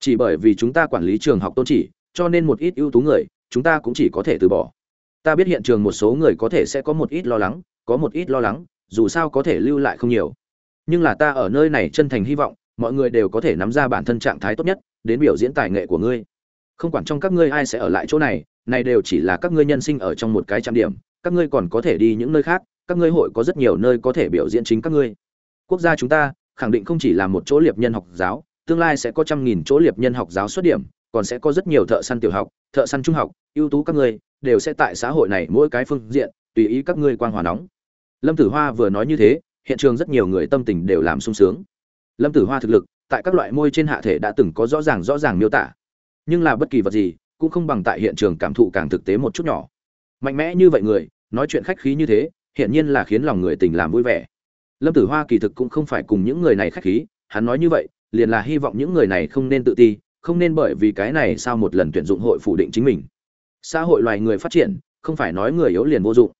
chỉ bởi vì chúng ta quản lý trường học tôn chỉ, cho nên một ít ưu tú người, chúng ta cũng chỉ có thể từ bỏ. Ta biết hiện trường một số người có thể sẽ có một ít lo lắng, có một ít lo lắng, dù sao có thể lưu lại không nhiều. Nhưng là ta ở nơi này chân thành hy vọng, mọi người đều có thể nắm ra bản thân trạng thái tốt nhất, đến biểu diễn tài nghệ của ngươi. Không quản trong các ngươi ai sẽ ở lại chỗ này này đều chỉ là các ngươi nhân sinh ở trong một cái trạm điểm, các ngươi còn có thể đi những nơi khác, các ngươi hội có rất nhiều nơi có thể biểu diễn chính các ngươi. Quốc gia chúng ta, khẳng định không chỉ là một chỗ liệp nhân học giáo tương lai sẽ có trăm nghìn chỗ liệp nhân học giáo xuất điểm, còn sẽ có rất nhiều thợ săn tiểu học, thợ săn trung học, ưu tú các ngươi, đều sẽ tại xã hội này mỗi cái phương diện, tùy ý các ngươi quan hòa nóng. Lâm tử hoa vừa nói như thế, hiện trường rất nhiều người tâm tình đều làm sung sướng. Lâm tử hoa thực lực, tại các loại môi trên hạ thể đã từng có rõ ràng rõ ràng miêu tả. Nhưng là bất kỳ vật gì, cũng không bằng tại hiện trường cảm thụ càng thực tế một chút nhỏ. Mạnh mẽ như vậy người, nói chuyện khách khí như thế, hiển nhiên là khiến lòng người tình làm vui vẻ. Lâm tử hoa kỳ thực cũng không phải cùng những người này khách khí, hắn nói như vậy liền là hy vọng những người này không nên tự ti, không nên bởi vì cái này sao một lần tuyển dụng hội phủ định chính mình. Xã hội loài người phát triển, không phải nói người yếu liền vô dụng.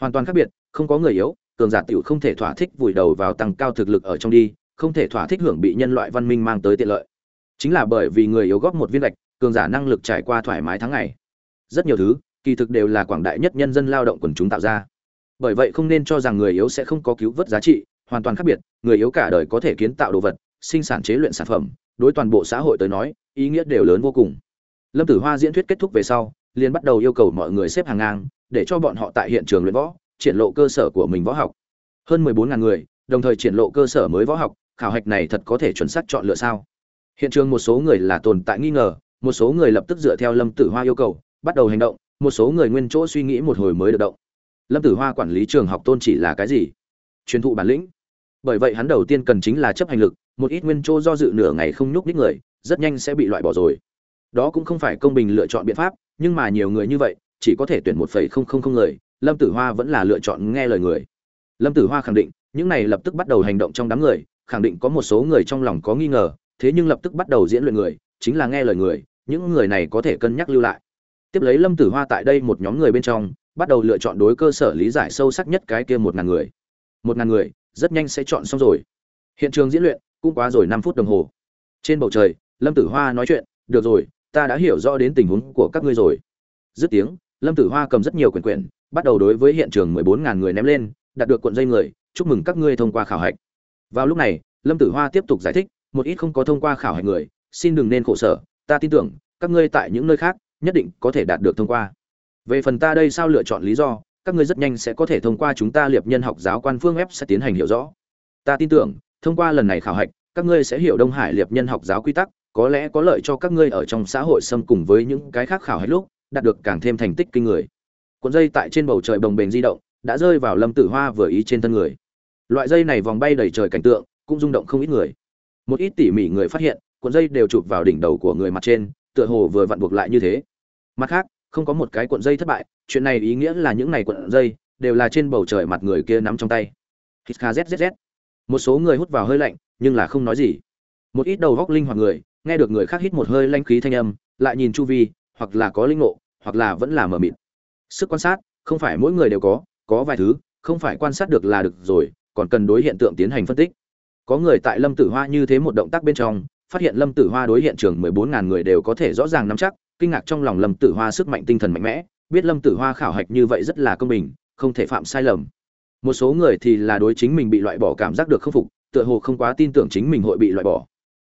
Hoàn toàn khác biệt, không có người yếu, cường giả tiểu không thể thỏa thích vùi đầu vào tăng cao thực lực ở trong đi, không thể thỏa thích hưởng bị nhân loại văn minh mang tới tiện lợi. Chính là bởi vì người yếu góp một viên lệch cường giả năng lực trải qua thoải mái tháng ngày. Rất nhiều thứ, kỳ thực đều là quảng đại nhất nhân dân lao động quần chúng tạo ra. Bởi vậy không nên cho rằng người yếu sẽ không có cứu vớt giá trị, hoàn toàn khác biệt, người yếu cả đời có thể kiến tạo đồ vật sinh sản chế luyện sản phẩm, đối toàn bộ xã hội tới nói, ý nghĩa đều lớn vô cùng. Lâm tử hoa diễn thuyết kết thúc về sau, liền bắt đầu yêu cầu mọi người xếp hàng ngang, để cho bọn họ tại hiện trường luyện võ, triển lộ cơ sở của mình võ học. Hơn mười bốn ngàn người, đồng thời triển lộ cơ sở mới võ học, khảo hạch này thật có thể chuẩn xác chọn lựa sao? Hiện trường một số người là tồn tại nghi ngờ, một số người lập tức dựa theo lâm tử hoa yêu cầu, bắt đầu hành động, một số người nguyên chỗ suy nghĩ một hồi mới được động. Lâm tử hoa quản lý trường học tôn chỉ là cái gì? Truyền thụ bản lĩnh. Bởi vậy hắn đầu tiên cần chính là chấp hành lực một ít nguyên chỗ do dự nửa ngày không nhúc nhích người, rất nhanh sẽ bị loại bỏ rồi. Đó cũng không phải công bình lựa chọn biện pháp, nhưng mà nhiều người như vậy, chỉ có thể tuyển một phẩy không không không người, lâm tử hoa vẫn là lựa chọn nghe lời người. Lâm tử hoa khẳng định, những này lập tức bắt đầu hành động trong đám người, khẳng định có một số người trong lòng có nghi ngờ, thế nhưng lập tức bắt đầu diễn luyện người, chính là nghe lời người, những người này có thể cân nhắc lưu lại. Tiếp lấy lâm tử hoa tại đây một nhóm người bên trong, bắt đầu lựa chọn đối cơ sở lý giải sâu sắc nhất cái kia một ngàn người. Một ngàn người, rất nhanh sẽ chọn xong rồi. Hiện trường diễn luyện cũng quá rồi năm phút đồng hồ. Trên bầu trời, lâm tử hoa nói chuyện, được rồi, ta đã hiểu rõ đến tình huống của các ngươi rồi. Dứt tiếng, lâm tử hoa cầm rất nhiều quyển quyển, bắt đầu đối với hiện trường mười bốn ngàn người ném lên, đạt được cuộn dây người, chúc mừng các ngươi thông qua khảo hạch. Vào lúc này, lâm tử hoa tiếp tục giải thích, một ít không có thông qua khảo hạch người, xin đừng nên khổ sở, ta tin tưởng, các ngươi tại những nơi khác, nhất định có thể đạt được thông qua. Về phần ta đây sao lựa chọn lý do, các ngươi rất nhanh sẽ có thể thông qua chúng ta liệp nhân học giáo quan phương web sẽ tiến hành hiểu rõ. Ta tin tưởng thông qua lần này khảo hạch, các ngươi sẽ hiểu đông hải liệp nhân học giáo quy tắc, có lẽ có lợi cho các ngươi ở trong xã hội xâm cùng với những cái khác khảo hạch lúc, đạt được càng thêm thành tích kinh người. Cuộn dây tại trên bầu trời bồng bềnh di động, đã rơi vào lâm tử hoa vừa ý trên thân người. Loại dây này vòng bay đầy trời cảnh tượng, cũng rung động không ít người. Một ít tỉ mỉ người phát hiện, cuộn dây đều chụp vào đỉnh đầu của người mặt trên, tựa hồ vừa vặn buộc lại như thế. Mặt khác, không có một cái cuộn dây thất bại, chuyện này ý nghĩa là những này cuộn dây đều là trên bầu trời mặt người kia nắm trong tay. Hít zzz một số người hút vào hơi lạnh, nhưng là không nói gì. Một ít đầu góc linh hoạt người, nghe được người khác hít một hơi lanh khí thanh âm, lại nhìn chu vi, hoặc là có linh ngộ, hoặc là vẫn là mờ mịt. Sức quan sát, không phải mỗi người đều có có vài thứ, không phải quan sát được là được rồi, còn cần đối hiện tượng tiến hành phân tích. Có người tại lâm tử hoa như thế một động tác bên trong, phát hiện lâm tử hoa đối hiện trường mười bốn ngàn người đều có thể rõ ràng nắm chắc, kinh ngạc trong lòng lâm tử hoa sức mạnh tinh thần mạnh mẽ, biết lâm tử hoa khảo hạch như vậy rất là công bình, không thể phạm sai lầm một số người thì là đối chính mình bị loại bỏ cảm giác được khâm phục, tựa hồ không quá tin tưởng chính mình hội bị loại bỏ.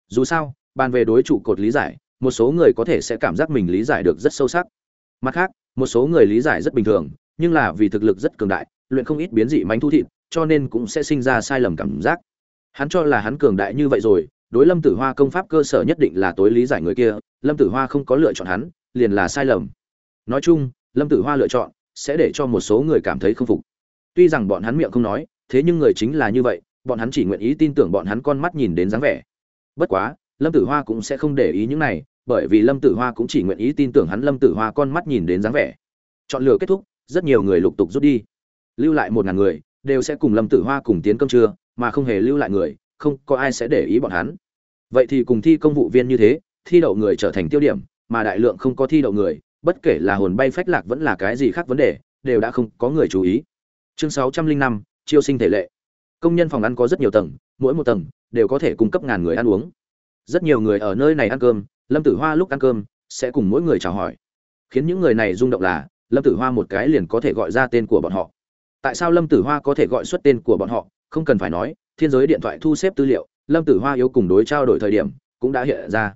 Dù sao, bàn về đối trụ cột lý giải, một số người có thể sẽ cảm giác mình lý giải được rất sâu sắc. Mặt khác, một số người lý giải rất bình thường, nhưng là vì thực lực rất cường đại, luyện không ít biến dị mánh thu thịt, cho nên cũng sẽ sinh ra sai lầm cảm giác. Hắn cho là hắn cường đại như vậy rồi, đối lâm tử hoa công pháp cơ sở nhất định là tối lý giải người kia, lâm tử hoa không có lựa chọn hắn, liền là sai lầm. Nói chung, lâm tử hoa lựa chọn sẽ để cho một số người cảm thấy không phục tuy rằng bọn hắn miệng không nói, thế nhưng người chính là như vậy, bọn hắn chỉ nguyện ý tin tưởng bọn hắn con mắt nhìn đến dáng vẻ. Bất quá, lâm tử hoa cũng sẽ không để ý những này, bởi vì lâm tử hoa cũng chỉ nguyện ý tin tưởng hắn lâm tử hoa con mắt nhìn đến dáng vẻ. Chọn lựa kết thúc, rất nhiều người lục tục rút đi. Lưu lại một ngàn người, đều sẽ cùng lâm tử hoa cùng tiến cơm trưa mà không hề lưu lại người, không có ai sẽ để ý bọn hắn. Vậy thì cùng thi công vụ viên như thế, thi đậu người trở thành tiêu điểm, mà đại lượng không có thi đậu người, bất kể là hồn bay phách lạc vẫn là cái gì khác vấn đề, đều đã không có người chú ý chương sáu trăm linh năm, chiêu sinh thể lệ. Công nhân phòng ăn có rất nhiều tầng, mỗi một tầng đều có thể cung cấp ngàn người ăn uống. Rất nhiều người ở nơi này ăn cơm, lâm tử hoa lúc ăn cơm sẽ cùng mỗi người chào hỏi. Khiến những người này rung động là, lâm tử hoa một cái liền có thể gọi ra tên của bọn họ. Tại sao lâm tử hoa có thể gọi xuất tên của bọn họ? Không cần phải nói, thiên giới điện thoại thu xếp tư liệu, lâm tử hoa yếu cùng đối trao đổi thời điểm cũng đã hiện ra.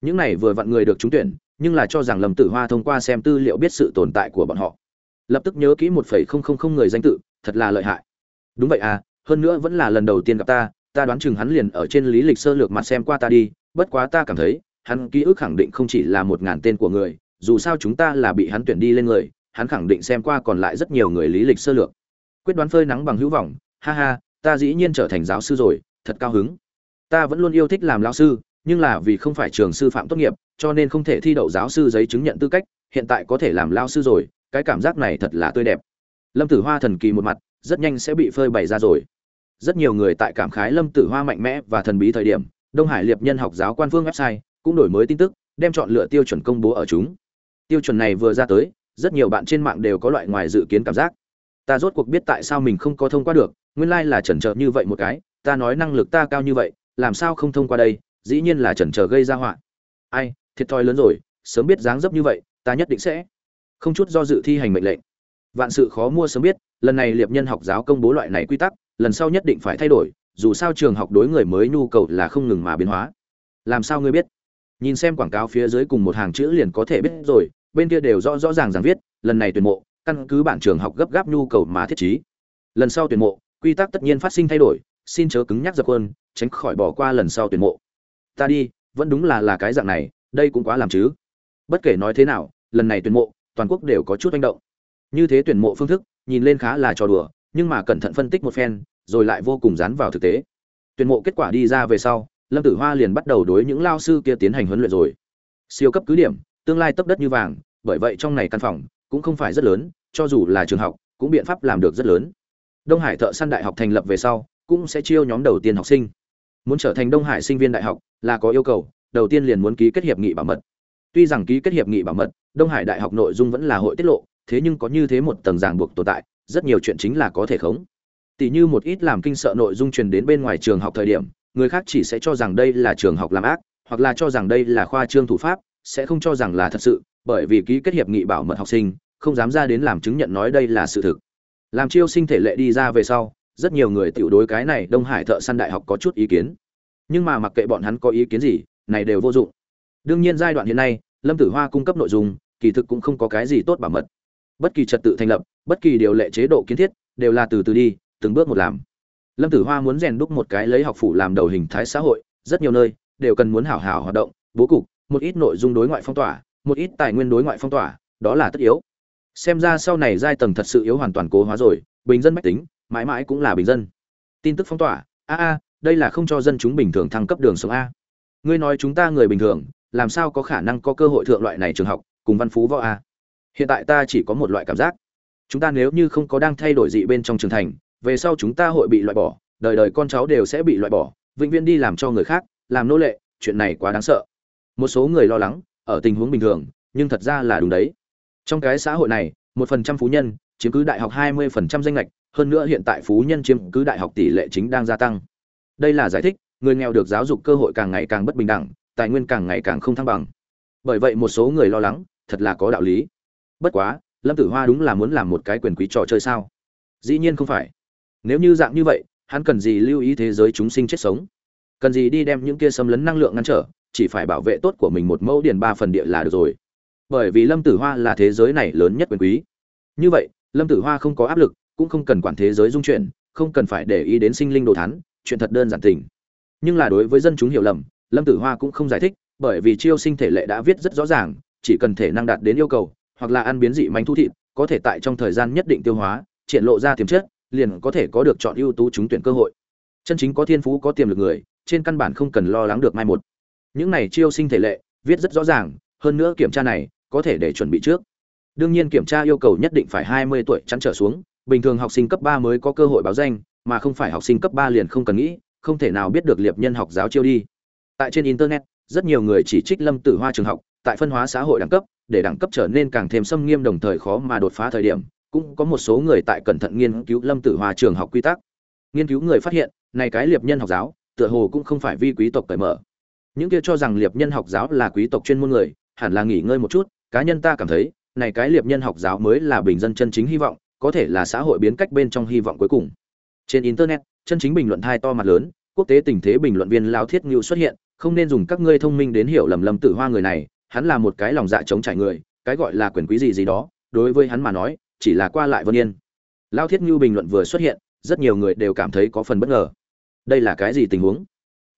Những này vừa vặn người được trúng tuyển, nhưng là cho rằng lâm tử hoa thông qua xem tư liệu biết sự tồn tại của bọn họ lập tức nhớ kỹ một phẩy không không không người danh tự, thật là lợi hại. Đúng vậy à hơn nữa vẫn là lần đầu tiên gặp ta ta đoán chừng hắn liền ở trên lý lịch sơ lược mặt xem qua ta đi, bất quá ta cảm thấy, hắn ký ức khẳng định không chỉ là một ngàn tên của người, dù sao chúng ta là bị hắn tuyển đi lên người, hắn khẳng định xem qua còn lại rất nhiều người lý lịch sơ lược. Quyết đoán phơi nắng bằng hữu vọng, ha ha, ta dĩ nhiên trở thành giáo sư rồi, thật cao hứng. Ta vẫn luôn yêu thích làm lão sư, nhưng là vì không phải trường sư phạm tốt nghiệp, cho nên không thể thi đậu giáo sư giấy chứng nhận tư cách, hiện tại có thể làm lao sư rồi cái cảm giác này thật là tươi đẹp. Lâm tử hoa thần kỳ một mặt, rất nhanh sẽ bị phơi bày ra rồi. Rất nhiều người tại cảm khái lâm tử hoa mạnh mẽ và thần bí thời điểm, đông hải liệp nhân học giáo quan phương website cũng đổi mới tin tức, đem chọn lựa tiêu chuẩn công bố ở chúng. Tiêu chuẩn này vừa ra tới, rất nhiều bạn trên mạng đều có loại ngoài dự kiến cảm giác. Ta rốt cuộc biết tại sao mình không có thông qua được, nguyên lai là chần chờ như vậy một cái, ta nói năng lực ta cao như vậy, làm sao không thông qua đây, dĩ nhiên là chần chờ gây ra họa. Ai, thiệt thòi lớn rồi, sớm biết dáng dấp như vậy, ta nhất định sẽ không chút do dự thi hành mệnh lệnh. Vạn sự khó mua sớm biết, lần này liệp nhân học giáo công bố loại này quy tắc, lần sau nhất định phải thay đổi, dù sao trường học đối người mới nhu cầu là không ngừng mà biến hóa. Làm sao ngươi biết? Nhìn xem quảng cáo phía dưới cùng một hàng chữ liền có thể biết rồi, bên kia đều rõ rõ ràng ràng viết, lần này tuyển mộ, căn cứ bản trường học gấp gáp nhu cầu mà thiết trí. Lần sau tuyển mộ, quy tắc tất nhiên phát sinh thay đổi, xin chớ cứng nhắc dập quân, tránh khỏi bỏ qua lần sau tuyển mộ. Ta đi, vẫn đúng là là cái dạng này, đây cũng quá làm chứ. Bất kể nói thế nào, lần này tuyển mộ toàn quốc đều có chút manh động. Như thế tuyển mộ phương thức, nhìn lên khá là trò đùa, nhưng mà cẩn thận phân tích một phen, rồi lại vô cùng dán vào thực tế. Tuyển mộ kết quả đi ra về sau, lâm tử hoa liền bắt đầu đối những lao sư kia tiến hành huấn luyện rồi. Siêu cấp cứ điểm, tương lai tấp đất như vàng, bởi vậy trong này căn phòng cũng không phải rất lớn, cho dù là trường học, cũng biện pháp làm được rất lớn. Đông hải thợ săn đại học thành lập về sau, cũng sẽ chiêu nhóm đầu tiên học sinh. Muốn trở thành đông hải sinh viên đại học là có yêu cầu, đầu tiên liền muốn ký kết hiệp nghị bảo mật tuy rằng ký kết hiệp nghị bảo mật, đông hải đại học nội dung vẫn là hội tiết lộ, thế nhưng có như thế một tầng ràng buộc tồn tại, rất nhiều chuyện chính là có thể khống. Tỷ như một ít làm kinh sợ nội dung truyền đến bên ngoài trường học thời điểm, người khác chỉ sẽ cho rằng đây là trường học làm ác, hoặc là cho rằng đây là khoa trương thủ pháp, sẽ không cho rằng là thật sự, bởi vì ký kết hiệp nghị bảo mật học sinh, không dám ra đến làm chứng nhận nói đây là sự thực. Làm chiêu sinh thể lệ đi ra về sau, rất nhiều người tiểu đối cái này đông hải thợ săn đại học có chút ý kiến. Nhưng mà mặc kệ bọn hắn có ý kiến gì, này đều vô dụng đương nhiên giai đoạn hiện nay, lâm tử hoa cung cấp nội dung, kỳ thực cũng không có cái gì tốt bảo mật. Bất kỳ trật tự thành lập, bất kỳ điều lệ chế độ kiến thiết, đều là từ từ đi, từng bước một làm. Lâm tử hoa muốn rèn đúc một cái lấy học phủ làm đầu hình thái xã hội, rất nhiều nơi, đều cần muốn hảo hảo hoạt động, bố cục, một ít nội dung đối ngoại phong tỏa, một ít tài nguyên đối ngoại phong tỏa, đó là tất yếu. Xem ra sau này giai tầng thật sự yếu hoàn toàn cố hóa rồi, bình dân mách tính, mãi mãi cũng là bình dân. Tin tức phong tỏa, a a, đây là không cho dân chúng bình thường thăng cấp đường sống a. Ngươi nói chúng ta người bình thường làm sao có khả năng có cơ hội thượng loại này trường học, cùng văn phú võ a? Hiện tại ta chỉ có một loại cảm giác. Chúng ta nếu như không có đang thay đổi dị bên trong trường thành, về sau chúng ta hội bị loại bỏ, đời đời con cháu đều sẽ bị loại bỏ, vĩnh viễn đi làm cho người khác, làm nô lệ, chuyện này quá đáng sợ. Một số người lo lắng, ở tình huống bình thường, nhưng thật ra là đúng đấy. Trong cái xã hội này, một phần trăm phú nhân chiếm cứ đại học hai mươi phần trăm danh lệch hơn nữa hiện tại phú nhân chiếm cứ đại học tỷ lệ chính đang gia tăng. Đây là giải thích, người nghèo được giáo dục cơ hội càng ngày càng bất bình đẳng tài nguyên càng ngày càng không thăng bằng. Bởi vậy một số người lo lắng thật là có đạo lý. Bất quá lâm tử hoa đúng là muốn làm một cái quyền quý trò chơi sao? Dĩ nhiên không phải. Nếu như dạng như vậy hắn cần gì lưu ý thế giới chúng sinh chết sống? Cần gì đi đem những kia xâm lấn năng lượng ngăn trở chỉ phải bảo vệ tốt của mình một mẫu điền ba phần địa là được rồi. Bởi vì lâm tử hoa là thế giới này lớn nhất quyền quý. Như vậy lâm tử hoa không có áp lực cũng không cần quản thế giới dung chuyển không cần phải để ý đến sinh linh đồ thán, chuyện thật đơn giản tình. Nhưng là đối với dân chúng hiểu lầm lâm tử hoa cũng không giải thích, bởi vì chiêu sinh thể lệ đã viết rất rõ ràng, chỉ cần thể năng đạt đến yêu cầu, hoặc là ăn biến dị manh thu thịt, có thể tại trong thời gian nhất định tiêu hóa, triển lộ ra tiềm chất, liền có thể có được chọn ưu tú trúng tuyển cơ hội. Chân chính có thiên phú, có tiềm lực người, trên căn bản không cần lo lắng được mai một. Những này chiêu sinh thể lệ, viết rất rõ ràng, hơn nữa kiểm tra này, có thể để chuẩn bị trước. Đương nhiên kiểm tra yêu cầu nhất định phải hai mươi tuổi chắn trở xuống, bình thường học sinh cấp ba mới có cơ hội báo danh, mà không phải học sinh cấp ba liền không cần nghĩ, không thể nào biết được liệp nhân học giáo chiêu đi tại trên internet, rất nhiều người chỉ trích lâm tử hoa trường học tại phân hóa xã hội đẳng cấp, để đẳng cấp trở nên càng thêm xâm nghiêm đồng thời khó mà đột phá thời điểm, cũng có một số người tại cẩn thận nghiên cứu lâm tử hoa trường học quy tắc. Nghiên cứu người phát hiện, này cái liệp nhân học giáo, tựa hồ cũng không phải vi quý tộc cởi mở. Những kia cho rằng liệp nhân học giáo là quý tộc chuyên môn người, hẳn là nghỉ ngơi một chút, cá nhân ta cảm thấy, này cái liệp nhân học giáo mới là bình dân chân chính hy vọng, có thể là xã hội biến cách bên trong hy vọng cuối cùng. Trên internet, chân chính bình luận thai to mặt lớn quốc tế tình thế bình luận viên lao thiết ngưu xuất hiện, không nên dùng các ngươi thông minh đến hiểu lầm lầm tử hoa người này, hắn là một cái lòng dạ chống trải người, cái gọi là quyền quý gì gì đó, đối với hắn mà nói, chỉ là qua lại vân yên. Lao thiết ngưu bình luận vừa xuất hiện, rất nhiều người đều cảm thấy có phần bất ngờ. Đây là cái gì tình huống?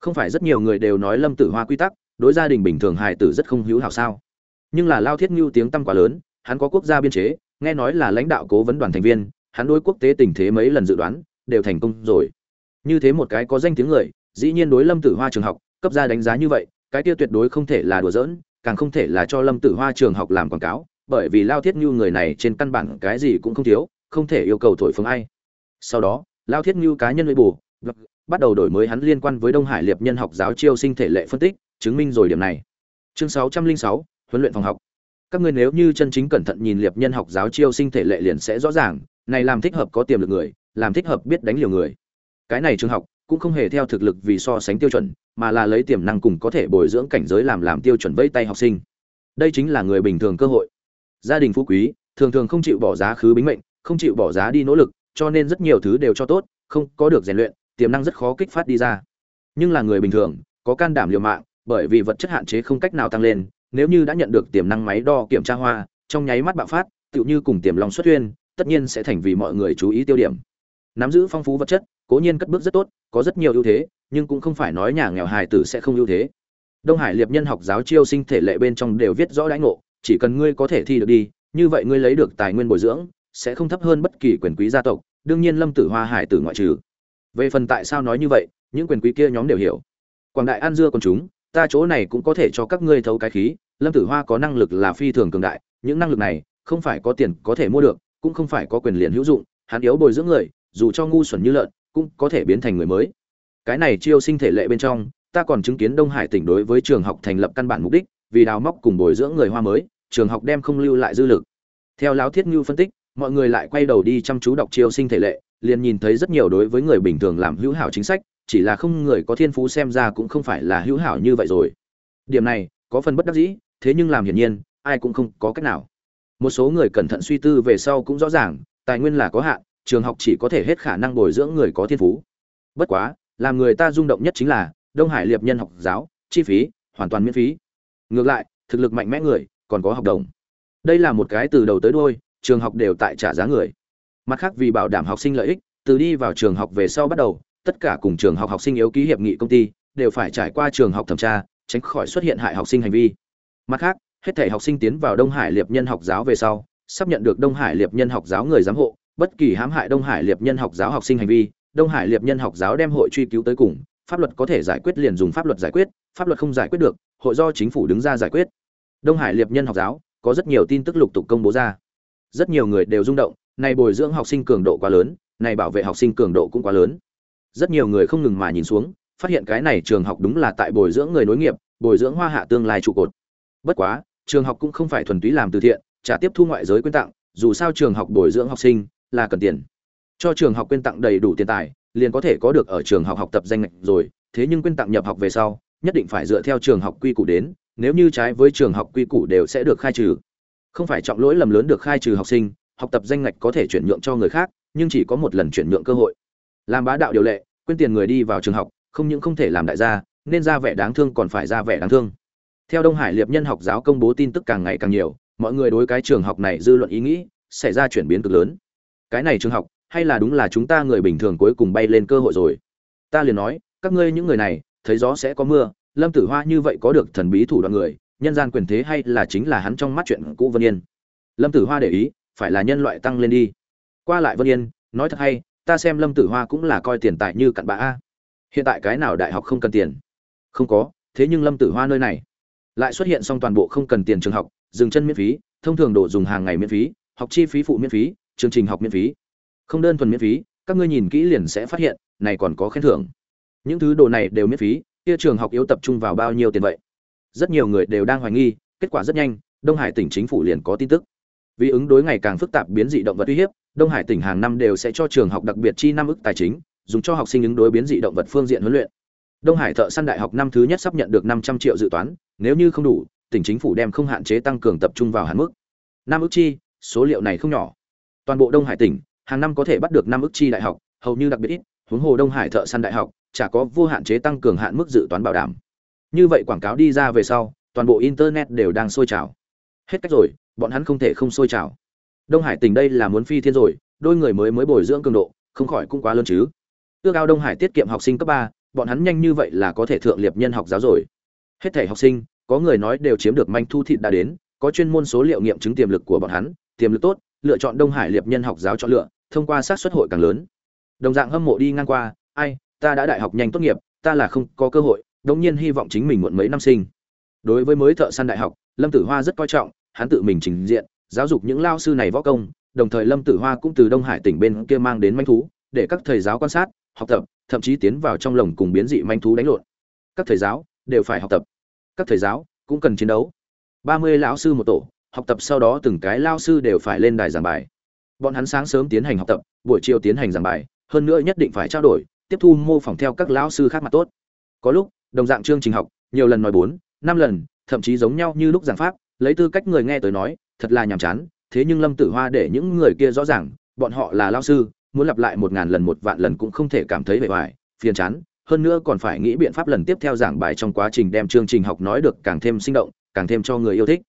Không phải rất nhiều người đều nói lâm tử hoa quy tắc, đối gia đình bình thường hài tử rất không hữu hảo sao? Nhưng là lao thiết ngưu tiếng tăm quá lớn, hắn có quốc gia biên chế, nghe nói là lãnh đạo cố vấn đoàn thành viên, hắn đối quốc tế tình thế mấy lần dự đoán, đều thành công rồi như thế một cái có danh tiếng người dĩ nhiên đối lâm tử hoa trường học cấp ra đánh giá như vậy cái kia tuyệt đối không thể là đùa giỡn càng không thể là cho lâm tử hoa trường học làm quảng cáo bởi vì lao thiết như người này trên căn bản cái gì cũng không thiếu không thể yêu cầu thổi phồng ai. Sau đó lao thiết như cá nhân lợi bù bắt đầu đổi mới hắn liên quan với đông hải liệp nhân học giáo chiêu sinh thể lệ phân tích chứng minh rồi điểm này. Chương 606, huấn luyện phòng học. Các ngươi nếu như chân chính cẩn thận nhìn liệp nhân học giáo chiêu sinh thể lệ liền sẽ rõ ràng này làm thích hợp có tiềm lực người làm thích hợp biết đánh liều người cái này trường học cũng không hề theo thực lực vì so sánh tiêu chuẩn, mà là lấy tiềm năng cùng có thể bồi dưỡng cảnh giới làm làm tiêu chuẩn vây tay học sinh. Đây chính là người bình thường cơ hội. Gia đình phú quý, thường thường không chịu bỏ giá khứ bính mệnh, không chịu bỏ giá đi nỗ lực, cho nên rất nhiều thứ đều cho tốt, không có được rèn luyện, tiềm năng rất khó kích phát đi ra. Nhưng là người bình thường, có can đảm liều mạng, bởi vì vật chất hạn chế không cách nào tăng lên, nếu như đã nhận được tiềm năng máy đo kiểm tra hoa, trong nháy mắt bạo phát, tựu như cùng tiềm long xuất huyên, tất nhiên sẽ thành vì mọi người chú ý tiêu điểm nắm giữ phong phú vật chất, cố nhiên cất bước rất tốt, có rất nhiều ưu thế, nhưng cũng không phải nói nhà nghèo hài tử sẽ không ưu thế. Đông hải liệp nhân học giáo chiêu sinh thể lệ bên trong đều viết rõ đãi ngộ, chỉ cần ngươi có thể thi được đi, như vậy ngươi lấy được tài nguyên bồi dưỡng, sẽ không thấp hơn bất kỳ quyền quý gia tộc, đương nhiên lâm tử hoa hải tử ngoại trừ. Về phần tại sao nói như vậy, những quyền quý kia nhóm đều hiểu. Quảng đại an dưa còn chúng, ta chỗ này cũng có thể cho các ngươi thấu cái khí, lâm tử hoa có năng lực là phi thường cường đại, những năng lực này, không phải có tiền có thể mua được, cũng không phải có quyền liền hữu dụng, hắn yếu bồi dưỡng người dù cho ngu xuẩn như lợn, cũng có thể biến thành người mới. Cái này chiêu sinh thể lệ bên trong, ta còn chứng kiến đông hải tỉnh đối với trường học thành lập căn bản mục đích, vì đào móc cùng bồi dưỡng người hoa mới, trường học đem không lưu lại dư lực. Theo lão thiết Ngưu phân tích, mọi người lại quay đầu đi chăm chú đọc chiêu sinh thể lệ, liền nhìn thấy rất nhiều đối với người bình thường làm hữu hảo chính sách, chỉ là không người có thiên phú xem ra cũng không phải là hữu hảo như vậy rồi. Điểm này, có phần bất đắc dĩ, thế nhưng làm hiển nhiên, ai cũng không có cách nào. Một số người cẩn thận suy tư về sau cũng rõ ràng, tài nguyên là có hạn trường học chỉ có thể hết khả năng bồi dưỡng người có thiên phú. Bất quá, làm người ta rung động nhất chính là đông hải liệp nhân học giáo, chi phí, hoàn toàn miễn phí. Ngược lại, thực lực mạnh mẽ người, còn có học đồng. Đây là một cái từ đầu tới đuôi, trường học đều tại trả giá người. Mặt khác vì bảo đảm học sinh lợi ích, từ đi vào trường học về sau bắt đầu, tất cả cùng trường học học sinh yếu ký hiệp nghị công ty đều phải trải qua trường học thẩm tra, tránh khỏi xuất hiện hại học sinh hành vi. Mặt khác, hết thảy học sinh tiến vào đông hải liệp nhân học giáo về sau, sắp nhận được đông hải liệp nhân học giáo người giám hộ bất kỳ hãm hại đông hải liệp nhân học giáo học sinh hành vi, đông hải liệp nhân học giáo đem hội truy cứu tới cùng, pháp luật có thể giải quyết liền dùng pháp luật giải quyết, pháp luật không giải quyết được, hội do chính phủ đứng ra giải quyết. Đông hải liệp nhân học giáo, có rất nhiều tin tức lục tục công bố ra. Rất nhiều người đều rung động, này bồi dưỡng học sinh cường độ quá lớn, này bảo vệ học sinh cường độ cũng quá lớn. Rất nhiều người không ngừng mà nhìn xuống, phát hiện cái này trường học đúng là tại bồi dưỡng người nối nghiệp, bồi dưỡng hoa hạ tương lai trụ cột. Bất quá, trường học cũng không phải thuần túy làm từ thiện, trả tiếp thu ngoại giới quyên tặng, dù sao trường học bồi dưỡng học sinh là cần tiền. Cho trường học quyên tặng đầy đủ tiền tài, liền có thể có được ở trường học học tập danh ngạch rồi, thế nhưng quyên tặng nhập học về sau, nhất định phải dựa theo trường học quy củ đến, nếu như trái với trường học quy củ đều sẽ được khai trừ. Không phải trọng lỗi lầm lớn được khai trừ học sinh, học tập danh ngạch có thể chuyển nhượng cho người khác, nhưng chỉ có một lần chuyển nhượng cơ hội. Làm bá đạo điều lệ quyên tiền người đi vào trường học, không những không thể làm đại gia, nên ra vẻ đáng thương còn phải ra vẻ đáng thương. Theo đông hải liệp nhân học giáo công bố tin tức càng ngày càng nhiều, mọi người đối cái trường học này dư luận ý nghĩ, xảy ra chuyển biến cực lớn cái này trường học, hay là đúng là chúng ta người bình thường cuối cùng bay lên cơ hội rồi? Ta liền nói, các ngươi những người này, thấy gió sẽ có mưa, lâm tử hoa như vậy có được thần bí thủ đoạn người, nhân gian quyền thế hay là chính là hắn trong mắt chuyện cũ vân yên? Lâm tử hoa để ý, phải là nhân loại tăng lên đi. Qua lại vân yên, nói thật hay, ta xem lâm tử hoa cũng là coi tiền tài như cặn bã a. Hiện tại cái nào đại học không cần tiền? Không có, thế nhưng lâm tử hoa nơi này. Lại xuất hiện xong toàn bộ không cần tiền trường học, dừng chân miễn phí, thông thường đồ dùng hàng ngày miễn phí, học chi phí phụ miễn phí chương trình học miễn phí. Không đơn thuần miễn phí, các ngươi nhìn kỹ liền sẽ phát hiện, này còn có khen thưởng. Những thứ đồ này đều miễn phí, kia trường học yếu tập trung vào bao nhiêu tiền vậy? Rất nhiều người đều đang hoài nghi, kết quả rất nhanh, đông hải tỉnh chính phủ liền có tin tức. Vì ứng đối ngày càng phức tạp biến dị động vật uy hiếp, đông hải tỉnh hàng năm đều sẽ cho trường học đặc biệt chi năm ức tài chính, dùng cho học sinh ứng đối biến dị động vật phương diện huấn luyện. Đông hải thợ săn đại học năm thứ nhất sắp nhận được năm trăm triệu dự toán, nếu như không đủ, tỉnh chính phủ đem không hạn chế tăng cường tập trung vào hạn mức. Năm ước chi, số liệu này không nhỏ toàn bộ đông hải tỉnh, hàng năm có thể bắt được năm ước chi đại học, hầu như đặc biệt ít, huống hồ đông hải thợ săn đại học, chả có vô hạn chế tăng cường hạn mức dự toán bảo đảm. Như vậy quảng cáo đi ra về sau, toàn bộ internet đều đang sôi trào. Hết cách rồi, bọn hắn không thể không sôi trào. Đông hải tỉnh đây là muốn phi thiên rồi, đôi người mới mới bồi dưỡng cường độ, không khỏi cũng quá lớn chứ. Ước ao đông hải tiết kiệm học sinh cấp ba, bọn hắn nhanh như vậy là có thể thượng liệp nhân học giáo rồi. Hết thể học sinh, có người nói đều chiếm được manh thu thịt đã đến, có chuyên môn số liệu nghiệm chứng tiềm lực của bọn hắn, tiềm lực tốt lựa chọn đông hải liệp nhân học giáo chọn lựa, thông qua sát xuất hội càng lớn. Đồng dạng hâm mộ đi ngang qua, ai, ta đã đại học nhanh tốt nghiệp, ta là không có cơ hội đương nhiên hy vọng chính mình muộn mấy năm sinh. Đối với mới thợ săn đại học, lâm tử hoa rất coi trọng, hắn tự mình trình diện, giáo dục những lao sư này võ công, đồng thời lâm tử hoa cũng từ đông hải tỉnh bên kia mang đến manh thú, để các thầy giáo quan sát, học tập, thậm chí tiến vào trong lồng cùng biến dị manh thú đánh lộn. Các thầy giáo đều phải học tập. Các thầy giáo cũng cần chiến đấu. Ba mươi lão sư một tổ học tập sau đó từng cái lao sư đều phải lên đài giảng bài. Bọn hắn sáng sớm tiến hành học tập, buổi chiều tiến hành giảng bài, hơn nữa nhất định phải trao đổi, tiếp thu mô phỏng theo các lão sư khác mặt tốt. Có lúc, đồng dạng chương trình học, nhiều lần nói bốn, năm lần, thậm chí giống nhau như lúc giảng pháp, lấy tư cách người nghe tới nói, thật là nhàm chán, thế nhưng lâm tử hoa để những người kia rõ ràng, bọn họ là lao sư, muốn lặp lại một ngàn lần một vạn lần cũng không thể cảm thấy vẻ vải, phiền chán, hơn nữa còn phải nghĩ biện pháp lần tiếp theo giảng bài trong quá trình đem chương trình học nói được càng thêm sinh động, càng thêm cho người yêu thích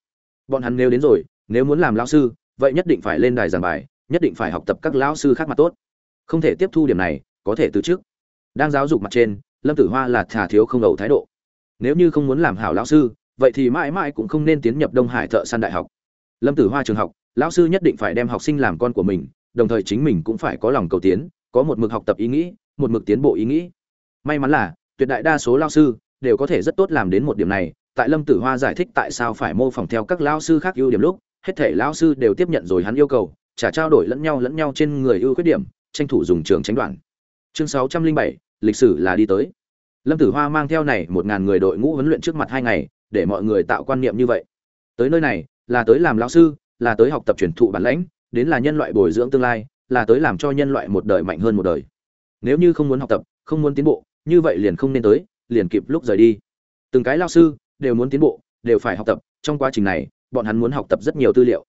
bọn hắn nếu đến rồi, nếu muốn làm lao sư, vậy nhất định phải lên đài giảng bài, nhất định phải học tập các lão sư khác mặt tốt. Không thể tiếp thu điểm này, có thể từ trước. Đang giáo dục mặt trên, lâm tử hoa là thà thiếu không đầu thái độ. Nếu như không muốn làm hảo lão sư, vậy thì mãi mãi cũng không nên tiến nhập đông hải thợ săn đại học. Lâm tử hoa trường học, lão sư nhất định phải đem học sinh làm con của mình, đồng thời chính mình cũng phải có lòng cầu tiến, có một mực học tập ý nghĩ, một mực tiến bộ ý nghĩ. May mắn là, tuyệt đại đa số lao sư đều có thể rất tốt làm đến một điểm này tại lâm tử hoa giải thích tại sao phải mô phỏng theo các lao sư khác ưu điểm lúc, hết thể lao sư đều tiếp nhận rồi hắn yêu cầu trả trao đổi lẫn nhau lẫn nhau trên người ưu khuyết điểm, tranh thủ dùng trường tránh đoạn. Chương sáu trăm linh bảy, lịch sử là đi tới. Lâm tử hoa mang theo này một ngàn người đội ngũ huấn luyện trước mặt hai ngày, để mọi người tạo quan niệm như vậy. Tới nơi này, là tới làm lão sư, là tới học tập truyền thụ bản lãnh, đến là nhân loại bồi dưỡng tương lai, là tới làm cho nhân loại một đời mạnh hơn một đời. Nếu như không muốn học tập, không muốn tiến bộ, như vậy liền không nên tới, liền kịp lúc rời đi. Từng cái lao sư đều muốn tiến bộ, đều phải học tập. Trong quá trình này, bọn hắn muốn học tập rất nhiều tư liệu.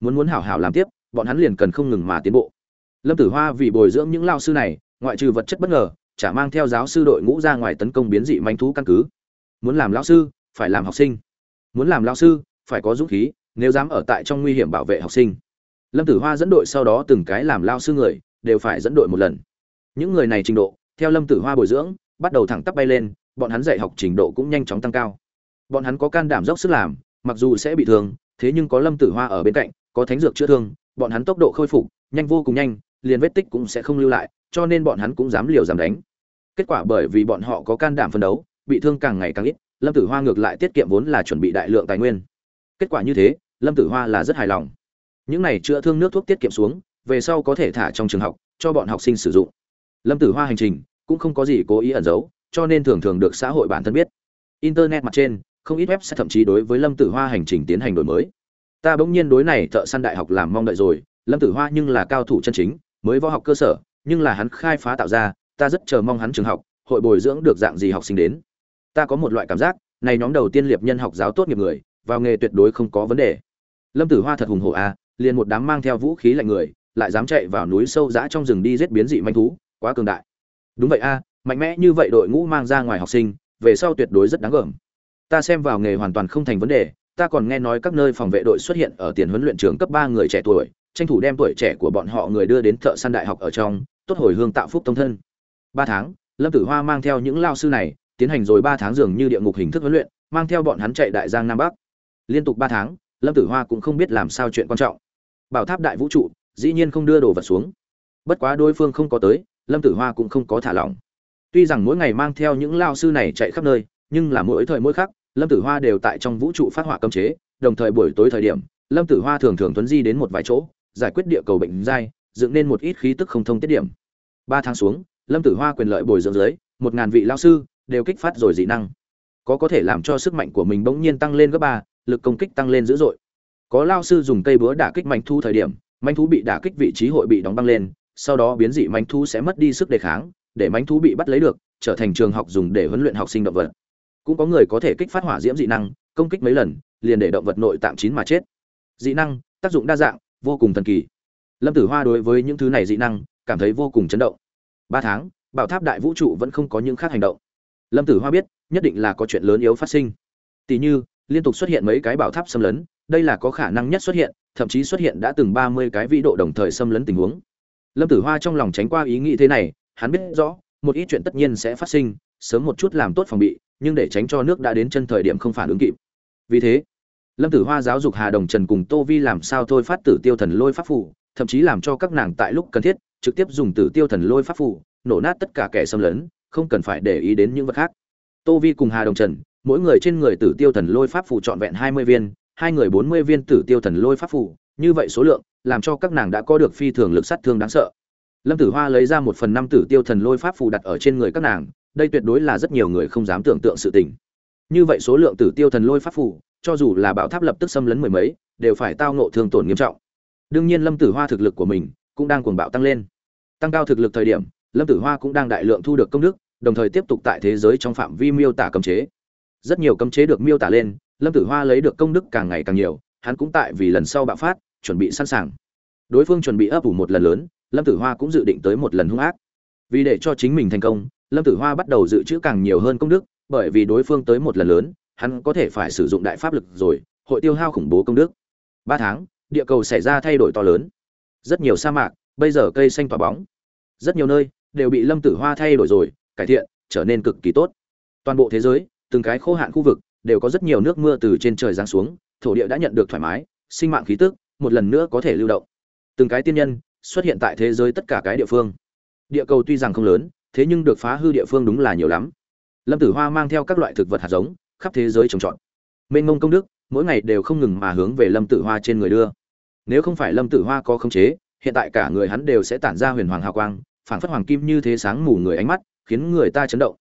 Muốn muốn hảo hảo làm tiếp, bọn hắn liền cần không ngừng mà tiến bộ. Lâm tử hoa vì bồi dưỡng những lao sư này, ngoại trừ vật chất bất ngờ, chả mang theo giáo sư đội ngũ ra ngoài tấn công biến dị manh thú căn cứ. Muốn làm lão sư, phải làm học sinh. Muốn làm lao sư, phải có dũng khí, nếu dám ở tại trong nguy hiểm bảo vệ học sinh. Lâm tử hoa dẫn đội sau đó từng cái làm lao sư người, đều phải dẫn đội một lần. Những người này trình độ, theo lâm tử hoa bồi dưỡng, bắt đầu thẳng tắp bay lên, bọn hắn dạy học trình độ cũng nhanh chóng tăng cao bọn hắn có can đảm dốc sức làm, mặc dù sẽ bị thương, thế nhưng có lâm tử hoa ở bên cạnh, có thánh dược chữa thương, bọn hắn tốc độ khôi phục, nhanh vô cùng nhanh, liền vết tích cũng sẽ không lưu lại, cho nên bọn hắn cũng dám liều dám đánh. Kết quả bởi vì bọn họ có can đảm phân đấu, bị thương càng ngày càng ít, lâm tử hoa ngược lại tiết kiệm vốn là chuẩn bị đại lượng tài nguyên. Kết quả như thế, lâm tử hoa là rất hài lòng. Những này chữa thương nước thuốc tiết kiệm xuống, về sau có thể thả trong trường học, cho bọn học sinh sử dụng. Lâm tử hoa hành trình cũng không có gì cố ý ẩn giấu, cho nên thường thường được xã hội bản thân biết. Internet mặt trên không ít web sẽ thậm chí đối với lâm tử hoa hành trình tiến hành đổi mới. Ta bỗng nhiên đối này thợ săn đại học làm mong đợi rồi. Lâm tử hoa nhưng là cao thủ chân chính, mới võ học cơ sở, nhưng là hắn khai phá tạo ra, ta rất chờ mong hắn trường học, hội bồi dưỡng được dạng gì học sinh đến. Ta có một loại cảm giác, này nhóm đầu tiên liệp nhân học giáo tốt nghiệp người, vào nghề tuyệt đối không có vấn đề. Lâm tử hoa thật hùng hổ a liền một đám mang theo vũ khí lạnh người, lại dám chạy vào núi sâu dã trong rừng đi giết biến dị manh thú, quá cường đại. Đúng vậy a mạnh mẽ như vậy đội ngũ mang ra ngoài học sinh, về sau tuyệt đối rất đáng gờm ta xem vào nghề hoàn toàn không thành vấn đề, ta còn nghe nói các nơi phòng vệ đội xuất hiện ở tiền huấn luyện trường cấp ba người trẻ tuổi, tranh thủ đem tuổi trẻ của bọn họ người đưa đến thợ săn đại học ở trong, tốt hồi hương tạo phúc tông thân. Ba tháng, lâm tử hoa mang theo những lao sư này, tiến hành rồi ba tháng dường như địa ngục hình thức huấn luyện, mang theo bọn hắn chạy đại giang nam bắc. Liên tục ba tháng, lâm tử hoa cũng không biết làm sao chuyện quan trọng. Bảo tháp đại vũ trụ, dĩ nhiên không đưa đồ vật xuống. Bất quá đối phương không có tới, lâm tử hoa cũng không có thả lỏng. Tuy rằng mỗi ngày mang theo những lao sư này chạy khắp nơi, nhưng là mỗi thời mỗi khắc lâm tử hoa đều tại trong vũ trụ phát họa cấm chế, đồng thời buổi tối thời điểm, lâm tử hoa thường thường tuấn di đến một vài chỗ, giải quyết địa cầu bệnh dai, dựng nên một ít khí tức không thông tiết điểm. Ba tháng xuống, lâm tử hoa quyền lợi bồi dưỡng dưới, một ngàn vị lao sư đều kích phát rồi dị năng. Có có thể làm cho sức mạnh của mình bỗng nhiên tăng lên gấp ba, lực công kích tăng lên dữ dội. Có lao sư dùng cây búa đả kích manh thu thời điểm, manh thú bị đả kích vị trí hội bị đóng băng lên, sau đó biến dị manh thú sẽ mất đi sức đề kháng, để manh thú bị bắt lấy được, trở thành trường học dùng để huấn luyện học sinh động vật cũng có người có thể kích phát hỏa diễm dị năng, công kích mấy lần, liền để động vật nội tạng chín mà chết. Dị năng, tác dụng đa dạng, vô cùng thần kỳ. Lâm tử hoa đối với những thứ này dị năng, cảm thấy vô cùng chấn động. Ba tháng, bảo tháp đại vũ trụ vẫn không có những khác hành động. Lâm tử hoa biết, nhất định là có chuyện lớn yếu phát sinh. Tỷ như, liên tục xuất hiện mấy cái bảo tháp xâm lấn, đây là có khả năng nhất xuất hiện, thậm chí xuất hiện đã từng ba mươi cái vĩ độ đồng thời xâm lấn tình huống. Lâm tử hoa trong lòng tránh qua ý nghĩ thế này, hắn biết rõ, một ít chuyện tất nhiên sẽ phát sinh, sớm một chút làm tốt phòng bị nhưng để tránh cho nước đã đến chân thời điểm không phản ứng kịp. Vì thế, lâm tử hoa giáo dục hà đồng trần cùng tô vi làm sao thôi phát tử tiêu thần lôi pháp phủ thậm chí làm cho các nàng tại lúc cần thiết, trực tiếp dùng tử tiêu thần lôi pháp phủ nổ nát tất cả kẻ xâm lấn, không cần phải để ý đến những vật khác. Tô vi cùng hà đồng trần, mỗi người trên người tử tiêu thần lôi pháp phủ trọn vẹn hai mươi viên, hai người bốn mươi viên tử tiêu thần lôi pháp phủ như vậy số lượng, làm cho các nàng đã có được phi thường lực sát thương đáng sợ. Lâm tử hoa lấy ra một phần năm tử tiêu thần lôi pháp phù đặt ở trên người các nàng đây tuyệt đối là rất nhiều người không dám tưởng tượng sự tình. Như vậy số lượng tử tiêu thần lôi pháp phù, cho dù là bảo tháp lập tức xâm lấn mười mấy đều phải tao ngộ thương tổn nghiêm trọng. Đương nhiên lâm tử hoa thực lực của mình cũng đang cuồng bạo tăng lên. Tăng cao thực lực thời điểm lâm tử hoa cũng đang đại lượng thu được công đức đồng thời tiếp tục tại thế giới trong phạm vi miêu tả cấm chế. Rất nhiều cấm chế được miêu tả lên lâm tử hoa lấy được công đức càng ngày càng nhiều hắn cũng tại vì lần sau bạo phát chuẩn bị sẵn sàng. Đối phương chuẩn bị ấp ủ một lần lớn lâm tử hoa cũng dự định tới một lần hung ác. Vì để cho chính mình thành công lâm tử hoa bắt đầu dự trữ càng nhiều hơn công đức, bởi vì đối phương tới một lần lớn, hắn có thể phải sử dụng đại pháp lực rồi, hội tiêu hao khủng bố công đức. Ba tháng, địa cầu xảy ra thay đổi to lớn. Rất nhiều sa mạc, bây giờ cây xanh tỏa bóng. Rất nhiều nơi đều bị lâm tử hoa thay đổi rồi, cải thiện, trở nên cực kỳ tốt. Toàn bộ thế giới, từng cái khô hạn khu vực, đều có rất nhiều nước mưa từ trên trời giáng xuống, thổ địa đã nhận được thoải mái, sinh mạng khí tức, một lần nữa có thể lưu động. Từng cái tiên nhân xuất hiện tại thế giới tất cả cái địa phương. Địa cầu tuy rằng không lớn thế nhưng được phá hư địa phương đúng là nhiều lắm. Lâm tử hoa mang theo các loại thực vật hạt giống, khắp thế giới trồng trọt. Mênh mông công đức, mỗi ngày đều không ngừng mà hướng về lâm tử hoa trên người đưa. Nếu không phải lâm tử hoa có khống chế, hiện tại cả người hắn đều sẽ tản ra huyền hoàng hào quang, phảng phất hoàng kim như thế sáng mù người ánh mắt, khiến người ta chấn động.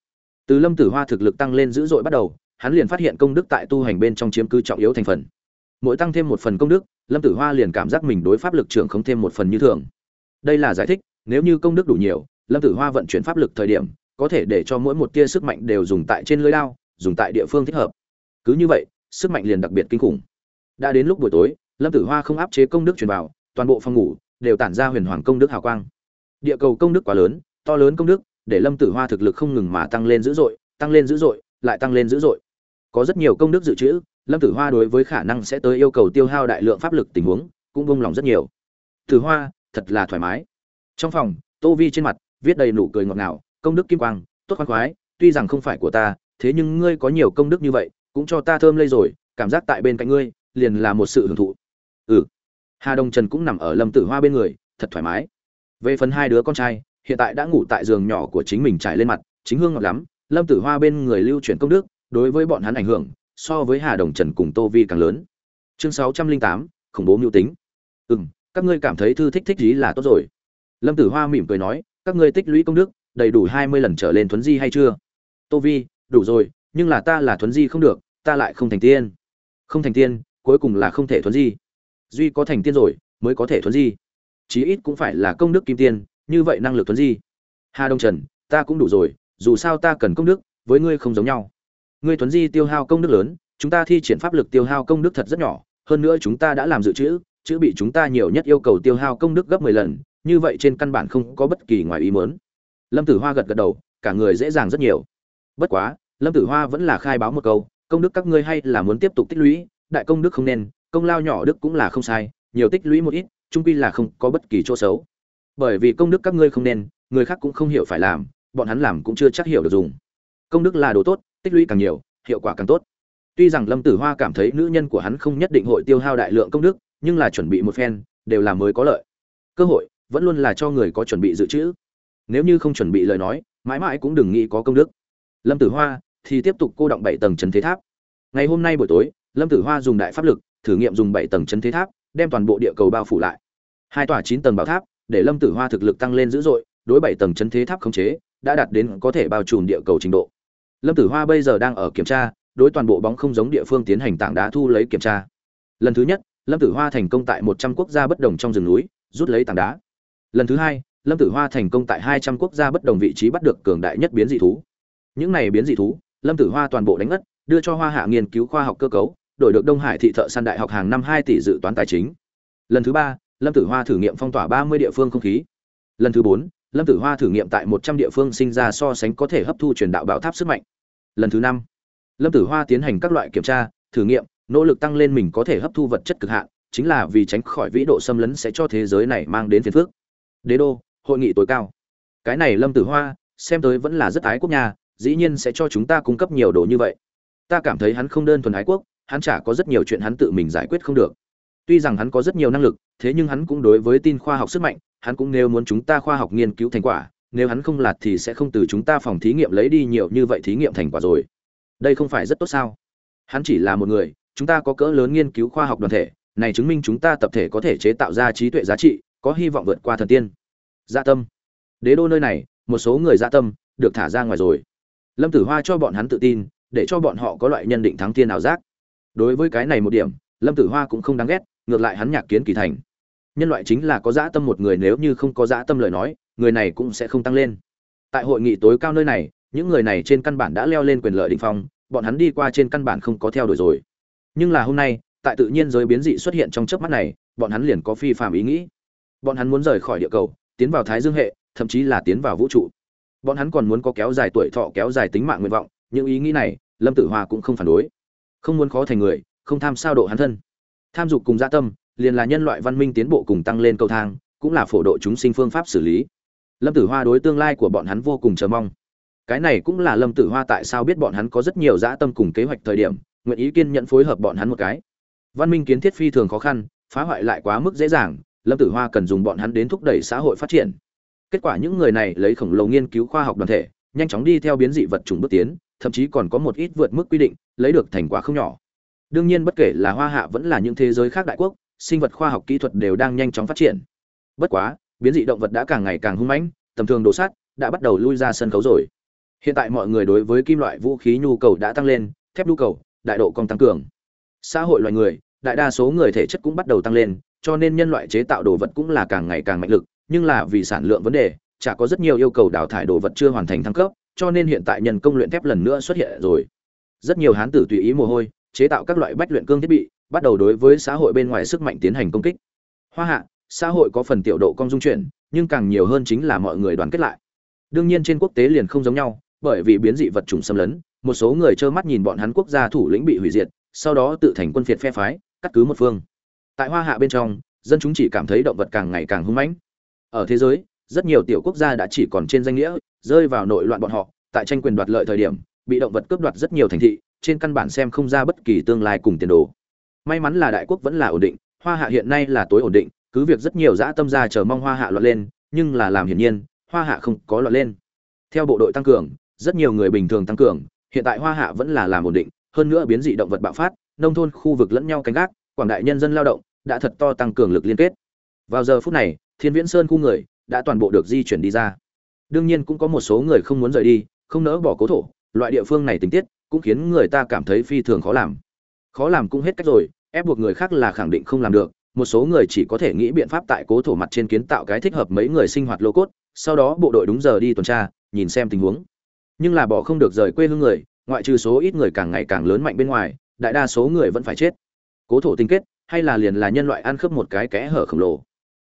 Từ lâm tử hoa thực lực tăng lên dữ dội bắt đầu, hắn liền phát hiện công đức tại tu hành bên trong chiếm cứ trọng yếu thành phần. Mỗi tăng thêm một phần công đức, lâm tử hoa liền cảm giác mình đối pháp lực trưởng không thêm một phần như thường. Đây là giải thích, nếu như công đức đủ nhiều lâm tử hoa vận chuyển pháp lực thời điểm, có thể để cho mỗi một tia sức mạnh đều dùng tại trên lưới lao dùng tại địa phương thích hợp. Cứ như vậy, sức mạnh liền đặc biệt kinh khủng. Đã đến lúc buổi tối, lâm tử hoa không áp chế công đức truyền vào, toàn bộ phòng ngủ đều tản ra huyền hoàng công đức hào quang. Địa cầu công đức quá lớn, to lớn công đức, để lâm tử hoa thực lực không ngừng mà tăng lên dữ dội, tăng lên dữ dội, lại tăng lên dữ dội. Có rất nhiều công đức dự trữ, lâm tử hoa đối với khả năng sẽ tới yêu cầu tiêu hao đại lượng pháp lực tình huống cũng bông lòng rất nhiều. Tử hoa, thật là thoải mái. Trong phòng, tô vi trên mặt viết đầy nụ cười ngọt ngào, công đức kim quang, tốt khoan khoái, tuy rằng không phải của ta, thế nhưng ngươi có nhiều công đức như vậy, cũng cho ta thơm lây rồi, cảm giác tại bên cạnh ngươi, liền là một sự hưởng thụ. Ừ. Hà đông trần cũng nằm ở lâm tử hoa bên người, thật thoải mái. Về phần hai đứa con trai, hiện tại đã ngủ tại giường nhỏ của chính mình trải lên mặt, chính hương ngọt lắm, lâm tử hoa bên người lưu chuyển công đức, đối với bọn hắn ảnh hưởng, so với hà đồng trần cùng tô vi càng lớn. Chương sáu trăm linh tám, khủng bố mưu tính. Ừ m các ngươi cảm thấy thư thích thích gì là tốt rồi. Lâm tử hoa mỉm cười nói các ngươi tích lũy công đức, đầy đủ hai mươi lần trở lên thuấn di hay chưa? Tô vi, đủ rồi, nhưng là ta là thuấn di không được, ta lại không thành tiên. Không thành tiên, cuối cùng là không thể thuấn di. Duy có thành tiên rồi, mới có thể thuấn di. Chí ít cũng phải là công đức kim tiên, như vậy năng lực thuấn di. Hà đông trần, ta cũng đủ rồi, dù sao ta cần công đức, với ngươi không giống nhau. Ngươi thuấn di tiêu hao công đức lớn, chúng ta thi triển pháp lực tiêu hao công đức thật rất nhỏ, hơn nữa chúng ta đã làm dự trữ, chữ bị chúng ta nhiều nhất yêu cầu tiêu hao công đức gấp mười lần như vậy trên căn bản không có bất kỳ ngoài ý muốn. lâm tử hoa gật gật đầu, cả người dễ dàng rất nhiều. Bất quá, lâm tử hoa vẫn là khai báo một câu, công đức các ngươi hay là muốn tiếp tục tích lũy, đại công đức không nên, công lao nhỏ đức cũng là không sai, nhiều tích lũy một ít trung quy là không có bất kỳ chỗ xấu. Bởi vì công đức các ngươi không nên, người khác cũng không hiểu phải làm, bọn hắn làm cũng chưa chắc hiểu được dùng. Công đức là đồ tốt, tích lũy càng nhiều, hiệu quả càng tốt. Tuy rằng lâm tử hoa cảm thấy nữ nhân của hắn không nhất định hội tiêu hao đại lượng công đức, nhưng là chuẩn bị một phen, đều là mới có lợi. Cơ hội vẫn luôn là cho người có chuẩn bị dự trữ. Nếu như không chuẩn bị lời nói, mãi mãi cũng đừng nghĩ có công đức. Lâm tử hoa thì tiếp tục cô động bảy tầng trấn thế tháp. Ngày hôm nay buổi tối, lâm tử hoa dùng đại pháp lực, thử nghiệm dùng bảy tầng trấn thế tháp, đem toàn bộ địa cầu bao phủ lại. Hai tòa chín tầng bảo tháp để lâm tử hoa thực lực tăng lên dữ dội, đối bảy tầng trấn thế tháp khống chế đã đạt đến có thể bao trùm địa cầu trình độ. Lâm tử hoa bây giờ đang ở kiểm tra, đối toàn bộ bóng không giống địa phương tiến hành tảng đá thu lấy kiểm tra. Lần thứ nhất, lâm tử hoa thành công tại một trăm quốc gia bất đồng trong rừng núi, rút lấy tảng đá lần thứ hai, lâm tử hoa thành công tại hai trăm quốc gia bất đồng vị trí bắt được cường đại nhất biến dị thú. Những này biến dị thú, lâm tử hoa toàn bộ đánh ngất, đưa cho hoa hạ nghiên cứu khoa học cơ cấu, đổi được đông hải thị thợ săn đại học hàng năm hai tỷ dự toán tài chính. Lần thứ ba, lâm tử hoa thử nghiệm phong tỏa ba mươi địa phương không khí. Lần thứ bốn, lâm tử hoa thử nghiệm tại một trăm địa phương sinh ra so sánh có thể hấp thu truyền đạo bảo tháp sức mạnh. Lần thứ năm, lâm tử hoa tiến hành các loại kiểm tra, thử nghiệm, nỗ lực tăng lên mình có thể hấp thu vật chất cực hạn, chính là vì tránh khỏi vĩ độ xâm lấn sẽ cho thế giới này mang đến phiền phước đế đô, hội nghị tối cao. Cái này lâm tử hoa, xem tới vẫn là rất ái quốc nhà dĩ nhiên sẽ cho chúng ta cung cấp nhiều đồ như vậy. Ta cảm thấy hắn không đơn thuần ái quốc, hắn chả có rất nhiều chuyện hắn tự mình giải quyết không được. Tuy rằng hắn có rất nhiều năng lực, thế nhưng hắn cũng đối với tin khoa học sức mạnh, hắn cũng nếu muốn chúng ta khoa học nghiên cứu thành quả, nếu hắn không lạt thì sẽ không từ chúng ta phòng thí nghiệm lấy đi nhiều như vậy thí nghiệm thành quả rồi. Đây không phải rất tốt sao? Hắn chỉ là một người, chúng ta có cỡ lớn nghiên cứu khoa học đoàn thể, này chứng minh chúng ta tập thể có thể chế tạo ra trí tuệ giá trị, có hy vọng vượt qua thần tiên dạ tâm. Đế đô nơi này, một số người dạ tâm được thả ra ngoài rồi. Lâm tử hoa cho bọn hắn tự tin, để cho bọn họ có loại nhân định thắng thiên ảo giác. Đối với cái này một điểm, lâm tử hoa cũng không đáng ghét, ngược lại hắn nhạc kiến kỳ thành. Nhân loại chính là có dã tâm một người nếu như không có dã tâm lời nói, người này cũng sẽ không tăng lên. Tại hội nghị tối cao nơi này, những người này trên căn bản đã leo lên quyền lợi định phong, bọn hắn đi qua trên căn bản không có theo đuổi rồi. Nhưng là hôm nay, tại tự nhiên giới biến dị xuất hiện trong chớp mắt này, bọn hắn liền có phi phạm ý nghĩ. Bọn hắn muốn rời khỏi địa cầu tiến vào thái dương hệ, thậm chí là tiến vào vũ trụ. Bọn hắn còn muốn có kéo dài tuổi thọ, kéo dài tính mạng nguyện vọng, những ý nghĩ này, lâm tử hoa cũng không phản đối. Không muốn khó thành người, không tham sao độ hắn thân. Tham dục cùng gia tâm, liền là nhân loại văn minh tiến bộ cùng tăng lên cầu thang, cũng là phổ độ chúng sinh phương pháp xử lý. Lâm tử hoa đối tương lai của bọn hắn vô cùng chờ mong. Cái này cũng là lâm tử hoa tại sao biết bọn hắn có rất nhiều dã tâm cùng kế hoạch thời điểm, nguyện ý kiên nhận phối hợp bọn hắn một cái. Văn minh kiến thiết phi thường khó khăn, phá hoại lại quá mức dễ dàng lâm tử hoa cần dùng bọn hắn đến thúc đẩy xã hội phát triển. Kết quả những người này lấy khổng lồ nghiên cứu khoa học đoàn thể, nhanh chóng đi theo biến dị vật chủng bước tiến, thậm chí còn có một ít vượt mức quy định, lấy được thành quả không nhỏ. Đương nhiên bất kể là hoa hạ vẫn là những thế giới khác đại quốc, sinh vật khoa học kỹ thuật đều đang nhanh chóng phát triển. Bất quá, biến dị động vật đã càng ngày càng hung mãnh, tầm thường đồ sát đã bắt đầu lui ra sân khấu rồi. Hiện tại mọi người đối với kim loại vũ khí nhu cầu đã tăng lên, thép nhu cầu, đại độ còn tăng cường. Xã hội loài người, đại đa số người thể chất cũng bắt đầu tăng lên cho nên nhân loại chế tạo đồ vật cũng là càng ngày càng mạnh lực, nhưng là vì sản lượng vấn đề, chả có rất nhiều yêu cầu đào thải đồ vật chưa hoàn thành thăng cấp, cho nên hiện tại nhân công luyện thép lần nữa xuất hiện rồi. Rất nhiều hán tử tùy ý mồ hôi, chế tạo các loại bách luyện cương thiết bị, bắt đầu đối với xã hội bên ngoài sức mạnh tiến hành công kích. Hoa hạ, xã hội có phần tiểu độ cong dung chuyển, nhưng càng nhiều hơn chính là mọi người đoàn kết lại. Đương nhiên trên quốc tế liền không giống nhau, bởi vì biến dị vật chủng xâm lấn, một số người trơ mắt nhìn bọn hắn quốc gia thủ lĩnh bị hủy diệt, sau đó tự thành quân phiệt phe phái, cắt cứ một phương tại hoa hạ bên trong, dân chúng chỉ cảm thấy động vật càng ngày càng hung mãnh. Ở thế giới, rất nhiều tiểu quốc gia đã chỉ còn trên danh nghĩa, rơi vào nội loạn bọn họ, tại tranh quyền đoạt lợi thời điểm, bị động vật cướp đoạt rất nhiều thành thị, trên căn bản xem không ra bất kỳ tương lai cùng tiền đồ. May mắn là đại quốc vẫn là ổn định, hoa hạ hiện nay là tối ổn định, cứ việc rất nhiều dã tâm gia chờ mong hoa hạ loạn lên, nhưng là làm hiển nhiên, hoa hạ không có loạn lên. Theo bộ đội tăng cường, rất nhiều người bình thường tăng cường, hiện tại hoa hạ vẫn là làm ổn định, hơn nữa biến dị động vật bạo phát, nông thôn khu vực lẫn nhau canh gác, quảng đại nhân dân lao động đã thật to tăng cường lực liên kết. Vào giờ phút này, thiên viễn sơn khu người đã toàn bộ được di chuyển đi ra. Đương nhiên cũng có một số người không muốn rời đi, không nỡ bỏ cố thổ, loại địa phương này tình tiết cũng khiến người ta cảm thấy phi thường khó làm. Khó làm cũng hết cách rồi, ép buộc người khác là khẳng định không làm được, một số người chỉ có thể nghĩ biện pháp tại cố thổ mặt trên kiến tạo cái thích hợp mấy người sinh hoạt lô cốt, sau đó bộ đội đúng giờ đi tuần tra, nhìn xem tình huống. Nhưng là bỏ không được rời quê hương người, ngoại trừ số ít người càng ngày càng lớn mạnh bên ngoài, đại đa số người vẫn phải chết. Cố thổ tinh kết hay là liền là nhân loại ăn khớp một cái kẽ hở khổng lồ.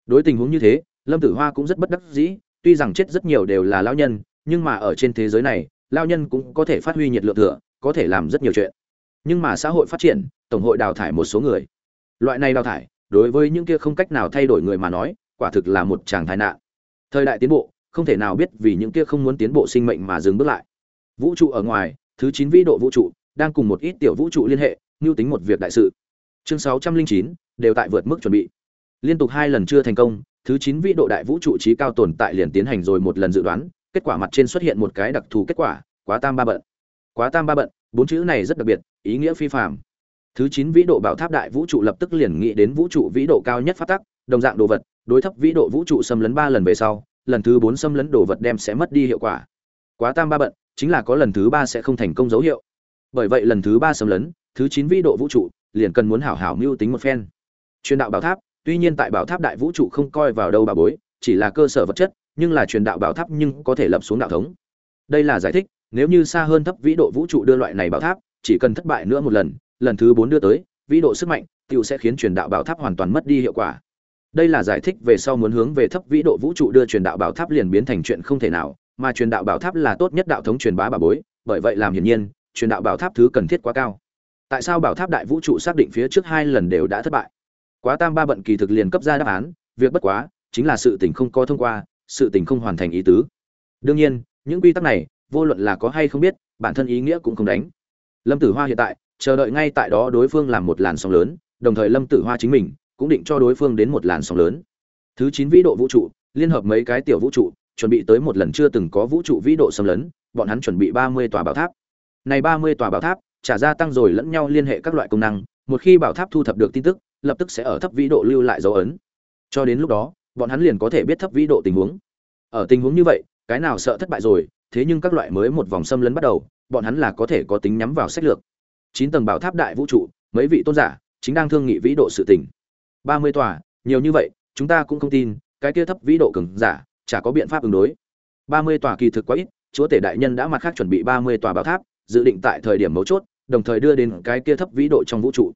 Đối tình huống như thế, lâm tử hoa cũng rất bất đắc dĩ, tuy rằng chết rất nhiều đều là lao nhân, nhưng mà ở trên thế giới này lao nhân cũng có thể phát huy nhiệt lượng thừa, có thể làm rất nhiều chuyện. Nhưng mà xã hội phát triển, tổng hội đào thải một số người. Loại này đào thải, đối với những kia không cách nào thay đổi người mà nói, quả thực là một tràng thái nạn. Thời đại tiến bộ, không thể nào biết vì những kia không muốn tiến bộ sinh mệnh mà dừng bước lại. Vũ trụ ở ngoài, thứ chín vĩ độ vũ trụ, đang cùng một ít tiểu vũ trụ liên hệ mưu tính một việc đại sự chương sáu trăm linh chín, đều tại vượt mức chuẩn bị. Liên tục hai lần chưa thành công, thứ chín vĩ độ đại vũ trụ trí cao tồn tại liền tiến hành rồi một lần dự đoán, kết quả mặt trên xuất hiện một cái đặc thù kết quả, quá tam ba bận. Quá tam ba bận, bốn chữ này rất đặc biệt, ý nghĩa phi phạm thứ chín vĩ độ bảo tháp đại vũ trụ lập tức liền nghĩ đến vũ trụ vĩ độ cao nhất phát tắc, đồng dạng đồ vật, đối thấp vĩ độ vũ trụ xâm lấn ba lần về sau, lần thứ bốn xâm lấn đồ vật đem sẽ mất đi hiệu quả. Quá tam ba bận, chính là có lần thứ ba sẽ không thành công dấu hiệu. Bởi vậy lần thứ ba xâm lấn, thứ chín vĩ độ vũ trụ liền cần muốn hảo hảo mưu tính một phen. Truyền đạo bảo tháp, tuy nhiên tại bảo tháp đại vũ trụ không coi vào đâu bà bối, chỉ là cơ sở vật chất, nhưng là truyền đạo bảo tháp nhưng có thể lập xuống đạo thống. Đây là giải thích, nếu như xa hơn thấp vĩ độ vũ trụ đưa loại này bảo tháp, chỉ cần thất bại nữa một lần lần thứ bốn đưa tới, vĩ độ sức mạnh tựu sẽ khiến truyền đạo bảo tháp hoàn toàn mất đi hiệu quả. Đây là giải thích về sau muốn hướng về thấp vĩ độ vũ trụ đưa truyền đạo bảo tháp liền biến thành chuyện không thể nào, mà truyền đạo bảo tháp là tốt nhất đạo thống truyền bá bà bối, bởi vậy làm hiển nhiên, truyền đạo bảo tháp thứ cần thiết quá cao tại sao bảo tháp đại vũ trụ xác định phía trước hai lần đều đã thất bại? Quá tam ba bận kỳ thực liền cấp ra đáp án, việc bất quá, chính là sự tình không có thông qua, sự tình không hoàn thành ý tứ. Đương nhiên, những quy tắc này, vô luận là có hay không biết, bản thân ý nghĩa cũng không đánh. Lâm tử hoa hiện tại, chờ đợi ngay tại đó đối phương làm một làn sóng lớn, đồng thời lâm tử hoa chính mình, cũng định cho đối phương đến một làn sóng lớn. Thứ chín vĩ độ vũ trụ, liên hợp mấy cái tiểu vũ trụ, chuẩn bị tới một lần chưa từng có vũ trụ vĩ độ xâm lấn, bọn hắn chuẩn bị ba mươi tòa bảo tháp. Này ba mươi tòa bảo tháp trả ra tăng rồi lẫn nhau liên hệ các loại công năng, một khi bảo tháp thu thập được tin tức, lập tức sẽ ở thấp vĩ độ lưu lại dấu ấn. Cho đến lúc đó, bọn hắn liền có thể biết thấp vĩ độ tình huống. Ở tình huống như vậy, cái nào sợ thất bại rồi, thế nhưng các loại mới một vòng xâm lấn bắt đầu, bọn hắn là có thể có tính nhắm vào sách lược. Chín tầng bảo tháp đại vũ trụ, mấy vị tôn giả, chính đang thương nghị vĩ độ sự tình. Ba mươi tòa, nhiều như vậy, chúng ta cũng không tin, cái kia thấp vĩ độ cường giả, chả có biện pháp ứng đối. Ba mươi tòa kỳ thực quá ít, chúa tể đại nhân đã mặt khác chuẩn bị ba mươi tòa bảo tháp dự định tại thời điểm mấu chốt, đồng thời đưa đến cái kia thấp vĩ độ trong vũ trụ.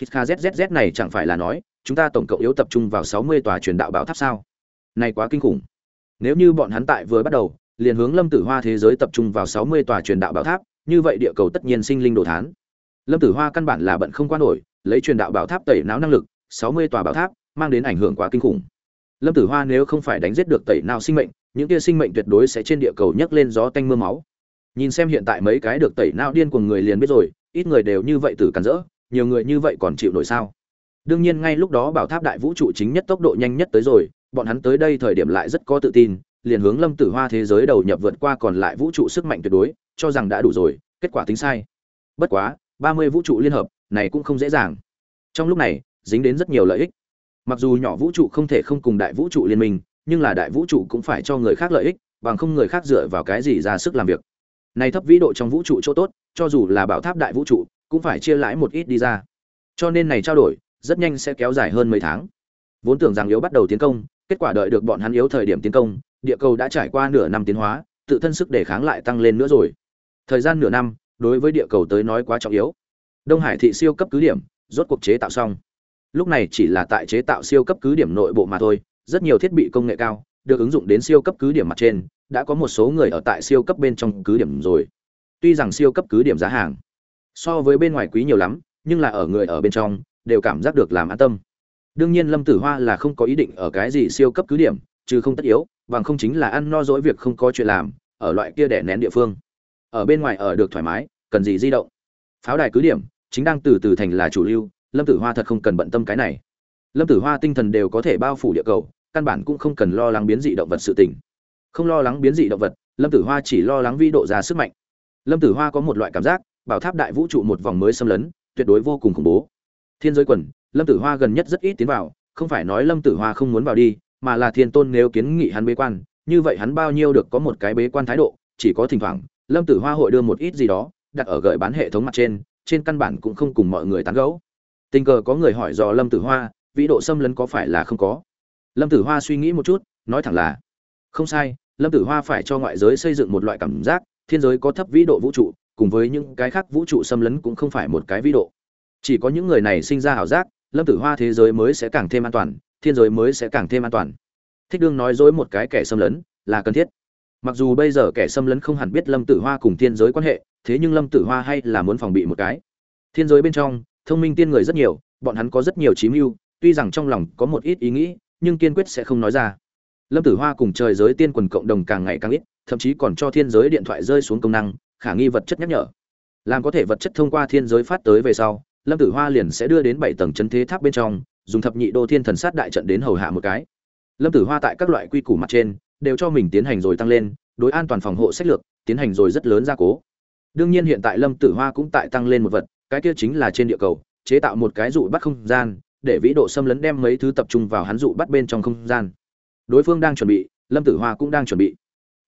Hít kha zzz này chẳng phải là nói, chúng ta tổng cộng yếu tập trung vào sáu mươi tòa truyền đạo bảo tháp sao? Này quá kinh khủng. Nếu như bọn hắn tại vừa bắt đầu, liền hướng lâm tử hoa thế giới tập trung vào sáu mươi tòa truyền đạo bảo tháp, như vậy địa cầu tất nhiên sinh linh đồ thán. Lâm tử hoa căn bản là bận không qua nổi, lấy truyền đạo bảo tháp tẩy não năng lực, sáu mươi tòa bảo tháp, mang đến ảnh hưởng quá kinh khủng. Lâm tử hoa nếu không phải đánh giết được tẩy não sinh mệnh, những kia sinh mệnh tuyệt đối sẽ trên địa cầu nhấc lên gió tanh mưa máu nhìn xem hiện tại mấy cái được tẩy não điên của người liền biết rồi, ít người đều như vậy tử cắn rỡ, nhiều người như vậy còn chịu nổi sao? Đương nhiên ngay lúc đó bảo tháp đại vũ trụ chính nhất tốc độ nhanh nhất tới rồi, bọn hắn tới đây thời điểm lại rất có tự tin, liền hướng lâm tử hoa thế giới đầu nhập vượt qua còn lại vũ trụ sức mạnh tuyệt đối, cho rằng đã đủ rồi, kết quả tính sai. Bất quá, ba mươi vũ trụ liên hợp, này cũng không dễ dàng. Trong lúc này, dính đến rất nhiều lợi ích. Mặc dù nhỏ vũ trụ không thể không cùng đại vũ trụ liên minh, nhưng là đại vũ trụ cũng phải cho người khác lợi ích, bằng không người khác dựa vào cái gì ra sức làm việc này thấp vĩ độ trong vũ trụ chỗ tốt, cho dù là bảo tháp đại vũ trụ, cũng phải chia lãi một ít đi ra. Cho nên này trao đổi, rất nhanh sẽ kéo dài hơn mấy tháng. Vốn tưởng rằng yếu bắt đầu tiến công, kết quả đợi được bọn hắn yếu thời điểm tiến công, địa cầu đã trải qua nửa năm tiến hóa, tự thân sức đề kháng lại tăng lên nữa rồi. Thời gian nửa năm, đối với địa cầu tới nói quá trọng yếu. Đông hải thị siêu cấp cứ điểm, rốt cuộc chế tạo xong. Lúc này chỉ là tại chế tạo siêu cấp cứ điểm nội bộ mà thôi, rất nhiều thiết bị công nghệ cao, được ứng dụng đến siêu cấp cứ điểm mặt trên đã có một số người ở tại siêu cấp bên trong cứ điểm rồi. Tuy rằng siêu cấp cứ điểm giá hàng so với bên ngoài quý nhiều lắm, nhưng là ở người ở bên trong đều cảm giác được làm an tâm. Đương nhiên lâm tử hoa là không có ý định ở cái gì siêu cấp cứ điểm chứ không tất yếu, bằng không chính là ăn no dỗi việc không có chuyện làm, ở loại kia đẻ nén địa phương. Ở bên ngoài ở được thoải mái, cần gì di động. Pháo đài cứ điểm chính đang từ từ thành là chủ lưu, lâm tử hoa thật không cần bận tâm cái này. Lâm tử hoa tinh thần đều có thể bao phủ địa cầu, căn bản cũng không cần lo lắng biến dị động vật sự tình không lo lắng biến dị động vật, lâm tử hoa chỉ lo lắng vi độ ra sức mạnh. Lâm tử hoa có một loại cảm giác, bảo tháp đại vũ trụ một vòng mới xâm lấn, tuyệt đối vô cùng khủng bố. Thiên giới quần, lâm tử hoa gần nhất rất ít tiến vào, không phải nói lâm tử hoa không muốn vào đi, mà là thiên tôn nếu kiến nghị hắn bế quan, như vậy hắn bao nhiêu được có một cái bế quan thái độ, chỉ có thỉnh thoảng, lâm tử hoa hội đưa một ít gì đó, đặt ở gợi bán hệ thống mặt trên trên căn bản cũng không cùng mọi người tán gẫu. Tình cờ có người hỏi dò lâm tử hoa, vĩ độ xâm lấn có phải là không có? Lâm tử hoa suy nghĩ một chút, nói thẳng là, không sai lâm tử hoa phải cho ngoại giới xây dựng một loại cảm giác, thiên giới có thấp vĩ độ vũ trụ, cùng với những cái khác vũ trụ xâm lấn cũng không phải một cái vĩ độ. Chỉ có những người này sinh ra ảo giác, lâm tử hoa thế giới mới sẽ càng thêm an toàn, thiên giới mới sẽ càng thêm an toàn. Thích đương nói dối một cái kẻ xâm lấn là cần thiết. Mặc dù bây giờ kẻ xâm lấn không hẳn biết lâm tử hoa cùng thiên giới quan hệ, thế nhưng lâm tử hoa hay là muốn phòng bị một cái. Thiên giới bên trong, thông minh tiên người rất nhiều, bọn hắn có rất nhiều chí mưu, tuy rằng trong lòng có một ít ý nghĩ, nhưng kiên quyết sẽ không nói ra lâm tử hoa cùng trời giới tiên quần cộng đồng càng ngày càng ít, thậm chí còn cho thiên giới điện thoại rơi xuống công năng, khả nghi vật chất nhắc nhở. Làm có thể vật chất thông qua thiên giới phát tới về sau, lâm tử hoa liền sẽ đưa đến bảy tầng chân thế tháp bên trong, dùng thập nhị đô thiên thần sát đại trận đến hầu hạ một cái. Lâm tử hoa tại các loại quy củ mặt trên, đều cho mình tiến hành rồi tăng lên, đối an toàn phòng hộ sách lược, tiến hành rồi rất lớn gia cố. Đương nhiên hiện tại lâm tử hoa cũng tại tăng lên một vật, cái kia chính là trên địa cầu, chế tạo một cái dụ bắt không gian, để vĩ độ xâm lấn đem mấy thứ tập trung vào hắn dụ bắt bên trong không gian đối phương đang chuẩn bị, lâm tử hoa cũng đang chuẩn bị.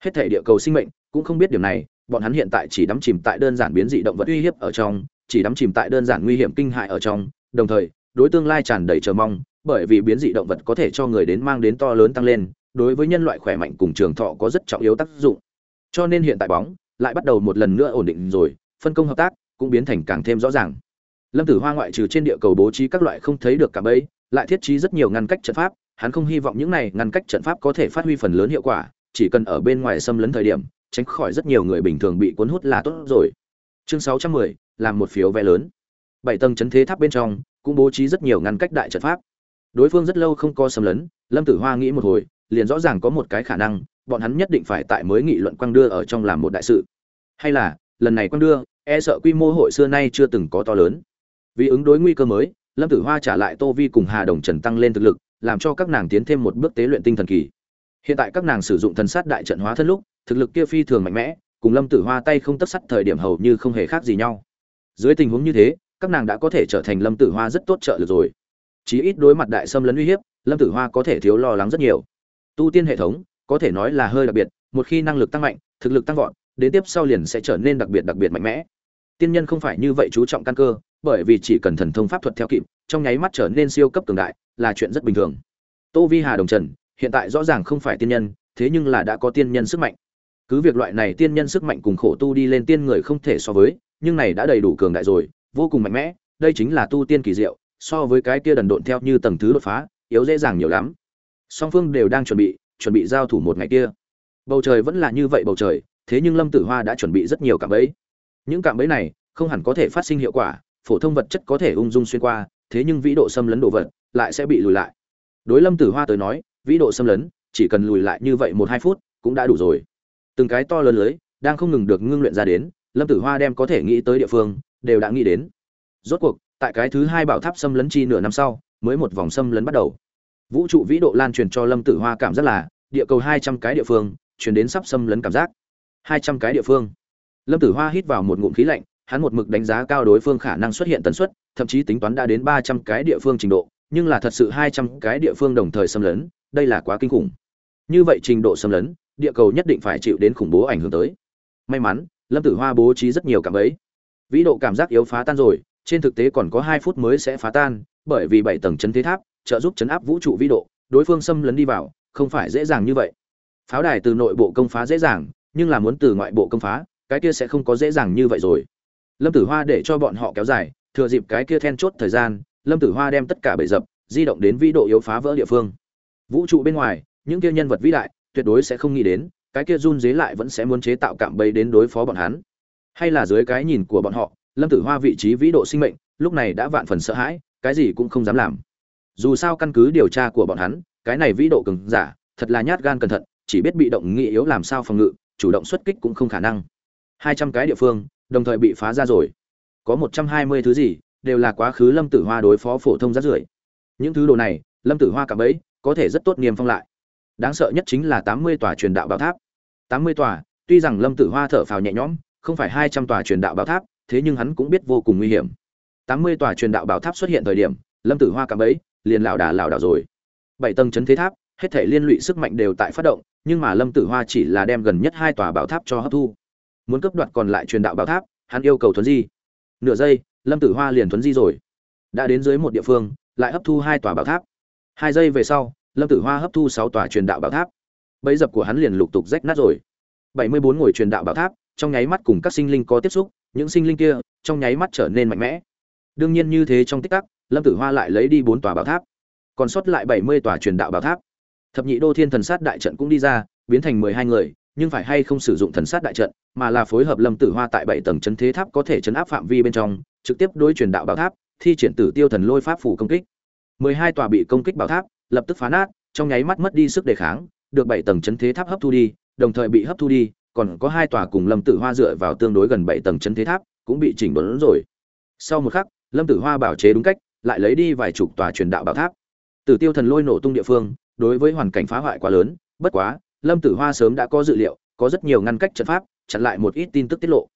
Hết thể địa cầu sinh mệnh, cũng không biết điều này, bọn hắn hiện tại chỉ đắm chìm tại đơn giản biến dị động vật uy hiếp ở trong, chỉ đắm chìm tại đơn giản nguy hiểm kinh hại ở trong, đồng thời, đối tương lai tràn đầy chờ mong, bởi vì biến dị động vật có thể cho người đến mang đến to lớn tăng lên, đối với nhân loại khỏe mạnh cùng trường thọ có rất trọng yếu tác dụng. Cho nên hiện tại bóng lại bắt đầu một lần nữa ổn định rồi, phân công hợp tác cũng biến thành càng thêm rõ ràng. Lâm tử hoa ngoại trừ trên địa cầu bố trí các loại không thấy được cả bẫy, lại thiết trí rất nhiều ngăn cách trận pháp hắn không hy vọng những này ngăn cách trận pháp có thể phát huy phần lớn hiệu quả chỉ cần ở bên ngoài xâm lấn thời điểm tránh khỏi rất nhiều người bình thường bị cuốn hút là tốt rồi. Chương 610, làm một phiếu vé lớn. Bảy tầng chấn thế tháp bên trong cũng bố trí rất nhiều ngăn cách đại trận pháp. Đối phương rất lâu không có xâm lấn lâm tử hoa nghĩ một hồi liền rõ ràng có một cái khả năng bọn hắn nhất định phải tại mới nghị luận quang đưa ở trong làm một đại sự. Hay là lần này quang đưa e sợ quy mô hội xưa nay chưa từng có to lớn. Vì ứng đối nguy cơ mới lâm tử hoa trả lại tô vi cùng hà đồng trần tăng lên thực lực làm cho các nàng tiến thêm một bước tế luyện tinh thần kỳ. Hiện tại các nàng sử dụng thần sát đại trận hóa thân lúc, thực lực kia phi thường mạnh mẽ, cùng lâm tử hoa tay không tấc sắt thời điểm hầu như không hề khác gì nhau. Dưới tình huống như thế, các nàng đã có thể trở thành lâm tử hoa rất tốt trợ lực rồi. Chí ít đối mặt đại xâm lấn uy hiếp, lâm tử hoa có thể thiếu lo lắng rất nhiều. Tu tiên hệ thống, có thể nói là hơi đặc biệt, một khi năng lực tăng mạnh, thực lực tăng vọt, đến tiếp sau liền sẽ trở nên đặc biệt đặc biệt mạnh mẽ. Tiên nhân không phải như vậy chú trọng căn cơ bởi vì chỉ cần thần thông pháp thuật theo kịp, trong nháy mắt trở nên siêu cấp cường đại, là chuyện rất bình thường. Tô vi hà đồng trần, hiện tại rõ ràng không phải tiên nhân, thế nhưng là đã có tiên nhân sức mạnh. Cứ việc loại này tiên nhân sức mạnh cùng khổ tu đi lên tiên người không thể so với, nhưng này đã đầy đủ cường đại rồi, vô cùng mạnh mẽ, đây chính là tu tiên kỳ diệu, so với cái kia đần độn theo như tầng thứ đột phá, yếu dễ dàng nhiều lắm. Song phương đều đang chuẩn bị chuẩn bị giao thủ một ngày kia. Bầu trời vẫn là như vậy bầu trời, thế nhưng lâm tử hoa đã chuẩn bị rất nhiều cạm bẫy. Những cạm bẫy này không hẳn có thể phát sinh hiệu quả phổ thông vật chất có thể ung dung xuyên qua, thế nhưng vĩ độ xâm lấn đồ vật lại sẽ bị lùi lại. Đối lâm tử hoa tới nói, vĩ độ xâm lấn chỉ cần lùi lại như vậy một hai phút cũng đã đủ rồi. Từng cái to lớn lưới đang không ngừng được ngưng luyện ra đến, lâm tử hoa đem có thể nghĩ tới địa phương đều đã nghĩ đến. Rốt cuộc, tại cái thứ hai bảo tháp xâm lấn chi nửa năm sau, mới một vòng xâm lấn bắt đầu. Vũ trụ vĩ độ lan truyền cho lâm tử hoa cảm giác là địa cầu hai trăm cái địa phương truyền đến sắp xâm lấn cảm giác. Hai trăm cái địa phương. Lâm tử hoa hít vào một ngụm khí lạnh hắn một mực đánh giá cao đối phương khả năng xuất hiện tần suất, thậm chí tính toán đã đến ba trăm cái địa phương trình độ, nhưng là thật sự hai trăm cái địa phương đồng thời xâm lấn, đây là quá kinh khủng. Như vậy trình độ xâm lấn, địa cầu nhất định phải chịu đến khủng bố ảnh hưởng tới. May mắn, lâm tử hoa bố trí rất nhiều cảm ấy vĩ độ cảm giác yếu phá tan rồi, trên thực tế còn có hai phút mới sẽ phá tan, bởi vì bảy tầng chấn thế tháp, trợ giúp chấn áp vũ trụ vĩ độ, đối phương xâm lấn đi vào, không phải dễ dàng như vậy. Pháo đài từ nội bộ công phá dễ dàng, nhưng là muốn từ ngoại bộ công phá, cái kia sẽ không có dễ dàng như vậy rồi lâm tử hoa để cho bọn họ kéo dài, thừa dịp cái kia then chốt thời gian, lâm tử hoa đem tất cả bể dập, di động đến vĩ độ yếu phá vỡ địa phương. Vũ trụ bên ngoài, những kia nhân vật vĩ đại, tuyệt đối sẽ không nghĩ đến, cái kia run dế lại vẫn sẽ muốn chế tạo cạm bẫy đến đối phó bọn hắn. Hay là dưới cái nhìn của bọn họ, lâm tử hoa vị trí vĩ độ sinh mệnh, lúc này đã vạn phần sợ hãi, cái gì cũng không dám làm. Dù sao căn cứ điều tra của bọn hắn, cái này vĩ độ cứng giả, thật là nhát gan cẩn thận, chỉ biết bị động nghĩ yếu làm sao phòng ngự, chủ động xuất kích cũng không khả năng. Hai trăm cái địa phương đồng thời bị phá ra rồi. Có một trăm hai mươi thứ gì, đều là quá khứ lâm tử hoa đối phó phổ thông rất rưởi. Những thứ đồ này, lâm tử hoa cảm ấy có thể rất tốt niềm phong lại. Đáng sợ nhất chính là tám mươi tòa truyền đạo bảo tháp. tám mươi tòa, tuy rằng lâm tử hoa thở phào nhẹ nhõm, không phải hai trăm tòa truyền đạo bảo tháp, thế nhưng hắn cũng biết vô cùng nguy hiểm. tám mươi tòa truyền đạo bảo tháp xuất hiện thời điểm, lâm tử hoa cảm ấy liền lảo đà lảo đảo rồi. Bảy tầng chấn thế tháp, hết thể liên lụy sức mạnh đều tại phát động, nhưng mà lâm tử hoa chỉ là đem gần nhất hai tòa bảo tháp cho hấp thu muốn cấp đoạt còn lại truyền đạo bảo tháp, hắn yêu cầu thuấn di. Nửa giây, lâm tử hoa liền thuấn di rồi. Đã đến dưới một địa phương, lại hấp thu hai tòa bảo tháp. Hai giây về sau, lâm tử hoa hấp thu sáu tòa truyền đạo bảo tháp. Bẫy dập của hắn liền lục tục rách nát rồi. Bảy mươi bốn ngồi truyền đạo bảo tháp, trong nháy mắt cùng các sinh linh có tiếp xúc, những sinh linh kia trong nháy mắt trở nên mạnh mẽ. Đương nhiên như thế trong tích tắc, lâm tử hoa lại lấy đi bốn tòa bảo tháp. Còn sót lại bảy mươi tòa truyền đạo bảo tháp. Thập nhị đô thiên thần sát đại trận cũng đi ra, biến thành mười hai người nhưng phải hay không sử dụng thần sát đại trận, mà là phối hợp lâm tử hoa tại bảy tầng chấn thế tháp có thể chấn áp phạm vi bên trong, trực tiếp đối truyền đạo bảo tháp, thi triển tử tiêu thần lôi pháp phủ công kích. Mười hai tòa bị công kích bảo tháp, lập tức phá nát, trong nháy mắt mất đi sức đề kháng, được bảy tầng chấn thế tháp hấp thu đi, đồng thời bị hấp thu đi, còn có hai tòa cùng lâm tử hoa dựa vào tương đối gần bảy tầng chấn thế tháp, cũng bị chỉnh đốn rồi. Sau một khắc, lâm tử hoa bảo chế đúng cách, lại lấy đi vài chục tòa truyền đạo bảo tháp. Tử tiêu thần lôi nổ tung địa phương, đối với hoàn cảnh phá hoại quá lớn, bất quá lâm tử hoa sớm đã có dự liệu, có rất nhiều ngăn cách trận pháp, chặn lại một ít tin tức tiết lộ.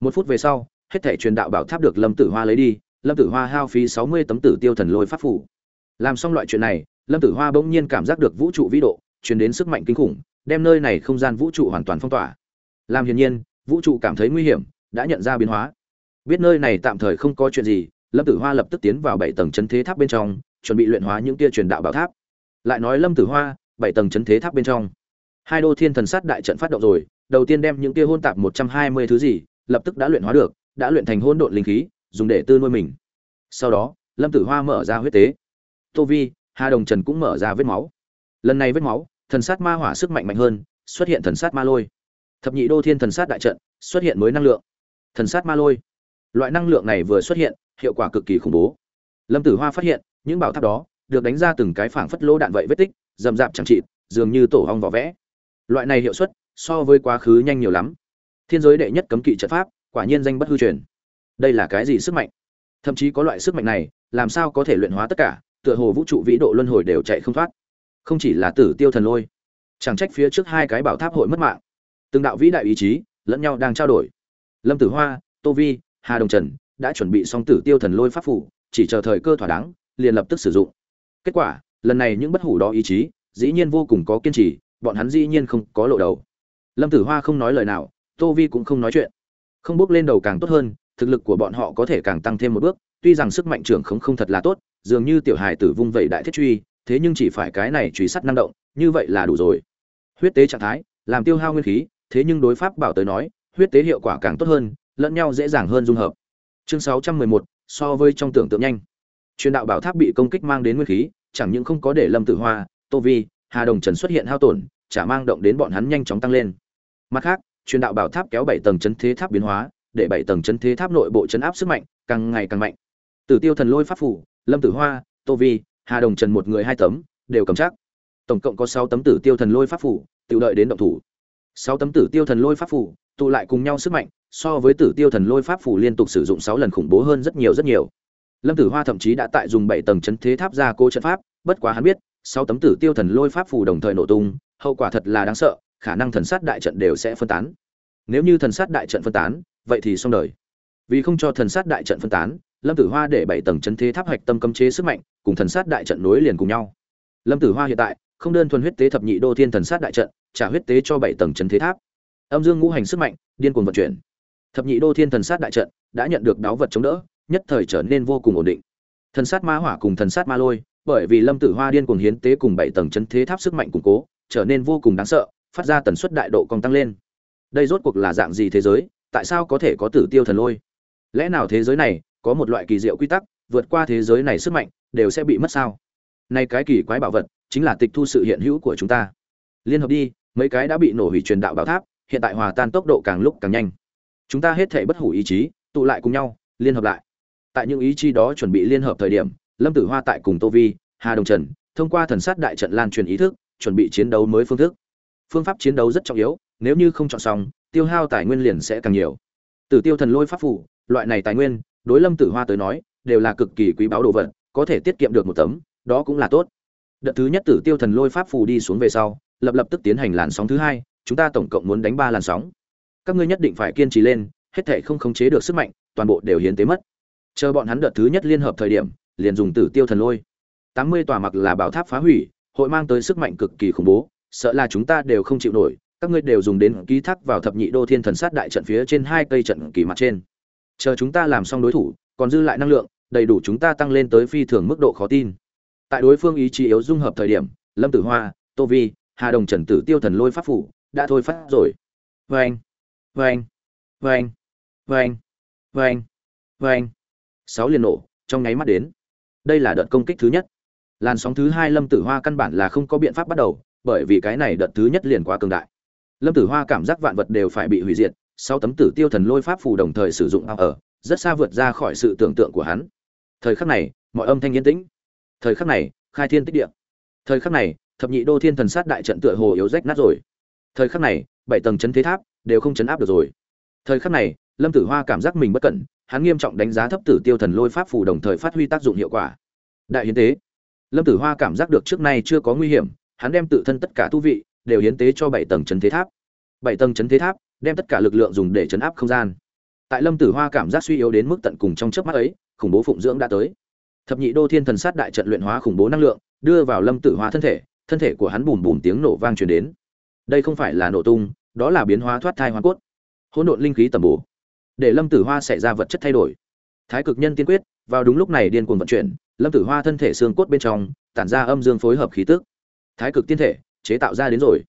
Một phút về sau, hết thể truyền đạo bảo tháp được lâm tử hoa lấy đi, lâm tử hoa hao phí sáu mươi tấm tử tiêu thần lôi pháp phủ. Làm xong loại chuyện này, lâm tử hoa bỗng nhiên cảm giác được vũ trụ vĩ độ, truyền đến sức mạnh kinh khủng, đem nơi này không gian vũ trụ hoàn toàn phong tỏa. Làm hiển nhiên, vũ trụ cảm thấy nguy hiểm, đã nhận ra biến hóa. Biết nơi này tạm thời không có chuyện gì, lâm tử hoa lập tức tiến vào bảy tầng chấn thế tháp bên trong, chuẩn bị luyện hóa những tia truyền đạo bảo tháp. Lại nói lâm tử hoa, bảy tầng chấn thế tháp bên trong hai đô thiên thần sát đại trận phát động rồi, đầu tiên đem những kia hôn tạp một trăm hai mươi thứ gì, lập tức đã luyện hóa được, đã luyện thành hôn độn linh khí, dùng để tư nuôi mình. Sau đó, lâm tử hoa mở ra huyết tế. Tô vi, hà đồng trần cũng mở ra vết máu. Lần này vết máu, thần sát ma hỏa sức mạnh mạnh hơn, xuất hiện thần sát ma lôi. Thập nhị đô thiên thần sát đại trận, xuất hiện mới năng lượng. Thần sát ma lôi. Loại năng lượng này vừa xuất hiện, hiệu quả cực kỳ khủng bố. Lâm tử hoa phát hiện, những bảo tháp đó, được đánh ra từng cái phảng phất lỗ đạn vậy vết tích rầm rạp chẳng trị dường như tổ hong vỏ vẽ loại này hiệu suất so với quá khứ nhanh nhiều lắm. Thiên giới đệ nhất cấm kỵ trận pháp, quả nhiên danh bất hư truyền. Đây là cái gì sức mạnh? Thậm chí có loại sức mạnh này, làm sao có thể luyện hóa tất cả, tựa hồ vũ trụ vĩ độ luân hồi đều chạy không thoát. Không chỉ là tử tiêu thần lôi, chẳng trách phía trước hai cái bảo tháp hội mất mạng. Từng đạo vĩ đại ý chí lẫn nhau đang trao đổi. Lâm tử hoa, tô vi, hà đồng trần đã chuẩn bị xong tử tiêu thần lôi pháp phủ, chỉ chờ thời cơ thỏa đáng, liền lập tức sử dụng. Kết quả, lần này những bất hủ đó ý chí dĩ nhiên vô cùng có kiên trì bọn hắn dĩ nhiên không có lộ đầu. Lâm tử hoa không nói lời nào tô vi cũng không nói chuyện. Không bước lên đầu càng tốt hơn thực lực của bọn họ có thể càng tăng thêm một bước tuy rằng sức mạnh trưởng không không thật là tốt dường như tiểu hài tử vung vẩy đại thiết truy thế nhưng chỉ phải cái này truy sắt năng động như vậy là đủ rồi. Huyết tế trạng thái làm tiêu hao nguyên khí thế nhưng đối pháp bảo tới nói huyết tế hiệu quả càng tốt hơn lẫn nhau dễ dàng hơn dung hợp. Chương 611, so với trong tưởng tượng nhanh. Truyền đạo bảo tháp bị công kích mang đến nguyên khí chẳng những không có để lâm tử hoa tô vi hà đồng trần xuất hiện hao tổn, chả mang động đến bọn hắn nhanh chóng tăng lên. Mặt khác, truyền đạo bảo tháp kéo bảy tầng chấn thế tháp biến hóa, để bảy tầng chấn thế tháp nội bộ chấn áp sức mạnh càng ngày càng mạnh. Tử tiêu thần lôi pháp phủ, lâm tử hoa, tô vi, hà đồng trần một người hai tấm, đều cầm chắc. Tổng cộng có sáu tấm tử tiêu thần lôi pháp phủ tiểu đợi đến động thủ. Sáu tấm tử tiêu thần lôi pháp phủ, tụ lại cùng nhau sức mạnh, so với tử tiêu thần lôi pháp phủ liên tục sử dụng sáu lần khủng bố hơn rất nhiều rất nhiều. Lâm tử hoa thậm chí đã tại dùng bảy tầng chấn thế tháp ra cô trận pháp, bất quá hắn biết sáu tấm tử tiêu thần lôi pháp phù đồng thời nổ tung, hậu quả thật là đáng sợ, khả năng thần sát đại trận đều sẽ phân tán. Nếu như thần sát đại trận phân tán, vậy thì xong đời. Vì không cho thần sát đại trận phân tán, lâm tử hoa để bảy tầng chấn thế tháp hạch tâm cấm chế sức mạnh, cùng thần sát đại trận nối liền cùng nhau. Lâm tử hoa hiện tại, không đơn thuần huyết tế thập nhị đô thiên thần sát đại trận, trả huyết tế cho bảy tầng chấn thế tháp. Âm dương ngũ hành sức mạnh, điên cuồng vận chuyển. Thập nhị đô thiên thần sát đại trận đã nhận được đáo vật chống đỡ, nhất thời trở nên vô cùng ổn định. Thần sát ma hỏa cùng thần sát ma lôi bởi vì lâm tử hoa điên cuồng hiến tế cùng bảy tầng chấn thế tháp sức mạnh củng cố, trở nên vô cùng đáng sợ, phát ra tần suất đại độ còn tăng lên. Đây rốt cuộc là dạng gì thế giới, tại sao có thể có tử tiêu thần lôi? Lẽ nào thế giới này có một loại kỳ diệu quy tắc, vượt qua thế giới này sức mạnh, đều sẽ bị mất sao? Nay cái kỳ quái bảo vật chính là tịch thu sự hiện hữu của chúng ta. Liên hợp đi, mấy cái đã bị nổ hủy truyền đạo bảo tháp, hiện tại hòa tan tốc độ càng lúc càng nhanh. Chúng ta hết thể bất hủ ý chí, tụ lại cùng nhau, liên hợp lại. Tại những ý chí đó chuẩn bị liên hợp thời điểm lâm tử hoa tại cùng tô vi, hà đồng trần, thông qua thần sát đại trận lan truyền ý thức, chuẩn bị chiến đấu mới phương thức. Phương pháp chiến đấu rất trọng yếu, nếu như không chọn xong, tiêu hao tài nguyên liền sẽ càng nhiều. Tử tiêu thần lôi pháp phủ, loại này tài nguyên, đối lâm tử hoa tới nói, đều là cực kỳ quý báu đồ vật, có thể tiết kiệm được một tấm, đó cũng là tốt. Đợt thứ nhất tử tiêu thần lôi pháp phù đi xuống về sau, lập lập tức tiến hành làn sóng thứ hai, chúng ta tổng cộng muốn đánh ba làn sóng. Các ngươi nhất định phải kiên trì lên, hết thể không khống chế được sức mạnh, toàn bộ đều hiến tế mất. Chờ bọn hắn đợt thứ nhất liên hợp thời điểm liền dùng tử tiêu thần lôi. Tám mươi tòa mặc là bảo tháp phá hủy, hội mang tới sức mạnh cực kỳ khủng bố, sợ là chúng ta đều không chịu nổi, các ngươi đều dùng đến ký thác vào thập nhị đô thiên thần sát đại trận phía trên hai cây trận kỳ mặt trên. Chờ chúng ta làm xong đối thủ, còn dư lại năng lượng, đầy đủ chúng ta tăng lên tới phi thường mức độ khó tin. Tại đối phương ý chí yếu dung hợp thời điểm, lâm tử hoa, tô vi, hà đồng trần tử tiêu thần lôi pháp phủ, đã thôi phát rồi. Vê anh vê anh vê anh vê anh vê anh vê anh sáu liền nổ, trong nháy mắt đến đây là đợt công kích thứ nhất. Làn sóng thứ hai lâm tử hoa căn bản là không có biện pháp bắt đầu, bởi vì cái này đợt thứ nhất liền quá cường đại. Lâm tử hoa cảm giác vạn vật đều phải bị hủy diệt, sau tấm tử tiêu thần lôi pháp phù đồng thời sử dụng ở, rất xa vượt ra khỏi sự tưởng tượng của hắn. Thời khắc này, mọi âm thanh yên tĩnh. Thời khắc này, khai thiên tích địa. Thời khắc này, thập nhị đô thiên thần sát đại trận tựa hồ yếu rách nát rồi. Thời khắc này, bảy tầng chấn thế tháp đều không chấn áp được rồi. Thời khắc này lâm tử hoa cảm giác mình bất cẩn, hắn nghiêm trọng đánh giá thấp tử tiêu thần lôi pháp phù đồng thời phát huy tác dụng hiệu quả. Đại hiến tế. Lâm tử hoa cảm giác được trước nay chưa có nguy hiểm, hắn đem tự thân tất cả tu vị đều hiến tế cho bảy tầng chấn thế tháp. Bảy tầng chấn thế tháp, đem tất cả lực lượng dùng để chấn áp không gian. Tại lâm tử hoa cảm giác suy yếu đến mức tận cùng trong chớp mắt ấy, khủng bố phụng dưỡng đã tới. Thập nhị đô thiên thần sát đại trận luyện hóa khủng bố năng lượng, đưa vào lâm tử hoa thân thể thân thể của hắn bùm bùm tiếng nổ vang truyền đến. Đây không phải là nổ tung, đó là biến hóa thoát thai hoa cốt. Hỗn độn linh khí tầm bổ để lâm tử hoa xảy ra vật chất thay đổi. Thái cực nhân tiên quyết, vào đúng lúc này điên cuồng vận chuyển, lâm tử hoa thân thể xương cốt bên trong, tản ra âm dương phối hợp khí tức. Thái cực tiên thể, chế tạo ra đến rồi.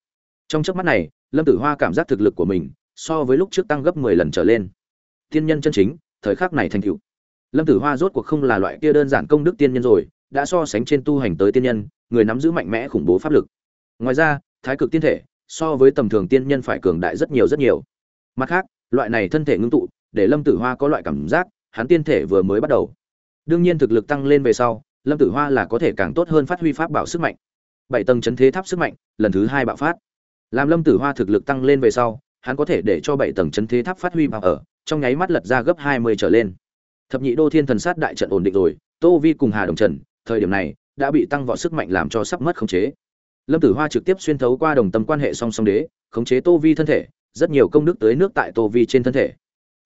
Trong chớp mắt này, lâm tử hoa cảm giác thực lực của mình, so với lúc trước tăng gấp mười lần trở lên. Tiên nhân chân chính, thời khắc này thành tựu. Lâm tử hoa rốt cuộc không là loại kia đơn giản công đức tiên nhân rồi, đã so sánh trên tu hành tới tiên nhân, người nắm giữ mạnh mẽ khủng bố pháp lực. Ngoài ra, thái cực tiên thể, so với tầm thường tiên nhân phải cường đại rất nhiều rất nhiều. Mặt khác loại này thân thể ngưng tụ, để lâm tử hoa có loại cảm giác, hắn tiên thể vừa mới bắt đầu. Đương nhiên thực lực tăng lên về sau, lâm tử hoa là có thể càng tốt hơn phát huy pháp bảo sức mạnh. Bảy tầng chấn thế tháp sức mạnh, lần thứ hai bạo phát. Làm lâm tử hoa thực lực tăng lên về sau, hắn có thể để cho bảy tầng chấn thế tháp phát huy vào ở, trong nháy mắt lật ra gấp hai mươi trở lên. Thập nhị đô thiên thần sát đại trận ổn định rồi, tô vi cùng hà đồng trần, thời điểm này, đã bị tăng võ sức mạnh làm cho sắp mất khống chế. Lâm tử hoa trực tiếp xuyên thấu qua đồng tâm quan hệ song song đế, khống chế tô vi thân thể rất nhiều công đức tới nước tại tô vi trên thân thể.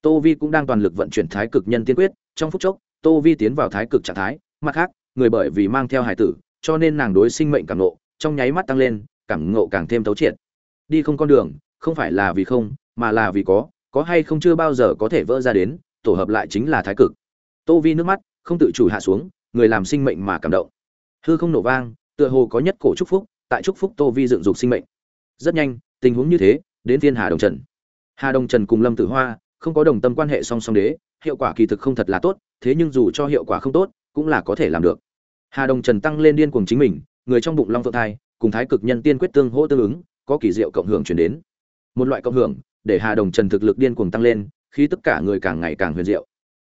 Tô vi cũng đang toàn lực vận chuyển thái cực nhân tiên quyết, trong phút chốc, tô vi tiến vào thái cực trạng thái, mặt khác, người bởi vì mang theo hải tử, cho nên nàng đối sinh mệnh cảm ngộ, trong nháy mắt tăng lên, cảm ngộ càng thêm thấu triệt. Đi không con đường, không phải là vì không, mà là vì có có hay không chưa bao giờ có thể vỡ ra đến, tổ hợp lại chính là thái cực. Tô vi nước mắt, không tự chủ hạ xuống, người làm sinh mệnh mà cảm động. Hư không nổ vang, tựa hồ có nhất cổ chúc phúc, tại chúc phúc tô vi dựng dục sinh mệnh. Rất nhanh, tình huống như thế đến phiên hà đồng trần. Hà đồng trần cùng lâm tử hoa không có đồng tâm quan hệ song song đế, hiệu quả kỳ thực không thật là tốt, thế nhưng dù cho hiệu quả không tốt, cũng là có thể làm được. Hà đồng trần tăng lên điên cuồng chính mình, người trong bụng long phượng thai, cùng thái cực nhân tiên quyết tương hỗ tương ứng, có kỳ diệu cộng hưởng chuyển đến. Một loại cộng hưởng để hà đồng trần thực lực điên cuồng tăng lên khi tất cả người càng ngày càng huyền diệu.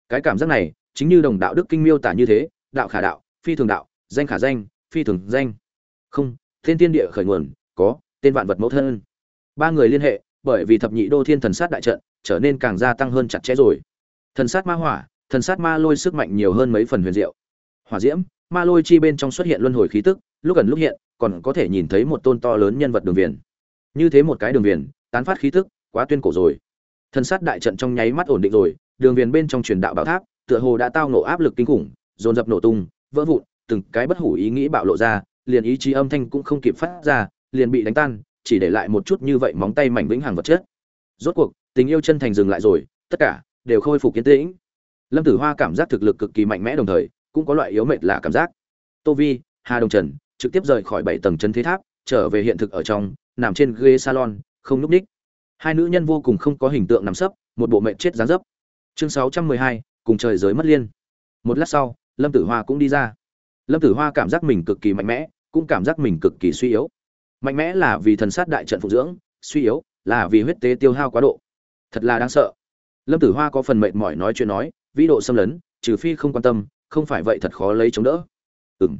Cái cảm giác này, chính như đồng đạo đức kinh miêu tả như thế, đạo khả đạo, phi thường đạo, danh khả danh, phi thường danh. Không tên tiên địa khởi nguồn, có, tên vạn vật mẫu thân ba người liên hệ, bởi vì thập nhị đô thiên thần sát đại trận trở nên càng gia tăng hơn chặt chẽ rồi. Thần sát ma hỏa, thần sát ma lôi sức mạnh nhiều hơn mấy phần huyền diệu. Hỏa diễm, ma lôi chi bên trong xuất hiện luân hồi khí tức, lúc gần lúc hiện, còn có thể nhìn thấy một tôn to lớn nhân vật đường viền. Như thế một cái đường viền, tán phát khí tức, quá tuyên cổ rồi. Thần sát đại trận trong nháy mắt ổn định rồi, đường viền bên trong truyền đạo bảo tháp, tựa hồ đã tao nổ áp lực kinh khủng, dồn dập nổ tung, vỡ vụn, từng cái bất hủ ý nghĩ bạo lộ ra, liền ý chí âm thanh cũng không kịp phát ra, liền bị đánh tan chỉ để lại một chút như vậy móng tay mảnh vĩnh hằng vật chất. Rốt cuộc, tình yêu chân thành dừng lại rồi, tất cả đều khôi phục kiến tĩnh. Lâm tử hoa cảm giác thực lực cực kỳ mạnh mẽ đồng thời, cũng có loại yếu mệt là cảm giác. Tô vi, hà đồng trần, trực tiếp rời khỏi bảy tầng chân thế tháp, trở về hiện thực ở trong, nằm trên ghế salon, không núp ních. Hai nữ nhân vô cùng không có hình tượng nằm sấp, một bộ mệnh chết dáng dấp. Chương sáu trăm mười hai, cùng trời giới mất liên. Một lát sau, lâm tử hoa cũng đi ra. Lâm tử hoa cảm giác mình cực kỳ mạnh mẽ, cũng cảm giác mình cực kỳ suy yếu mạnh mẽ là vì thần sát đại trận phụ dưỡng, suy yếu là vì huyết tế tiêu hao quá độ. Thật là đáng sợ. Lâm tử hoa có phần mệt mỏi nói chuyện nói, vĩ độ xâm lấn, trừ phi không quan tâm, không phải vậy thật khó lấy chống đỡ. Ừng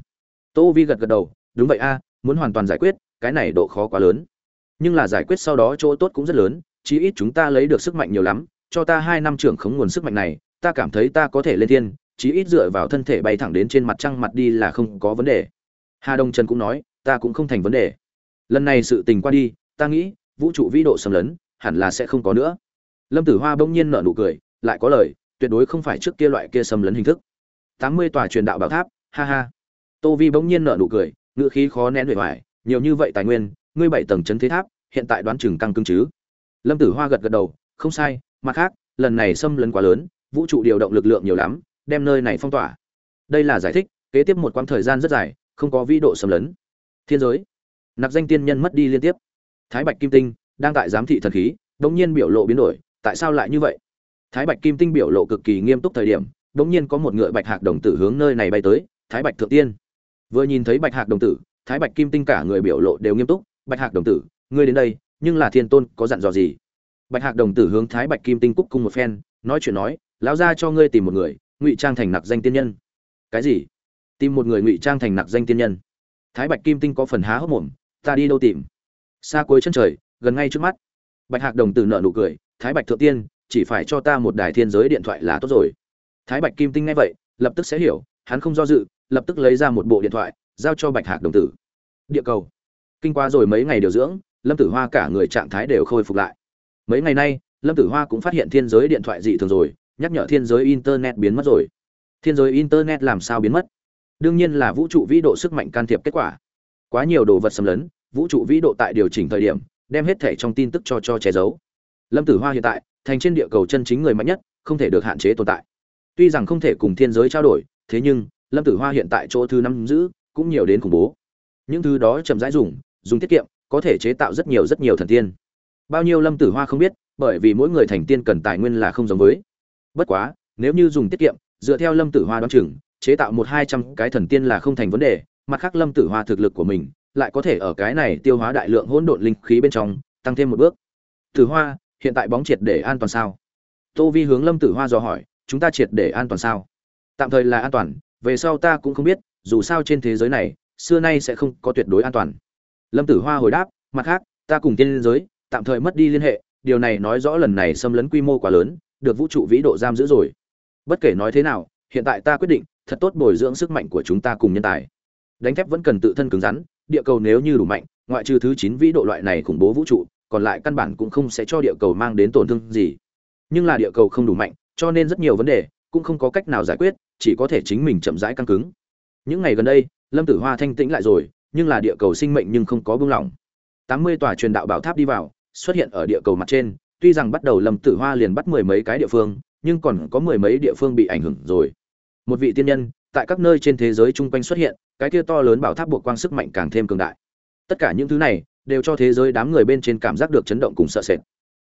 tô vi gật gật đầu, đúng vậy a, muốn hoàn toàn giải quyết, cái này độ khó quá lớn. Nhưng là giải quyết sau đó chỗ tốt cũng rất lớn, chí ít chúng ta lấy được sức mạnh nhiều lắm, cho ta hai năm trưởng khống nguồn sức mạnh này, ta cảm thấy ta có thể lên thiên, chí ít dựa vào thân thể bay thẳng đến trên mặt trăng mặt đi là không có vấn đề. Hà đông trần cũng nói, ta cũng không thành vấn đề lần này sự tình qua đi, ta nghĩ, vũ trụ vĩ độ xâm lấn, hẳn là sẽ không có nữa. Lâm tử hoa bỗng nhiên nở nụ cười, lại có lời, tuyệt đối không phải trước kia loại kia xâm lấn hình thức. Tám mươi tòa truyền đạo bảo tháp, ha ha. Tô vi bỗng nhiên nở nụ cười, ngữ khí khó nén bề ngoài nhiều như vậy tài nguyên, ngươi bảy tầng chấn thế tháp, hiện tại đoán chừng căng cứng chứ? Lâm tử hoa gật gật đầu, không sai, mặt khác, lần này xâm lấn quá lớn, vũ trụ điều động lực lượng nhiều lắm, đem nơi này phong tỏa. Đây là giải thích, kế tiếp một quãng thời gian rất dài, không có vĩ độ xâm lấn. Thiên giới nạp danh tiên nhân mất đi liên tiếp. Thái bạch kim tinh đang tại giám thị thần khí, đống nhiên biểu lộ biến đổi, tại sao lại như vậy? Thái bạch kim tinh biểu lộ cực kỳ nghiêm túc thời điểm, đống nhiên có một ngựa bạch hạc đồng tử hướng nơi này bay tới, thái bạch thượng tiên. Vừa nhìn thấy bạch hạc đồng tử, thái bạch kim tinh cả người biểu lộ đều nghiêm túc, bạch hạc đồng tử, ngươi đến đây, nhưng là thiên tôn có dặn dò gì? Bạch hạc đồng tử hướng thái bạch kim tinh cúc cung một phen, nói chuyện nói, lão ra cho ngươi tìm một người, ngụy trang thành nặc danh tiên nhân. Cái gì? Tìm một người ngụy trang thành nặc danh tiên nhân? Thái bạch kim tinh có phần há hốc mồm ta đi đâu tìm? Xa cuối chân trời, gần ngay trước mắt. Bạch hạc đồng tử nợ nụ cười, thái bạch thượng tiên, chỉ phải cho ta một đài thiên giới điện thoại là tốt rồi. Thái bạch kim tinh nghe vậy, lập tức sẽ hiểu, hắn không do dự, lập tức lấy ra một bộ điện thoại, giao cho bạch hạc đồng tử. Địa cầu. Kinh qua rồi mấy ngày điều dưỡng, lâm tử hoa cả người trạng thái đều khôi phục lại. Mấy ngày nay, lâm tử hoa cũng phát hiện thiên giới điện thoại dị thường rồi, nhắc nhở thiên giới internet biến mất rồi. Thiên giới internet làm sao biến mất? Đương nhiên là vũ trụ vĩ độ sức mạnh can thiệp kết quả quá nhiều đồ vật xâm lấn, vũ trụ vĩ độ tại điều chỉnh thời điểm, đem hết thể trong tin tức cho cho che giấu. Lâm tử hoa hiện tại, thành trên địa cầu chân chính người mạnh nhất, không thể được hạn chế tồn tại. Tuy rằng không thể cùng thiên giới trao đổi, thế nhưng, lâm tử hoa hiện tại chỗ thứ năm giữ, cũng nhiều đến khủng bố. Những thứ đó chậm rãi dùng dùng tiết kiệm, có thể chế tạo rất nhiều rất nhiều thần tiên. Bao nhiêu lâm tử hoa không biết, bởi vì mỗi người thành tiên cần tài nguyên là không giống với. Bất quá, nếu như dùng tiết kiệm, dựa theo lâm tử hoa đoán chừng, chế tạo một hai trăm cái thần tiên là không thành vấn đề mặt khác lâm tử hoa thực lực của mình lại có thể ở cái này tiêu hóa đại lượng hỗn độn linh khí bên trong, tăng thêm một bước. Tử hoa, hiện tại bóng triệt để an toàn sao? Tô vi hướng lâm tử hoa dò hỏi, chúng ta triệt để an toàn sao? Tạm thời là an toàn, về sau ta cũng không biết, dù sao trên thế giới này, xưa nay sẽ không có tuyệt đối an toàn. Lâm tử hoa hồi đáp, mặt khác, ta cùng tiên giới, tạm thời mất đi liên hệ, điều này nói rõ lần này xâm lấn quy mô quá lớn, được vũ trụ vĩ độ giam giữ rồi. Bất kể nói thế nào, hiện tại ta quyết định, thật tốt bồi dưỡng sức mạnh của chúng ta cùng nhân tài đánh thép vẫn cần tự thân cứng rắn, địa cầu nếu như đủ mạnh, ngoại trừ thứ chín vĩ độ loại này khủng bố vũ trụ, còn lại căn bản cũng không sẽ cho địa cầu mang đến tổn thương gì. Nhưng là địa cầu không đủ mạnh, cho nên rất nhiều vấn đề cũng không có cách nào giải quyết, chỉ có thể chính mình chậm rãi căng cứng. Những ngày gần đây, lâm tử hoa thanh tĩnh lại rồi, nhưng là địa cầu sinh mệnh nhưng không có buông lỏng. Tám mươi tòa truyền đạo bảo tháp đi vào, xuất hiện ở địa cầu mặt trên, tuy rằng bắt đầu lâm tử hoa liền bắt mười mấy cái địa phương, nhưng còn có mười mấy địa phương bị ảnh hưởng rồi. Một vị tiên nhân, tại các nơi trên thế giới chung quanh xuất hiện cái kia to lớn bảo tháp buộc quang sức mạnh càng thêm cường đại. Tất cả những thứ này đều cho thế giới đám người bên trên cảm giác được chấn động cùng sợ sệt.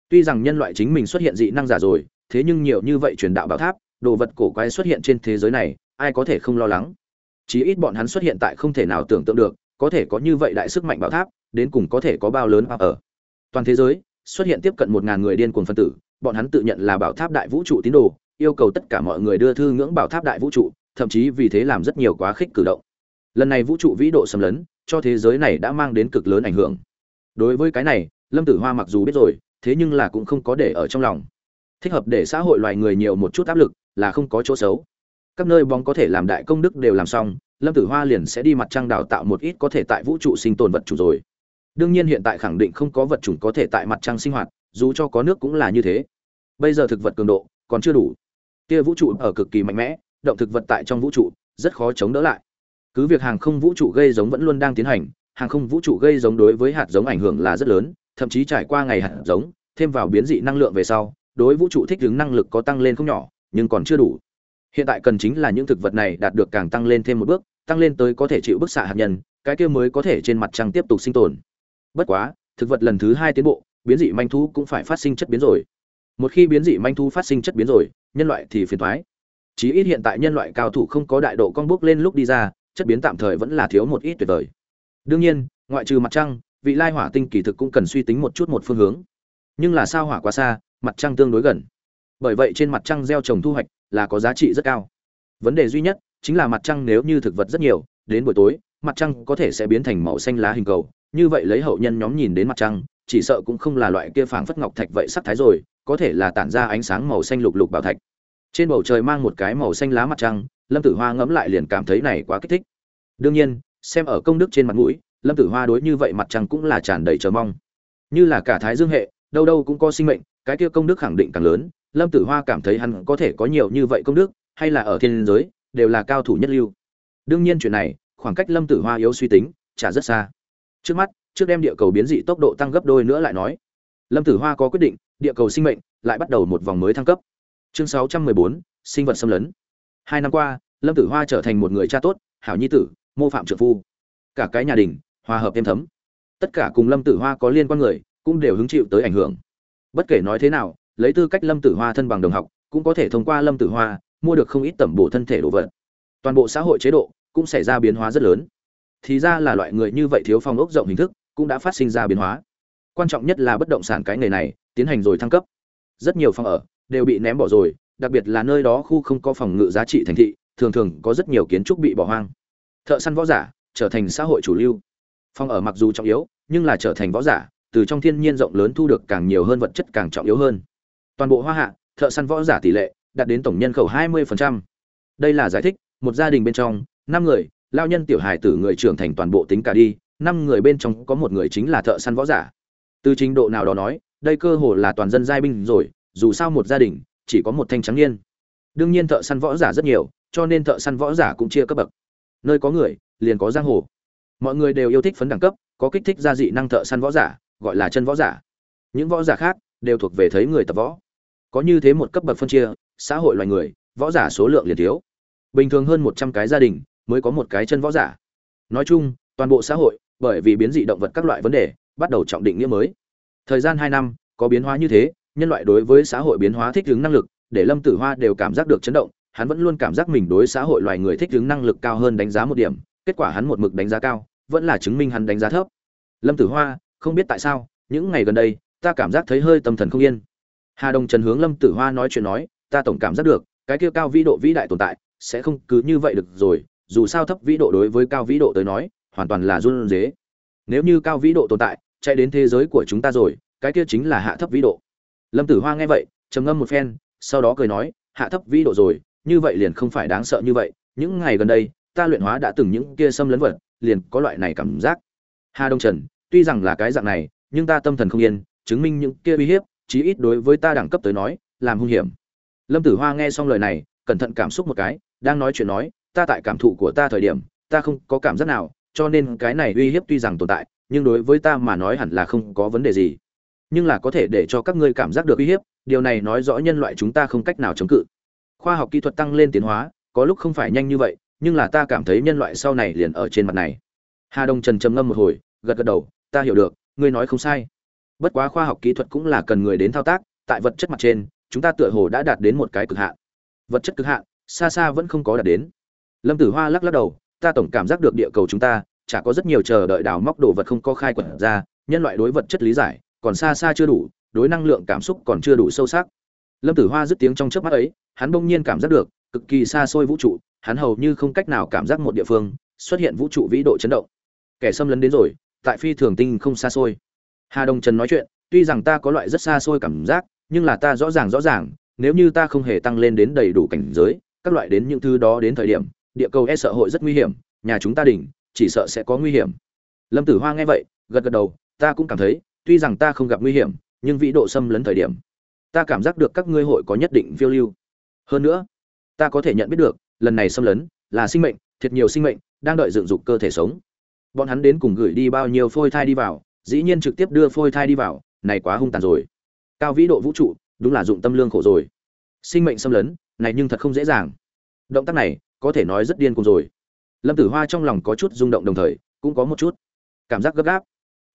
Tuy rằng nhân loại chính mình xuất hiện dị năng giả rồi, thế nhưng nhiều như vậy truyền đạo bảo tháp, đồ vật cổ quái xuất hiện trên thế giới này, ai có thể không lo lắng? Chí ít bọn hắn xuất hiện tại không thể nào tưởng tượng được, có thể có như vậy đại sức mạnh bảo tháp, đến cùng có thể có bao lớn ở. Toàn thế giới xuất hiện tiếp cận một ngàn người điên cuồng phân tử, bọn hắn tự nhận là bảo tháp đại vũ trụ tín đồ, yêu cầu tất cả mọi người đưa thư ngưỡng bảo tháp đại vũ trụ, thậm chí vì thế làm rất nhiều quá khích cử động lần này vũ trụ vĩ độ xâm lấn, cho thế giới này đã mang đến cực lớn ảnh hưởng. Đối với cái này, lâm tử hoa mặc dù biết rồi, thế nhưng là cũng không có để ở trong lòng. Thích hợp để xã hội loài người nhiều một chút áp lực là không có chỗ xấu. Các nơi bóng có thể làm đại công đức đều làm xong, lâm tử hoa liền sẽ đi mặt trăng đào tạo một ít có thể tại vũ trụ sinh tồn vật chủ rồi. Đương nhiên hiện tại khẳng định không có vật chủng có thể tại mặt trăng sinh hoạt, dù cho có nước cũng là như thế. Bây giờ thực vật cường độ còn chưa đủ. Kia vũ trụ ở cực kỳ mạnh mẽ, động thực vật tại trong vũ trụ rất khó chống đỡ lại cứ việc hàng không vũ trụ gây giống vẫn luôn đang tiến hành, hàng không vũ trụ gây giống đối với hạt giống ảnh hưởng là rất lớn, thậm chí trải qua ngày hạt giống, thêm vào biến dị năng lượng về sau, đối vũ trụ thích ứng năng lực có tăng lên không nhỏ, nhưng còn chưa đủ. Hiện tại cần chính là những thực vật này đạt được càng tăng lên thêm một bước, tăng lên tới có thể chịu bức xạ hạt nhân, cái kia mới có thể trên mặt trăng tiếp tục sinh tồn. Bất quá, thực vật lần thứ hai tiến bộ, biến dị manh thú cũng phải phát sinh chất biến rồi. Một khi biến dị manh thú phát sinh chất biến rồi, nhân loại thì phiền thoái chí ít hiện tại nhân loại cao thủ không có đại độ con bước lên lúc đi ra chất biến tạm thời vẫn là thiếu một ít tuyệt vời. Đương nhiên, ngoại trừ mặt trăng, vị lai hỏa tinh kỳ thực cũng cần suy tính một chút một phương hướng. Nhưng là sao hỏa quá xa, mặt trăng tương đối gần. Bởi vậy trên mặt trăng gieo trồng thu hoạch là có giá trị rất cao. Vấn đề duy nhất chính là mặt trăng nếu như thực vật rất nhiều, đến buổi tối, mặt trăng có thể sẽ biến thành màu xanh lá hình cầu. Như vậy lấy hậu nhân nhóm nhìn đến mặt trăng, chỉ sợ cũng không là loại kia phảng phất ngọc thạch vậy sắc thái rồi, có thể là tản ra ánh sáng màu xanh lục lục bảo thạch. Trên bầu trời mang một cái màu xanh lá mặt trăng lâm tử hoa ngẫm lại liền cảm thấy này quá kích thích. Đương nhiên xem ở công đức trên mặt mũi lâm tử hoa đối như vậy mặt trăng cũng là tràn đầy chờ mong. Như là cả thái dương hệ đâu đâu cũng có sinh mệnh cái kia công đức khẳng định càng lớn lâm tử hoa cảm thấy hắn có thể có nhiều như vậy công đức hay là ở thiên giới đều là cao thủ nhất lưu. Đương nhiên chuyện này khoảng cách lâm tử hoa yếu suy tính chả rất xa. Trước mắt trước đem địa cầu biến dị tốc độ tăng gấp đôi nữa lại nói. Lâm tử hoa có quyết định địa cầu sinh mệnh lại bắt đầu một vòng mới thăng cấp. Chương 614, sinh vật xâm lấn hai năm qua, lâm tử hoa trở thành một người cha tốt, hảo nhi tử, mô phạm trợ phu. Cả cái nhà đình, hòa hợp êm thấm. Tất cả cùng lâm tử hoa có liên quan người, cũng đều hứng chịu tới ảnh hưởng. Bất kể nói thế nào, lấy tư cách lâm tử hoa thân bằng đồng học, cũng có thể thông qua lâm tử hoa, mua được không ít tẩm bổ thân thể đồ vật. Toàn bộ xã hội chế độ, cũng xảy ra biến hóa rất lớn. Thì ra là loại người như vậy thiếu phong ốc rộng hình thức, cũng đã phát sinh ra biến hóa. Quan trọng nhất là bất động sản cái nghề này, tiến hành rồi thăng cấp. Rất nhiều phòng ở, đều bị ném bỏ rồi đặc biệt là nơi đó khu không có phòng ngự giá trị thành thị, thường thường có rất nhiều kiến trúc bị bỏ hoang. Thợ săn võ giả trở thành xã hội chủ lưu. Phòng ở mặc dù trọng yếu, nhưng là trở thành võ giả, từ trong thiên nhiên rộng lớn thu được càng nhiều hơn vật chất càng trọng yếu hơn. Toàn bộ hoa hạ, thợ săn võ giả tỷ lệ đạt đến tổng nhân khẩu 20%. đây là giải thích, một gia đình bên trong, năm người, lao nhân tiểu hài tử người trưởng thành toàn bộ tính cả đi, năm người bên trong có một người chính là thợ săn võ giả. Từ trình độ nào đó nói, đây cơ hồ là toàn dân giai binh rồi, dù sao một gia đình chỉ có một thanh trắng niên. Đương nhiên thợ săn võ giả rất nhiều, cho nên thợ săn võ giả cũng chia cấp bậc. Nơi có người, liền có giang hồ. Mọi người đều yêu thích phấn đẳng cấp, có kích thích gia dị năng thợ săn võ giả, gọi là chân võ giả. Những võ giả khác đều thuộc về thấy người tập võ. Có như thế một cấp bậc phân chia, xã hội loài người, võ giả số lượng liền thiếu. Bình thường hơn một trăm cái gia đình mới có một cái chân võ giả. Nói chung, toàn bộ xã hội, bởi vì biến dị động vật các loại vấn đề, bắt đầu trọng định nghĩa mới. Thời gian hai năm, có biến hóa như thế nhân loại đối với xã hội biến hóa thích ứng năng lực, để lâm tử hoa đều cảm giác được chấn động, hắn vẫn luôn cảm giác mình đối xã hội loài người thích ứng năng lực cao hơn đánh giá một điểm, kết quả hắn một mực đánh giá cao, vẫn là chứng minh hắn đánh giá thấp. Lâm tử hoa, không biết tại sao, những ngày gần đây, ta cảm giác thấy hơi tâm thần không yên. Hà Đông trần hướng lâm tử hoa nói chuyện nói, ta tổng cảm giác được, cái kia cao vĩ độ vĩ đại tồn tại, sẽ không cứ như vậy được rồi, dù sao thấp vĩ độ đối với cao vĩ độ tới nói, hoàn toàn là run rế. nếu như cao vĩ độ tồn tại, chạy đến thế giới của chúng ta rồi, cái kia chính là hạ thấp vĩ độ lâm tử hoa nghe vậy, trầm ngâm một phen, sau đó cười nói, hạ thấp vĩ độ rồi, như vậy liền không phải đáng sợ như vậy. Những ngày gần đây, ta luyện hóa đã từng những kia xâm lấn vật, liền có loại này cảm giác. Hà đông trần, tuy rằng là cái dạng này, nhưng ta tâm thần không yên, chứng minh những kia uy hiếp, chí ít đối với ta đẳng cấp tới nói, làm hung hiểm. Lâm tử hoa nghe xong lời này, cẩn thận cảm xúc một cái, đang nói chuyện nói, ta tại cảm thụ của ta thời điểm, ta không có cảm giác nào, cho nên cái này uy hiếp tuy rằng tồn tại, nhưng đối với ta mà nói hẳn là không có vấn đề gì nhưng là có thể để cho các ngươi cảm giác được uy hiếp, điều này nói rõ nhân loại chúng ta không cách nào chống cự. Khoa học kỹ thuật tăng lên tiến hóa, có lúc không phải nhanh như vậy, nhưng là ta cảm thấy nhân loại sau này liền ở trên mặt này. Hà đông trần trầm ngâm một hồi, gật gật đầu, ta hiểu được, ngươi nói không sai. Bất quá khoa học kỹ thuật cũng là cần người đến thao tác, tại vật chất mặt trên, chúng ta tựa hồ đã đạt đến một cái cực hạn. Vật chất cực hạn, xa xa vẫn không có đạt đến. Lâm tử hoa lắc lắc đầu, ta tổng cảm giác được địa cầu chúng ta, chả có rất nhiều chờ đợi đào móc đồ vật không có khai quật ra, nhân loại đối vật chất lý giải còn xa xa chưa đủ, đối năng lượng cảm xúc còn chưa đủ sâu sắc. Lâm tử hoa dứt tiếng trong chớp mắt ấy, hắn bỗng nhiên cảm giác được, cực kỳ xa xôi vũ trụ, hắn hầu như không cách nào cảm giác một địa phương, xuất hiện vũ trụ vĩ độ chấn động. Kẻ xâm lấn đến rồi, tại phi thường tinh không xa xôi. Hà đông trần nói chuyện, tuy rằng ta có loại rất xa xôi cảm giác, nhưng là ta rõ ràng rõ ràng, nếu như ta không hề tăng lên đến đầy đủ cảnh giới, các loại đến những thứ đó đến thời điểm, địa cầu e sợ hội rất nguy hiểm, nhà chúng ta đỉnh, chỉ sợ sẽ có nguy hiểm. Lâm tử hoa nghe vậy, gật gật đầu, ta cũng cảm thấy tuy rằng ta không gặp nguy hiểm, nhưng vĩ độ xâm lấn thời điểm, ta cảm giác được các ngươi hội có nhất định phiêu lưu. Hơn nữa, ta có thể nhận biết được, lần này xâm lấn là sinh mệnh, thiệt nhiều sinh mệnh đang đợi dựng dục cơ thể sống. Bọn hắn đến cùng gửi đi bao nhiêu phôi thai đi vào, dĩ nhiên trực tiếp đưa phôi thai đi vào, này quá hung tàn rồi. Cao vĩ độ vũ trụ, đúng là dụng tâm lương khổ rồi. Sinh mệnh xâm lấn, này nhưng thật không dễ dàng. Động tác này, có thể nói rất điên cuồng rồi. Lâm tử hoa trong lòng có chút rung động đồng thời, cũng có một chút cảm giác gấp gáp.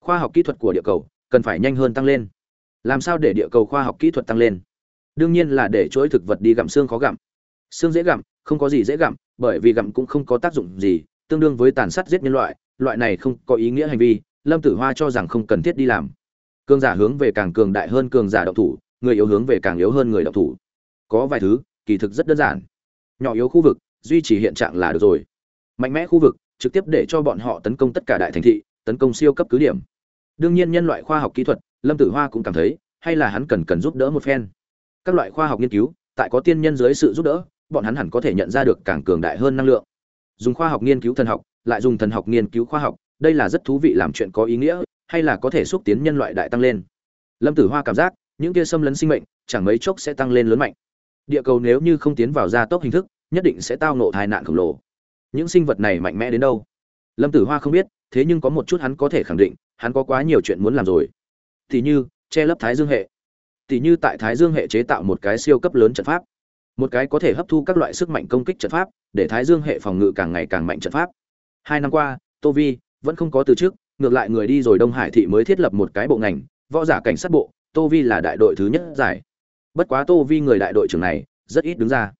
Khoa học kỹ thuật của địa cầu cần phải nhanh hơn tăng lên. Làm sao để địa cầu khoa học kỹ thuật tăng lên? Đương nhiên là để chuỗi thực vật đi gặm xương khó gặm. Xương dễ gặm, không có gì dễ gặm, bởi vì gặm cũng không có tác dụng gì, tương đương với tàn sát giết nhân loại loại này không có ý nghĩa hành vi, lâm tử hoa cho rằng không cần thiết đi làm. Cường giả hướng về càng cường đại hơn cường giả động thủ, người yếu hướng về càng yếu hơn người động thủ. Có vài thứ, kỳ thực rất đơn giản. Nhỏ yếu khu vực, duy trì hiện trạng là được rồi. Mạnh mẽ khu vực, trực tiếp để cho bọn họ tấn công tất cả đại thành thị, tấn công siêu cấp cứ điểm đương nhiên nhân loại khoa học kỹ thuật, lâm tử hoa cũng cảm thấy, hay là hắn cần cần giúp đỡ một phen. Các loại khoa học nghiên cứu, tại có tiên nhân dưới sự giúp đỡ, bọn hắn hẳn có thể nhận ra được càng cường đại hơn năng lượng. Dùng khoa học nghiên cứu thần học, lại dùng thần học nghiên cứu khoa học, đây là rất thú vị làm chuyện có ý nghĩa, hay là có thể xúc tiến nhân loại đại tăng lên. Lâm tử hoa cảm giác, những kia xâm lấn sinh mệnh, chẳng mấy chốc sẽ tăng lên lớn mạnh. Địa cầu nếu như không tiến vào gia tốc hình thức, nhất định sẽ tao nộ tai nạn khổng lồ. Những sinh vật này mạnh mẽ đến đâu? Lâm tử hoa không biết, thế nhưng có một chút hắn có thể khẳng định hắn có quá nhiều chuyện muốn làm rồi. Thì như, che lấp thái dương hệ. Thì như tại thái dương hệ chế tạo một cái siêu cấp lớn trận pháp. Một cái có thể hấp thu các loại sức mạnh công kích trận pháp, để thái dương hệ phòng ngự càng ngày càng mạnh trận pháp. Hai năm qua, tô vi vẫn không có từ trước ngược lại người đi rồi đông hải thị mới thiết lập một cái bộ ngành, võ giả cảnh sát bộ, tô vi là đại đội thứ nhất giải. Bất quá tô vi người đại đội trưởng này, rất ít đứng ra.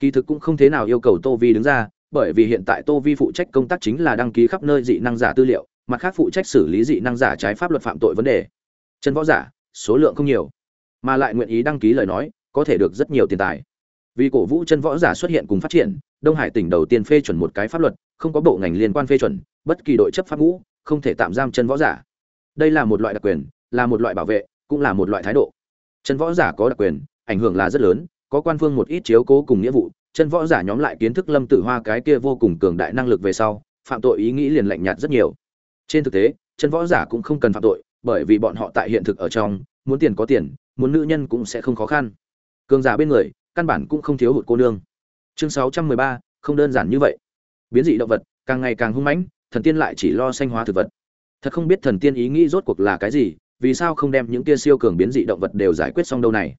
Kỳ thực cũng không thế nào yêu cầu tô vi đứng ra, bởi vì hiện tại tô vi phụ trách công tác chính là đăng ký khắp nơi dị năng giả tư liệu mặt khác phụ trách xử lý dị năng giả trái pháp luật phạm tội vấn đề. Chân võ giả, số lượng không nhiều, mà lại nguyện ý đăng ký lời nói, có thể được rất nhiều tiền tài. Vì cổ vũ chân võ giả xuất hiện cùng phát triển, đông hải tỉnh đầu tiên phê chuẩn một cái pháp luật, không có bộ ngành liên quan phê chuẩn, bất kỳ đội chấp pháp ngũ, không thể tạm giam chân võ giả. Đây là một loại đặc quyền, là một loại bảo vệ, cũng là một loại thái độ. Chân võ giả có đặc quyền, ảnh hưởng là rất lớn, có quan phương một ít chiếu cố cùng nghĩa vụ, chân võ giả nhóm lại kiến thức lâm tử hoa cái kia vô cùng cường đại năng lực về sau, phạm tội ý nghĩ liền lạnh nhạt rất nhiều trên thực tế, chân võ giả cũng không cần phạm tội, bởi vì bọn họ tại hiện thực ở trong, muốn tiền có tiền, muốn nữ nhân cũng sẽ không khó khăn. Cường giả bên người, căn bản cũng không thiếu hụt cô nương. Chương sáu trăm mười ba, không đơn giản như vậy. Biến dị động vật, càng ngày càng hung mãnh, thần tiên lại chỉ lo sanh hóa thực vật. Thật không biết thần tiên ý nghĩ rốt cuộc là cái gì, vì sao không đem những kia siêu cường biến dị động vật đều giải quyết xong đâu này?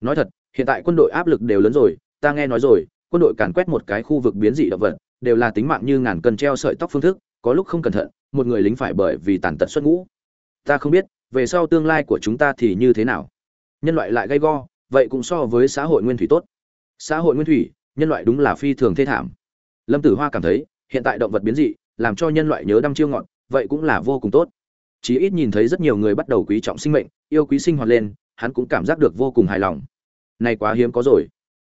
Nói thật, hiện tại quân đội áp lực đều lớn rồi, ta nghe nói rồi, quân đội càn quét một cái khu vực biến dị động vật, đều là tính mạng như ngàn cân treo sợi tóc phương thức, có lúc không cẩn thận một người lính phải bởi vì tàn tật xuất ngũ. Ta không biết, về sau tương lai của chúng ta thì như thế nào? Nhân loại lại gay go, vậy cũng so với xã hội nguyên thủy tốt. Xã hội nguyên thủy, nhân loại đúng là phi thường thê thảm. Lâm tử hoa cảm thấy, hiện tại động vật biến dị, làm cho nhân loại nhớ đăm chiêu ngọn vậy cũng là vô cùng tốt. Chí ít nhìn thấy rất nhiều người bắt đầu quý trọng sinh mệnh, yêu quý sinh hoạt lên, hắn cũng cảm giác được vô cùng hài lòng. Này quá hiếm có rồi.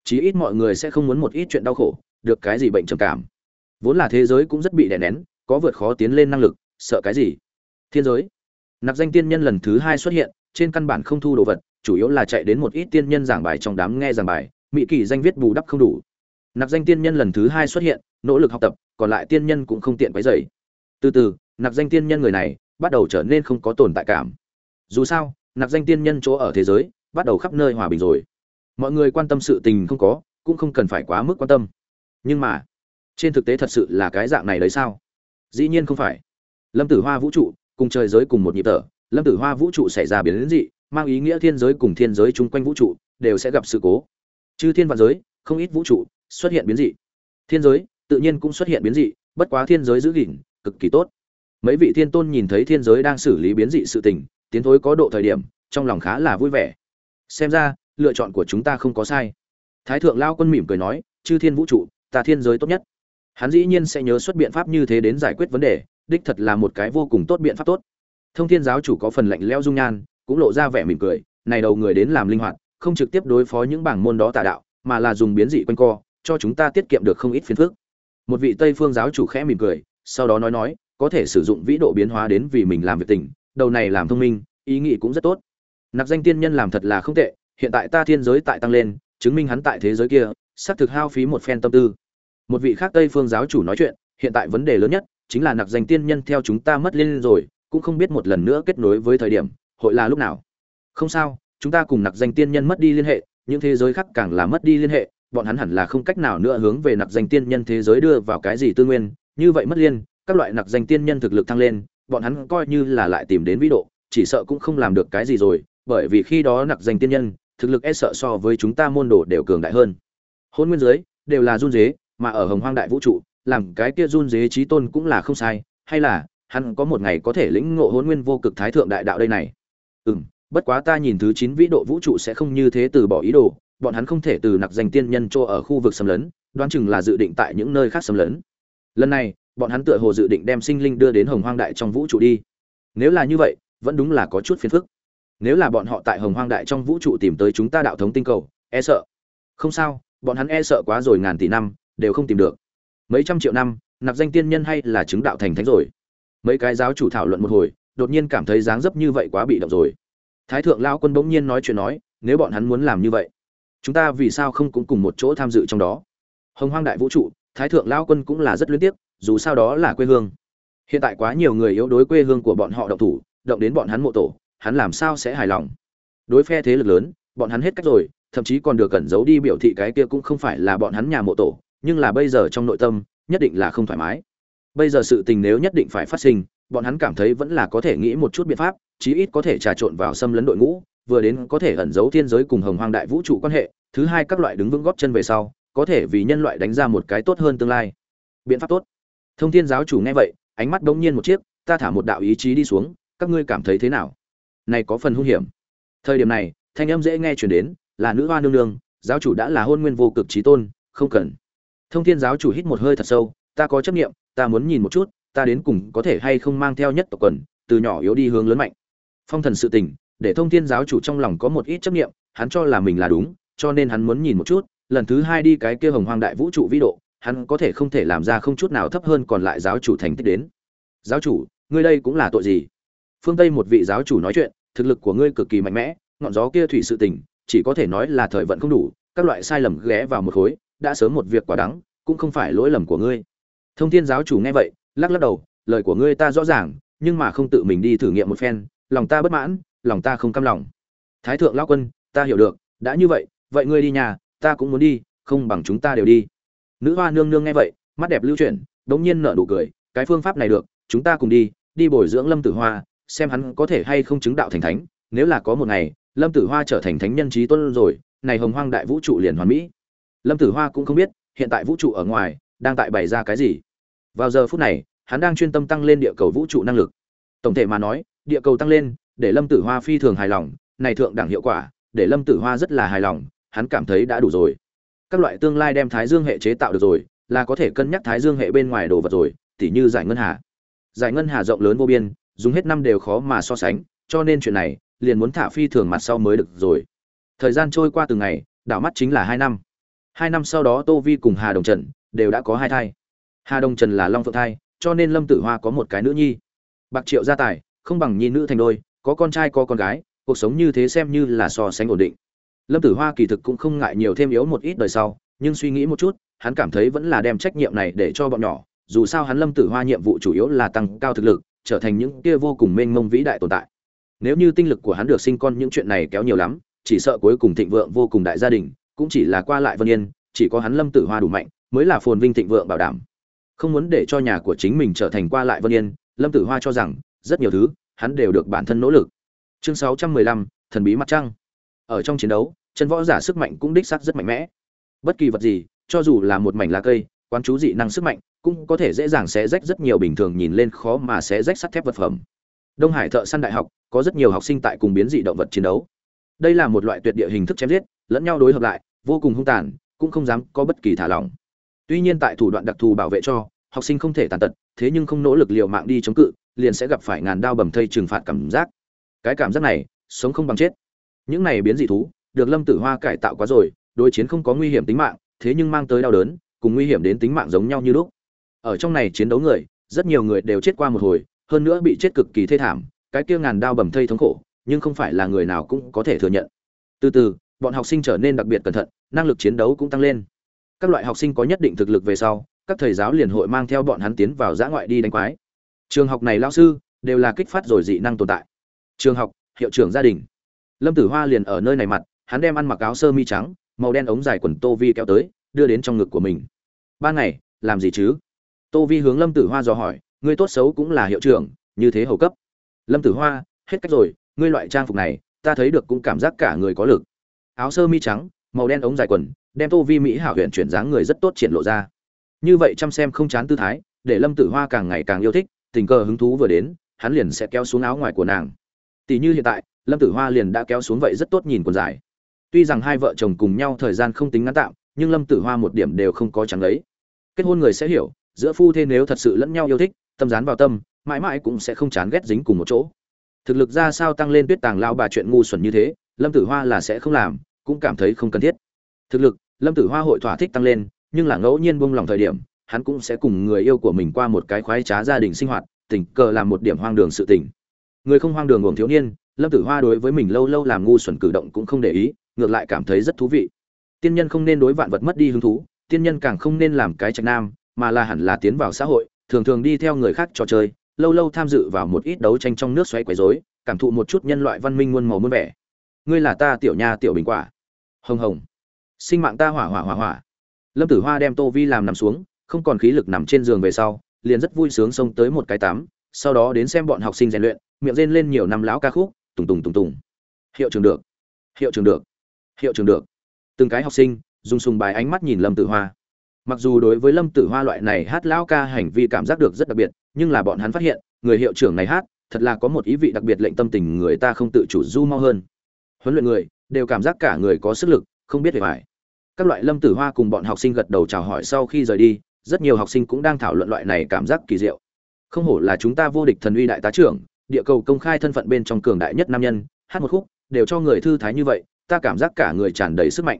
Chí ít mọi người sẽ không muốn một ít chuyện đau khổ, được cái gì bệnh trầm cảm. Vốn là thế giới cũng rất bị đè nén có vượt khó tiến lên năng lực, sợ cái gì? Thiên giới. Nạp danh tiên nhân lần thứ hai xuất hiện, trên căn bản không thu đồ vật, chủ yếu là chạy đến một ít tiên nhân giảng bài trong đám nghe giảng bài mỹ kỳ danh viết bù đắp không đủ. Nạp danh tiên nhân lần thứ hai xuất hiện, nỗ lực học tập, còn lại tiên nhân cũng không tiện quấy dày từ từ, nạp danh tiên nhân người này, bắt đầu trở nên không có tồn tại cảm. Dù sao, nạp danh tiên nhân chỗ ở thế giới, bắt đầu khắp nơi hòa bình rồi. Mọi người quan tâm sự tình không có, cũng không cần phải quá mức quan tâm. Nhưng mà, trên thực tế thật sự là cái dạng này đấy sao? Dĩ nhiên không phải. Lâm tử hoa vũ trụ, cùng trời giới cùng một nhịp thở, lâm tử hoa vũ trụ xảy ra biến đến dị, mang ý nghĩa thiên giới cùng thiên giới chung quanh vũ trụ đều sẽ gặp sự cố. Chư thiên vạn giới, không ít vũ trụ xuất hiện biến dị. Thiên giới, tự nhiên cũng xuất hiện biến dị, bất quá thiên giới giữ gìn, cực kỳ tốt. Mấy vị thiên tôn nhìn thấy thiên giới đang xử lý biến dị sự tình, tiến thối có độ thời điểm, trong lòng khá là vui vẻ. Xem ra, lựa chọn của chúng ta không có sai. Thái thượng lao quân mỉm cười nói, chư thiên vũ trụ, ta thiên giới tốt nhất hắn dĩ nhiên sẽ nhớ xuất biện pháp như thế đến giải quyết vấn đề, đích thật là một cái vô cùng tốt biện pháp tốt. Thông thiên giáo chủ có phần lạnh leo dung nhan, cũng lộ ra vẻ mỉm cười, này đầu người đến làm linh hoạt, không trực tiếp đối phó những bảng môn đó tà đạo, mà là dùng biến dị quanh co, cho chúng ta tiết kiệm được không ít phiền phức. Một vị tây phương giáo chủ khẽ mỉm cười, sau đó nói nói, có thể sử dụng vĩ độ biến hóa đến vì mình làm việc tình, đầu này làm thông minh, ý nghĩ cũng rất tốt. Nạp danh tiên nhân làm thật là không tệ, hiện tại ta thiên giới tại tăng lên, chứng minh hắn tại thế giới kia, xác thực hao phí một phen tâm tư một vị khác tây phương giáo chủ nói chuyện, hiện tại vấn đề lớn nhất chính là nạp danh tiên nhân theo chúng ta mất liên rồi, cũng không biết một lần nữa kết nối với thời điểm, hội là lúc nào. Không sao, chúng ta cùng nạp danh tiên nhân mất đi liên hệ, những thế giới khác càng là mất đi liên hệ, bọn hắn hẳn là không cách nào nữa hướng về nạp danh tiên nhân thế giới đưa vào cái gì tư nguyên, như vậy mất liên, các loại nạp danh tiên nhân thực lực thăng lên, bọn hắn coi như là lại tìm đến vĩ độ, chỉ sợ cũng không làm được cái gì rồi, bởi vì khi đó nạp danh tiên nhân, thực lực e sợ so với chúng ta môn đồ đều cường đại hơn. Hôn nguyên giới, đều là run dế mà ở hồng hoang đại vũ trụ, làm cái kia run dế trí tôn cũng là không sai, hay là, hắn có một ngày có thể lĩnh ngộ hôn nguyên vô cực thái thượng đại đạo đây này. Ừ m bất quá ta nhìn thứ chín vĩ độ vũ trụ sẽ không như thế từ bỏ ý đồ, bọn hắn không thể từ nặc danh tiên nhân chỗ ở khu vực xâm lấn, đoán chừng là dự định tại những nơi khác xâm lấn. Lần này, bọn hắn tựa hồ dự định đem sinh linh đưa đến hồng hoang đại trong vũ trụ đi. Nếu là như vậy, vẫn đúng là có chút phiền phức. Nếu là bọn họ tại hồng hoang đại trong vũ trụ tìm tới chúng ta đạo thống tinh cầu e sợ. Không sao, bọn hắn e sợ quá rồi ngàn tỷ năm đều không tìm được. Mấy trăm triệu năm, nạp danh tiên nhân hay là chứng đạo thành thánh rồi. Mấy cái giáo chủ thảo luận một hồi, đột nhiên cảm thấy dáng dấp như vậy quá bị động rồi. Thái thượng lao quân bỗng nhiên nói chuyện nói, nếu bọn hắn muốn làm như vậy, chúng ta vì sao không cũng cùng một chỗ tham dự trong đó? Hồng hoang đại vũ trụ, thái thượng lao quân cũng là rất luyến tiếc, dù sao đó là quê hương. Hiện tại quá nhiều người yếu đối quê hương của bọn họ động thủ, động đến bọn hắn mộ tổ, hắn làm sao sẽ hài lòng? Đối phe thế lực lớn, bọn hắn hết cách rồi, thậm chí còn được cẩn giấu đi biểu thị cái kia cũng không phải là bọn hắn nhà mộ tổ nhưng là bây giờ trong nội tâm, nhất định là không thoải mái. Bây giờ sự tình nếu nhất định phải phát sinh, bọn hắn cảm thấy vẫn là có thể nghĩ một chút biện pháp, chí ít có thể trà trộn vào xâm lấn đội ngũ, vừa đến có thể ẩn giấu thiên giới cùng hồng hoang đại vũ trụ quan hệ, thứ hai các loại đứng vững góp chân về sau, có thể vì nhân loại đánh ra một cái tốt hơn tương lai. Biện pháp tốt. Thông thiên giáo chủ nghe vậy, ánh mắt đông nhiên một chiếc, ta thả một đạo ý chí đi xuống, các ngươi cảm thấy thế nào? Này có phần hung hiểm. Thời điểm này, thanh âm dễ nghe chuyển đến, là nữ hoa nương nương, giáo chủ đã là hôn nguyên vô cực trí tôn, không cần thông thiên giáo chủ hít một hơi thật sâu, ta có chấp nghiệm ta muốn nhìn một chút, ta đến cùng có thể hay không mang theo nhất tộc quần, từ nhỏ yếu đi hướng lớn mạnh. Phong thần sự tình, để thông thiên giáo chủ trong lòng có một ít chấp nghiệm hắn cho là mình là đúng, cho nên hắn muốn nhìn một chút, lần thứ hai đi cái kia hồng hoang đại vũ trụ vĩ độ, hắn có thể không thể làm ra không chút nào thấp hơn còn lại giáo chủ thành tích đến. Giáo chủ, ngươi đây cũng là tội gì? Phương tây một vị giáo chủ nói chuyện, thực lực của ngươi cực kỳ mạnh mẽ, ngọn gió kia thủy sự tình, chỉ có thể nói là thời vận không đủ, các loại sai lầm ghé vào một khối đã sớm một việc quả đắng, cũng không phải lỗi lầm của ngươi. Thông thiên giáo chủ nghe vậy, lắc lắc đầu, lời của ngươi ta rõ ràng, nhưng mà không tự mình đi thử nghiệm một phen, lòng ta bất mãn, lòng ta không cam lòng. Thái thượng lão quân, ta hiểu được, đã như vậy vậy ngươi đi nhà, ta cũng muốn đi, không bằng chúng ta đều đi. Nữ hoa nương nương nghe vậy, mắt đẹp lưu chuyển, đống nhiên nở nụ cười, cái phương pháp này được, chúng ta cùng đi đi bồi dưỡng lâm tử hoa, xem hắn có thể hay không chứng đạo thành thánh, nếu là có một ngày, lâm tử hoa trở thành thánh nhân trí tôn rồi, này hồng hoang đại vũ trụ liền hoàn mỹ lâm tử hoa cũng không biết, hiện tại vũ trụ ở ngoài, đang tại bày ra cái gì. Vào giờ phút này, hắn đang chuyên tâm tăng lên địa cầu vũ trụ năng lực. Tổng thể mà nói, địa cầu tăng lên, để lâm tử hoa phi thường hài lòng, này thượng đẳng hiệu quả, để lâm tử hoa rất là hài lòng, hắn cảm thấy đã đủ rồi. Các loại tương lai đem thái dương hệ chế tạo được rồi, là có thể cân nhắc thái dương hệ bên ngoài đồ vật rồi, tỉ như giải ngân hà. Giải ngân hà rộng lớn vô biên, dùng hết năm đều khó mà so sánh, cho nên chuyện này, liền muốn thả phi thường mặt sau mới được rồi. Thời gian trôi qua từng ngày, đảo mắt chính là hai năm hai năm sau đó tô vi cùng hà đồng trần đều đã có hai thai. Hà đồng trần là long phượng thai, cho nên lâm tử hoa có một cái nữ nhi. Bạc triệu gia tài, không bằng nhi nữ thành đôi, có con trai có con gái, cuộc sống như thế xem như là so sánh ổn định. Lâm tử hoa kỳ thực cũng không ngại nhiều thêm yếu một ít đời sau, nhưng suy nghĩ một chút, hắn cảm thấy vẫn là đem trách nhiệm này để cho bọn nhỏ, dù sao hắn lâm tử hoa nhiệm vụ chủ yếu là tăng cao thực lực, trở thành những kia vô cùng mênh mông vĩ đại tồn tại. Nếu như tinh lực của hắn được sinh con, những chuyện này kéo nhiều lắm, chỉ sợ cuối cùng thịnh vượng vô cùng đại gia đình cũng chỉ là qua lại vân yên, chỉ có hắn lâm tử hoa đủ mạnh, mới là phồn vinh thịnh vượng bảo đảm. Không muốn để cho nhà của chính mình trở thành qua lại vân yên, lâm tử hoa cho rằng, rất nhiều thứ, hắn đều được bản thân nỗ lực. Chương sáu trăm mười lăm, thần bí mặt trăng. Ở trong chiến đấu, chân võ giả sức mạnh cũng đích xác rất mạnh mẽ. Bất kỳ vật gì, cho dù là một mảnh lá cây, quán chú dị năng sức mạnh, cũng có thể dễ dàng xé rách rất nhiều bình thường nhìn lên khó mà xé rách sắt thép vật phẩm. Đông hải thợ săn đại học, có rất nhiều học sinh tại cùng biến dị động vật chiến đấu. Đây là một loại tuyệt địa hình thức chém giết, lẫn nhau đối hợp lại vô cùng hung tàn, cũng không dám có bất kỳ thả lỏng. Tuy nhiên tại thủ đoạn đặc thù bảo vệ cho, học sinh không thể tàn tật, thế nhưng không nỗ lực liều mạng đi chống cự, liền sẽ gặp phải ngàn đao bầm thây trừng phạt cảm giác. Cái cảm giác này, sống không bằng chết. Những này biến dị thú, được lâm tử hoa cải tạo quá rồi, đối chiến không có nguy hiểm tính mạng, thế nhưng mang tới đau đớn, cùng nguy hiểm đến tính mạng giống nhau như lúc. Ở trong này chiến đấu người, rất nhiều người đều chết qua một hồi, hơn nữa bị chết cực kỳ thê thảm, cái kia ngàn đao bầm thây thống khổ, nhưng không phải là người nào cũng có thể thừa nhận. Từ từ bọn học sinh trở nên đặc biệt cẩn thận, năng lực chiến đấu cũng tăng lên. Các loại học sinh có nhất định thực lực về sau, các thầy giáo liền hội mang theo bọn hắn tiến vào giã ngoại đi đánh quái. Trường học này lao sư đều là kích phát rồi dị năng tồn tại. Trường học, hiệu trưởng gia đình. Lâm tử hoa liền ở nơi này mặt, hắn đem ăn mặc áo sơ mi trắng, màu đen ống dài quần tô vi kéo tới, đưa đến trong ngực của mình. Ban ngày, làm gì chứ? Tô vi hướng lâm tử hoa dò hỏi, ngươi tốt xấu cũng là hiệu trưởng, như thế hầu cấp. Lâm tử hoa, hết cách rồi, ngươi loại trang phục này, ta thấy được cũng cảm giác cả người có lực áo sơ mi trắng, màu đen ống dài quần, đem tô vi mỹ hảo huyện chuyển dáng người rất tốt triển lộ ra. Như vậy chăm xem không chán tư thái, để lâm tử hoa càng ngày càng yêu thích, tình cờ hứng thú vừa đến, hắn liền sẽ kéo xuống áo ngoài của nàng. Tỷ như hiện tại, lâm tử hoa liền đã kéo xuống vậy rất tốt nhìn quần dài. Tuy rằng hai vợ chồng cùng nhau thời gian không tính ngắn tạm, nhưng lâm tử hoa một điểm đều không có chẳng lấy. Kết hôn người sẽ hiểu, giữa phu thê nếu thật sự lẫn nhau yêu thích, tâm dán vào tâm, mãi mãi cũng sẽ không chán ghét dính cùng một chỗ. Thực lực ra sao tăng lên tuyết tàng lao bà chuyện ngu xuẩn như thế, lâm tử hoa là sẽ không làm cũng cảm thấy không cần thiết. Thực lực, lâm tử hoa hội thỏa thích tăng lên, nhưng là ngẫu nhiên buông lòng thời điểm, hắn cũng sẽ cùng người yêu của mình qua một cái khoái trá gia đình sinh hoạt, tình cờ làm một điểm hoang đường sự tình. Người không hoang đường gồm thiếu niên, lâm tử hoa đối với mình lâu lâu làm ngu xuẩn cử động cũng không để ý, ngược lại cảm thấy rất thú vị. Tiên nhân không nên đối vạn vật mất đi hứng thú, tiên nhân càng không nên làm cái trạch nam, mà là hẳn là tiến vào xã hội, thường thường đi theo người khác trò chơi, lâu lâu tham dự vào một ít đấu tranh trong nước xoáy quấy rối, cảm thụ một chút nhân loại văn minh muôn màu muôn vẻ. Ngươi là ta tiểu nha tiểu bình quả hồng hồng. Sinh mạng ta hỏa hỏa hỏa hỏa. Lâm tử hoa đem tô vi làm nằm xuống, không còn khí lực nằm trên giường về sau, liền rất vui sướng xông tới một cái tắm, sau đó đến xem bọn học sinh rèn luyện, miệng rên lên nhiều năm lão ca khúc, tùng tùng tùng tùng. Hiệu trường được. Hiệu trường được. Hiệu trường được. Từng cái học sinh, dùng sùng bài ánh mắt nhìn lâm tử hoa. Mặc dù đối với lâm tử hoa loại này hát lão ca hành vi cảm giác được rất đặc biệt, nhưng là bọn hắn phát hiện, người hiệu trưởng này hát, thật là có một ý vị đặc biệt lệnh tâm tình người ta không tự chủ du mau hơn. Huấn luyện người đều cảm giác cả người có sức lực, không biết về phải các loại lâm tử hoa cùng bọn học sinh gật đầu chào hỏi sau khi rời đi, rất nhiều học sinh cũng đang thảo luận loại này cảm giác kỳ diệu. Không hổ là chúng ta vô địch thần uy đại tá trưởng, địa cầu công khai thân phận bên trong cường đại nhất nam nhân, hát một khúc, đều cho người thư thái như vậy, ta cảm giác cả người tràn đầy sức mạnh.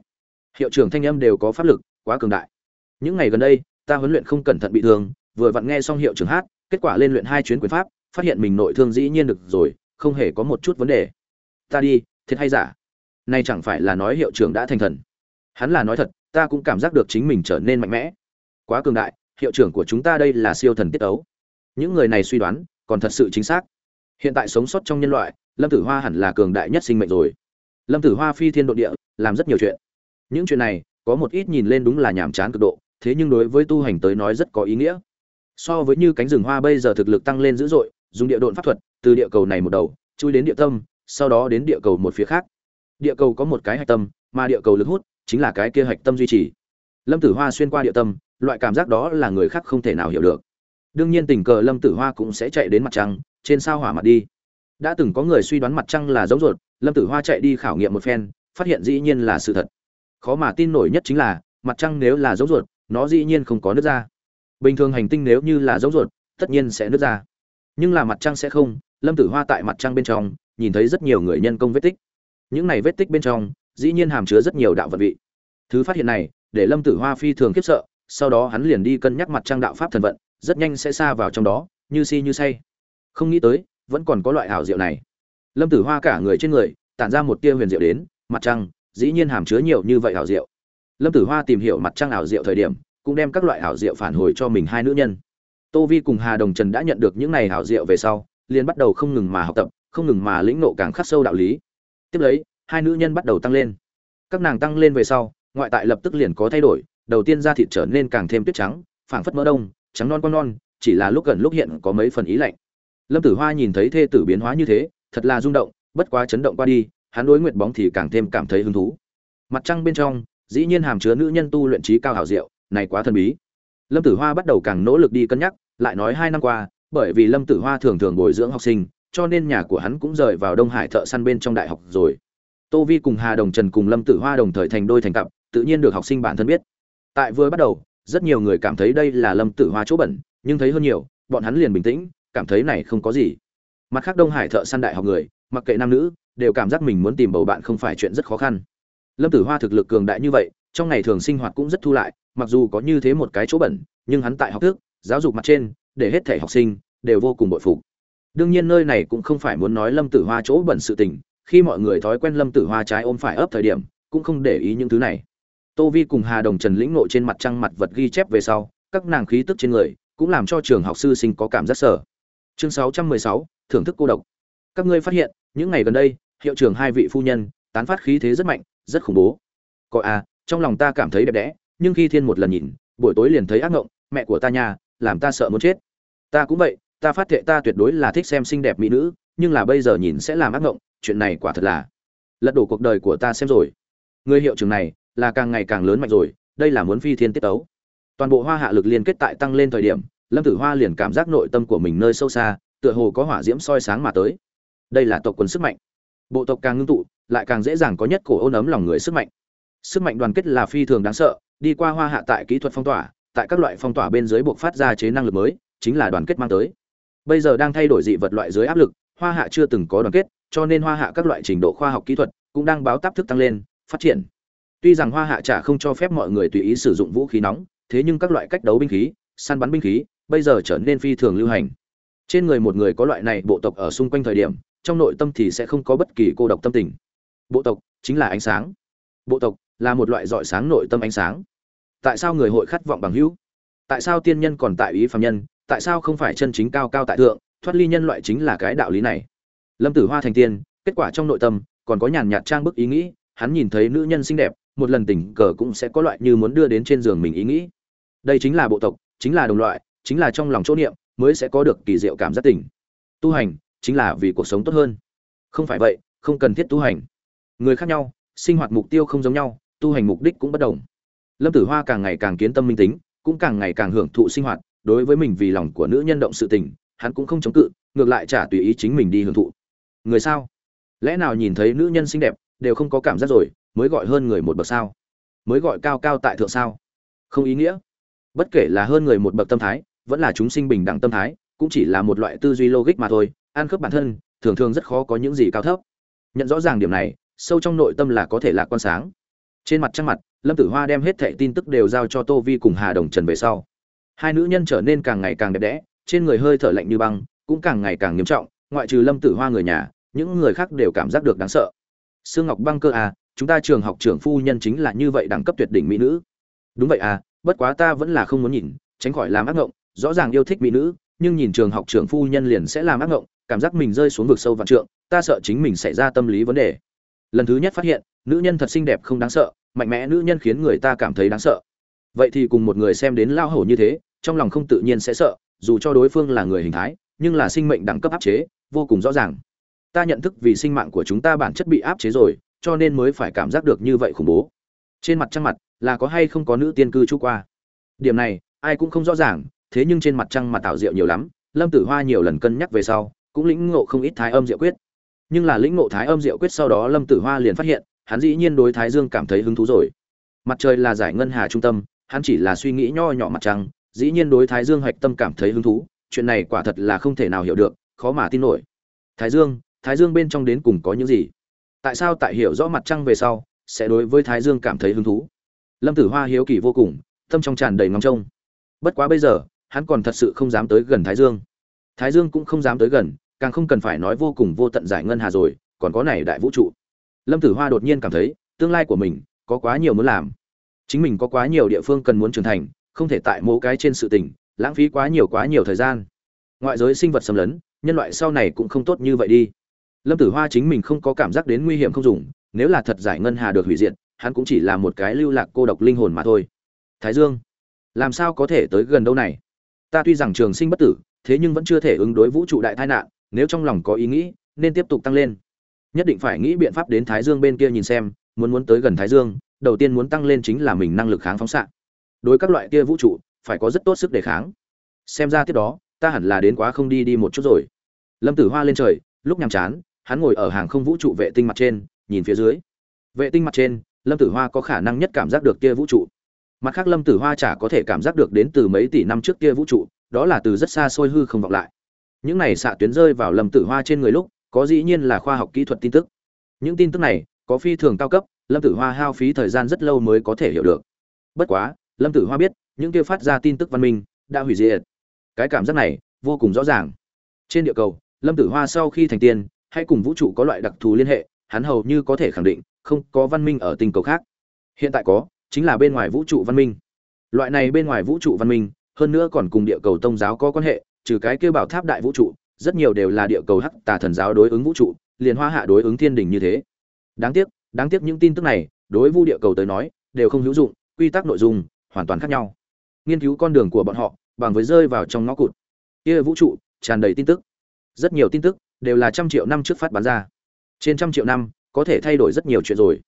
Hiệu trưởng thanh âm đều có pháp lực, quá cường đại. Những ngày gần đây, ta huấn luyện không cẩn thận bị thương, vừa vặn nghe xong hiệu trưởng hát, kết quả lên luyện hai chuyến quyền pháp, phát hiện mình nội thương dĩ nhiên được rồi, không hề có một chút vấn đề. Ta đi, thiệt hay giả? Nay chẳng phải là nói hiệu trưởng đã thành thần. Hắn là nói thật, ta cũng cảm giác được chính mình trở nên mạnh mẽ. Quá cường đại, hiệu trưởng của chúng ta đây là siêu thần tiết ấu những người này suy đoán, còn thật sự chính xác. Hiện tại sống sót trong nhân loại, lâm tử hoa hẳn là cường đại nhất sinh mệnh rồi. Lâm tử hoa phi thiên độ địa, làm rất nhiều chuyện. Những chuyện này, có một ít nhìn lên đúng là nhàm chán cực độ, thế nhưng đối với tu hành tới nói rất có ý nghĩa. So với như cánh rừng hoa bây giờ thực lực tăng lên dữ dội, dùng địa độn pháp thuật, từ địa cầu này một đầu, chui đến địa tâm, sau đó đến địa cầu một phía khác địa cầu có một cái hạch tâm, mà địa cầu lực hút chính là cái kia hạch tâm duy trì. Lâm tử hoa xuyên qua địa tâm, loại cảm giác đó là người khác không thể nào hiểu được. Đương nhiên tình cờ lâm tử hoa cũng sẽ chạy đến mặt trăng, trên sao hỏa mặt đi. Đã từng có người suy đoán mặt trăng là giống ruột, lâm tử hoa chạy đi khảo nghiệm một phen, phát hiện dĩ nhiên là sự thật. Khó mà tin nổi nhất chính là, mặt trăng nếu là giống ruột, nó dĩ nhiên không có nước ra. Bình thường hành tinh nếu như là giống ruột, tất nhiên sẽ nước ra. Nhưng là mặt trăng sẽ không, lâm tử hoa tại mặt trăng bên trong, nhìn thấy rất nhiều người nhân công vết tích những này vết tích bên trong, dĩ nhiên hàm chứa rất nhiều đạo vận vị. Thứ phát hiện này, để lâm tử hoa phi thường khiếp sợ, sau đó hắn liền đi cân nhắc mặt trăng đạo pháp thần vận, rất nhanh sẽ xa vào trong đó, như si như say. Không nghĩ tới, vẫn còn có loại ảo diệu này. Lâm tử hoa cả người trên người, tản ra một tia huyền diệu đến, mặt trăng, dĩ nhiên hàm chứa nhiều như vậy ảo diệu. Lâm tử hoa tìm hiểu mặt trăng ảo diệu thời điểm, cũng đem các loại ảo diệu phản hồi cho mình hai nữ nhân. Tô vi cùng hà đồng trần đã nhận được những này ảo diệu về sau, liền bắt đầu không ngừng mà học tập, không ngừng mà lĩnh nộ càng khắc sâu đạo lý tiếp lấy, hai nữ nhân bắt đầu tăng lên. Các nàng tăng lên về sau, ngoại tại lập tức liền có thay đổi, đầu tiên da thịt trở nên càng thêm tuyết trắng, phảng phất mỡ đông, trắng non con non, chỉ là lúc gần lúc hiện có mấy phần ý lạnh. Lâm tử hoa nhìn thấy thê tử biến hóa như thế, thật là rung động, bất quá chấn động qua đi, hắn đối nguyệt bóng thì càng thêm cảm thấy hứng thú. Mặt trăng bên trong, dĩ nhiên hàm chứa nữ nhân tu luyện trí cao hảo diệu, này quá thần bí. Lâm tử hoa bắt đầu càng nỗ lực đi cân nhắc, lại nói hai năm qua, bởi vì lâm tử hoa thường thường bồi dưỡng học sinh cho nên nhà của hắn cũng rời vào đông hải thợ săn bên trong đại học rồi. Tô vi cùng hà đồng trần cùng lâm tử hoa đồng thời thành đôi thành cặp, tự nhiên được học sinh bản thân biết. Tại vừa bắt đầu, rất nhiều người cảm thấy đây là lâm tử hoa chỗ bẩn, nhưng thấy hơn nhiều, bọn hắn liền bình tĩnh, cảm thấy này không có gì. Mặt khác đông hải thợ săn đại học người, mặc kệ nam nữ, đều cảm giác mình muốn tìm bầu bạn không phải chuyện rất khó khăn. Lâm tử hoa thực lực cường đại như vậy, trong ngày thường sinh hoạt cũng rất thu lại, mặc dù có như thế một cái chỗ bẩn, nhưng hắn tại học thức, giáo dục mặt trên, để hết thể học sinh, đều vô cùng bội phục đương nhiên nơi này cũng không phải muốn nói lâm tử hoa chỗ bẩn sự tình khi mọi người thói quen lâm tử hoa trái ôm phải ấp thời điểm cũng không để ý những thứ này. Tô vi cùng hà đồng trần lĩnh nội trên mặt trăng mặt vật ghi chép về sau các nàng khí tức trên người cũng làm cho trường học sư sinh có cảm giác sở chương 616, thưởng thức cô độc. Các ngươi phát hiện những ngày gần đây hiệu trưởng hai vị phu nhân tán phát khí thế rất mạnh rất khủng bố. Có à trong lòng ta cảm thấy đẹp đẽ nhưng khi thiên một lần nhìn buổi tối liền thấy ác ngộng mẹ của ta nhà làm ta sợ muốn chết. Ta cũng vậy ta phát thệ ta tuyệt đối là thích xem xinh đẹp mỹ nữ, nhưng là bây giờ nhìn sẽ làm ác ngộng, chuyện này quả thật là lật đổ cuộc đời của ta xem rồi. Người hiệu trưởng này là càng ngày càng lớn mạnh rồi, đây là muốn phi thiên tiết tấu. Toàn bộ hoa hạ lực liên kết tại tăng lên thời điểm, lâm tử hoa liền cảm giác nội tâm của mình nơi sâu xa, tựa hồ có hỏa diễm soi sáng mà tới. Đây là tộc quần sức mạnh. Bộ tộc càng ngưng tụ, lại càng dễ dàng có nhất cổ ôn ấm lòng người sức mạnh. Sức mạnh đoàn kết là phi thường đáng sợ, đi qua hoa hạ tại kỹ thuật phong tỏa, tại các loại phong tỏa bên dưới buộc phát ra chế năng lực mới, chính là đoàn kết mang tới bây giờ đang thay đổi dị vật loại dưới áp lực, hoa hạ chưa từng có đoàn kết, cho nên hoa hạ các loại trình độ khoa học kỹ thuật cũng đang báo táp thức tăng lên, phát triển. Tuy rằng hoa hạ chả không cho phép mọi người tùy ý sử dụng vũ khí nóng, thế nhưng các loại cách đấu binh khí, săn bắn binh khí, bây giờ trở nên phi thường lưu hành. Trên người một người có loại này bộ tộc ở xung quanh thời điểm, trong nội tâm thì sẽ không có bất kỳ cô độc tâm tình. Bộ tộc chính là ánh sáng. Bộ tộc là một loại dọi sáng nội tâm ánh sáng. Tại sao người hội khát vọng bằng hữu? Tại sao tiên nhân còn tại ý phạm nhân? Tại sao không phải chân chính cao cao tại thượng, thoát ly nhân loại chính là cái đạo lý này. Lâm tử hoa thành tiên, kết quả trong nội tâm, còn có nhàn nhạt trang bức ý nghĩ, hắn nhìn thấy nữ nhân xinh đẹp, một lần tình cờ cũng sẽ có loại như muốn đưa đến trên giường mình ý nghĩ. Đây chính là bộ tộc, chính là đồng loại, chính là trong lòng chỗ niệm, mới sẽ có được kỳ diệu cảm giác tình. tu hành, chính là vì cuộc sống tốt hơn. Không phải vậy, không cần thiết tu hành. Người khác nhau, sinh hoạt mục tiêu không giống nhau, tu hành mục đích cũng bất đồng. Lâm tử hoa càng ngày càng kiến tâm minh tính, cũng càng ngày càng hưởng thụ sinh hoạt đối với mình vì lòng của nữ nhân động sự tình, hắn cũng không chống cự, ngược lại trả tùy ý chính mình đi hưởng thụ. Người sao? Lẽ nào nhìn thấy nữ nhân xinh đẹp, đều không có cảm giác rồi, mới gọi hơn người một bậc sao? Mới gọi cao cao tại thượng sao? Không ý nghĩa. Bất kể là hơn người một bậc tâm thái, vẫn là chúng sinh bình đẳng tâm thái, cũng chỉ là một loại tư duy logic mà thôi, ăn khớp bản thân, thường thường rất khó có những gì cao thấp. Nhận rõ ràng điểm này, sâu trong nội tâm là có thể là quan sáng. Trên mặt trăng mặt, lâm tử hoa đem hết thảy tin tức đều giao cho tô vi cùng hà đồng trần về sau hai nữ nhân trở nên càng ngày càng đẹp đẽ, trên người hơi thở lạnh như băng, cũng càng ngày càng nghiêm trọng, ngoại trừ lâm tử hoa người nhà, những người khác đều cảm giác được đáng sợ. Sương ngọc băng cơ à chúng ta trường học trưởng phu nhân chính là như vậy đẳng cấp tuyệt đỉnh mỹ nữ. Đúng vậy à bất quá ta vẫn là không muốn nhìn, tránh khỏi làm ác ngộng, rõ ràng yêu thích mỹ nữ, nhưng nhìn trường học trưởng phu nhân liền sẽ làm ác ngộng, cảm giác mình rơi xuống vực sâu vạn trượng, ta sợ chính mình xảy ra tâm lý vấn đề. Lần thứ nhất phát hiện, nữ nhân thật xinh đẹp không đáng sợ, mạnh mẽ nữ nhân khiến người ta cảm thấy đáng sợ. Vậy thì cùng một người xem đến lao hổ như thế trong lòng không tự nhiên sẽ sợ, dù cho đối phương là người hình thái, nhưng là sinh mệnh đẳng cấp áp chế, vô cùng rõ ràng. Ta nhận thức vì sinh mạng của chúng ta bản chất bị áp chế rồi, cho nên mới phải cảm giác được như vậy khủng bố. Trên mặt trăng mặt, là có hay không có nữ tiên cư trú qua? Điểm này, ai cũng không rõ ràng, thế nhưng trên mặt trăng mặt tạo diệu nhiều lắm, lâm tử hoa nhiều lần cân nhắc về sau, cũng lĩnh ngộ không ít thái âm diệu quyết. Nhưng là lĩnh ngộ thái âm diệu quyết sau đó lâm tử hoa liền phát hiện, hắn dĩ nhiên đối thái dương cảm thấy hứng thú rồi. Mặt trời là giải ngân hà trung tâm, hắn chỉ là suy nghĩ nho nhỏ mặt trăng dĩ nhiên đối thái dương Hạch tâm cảm thấy hứng thú, chuyện này quả thật là không thể nào hiểu được, khó mà tin nổi. Thái dương thái dương bên trong đến cùng có những gì? Tại sao tại hiểu rõ mặt trăng về sau, sẽ đối với thái dương cảm thấy hứng thú? Lâm tử hoa hiếu kỳ vô cùng, tâm trong tràn đầy ngóng trông. Bất quá bây giờ, hắn còn thật sự không dám tới gần thái dương. Thái dương cũng không dám tới gần, càng không cần phải nói vô cùng vô tận giải ngân hà rồi, còn có này đại vũ trụ. Lâm tử hoa đột nhiên cảm thấy, tương lai của mình có quá nhiều muốn làm. Chính mình có quá nhiều địa phương cần muốn trưởng thành không thể tại mỗ cái trên sự tình, lãng phí quá nhiều quá nhiều thời gian. Ngoại giới sinh vật xâm lấn, nhân loại sau này cũng không tốt như vậy đi. Lâm tử hoa chính mình không có cảm giác đến nguy hiểm không dùng, nếu là thật giải ngân hà được hủy diệt, hắn cũng chỉ là một cái lưu lạc cô độc linh hồn mà thôi. Thái dương, làm sao có thể tới gần đâu này? Ta tuy rằng trường sinh bất tử, thế nhưng vẫn chưa thể ứng đối vũ trụ đại tai nạn, nếu trong lòng có ý nghĩ, nên tiếp tục tăng lên. Nhất định phải nghĩ biện pháp đến thái dương bên kia nhìn xem, muốn muốn tới gần thái dương, đầu tiên muốn tăng lên chính là mình năng lực kháng phóng xạ đối các loại kia vũ trụ, phải có rất tốt sức đề kháng. Xem ra tiếp đó, ta hẳn là đến quá không đi đi một chút rồi. Lâm tử hoa lên trời, lúc nhàm chán, hắn ngồi ở hàng không vũ trụ vệ tinh mặt trên, nhìn phía dưới. Vệ tinh mặt trên, lâm tử hoa có khả năng nhất cảm giác được kia vũ trụ. Mặt khác lâm tử hoa chả có thể cảm giác được đến từ mấy tỷ năm trước kia vũ trụ, đó là từ rất xa xôi hư không vọng lại. Những này xạ tuyến rơi vào lâm tử hoa trên người lúc, có dĩ nhiên là khoa học kỹ thuật tin tức. Những tin tức này, có phi thường cao cấp, lâm tử hoa hao phí thời gian rất lâu mới có thể hiểu được. Bất quá lâm tử hoa biết, những kia phát ra tin tức văn minh, đã hủy diệt. Cái cảm giác này, vô cùng rõ ràng. Trên địa cầu, lâm tử hoa sau khi thành tiên, hay cùng vũ trụ có loại đặc thù liên hệ, hắn hầu như có thể khẳng định, không có văn minh ở tinh cầu khác. Hiện tại có, chính là bên ngoài vũ trụ văn minh. Loại này bên ngoài vũ trụ văn minh, hơn nữa còn cùng địa cầu tông giáo có quan hệ, trừ cái kêu bảo tháp đại vũ trụ, rất nhiều đều là địa cầu hắc tà thần giáo đối ứng vũ trụ, liền hoa hạ đối ứng thiên đình như thế. Đáng tiếc đáng tiếc những tin tức này, đối vu địa cầu tới nói, đều không hữu dụng, quy tắc nội dung hoàn toàn khác nhau. Nghiên cứu con đường của bọn họ, bằng với rơi vào trong ngõ cụt. Kia vũ trụ, tràn đầy tin tức. Rất nhiều tin tức, đều là trăm triệu năm trước phát bán ra. Trên trăm triệu năm, có thể thay đổi rất nhiều chuyện rồi.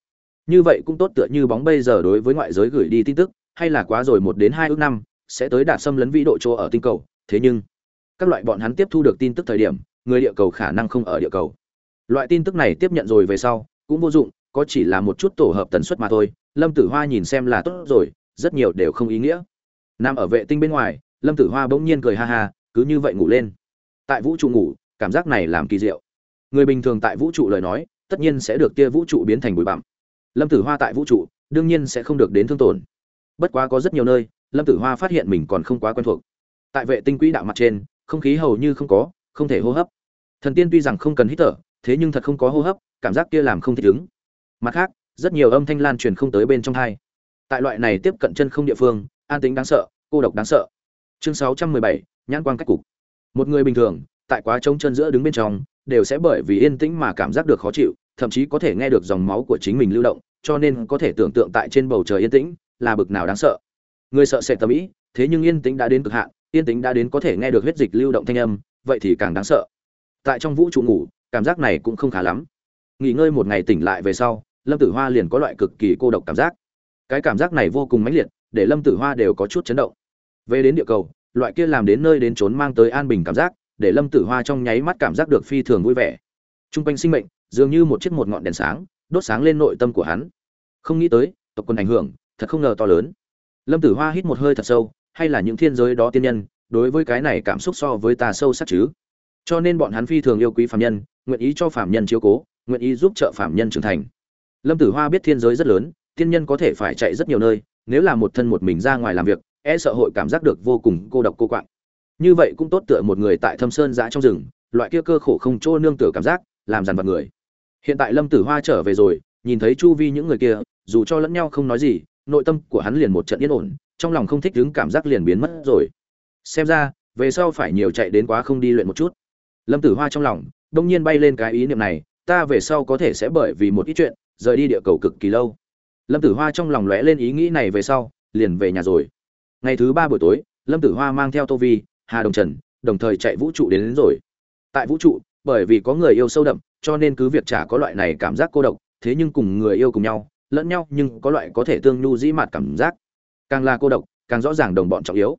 Như vậy cũng tốt tựa như bóng bây giờ đối với ngoại giới gửi đi tin tức, hay là quá rồi một đến hai ước năm, sẽ tới đạt xâm lấn vĩ độ chỗ ở tinh cầu. Thế nhưng, các loại bọn hắn tiếp thu được tin tức thời điểm, người địa cầu khả năng không ở địa cầu. Loại tin tức này tiếp nhận rồi về sau, cũng vô dụng, có chỉ là một chút tổ hợp tần suất mà thôi. Lâm tử hoa nhìn xem là tốt rồi rất nhiều đều không ý nghĩa. Nằm ở vệ tinh bên ngoài, lâm tử hoa bỗng nhiên cười ha ha, cứ như vậy ngủ lên. Tại vũ trụ ngủ, cảm giác này làm kỳ diệu. Người bình thường tại vũ trụ lời nói, tất nhiên sẽ được kia vũ trụ biến thành bụi bặm. Lâm tử hoa tại vũ trụ, đương nhiên sẽ không được đến thương tổn. Bất quá có rất nhiều nơi, lâm tử hoa phát hiện mình còn không quá quen thuộc. Tại vệ tinh quỹ đạo mặt trên, không khí hầu như không có, không thể hô hấp. Thần tiên tuy rằng không cần hít thở, thế nhưng thật không có hô hấp, cảm giác kia làm không thể đứng mặt khác, rất nhiều âm thanh lan truyền không tới bên trong hai tại loại này tiếp cận chân không địa phương, an tính đáng sợ, cô độc đáng sợ. Chương sáu trăm mười bảy, nhãn quan cách cục. Một người bình thường, tại quá trống chân giữa đứng bên trong, đều sẽ bởi vì yên tĩnh mà cảm giác được khó chịu, thậm chí có thể nghe được dòng máu của chính mình lưu động, cho nên có thể tưởng tượng tại trên bầu trời yên tĩnh là bực nào đáng sợ. Người sợ sẽ tâm ý, thế nhưng yên tĩnh đã đến cực hạn, yên tĩnh đã đến có thể nghe được huyết dịch lưu động thanh âm, vậy thì càng đáng sợ. Tại trong vũ trụ ngủ, cảm giác này cũng không khá lắm. Nghỉ ngơi một ngày tỉnh lại về sau, lâm tử hoa liền có loại cực kỳ cô độc cảm giác cái cảm giác này vô cùng mãnh liệt, để lâm tử hoa đều có chút chấn động. Về đến địa cầu, loại kia làm đến nơi đến trốn mang tới an bình cảm giác, để lâm tử hoa trong nháy mắt cảm giác được phi thường vui vẻ. T r u n g quanh sinh mệnh, dường như một chiếc một ngọn đèn sáng, đốt sáng lên nội tâm của hắn. Không nghĩ tới, tộc quân ảnh hưởng, thật không ngờ to lớn. Lâm tử hoa hít một hơi thật sâu, hay là những thiên giới đó tiên nhân, đối với cái này cảm xúc so với ta sâu sắc chứ? Cho nên bọn hắn phi thường yêu quý phạm nhân, nguyện ý cho phạm nhân chiếu cố, nguyện ý giúp trợ phạm nhân trưởng thành. Lâm tử hoa biết thiên giới rất lớn tiên nhân có thể phải chạy rất nhiều nơi, nếu là một thân một mình ra ngoài làm việc e sợ hội cảm giác được vô cùng cô độc cô quạng. Như vậy cũng tốt tựa một người tại thâm sơn giã trong rừng, loại kia cơ khổ không chỗ nương tựa cảm giác, làm dằn vặt người. Hiện tại lâm tử hoa trở về rồi, nhìn thấy chu vi những người kia, dù cho lẫn nhau không nói gì, nội tâm của hắn liền một trận yên ổn, trong lòng không thích đứng cảm giác liền biến mất rồi. Xem ra, về sau phải nhiều chạy đến quá không đi luyện một chút. Lâm tử hoa trong lòng, đông nhiên bay lên cái ý niệm này, ta về sau có thể sẽ bởi vì một ít chuyện, rời đi địa cầu cực kỳ lâu lâm tử hoa trong lòng lóe lên ý nghĩ này về sau liền về nhà rồi. Ngày thứ ba buổi tối lâm tử hoa mang theo tô vi hà đồng trần đồng thời chạy vũ trụ đến, đến rồi. Tại vũ trụ bởi vì có người yêu sâu đậm cho nên cứ việc chả có loại này cảm giác cô độc thế nhưng cùng người yêu cùng nhau lẫn nhau nhưng có loại có thể tương nhu dĩ mạt cảm giác. Càng là cô độc càng rõ ràng đồng bọn trọng yếu.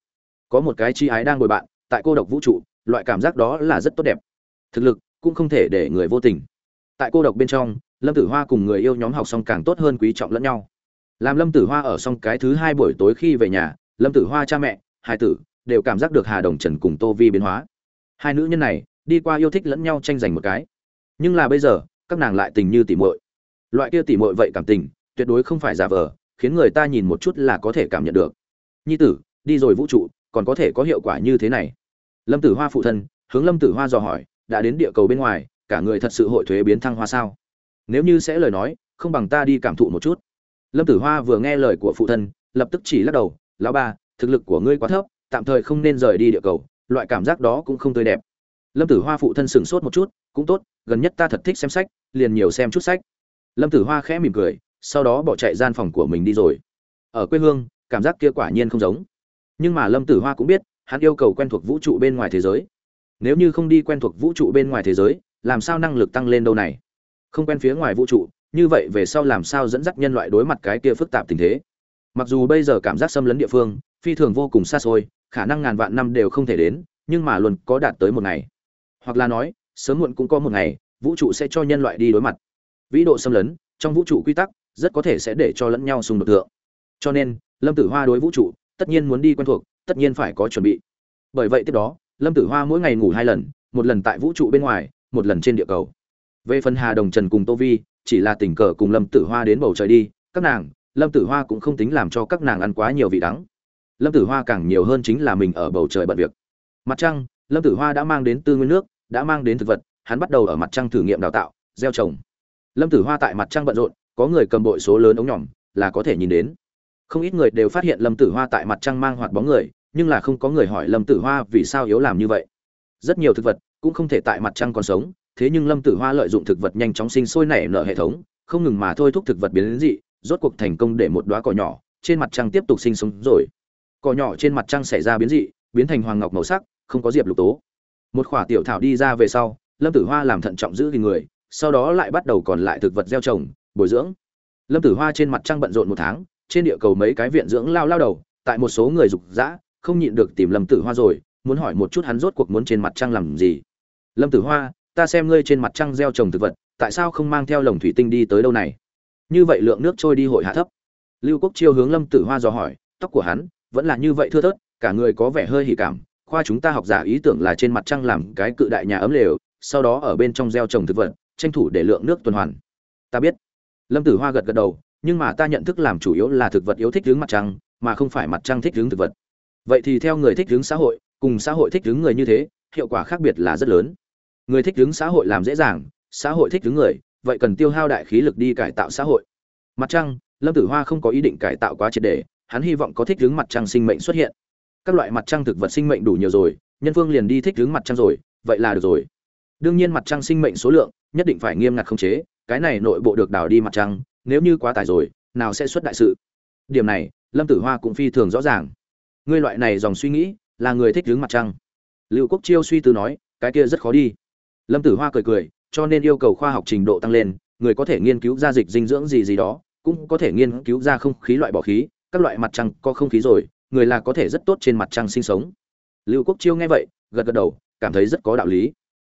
Có một cái chi ái đang ngồi bạn tại cô độc vũ trụ loại cảm giác đó là rất tốt đẹp. Thực lực cũng không thể để người vô tình tại cô độc bên trong, lâm tử hoa cùng người yêu nhóm học xong càng tốt hơn quý trọng lẫn nhau. Làm lâm tử hoa ở xong cái thứ hai buổi tối khi về nhà, lâm tử hoa cha mẹ, hai tử, đều cảm giác được hà đồng trần cùng tô vi biến hóa. Hai nữ nhân này, đi qua yêu thích lẫn nhau tranh giành một cái. Nhưng là bây giờ, các nàng lại tình như tỉ muội. Loại kia tỉ muội vậy cảm tình, tuyệt đối không phải giả vờ, khiến người ta nhìn một chút là có thể cảm nhận được. Nhi tử, đi rồi vũ trụ, còn có thể có hiệu quả như thế này. Lâm tử hoa phụ thân, hướng lâm tử hoa dò hỏi, đã đến địa cầu bên ngoài cả người thật sự hội thuế biến thăng hoa sao? Nếu như sẽ lời nói, không bằng ta đi cảm thụ một chút. Lâm tử hoa vừa nghe lời của phụ thân, lập tức chỉ lắc đầu, lão ba, thực lực của ngươi quá thấp, tạm thời không nên rời đi địa cầu, loại cảm giác đó cũng không tươi đẹp. Lâm tử hoa phụ thân sửng sốt một chút, cũng tốt, gần nhất ta thật thích xem sách, liền nhiều xem chút sách. Lâm tử hoa khẽ mỉm cười, sau đó bỏ chạy gian phòng của mình đi rồi. Ở quê hương, cảm giác kia quả nhiên không giống. Nhưng mà lâm tử hoa cũng biết, hắn yêu cầu quen thuộc vũ trụ bên ngoài thế giới. Nếu như không đi quen thuộc vũ trụ bên ngoài thế giới làm sao năng lực tăng lên đâu này? Không quen phía ngoài vũ trụ, như vậy về sau làm sao dẫn dắt nhân loại đối mặt cái kia phức tạp tình thế? Mặc dù bây giờ cảm giác xâm lấn địa phương, phi thường vô cùng xa xôi, khả năng ngàn vạn năm đều không thể đến, nhưng mà luôn có đạt tới một ngày. Hoặc là nói, sớm muộn cũng có một ngày, vũ trụ sẽ cho nhân loại đi đối mặt. Vĩ độ xâm lấn, trong vũ trụ quy tắc, rất có thể sẽ để cho lẫn nhau xung đột tượng cho nên, lâm tử hoa đối vũ trụ, tất nhiên muốn đi quen thuộc, tất nhiên phải có chuẩn bị. Bởi vậy tiếp đó, lâm tử hoa mỗi ngày ngủ hai lần, một lần tại vũ trụ bên ngoài một lần trên địa cầu. Về phần hà đồng trần cùng tô vi, chỉ là tình cờ cùng lâm tử hoa đến bầu trời đi, các nàng, lâm tử hoa cũng không tính làm cho các nàng ăn quá nhiều vị đắng. Lâm tử hoa càng nhiều hơn chính là mình ở bầu trời bận việc. Mặt trăng, lâm tử hoa đã mang đến tư nguyên nước, đã mang đến thực vật, hắn bắt đầu ở mặt trăng thử nghiệm đào tạo, gieo trồng. Lâm tử hoa tại mặt trăng bận rộn, có người cầm bội số lớn ống nhỏm là có thể nhìn đến. Không ít người đều phát hiện lâm tử hoa tại mặt trăng mang hoạt bóng người, nhưng là không có người hỏi lâm tử hoa vì sao yếu làm như vậy. Rất nhiều thực vật cũng không thể tại mặt trăng còn sống, thế nhưng lâm tử hoa lợi dụng thực vật nhanh chóng sinh sôi nảy nở hệ thống, không ngừng mà thôi thúc thực vật biến đến dị, rốt cuộc thành công để một đoá cỏ nhỏ trên mặt trăng tiếp tục sinh sống rồi. Cỏ nhỏ trên mặt trăng xảy ra biến dị, biến thành hoàng ngọc màu sắc, không có diệp lục tố. Một khỏa tiểu thảo đi ra về sau, lâm tử hoa làm thận trọng giữ gìn người, sau đó lại bắt đầu còn lại thực vật gieo trồng, bồi dưỡng. Lâm tử hoa trên mặt trăng bận rộn một tháng, trên địa cầu mấy cái viện dưỡng lao lao đầu, tại một số người dục dã, không nhịn được tìm lâm tử hoa rồi, muốn hỏi một chút hắn rốt cuộc muốn trên mặt trăng làm gì lâm tử hoa, ta xem ngươi trên mặt trăng gieo trồng thực vật, tại sao không mang theo lồng thủy tinh đi tới đâu này? Như vậy lượng nước trôi đi hội hạ thấp. Lưu quốc chiêu hướng lâm tử hoa dò hỏi, tóc của hắn vẫn là như vậy thưa thớt, cả người có vẻ hơi hỉ cảm, khoa chúng ta học giả ý tưởng là trên mặt trăng làm cái cự đại nhà ấm lều, sau đó ở bên trong gieo trồng thực vật, tranh thủ để lượng nước tuần hoàn. Ta biết. Lâm tử hoa gật gật đầu, nhưng mà ta nhận thức làm chủ yếu là thực vật yếu thích hướng mặt trăng, mà không phải mặt trăng thích hướng thực vật. Vậy thì theo người thích hướng xã hội, cùng xã hội thích hướng người như thế, hiệu quả khác biệt là rất lớn người thích đứng xã hội làm dễ dàng, xã hội thích đứng người, vậy cần tiêu hao đại khí lực đi cải tạo xã hội. Mặt trăng, lâm tử hoa không có ý định cải tạo quá triệt đề, hắn hy vọng có thích đứng mặt trăng sinh mệnh xuất hiện. Các loại mặt trăng thực vật sinh mệnh đủ nhiều rồi, nhân phương liền đi thích đứng mặt trăng rồi, vậy là được rồi. Đương nhiên mặt trăng sinh mệnh số lượng nhất định phải nghiêm ngặt khống chế, cái này nội bộ được đào đi mặt trăng, nếu như quá tải rồi, nào sẽ xuất đại sự. Điểm này, lâm tử hoa cũng phi thường rõ ràng. Ngươi loại này dòng suy nghĩ, là người thích hướng mặt trăng. Lưu quốc chiêu suy tư nói, cái kia rất khó đi lâm tử hoa cười cười, cho nên yêu cầu khoa học trình độ tăng lên, người có thể nghiên cứu ra dịch dinh dưỡng gì gì đó, cũng có thể nghiên cứu ra không khí loại bỏ khí, các loại mặt trăng có không khí rồi, người là có thể rất tốt trên mặt trăng sinh sống. Lưu quốc chiêu nghe vậy, gật gật đầu, cảm thấy rất có đạo lý.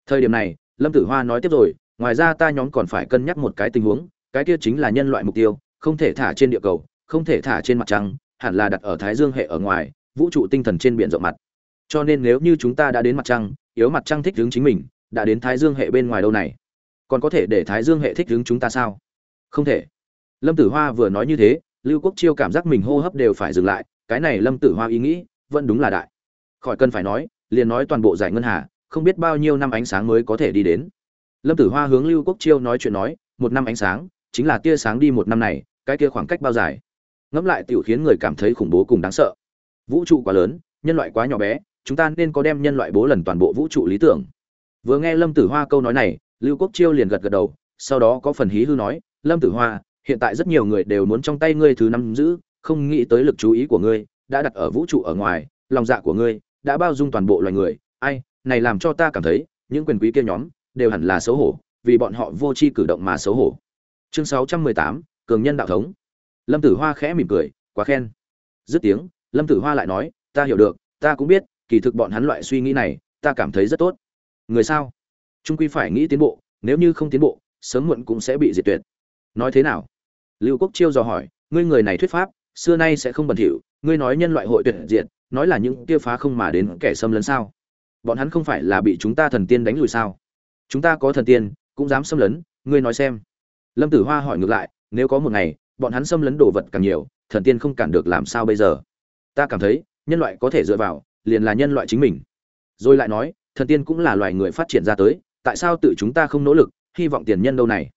Thời điểm này, lâm tử hoa nói tiếp rồi, ngoài ra ta nhóm còn phải cân nhắc một cái tình huống, cái kia chính là nhân loại mục tiêu, không thể thả trên địa cầu, không thể thả trên mặt trăng, hẳn là đặt ở thái dương hệ ở ngoài, vũ trụ tinh thần trên biển rộng mặt. Cho nên nếu như chúng ta đã đến mặt trăng, yếu mặt trăng thích hướng chính mình đã đến thái dương hệ bên ngoài đâu này? Còn có thể để thái dương hệ thích đứng chúng ta sao? Không thể. Lâm tử hoa vừa nói như thế, lưu quốc chiêu cảm giác mình hô hấp đều phải dừng lại, cái này lâm tử hoa ý nghĩ vẫn đúng là đại. Khỏi cần phải nói, liền nói toàn bộ giải ngân hà, không biết bao nhiêu năm ánh sáng mới có thể đi đến. Lâm tử hoa hướng lưu quốc chiêu nói chuyện nói, một năm ánh sáng, chính là tia sáng đi một năm này, cái kia khoảng cách bao dài? Ngẫm lại tiểu khiến người cảm thấy khủng bố cùng đáng sợ. Vũ trụ quá lớn, nhân loại quá nhỏ bé, chúng ta nên có đem nhân loại bố lần toàn bộ vũ trụ lý tưởng vừa nghe lâm tử hoa câu nói này, lưu quốc chiêu liền gật gật đầu, sau đó có phần hí hư nói, lâm tử hoa, hiện tại rất nhiều người đều muốn trong tay ngươi thứ năm giữ, không nghĩ tới lực chú ý của ngươi đã đặt ở vũ trụ ở ngoài, lòng dạ của ngươi đã bao dung toàn bộ loài người. Ai, này làm cho ta cảm thấy, những quyền quý kia nhóm đều hẳn là xấu hổ, vì bọn họ vô tri cử động mà xấu hổ. Chương sáu trăm mười tám, cường nhân đạo thống. Lâm tử hoa khẽ mỉm cười, quá khen. Dứt tiếng, lâm tử hoa lại nói, ta hiểu được, ta cũng biết, kỳ thực bọn hắn loại suy nghĩ này, ta cảm thấy rất tốt người sao? Trung quy phải nghĩ tiến bộ, nếu như không tiến bộ, sớm muộn cũng sẽ bị diệt tuyệt. Nói thế nào? Lưu quốc chiêu dò hỏi, ngươi người này thuyết pháp, xưa nay sẽ không bẩn thỉu, ngươi nói nhân loại hội tuyệt diệt, nói là những kia phá không mà đến kẻ xâm lấn sao? Bọn hắn không phải là bị chúng ta thần tiên đánh lùi sao? Chúng ta có thần tiên, cũng dám xâm lấn, ngươi nói xem. Lâm tử hoa hỏi ngược lại, nếu có một ngày, bọn hắn xâm lấn đồ vật càng nhiều, thần tiên không cản được làm sao bây giờ? Ta cảm thấy, nhân loại có thể dựa vào, liền là nhân loại chính mình. Rồi lại nói thần tiên cũng là loài người phát triển ra tới, tại sao tự chúng ta không nỗ lực, hy vọng tiền nhân đâu này?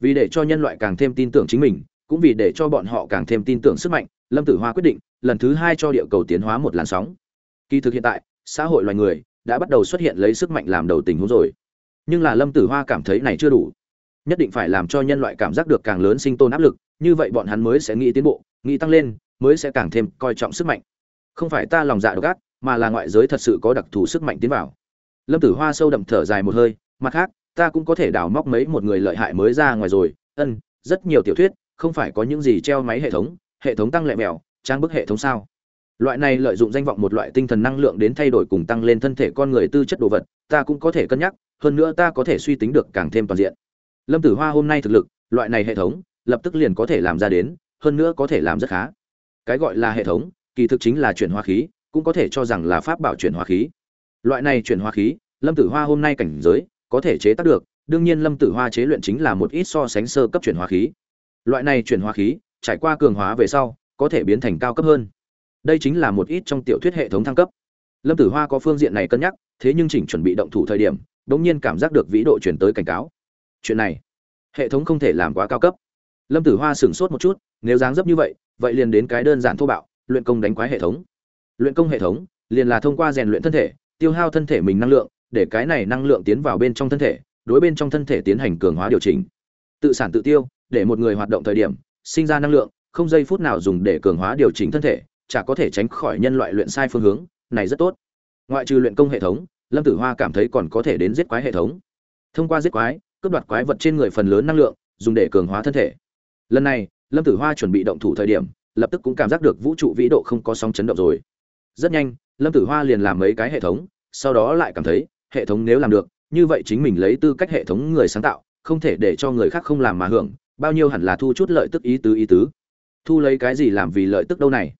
Vì để cho nhân loại càng thêm tin tưởng chính mình, cũng vì để cho bọn họ càng thêm tin tưởng sức mạnh, lâm tử hoa quyết định, lần thứ hai cho địa cầu tiến hóa một làn sóng. Kỳ thực hiện tại, xã hội loài người đã bắt đầu xuất hiện lấy sức mạnh làm đầu tình huống rồi. Nhưng là lâm tử hoa cảm thấy này chưa đủ. Nhất định phải làm cho nhân loại cảm giác được càng lớn sinh tồn áp lực, như vậy bọn hắn mới sẽ nghĩ tiến bộ, nghĩ tăng lên, mới sẽ càng thêm coi trọng sức mạnh. Không phải ta lòng dạ độc ác, mà là ngoại giới thật sự có đặc thù sức mạnh tiến vào lâm tử hoa sâu đậm thở dài một hơi, mặt khác, ta cũng có thể đào móc mấy một người lợi hại mới ra ngoài rồi. Ân, rất nhiều tiểu thuyết, không phải có những gì treo máy hệ thống hệ thống tăng lệ mèo trang bức hệ thống sao? Loại này lợi dụng danh vọng một loại tinh thần năng lượng đến thay đổi cùng tăng lên thân thể con người tư chất đồ vật, ta cũng có thể cân nhắc, hơn nữa ta có thể suy tính được càng thêm toàn diện. Lâm tử hoa hôm nay thực lực, loại này hệ thống, lập tức liền có thể làm ra đến, hơn nữa có thể làm rất khá. Cái gọi là hệ thống, kỳ thực chính là chuyển hóa khí, cũng có thể cho rằng là pháp bảo chuyển hóa khí loại này chuyển hóa khí, lâm tử hoa hôm nay cảnh giới, có thể chế tác được, đương nhiên lâm tử hoa chế luyện chính là một ít so sánh sơ cấp chuyển hóa khí. Loại này chuyển hóa khí, trải qua cường hóa về sau, có thể biến thành cao cấp hơn. Đây chính là một ít trong tiểu thuyết hệ thống thăng cấp. Lâm tử hoa có phương diện này cân nhắc, thế nhưng chỉnh chuẩn bị động thủ thời điểm đ ỗ n g nhiên cảm giác được vĩ độ chuyển tới cảnh cáo. Chuyện này, hệ thống không thể làm quá cao cấp. Lâm tử hoa sửng sốt một chút, nếu dáng dấp như vậy vậy liền đến cái đơn giản thô bạo, luyện công đánh quái hệ thống. Luyện công hệ thống, liền là thông qua rèn luyện thân thể tiêu hao thân thể mình năng lượng, để cái này năng lượng tiến vào bên trong thân thể, đối bên trong thân thể tiến hành cường hóa điều chỉnh. Tự sản tự tiêu, để một người hoạt động thời điểm, sinh ra năng lượng, không giây phút nào dùng để cường hóa điều chỉnh thân thể, chả có thể tránh khỏi nhân loại luyện sai phương hướng, này rất tốt. Ngoại trừ luyện công hệ thống, lâm tử hoa cảm thấy còn có thể đến giết quái hệ thống. Thông qua giết quái, cướp đoạt quái vật trên người phần lớn năng lượng, dùng để cường hóa thân thể. Lần này, lâm tử hoa chuẩn bị động thủ thời điểm, lập tức cũng cảm giác được vũ trụ vĩ độ không có sóng chấn động rồi. Rất nhanh lâm tử hoa liền làm mấy cái hệ thống, sau đó lại cảm thấy, hệ thống nếu làm được, như vậy chính mình lấy tư cách hệ thống người sáng tạo, không thể để cho người khác không làm mà hưởng, bao nhiêu hẳn là thu chút lợi tức ý tứ ý tứ. Thu lấy cái gì làm vì lợi tức đâu này?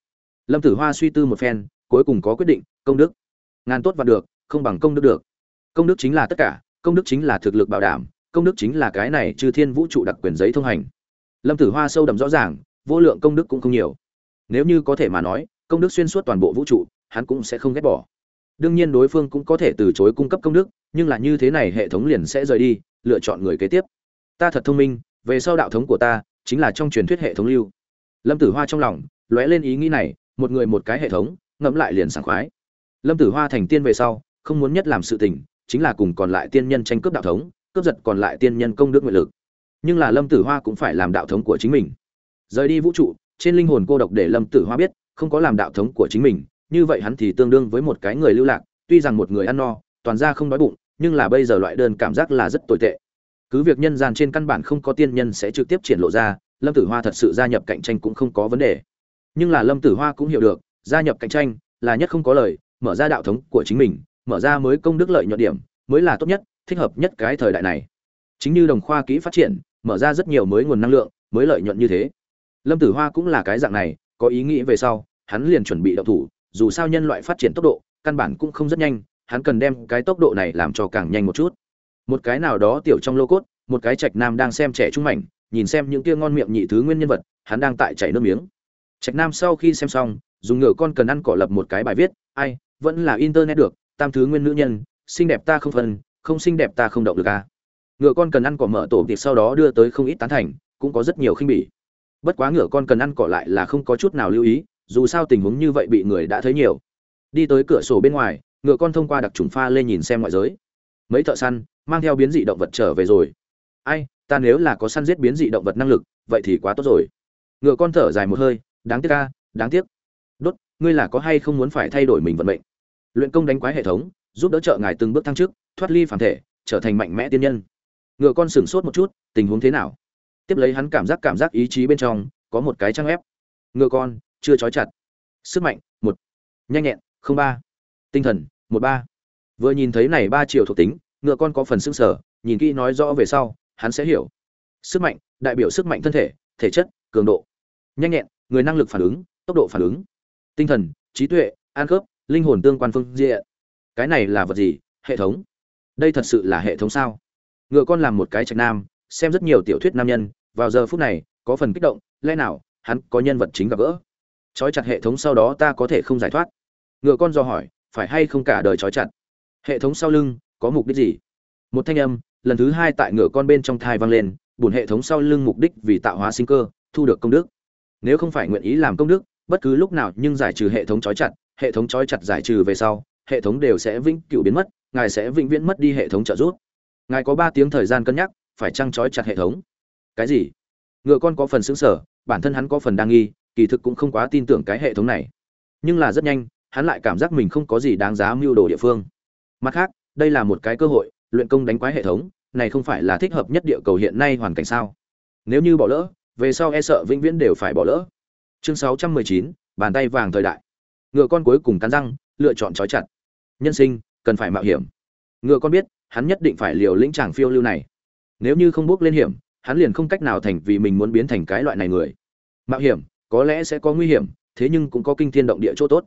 Lâm tử hoa suy tư một phen, cuối cùng có quyết định, công đức. Ngàn tốt và được, không bằng công đức được. Công đức chính là tất cả, công đức chính là thực lực bảo đảm, công đức chính là cái này trừ thiên vũ trụ đặc quyền giấy thông hành. Lâm tử hoa sâu đậm rõ ràng, vô lượng công đức cũng không nhiều. Nếu như có thể mà nói, công đức xuyên suốt toàn bộ vũ trụ hắn cũng sẽ không ghét bỏ. Đương nhiên đối phương cũng có thể từ chối cung cấp công đức, nhưng là như thế này hệ thống liền sẽ rời đi, lựa chọn người kế tiếp. Ta thật thông minh, về sau đạo thống của ta chính là trong truyền thuyết hệ thống lưu. Lâm tử hoa trong lòng lóe lên ý nghĩ này, một người một cái hệ thống, ngẫm lại liền sảng khoái. Lâm tử hoa thành tiên về sau, không muốn nhất làm sự tình, chính là cùng còn lại tiên nhân tranh cướp đạo thống, cướp giật còn lại tiên nhân công đức nguyện lực. Nhưng là lâm tử hoa cũng phải làm đạo thống của chính mình. Rời đi vũ trụ, trên linh hồn cô độc để lâm tử hoa biết, không có làm đạo thống của chính mình như vậy hắn thì tương đương với một cái người lưu lạc, tuy rằng một người ăn no, toàn ra không đói bụng, nhưng là bây giờ loại đơn cảm giác là rất tồi tệ. Cứ việc nhân gian trên căn bản không có tiên nhân sẽ trực tiếp triển lộ ra, lâm tử hoa thật sự gia nhập cạnh tranh cũng không có vấn đề. Nhưng là lâm tử hoa cũng hiểu được, gia nhập cạnh tranh là nhất không có lời, mở ra đạo thống của chính mình, mở ra mới công đức lợi nhuận điểm, mới là tốt nhất, thích hợp nhất cái thời đại này. Chính như đồng khoa kỹ phát triển, mở ra rất nhiều mới nguồn năng lượng, mới lợi nhuận như thế. Lâm tử hoa cũng là cái dạng này, có ý nghĩ về sau, hắn liền chuẩn bị động thủ dù sao nhân loại phát triển tốc độ, căn bản cũng không rất nhanh, hắn cần đem cái tốc độ này làm cho càng nhanh một chút. Một cái nào đó tiểu trong lô cốt, một cái trạch nam đang xem trẻ trung mảnh, nhìn xem những kia ngon miệng nhị thứ nguyên nhân vật, hắn đang tại chảy nước miếng. Trạch nam sau khi xem xong, dùng ngựa con cần ăn cỏ lập một cái bài viết, ai, vẫn là internet được, tam thứ nguyên nữ nhân, xinh đẹp ta không phân, không xinh đẹp ta không động được à. ngựa con cần ăn cỏ mở tổ tiệc sau đó đưa tới không ít tán thành, cũng có rất nhiều khinh bỉ. Bất quá ngựa con cần ăn cỏ lại là không có chút nào lưu ý dù sao tình huống như vậy bị người đã thấy nhiều. Đi tới cửa sổ bên ngoài, ngựa con thông qua đặc trùng pha lên nhìn xem ngoại giới. Mấy thợ săn, mang theo biến dị động vật trở về rồi. Ai, ta nếu là có săn giết biến dị động vật năng lực, vậy thì quá tốt rồi. Ngựa con thở dài một hơi, đáng tiếc ca đáng tiếc. Đốt, ngươi là có hay không muốn phải thay đổi mình vận mệnh? Luyện công đánh quái hệ thống, giúp đỡ trợ ngài từng bước thăng trước thoát ly phản thể, trở thành mạnh mẽ tiên nhân. Ngựa con sửng sốt một chút, tình huống thế nào? Tiếp lấy hắn cảm giác cảm giác ý chí bên trong, có một cái trang ép. Ngựa con chưa trói chặt. Sức mạnh, một. Nhanh nhẹn, không ba. Tinh thần, một ba. Vừa nhìn thấy này ba triệu thuộc tính, ngựa con có phần sưng sở nhìn kỹ nói rõ về sau, hắn sẽ hiểu. Sức mạnh, đại biểu sức mạnh thân thể thể chất, cường độ. Nhanh nhẹn, người năng lực phản ứng, tốc độ phản ứng. Tinh thần, trí tuệ, an khớp, linh hồn tương quan phương diện. Cái này là vật gì? Hệ thống. Đây thật sự là hệ thống sao? Ngựa con làm một cái trạch nam, xem rất nhiều tiểu thuyết nam nhân, vào giờ phút này, có phần kích động, lẽ nào hắn có nhân vật chính gặp gỡ? Trói chặt hệ thống sau đó ta có thể không giải thoát. Ngựa con do hỏi, phải hay không cả đời trói chặt? Hệ thống sau lưng, có mục đích gì? Một thanh âm, lần thứ hai tại ngựa con bên trong thai vang lên, bùn hệ thống sau lưng mục đích vì tạo hóa sinh cơ, thu được công đức. Nếu không phải nguyện ý làm công đức, bất cứ lúc nào nhưng giải trừ hệ thống trói chặt, hệ thống trói chặt giải trừ về sau, hệ thống đều sẽ vĩnh cửu biến mất, ngài sẽ vĩnh viễn mất đi hệ thống trợ giúp. Ngài có ba tiếng thời gian cân nhắc, phải trăng trói chặt hệ thống? Cái gì? Ngựa con có phần xứng sở bản thân hắn có phần đa nghi kỳ thực cũng không quá tin tưởng cái hệ thống này. Nhưng là rất nhanh hắn lại cảm giác mình không có gì đáng giá mưu đồ địa phương. Mặt khác đây là một cái cơ hội luyện công đánh quái hệ thống này không phải là thích hợp nhất địa cầu hiện nay hoàn cảnh sao? Nếu như bỏ lỡ về sau e sợ vĩnh viễn đều phải bỏ lỡ. Chương 619, bàn tay vàng thời đại. Ngựa con cuối cùng cắn răng lựa chọn trói chặt. Nhân sinh cần phải mạo hiểm. Ngựa con biết hắn nhất định phải liều lĩnh chàng phiêu lưu này. Nếu như không bước lên hiểm hắn liền không cách nào thành vì mình muốn biến thành cái loại này người. Mạo hiểm có lẽ sẽ có nguy hiểm, thế nhưng cũng có kinh thiên động địa chỗ tốt.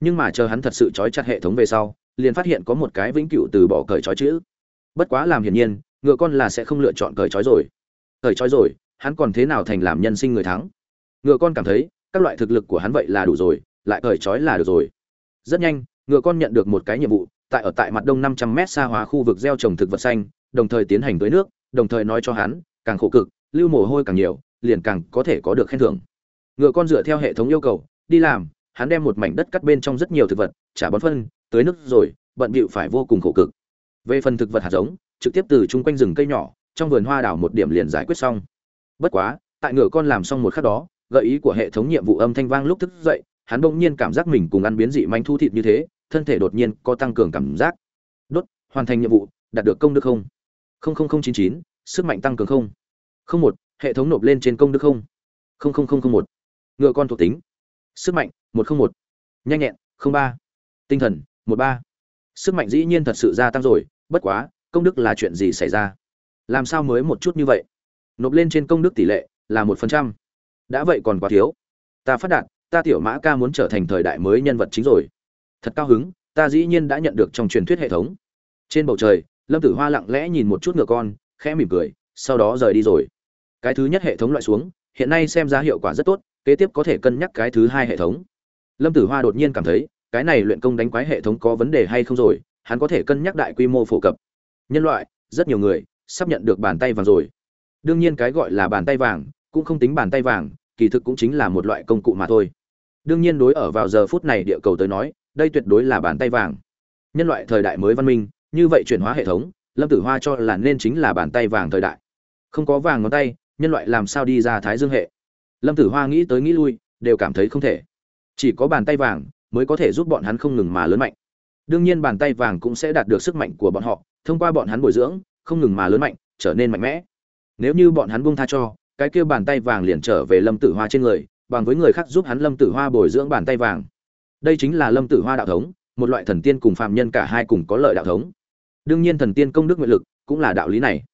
Nhưng mà chờ hắn thật sự trói chặt hệ thống về sau, liền phát hiện có một cái vĩnh cửu từ bỏ cởi trói chữ. Bất quá làm hiển nhiên, ngựa con là sẽ không lựa chọn cởi trói rồi. Cởi trói rồi, hắn còn thế nào thành làm nhân sinh người thắng? Ngựa con cảm thấy, các loại thực lực của hắn vậy là đủ rồi, lại cởi trói là được rồi. Rất nhanh, ngựa con nhận được một cái nhiệm vụ, tại ở tại mặt đông năm trăm mét xa hóa khu vực gieo trồng thực vật xanh, đồng thời tiến hành tưới nước, đồng thời nói cho hắn, càng khổ cực, lưu mồ hôi càng nhiều, liền càng có thể có được khen thưởng ngựa con dựa theo hệ thống yêu cầu, đi làm, hắn đem một mảnh đất cắt bên trong rất nhiều thực vật, trả bón phân, tưới nước rồi, bận bịu phải vô cùng khổ cực. Về phần thực vật hạt giống, trực tiếp từ chung quanh rừng cây nhỏ, trong vườn hoa đảo một điểm liền giải quyết xong. Bất quá, tại ngựa con làm xong một khắc đó, gợi ý của hệ thống nhiệm vụ âm thanh vang lúc thức dậy, hắn bỗng nhiên cảm giác mình cùng ăn biến dị manh thu thịt như thế, thân thể đột nhiên có tăng cường cảm giác. Đốt, hoàn thành nhiệm vụ, đạt được công đức không? Không không không chín chín, sức mạnh tăng cường không? Không một, hệ thống nộp lên trên công đức không? Không không không không một ngựa con thuộc tính. Sức mạnh, một không một. Nhanh nhẹn, không ba. Tinh thần, một ba. Sức mạnh dĩ nhiên thật sự gia tăng rồi, bất quá, công đức là chuyện gì xảy ra? Làm sao mới một chút như vậy? Nộp lên trên công đức tỷ lệ là một phần trăm. Đã vậy còn quá thiếu. Ta phát đạt, ta tiểu mã ca muốn trở thành thời đại mới nhân vật chính rồi. Thật cao hứng, ta dĩ nhiên đã nhận được trong truyền thuyết hệ thống. Trên bầu trời, lâm tử hoa lặng lẽ nhìn một chút ngựa con, khẽ mỉm cười, sau đó rời đi rồi. Cái thứ nhất hệ thống loại xuống, hiện nay xem ra hiệu quả rất tốt kế tiếp có thể cân nhắc cái thứ hai hệ thống. Lâm tử hoa đột nhiên cảm thấy, cái này luyện công đánh quái hệ thống có vấn đề hay không rồi, hắn có thể cân nhắc đại quy mô phổ cập. Nhân loại, rất nhiều người, sắp nhận được bàn tay vàng rồi. Đương nhiên cái gọi là bàn tay vàng, cũng không tính bàn tay vàng, kỳ thực cũng chính là một loại công cụ mà thôi. Đương nhiên đối ở vào giờ phút này địa cầu tới nói, đây tuyệt đối là bàn tay vàng. Nhân loại thời đại mới văn minh, như vậy chuyển hóa hệ thống, lâm tử hoa cho là nên chính là bàn tay vàng thời đại. Không có vàng ngón tay, nhân loại làm sao đi ra thái dương hệ? Lâm tử hoa nghĩ tới nghĩ lui, đều cảm thấy không thể. Chỉ có bàn tay vàng mới có thể giúp bọn hắn không ngừng mà lớn mạnh. Đương nhiên bàn tay vàng cũng sẽ đạt được sức mạnh của bọn họ, thông qua bọn hắn bồi dưỡng, không ngừng mà lớn mạnh, trở nên mạnh mẽ. Nếu như bọn hắn buông tha cho, cái kia bàn tay vàng liền trở về lâm tử hoa trên người, bằng với người khác giúp hắn lâm tử hoa bồi dưỡng bàn tay vàng. Đây chính là lâm tử hoa đạo thống, một loại thần tiên cùng phạm nhân cả hai cùng có lợi đạo thống. Đương nhiên thần tiên công đức nguyện lực cũng là đạo lý này.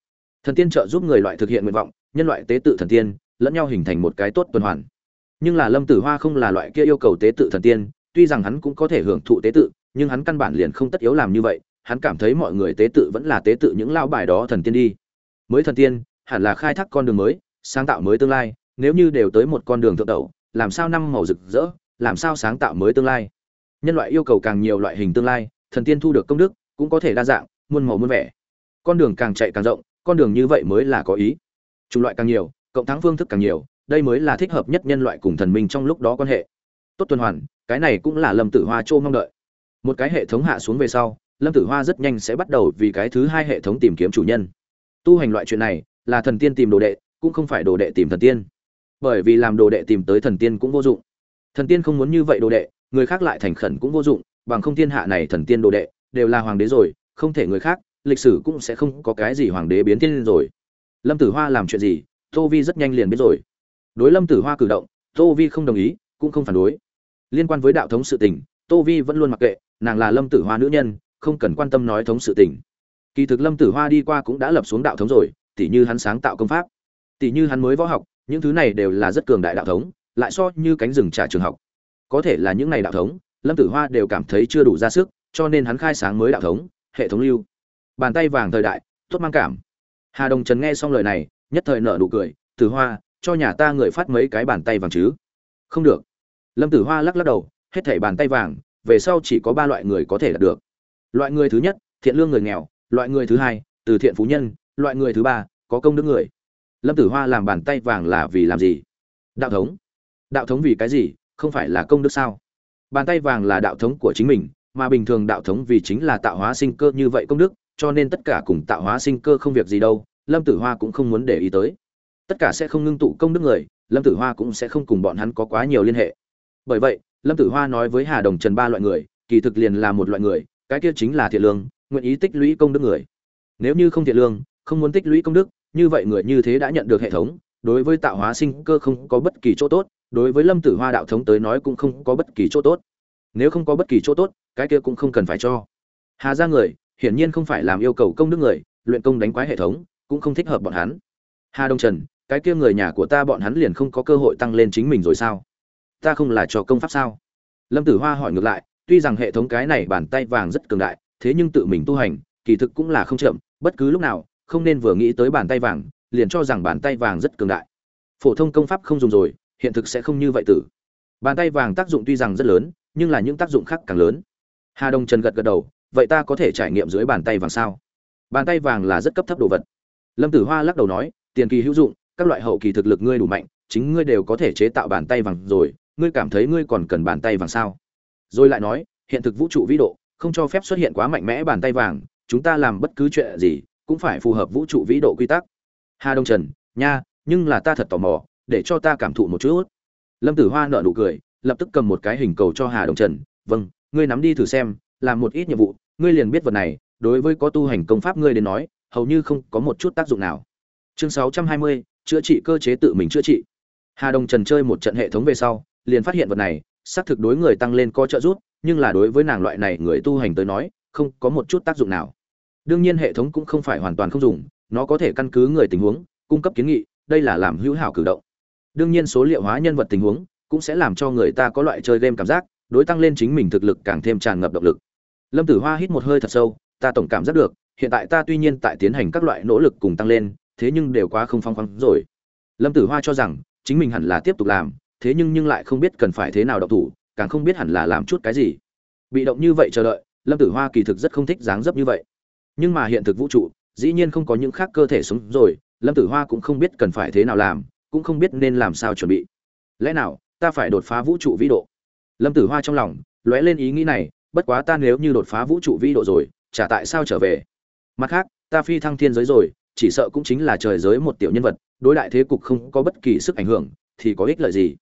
Thần tiên trợ giúp người loại thực hiện nguyện vọng, nhân loại tế tự thần tiên lẫn nhau hình thành một cái tốt tuần hoàn. Nhưng là lâm tử hoa không là loại kia yêu cầu tế tự thần tiên, tuy rằng hắn cũng có thể hưởng thụ tế tự, nhưng hắn căn bản liền không tất yếu làm như vậy, hắn cảm thấy mọi người tế tự vẫn là tế tự những lao bài đó thần tiên đi. Mới thần tiên, hẳn là khai thác con đường mới, sáng tạo mới tương lai, nếu như đều tới một con đường thượng tẩu làm sao năm màu rực rỡ, làm sao sáng tạo mới tương lai? Nhân loại yêu cầu càng nhiều loại hình tương lai, thần tiên thu được công đức, cũng có thể đa dạng, muôn màu muôn vẻ. Con đường càng chạy càng rộng, con đường như vậy mới là có ý. Chủng loại càng nhiều cộng thắng phương thức càng nhiều, đây mới là thích hợp nhất nhân loại cùng thần minh trong lúc đó quan hệ. Tốt tuần hoàn, cái này cũng là lâm tử hoa châu mong đợi. Một cái hệ thống hạ xuống về sau, lâm tử hoa rất nhanh sẽ bắt đầu vì cái thứ hai hệ thống tìm kiếm chủ nhân. Tu hành loại chuyện này, là thần tiên tìm đồ đệ, cũng không phải đồ đệ tìm thần tiên. Bởi vì làm đồ đệ tìm tới thần tiên cũng vô dụng. Thần tiên không muốn như vậy đồ đệ, người khác lại thành khẩn cũng vô dụng, bằng không thiên hạ này thần tiên đồ đệ, đều là hoàng đế rồi, không thể người khác, lịch sử cũng sẽ không có cái gì hoàng đế biến thiên rồi. Lâm tử hoa làm chuyện gì tô vi rất nhanh liền biết rồi. Đối lâm tử hoa cử động, tô vi không đồng ý, cũng không phản đối. Liên quan với đạo thống sự tình, tô vi vẫn luôn mặc kệ, nàng là lâm tử hoa nữ nhân, không cần quan tâm nói thống sự tình. Kỳ thực lâm tử hoa đi qua cũng đã lập xuống đạo thống rồi, tỉ như hắn sáng tạo công pháp, tỉ như hắn mới võ học, những thứ này đều là rất cường đại đạo thống, lại so như cánh rừng trả trường học. Có thể là những này đạo thống, lâm tử hoa đều cảm thấy chưa đủ ra sức, cho nên hắn khai sáng mới đạo thống, hệ thống lưu. Bàn tay vàng thời đại, tốt mang cảm. Hà đồng trần nghe xong lời này nhất thời nở nụ cười, tử hoa, cho nhà ta người phát mấy cái bàn tay vàng chứ? Không được. Lâm tử hoa lắc lắc đầu, hết thảy bàn tay vàng, về sau chỉ có ba loại người có thể đạt được. Loại người thứ nhất, thiện lương người nghèo, loại người thứ hai, từ thiện phú nhân, loại người thứ ba, có công đức người. Lâm tử hoa làm bàn tay vàng là vì làm gì? Đạo thống. Đạo thống vì cái gì? Không phải là công đức sao? Bàn tay vàng là đạo thống của chính mình, mà bình thường đạo thống vì chính là tạo hóa sinh cơ như vậy công đức, cho nên tất cả cùng tạo hóa sinh cơ không việc gì đâu lâm tử hoa cũng không muốn để ý tới. Tất cả sẽ không ngưng tụ công đức người, lâm tử hoa cũng sẽ không cùng bọn hắn có quá nhiều liên hệ. Bởi vậy, lâm tử hoa nói với hà đồng trần ba loại người, kỳ thực liền là một loại người, cái kia chính là thiện lương, nguyện ý tích lũy công đức người. Nếu như không thiện lương, không muốn tích lũy công đức, như vậy người như thế đã nhận được hệ thống, đối với tạo hóa sinh cơ không có bất kỳ chỗ tốt, đối với lâm tử hoa đạo thống tới nói cũng không có bất kỳ chỗ tốt. Nếu không có bất kỳ chỗ tốt, cái kia cũng không cần phải cho. Hà ra người, hiển nhiên không phải làm yêu cầu công đức người, luyện công đánh quái hệ thống cũng không thích hợp bọn hắn. Hà đông trần, cái kia người nhà của ta bọn hắn liền không có cơ hội tăng lên chính mình rồi sao? Ta không là cho công pháp sao? Lâm tử hoa hỏi ngược lại, tuy rằng hệ thống cái này bàn tay vàng rất cường đại, thế nhưng tự mình tu hành, kỳ thực cũng là không chậm, bất cứ lúc nào, không nên vừa nghĩ tới bàn tay vàng, liền cho rằng bàn tay vàng rất cường đại. Phổ thông công pháp không dùng rồi, hiện thực sẽ không như vậy tử. Bàn tay vàng tác dụng tuy rằng rất lớn, nhưng là những tác dụng khác càng lớn. Hà đông trần gật gật đầu, vậy ta có thể trải nghiệm dưới bàn tay vàng sao? Bàn tay vàng là rất cấp thấp đồ vật lâm tử hoa lắc đầu nói, tiền kỳ hữu dụng, các loại hậu kỳ thực lực ngươi đủ mạnh, chính ngươi đều có thể chế tạo bàn tay vàng rồi, ngươi cảm thấy ngươi còn cần bàn tay vàng sao? Rồi lại nói, hiện thực vũ trụ vĩ độ, không cho phép xuất hiện quá mạnh mẽ bàn tay vàng, chúng ta làm bất cứ chuyện gì cũng phải phù hợp vũ trụ vĩ độ quy tắc. Hà đông trần, nha, nhưng là ta thật tò mò, để cho ta cảm thụ một chút. Lâm tử hoa nợ nụ cười, lập tức cầm một cái hình cầu cho hà đông trần vâng ngươi nắm đi thử xem, làm một ít nhiệm vụ, ngươi liền biết vật này, đối với có tu hành công pháp ngươi đến nói hầu như không có một chút tác dụng nào. Chương sáu trăm hai mươi, chữa trị cơ chế tự mình chữa trị. Hà đồng trần chơi một trận hệ thống về sau, liền phát hiện vật này, xác thực đối người tăng lên có trợ giúp, nhưng là đối với nàng loại này người tu hành tới nói, không có một chút tác dụng nào. Đương nhiên hệ thống cũng không phải hoàn toàn không dùng, nó có thể căn cứ người tình huống, cung cấp kiến nghị, đây là làm hữu hảo cử động. Đương nhiên số liệu hóa nhân vật tình huống, cũng sẽ làm cho người ta có loại chơi game cảm giác, đối tăng lên chính mình thực lực càng thêm tràn ngập động lực. Lâm tử hoa hít một hơi thật sâu, ta tổng cảm giác được hiện tại ta tuy nhiên tại tiến hành các loại nỗ lực cùng tăng lên, thế nhưng đều quá không phong khoáng rồi. Lâm tử hoa cho rằng, chính mình hẳn là tiếp tục làm, thế nhưng nhưng lại không biết cần phải thế nào động thủ, càng không biết hẳn là làm chút cái gì. Bị động như vậy chờ đợi, lâm tử hoa kỳ thực rất không thích dáng dấp như vậy. Nhưng mà hiện thực vũ trụ, dĩ nhiên không có những khác cơ thể sống rồi, lâm tử hoa cũng không biết cần phải thế nào làm, cũng không biết nên làm sao chuẩn bị. Lẽ nào, ta phải đột phá vũ trụ vĩ độ? Lâm tử hoa trong lòng, lóe lên ý nghĩ này, bất quá ta nếu như đột phá vũ trụ vĩ độ rồi, chả tại sao trở về? Mặt khác, ta phi thăng thiên giới rồi, chỉ sợ cũng chính là trời giới một tiểu nhân vật, đối đại thế cục không có bất kỳ sức ảnh hưởng, thì có ích lợi gì?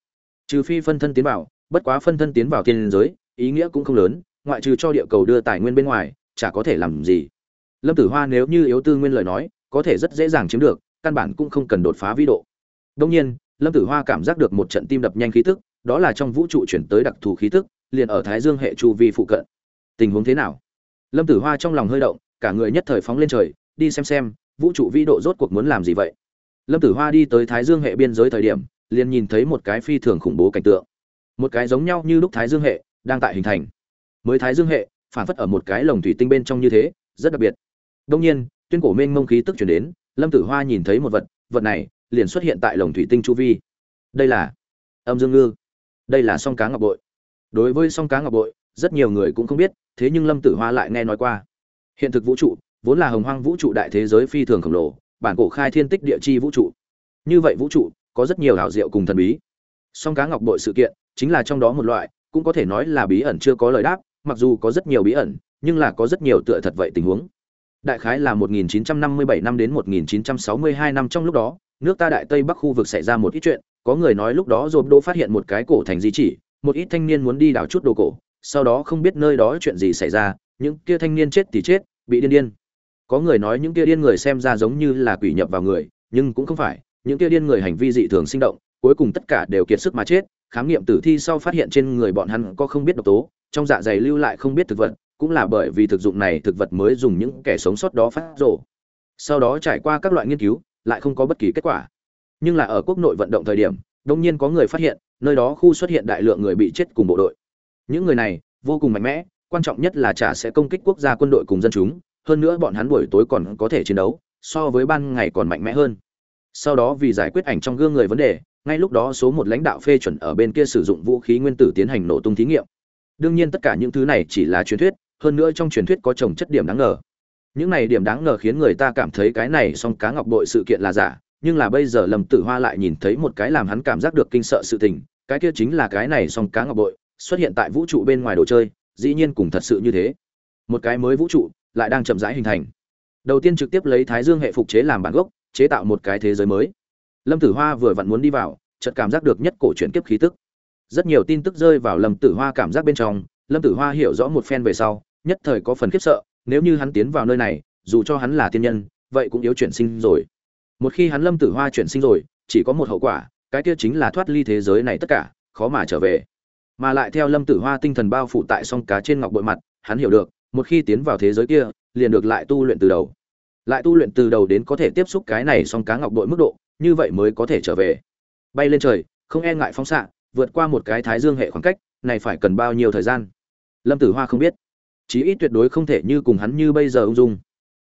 Trừ phi phân thân tiến vào, bất quá phân thân tiến vào thiên giới, ý nghĩa cũng không lớn, ngoại trừ cho địa cầu đưa tài nguyên bên ngoài, chả có thể làm gì. Lâm tử hoa nếu như yếu tư nguyên lời nói, có thể rất dễ dàng chiếm được, căn bản cũng không cần đột phá vĩ độ. Đông nhiên, lâm tử hoa cảm giác được một trận tim đập nhanh khí tức, đó là trong vũ trụ chuyển tới đặc thù khí tức, liền ở thái dương hệ chu vi phụ cận. Tình huống thế nào? Lâm tử hoa trong lòng hơi động cả người nhất thời phóng lên trời, đi xem xem, vũ trụ vĩ độ rốt cuộc muốn làm gì vậy. Lâm tử hoa đi tới thái dương hệ biên giới thời điểm, liền nhìn thấy một cái phi thường khủng bố cảnh tượng. Một cái giống nhau như lúc thái dương hệ, đang tại hình thành. Mới thái dương hệ, phản phất ở một cái lồng thủy tinh bên trong như thế, rất đặc biệt. Đông nhiên, tuyên cổ mênh mông khí tức chuyển đến, lâm tử hoa nhìn thấy một vật vật này liền xuất hiện tại lồng thủy tinh chu vi. Đây là âm dương ngư. Đây là song cá ngọc bội. Đối với song cá ngọc bội, rất nhiều người cũng không biết, thế nhưng lâm tử hoa lại nghe nói qua hiện thực vũ trụ vốn là hồng hoang vũ trụ đại thế giới phi thường khổng lồ, bản cổ khai thiên tích địa chi vũ trụ. Như vậy vũ trụ có rất nhiều hảo diệu cùng thần bí. Song cá ngọc bội sự kiện chính là trong đó một loại, cũng có thể nói là bí ẩn chưa có lời đáp, mặc dù có rất nhiều bí ẩn, nhưng là có rất nhiều tựa thật vậy tình huống. Đại khái là 1957 năm đến 1962 năm trong lúc đó, nước ta đại tây bắc khu vực xảy ra một ít chuyện, có người nói lúc đó dồn đô phát hiện một cái cổ thành di chỉ, một ít thanh niên muốn đi đào chút đồ cổ, sau đó không biết nơi đó chuyện gì xảy ra những kia thanh niên chết thì chết, bị điên điên. Có người nói những kia điên người xem ra giống như là quỷ nhập vào người, nhưng cũng không phải, những kia điên người hành vi dị thường sinh động, cuối cùng tất cả đều kiệt sức mà chết. Khám nghiệm tử thi sau phát hiện trên người bọn hắn có không biết độc tố, trong dạ dày lưu lại không biết thực vật, cũng là bởi vì thực dụng này thực vật mới dùng những kẻ sống sót đó phát rổ sau đó trải qua các loại nghiên cứu, lại không có bất kỳ kết quả. Nhưng là ở quốc nội vận động thời điểm, đông nhiên có người phát hiện, nơi đó khu xuất hiện đại lượng người bị chết cùng bộ đội. Những người này, vô cùng mạnh mẽ quan trọng nhất là trả sẽ công kích quốc gia quân đội cùng dân chúng, hơn nữa bọn hắn buổi tối còn có thể chiến đấu, so với ban ngày còn mạnh mẽ hơn. Sau đó vì giải quyết ảnh trong gương người vấn đề, ngay lúc đó số một lãnh đạo phê chuẩn ở bên kia sử dụng vũ khí nguyên tử tiến hành nổ tung thí nghiệm. Đương nhiên tất cả những thứ này chỉ là truyền thuyết, hơn nữa trong truyền thuyết có trồng chất điểm đáng ngờ. Những này điểm đáng ngờ khiến người ta cảm thấy cái này song cá ngọc bội sự kiện là giả, nhưng là bây giờ lâm tử hoa lại nhìn thấy một cái làm hắn cảm giác được kinh sợ sự tình, cái kia chính là cái này song cá ngọc bội, xuất hiện tại vũ trụ bên ngoài đồ chơi dĩ nhiên cùng thật sự như thế. Một cái mới vũ trụ lại đang chậm rãi hình thành. Đầu tiên trực tiếp lấy thái dương hệ phục chế làm bản gốc, chế tạo một cái thế giới mới. Lâm tử hoa vừa vặn muốn đi vào, chợt cảm giác được nhất cổ chuyển kiếp khí tức. Rất nhiều tin tức rơi vào lâm tử hoa cảm giác bên trong, lâm tử hoa hiểu rõ một phen về sau, nhất thời có phần khiếp sợ, nếu như hắn tiến vào nơi này, dù cho hắn là tiên nhân, vậy cũng yếu chuyển sinh rồi. Một khi hắn lâm tử hoa chuyển sinh rồi, chỉ có một hậu quả, cái kia chính là thoát ly thế giới này tất cả, khó mà trở về mà lại theo lâm tử hoa tinh thần bao phủ tại song cá trên ngọc bội mặt, hắn hiểu được, một khi tiến vào thế giới kia, liền được lại tu luyện từ đầu. Lại tu luyện từ đầu đến có thể tiếp xúc cái này song cá ngọc bội mức độ, như vậy mới có thể trở về. Bay lên trời, không e ngại phóng xạ, vượt qua một cái thái dương hệ khoảng cách, này phải cần bao nhiêu thời gian? Lâm tử hoa không biết. Chí ít tuyệt đối không thể như cùng hắn như bây giờ ung dung.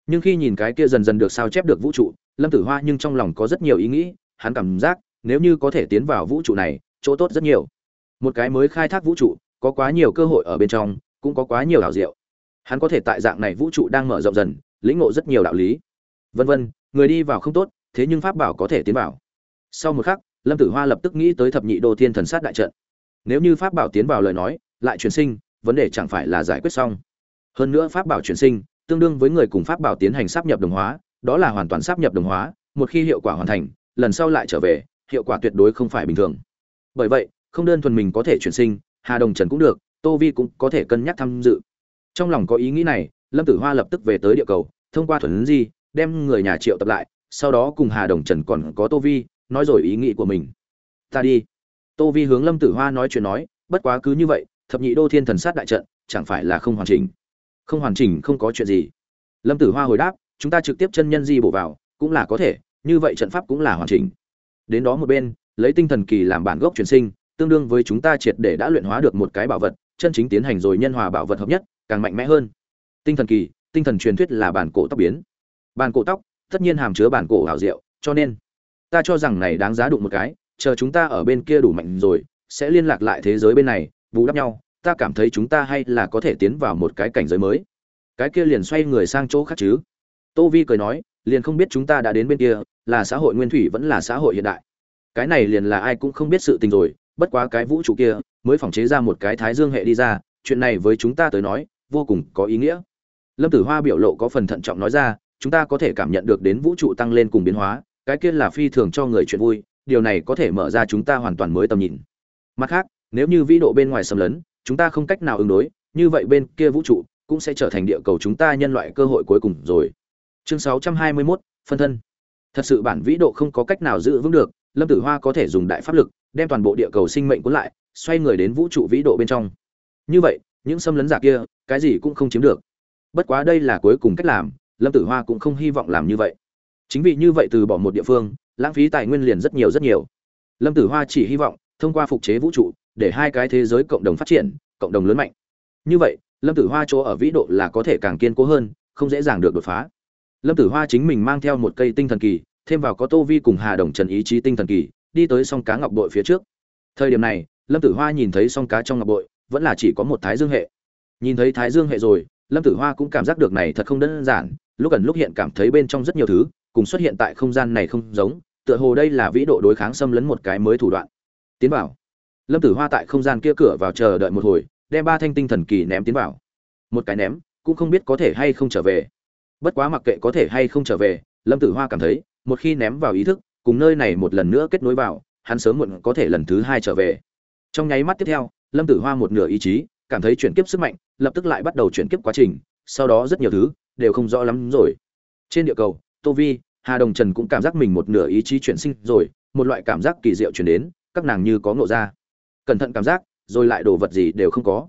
Nhưng khi nhìn cái kia dần dần được sao chép được vũ trụ, lâm tử hoa nhưng trong lòng có rất nhiều ý nghĩ, hắn cảm giác, nếu như có thể tiến vào vũ trụ này, chỗ tốt rất nhiều một cái mới khai thác vũ trụ, có quá nhiều cơ hội ở bên trong, cũng có quá nhiều đạo diệu. Hắn có thể tại dạng này vũ trụ đang mở rộng dần, lĩnh ngộ rất nhiều đạo lý. Vân vân, người đi vào không tốt, thế nhưng pháp bảo có thể tiến vào. Sau một khắc, lâm tử hoa lập tức nghĩ tới thập nhị đô thiên thần sát đại trận. Nếu như pháp bảo tiến vào lời nói, lại truyền sinh, vấn đề chẳng phải là giải quyết xong. Hơn nữa pháp bảo truyền sinh, tương đương với người cùng pháp bảo tiến hành sáp nhập đồng hóa, đó là hoàn toàn sáp nhập đồng hóa, một khi hiệu quả hoàn thành, lần sau lại trở về, hiệu quả tuyệt đối không phải bình thường. Bởi vậy không đơn thuần mình có thể chuyển sinh, hà đồng trần cũng được, tô vi cũng có thể cân nhắc tham dự. Trong lòng có ý nghĩ này, lâm tử hoa lập tức về tới địa cầu, thông qua thuần di, đem người nhà triệu tập lại, sau đó cùng hà đồng trần còn có tô vi, nói rồi ý nghĩ của mình. Ta đi. Tô vi hướng lâm tử hoa nói chuyện nói, bất quá cứ như vậy, thập nhị đô thiên thần sát đại trận, chẳng phải là không hoàn chỉnh? Không hoàn chỉnh, không có chuyện gì. Lâm tử hoa hồi đáp, chúng ta trực tiếp chân nhân di bổ vào, cũng là có thể, như vậy trận pháp cũng là hoàn chỉnh. Đến đó một bên, lấy tinh thần kỳ làm bản gốc truyền sinh tương đương với chúng ta triệt để đã luyện hóa được một cái bảo vật, chân chính tiến hành rồi nhân hòa bảo vật hợp nhất, càng mạnh mẽ hơn. Tinh thần kỳ, tinh thần truyền thuyết là bản cổ tóc biến. Bản cổ tóc, tất nhiên hàm chứa bản cổ hảo diệu, cho nên, ta cho rằng này đáng giá đụng một cái, chờ chúng ta ở bên kia đủ mạnh rồi, sẽ liên lạc lại thế giới bên này, bù đắp nhau, ta cảm thấy chúng ta hay là có thể tiến vào một cái cảnh giới mới. Cái kia liền xoay người sang chỗ khác chứ. Tô vi cười nói, liền không biết chúng ta đã đến bên kia, là xã hội nguyên thủy vẫn là xã hội hiện đại. Cái này liền là ai cũng không biết sự tình rồi bất quá cái vũ trụ kia mới phòng chế ra một cái thái dương hệ đi ra chuyện này với chúng ta tới nói vô cùng có ý nghĩa. Lâm tử hoa biểu lộ có phần thận trọng nói ra chúng ta có thể cảm nhận được đến vũ trụ tăng lên cùng biến hóa cái kia là phi thường cho người chuyện vui điều này có thể mở ra chúng ta hoàn toàn mới tầm nhìn. Mặt khác nếu như vĩ độ bên ngoài xâm lấn chúng ta không cách nào ứng đối như vậy bên kia vũ trụ cũng sẽ trở thành địa cầu chúng ta nhân loại cơ hội cuối cùng rồi. Chương 621, phân thân. Thật sự bản vĩ độ không có cách nào giữ vững được lâm tử hoa có thể dùng đại pháp lực đem toàn bộ địa cầu sinh mệnh cuốn lại, xoay người đến vũ trụ vĩ độ bên trong. Như vậy, những xâm lấn giả kia, cái gì cũng không chiếm được. Bất quá đây là cuối cùng cách làm, lâm tử hoa cũng không hy vọng làm như vậy. Chính vì như vậy từ bỏ một địa phương, lãng phí tài nguyên liền rất nhiều rất nhiều. Lâm tử hoa chỉ hy vọng, thông qua phục chế vũ trụ, để hai cái thế giới cộng đồng phát triển, cộng đồng lớn mạnh. Như vậy, lâm tử hoa chỗ ở vĩ độ là có thể càng kiên cố hơn, không dễ dàng được đột phá. Lâm tử hoa chính mình mang theo một cây tinh thần kỳ, thêm vào có tô vi cùng hà đồng trần ý chí tinh thần kỳ đi tới song cá ngọc bội phía trước. Thời điểm này, lâm tử hoa nhìn thấy song cá trong ngọc bội, vẫn là chỉ có một thái dương hệ. Nhìn thấy thái dương hệ rồi, lâm tử hoa cũng cảm giác được này thật không đơn giản, lúc gần lúc hiện cảm thấy bên trong rất nhiều thứ, cùng xuất hiện tại không gian này không giống, tựa hồ đây là vĩ độ đối kháng xâm lấn một cái mới thủ đoạn. Tiến vào. Lâm tử hoa tại không gian kia cửa vào chờ đợi một hồi, đem ba thanh tinh thần kỳ ném tiến vào. Một cái ném, cũng không biết có thể hay không trở về. Bất quá mặc kệ có thể hay không trở về, lâm tử hoa cảm thấy, một khi ném vào ý thức cùng nơi này một lần nữa kết nối vào, hắn sớm muộn có thể lần thứ hai trở về. Trong nháy mắt tiếp theo, lâm tử hoa một nửa ý chí, cảm thấy chuyển kiếp sức mạnh, lập tức lại bắt đầu chuyển kiếp quá trình, sau đó rất nhiều thứ, đều không rõ lắm rồi. Trên địa cầu, tô vi, hà đồng trần cũng cảm giác mình một nửa ý chí chuyển sinh rồi, một loại cảm giác kỳ diệu chuyển đến, các nàng như có ngộ ra. Cẩn thận cảm giác, rồi lại đồ vật gì đều không có.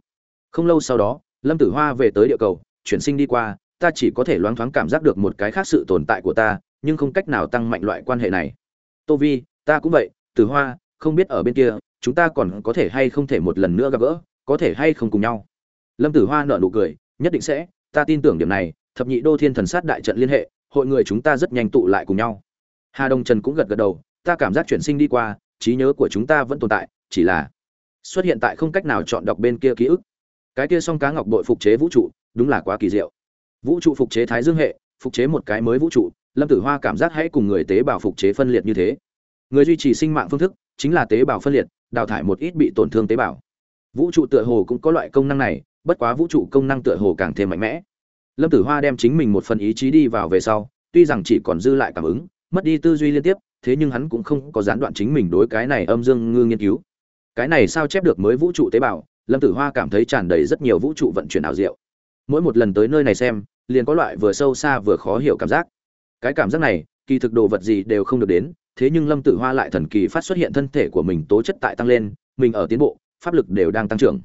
Không lâu sau đó, lâm tử hoa về tới địa cầu, chuyển sinh đi qua, ta chỉ có thể loáng thoáng cảm giác được một cái khác sự tồn tại của ta, nhưng không cách nào tăng mạnh loại quan hệ này tô vi, ta cũng vậy, tử hoa, không biết ở bên kia, chúng ta còn có thể hay không thể một lần nữa gặp gỡ, có thể hay không cùng nhau. Lâm tử hoa nở nụ cười, nhất định sẽ, ta tin tưởng điểm này, thập nhị đô thiên thần sát đại trận liên hệ, hội người chúng ta rất nhanh tụ lại cùng nhau. Hà đông trần cũng gật gật đầu, ta cảm giác chuyển sinh đi qua, trí nhớ của chúng ta vẫn tồn tại, chỉ là xuất hiện tại không cách nào chọn đọc bên kia ký ức. Cái kia song cá ngọc bội phục chế vũ trụ, đúng là quá kỳ diệu. Vũ trụ phục chế thái dương hệ, phục chế một cái mới vũ trụ lâm tử hoa cảm giác hãy cùng người tế bào phục chế phân liệt như thế. Người duy trì sinh mạng phương thức chính là tế bào phân liệt, đào thải một ít bị tổn thương tế bào. Vũ trụ tựa hồ cũng có loại công năng này, bất quá vũ trụ công năng tựa hồ càng thêm mạnh mẽ. Lâm tử hoa đem chính mình một phần ý chí đi vào về sau, tuy rằng chỉ còn dư lại cảm ứng, mất đi tư duy liên tiếp, thế nhưng hắn cũng không có gián đoạn chính mình đối cái này âm dương ngư nghiên cứu. Cái này sao chép được mới vũ trụ tế bào, lâm tử hoa cảm thấy tràn đầy rất nhiều vũ trụ vận chuyển ảo diệu. Mỗi một lần tới nơi này xem, liền có loại vừa sâu xa vừa khó hiểu cảm giác cái cảm giác này, kỳ thực đồ vật gì đều không được đến, thế nhưng lâm tử hoa lại thần kỳ phát xuất hiện thân thể của mình tố chất tại tăng lên, mình ở tiến bộ, pháp lực đều đang tăng trưởng.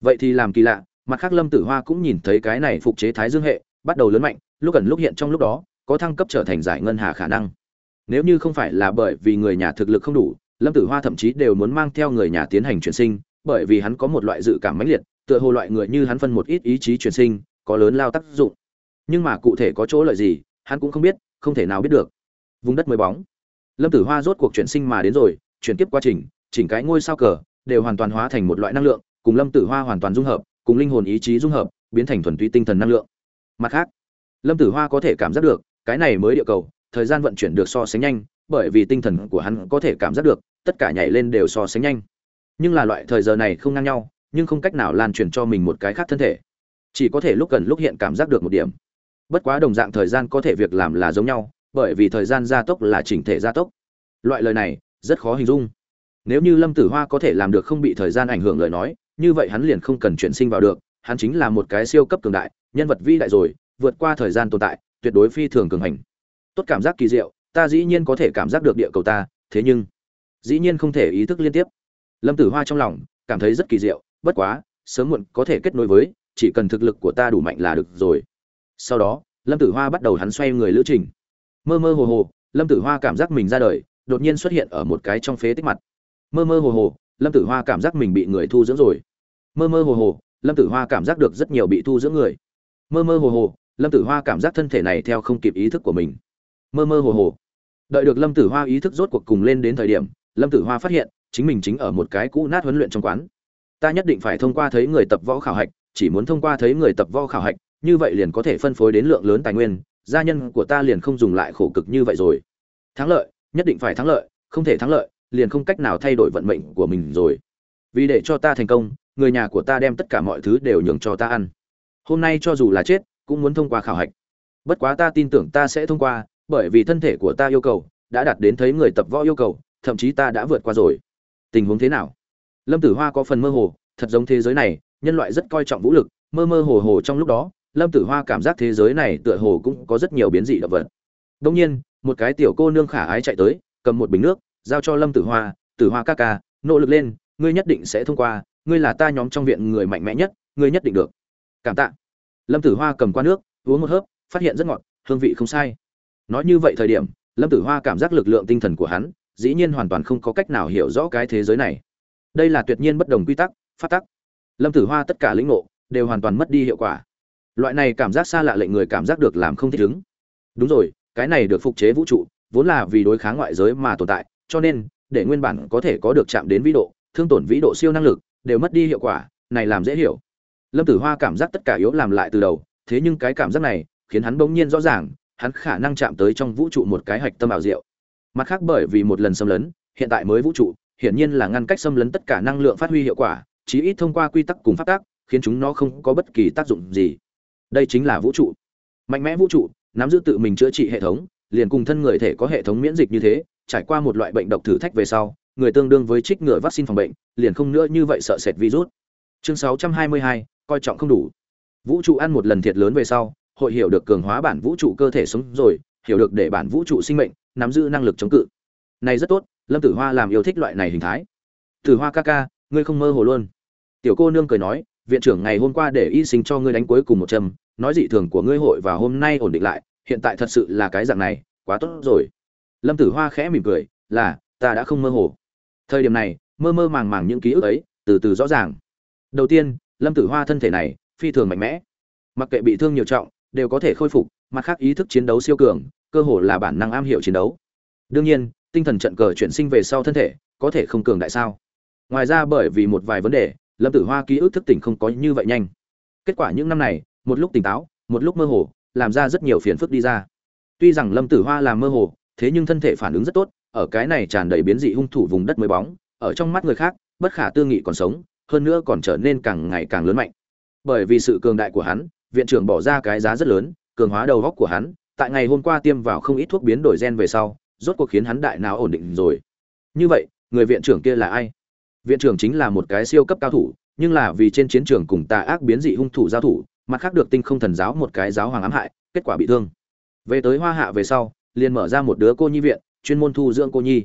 Vậy thì làm kỳ lạ, mặt khác lâm tử hoa cũng nhìn thấy cái này phục chế thái dương hệ, bắt đầu lớn mạnh, lúc gần lúc hiện trong lúc đó, có thăng cấp trở thành giải ngân hà khả năng. Nếu như không phải là bởi vì người nhà thực lực không đủ, lâm tử hoa thậm chí đều muốn mang theo người nhà tiến hành chuyển sinh, bởi vì hắn có một loại dự cảm mãnh liệt, tựa hồ loại người như hắn phân một ít ý chí chuyển sinh, có lớn lao tác dụng. Nhưng mà cụ thể có chỗ lợi gì, hắn cũng không biết không thể nào biết được. Vùng đất mới bóng. Lâm tử hoa rốt cuộc chuyển sinh mà đến rồi, chuyển tiếp quá trình, chỉnh cái ngôi sao cờ, đều hoàn toàn hóa thành một loại năng lượng, cùng lâm tử hoa hoàn toàn dung hợp, cùng linh hồn ý chí dung hợp, biến thành thuần túy tinh thần năng lượng. Mặt khác, lâm tử hoa có thể cảm giác được, cái này mới địa cầu, thời gian vận chuyển được so sánh nhanh, bởi vì tinh thần của hắn có thể cảm giác được, tất cả nhảy lên đều so sánh nhanh. Nhưng là loại thời giờ này không ngang nhau, nhưng không cách nào lan truyền cho mình một cái khác thân thể. Chỉ có thể lúc gần lúc hiện cảm giác được một điểm bất quá đồng dạng thời gian có thể việc làm là giống nhau, bởi vì thời gian gia tốc là chỉnh thể gia tốc. Loại lời này, rất khó hình dung. Nếu như lâm tử hoa có thể làm được không bị thời gian ảnh hưởng lời nói, như vậy hắn liền không cần chuyển sinh vào được, hắn chính là một cái siêu cấp cường đại, nhân vật vĩ đại rồi, vượt qua thời gian tồn tại, tuyệt đối phi thường cường hành. Tốt cảm giác kỳ diệu, ta dĩ nhiên có thể cảm giác được địa cầu ta, thế nhưng, dĩ nhiên không thể ý thức liên tiếp. Lâm tử hoa trong lòng, cảm thấy rất kỳ diệu, bất quá, sớm muộn có thể kết nối với, chỉ cần thực lực của ta đủ mạnh là được rồi sau đó, lâm tử hoa bắt đầu hắn xoay người lữ trình. Mơ mơ hồ hồ, lâm tử hoa cảm giác mình ra đời, đột nhiên xuất hiện ở một cái trong phế tích mặt. Mơ mơ hồ hồ, lâm tử hoa cảm giác mình bị người thu dưỡng rồi. Mơ mơ hồ hồ, lâm tử hoa cảm giác được rất nhiều bị thu dưỡng người. Mơ mơ hồ hồ, lâm tử hoa cảm giác thân thể này theo không kịp ý thức của mình. Mơ mơ hồ hồ. Đợi được lâm tử hoa ý thức rốt cuộc cùng lên đến thời điểm, lâm tử hoa phát hiện, chính mình chính ở một cái cũ nát huấn luyện trong quán. Ta nhất định phải thông qua thấy người tập võ khảo hạch, chỉ muốn thông qua thấy người tập võ khảo hạch như vậy liền có thể phân phối đến lượng lớn tài nguyên, gia nhân của ta liền không dùng lại khổ cực như vậy rồi. Thắng lợi, nhất định phải thắng lợi, không thể thắng lợi, liền không cách nào thay đổi vận mệnh của mình rồi. Vì để cho ta thành công, người nhà của ta đem tất cả mọi thứ đều nhường cho ta ăn. Hôm nay cho dù là chết, cũng muốn thông qua khảo hạch. Bất quá ta tin tưởng ta sẽ thông qua, bởi vì thân thể của ta yêu cầu đã đạt đến thấy người tập võ yêu cầu, thậm chí ta đã vượt qua rồi. Tình huống thế nào? Lâm tử hoa có phần mơ hồ, thật giống thế giới này, nhân loại rất coi trọng vũ lực, mơ mơ hồ hồ trong lúc đó lâm tử hoa cảm giác thế giới này tựa hồ cũng có rất nhiều biến dị động vật. Đông nhiên, một cái tiểu cô nương khả ái chạy tới, cầm một bình nước, giao cho lâm tử hoa tử hoa ca ca, nỗ lực lên, ngươi nhất định sẽ thông qua, ngươi là ta nhóm trong viện người mạnh mẽ nhất, ngươi nhất định được. Cảm tạ. Lâm tử hoa cầm qua nước, uống một hớp, phát hiện rất ngọt, hương vị không sai. Nói như vậy thời điểm, lâm tử hoa cảm giác lực lượng tinh thần của hắn, dĩ nhiên hoàn toàn không có cách nào hiểu rõ cái thế giới này. Đây là tuyệt nhiên bất đồng quy tắc phát tắc. Lâm tử hoa tất cả lĩnh ngộ đều hoàn toàn mất đi hiệu quả loại này cảm giác xa lạ lệnh người cảm giác được làm không thích ứng. Đúng rồi, cái này được phục chế vũ trụ, vốn là vì đối kháng ngoại giới mà tồn tại, cho nên, để nguyên bản có thể có được chạm đến vĩ độ, thương tổn vĩ độ siêu năng lực, đều mất đi hiệu quả, này làm dễ hiểu. Lâm tử hoa cảm giác tất cả yếu làm lại từ đầu, thế nhưng cái cảm giác này, khiến hắn bỗng nhiên rõ ràng, hắn khả năng chạm tới trong vũ trụ một cái hạch tâm ảo diệu. Mặt khác bởi vì một lần xâm lấn, hiện tại mới vũ trụ, hiển nhiên là ngăn cách xâm lấn tất cả năng lượng phát huy hiệu quả, chí ít thông qua quy tắc cùng phát tác, khiến chúng nó không có bất kỳ tác dụng gì đây chính là vũ trụ. Mạnh mẽ vũ trụ nắm giữ tự mình chữa trị hệ thống liền cùng thân người thể có hệ thống miễn dịch như thế trải qua một loại bệnh độc thử thách về sau người tương đương với trích ngừa vaccine phòng bệnh liền không nữa như vậy sợ sệt virus. Chương 622, coi trọng không đủ. Vũ trụ ăn một lần thiệt lớn về sau hội hiểu được cường hóa bản vũ trụ cơ thể sống rồi hiểu được để bản vũ trụ sinh mệnh nắm giữ năng lực chống cự. Này rất tốt lâm tử hoa làm yêu thích loại này hình thái. Tử hoa ca ca ngươi không mơ hồ luôn. Tiểu cô nương cười nói viện trưởng ngày hôm qua để y sinh cho ngươi đánh cuối cùng một châm, nói dị thường của ngươi hội và hôm nay ổn định lại, hiện tại thật sự là cái dạng này, quá tốt rồi. Lâm tử hoa khẽ mỉm cười, là, ta đã không mơ hồ. Thời điểm này, mơ mơ màng màng những ký ức ấy, từ từ rõ ràng. Đầu tiên, lâm tử hoa thân thể này, phi thường mạnh mẽ. Mặc kệ bị thương nhiều trọng, đều có thể khôi phục, mặt khác ý thức chiến đấu siêu cường, cơ hồ là bản năng am hiểu chiến đấu. Đương nhiên, tinh thần trận cờ chuyển sinh về sau thân thể, có thể không cường đại sao? Ngoài ra bởi vì một vài vấn đề lâm tử hoa ký ức thức tỉnh không có như vậy nhanh. Kết quả những năm này, một lúc tỉnh táo, một lúc mơ hồ, làm ra rất nhiều phiền phức đi ra. Tuy rằng lâm tử hoa làm mơ hồ, thế nhưng thân thể phản ứng rất tốt, ở cái này tràn đầy biến dị hung thủ vùng đất mới bóng, ở trong mắt người khác, bất khả tư nghị còn sống, hơn nữa còn trở nên càng ngày càng lớn mạnh. Bởi vì sự cường đại của hắn, viện trưởng bỏ ra cái giá rất lớn, cường hóa đầu góc của hắn, tại ngày hôm qua tiêm vào không ít thuốc biến đổi gen về sau, rốt cuộc khiến hắn đại não ổn định rồi. Như vậy, người viện trưởng kia là ai? Viện trưởng chính là một cái siêu cấp cao thủ, nhưng là vì trên chiến trường cùng tà ác biến dị hung thủ giao thủ mặt khác được tinh không thần giáo một cái giáo hoàng ám hại, kết quả bị thương. Về tới hoa hạ về sau, liền mở ra một đứa cô nhi viện, chuyên môn thu dưỡng cô nhi.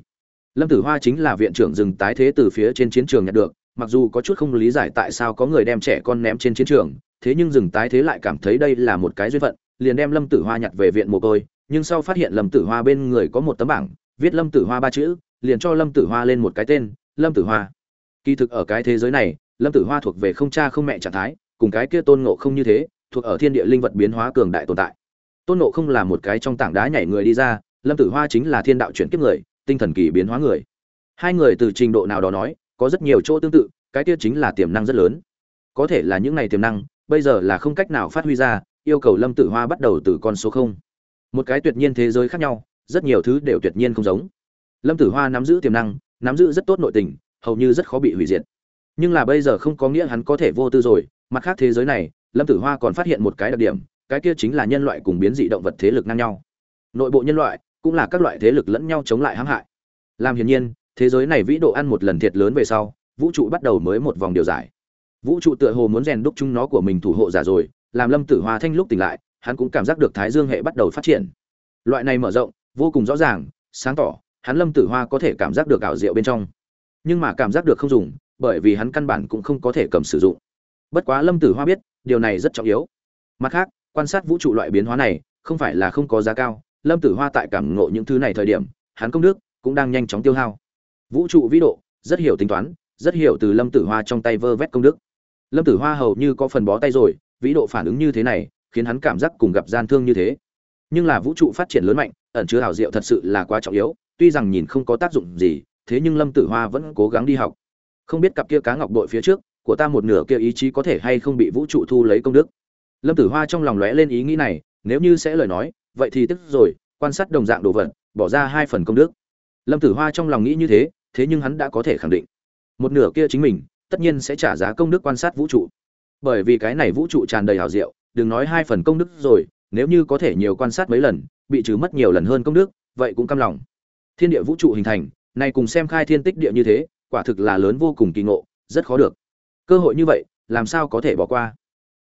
Lâm tử hoa chính là viện trưởng dừng tái thế từ phía trên chiến trường nhận được, mặc dù có chút không lý giải tại sao có người đem trẻ con ném trên chiến trường, thế nhưng dừng tái thế lại cảm thấy đây là một cái duyên phận, liền đem lâm tử hoa nhặt về viện mồ côi, nhưng sau phát hiện lâm tử hoa bên người có một tấm bảng, viết lâm tử hoa ba chữ, liền cho lâm tử hoa lên một cái tên, lâm tử hoa kỳ thực ở cái thế giới này, lâm tử hoa thuộc về không cha không mẹ trạng thái, cùng cái kia tôn ngộ không như thế, thuộc ở thiên địa linh vật biến hóa cường đại tồn tại. Tôn ngộ không là một cái trong tảng đá nhảy người đi ra, lâm tử hoa chính là thiên đạo chuyển kiếp người, tinh thần kỳ biến hóa người. Hai người từ trình độ nào đó nói, có rất nhiều chỗ tương tự, cái kia chính là tiềm năng rất lớn. Có thể là những này tiềm năng, bây giờ là không cách nào phát huy ra, yêu cầu lâm tử hoa bắt đầu từ con số không. Một cái tuyệt nhiên thế giới khác nhau, rất nhiều thứ đều tuyệt nhiên không giống. Lâm tử hoa nắm giữ tiềm năng, nắm giữ rất tốt nội tình hầu như rất khó bị hủy diệt. Nhưng là bây giờ không có nghĩa hắn có thể vô tư rồi, mặt khác thế giới này, lâm tử hoa còn phát hiện một cái đặc điểm, cái kia chính là nhân loại cùng biến dị động vật thế lực ngang nhau. Nội bộ nhân loại cũng là các loại thế lực lẫn nhau chống lại hãm hại. Làm hiển nhiên, thế giới này vĩ độ ăn một lần thiệt lớn về sau, vũ trụ bắt đầu mới một vòng điều giải. Vũ trụ tựa hồ muốn rèn đúc chúng nó của mình thủ hộ giả rồi, làm lâm tử hoa thanh lúc tỉnh lại, hắn cũng cảm giác được thái dương hệ bắt đầu phát triển. Loại này mở rộng, vô cùng rõ ràng, sáng tỏ, hắn lâm tử hoa có thể cảm giác được ảo diệu bên trong nhưng mà cảm giác được không dùng, bởi vì hắn căn bản cũng không có thể cầm sử dụng. Bất quá lâm tử hoa biết, điều này rất trọng yếu. Mặt khác, quan sát vũ trụ loại biến hóa này, không phải là không có giá cao, lâm tử hoa tại cảm ngộ những thứ này thời điểm, hắn công đức cũng đang nhanh chóng tiêu hao. Vũ trụ vĩ độ, rất hiểu tính toán, rất hiểu từ lâm tử hoa trong tay vơ vét công đức. Lâm tử hoa hầu như có phần bó tay rồi, vĩ độ phản ứng như thế này, khiến hắn cảm giác cùng gặp gian thương như thế. Nhưng là vũ trụ phát triển lớn mạnh, ẩn chứa hào diệu thật sự là quá trọng yếu, tuy rằng nhìn không có tác dụng gì thế nhưng lâm tử hoa vẫn cố gắng đi học. Không biết cặp kia cá ngọc đội phía trước, của ta một nửa kia ý chí có thể hay không bị vũ trụ thu lấy công đức. Lâm tử hoa trong lòng lóe lên ý nghĩ này, nếu như sẽ lời nói, vậy thì tức rồi, quan sát đồng dạng đồ vật, bỏ ra hai phần công đức. Lâm tử hoa trong lòng nghĩ như thế thế nhưng hắn đã có thể khẳng định. Một nửa kia chính mình, tất nhiên sẽ trả giá công đức quan sát vũ trụ. Bởi vì cái này vũ trụ tràn đầy hào diệu, đừng nói hai phần công đức rồi, nếu như có thể nhiều quan sát mấy lần, bị trừ mất nhiều lần hơn công đức, vậy cũng căm lòng. Thiên địa vũ trụ hình thành này cùng xem khai thiên tích địa như thế quả thực là lớn vô cùng kỳ ngộ rất khó được. Cơ hội như vậy làm sao có thể bỏ qua?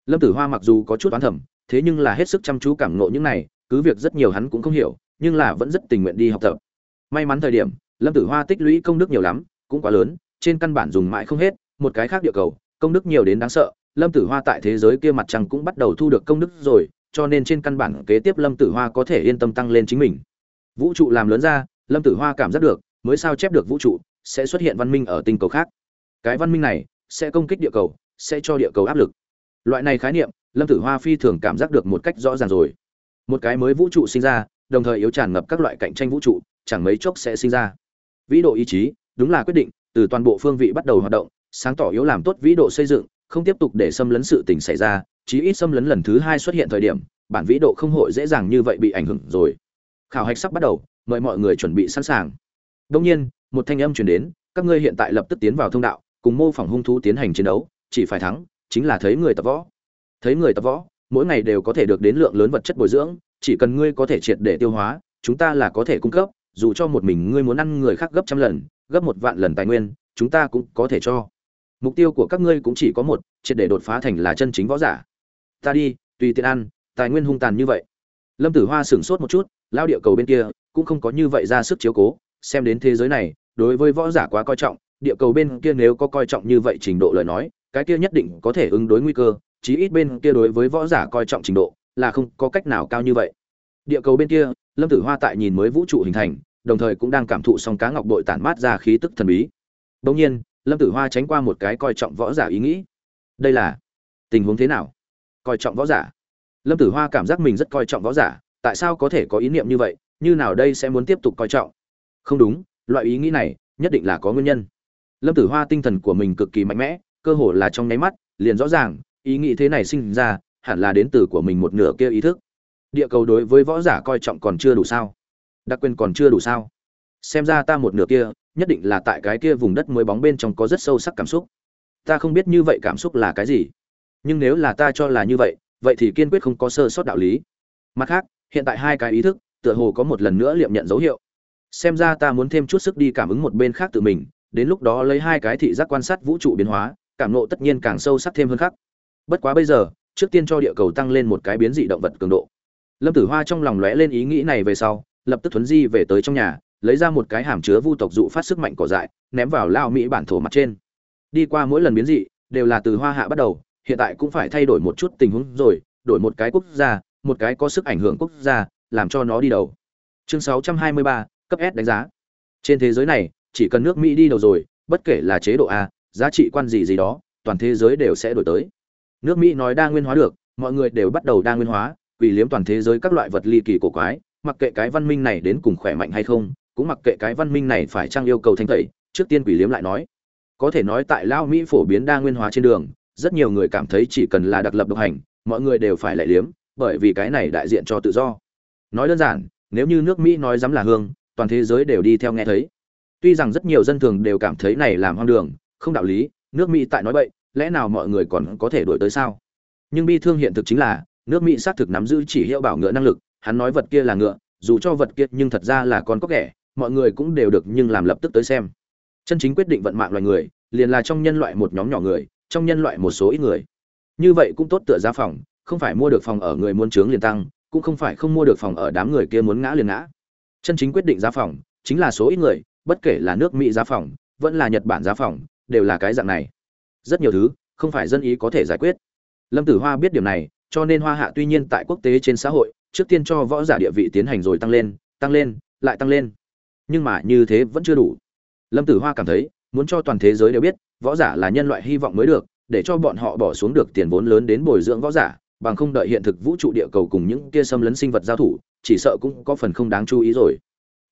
Lâm tử hoa mặc dù có chút oán thầm, thế nhưng là hết sức chăm chú cảm ngộ những này cứ việc rất nhiều hắn cũng không hiểu nhưng là vẫn rất tình nguyện đi học tập. May mắn thời điểm lâm tử hoa tích lũy công đức nhiều lắm cũng quá lớn trên căn bản dùng mãi không hết một cái khác địa cầu công đức nhiều đến đáng sợ lâm tử hoa tại thế giới kia mặt trăng cũng bắt đầu thu được công đức rồi cho nên trên căn bản kế tiếp lâm tử hoa có thể yên tâm tăng lên chính mình. Vũ trụ làm lớn ra lâm tử hoa cảm giác được mới sao chép được vũ trụ, sẽ xuất hiện văn minh ở tinh cầu khác. Cái văn minh này sẽ công kích địa cầu, sẽ cho địa cầu áp lực. Loại này khái niệm, lâm tử hoa phi thường cảm giác được một cách rõ ràng rồi. Một cái mới vũ trụ sinh ra, đồng thời yếu tràn ngập các loại cạnh tranh vũ trụ, chẳng mấy chốc sẽ sinh ra. Vĩ độ ý chí, đúng là quyết định, từ toàn bộ phương vị bắt đầu hoạt động, sáng tỏ yếu làm tốt vĩ độ xây dựng, không tiếp tục để xâm lấn sự tình xảy ra, chí ít xâm lấn lần thứ hai xuất hiện thời điểm, bản vĩ độ không hội dễ dàng như vậy bị ảnh hưởng rồi. Khảo hạch sắp bắt đầu, mời mọi người chuẩn bị sẵn sàng đông nhiên, một thanh âm truyền đến, các ngươi hiện tại lập tức tiến vào thông đạo, cùng mô phỏng hung thú tiến hành chiến đấu, chỉ phải thắng, chính là thấy người tập võ. Thấy người tập võ, mỗi ngày đều có thể được đến lượng lớn vật chất bồi dưỡng, chỉ cần ngươi có thể triệt để tiêu hóa, chúng ta là có thể cung cấp, dù cho một mình ngươi muốn ăn người khác gấp trăm lần, gấp một vạn lần tài nguyên, chúng ta cũng có thể cho. Mục tiêu của các ngươi cũng chỉ có một, triệt để đột phá thành là chân chính võ giả. Ta đi, tùy tiện ăn, tài nguyên hung tàn như vậy. Lâm tử hoa sửng sốt một chút lao địa cầu bên kia cũng không có như vậy ra sức chiếu cố xem đến thế giới này, đối với võ giả quá coi trọng, địa cầu bên kia nếu có coi trọng như vậy trình độ lời nói, cái kia nhất định có thể ứng đối nguy cơ, chí ít bên kia đối với võ giả coi trọng trình độ là không có cách nào cao như vậy. Địa cầu bên kia, lâm tử hoa tại nhìn mới vũ trụ hình thành, đồng thời cũng đang cảm thụ song cá ngọc bội tản mát ra khí tức thần bí. Bỗng nhiên, lâm tử hoa tránh qua một cái coi trọng võ giả ý nghĩ. Đây là tình huống thế nào? Coi trọng võ giả. Lâm tử hoa cảm giác mình rất coi trọng võ giả, tại sao có thể có ý niệm như vậy, như nào đây sẽ muốn tiếp tục coi trọng? Không đúng, loại ý nghĩ này nhất định là có nguyên nhân. Lâm tử hoa tinh thần của mình cực kỳ mạnh mẽ, cơ hồ là trong nháy mắt, liền rõ ràng, ý nghĩ thế này sinh ra hẳn là đến từ của mình một nửa kia ý thức. Địa cầu đối với võ giả coi trọng còn chưa đủ sao? Đặc quyền còn chưa đủ sao? Xem ra ta một nửa kia nhất định là tại cái kia vùng đất mới bóng bên trong có rất sâu sắc cảm xúc. Ta không biết như vậy cảm xúc là cái gì. Nhưng nếu là ta cho là như vậy vậy thì kiên quyết không có sơ sót đạo lý. Mặt khác, hiện tại hai cái ý thức tựa hồ có một lần nữa liệm nhận dấu hiệu xem ra ta muốn thêm chút sức đi cảm ứng một bên khác tự mình đến lúc đó lấy hai cái thị giác quan sát vũ trụ biến hóa cảm nộ tất nhiên càng sâu sắc thêm hơn khác. Bất quá bây giờ trước tiên cho địa cầu tăng lên một cái biến dị động vật cường độ. Lâm tử hoa trong lòng lóe lên ý nghĩ này về sau lập tức thuấn di về tới trong nhà lấy ra một cái hàm chứa vu tộc dụ phát sức mạnh cỏ dại ném vào lao mỹ bản thổ mặt trên. Đi qua mỗi lần biến dị đều là từ hoa hạ bắt đầu hiện tại cũng phải thay đổi một chút tình huống rồi đổi một cái quốc gia một cái có sức ảnh hưởng quốc gia làm cho nó đi đầu. Chương 623, cấp s đánh giá. Trên thế giới này, chỉ cần nước mỹ đi đầu rồi, bất kể là chế độ a, giá trị quan gì gì đó, toàn thế giới đều sẽ đổi tới. Nước mỹ nói đa nguyên hóa được, mọi người đều bắt đầu đa nguyên hóa vì liếm toàn thế giới các loại vật ly kỳ cổ quái, mặc kệ cái văn minh này đến cùng khỏe mạnh hay không, cũng mặc kệ cái văn minh này phải trang yêu cầu thanh tẩy, trước tiên quỷ liếm lại nói. Có thể nói tại lao mỹ phổ biến đa nguyên hóa trên đường, rất nhiều người cảm thấy chỉ cần là đặc lập độc hành, mọi người đều phải lại liếm, bởi vì cái này đại diện cho tự do. Nói đơn giản, nếu như nước mỹ nói dám là hương toàn thế giới đều đi theo nghe thấy. Tuy rằng rất nhiều dân thường đều cảm thấy này làm hoang đường, không đạo lý, nước mỹ tại nói bậy, lẽ nào mọi người còn có thể đổi tới sao? Nhưng bi thương hiện thực chính là, nước mỹ xác thực nắm giữ chỉ hiệu bảo ngựa năng lực, hắn nói vật kia là ngựa, dù cho vật kia nhưng thật ra là con có kẻ mọi người cũng đều được nhưng làm lập tức tới xem. Chân chính quyết định vận mạng loài người, liền là trong nhân loại một nhóm nhỏ người, trong nhân loại một số ít người. Như vậy cũng tốt tựa giá phòng, không phải mua được phòng ở người muốn trướng liền tăng, cũng không phải không mua được phòng ở đám người kia muốn ngã liền ngã chân chính quyết định giá phòng, chính là số ít người, bất kể là nước mỹ giá phòng, vẫn là nhật bản giá phòng, đều là cái dạng này. Rất nhiều thứ, không phải dân ý có thể giải quyết. Lâm tử hoa biết điều này, cho nên hoa hạ tuy nhiên tại quốc tế trên xã hội, trước tiên cho võ giả địa vị tiến hành rồi tăng lên tăng lên, lại tăng lên. Nhưng mà như thế vẫn chưa đủ. Lâm tử hoa cảm thấy, muốn cho toàn thế giới đều biết, võ giả là nhân loại hy vọng mới được, để cho bọn họ bỏ xuống được tiền vốn lớn đến bồi dưỡng võ giả bằng không đợi hiện thực vũ trụ địa cầu cùng những kia xâm lấn sinh vật giao thủ, chỉ sợ cũng có phần không đáng chú ý rồi.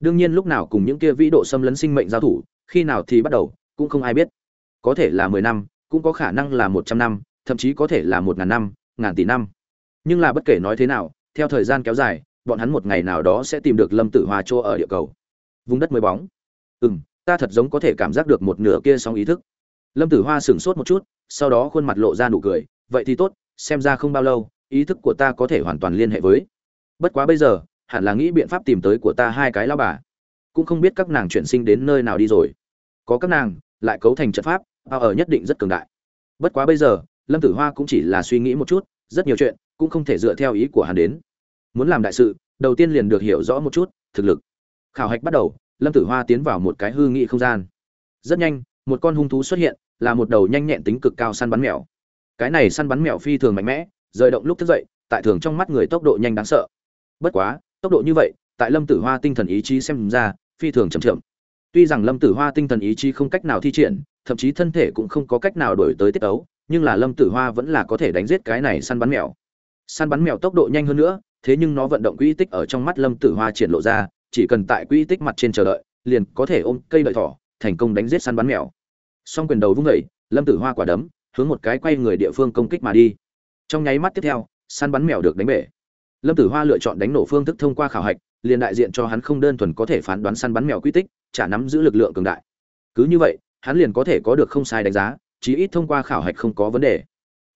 Đương nhiên lúc nào cùng những kia vĩ độ xâm lấn sinh mệnh giao thủ, khi nào thì bắt đầu, cũng không ai biết. Có thể là mười năm, cũng có khả năng là một trăm năm, thậm chí có thể là một ngàn năm, ngàn tỷ năm. Nhưng là bất kể nói thế nào, theo thời gian kéo dài, bọn hắn một ngày nào đó sẽ tìm được lâm tử hoa chỗ ở địa cầu. Vùng đất mới bóng. Ừm, ta thật giống có thể cảm giác được một nửa kia sóng ý thức. Lâm tử hoa sửng sốt một chút, sau đó khuôn mặt lộ ra nụ cười, vậy thì tốt xem ra không bao lâu, ý thức của ta có thể hoàn toàn liên hệ với. Bất quá bây giờ, hẳn là nghĩ biện pháp tìm tới của ta hai cái lao bà. Cũng không biết các nàng chuyển sinh đến nơi nào đi rồi. Có các nàng, lại cấu thành trận pháp bao ở nhất định rất cường đại. Bất quá bây giờ, lâm tử hoa cũng chỉ là suy nghĩ một chút, rất nhiều chuyện, cũng không thể dựa theo ý của hắn đến. Muốn làm đại sự, đầu tiên liền được hiểu rõ một chút, thực lực. Khảo hạch bắt đầu, lâm tử hoa tiến vào một cái hư nghị không gian. Rất nhanh, một con hung thú xuất hiện, là một đầu nhanh nhẹn tính cực cao săn bắn mèo cái này săn bắn mèo phi thường mạnh mẽ, rời động lúc thức dậy, tại thường trong mắt người tốc độ nhanh đáng sợ. Bất quá, tốc độ như vậy, tại lâm tử hoa tinh thần ý chí xem ra, phi thường chậm chậm. Tuy rằng lâm tử hoa tinh thần ý chí không cách nào thi triển, thậm chí thân thể cũng không có cách nào đổi tới tiết ấu, nhưng là lâm tử hoa vẫn là có thể đánh giết cái này săn bắn mèo săn bắn mèo tốc độ nhanh hơn nữa, thế nhưng nó vận động quỹ tích ở trong mắt lâm tử hoa triển lộ ra, chỉ cần tại quỹ tích mặt trên chờ đợi, liền có thể ôm cây đợi thỏ, thành công đánh giết săn bắn mèo song quyền đầu vung vẩy lâm tử hoa quả đấm hướng một cái quay người địa phương công kích mà đi. Trong nháy mắt tiếp theo, săn bắn mèo được đánh bể. Lâm tử hoa lựa chọn đánh nổ phương thức thông qua khảo hạch, liền đại diện cho hắn không đơn thuần có thể phán đoán săn bắn mèo quy tích, chả nắm giữ lực lượng cường đại. Cứ như vậy, hắn liền có thể có được không sai đánh giá, chí ít thông qua khảo hạch không có vấn đề.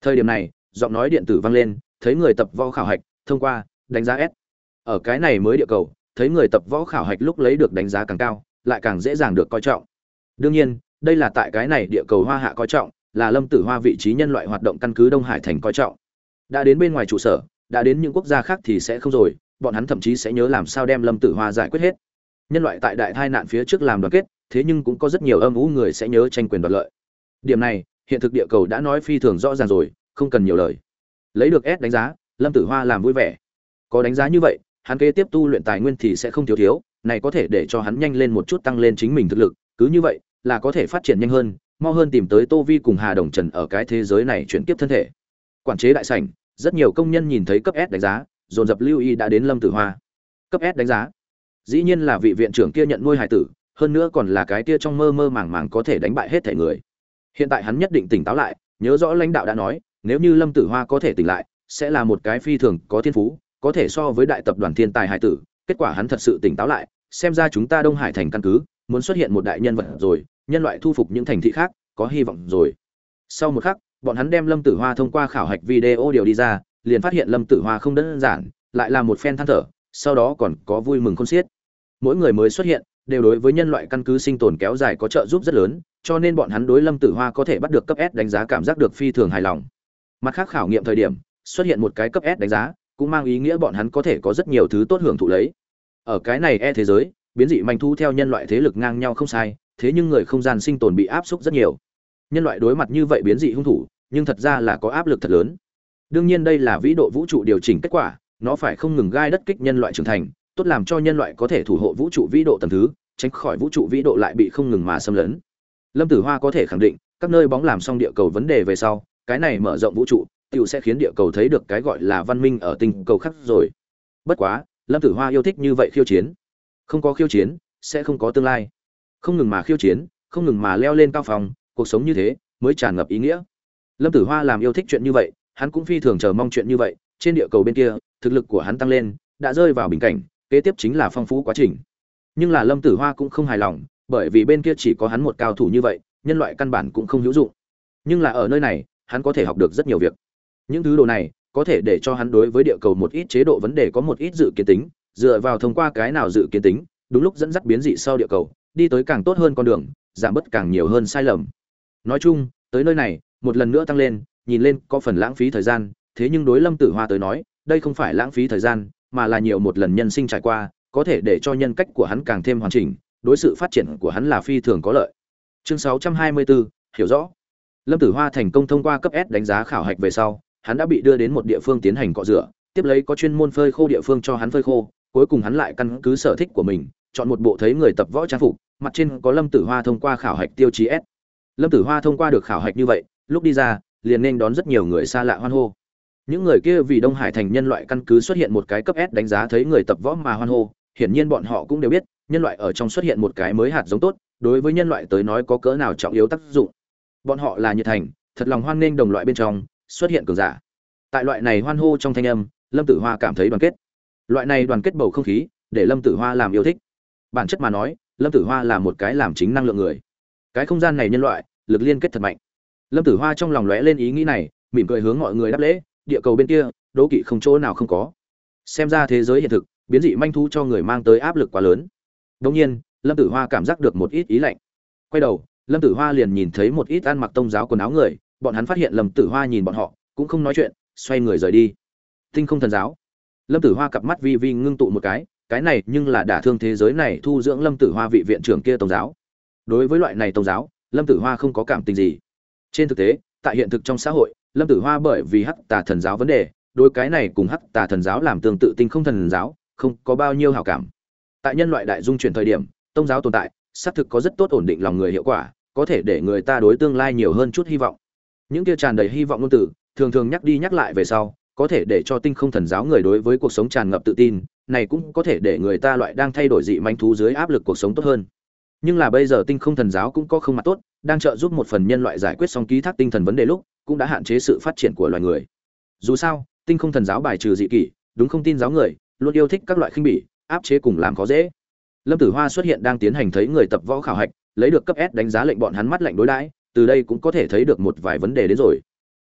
Thời điểm này, giọng nói điện tử vang lên, thấy người tập võ khảo hạch, thông qua, đánh giá s. Ở cái này mới địa cầu, thấy người tập võ khảo hạch lúc lấy được đánh giá càng cao, lại càng dễ dàng được coi trọng. Đương nhiên, đây là tại cái này địa cầu hoa hạ coi trọng là lâm tử hoa vị trí nhân loại hoạt động căn cứ đông hải thành coi trọng. Đã đến bên ngoài trụ sở, đã đến những quốc gia khác thì sẽ không rồi, bọn hắn thậm chí sẽ nhớ làm sao đem lâm tử hoa giải quyết hết. Nhân loại tại đại tai nạn phía trước làm đoàn kết, thế nhưng cũng có rất nhiều âm ủ người sẽ nhớ tranh quyền đoạt lợi. Điểm này, hiện thực địa cầu đã nói phi thường rõ ràng rồi, không cần nhiều lời. Lấy được s đánh giá, lâm tử hoa làm vui vẻ. Có đánh giá như vậy, hắn kế tiếp tu luyện tài nguyên thì sẽ không thiếu thiếu, này có thể để cho hắn nhanh lên một chút tăng lên chính mình thực lực, cứ như vậy là có thể phát triển nhanh hơn mau hơn tìm tới tô vi cùng hà đồng trần ở cái thế giới này chuyển kiếp thân thể. Quản chế đại sảnh, rất nhiều công nhân nhìn thấy cấp s đánh giá, dồn dập lưu ý đã đến lâm tử hoa. Cấp s đánh giá. Dĩ nhiên là vị viện trưởng kia nhận nuôi hải tử, hơn nữa còn là cái kia trong mơ mơ màng màng có thể đánh bại hết thể người. Hiện tại hắn nhất định tỉnh táo lại, nhớ rõ lãnh đạo đã nói, nếu như lâm tử hoa có thể tỉnh lại, sẽ là một cái phi thường có thiên phú, có thể so với đại tập đoàn thiên tài hải tử, kết quả hắn thật sự tỉnh táo lại, xem ra chúng ta đông hải thành căn cứ, muốn xuất hiện một đại nhân vật rồi nhân loại thu phục những thành thị khác, có hy vọng rồi. Sau một khắc, bọn hắn đem lâm tử hoa thông qua khảo hạch video điều đi ra, liền phát hiện lâm tử hoa không đơn giản, lại là một phen than thở, sau đó còn có vui mừng khôn xiết. Mỗi người mới xuất hiện, đều đối với nhân loại căn cứ sinh tồn kéo dài có trợ giúp rất lớn, cho nên bọn hắn đối lâm tử hoa có thể bắt được cấp s đánh giá cảm giác được phi thường hài lòng. Mặt khác khảo nghiệm thời điểm, xuất hiện một cái cấp s đánh giá, cũng mang ý nghĩa bọn hắn có thể có rất nhiều thứ tốt hưởng thụ lấy. Ở cái này e thế giới, biến dị manh thu theo nhân loại thế lực ngang nhau không sai thế nhưng người không gian sinh tồn bị áp suất rất nhiều. Nhân loại đối mặt như vậy biến dị hung thủ, nhưng thật ra là có áp lực thật lớn. Đương nhiên đây là vĩ độ vũ trụ điều chỉnh kết quả, nó phải không ngừng gai đất kích nhân loại trưởng thành, tốt làm cho nhân loại có thể thủ hộ vũ trụ vĩ độ tầm thứ, tránh khỏi vũ trụ vĩ độ lại bị không ngừng mà xâm lấn. Lâm tử hoa có thể khẳng định, các nơi bóng làm xong địa cầu vấn đề về sau, cái này mở rộng vũ trụ tựu sẽ khiến địa cầu thấy được cái gọi là văn minh ở tinh cầu khác rồi. Bất quá, lâm tử hoa yêu thích như vậy khiêu chiến. Không có khiêu chiến, sẽ không có tương lai không ngừng mà khiêu chiến, không ngừng mà leo lên cao phòng, cuộc sống như thế mới tràn ngập ý nghĩa. Lâm tử hoa làm yêu thích chuyện như vậy, hắn cũng phi thường chờ mong chuyện như vậy, trên địa cầu bên kia, thực lực của hắn tăng lên, đã rơi vào bình cảnh, kế tiếp chính là phong phú quá trình. Nhưng là lâm tử hoa cũng không hài lòng, bởi vì bên kia chỉ có hắn một cao thủ như vậy, nhân loại căn bản cũng không hữu dụng. Nhưng là ở nơi này, hắn có thể học được rất nhiều việc. Những thứ đồ này, có thể để cho hắn đối với địa cầu một ít chế độ vấn đề có một ít dự kiến tính, dựa vào thông qua cái nào dự kiến tính, đúng lúc dẫn dắt biến dị sau địa cầu đi tới càng tốt hơn con đường giảm bớt càng nhiều hơn sai lầm. Nói chung tới nơi này một lần nữa tăng lên nhìn lên có phần lãng phí thời gian thế nhưng đối lâm tử hoa tới nói đây không phải lãng phí thời gian mà là nhiều một lần nhân sinh trải qua có thể để cho nhân cách của hắn càng thêm hoàn chỉnh đối sự phát triển của hắn là phi thường có lợi. Chương 624, hiểu rõ. Lâm tử hoa thành công thông qua cấp s đánh giá khảo hạch về sau hắn đã bị đưa đến một địa phương tiến hành cọ rửa tiếp lấy có chuyên môn phơi khô địa phương cho hắn phơi khô cuối cùng hắn lại căn cứ sở thích của mình chọn một bộ thấy người tập võ trang phục mặt trên có lâm tử hoa thông qua khảo hạch tiêu chí s. Lâm tử hoa thông qua được khảo hạch như vậy, lúc đi ra, liền nên đón rất nhiều người xa lạ hoan hô. Những người kia vì đông hải thành nhân loại căn cứ xuất hiện một cái cấp s đánh giá thấy người tập võ mà hoan hô, hiển nhiên bọn họ cũng đều biết, nhân loại ở trong xuất hiện một cái mới hạt giống tốt, đối với nhân loại tới nói có cỡ nào trọng yếu tác dụng. Bọn họ là nhiệt thành, thật lòng hoan nghênh đồng loại bên trong, xuất hiện cường giả. Tại loại này hoan hô trong thanh âm, lâm tử hoa cảm thấy đoàn kết. Loại này đoàn kết bầu không khí, để lâm tử hoa làm yêu thích. Bản chất mà nói lâm tử hoa là một cái làm chính năng lượng người. Cái không gian này nhân loại, lực liên kết thật mạnh. Lâm tử hoa trong lòng lóe lên ý nghĩ này, mỉm cười hướng mọi người đáp lễ, địa cầu bên kia, đố kỵ không chỗ nào không có. Xem ra thế giới hiện thực, biến dị manh thu cho người mang tới áp lực quá lớn. Đông nhiên, lâm tử hoa cảm giác được một ít ý lạnh. Quay đầu, lâm tử hoa liền nhìn thấy một ít ăn mặc tông giáo quần áo người, bọn hắn phát hiện lâm tử hoa nhìn bọn họ, cũng không nói chuyện, xoay người rời đi. Tinh không thần giáo. Lâm tử hoa cặp mắt vi vi ngưng tụ một cái cái này nhưng là đả thương thế giới này thu dưỡng lâm tử hoa vị viện trưởng kia tông giáo. Đối với loại này tông giáo, lâm tử hoa không có cảm tình gì. Trên thực tế, tại hiện thực trong xã hội, lâm tử hoa bởi vì hắc tà thần giáo vấn đề, đối cái này cùng hắc tà thần giáo làm tương tự tinh không thần giáo, không có bao nhiêu hảo cảm. Tại nhân loại đại dung chuyển thời điểm tôn giáo tồn tại, xác thực có rất tốt ổn định lòng người hiệu quả, có thể để người ta đối tương lai nhiều hơn chút hy vọng. Những kia tràn đầy hy vọng ngôn từ, thường thường nhắc đi nhắc lại về sau, có thể để cho tinh không thần giáo người đối với cuộc sống tràn ngập tự tin này cũng có thể để người ta loại đang thay đổi dị manh thú dưới áp lực cuộc sống tốt hơn. Nhưng là bây giờ tinh không thần giáo cũng có không mặt tốt, đang trợ giúp một phần nhân loại giải quyết xong ký thác tinh thần vấn đề lúc, cũng đã hạn chế sự phát triển của loài người. Dù sao, tinh không thần giáo bài trừ dị kỷ, đúng không tin giáo người, luôn yêu thích các loại khinh bỉ, áp chế cùng làm khó dễ. Lâm tử hoa xuất hiện đang tiến hành thấy người tập võ khảo hạch, lấy được cấp s đánh giá lệnh bọn hắn mắt lệnh đối đãi, từ đây cũng có thể thấy được một vài vấn đề đến rồi.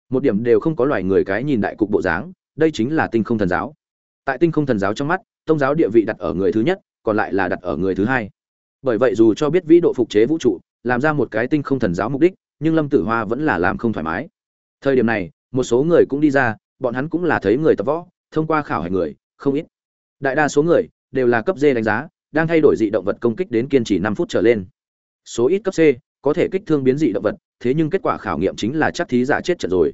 Một điểm đều không có loài người cái nhìn đại cục bộ dáng, đây chính là tinh không thần giáo. Tại tinh không thần giáo trong mắt tông giáo địa vị đặt ở người thứ nhất, còn lại là đặt ở người thứ hai. Bởi vậy dù cho biết vĩ độ phục chế vũ trụ, làm ra một cái tinh không thần giáo mục đích, nhưng lâm tử hoa vẫn là làm không thoải mái. Thời điểm này, một số người cũng đi ra, bọn hắn cũng là thấy người tập võ, thông qua khảo hạch người, không ít. Đại đa số người đều là cấp d đánh giá, đang thay đổi dị động vật công kích đến kiên trì năm phút trở lên. Số ít cấp c có thể kích thương biến dị động vật, thế nhưng kết quả khảo nghiệm chính là chắc thí giả chết trận rồi.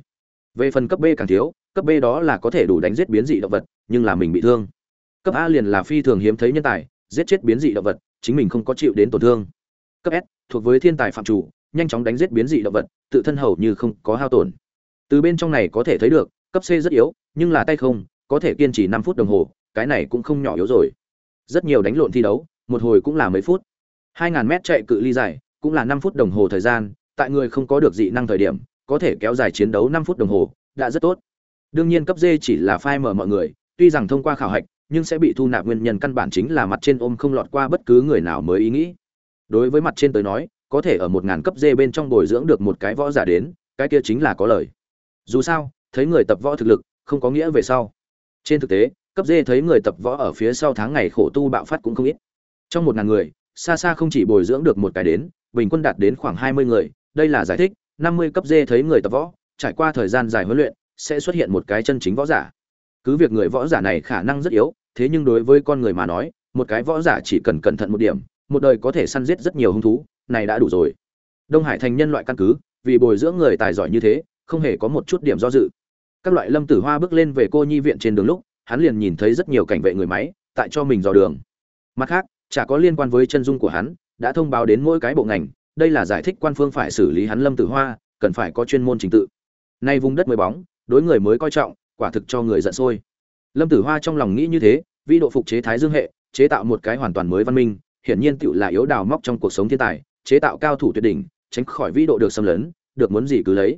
Về phần cấp b càng thiếu, cấp b đó là có thể đủ đánh giết biến dị động vật, nhưng là mình bị thương cấp a liền là phi thường hiếm thấy nhân tài, giết chết biến dị động vật, chính mình không có chịu đến tổn thương. Cấp s, thuộc với thiên tài phạm chủ, nhanh chóng đánh giết biến dị động vật, tự thân hầu như không có hao tổn. Từ bên trong này có thể thấy được, cấp c rất yếu, nhưng là tay không, có thể kiên trì năm phút đồng hồ, cái này cũng không nhỏ yếu rồi. Rất nhiều đánh lộn thi đấu, một hồi cũng là mấy phút. 2.000 mét chạy cự ly dài, cũng là 5 phút đồng hồ thời gian, tại người không có được dị năng thời điểm, có thể kéo dài chiến đấu 5 phút đồng hồ, đã rất tốt. Đương nhiên cấp D chỉ là phai mở mọi người, tuy rằng thông qua khảo hạch nhưng sẽ bị thu nạp nguyên nhân căn bản chính là mặt trên ôm không lọt qua bất cứ người nào mới ý nghĩ. Đối với mặt trên tới nói, có thể ở một ngàn cấp dê bên trong bồi dưỡng được một cái võ giả đến, cái kia chính là có lời. Dù sao, thấy người tập võ thực lực, không có nghĩa về sau. Trên thực tế, cấp dê thấy người tập võ ở phía sau tháng ngày khổ tu bạo phát cũng không ít. Trong một ngàn người, xa xa không chỉ bồi dưỡng được một cái đến, bình quân đạt đến khoảng hai mươi người, đây là giải thích, năm mươi cấp dê thấy người tập võ, trải qua thời gian dài huấn luyện, sẽ xuất hiện một cái chân chính võ giả cứ việc người võ giả này khả năng rất yếu, thế nhưng đối với con người mà nói, một cái võ giả chỉ cần cẩn thận một điểm, một đời có thể săn giết rất nhiều hung thú, này đã đủ rồi. Đông hải thành nhân loại căn cứ, vì bồi dưỡng người tài giỏi như thế, không hề có một chút điểm do dự. Các loại lâm tử hoa bước lên về cô nhi viện trên đường lúc, hắn liền nhìn thấy rất nhiều cảnh vệ người máy, tại cho mình dò đường. Mặt khác, chả có liên quan với chân dung của hắn, đã thông báo đến mỗi cái bộ ngành, đây là giải thích quan phương phải xử lý hắn lâm tử hoa, cần phải có chuyên môn trình tự. Nay vùng đất mới bóng, đối người mới coi trọng quả thực cho người giận sôi. Lâm tử hoa trong lòng nghĩ như thế vi độ phục chế thái dương hệ, chế tạo một cái hoàn toàn mới văn minh, hiển nhiên tựu là yếu đào móc trong cuộc sống thiên tài, chế tạo cao thủ tuyệt đỉnh, tránh khỏi vĩ độ được xâm lấn, được muốn gì cứ lấy.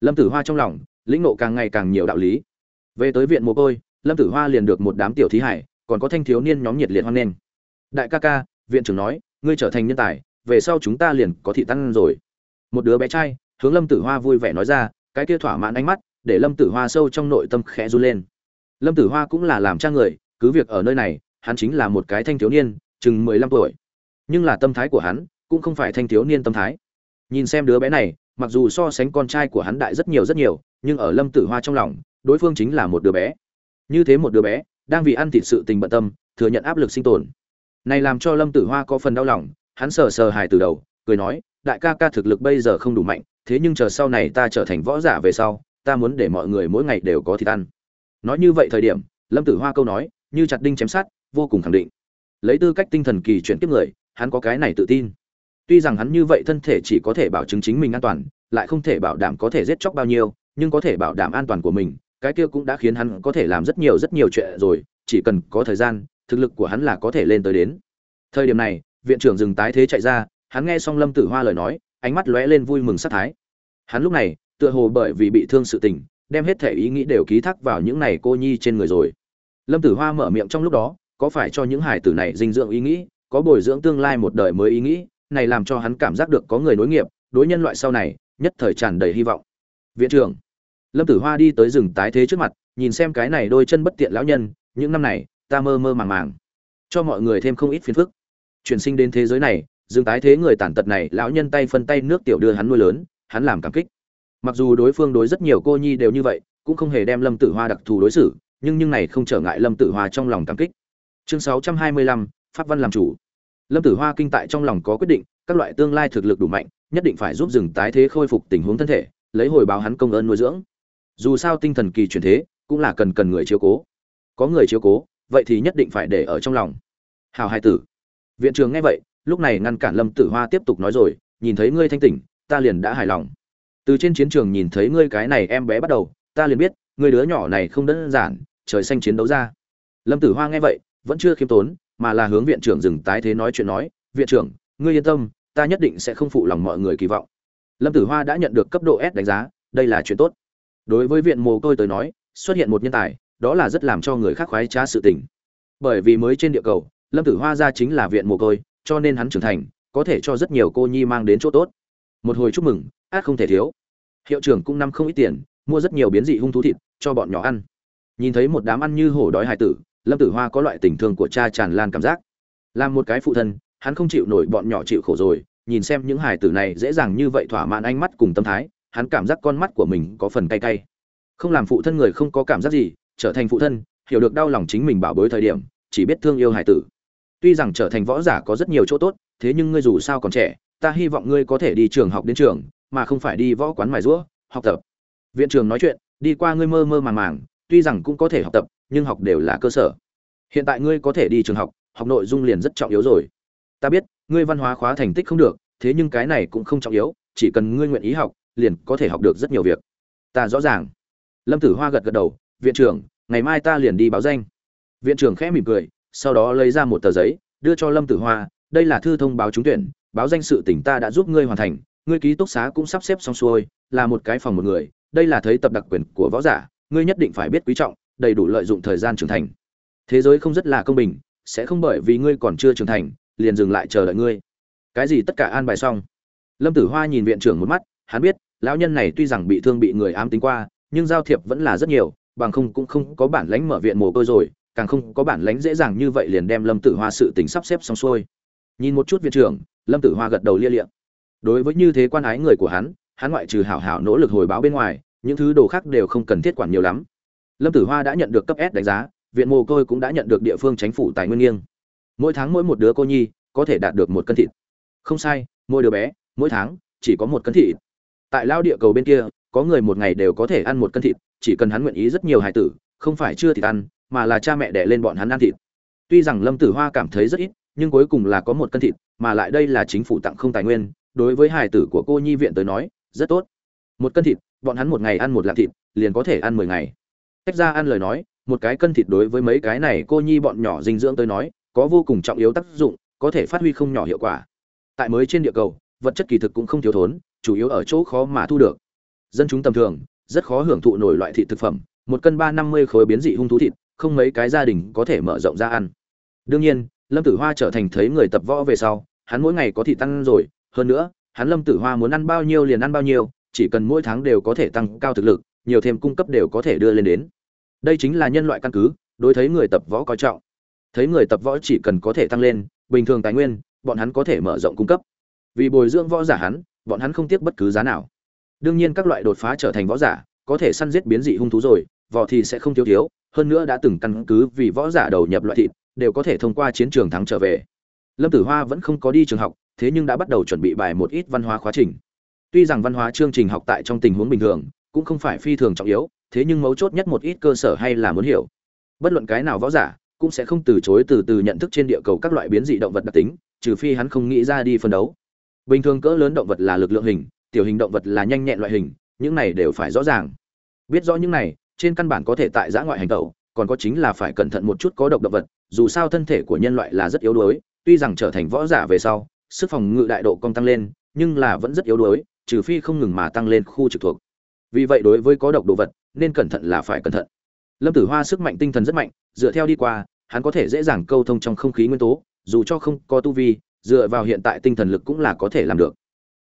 Lâm tử hoa trong lòng, lĩnh nộ càng ngày càng nhiều đạo lý. Về tới viện mồ côi, lâm tử hoa liền được một đám tiểu thí hải, còn có thanh thiếu niên nhóm nhiệt liệt hoan nghênh. Đại ca ca, viện trưởng nói, ngươi trở thành nhân tài, về sau chúng ta liền có thị tăng rồi. Một đứa bé trai, hướng lâm tử hoa vui vẻ nói ra, cái kia thỏa mãn ánh mắt để lâm tử hoa sâu trong nội tâm khẽ run lên. Lâm tử hoa cũng là làm cha người, cứ việc ở nơi này, hắn chính là một cái thanh thiếu niên, chừng mười lăm tuổi. Nhưng là tâm thái của hắn cũng không phải thanh thiếu niên tâm thái. Nhìn xem đứa bé này, mặc dù so sánh con trai của hắn đại rất nhiều rất nhiều, nhưng ở lâm tử hoa trong lòng, đối phương chính là một đứa bé. Như thế một đứa bé, đang vì ăn thịt sự tình bận tâm, thừa nhận áp lực sinh tồn. Này làm cho lâm tử hoa có phần đau lòng, hắn sờ sờ hài từ đầu, cười nói, đại ca ca thực lực bây giờ không đủ mạnh, thế nhưng chờ sau này ta trở thành võ giả về sau ta muốn để mọi người mỗi ngày đều có thịt ăn. Nói như vậy thời điểm, lâm tử hoa câu nói, như chặt đinh chém sát vô cùng khẳng định. Lấy tư cách tinh thần kỳ chuyển tiếp người, hắn có cái này tự tin. Tuy rằng hắn như vậy thân thể chỉ có thể bảo chứng chính mình an toàn, lại không thể bảo đảm có thể giết chóc bao nhiêu, nhưng có thể bảo đảm an toàn của mình, cái kia cũng đã khiến hắn có thể làm rất nhiều rất nhiều chuyện rồi, chỉ cần có thời gian, thực lực của hắn là có thể lên tới đến. Thời điểm này, viện trưởng dừng tái thế chạy ra, hắn nghe xong lâm tử hoa lời nói, ánh mắt lóe lên vui mừng sát thái. Hắn lúc này tựa hồ bởi vì bị thương sự tình, đem hết thể ý nghĩ đều ký thác vào những này cô nhi trên người rồi. Lâm tử hoa mở miệng trong lúc đó, có phải cho những hải tử này dinh dưỡng ý nghĩ, có bồi dưỡng tương lai một đời mới ý nghĩ, này làm cho hắn cảm giác được có người nối nghiệp, đối nhân loại sau này, nhất thời tràn đầy hy vọng. Viện trưởng, lâm tử hoa đi tới rừng tái thế trước mặt, nhìn xem cái này đôi chân bất tiện lão nhân, những năm này, ta mơ mơ màng màng. Cho mọi người thêm không ít phiền phức. Chuyển sinh đến thế giới này, rừng tái thế người tàn tật này, lão nhân tay phân tay nước tiểu đưa hắn nuôi lớn, hắn làm cảm kích mặc dù đối phương đối rất nhiều cô nhi đều như vậy, cũng không hề đem lâm tử hoa đặc thù đối xử, nhưng nhưng này không trở ngại lâm tử hoa trong lòng cảm kích. Chương sáu trăm hai mươi lăm, pháp văn làm chủ. Lâm tử hoa kinh tại trong lòng có quyết định, các loại tương lai thực lực đủ mạnh, nhất định phải giúp rừng tái thế khôi phục tình huống thân thể, lấy hồi báo hắn công ơn nuôi dưỡng. Dù sao tinh thần kỳ chuyển thế, cũng là cần cần người chiếu cố. Có người chiếu cố, vậy thì nhất định phải để ở trong lòng. Hào hai tử. Viện trường nghe vậy, lúc này ngăn cản lâm tử hoa tiếp tục nói rồi, nhìn thấy ngươi thanh tỉnh, ta liền đã hài lòng từ trên chiến trường nhìn thấy ngươi cái này em bé bắt đầu, ta liền biết người đứa nhỏ này không đơn giản, trời xanh chiến đấu ra. Lâm tử hoa nghe vậy, vẫn chưa khiêm tốn, mà là hướng viện trưởng dừng tái thế nói chuyện nói, viện trưởng, ngươi yên tâm, ta nhất định sẽ không phụ lòng mọi người kỳ vọng. Lâm tử hoa đã nhận được cấp độ s đánh giá, đây là chuyện tốt. Đối với viện mồ côi tới nói, xuất hiện một nhân tài, đó là rất làm cho người khác khoái trá sự tình. Bởi vì mới trên địa cầu, lâm tử hoa ra chính là viện mồ côi, cho nên hắn trưởng thành, có thể cho rất nhiều cô nhi mang đến chỗ tốt. Một hồi chúc mừng át không thể thiếu. Hiệu trưởng cũng năm không ít tiền, mua rất nhiều biến dị hung thú thịt cho bọn nhỏ ăn. Nhìn thấy một đám ăn như hổ đói hải tử, lâm tử hoa có loại tình thương của cha tràn lan cảm giác. Làm một cái phụ thân, hắn không chịu nổi bọn nhỏ chịu khổ rồi, nhìn xem những hải tử này dễ dàng như vậy thỏa mãn ánh mắt cùng tâm thái, hắn cảm giác con mắt của mình có phần cay cay. Không làm phụ thân người không có cảm giác gì, trở thành phụ thân, hiểu được đau lòng chính mình bảo bối thời điểm, chỉ biết thương yêu hải tử. Tuy rằng trở thành võ giả có rất nhiều chỗ tốt, thế nhưng ngươi dù sao còn trẻ, ta hy vọng ngươi có thể đi trường học đến trường mà không phải đi võ quán mài rũa, học tập. Viện trưởng nói chuyện, đi qua ngươi mơ mơ màng màng, tuy rằng cũng có thể học tập, nhưng học đều là cơ sở. Hiện tại ngươi có thể đi trường học học nội dung liền rất trọng yếu rồi. Ta biết, ngươi văn hóa khóa thành tích không được, thế nhưng cái này cũng không trọng yếu, chỉ cần ngươi nguyện ý học, liền có thể học được rất nhiều việc. Ta rõ ràng. Lâm tử hoa gật gật đầu, viện trưởng, ngày mai ta liền đi báo danh. Viện trưởng khẽ mỉm cười, sau đó lấy ra một tờ giấy, đưa cho lâm tử hoa, đây là thư thông báo trúng tuyển, báo danh sự tỉnh ta đã giúp ngươi hoàn thành ngươi ký túc xá cũng sắp xếp xong xuôi, là một cái phòng một người, đây là thấy tập đặc quyền của võ giả, ngươi nhất định phải biết quý trọng, đầy đủ lợi dụng thời gian trưởng thành. Thế giới không rất là công bình, sẽ không bởi vì ngươi còn chưa trưởng thành, liền dừng lại chờ đợi ngươi. Cái gì tất cả an bài xong? Lâm tử hoa nhìn viện trưởng một mắt, hắn biết, lão nhân này tuy rằng bị thương bị người ám tính qua, nhưng giao thiệp vẫn là rất nhiều, bằng không cũng không có bản lãnh mở viện mồ côi rồi, càng không có bản lãnh dễ dàng như vậy liền đem lâm tử hoa sự tình sắp xếp xong xuôi. Nhìn một chút viện trưởng, lâm tử hoa gật đầu lia lịa đối với như thế quan ái người của hắn hắn ngoại trừ hảo hảo nỗ lực hồi báo bên ngoài, những thứ đồ khác đều không cần thiết quản nhiều lắm. Lâm tử hoa đã nhận được cấp s đánh giá, viện mồ côi cũng đã nhận được địa phương chính phủ tài nguyên nghiêng. Mỗi tháng mỗi một đứa cô nhi có thể đạt được một cân thịt. Không sai, mỗi đứa bé, mỗi tháng, chỉ có một cân thịt. Tại lao địa cầu bên kia, có người một ngày đều có thể ăn một cân thịt, chỉ cần hắn nguyện ý rất nhiều hài tử, không phải chưa thịt ăn, mà là cha mẹ đẻ lên bọn hắn ăn thịt. Tuy rằng lâm tử hoa cảm thấy rất ít, nhưng cuối cùng là có một cân thịt, mà lại đây là chính phủ tặng không tài nguyên đối với hài tử của cô nhi viện tới nói, rất tốt. Một cân thịt, bọn hắn một ngày ăn một lạng thịt, liền có thể ăn mười ngày. Tách ra ăn lời nói, một cái cân thịt đối với mấy cái này cô nhi bọn nhỏ dinh dưỡng tới nói, có vô cùng trọng yếu tác dụng, có thể phát huy không nhỏ hiệu quả. Tại mới trên địa cầu, vật chất kỳ thực cũng không thiếu thốn, chủ yếu ở chỗ khó mà thu được. Dân chúng tầm thường, rất khó hưởng thụ nổi loại thịt thực phẩm, một cân ba năm mươi khối biến dị hung thú thịt, không mấy cái gia đình có thể mở rộng ra ăn. Đương nhiên, lâm tử hoa trở thành thấy người tập võ về sau, hắn mỗi ngày có thịt tăng rồi hơn nữa, hắn lâm tử hoa muốn ăn bao nhiêu liền ăn bao nhiêu, chỉ cần mỗi tháng đều có thể tăng cao thực lực, nhiều thêm cung cấp đều có thể đưa lên đến. Đây chính là nhân loại căn cứ, đối thấy người tập võ coi trọng. Thấy người tập võ chỉ cần có thể tăng lên, bình thường tài nguyên, bọn hắn có thể mở rộng cung cấp. Vì bồi dưỡng võ giả hắn, bọn hắn không tiếc bất cứ giá nào. Đương nhiên các loại đột phá trở thành võ giả, có thể săn giết biến dị hung thú rồi võ thì sẽ không thiếu thiếu, hơn nữa đã từng căn cứ vì võ giả đầu nhập loại thịt, đều có thể thông qua chiến trường thắng trở về. Lâm tử hoa vẫn không có đi trường học thế nhưng đã bắt đầu chuẩn bị bài một ít văn hóa khóa trình. Tuy rằng văn hóa chương trình học tại trong tình huống bình thường, cũng không phải phi thường trọng yếu, thế nhưng mấu chốt nhất một ít cơ sở hay là muốn hiểu. Bất luận cái nào võ giả, cũng sẽ không từ chối từ từ nhận thức trên địa cầu các loại biến dị động vật đặc tính, trừ phi hắn không nghĩ ra đi phân đấu. Bình thường cỡ lớn động vật là lực lượng hình, tiểu hình động vật là nhanh nhẹn loại hình, những này đều phải rõ ràng. Biết rõ những này, trên căn bản có thể tại giã ngoại hành tẩu, còn có chính là phải cẩn thận một chút có độc động vật, dù sao thân thể của nhân loại là rất yếu đuối, tuy rằng trở thành võ giả về sau sức phòng ngự đại độ còn tăng lên, nhưng là vẫn rất yếu đuối, trừ phi không ngừng mà tăng lên khu trực thuộc. Vì vậy đối với có độc đồ vật, nên cẩn thận là phải cẩn thận. Lâm tử hoa sức mạnh tinh thần rất mạnh, dựa theo đi qua, hắn có thể dễ dàng câu thông trong không khí nguyên tố, dù cho không có tu vi, dựa vào hiện tại tinh thần lực cũng là có thể làm được.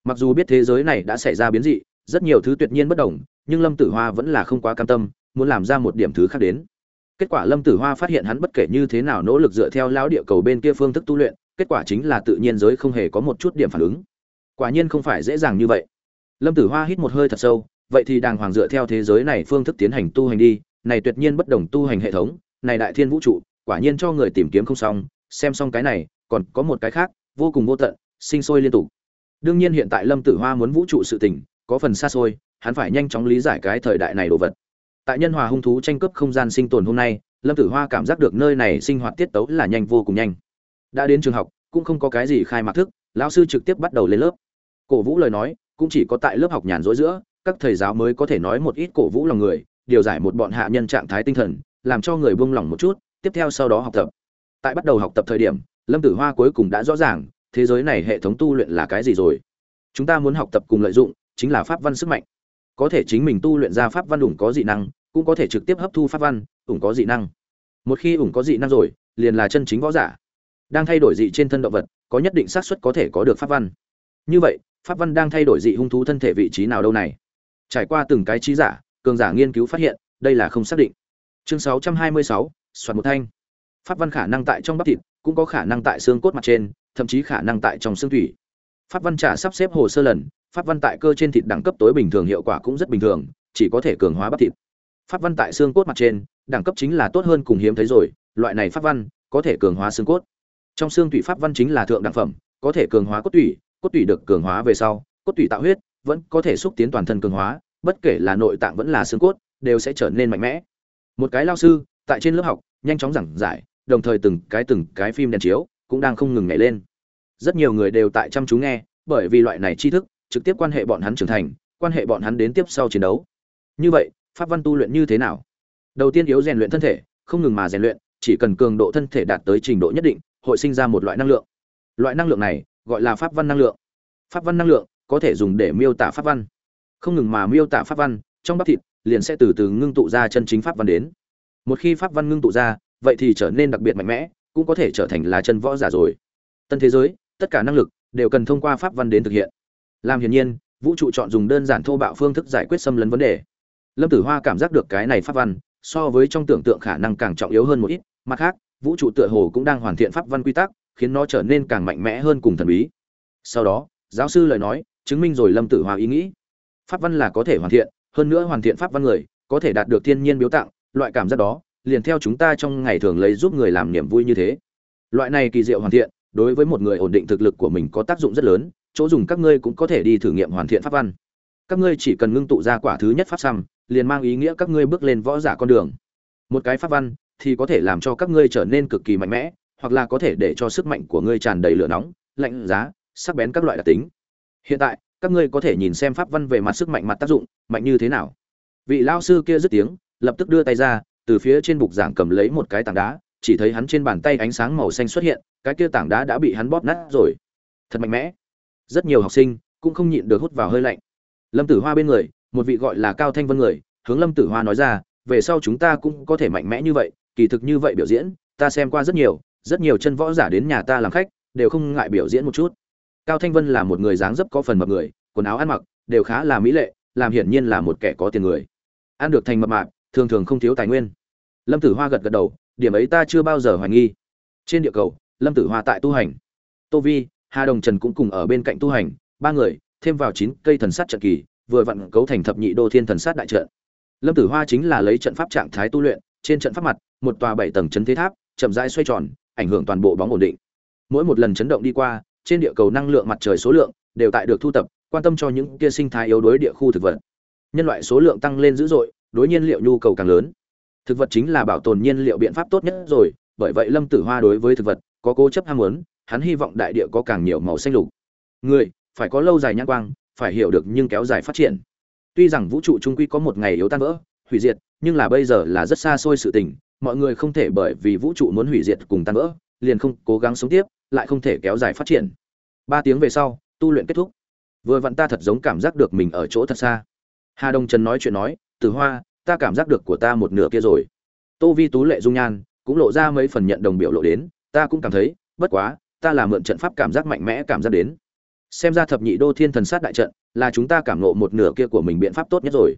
Mặc dù biết thế giới này đã xảy ra biến dị, rất nhiều thứ tuyệt nhiên bất đồng, nhưng lâm tử hoa vẫn là không quá cam tâm, muốn làm ra một điểm thứ khác đến. Kết quả lâm tử hoa phát hiện hắn bất kể như thế nào nỗ lực dựa theo lão địa cầu bên kia phương thức tu luyện kết quả chính là tự nhiên giới không hề có một chút điểm phản ứng. Quả nhiên không phải dễ dàng như vậy. Lâm tử hoa hít một hơi thật sâu, vậy thì đàng hoàng dựa theo thế giới này phương thức tiến hành tu hành đi, này tuyệt nhiên bất đồng tu hành hệ thống, này đại thiên vũ trụ, quả nhiên cho người tìm kiếm không xong, xem xong cái này, còn có một cái khác, vô cùng vô tận, sinh sôi liên tục. Đương nhiên hiện tại lâm tử hoa muốn vũ trụ sự tình, có phần xa xôi, hắn phải nhanh chóng lý giải cái thời đại này đồ vật. Tại nhân hòa hung thú tranh cướp không gian sinh tồn hôm nay, lâm tử hoa cảm giác được nơi này sinh hoạt tiết tấu là nhanh vô cùng nhanh đã đến trường học, cũng không có cái gì khai mạc thức, lão sư trực tiếp bắt đầu lên lớp. Cổ vũ lời nói, cũng chỉ có tại lớp học nhàn rỗi giữa, các thầy giáo mới có thể nói một ít cổ vũ lòng người, điều giải một bọn hạ nhân trạng thái tinh thần, làm cho người buông lỏng một chút, tiếp theo sau đó học tập. Tại bắt đầu học tập thời điểm, lâm tử hoa cuối cùng đã rõ ràng, thế giới này hệ thống tu luyện là cái gì rồi. Chúng ta muốn học tập cùng lợi dụng, chính là pháp văn sức mạnh. Có thể chính mình tu luyện ra pháp văn ủng có dị năng, cũng có thể trực tiếp hấp thu pháp văn, ủng có dị năng. Một khi ủng có dị năng rồi, liền là chân chính võ giả đang thay đổi dị trên thân động vật có nhất định xác suất có thể có được pháp văn. Như vậy pháp văn đang thay đổi dị hung thú thân thể vị trí nào đâu này? Trải qua từng cái trí giả cường giả nghiên cứu phát hiện đây là không xác định. Chương 626, soạn một thanh. Pháp văn khả năng tại trong bắp thịt cũng có khả năng tại xương cốt mặt trên thậm chí khả năng tại trong xương thủy. Pháp văn trả sắp xếp hồ sơ lần pháp văn tại cơ trên thịt đẳng cấp tối bình thường hiệu quả cũng rất bình thường chỉ có thể cường hóa bắp thịt. Pháp văn tại xương cốt mặt trên đẳng cấp chính là tốt hơn cùng hiếm thấy rồi loại này pháp văn có thể cường hóa xương cốt trong xương thủy pháp văn chính là thượng đẳng phẩm, có thể cường hóa cốt tủy cốt tủy được cường hóa về sau, cốt tủy tạo huyết, vẫn có thể xúc tiến toàn thân cường hóa, bất kể là nội tạng vẫn là xương cốt, đều sẽ trở nên mạnh mẽ. Một cái lao sư, tại trên lớp học, nhanh chóng giảng giải, đồng thời từng cái từng cái phim đèn chiếu, cũng đang không ngừng nhảy lên. Rất nhiều người đều tại chăm chú nghe, bởi vì loại này tri thức, trực tiếp quan hệ bọn hắn trưởng thành, quan hệ bọn hắn đến tiếp sau chiến đấu. Như vậy, pháp văn tu luyện như thế nào? Đầu tiên yếu rèn luyện thân thể, không ngừng mà rèn luyện, chỉ cần cường độ thân thể đạt tới trình độ nhất định hội sinh ra một loại năng lượng. Loại năng lượng này gọi là pháp văn năng lượng. Pháp văn năng lượng có thể dùng để miêu tả pháp văn. Không ngừng mà miêu tả pháp văn, trong bắp thịt liền sẽ từ từ ngưng tụ ra chân chính pháp văn đến. Một khi pháp văn ngưng tụ ra, vậy thì trở nên đặc biệt mạnh mẽ, cũng có thể trở thành là chân võ giả rồi. Tân thế giới, tất cả năng lực đều cần thông qua pháp văn đến thực hiện. Làm hiển nhiên, vũ trụ chọn dùng đơn giản thô bạo phương thức giải quyết xâm lấn vấn đề. Lâm tử hoa cảm giác được cái này pháp văn so với trong tưởng tượng khả năng càng trọng yếu hơn một ít, mặt khác vũ trụ tựa hồ cũng đang hoàn thiện pháp văn quy tắc, khiến nó trở nên càng mạnh mẽ hơn cùng thần bí. Sau đó, giáo sư lời nói, chứng minh rồi lâm tử hòa ý nghĩ. Pháp văn là có thể hoàn thiện, hơn nữa hoàn thiện pháp văn người, có thể đạt được thiên nhiên biếu tặng, loại cảm giác đó, liền theo chúng ta trong ngày thường lấy giúp người làm niềm vui như thế. Loại này kỳ diệu hoàn thiện, đối với một người ổn định thực lực của mình có tác dụng rất lớn, chỗ dùng các ngươi cũng có thể đi thử nghiệm hoàn thiện pháp văn. Các ngươi chỉ cần ngưng tụ ra quả thứ nhất pháp xăm, liền mang ý nghĩa các ngươi bước lên võ giả con đường. Một cái pháp văn thì có thể làm cho các ngươi trở nên cực kỳ mạnh mẽ, hoặc là có thể để cho sức mạnh của ngươi tràn đầy lửa nóng, lạnh giá, sắc bén các loại đặc tính. Hiện tại, các ngươi có thể nhìn xem pháp văn về mặt sức mạnh mặt tác dụng, mạnh như thế nào. Vị lao sư kia dứt tiếng, lập tức đưa tay ra, từ phía trên bục giảng cầm lấy một cái tảng đá, chỉ thấy hắn trên bàn tay ánh sáng màu xanh xuất hiện, cái kia tảng đá đã bị hắn bóp nát rồi. Thật mạnh mẽ. Rất nhiều học sinh cũng không nhịn được hút vào hơi lạnh. Lâm tử hoa bên người, một vị gọi là cao thanh vân người, hướng lâm tử hoa nói ra, về sau chúng ta cũng có thể mạnh mẽ như vậy kỳ thực như vậy biểu diễn, ta xem qua rất nhiều rất nhiều chân võ giả đến nhà ta làm khách, đều không ngại biểu diễn một chút. Cao thanh vân là một người dáng dấp có phần mập người, quần áo ăn mặc đều khá là mỹ lệ, làm hiển nhiên là một kẻ có tiền người. Ăn được thành mập mạp, thường thường không thiếu tài nguyên. Lâm tử hoa gật gật đầu, điểm ấy ta chưa bao giờ hoài nghi. Trên địa cầu, lâm tử hoa tại tu hành. Tô vi, hà đồng trần cũng cùng ở bên cạnh tu hành, ba người, thêm vào chín cây thần sát trận kỳ, vừa vặn cấu thành thập nhị đô thiên thần sát đại trận. Lâm tử hoa chính là lấy trận pháp trạng thái tu luyện trên trận pháp mặt, một tòa bảy tầng chấn thế tháp, chậm rãi xoay tròn, ảnh hưởng toàn bộ bóng ổn định. Mỗi một lần chấn động đi qua, trên địa cầu năng lượng mặt trời số lượng đều tại được thu tập, quan tâm cho những kia sinh thái yếu đối địa khu thực vật. Nhân loại số lượng tăng lên dữ dội, đối nhiên liệu nhu cầu càng lớn. Thực vật chính là bảo tồn nhiên liệu biện pháp tốt nhất rồi, bởi vậy lâm tử hoa đối với thực vật có cố chấp ham muốn, hắn hy vọng đại địa có càng nhiều màu xanh lục. Người, phải có lâu dài nhãn quang, phải hiểu được nhưng kéo dài phát triển. Tuy rằng vũ trụ trung quy có một ngày yếu tan vỡ, hủy diệt nhưng là bây giờ là rất xa xôi sự tình, mọi người không thể bởi vì vũ trụ muốn hủy diệt cùng tan vỡ, liền không cố gắng sống tiếp, lại không thể kéo dài phát triển. Ba tiếng về sau, tu luyện kết thúc. Vừa vặn ta thật giống cảm giác được mình ở chỗ thật xa. Hà đông trần nói chuyện nói từ hoa, ta cảm giác được của ta một nửa kia rồi. Tô vi tú lệ dung nhan cũng lộ ra mấy phần nhận đồng biểu lộ đến, ta cũng cảm thấy, bất quá, ta là mượn trận pháp cảm giác mạnh mẽ cảm giác đến. Xem ra thập nhị đô thiên thần sát đại trận là chúng ta cảm nộ một nửa kia của mình biện pháp tốt nhất rồi.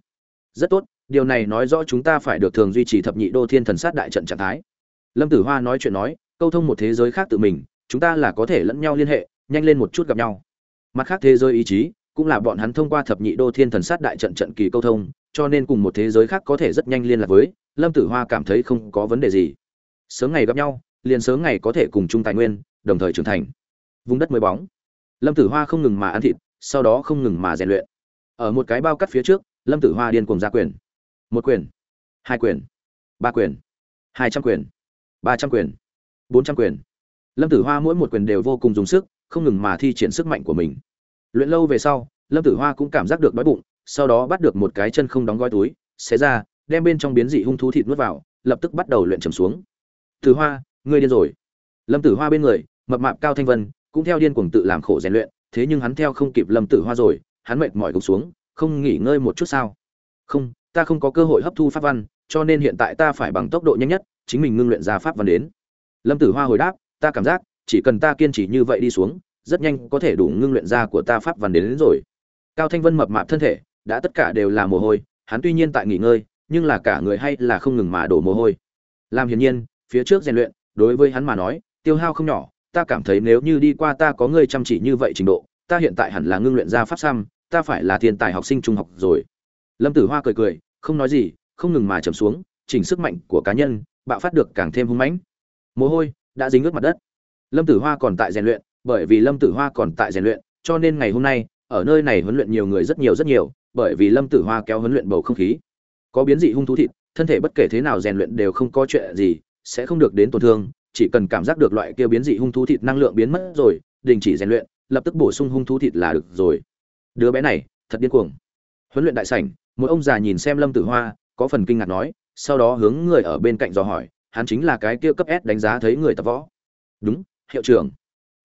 Rất tốt điều này nói rõ chúng ta phải được thường duy trì thập nhị đô thiên thần sát đại trận trạng thái. Lâm tử hoa nói chuyện nói, câu thông một thế giới khác tự mình, chúng ta là có thể lẫn nhau liên hệ, nhanh lên một chút gặp nhau. Mặt khác thế giới ý chí, cũng là bọn hắn thông qua thập nhị đô thiên thần sát đại trận trận kỳ câu thông, cho nên cùng một thế giới khác có thể rất nhanh liên lạc với, lâm tử hoa cảm thấy không có vấn đề gì. Sớm ngày gặp nhau, liền sớm ngày có thể cùng chung tài nguyên, đồng thời trưởng thành. Vùng đất mới bóng. Lâm tử hoa không ngừng mà ăn thịt, sau đó không ngừng mà rèn luyện. Ở một cái bao cắt phía trước, lâm tử hoa điên cùng ra quyền một quyền. Hai quyền. Ba quyền. Hai trăm quyền. Ba trăm quyền. Bốn trăm quyền. Lâm tử hoa mỗi một quyền đều vô cùng dùng sức, không ngừng mà thi triển sức mạnh của mình. Luyện lâu về sau, lâm tử hoa cũng cảm giác được đói bụng, sau đó bắt được một cái chân không đóng gói túi, xé ra, đem bên trong biến dị hung thú thịt nuốt vào, lập tức bắt đầu luyện trầm xuống. Tử hoa, ngươi điên rồi. Lâm tử hoa bên người, mập mạp cao thanh vân, cũng theo điên cuồng tự làm khổ rèn luyện, thế nhưng hắn theo không kịp lâm tử hoa rồi, hắn mệt mỏi gục xuống, không nghỉ ngơi một chút sao? Không ta không có cơ hội hấp thu pháp văn cho nên hiện tại ta phải bằng tốc độ nhanh nhất chính mình ngưng luyện ra pháp văn đến. Lâm tử hoa hồi đáp ta cảm giác chỉ cần ta kiên trì như vậy đi xuống rất nhanh có thể đủ ngưng luyện ra của ta pháp văn đến, đến rồi. Cao thanh vân mập mạp thân thể đã tất cả đều là mồ hôi hắn tuy nhiên tại nghỉ ngơi nhưng là cả người hay là không ngừng mà đổ mồ hôi. Làm hiển nhiên phía trước rèn luyện đối với hắn mà nói tiêu hao không nhỏ ta cảm thấy nếu như đi qua ta có người chăm chỉ như vậy trình độ ta hiện tại hẳn là ngưng luyện ra pháp xăm ta phải là thiên tài học sinh trung học rồi. Lâm tử hoa cười cười không nói gì, không ngừng mà trầm xuống, chỉnh sức mạnh của cá nhân, bạo phát được càng thêm hung mãnh. Mồ hôi đã dính ướt mặt đất. Lâm tử hoa còn tại rèn luyện, bởi vì lâm tử hoa còn tại rèn luyện, cho nên ngày hôm nay, ở nơi này huấn luyện nhiều người rất nhiều rất nhiều, bởi vì lâm tử hoa kéo huấn luyện bầu không khí. Có biến dị hung thú thịt, thân thể bất kể thế nào rèn luyện đều không có chuyện gì, sẽ không được đến tổn thương, chỉ cần cảm giác được loại kia biến dị hung thú thịt năng lượng biến mất rồi, đình chỉ rèn luyện, lập tức bổ sung hung thú thịt là được rồi. Đứa bé này, thật điên cuồng. Huấn luyện đại sảnh một ông già nhìn xem lâm tử hoa có phần kinh ngạc nói sau đó hướng người ở bên cạnh dò hỏi hắn chính là cái kia cấp s đánh giá thấy người tập võ. Đúng hiệu trưởng.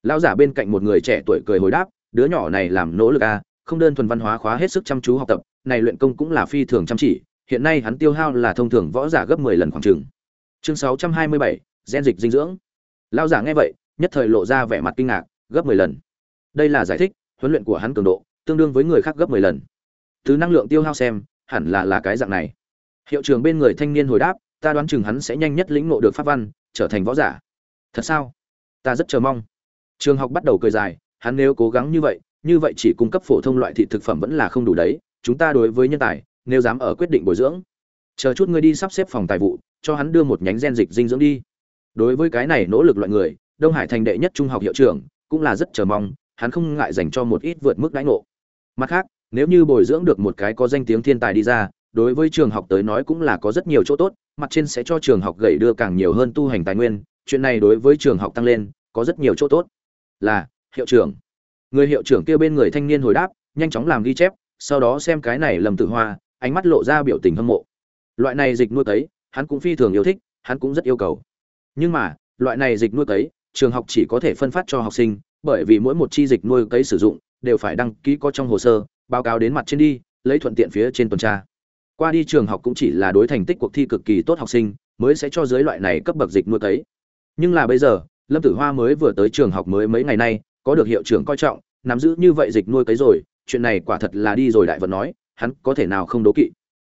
Lão giả bên cạnh một người trẻ tuổi cười hồi đáp đứa nhỏ này làm nỗ lực a à, không đơn thuần văn hóa khóa hết sức chăm chú học tập này luyện công cũng là phi thường chăm chỉ hiện nay hắn tiêu hao là thông thường võ giả gấp 10 lần khoảng chừng. Chương 627, gen dịch dinh dưỡng. Lão giả nghe vậy nhất thời lộ ra vẻ mặt kinh ngạc gấp 10 lần. Đây là giải thích huấn luyện của hắn cường độ tương đương với người khác gấp 10 lần từ năng lượng tiêu hao xem, hẳn là là cái dạng này. Hiệu trưởng bên người thanh niên hồi đáp, ta đoán chừng hắn sẽ nhanh nhất lĩnh ngộ được pháp văn, trở thành võ giả. Thật sao? Ta rất chờ mong. Trường học bắt đầu cười dài, hắn nếu cố gắng như vậy như vậy chỉ cung cấp phổ thông loại thị thực phẩm vẫn là không đủ đấy, chúng ta đối với nhân tài, nếu dám ở quyết định bồi dưỡng, chờ chút ngươi đi sắp xếp phòng tài vụ, cho hắn đưa một nhánh gen dịch dinh dưỡng đi. Đối với cái này nỗ lực loại người, đông hải thành đệ nhất trung học hiệu trưởng, cũng là rất chờ mong, hắn không ngại dành cho một ít vượt mức đãi ngộ. Mặt khác nếu như bồi dưỡng được một cái có danh tiếng thiên tài đi ra, đối với trường học tới nói cũng là có rất nhiều chỗ tốt, mặt trên sẽ cho trường học gầy đưa càng nhiều hơn tu hành tài nguyên, chuyện này đối với trường học tăng lên, có rất nhiều chỗ tốt. Là, hiệu trưởng. Người hiệu trưởng kia bên người thanh niên hồi đáp, nhanh chóng làm ghi chép, sau đó xem cái này lầm tự hoa, ánh mắt lộ ra biểu tình hâm mộ. Loại này dịch nuôi cấy, hắn cũng phi thường yêu thích, hắn cũng rất yêu cầu. Nhưng mà, loại này dịch nuôi cấy, trường học chỉ có thể phân phát cho học sinh, bởi vì mỗi một chi dịch nuôi cấy sử dụng, đều phải đăng ký có trong hồ sơ báo cáo đến mặt trên đi, lấy thuận tiện phía trên tuần tra. Qua đi trường học cũng chỉ là đối thành tích cuộc thi cực kỳ tốt học sinh, mới sẽ cho giới loại này cấp bậc dịch nuôi thấy. nhưng là bây giờ, lâm tử hoa mới vừa tới trường học mới mấy ngày nay, có được hiệu trưởng coi trọng, nắm giữ như vậy dịch nuôi cấy rồi, chuyện này quả thật là đi rồi đại vật nói, hắn có thể nào không đố kỵ.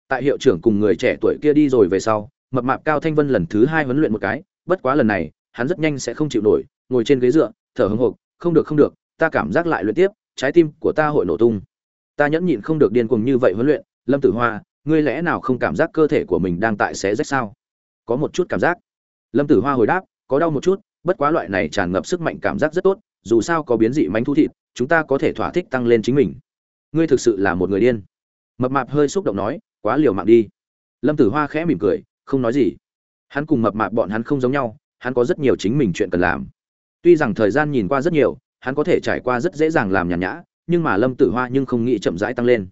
Tại hiệu trưởng cùng người trẻ tuổi kia đi rồi về sau, mập mạp cao thanh vân lần thứ hai huấn luyện một cái, bất quá lần này, hắn rất nhanh sẽ không chịu nổi, ngồi trên ghế dựa, thở hưng hộp không được không được, ta cảm giác lại luyện tiếp, trái tim của ta hội nổ tung ta nhẫn nhịn không được điên cuồng như vậy huấn luyện, lâm tử hoa, ngươi lẽ nào không cảm giác cơ thể của mình đang tại xé rách sao? Có một chút cảm giác. Lâm tử hoa hồi đáp, có đau một chút, bất quá loại này tràn ngập sức mạnh cảm giác rất tốt, dù sao có biến dị mánh thu thịt, chúng ta có thể thỏa thích tăng lên chính mình. Ngươi thực sự là một người điên. Mập mạp hơi xúc động nói, quá liều mạng đi. Lâm tử hoa khẽ mỉm cười, không nói gì. Hắn cùng mập mạp bọn hắn không giống nhau, hắn có rất nhiều chính mình chuyện cần làm. Tuy rằng thời gian nhìn qua rất nhiều, hắn có thể trải qua rất dễ dàng làm nhàn nhã nhưng mà lâm tử hoa nhưng không nghĩ chậm rãi tăng lên.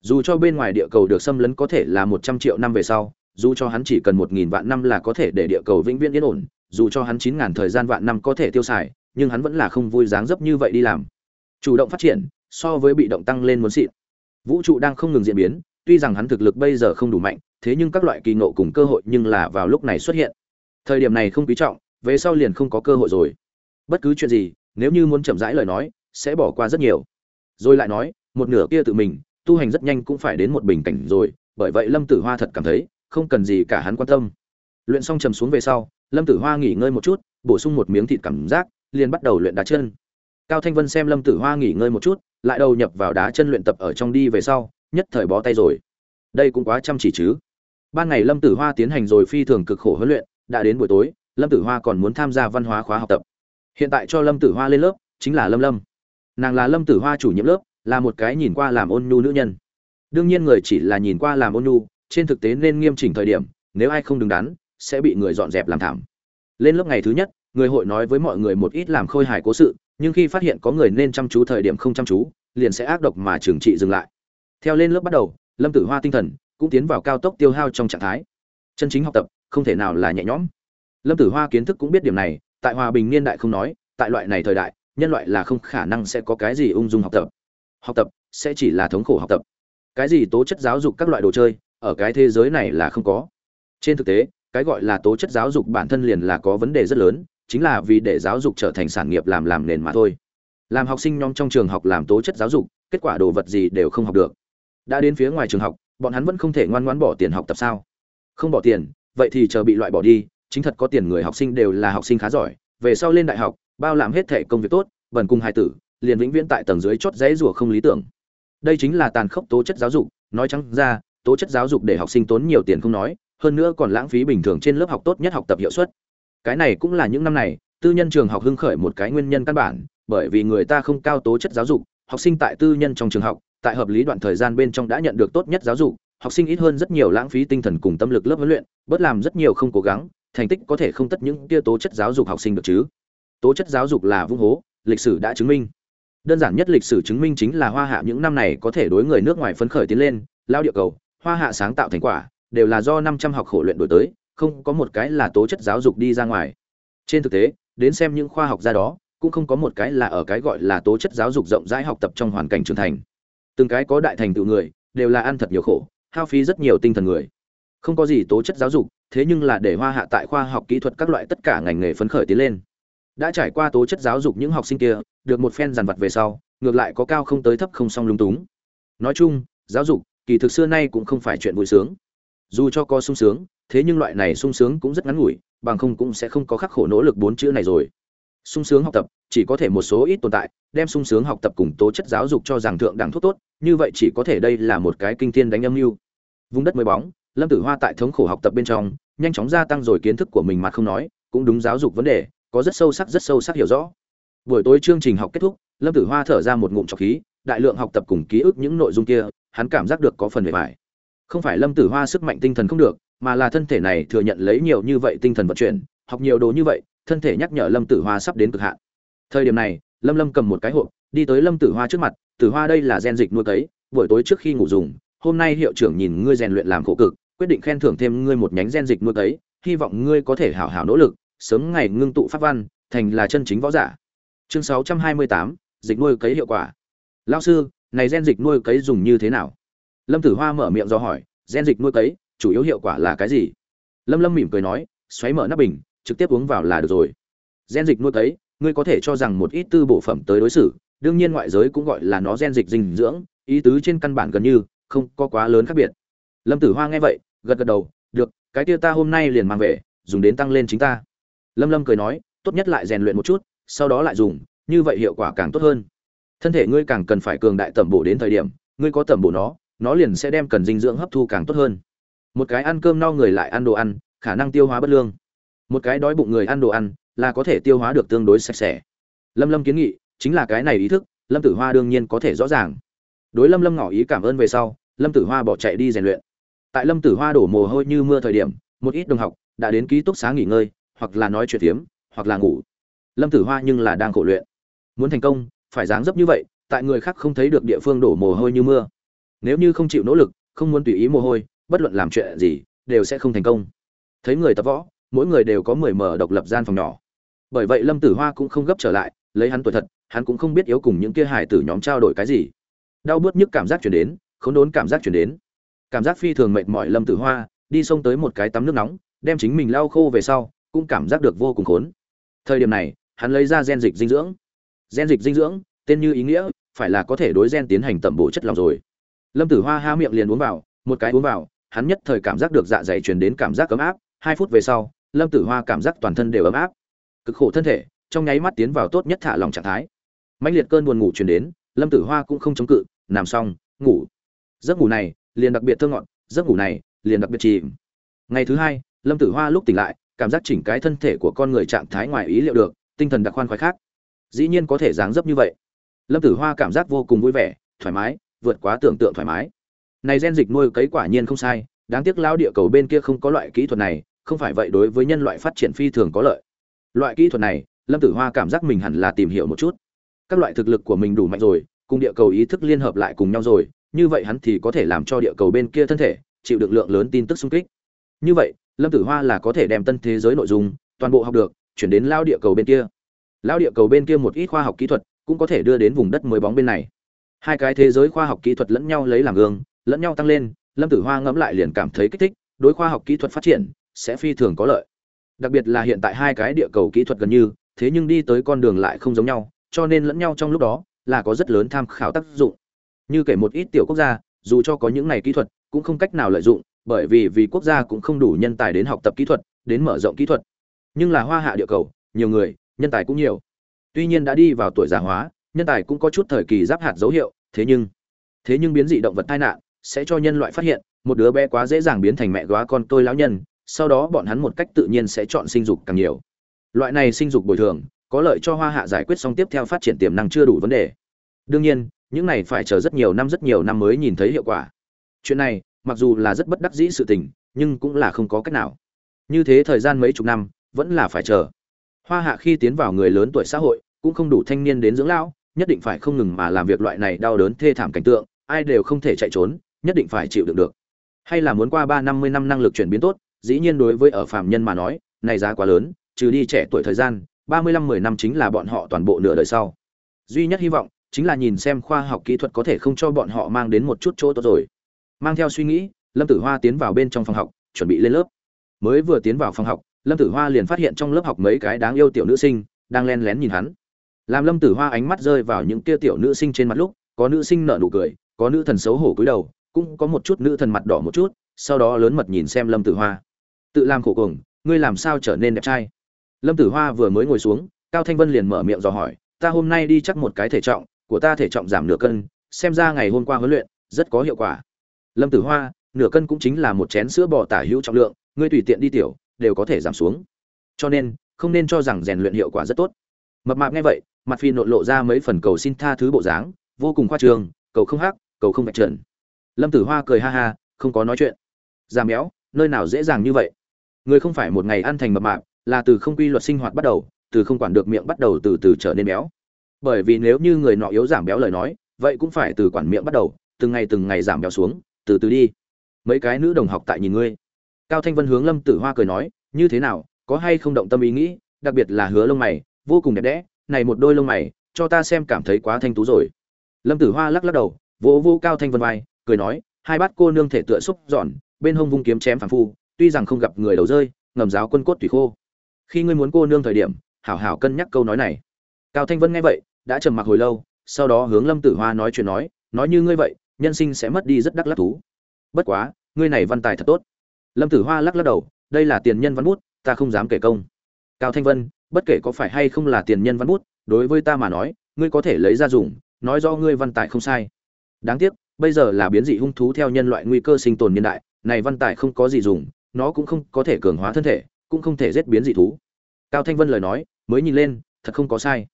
Dù cho bên ngoài địa cầu được xâm lấn có thể là một trăm triệu năm về sau, dù cho hắn chỉ cần một nghìn vạn năm là có thể để địa cầu vĩnh viễn yên ổn, dù cho hắn chín ngàn thời gian vạn năm có thể tiêu xài, nhưng hắn vẫn là không vui dáng dấp như vậy đi làm. Chủ động phát triển, so với bị động tăng lên muốn xịn. Vũ trụ đang không ngừng diễn biến, tuy rằng hắn thực lực bây giờ không đủ mạnh, thế nhưng các loại kỳ ngộ cùng cơ hội nhưng là vào lúc này xuất hiện. Thời điểm này không quý trọng, về sau liền không có cơ hội rồi. Bất cứ chuyện gì, nếu như muốn chậm rãi lời nói, sẽ bỏ qua rất nhiều rồi lại nói, một nửa kia tự mình, tu hành rất nhanh cũng phải đến một bình cảnh rồi, bởi vậy lâm tử hoa thật cảm thấy, không cần gì cả hắn quan tâm. Luyện xong trầm xuống về sau, lâm tử hoa nghỉ ngơi một chút, bổ sung một miếng thịt cảm giác, liền bắt đầu luyện đá chân. Cao thanh vân xem lâm tử hoa nghỉ ngơi một chút, lại đầu nhập vào đá chân luyện tập ở trong đi về sau, nhất thời bó tay rồi. Đây cũng quá chăm chỉ chứ. Ban ngày lâm tử hoa tiến hành rồi phi thường cực khổ huấn luyện, đã đến buổi tối, lâm tử hoa còn muốn tham gia văn hóa khóa học tập. Hiện tại cho lâm tử hoa lên lớp, chính là lâm lâm nàng là lâm tử hoa chủ nhiệm lớp, là một cái nhìn qua làm ôn nhu nữ nhân. Đương nhiên người chỉ là nhìn qua làm ôn nhu, trên thực tế nên nghiêm chỉnh thời điểm, nếu ai không đứng đắn, sẽ bị người dọn dẹp làm thảm. Lên lớp ngày thứ nhất, người hội nói với mọi người một ít làm khôi hài cố sự, nhưng khi phát hiện có người nên chăm chú thời điểm không chăm chú, liền sẽ ác độc mà trường trị dừng lại. Theo lên lớp bắt đầu, lâm tử hoa tinh thần cũng tiến vào cao tốc tiêu hao trong trạng thái. Chân chính học tập không thể nào là nhẹ nhõm. Lâm tử hoa kiến thức cũng biết điểm này, tại hòa bình niên đại không nói, tại loại này thời đại nhân loại là không khả năng sẽ có cái gì ung dung học tập. Học tập sẽ chỉ là thống khổ học tập. Cái gì tố chất giáo dục các loại đồ chơi, ở cái thế giới này là không có. Trên thực tế, cái gọi là tố chất giáo dục bản thân liền là có vấn đề rất lớn, chính là vì để giáo dục trở thành sản nghiệp làm làm nền mà thôi. Làm học sinh nhóm trong trường học làm tố chất giáo dục, kết quả đồ vật gì đều không học được. Đã đến phía ngoài trường học, bọn hắn vẫn không thể ngoan ngoãn bỏ tiền học tập sao? Không bỏ tiền, vậy thì chờ bị loại bỏ đi, chính thật có tiền người học sinh đều là học sinh khá giỏi, về sau lên đại học bao làm hết thể công việc tốt bẩn cùng hai tử, liền vĩnh viễn tại tầng dưới chót dãy rủa không lý tưởng. Đây chính là tàn khốc tố chất giáo dục, nói trắng ra, tố chất giáo dục để học sinh tốn nhiều tiền không nói, hơn nữa còn lãng phí bình thường trên lớp học tốt nhất học tập hiệu suất. Cái này cũng là những năm này, tư nhân trường học hưng khởi một cái nguyên nhân căn bản, bởi vì người ta không cao tố chất giáo dục, học sinh tại tư nhân trong trường học, tại hợp lý đoạn thời gian bên trong đã nhận được tốt nhất giáo dục, học sinh ít hơn rất nhiều lãng phí tinh thần cùng tâm lực lớp huấn luyện, bớt làm rất nhiều không cố gắng, thành tích có thể không tất những kia tố chất giáo dục học sinh được chứ tố chất giáo dục là vung hố, lịch sử đã chứng minh. Đơn giản nhất lịch sử chứng minh chính là hoa hạ những năm này có thể đối người nước ngoài phấn khởi tiến lên, lao địa cầu, hoa hạ sáng tạo thành quả, đều là do năm trăm học khổ luyện đổi tới, không có một cái là tố chất giáo dục đi ra ngoài. Trên thực tế, đến xem những khoa học gia đó, cũng không có một cái là ở cái gọi là tố chất giáo dục rộng rãi học tập trong hoàn cảnh trưởng thành. Từng cái có đại thành tựu người, đều là ăn thật nhiều khổ, hao phí rất nhiều tinh thần người. Không có gì tố chất giáo dục, thế nhưng là để hoa hạ tại khoa học kỹ thuật các loại tất cả ngành nghề phấn khởi tiến lên đã trải qua tố chất giáo dục những học sinh kia, được một phen dàn vặt về sau, ngược lại có cao không tới thấp không song lung túng. Nói chung, giáo dục, kỳ thực xưa nay cũng không phải chuyện vui sướng. Dù cho có sung sướng, thế nhưng loại này sung sướng cũng rất ngắn ngủi, bằng không cũng sẽ không có khắc khổ nỗ lực bốn chữ này rồi. Sung sướng học tập, chỉ có thể một số ít tồn tại, đem sung sướng học tập cùng tố chất giáo dục cho rằng thượng đẳng thuốc tốt, như vậy chỉ có thể đây là một cái kinh thiên đánh âm mưu. Vùng đất mới bóng, lâm tử hoa tại thống khổ học tập bên trong, nhanh chóng gia tăng rồi kiến thức của mình mà không nói, cũng đúng giáo dục vấn đề có rất sâu sắc, rất sâu sắc hiểu rõ. Buổi tối chương trình học kết thúc, lâm tử hoa thở ra một ngụm trọc khí, đại lượng học tập cùng ký ức những nội dung kia, hắn cảm giác được có phần bề bài không phải lâm tử hoa sức mạnh tinh thần không được, mà là thân thể này thừa nhận lấy nhiều như vậy tinh thần vận chuyển, học nhiều đồ như vậy, thân thể nhắc nhở lâm tử hoa sắp đến cực hạn. Thời điểm này, lâm lâm cầm một cái hộp, đi tới lâm tử hoa trước mặt, tử hoa đây là gen dịch nuôi cấy, buổi tối trước khi ngủ dùng, hôm nay hiệu trưởng nhìn ngươi rèn luyện làm khổ cực, quyết định khen thưởng thêm ngươi một nhánh gen dịch nuôi cấy, hy vọng ngươi có thể hảo hảo nỗ lực sớm ngày ngưng tụ pháp văn thành là chân chính võ giả. Chương 628, dịch nuôi cấy hiệu quả. Lão sư này gen dịch nuôi cấy dùng như thế nào? Lâm tử hoa mở miệng do hỏi gen dịch nuôi cấy chủ yếu hiệu quả là cái gì? Lâm lâm mỉm cười nói xoáy mở nắp bình trực tiếp uống vào là được rồi. Gen dịch nuôi cấy ngươi có thể cho rằng một ít tư bộ phẩm tới đối xử đương nhiên ngoại giới cũng gọi là nó gen dịch dinh dưỡng ý tứ trên căn bản gần như không có quá lớn khác biệt. Lâm tử hoa nghe vậy gật gật đầu được cái kia ta hôm nay liền mang về dùng đến tăng lên chính ta lâm lâm cười nói, tốt nhất lại rèn luyện một chút, sau đó lại dùng, như vậy hiệu quả càng tốt hơn. Thân thể ngươi càng cần phải cường đại tẩm bổ đến thời điểm, ngươi có tẩm bổ nó nó liền sẽ đem cần dinh dưỡng hấp thu càng tốt hơn. Một cái ăn cơm no người lại ăn đồ ăn, khả năng tiêu hóa bất lương. Một cái đói bụng người ăn đồ ăn, là có thể tiêu hóa được tương đối sạch sẽ. Lâm lâm kiến nghị, chính là cái này ý thức, lâm tử hoa đương nhiên có thể rõ ràng. Đối lâm lâm ngỏ ý cảm ơn về sau, lâm tử hoa bỏ chạy đi rèn luyện. Tại lâm tử hoa đổ mồ hôi như mưa thời điểm, một ít đồng học đã đến ký túc xá nghỉ ngơi hoặc là nói chuyện tiếm hoặc là ngủ. Lâm tử hoa nhưng là đang khổ luyện. Muốn thành công, phải dáng dấp như vậy, tại người khác không thấy được địa phương đổ mồ hôi như mưa. Nếu như không chịu nỗ lực, không muốn tùy ý mồ hôi, bất luận làm chuyện gì, đều sẽ không thành công. Thấy người tập võ, mỗi người đều có mười mở độc lập gian phòng nhỏ. Bởi vậy lâm tử hoa cũng không gấp trở lại, lấy hắn tuổi thật, hắn cũng không biết yếu cùng những kia hải tử nhóm trao đổi cái gì. Đau bớt nhức cảm giác chuyển đến, khốn đốn cảm giác chuyển đến. Cảm giác phi thường mệt mỏi lâm tử hoa, đi xông tới một cái tắm nước nóng, đem chính mình lau khô về sau cũng cảm giác được vô cùng khốn. Thời điểm này, hắn lấy ra gen dịch dinh dưỡng. Gen dịch dinh dưỡng, tên như ý nghĩa, phải là có thể đối gen tiến hành tẩm bổ chất lòng rồi. Lâm tử hoa ha miệng liền uống vào, một cái uống vào, hắn nhất thời cảm giác được dạ dày truyền đến cảm giác ấm áp. Hai phút về sau, lâm tử hoa cảm giác toàn thân đều ấm áp. Cực khổ thân thể, trong nháy mắt tiến vào tốt nhất thả lòng trạng thái. Mãnh liệt cơn buồn ngủ truyền đến, lâm tử hoa cũng không chống cự, nằm xong, ngủ. Giấc ngủ này liền đặc biệt thơ ngọt, giấc ngủ này liền đặc biệt chìm. Ngày thứ hai, lâm tử hoa lúc tỉnh lại cảm giác chỉnh cái thân thể của con người trạng thái ngoài ý liệu được, tinh thần đặc khoan khoái khác. Dĩ nhiên có thể dáng dấp như vậy. Lâm tử hoa cảm giác vô cùng vui vẻ, thoải mái, vượt quá tưởng tượng thoải mái. Này gen dịch nuôi cấy quả nhiên không sai, đáng tiếc lao địa cầu bên kia không có loại kỹ thuật này, không phải vậy đối với nhân loại phát triển phi thường có lợi. Loại kỹ thuật này, lâm tử hoa cảm giác mình hẳn là tìm hiểu một chút. Các loại thực lực của mình đủ mạnh rồi, cùng địa cầu ý thức liên hợp lại cùng nhau rồi, như vậy hắn thì có thể làm cho địa cầu bên kia thân thể chịu được lượng lớn tin tức xung kích. Như vậy lâm tử hoa là có thể đem tân thế giới nội dung, toàn bộ học được, chuyển đến lao địa cầu bên kia. Lao địa cầu bên kia một ít khoa học kỹ thuật cũng có thể đưa đến vùng đất mới bóng bên này. Hai cái thế giới khoa học kỹ thuật lẫn nhau lấy làm gương, lẫn nhau tăng lên, lâm tử hoa ngẫm lại liền cảm thấy kích thích, đối khoa học kỹ thuật phát triển sẽ phi thường có lợi. Đặc biệt là hiện tại hai cái địa cầu kỹ thuật gần như, thế nhưng đi tới con đường lại không giống nhau, cho nên lẫn nhau trong lúc đó là có rất lớn tham khảo tác dụng. Như kể một ít tiểu quốc gia, dù cho có những này kỹ thuật, cũng không cách nào lợi dụng bởi vì vì quốc gia cũng không đủ nhân tài đến học tập kỹ thuật, đến mở rộng kỹ thuật. Nhưng là hoa hạ địa cầu, nhiều người, nhân tài cũng nhiều. Tuy nhiên đã đi vào tuổi già hóa, nhân tài cũng có chút thời kỳ giáp hạt dấu hiệu, thế nhưng thế nhưng biến dị động vật tai nạn sẽ cho nhân loại phát hiện, một đứa bé quá dễ dàng biến thành mẹ góa con tôi lão nhân, sau đó bọn hắn một cách tự nhiên sẽ chọn sinh dục càng nhiều. Loại này sinh dục bồi thường, có lợi cho hoa hạ giải quyết xong tiếp theo phát triển tiềm năng chưa đủ vấn đề. Đương nhiên, những này phải chờ rất nhiều năm, rất nhiều năm mới nhìn thấy hiệu quả. Chuyện này mặc dù là rất bất đắc dĩ sự tình, nhưng cũng là không có cách nào. Như thế thời gian mấy chục năm, vẫn là phải chờ. Hoa hạ khi tiến vào người lớn tuổi xã hội, cũng không đủ thanh niên đến dưỡng lão, nhất định phải không ngừng mà làm việc loại này đau đớn thê thảm cảnh tượng, ai đều không thể chạy trốn, nhất định phải chịu đựng được. Hay là muốn qua ba năm mươi năm năng lực chuyển biến tốt, dĩ nhiên đối với ở phạm nhân mà nói, này giá quá lớn, trừ đi trẻ tuổi thời gian, ba mươi lăm mười năm chính là bọn họ toàn bộ nửa đời sau. Duy nhất hy vọng, chính là nhìn xem khoa học kỹ thuật có thể không cho bọn họ mang đến một chút chỗ tốt rồi mang theo suy nghĩ, lâm tử hoa tiến vào bên trong phòng học, chuẩn bị lên lớp. Mới vừa tiến vào phòng học, lâm tử hoa liền phát hiện trong lớp học mấy cái đáng yêu tiểu nữ sinh đang len lén nhìn hắn. Làm lâm tử hoa ánh mắt rơi vào những kia tiểu nữ sinh trên mặt lúc, có nữ sinh nở nụ cười, có nữ thần xấu hổ cúi đầu, cũng có một chút nữ thần mặt đỏ một chút, sau đó lớn mật nhìn xem lâm tử hoa. Tự làm khổ cùng, ngươi làm sao trở nên đẹp trai? Lâm tử hoa vừa mới ngồi xuống, cao thanh vân liền mở miệng dò hỏi, ta hôm nay đi chắc một cái thể trọng, của ta thể trọng giảm nửa cân, xem ra ngày hôm qua huấn luyện rất có hiệu quả lâm tử hoa, nửa cân cũng chính là một chén sữa bò tả hữu trọng lượng, ngươi tùy tiện đi tiểu, đều có thể giảm xuống. Cho nên, không nên cho rằng rèn luyện hiệu quả rất tốt. Mập mạp nghe vậy, mặt phi nội lộ ra mấy phần cầu xin tha thứ bộ dáng, vô cùng khoa trương, cầu không hắc, cầu không vạch trần. Lâm tử hoa cười ha ha, không có nói chuyện. Giảm béo, nơi nào dễ dàng như vậy? Người không phải một ngày ăn thành mập mạp, là từ không quy luật sinh hoạt bắt đầu, từ không quản được miệng bắt đầu từ từ trở nên béo. Bởi vì nếu như người nọ yếu giảm béo lời nói, vậy cũng phải từ quản miệng bắt đầu, từng ngày từng ngày giảm béo xuống từ từ đi. Mấy cái nữ đồng học tại nhìn ngươi. Cao thanh vân hướng lâm tử hoa cười nói, như thế nào, có hay không động tâm ý nghĩ, đặc biệt là hứa lông mày, vô cùng đẹp đẽ, này một đôi lông mày, cho ta xem cảm thấy quá thanh tú rồi. Lâm tử hoa lắc lắc đầu, vỗ vô cao thanh vân vai, cười nói, hai bát cô nương thể tựa xúc giòn, bên hông vung kiếm chém phàm phu, tuy rằng không gặp người đầu rơi, ngầm giáo quân cốt tùy khô. Khi ngươi muốn cô nương thời điểm, hảo hảo cân nhắc câu nói này. Cao thanh vân nghe vậy, đã trầm mặc hồi lâu, sau đó hướng lâm tử hoa nói chuyện nói nói như ngươi vậy nhân sinh sẽ mất đi rất đắc lắc thú. Bất quá, ngươi này văn tài thật tốt. Lâm tử hoa lắc lắc đầu, đây là tiền nhân văn bút, ta không dám kể công. Cao thanh vân, bất kể có phải hay không là tiền nhân văn bút, đối với ta mà nói, ngươi có thể lấy ra dùng, nói do ngươi văn tài không sai. Đáng tiếc, bây giờ là biến dị hung thú theo nhân loại nguy cơ sinh tồn niên đại, này văn tài không có gì dùng, nó cũng không có thể cường hóa thân thể, cũng không thể giết biến dị thú. Cao thanh vân lời nói, mới nhìn lên, thật không có sai.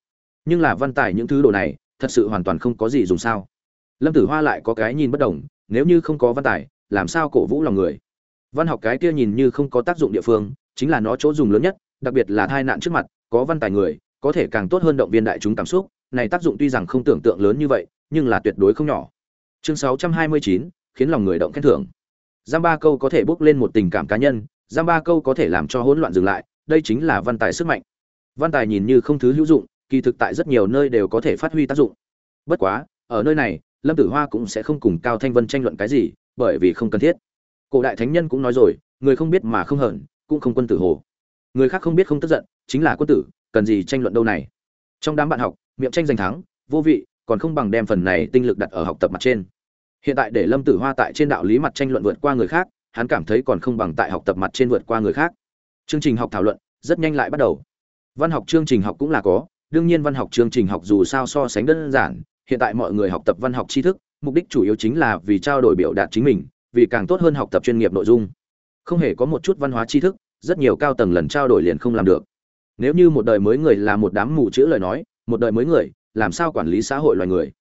Nhưng là văn tài những thứ đồ này, thật sự hoàn toàn không có gì dùng sao? Lâm tử hoa lại có cái nhìn bất đồng nếu như không có văn tài làm sao cổ vũ lòng người? Văn học cái kia nhìn như không có tác dụng địa phương chính là nó chỗ dùng lớn nhất đặc biệt là tai nạn trước mặt có văn tài người có thể càng tốt hơn động viên đại chúng cảm xúc này tác dụng tuy rằng không tưởng tượng lớn như vậy nhưng là tuyệt đối không nhỏ. Chương 629, khiến lòng người động khen thưởng. Giam ba câu có thể bốc lên một tình cảm cá nhân giam ba câu có thể làm cho hỗn loạn dừng lại đây chính là văn tài sức mạnh. Văn tài nhìn như không thứ hữu dụng kỳ thực tại rất nhiều nơi đều có thể phát huy tác dụng. Bất quá ở nơi này lâm tử hoa cũng sẽ không cùng cao thanh vân tranh luận cái gì, bởi vì không cần thiết. Cổ đại thánh nhân cũng nói rồi, người không biết mà không hởn cũng không quân tử hồ. Người khác không biết không tức giận, chính là quân tử, cần gì tranh luận đâu này? Trong đám bạn học, miệng tranh giành thắng, vô vị, còn không bằng đem phần này tinh lực đặt ở học tập mặt trên. Hiện tại để lâm tử hoa tại trên đạo lý mặt tranh luận vượt qua người khác, hắn cảm thấy còn không bằng tại học tập mặt trên vượt qua người khác. Chương trình học thảo luận, rất nhanh lại bắt đầu. Văn học chương trình học cũng là có, đương nhiên văn học chương trình học dù sao so sánh đơn giản hiện tại mọi người học tập văn học tri thức, mục đích chủ yếu chính là vì trao đổi biểu đạt chính mình, vì càng tốt hơn học tập chuyên nghiệp nội dung. Không hề có một chút văn hóa tri thức, rất nhiều cao tầng lần trao đổi liền không làm được. Nếu như một đời mới người là một đám mù chữ lời nói, một đời mới người, làm sao quản lý xã hội loài người?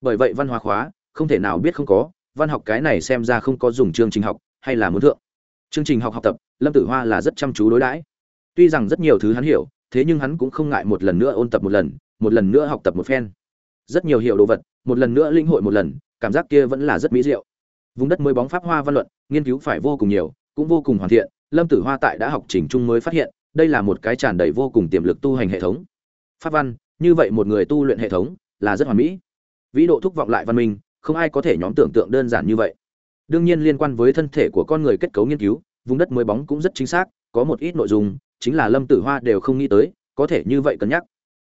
Bởi vậy văn hóa khóa, không thể nào biết không có, văn học cái này xem ra không có dùng chương trình học, hay là muốn thượng. Chương trình học học tập, lâm tử hoa là rất chăm chú đối đãi. Tuy rằng rất nhiều thứ hắn hiểu, thế nhưng hắn cũng không ngại một lần nữa ôn tập một lần một lần nữa học tập một phen rất nhiều hiệu đồ vật, một lần nữa linh hội một lần, cảm giác kia vẫn là rất mỹ diệu. Vùng đất mới bóng pháp hoa văn luận, nghiên cứu phải vô cùng nhiều, cũng vô cùng hoàn thiện, lâm tử hoa tại đã học trình trung mới phát hiện, đây là một cái tràn đầy vô cùng tiềm lực tu hành hệ thống. Pháp văn, như vậy một người tu luyện hệ thống, là rất hoàn mỹ. Vĩ độ thúc vọng lại văn minh, không ai có thể nhóm tưởng tượng đơn giản như vậy. Đương nhiên liên quan với thân thể của con người kết cấu nghiên cứu, vùng đất mới bóng cũng rất chính xác, có một ít nội dung, chính là lâm tử hoa đều không nghĩ tới, có thể như vậy cân nhắc.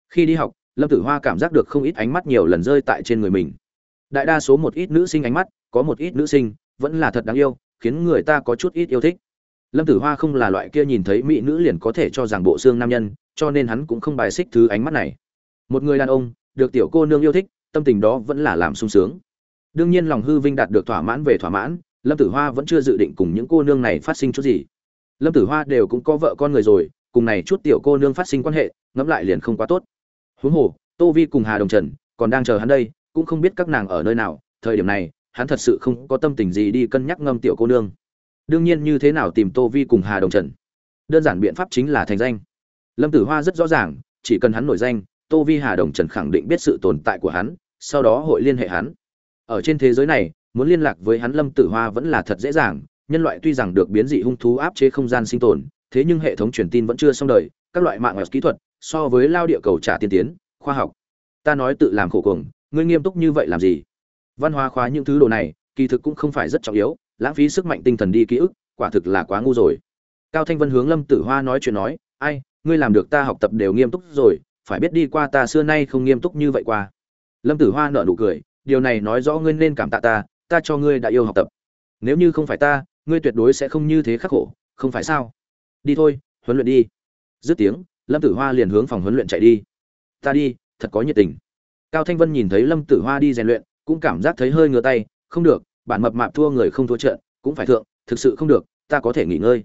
Khi đi học lâm tử hoa cảm giác được không ít ánh mắt nhiều lần rơi tại trên người mình. Đại đa số một ít nữ sinh ánh mắt, có một ít nữ sinh, vẫn là thật đáng yêu, khiến người ta có chút ít yêu thích. Lâm tử hoa không là loại kia nhìn thấy mỹ nữ liền có thể cho rằng bộ xương nam nhân, cho nên hắn cũng không bài xích thứ ánh mắt này. Một người đàn ông, được tiểu cô nương yêu thích, tâm tình đó vẫn là làm sung sướng. Đương nhiên lòng hư vinh đạt được thỏa mãn về thỏa mãn, lâm tử hoa vẫn chưa dự định cùng những cô nương này phát sinh chút gì. Lâm tử hoa đều cũng có vợ con người rồi, cùng này chút tiểu cô nương phát sinh quan hệ, ngẫm lại liền không quá tốt huống hồ, tô vi cùng hà đồng trần còn đang chờ hắn đây, cũng không biết các nàng ở nơi nào, thời điểm này, hắn thật sự không có tâm tình gì đi cân nhắc ngâm tiểu cô nương. Đương nhiên như thế nào tìm tô vi cùng hà đồng trần? Đơn giản biện pháp chính là thành danh. Lâm tử hoa rất rõ ràng, chỉ cần hắn nổi danh, tô vi hà đồng trần khẳng định biết sự tồn tại của hắn, sau đó hội liên hệ hắn. Ở trên thế giới này, muốn liên lạc với hắn lâm tử hoa vẫn là thật dễ dàng, nhân loại tuy rằng được biến dị hung thú áp chế không gian sinh tồn, thế nhưng hệ thống truyền tin vẫn chưa xong đời, các loại mạng hoặc kỹ thuật so với lao địa cầu trả tiên tiến, khoa học. Ta nói tự làm khổ cuồng, ngươi nghiêm túc như vậy làm gì? Văn hóa khóa những thứ đồ này, kỳ thực cũng không phải rất trọng yếu, lãng phí sức mạnh tinh thần đi ký ức, quả thực là quá ngu rồi. Cao thanh vân hướng lâm tử hoa nói chuyện nói, ai, ngươi làm được ta học tập đều nghiêm túc rồi, phải biết đi qua ta xưa nay không nghiêm túc như vậy qua. Lâm tử hoa nở nụ cười, điều này nói rõ ngươi nên cảm tạ ta ta cho ngươi đã yêu học tập. Nếu như không phải ta, ngươi tuyệt đối sẽ không như thế khắc khổ, không phải sao? Đi thôi, huấn luyện đi. Dứt tiếng lâm tử hoa liền hướng phòng huấn luyện chạy đi. Ta đi, thật có nhiệt tình. Cao thanh vân nhìn thấy lâm tử hoa đi rèn luyện, cũng cảm giác thấy hơi ngứa tay. Không được, bản mập mạp thua người không thua trận, cũng phải thượng, thực sự không được, ta có thể nghỉ ngơi.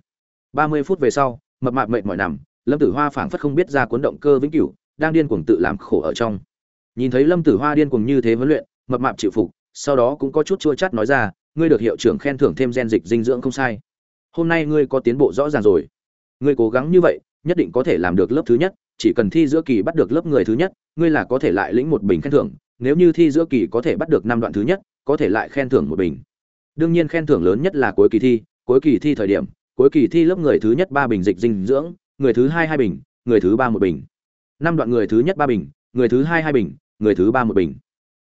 Ba mươi phút về sau, mập mạp mệt mỏi nằm, lâm tử hoa phảng phất không biết ra cuốn động cơ vĩnh cửu, đang điên cuồng tự làm khổ ở trong. Nhìn thấy lâm tử hoa điên cuồng như thế huấn luyện, mập mạp chịu phục, sau đó cũng có chút chua chát nói ra, ngươi được hiệu trưởng khen thưởng thêm gen dịch dinh dưỡng không sai. Hôm nay ngươi có tiến bộ rõ ràng rồi. Ngươi cố gắng như vậy nhất định có thể làm được lớp thứ nhất, chỉ cần thi giữa kỳ bắt được lớp người thứ nhất, ngươi là có thể lại lĩnh một bình khen thưởng. Nếu như thi giữa kỳ có thể bắt được năm đoạn thứ nhất, có thể lại khen thưởng một bình. Đương nhiên khen thưởng lớn nhất là cuối kỳ thi. Cuối kỳ thi thời điểm, cuối kỳ thi lớp người thứ nhất ba bình dịch dinh dưỡng, người thứ hai hai bình, người thứ ba một bình. Năm đoạn người thứ nhất ba bình, người thứ hai hai bình, người thứ ba một bình.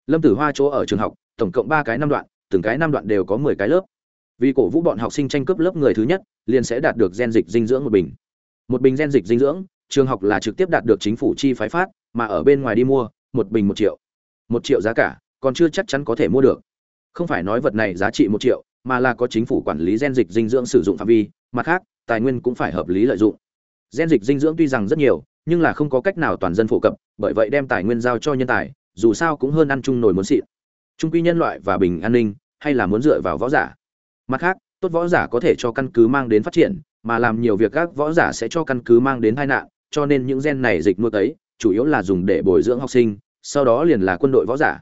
Lâm tử hoa chỗ ở trường học, tổng cộng ba cái năm đoạn, từng cái năm đoạn đều có mười cái lớp. Vì cổ vũ bọn học sinh tranh cướp lớp người thứ nhất, liền sẽ đạt được gen dịch dinh dưỡng một bình một bình gen dịch dinh dưỡng, trường học là trực tiếp đạt được chính phủ chi phái phát, mà ở bên ngoài đi mua, một bình một triệu. Một triệu giá cả, còn chưa chắc chắn có thể mua được. Không phải nói vật này giá trị một triệu, mà là có chính phủ quản lý gen dịch dinh dưỡng sử dụng phạm vi, mặt khác, tài nguyên cũng phải hợp lý lợi dụng. Gen dịch dinh dưỡng tuy rằng rất nhiều, nhưng là không có cách nào toàn dân phổ cập, bởi vậy đem tài nguyên giao cho nhân tài, dù sao cũng hơn ăn chung nồi muốn xịn. Trung quy nhân loại và bình an ninh, hay là muốn dựa vào võ giả. Mặt khác, tốt võ giả có thể cho căn cứ mang đến phát triển mà làm nhiều việc các võ giả sẽ cho căn cứ mang đến tai nạn, cho nên những gen này dịch nuôi ấy chủ yếu là dùng để bồi dưỡng học sinh, sau đó liền là quân đội võ giả.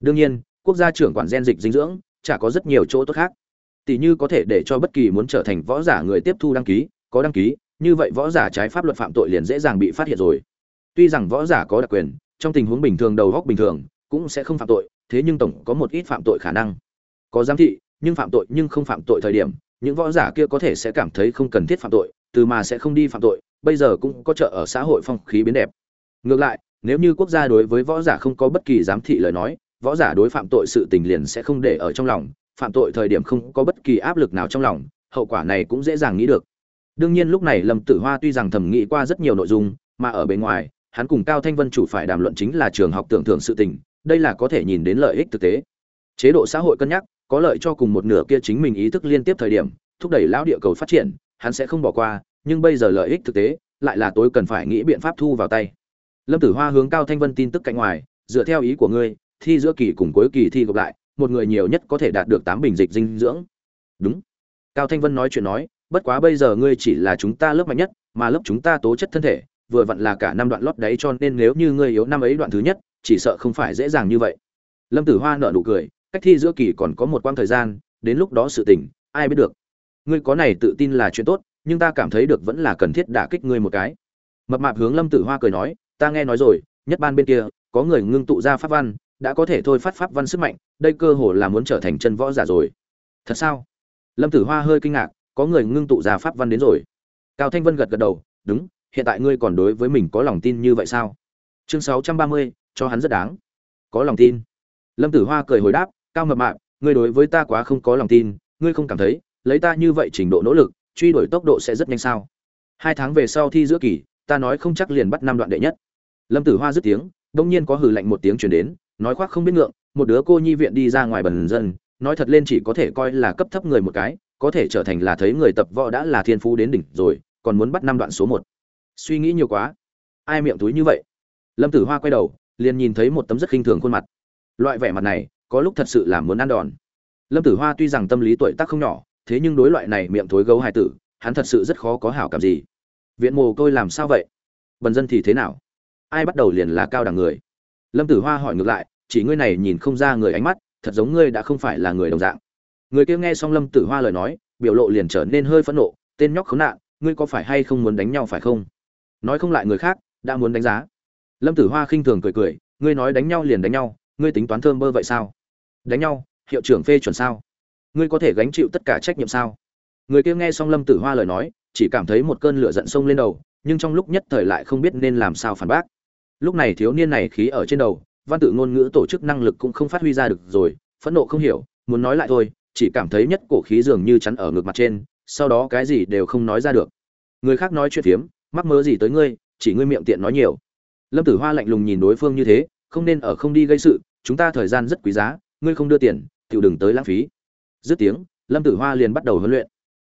Đương nhiên, quốc gia trưởng quản gen dịch dinh dưỡng, chả có rất nhiều chỗ tốt khác. Tỷ như có thể để cho bất kỳ muốn trở thành võ giả người tiếp thu đăng ký, có đăng ký, như vậy võ giả trái pháp luật phạm tội liền dễ dàng bị phát hiện rồi. Tuy rằng võ giả có đặc quyền, trong tình huống bình thường đầu góc bình thường, cũng sẽ không phạm tội, thế nhưng tổng có một ít phạm tội khả năng. Có giám thị, nhưng phạm tội nhưng không phạm tội thời điểm những võ giả kia có thể sẽ cảm thấy không cần thiết phạm tội, từ mà sẽ không đi phạm tội, bây giờ cũng có trợ ở xã hội phong khí biến đẹp. Ngược lại, nếu như quốc gia đối với võ giả không có bất kỳ giám thị lời nói, võ giả đối phạm tội sự tình liền sẽ không để ở trong lòng, phạm tội thời điểm không có bất kỳ áp lực nào trong lòng, hậu quả này cũng dễ dàng nghĩ được. Đương nhiên lúc này lâm tử hoa tuy rằng thầm nghĩ qua rất nhiều nội dung, mà ở bên ngoài, hắn cùng cao thanh vân chủ phải đàm luận chính là trường học tưởng thưởng sự tình, đây là có thể nhìn đến lợi ích thực tế. Chế độ xã hội cân nhắc có lợi cho cùng một nửa kia chính mình ý thức liên tiếp thời điểm, thúc đẩy lão địa cầu phát triển, hắn sẽ không bỏ qua, nhưng bây giờ lợi ích thực tế, lại là tối cần phải nghĩ biện pháp thu vào tay. Lâm tử hoa hướng cao thanh vân tin tức cạnh ngoài, dựa theo ý của ngươi, thi giữa kỳ cùng cuối kỳ thi gộp lại, một người nhiều nhất có thể đạt được tám bình dịch dinh dưỡng. Đúng. Cao thanh vân nói chuyện nói, bất quá bây giờ ngươi chỉ là chúng ta lớp mạnh nhất, mà lớp chúng ta tố chất thân thể, vừa vặn là cả năm đoạn lót đấy cho nên nếu như ngươi yếu năm ấy đoạn thứ nhất, chỉ sợ không phải dễ dàng như vậy. Lâm tử hoa nở nụ cười cách thi giữa kỳ còn có một quãng thời gian, đến lúc đó sự tình, ai biết được. Ngươi có này tự tin là chuyện tốt, nhưng ta cảm thấy được vẫn là cần thiết đả kích ngươi một cái. Mập mạp hướng lâm tử hoa cười nói, ta nghe nói rồi, nhất ban bên kia, có người ngưng tụ ra pháp văn, đã có thể thôi phát pháp văn sức mạnh, đây cơ hồ là muốn trở thành chân võ giả rồi. Thật sao? Lâm tử hoa hơi kinh ngạc, có người ngưng tụ ra pháp văn đến rồi. Cao thanh vân gật gật đầu, đúng, hiện tại ngươi còn đối với mình có lòng tin như vậy sao? Chương sáu trăm ba mươi, cho hắn rất đáng. Có lòng tin. Lâm tử hoa cười hồi đáp cao mập mạp, ngươi đối với ta quá không có lòng tin, ngươi không cảm thấy, lấy ta như vậy trình độ nỗ lực, truy đuổi tốc độ sẽ rất nhanh sao? Hai tháng về sau thi giữa kỳ, ta nói không chắc liền bắt năm đoạn đệ nhất. Lâm tử hoa dứt tiếng, đông nhiên có hừ lạnh một tiếng chuyển đến, nói khoác không biết ngượng, một đứa cô nhi viện đi ra ngoài bần dân, nói thật lên chỉ có thể coi là cấp thấp người một cái, có thể trở thành là thấy người tập võ đã là thiên phú đến đỉnh rồi, còn muốn bắt năm đoạn số một. Suy nghĩ nhiều quá. Ai miệng túi như vậy? Lâm tử hoa quay đầu, liền nhìn thấy một tấm rất khinh thường khuôn mặt. Loại vẻ mặt này có lúc thật sự là muốn ăn đòn. Lâm tử hoa tuy rằng tâm lý tuổi tác không nhỏ, thế nhưng đối loại này miệng thối gấu hài tử, hắn thật sự rất khó có hảo cảm gì. Viện mồ côi làm sao vậy? Bần dân thì thế nào? Ai bắt đầu liền là cao đẳng người? Lâm tử hoa hỏi ngược lại, chỉ ngươi này nhìn không ra người ánh mắt, thật giống ngươi đã không phải là người đồng dạng. Người kia nghe xong lâm tử hoa lời nói, biểu lộ liền trở nên hơi phẫn nộ, tên nhóc khốn nạn, ngươi có phải hay không muốn đánh nhau phải không? Nói không lại người khác, đã muốn đánh giá. Lâm tử hoa khinh thường cười cười, ngươi nói đánh nhau liền đánh nhau, ngươi tính toán thơm bơ vậy sao? Đánh nhau, hiệu trưởng phê chuẩn sao? Ngươi có thể gánh chịu tất cả trách nhiệm sao? Người kia nghe xong lâm tử hoa lời nói, chỉ cảm thấy một cơn lửa giận sông lên đầu, nhưng trong lúc nhất thời lại không biết nên làm sao phản bác. Lúc này thiếu niên này khí ở trên đầu, văn tự ngôn ngữ tổ chức năng lực cũng không phát huy ra được rồi, phẫn nộ không hiểu, muốn nói lại thôi, chỉ cảm thấy nhất cổ khí dường như chắn ở ngực mặt trên, sau đó cái gì đều không nói ra được. Người khác nói chuyện phiếm, mắc mớ gì tới ngươi, chỉ ngươi miệng tiện nói nhiều. Lâm tử hoa lạnh lùng nhìn đối phương như thế, không nên ở không đi gây sự, chúng ta thời gian rất quý giá ngươi không đưa tiền, tiểu đừng tới lãng phí. Dứt tiếng, lâm tử hoa liền bắt đầu huấn luyện.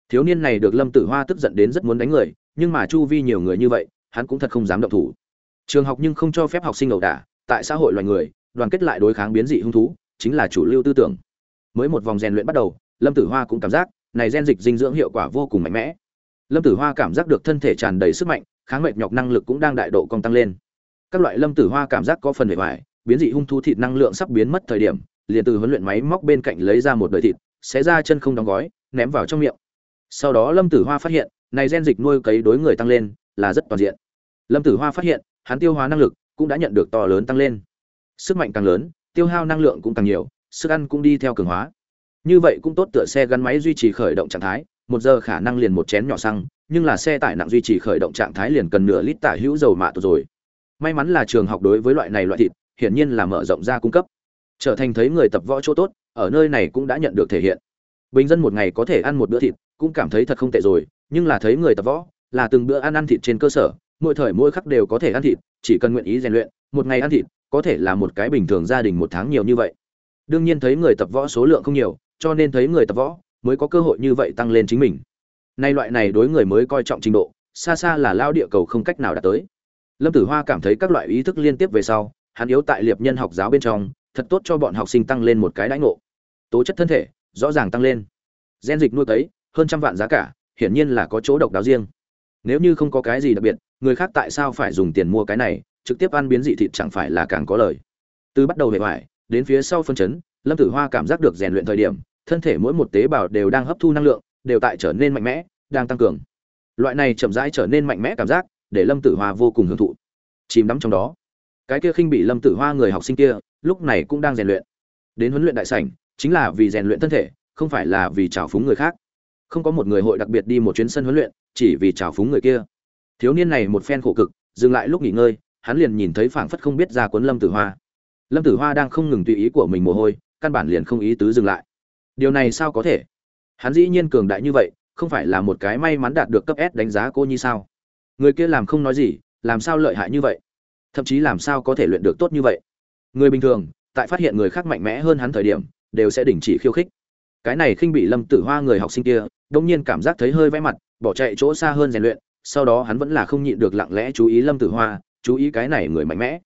Thiếu niên này được lâm tử hoa tức giận đến rất muốn đánh người, nhưng mà chu vi nhiều người như vậy, hắn cũng thật không dám động thủ. Trường học nhưng không cho phép học sinh ẩu đả, tại xã hội loài người, đoàn kết lại đối kháng biến dị hung thú, chính là chủ lưu tư tưởng. Mới một vòng rèn luyện bắt đầu, lâm tử hoa cũng cảm giác, này gen dịch dinh dưỡng hiệu quả vô cùng mạnh mẽ. Lâm tử hoa cảm giác được thân thể tràn đầy sức mạnh, kháng mệt nhọc năng lực cũng đang đại độ công tăng lên. Các loại lâm tử hoa cảm giác có phần bề ngoài biến dị hung thú thịt năng lượng sắp biến mất thời điểm liền từ huấn luyện máy móc bên cạnh lấy ra một đời thịt, xé ra chân không đóng gói, ném vào trong miệng. Sau đó lâm tử hoa phát hiện, này gen dịch nuôi cấy đối người tăng lên là rất toàn diện. Lâm tử hoa phát hiện, hắn tiêu hóa năng lực cũng đã nhận được to lớn tăng lên. Sức mạnh càng lớn, tiêu hao năng lượng cũng càng nhiều, sức ăn cũng đi theo cường hóa. Như vậy cũng tốt tựa xe gắn máy duy trì khởi động trạng thái, một giờ khả năng liền một chén nhỏ xăng, nhưng là xe tải nặng duy trì khởi động trạng thái liền cần nửa lít tả hữu dầu mạ tụt rồi. May mắn là trường học đối với loại này loại thịt, hiển nhiên là mở rộng ra cung cấp trở thành thấy người tập võ chỗ tốt, ở nơi này cũng đã nhận được thể hiện. Bình dân một ngày có thể ăn một bữa thịt, cũng cảm thấy thật không tệ rồi, nhưng là thấy người tập võ, là từng bữa ăn ăn thịt trên cơ sở, mỗi thời mỗi khắc đều có thể ăn thịt, chỉ cần nguyện ý rèn luyện, một ngày ăn thịt, có thể là một cái bình thường gia đình một tháng nhiều như vậy. Đương nhiên thấy người tập võ số lượng không nhiều, cho nên thấy người tập võ mới có cơ hội như vậy tăng lên chính mình. Nay loại này đối người mới coi trọng trình độ, xa xa là lao địa cầu không cách nào đạt tới. Lâm tử hoa cảm thấy các loại ý thức liên tiếp về sau, hắn yếu tại liệp nhân học giáo bên trong thật tốt cho bọn học sinh tăng lên một cái đãi ngộ. Tố chất thân thể, rõ ràng tăng lên. Gen dịch nuôi cấy, hơn trăm vạn giá cả, hiển nhiên là có chỗ độc đáo riêng. Nếu như không có cái gì đặc biệt, người khác tại sao phải dùng tiền mua cái này, trực tiếp ăn biến dị thịt chẳng phải là càng có lời từ bắt đầu hệ hoại đến phía sau phân chấn, lâm tử hoa cảm giác được rèn luyện thời điểm, thân thể mỗi một tế bào đều đang hấp thu năng lượng, đều tại trở nên mạnh mẽ, đang tăng cường. Loại này chậm rãi trở nên mạnh mẽ cảm giác, để lâm tử hoa vô cùng hưởng thụ. Chìm đắm trong đó. Cái kia khinh bị lâm tử hoa người học sinh kia lúc này cũng đang rèn luyện. Đến huấn luyện đại sảnh, chính là vì rèn luyện thân thể, không phải là vì trào phúng người khác. Không có một người hội đặc biệt đi một chuyến sân huấn luyện, chỉ vì trào phúng người kia. Thiếu niên này một phen khổ cực, dừng lại lúc nghỉ ngơi, hắn liền nhìn thấy phảng phất không biết ra cuốn lâm tử hoa. Lâm tử hoa đang không ngừng tùy ý của mình mồ hôi, căn bản liền không ý tứ dừng lại. Điều này sao có thể? Hắn dĩ nhiên cường đại như vậy, không phải là một cái may mắn đạt được cấp s đánh giá cô như sao? Người kia làm không nói gì, làm sao lợi hại như vậy? Thậm chí làm sao có thể luyện được tốt như vậy? Người bình thường, tại phát hiện người khác mạnh mẽ hơn hắn thời điểm, đều sẽ đình chỉ khiêu khích. Cái này khinh bị lâm tử hoa người học sinh kia, đông nhiên cảm giác thấy hơi vẽ mặt, bỏ chạy chỗ xa hơn rèn luyện, sau đó hắn vẫn là không nhịn được lặng lẽ chú ý lâm tử hoa, chú ý cái này người mạnh mẽ.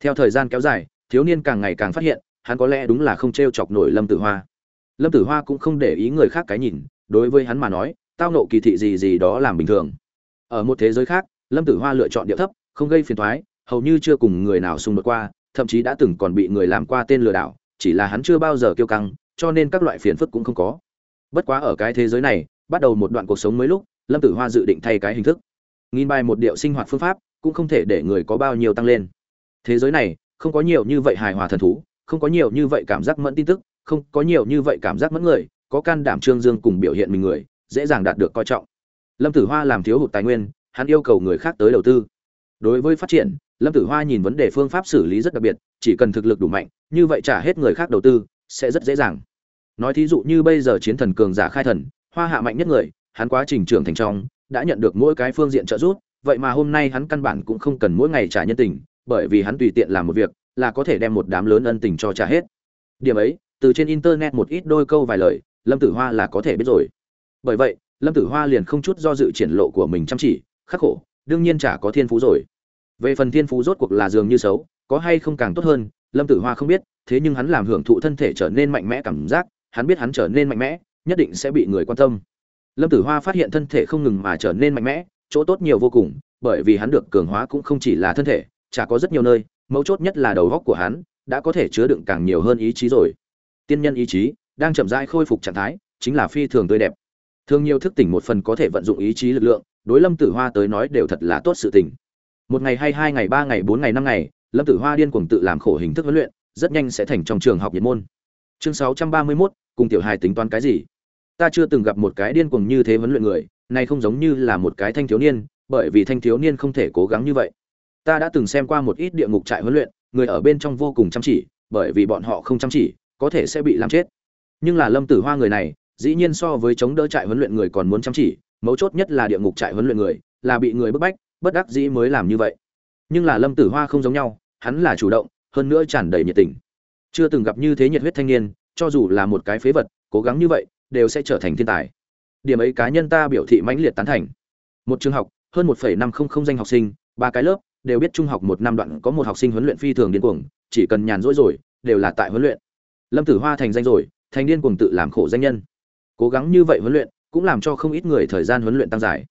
Theo thời gian kéo dài, thiếu niên càng ngày càng phát hiện, hắn có lẽ đúng là không t r e o chọc nổi lâm tử hoa. Lâm tử hoa cũng không để ý người khác cái nhìn, đối với hắn mà nói, tao nộ kỳ thị gì gì đó làm bình thường. Ở một thế giới khác, lâm tử hoa lựa chọn điệu thấp, không gây phiền thoái hầu như chưa cùng người nào xung đột qua thậm chí đã từng còn bị người làm qua tên lừa đảo, chỉ là hắn chưa bao giờ kiêu căng, cho nên các loại phiền phức cũng không có. Bất quá ở cái thế giới này, bắt đầu một đoạn cuộc sống mới lúc, lâm tử hoa dự định thay cái hình thức. Nghìn bài một điệu sinh hoạt phương pháp, cũng không thể để người có bao nhiêu tăng lên. Thế giới này, không có nhiều như vậy hài hòa thần thú, không có nhiều như vậy cảm giác mẫn tin tức, không có nhiều như vậy cảm giác mẫn người, có can đảm trương dương cùng biểu hiện mình người, dễ dàng đạt được coi trọng. Lâm tử hoa làm thiếu hụt tài nguyên, hắn yêu cầu người khác tới đầu tư. Đối với phát triển lâm tử hoa nhìn vấn đề phương pháp xử lý rất đặc biệt, chỉ cần thực lực đủ mạnh, như vậy trả hết người khác đầu tư, sẽ rất dễ dàng. Nói thí dụ như bây giờ chiến thần cường giả khai thần, hoa hạ mạnh nhất người, hắn quá trình trưởng thành trong, đã nhận được mỗi cái phương diện trợ giúp, vậy mà hôm nay hắn căn bản cũng không cần mỗi ngày trả nhân tình, bởi vì hắn tùy tiện làm một việc, là có thể đem một đám lớn ân tình cho trả hết. Điểm ấy, từ trên internet một ít đôi câu vài lời, lâm tử hoa là có thể biết rồi. Bởi vậy, lâm tử hoa liền không chút do dự triển lộ của mình chăm chỉ, khắc khổ, đương nhiên chả có thiên phú rồi về phần thiên phú rốt cuộc là dường như xấu, có hay không càng tốt hơn, lâm tử hoa không biết, thế nhưng hắn làm hưởng thụ thân thể trở nên mạnh mẽ cảm giác, hắn biết hắn trở nên mạnh mẽ, nhất định sẽ bị người quan tâm. Lâm tử hoa phát hiện thân thể không ngừng mà trở nên mạnh mẽ, chỗ tốt nhiều vô cùng, bởi vì hắn được cường hóa cũng không chỉ là thân thể, chả có rất nhiều nơi, mấu chốt nhất là đầu góc của hắn, đã có thể chứa đựng càng nhiều hơn ý chí rồi. Tiên nhân ý chí, đang chậm rãi khôi phục trạng thái, chính là phi thường tươi đẹp. Thường nhiều thức tỉnh một phần có thể vận dụng ý chí lực lượng, đối lâm tử hoa tới nói đều thật là tốt sự tình một ngày hay hai ngày ba ngày bốn ngày năm ngày lâm tử hoa điên cuồng tự làm khổ hình thức huấn luyện rất nhanh sẽ thành trong trường học nhiệt môn. Chương sáu trăm ba mươi 631, cùng tiểu hài tính toán cái gì? Ta chưa từng gặp một cái điên cuồng như thế huấn luyện người này không giống như là một cái thanh thiếu niên bởi vì thanh thiếu niên không thể cố gắng như vậy. Ta đã từng xem qua một ít địa ngục trại huấn luyện người ở bên trong vô cùng chăm chỉ bởi vì bọn họ không chăm chỉ có thể sẽ bị làm chết. Nhưng là lâm tử hoa người này dĩ nhiên so với chống đỡ trại huấn luyện người còn muốn chăm chỉ mấu chốt nhất là địa ngục trại huấn luyện người là bị người bức bách bất đắc dĩ mới làm như vậy. Nhưng là lâm tử hoa không giống nhau, hắn là chủ động, hơn nữa tràn đầy nhiệt tình. Chưa từng gặp như thế nhiệt huyết thanh niên, cho dù là một cái phế vật, cố gắng như vậy, đều sẽ trở thành thiên tài. Điểm ấy cá nhân ta biểu thị mãnh liệt tán thành. Một trường học, hơn một năm không không danh học sinh, ba cái lớp, đều biết trung học một năm đoạn có một học sinh huấn luyện phi thường điên cuồng, chỉ cần nhàn rỗi rồi, đều là tại huấn luyện. Lâm tử hoa thành danh rồi, thành điên cuồng tự làm khổ danh nhân. Cố gắng như vậy huấn luyện, cũng làm cho không ít người thời gian huấn luyện tăng dài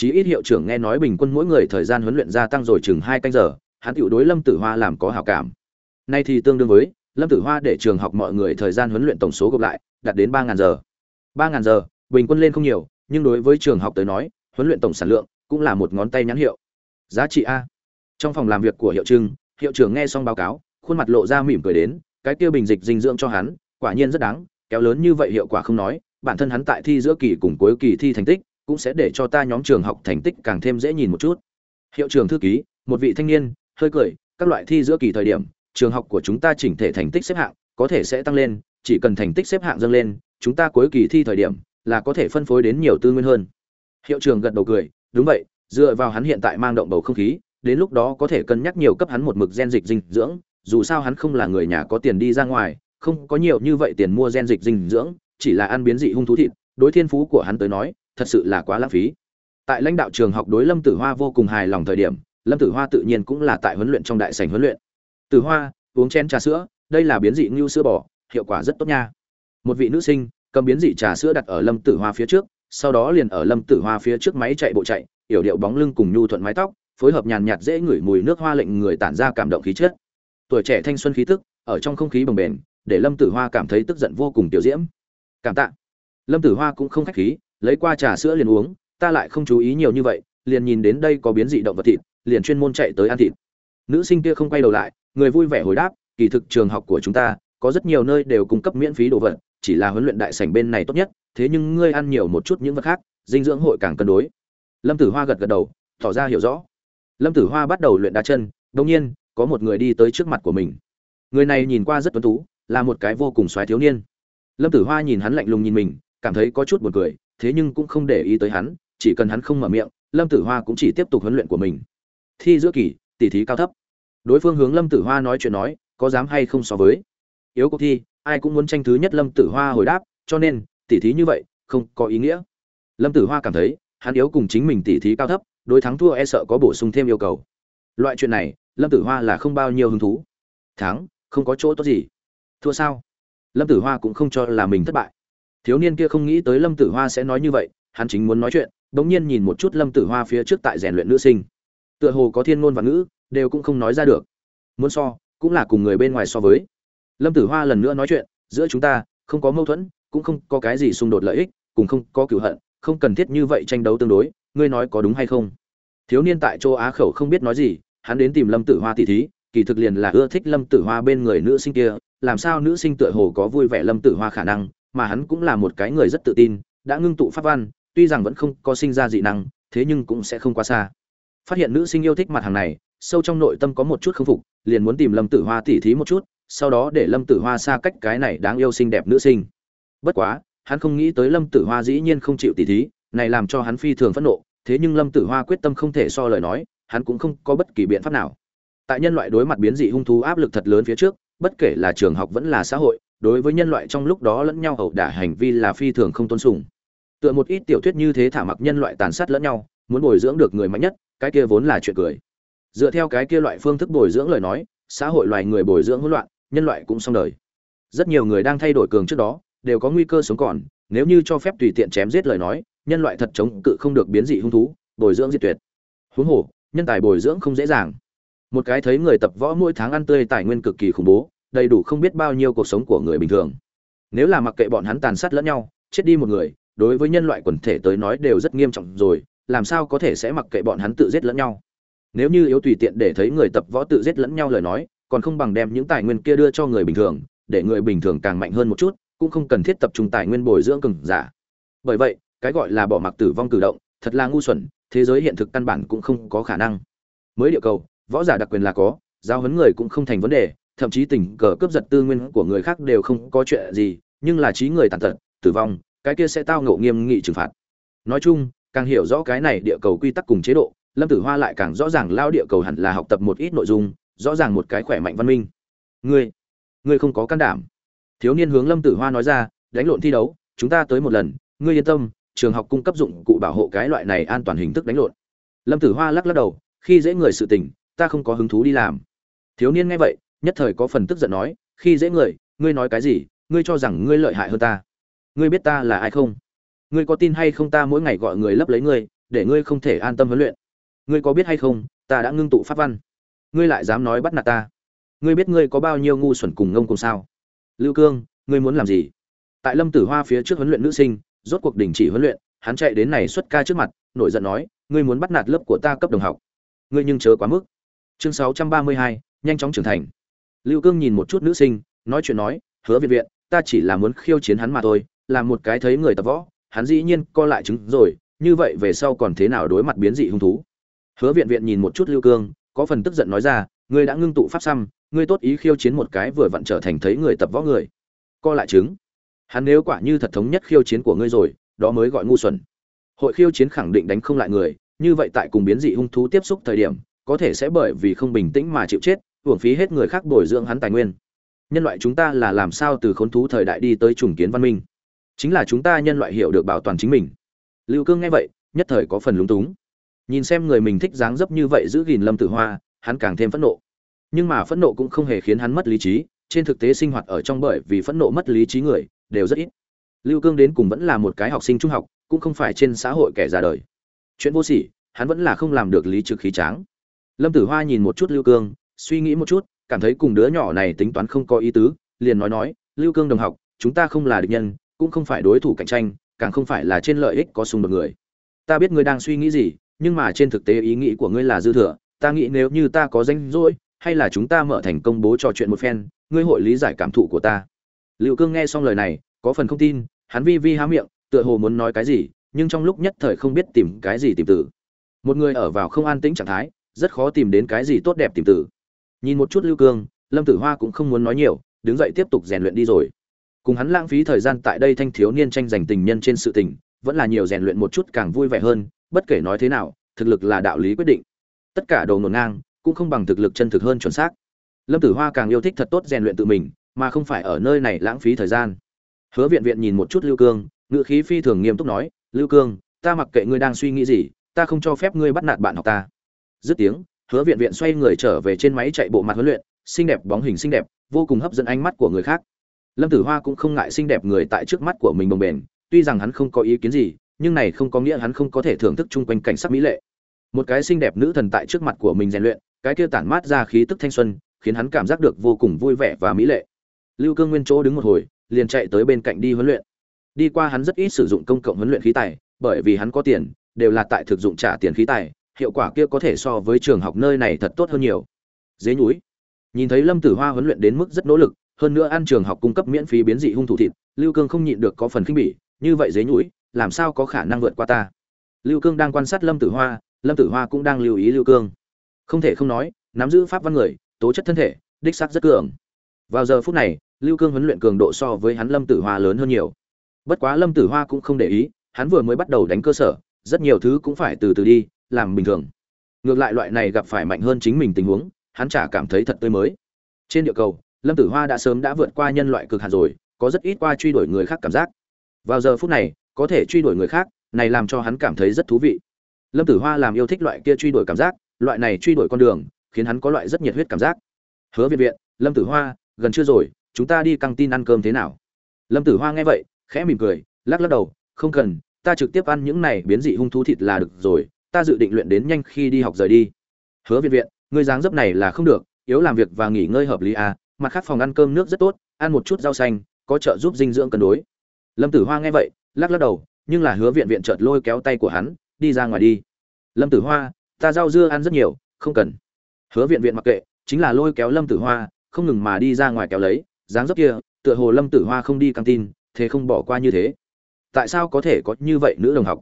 chí ít hiệu trưởng nghe nói bình quân mỗi người thời gian huấn luyện gia tăng rồi chừng hai canh giờ, hắn tự đối lâm tử hoa làm có hảo cảm. Nay thì tương đương với, lâm tử hoa để trường học mọi người thời gian huấn luyện tổng số gộp lại, đạt đến ba giờ. Ba giờ, bình quân lên không nhiều, nhưng đối với trường học tới nói, huấn luyện tổng sản lượng cũng là một ngón tay nhãn hiệu. Giá trị a. Trong phòng làm việc của hiệu trưng, hiệu trưởng nghe xong báo cáo, khuôn mặt lộ ra mỉm cười đến, cái kia bình dịch dinh dưỡng cho hắn, quả nhiên rất đáng, kéo lớn như vậy hiệu quả không nói, bản thân hắn tại thi giữa kỳ cùng cuối kỳ thi thành tích cũng sẽ để cho ta nhóm trường học thành tích càng thêm dễ nhìn một chút. Hiệu trưởng thư ký, một vị thanh niên, hơi cười, các loại thi giữa kỳ thời điểm, trường học của chúng ta chỉnh thể thành tích xếp hạng, có thể sẽ tăng lên, chỉ cần thành tích xếp hạng dâng lên, chúng ta cuối kỳ thi thời điểm, là có thể phân phối đến nhiều tư nguyên hơn. Hiệu trưởng gật đầu cười, đúng vậy, dựa vào hắn hiện tại mang động bầu không khí, đến lúc đó có thể cân nhắc nhiều cấp hắn một mực gen dịch dinh dưỡng, dù sao hắn không là người nhà có tiền đi ra ngoài, không có nhiều như vậy tiền mua gen dịch dinh dưỡng, chỉ là ăn biến dị hung thú thịt, đối thiên phú của hắn tới nói thật sự là quá lãng phí. Tại lãnh đạo trường học đối lâm tử hoa vô cùng hài lòng thời điểm, lâm tử hoa tự nhiên cũng là tại huấn luyện trong đại sảnh huấn luyện. Tử hoa, uống chén trà sữa, đây là biến dị ngưu sữa bò, hiệu quả rất tốt nha. Một vị nữ sinh cầm biến dị trà sữa đặt ở lâm tử hoa phía trước, sau đó liền ở lâm tử hoa phía trước máy chạy bộ chạy, yểu điệu bóng lưng cùng nhu thuận mái tóc, phối hợp nhàn nhạt dễ ngửi mùi nước hoa lệnh người tản ra cảm động khí chất. Tuổi trẻ thanh xuân khí tức, ở trong không khí bồng bềnh, để lâm tử hoa cảm thấy tức giận vô cùng tiểu diễm. Cảm tạ. Lâm tử hoa cũng không khách khí lấy qua trà sữa liền uống, ta lại không chú ý nhiều như vậy, liền nhìn đến đây có biến dị động vật thịt, liền chuyên môn chạy tới ăn thịt. Nữ sinh kia không quay đầu lại, người vui vẻ hồi đáp, kỳ thực trường học của chúng ta, có rất nhiều nơi đều cung cấp miễn phí đồ vật, chỉ là huấn luyện đại sảnh bên này tốt nhất, thế nhưng ngươi ăn nhiều một chút những vật khác, dinh dưỡng hội càng cân đối. Lâm tử hoa gật gật đầu, tỏ ra hiểu rõ. Lâm tử hoa bắt đầu luyện đá chân đông nhiên, có một người đi tới trước mặt của mình. Người này nhìn qua rất tuấn tú, là một cái vô cùng xoáy thiếu niên. Lâm tử hoa nhìn hắn lạnh lùng nhìn mình, cảm thấy có chút buồn cười thế nhưng cũng không để ý tới hắn, chỉ cần hắn không mở miệng, lâm tử hoa cũng chỉ tiếp tục huấn luyện của mình. Thi giữa kỳ, tỷ thí cao thấp. Đối phương hướng lâm tử hoa nói chuyện nói, có dám hay không so với? Yếu cuộc thi, ai cũng muốn tranh thứ nhất lâm tử hoa hồi đáp, cho nên, tỷ thí như vậy, không có ý nghĩa. Lâm tử hoa cảm thấy, hắn yếu cùng chính mình tỷ thí cao thấp, đối thắng thua e sợ có bổ sung thêm yêu cầu. Loại chuyện này, lâm tử hoa là không bao nhiêu hứng thú. Thắng, không có chỗ tốt gì. Thua sao? Lâm tử hoa cũng không cho là mình thất bại thiếu niên kia không nghĩ tới lâm tử hoa sẽ nói như vậy, hắn chính muốn nói chuyện đ ỗ n g nhiên nhìn một chút lâm tử hoa phía trước tại rèn luyện nữ sinh. Tựa hồ có thiên ngôn và ngữ, đều cũng không nói ra được. Muốn so, cũng là cùng người bên ngoài so với. Lâm tử hoa lần nữa nói chuyện, giữa chúng ta, không có mâu thuẫn, cũng không có cái gì xung đột lợi ích, cùng không có cựu hận, không cần thiết như vậy tranh đấu tương đối, ngươi nói có đúng hay không? Thiếu niên tại châu á khẩu không biết nói gì, hắn đến tìm lâm tử hoa tỷ thí, kỳ thực liền là ưa thích lâm tử hoa bên người nữ sinh kia, làm sao nữ sinh tựa hồ có vui vẻ lâm tử hoa khả năng mà hắn cũng là một cái người rất tự tin, đã ngưng tụ pháp văn, tuy rằng vẫn không có sinh ra dị năng, thế nhưng cũng sẽ không quá xa. Phát hiện nữ sinh yêu thích mặt hàng này, sâu trong nội tâm có một chút khinh phục, liền muốn tìm lâm tử hoa tỉ thí một chút, sau đó để lâm tử hoa xa cách cái này đáng yêu xinh đẹp nữ sinh. Bất quá, hắn không nghĩ tới lâm tử hoa dĩ nhiên không chịu tỉ thí, này làm cho hắn phi thường phẫn nộ, thế nhưng lâm tử hoa quyết tâm không thể so lời nói, hắn cũng không có bất kỳ biện pháp nào. Tại nhân loại đối mặt biến dị hung thú áp lực thật lớn phía trước, bất kể là trường học vẫn là xã hội đối với nhân loại trong lúc đó lẫn nhau ẩu đả hành vi là phi thường không tôn sùng. Tựa một ít tiểu thuyết như thế thả mặc nhân loại tàn sát lẫn nhau, muốn bồi dưỡng được người mạnh nhất, cái kia vốn là chuyện cười. Dựa theo cái kia loại phương thức bồi dưỡng lời nói, xã hội loài người bồi dưỡng hỗn loạn, nhân loại cũng xong đời. Rất nhiều người đang thay đổi cường trước đó, đều có nguy cơ sống còn, nếu như cho phép tùy tiện chém giết lời nói, nhân loại thật chống cự không được biến dị hung thú, bồi dưỡng diệt tuyệt. Huống hồ, nhân tài bồi dưỡng không dễ dàng. Một cái thấy người tập võ mỗi tháng ăn tươi tài nguyên cực kỳ khủng bố đầy đủ không biết bao nhiêu cuộc sống của người bình thường. Nếu là mặc kệ bọn hắn tàn sát lẫn nhau, chết đi một người, đối với nhân loại quần thể tới nói đều rất nghiêm trọng rồi, làm sao có thể sẽ mặc kệ bọn hắn tự giết lẫn nhau? Nếu như yếu tùy tiện để thấy người tập võ tự giết lẫn nhau lời nói, còn không bằng đem những tài nguyên kia đưa cho người bình thường, để người bình thường càng mạnh hơn một chút, cũng không cần thiết tập trung tài nguyên bồi dưỡng cường giả. Bởi vậy, cái gọi là bỏ mặc tử vong cử động, thật là ngu xuẩn, thế giới hiện thực căn bản cũng không có khả năng. Mới địa cầu, võ giả đặc quyền là có giao huấn người cũng không thành vấn đề thậm chí tình cờ cướp giật tư nguyên của người khác đều không có chuyện gì, nhưng là trí người tàn tật, tử vong, cái kia sẽ tao ngộ nghiêm nghị trừng phạt. Nói chung, càng hiểu rõ cái này địa cầu quy tắc cùng chế độ, lâm tử hoa lại càng rõ ràng lao địa cầu hẳn là học tập một ít nội dung, rõ ràng một cái khỏe mạnh văn minh. Ngươi ngươi không có can đảm. Thiếu niên hướng lâm tử hoa nói ra, đánh lộn thi đấu, chúng ta tới một lần, ngươi yên tâm, trường học cung cấp dụng cụ bảo hộ cái loại này an toàn hình thức đánh lộn. Lâm tử hoa lắc lắc đầu, khi dễ người sự tình, ta không có hứng thú đi làm. Thiếu niên nghe vậy nhất thời có phần tức giận nói, khi dễ người, ngươi nói cái gì, ngươi cho rằng ngươi lợi hại hơn ta. Ngươi biết ta là ai không? Ngươi có tin hay không ta mỗi ngày gọi người lấp lấy ngươi, để ngươi không thể an tâm huấn luyện? Ngươi có biết hay không, ta đã ngưng tụ pháp văn. Ngươi lại dám nói bắt nạt ta? Ngươi biết ngươi có bao nhiêu ngu xuẩn cùng ngông cùng sao? Lưu cương, ngươi muốn làm gì? Tại lâm tử hoa phía trước huấn luyện nữ sinh, rốt cuộc đình chỉ huấn luyện, hắn chạy đến này xuất ca trước mặt, nổi giận nói, ngươi muốn bắt nạt lớp của ta cấp đồng học. Ngươi nhưng chớ quá mức. Chương sáu trăm ba mươi hai, nhanh chóng trưởng thành lưu cương nhìn một chút nữ sinh, nói chuyện nói, hứa viện viện, ta chỉ là muốn khiêu chiến hắn mà thôi, là một cái thấy người tập võ, hắn dĩ nhiên co lại chứng rồi, như vậy về sau còn thế nào đối mặt biến dị hung thú? Hứa viện viện nhìn một chút lưu cương, có phần tức giận nói ra, ngươi đã ngưng tụ pháp xăm, ngươi tốt ý khiêu chiến một cái vừa vặn trở thành thấy người tập võ người. Co lại chứng. Hắn nếu quả như thật thống nhất khiêu chiến của ngươi rồi, đó mới gọi ngu xuẩn. Hội khiêu chiến khẳng định đánh không lại người, như vậy tại cùng biến dị hung thú tiếp xúc thời điểm, có thể sẽ bởi vì không bình tĩnh mà chịu chết uổng phí hết người khác bồi dưỡng hắn tài nguyên. Nhân loại chúng ta là làm sao từ khốn thú thời đại đi tới trùng kiến văn minh? Chính là chúng ta nhân loại hiểu được bảo toàn chính mình. Lưu cương nghe vậy, nhất thời có phần lúng túng. Nhìn xem người mình thích dáng dấp như vậy giữ gìn lâm tử hoa, hắn càng thêm phẫn nộ. Nhưng mà phẫn nộ cũng không hề khiến hắn mất lý trí, trên thực tế sinh hoạt ở trong bởi vì phẫn nộ mất lý trí người, đều rất ít. Lưu cương đến cùng vẫn là một cái học sinh trung học, cũng không phải trên xã hội kẻ già đời. Chuyện vô sỉ, hắn vẫn là không làm được lý trực khí tráng. Lâm tử hoa nhìn một chút lưu cương suy nghĩ một chút, cảm thấy cùng đứa nhỏ này tính toán không có ý tứ, liền nói nói, lưu cương đồng học, chúng ta không là địch nhân, cũng không phải đối thủ cạnh tranh, càng không phải là trên lợi ích có xung đột người. Ta biết ngươi đang suy nghĩ gì, nhưng mà trên thực tế ý nghĩ của ngươi là dư thừa, ta nghĩ nếu như ta có danh rỗi, hay là chúng ta mở thành công bố trò chuyện một phen, ngươi hội lý giải cảm thụ của ta. Liệu cương nghe xong lời này, có phần không tin, hắn vi vi há miệng, tựa hồ muốn nói cái gì, nhưng trong lúc nhất thời không biết tìm cái gì tìm tử một người ở vào không an tĩnh trạng thái, rất khó tìm đến cái gì tốt đẹp tìm tử nhìn một chút lưu cương, lâm tử hoa cũng không muốn nói nhiều, đứng dậy tiếp tục rèn luyện đi rồi. Cùng hắn lãng phí thời gian tại đây thanh thiếu niên tranh giành tình nhân trên sự tình, vẫn là nhiều rèn luyện một chút càng vui vẻ hơn, bất kể nói thế nào, thực lực là đạo lý quyết định. Tất cả đồ ngổn ngang, cũng không bằng thực lực chân thực hơn chuẩn xác. Lâm tử hoa càng yêu thích thật tốt rèn luyện tự mình, mà không phải ở nơi này lãng phí thời gian. Hứa viện viện nhìn một chút lưu cương ngự khí phi thường nghiêm túc nói, lưu cương, ta mặc kệ ngươi đang suy nghĩ gì, ta không cho phép ngươi bắt nạt bạn học ta. Dứt tiếng hứa viện viện xoay người trở về trên máy chạy bộ mặt huấn luyện, xinh đẹp, bóng hình xinh đẹp, vô cùng hấp dẫn ánh mắt của người khác. Lâm tử hoa cũng không ngại xinh đẹp người tại trước mắt của mình bồng bềnh, tuy rằng hắn không có ý kiến gì, nhưng này không có nghĩa hắn không có thể thưởng thức chung quanh cảnh sắc mỹ lệ. Một cái xinh đẹp nữ thần tại trước mặt của mình rèn luyện, cái kia tản mát ra khí tức thanh xuân, khiến hắn cảm giác được vô cùng vui vẻ và mỹ lệ. Lưu cương nguyên chỗ đứng một hồi, liền chạy tới bên cạnh đi huấn luyện. Đi qua hắn rất ít sử dụng công cộng huấn luyện khí tài, bởi vì hắn có tiền, đều là tại thực dụng trả tiền khí tài hiệu quả kia có thể so với trường học nơi này thật tốt hơn nhiều. Dế núi nhìn thấy lâm tử hoa huấn luyện đến mức rất nỗ lực, hơn nữa ăn trường học cung cấp miễn phí biến dị hung thủ thịt, lưu cương không nhịn được có phần khinh bỉ, như vậy dế nhũi, làm sao có khả năng vượt qua ta? Lưu cương đang quan sát lâm tử hoa, lâm tử hoa cũng đang lưu ý lưu cương. Không thể không nói, nắm giữ pháp văn người, tố chất thân thể, đích xác rất cường. Vào giờ phút này, lưu cương huấn luyện cường độ so với hắn lâm tử hoa lớn hơn nhiều. Bất quá lâm tử hoa cũng không để ý, hắn vừa mới bắt đầu đánh cơ sở, rất nhiều thứ cũng phải từ từ đi làm bình thường. Ngược lại loại này gặp phải mạnh hơn chính mình tình huống, hắn chả cảm thấy thật tươi mới. Trên địa cầu, lâm tử hoa đã sớm đã vượt qua nhân loại cực hạn rồi, có rất ít qua truy đuổi người khác cảm giác. Vào giờ phút này, có thể truy đuổi người khác, này làm cho hắn cảm thấy rất thú vị. Lâm tử hoa làm yêu thích loại kia truy đuổi cảm giác, loại này truy đuổi con đường, khiến hắn có loại rất nhiệt huyết cảm giác. Hứa viện viện, lâm tử hoa, gần chưa rồi, chúng ta đi căng tin ăn cơm thế nào? Lâm tử hoa nghe vậy, khẽ mỉm cười, lắc lắc đầu, không cần, ta trực tiếp ăn những này biến dị hung thú thịt là được rồi ta dự định luyện đến nhanh khi đi học rời đi. Hứa viện viện, ngươi dáng dấp này là không được, yếu làm việc và nghỉ ngơi hợp lý à mặt khác phòng ăn cơm nước rất tốt, ăn một chút rau xanh, có trợ giúp dinh dưỡng cân đối. Lâm tử hoa nghe vậy, lắc lắc đầu, nhưng là hứa viện viện chợt lôi kéo tay của hắn, đi ra ngoài đi. Lâm tử hoa, ta rau dưa ăn rất nhiều, không cần. Hứa viện viện mặc kệ, chính là lôi kéo lâm tử hoa, không ngừng mà đi ra ngoài kéo lấy, dáng dấp kia, tựa hồ lâm tử hoa không đi căng tin, thế không bỏ qua như thế. Tại sao có thể có như vậy nữ đồng học?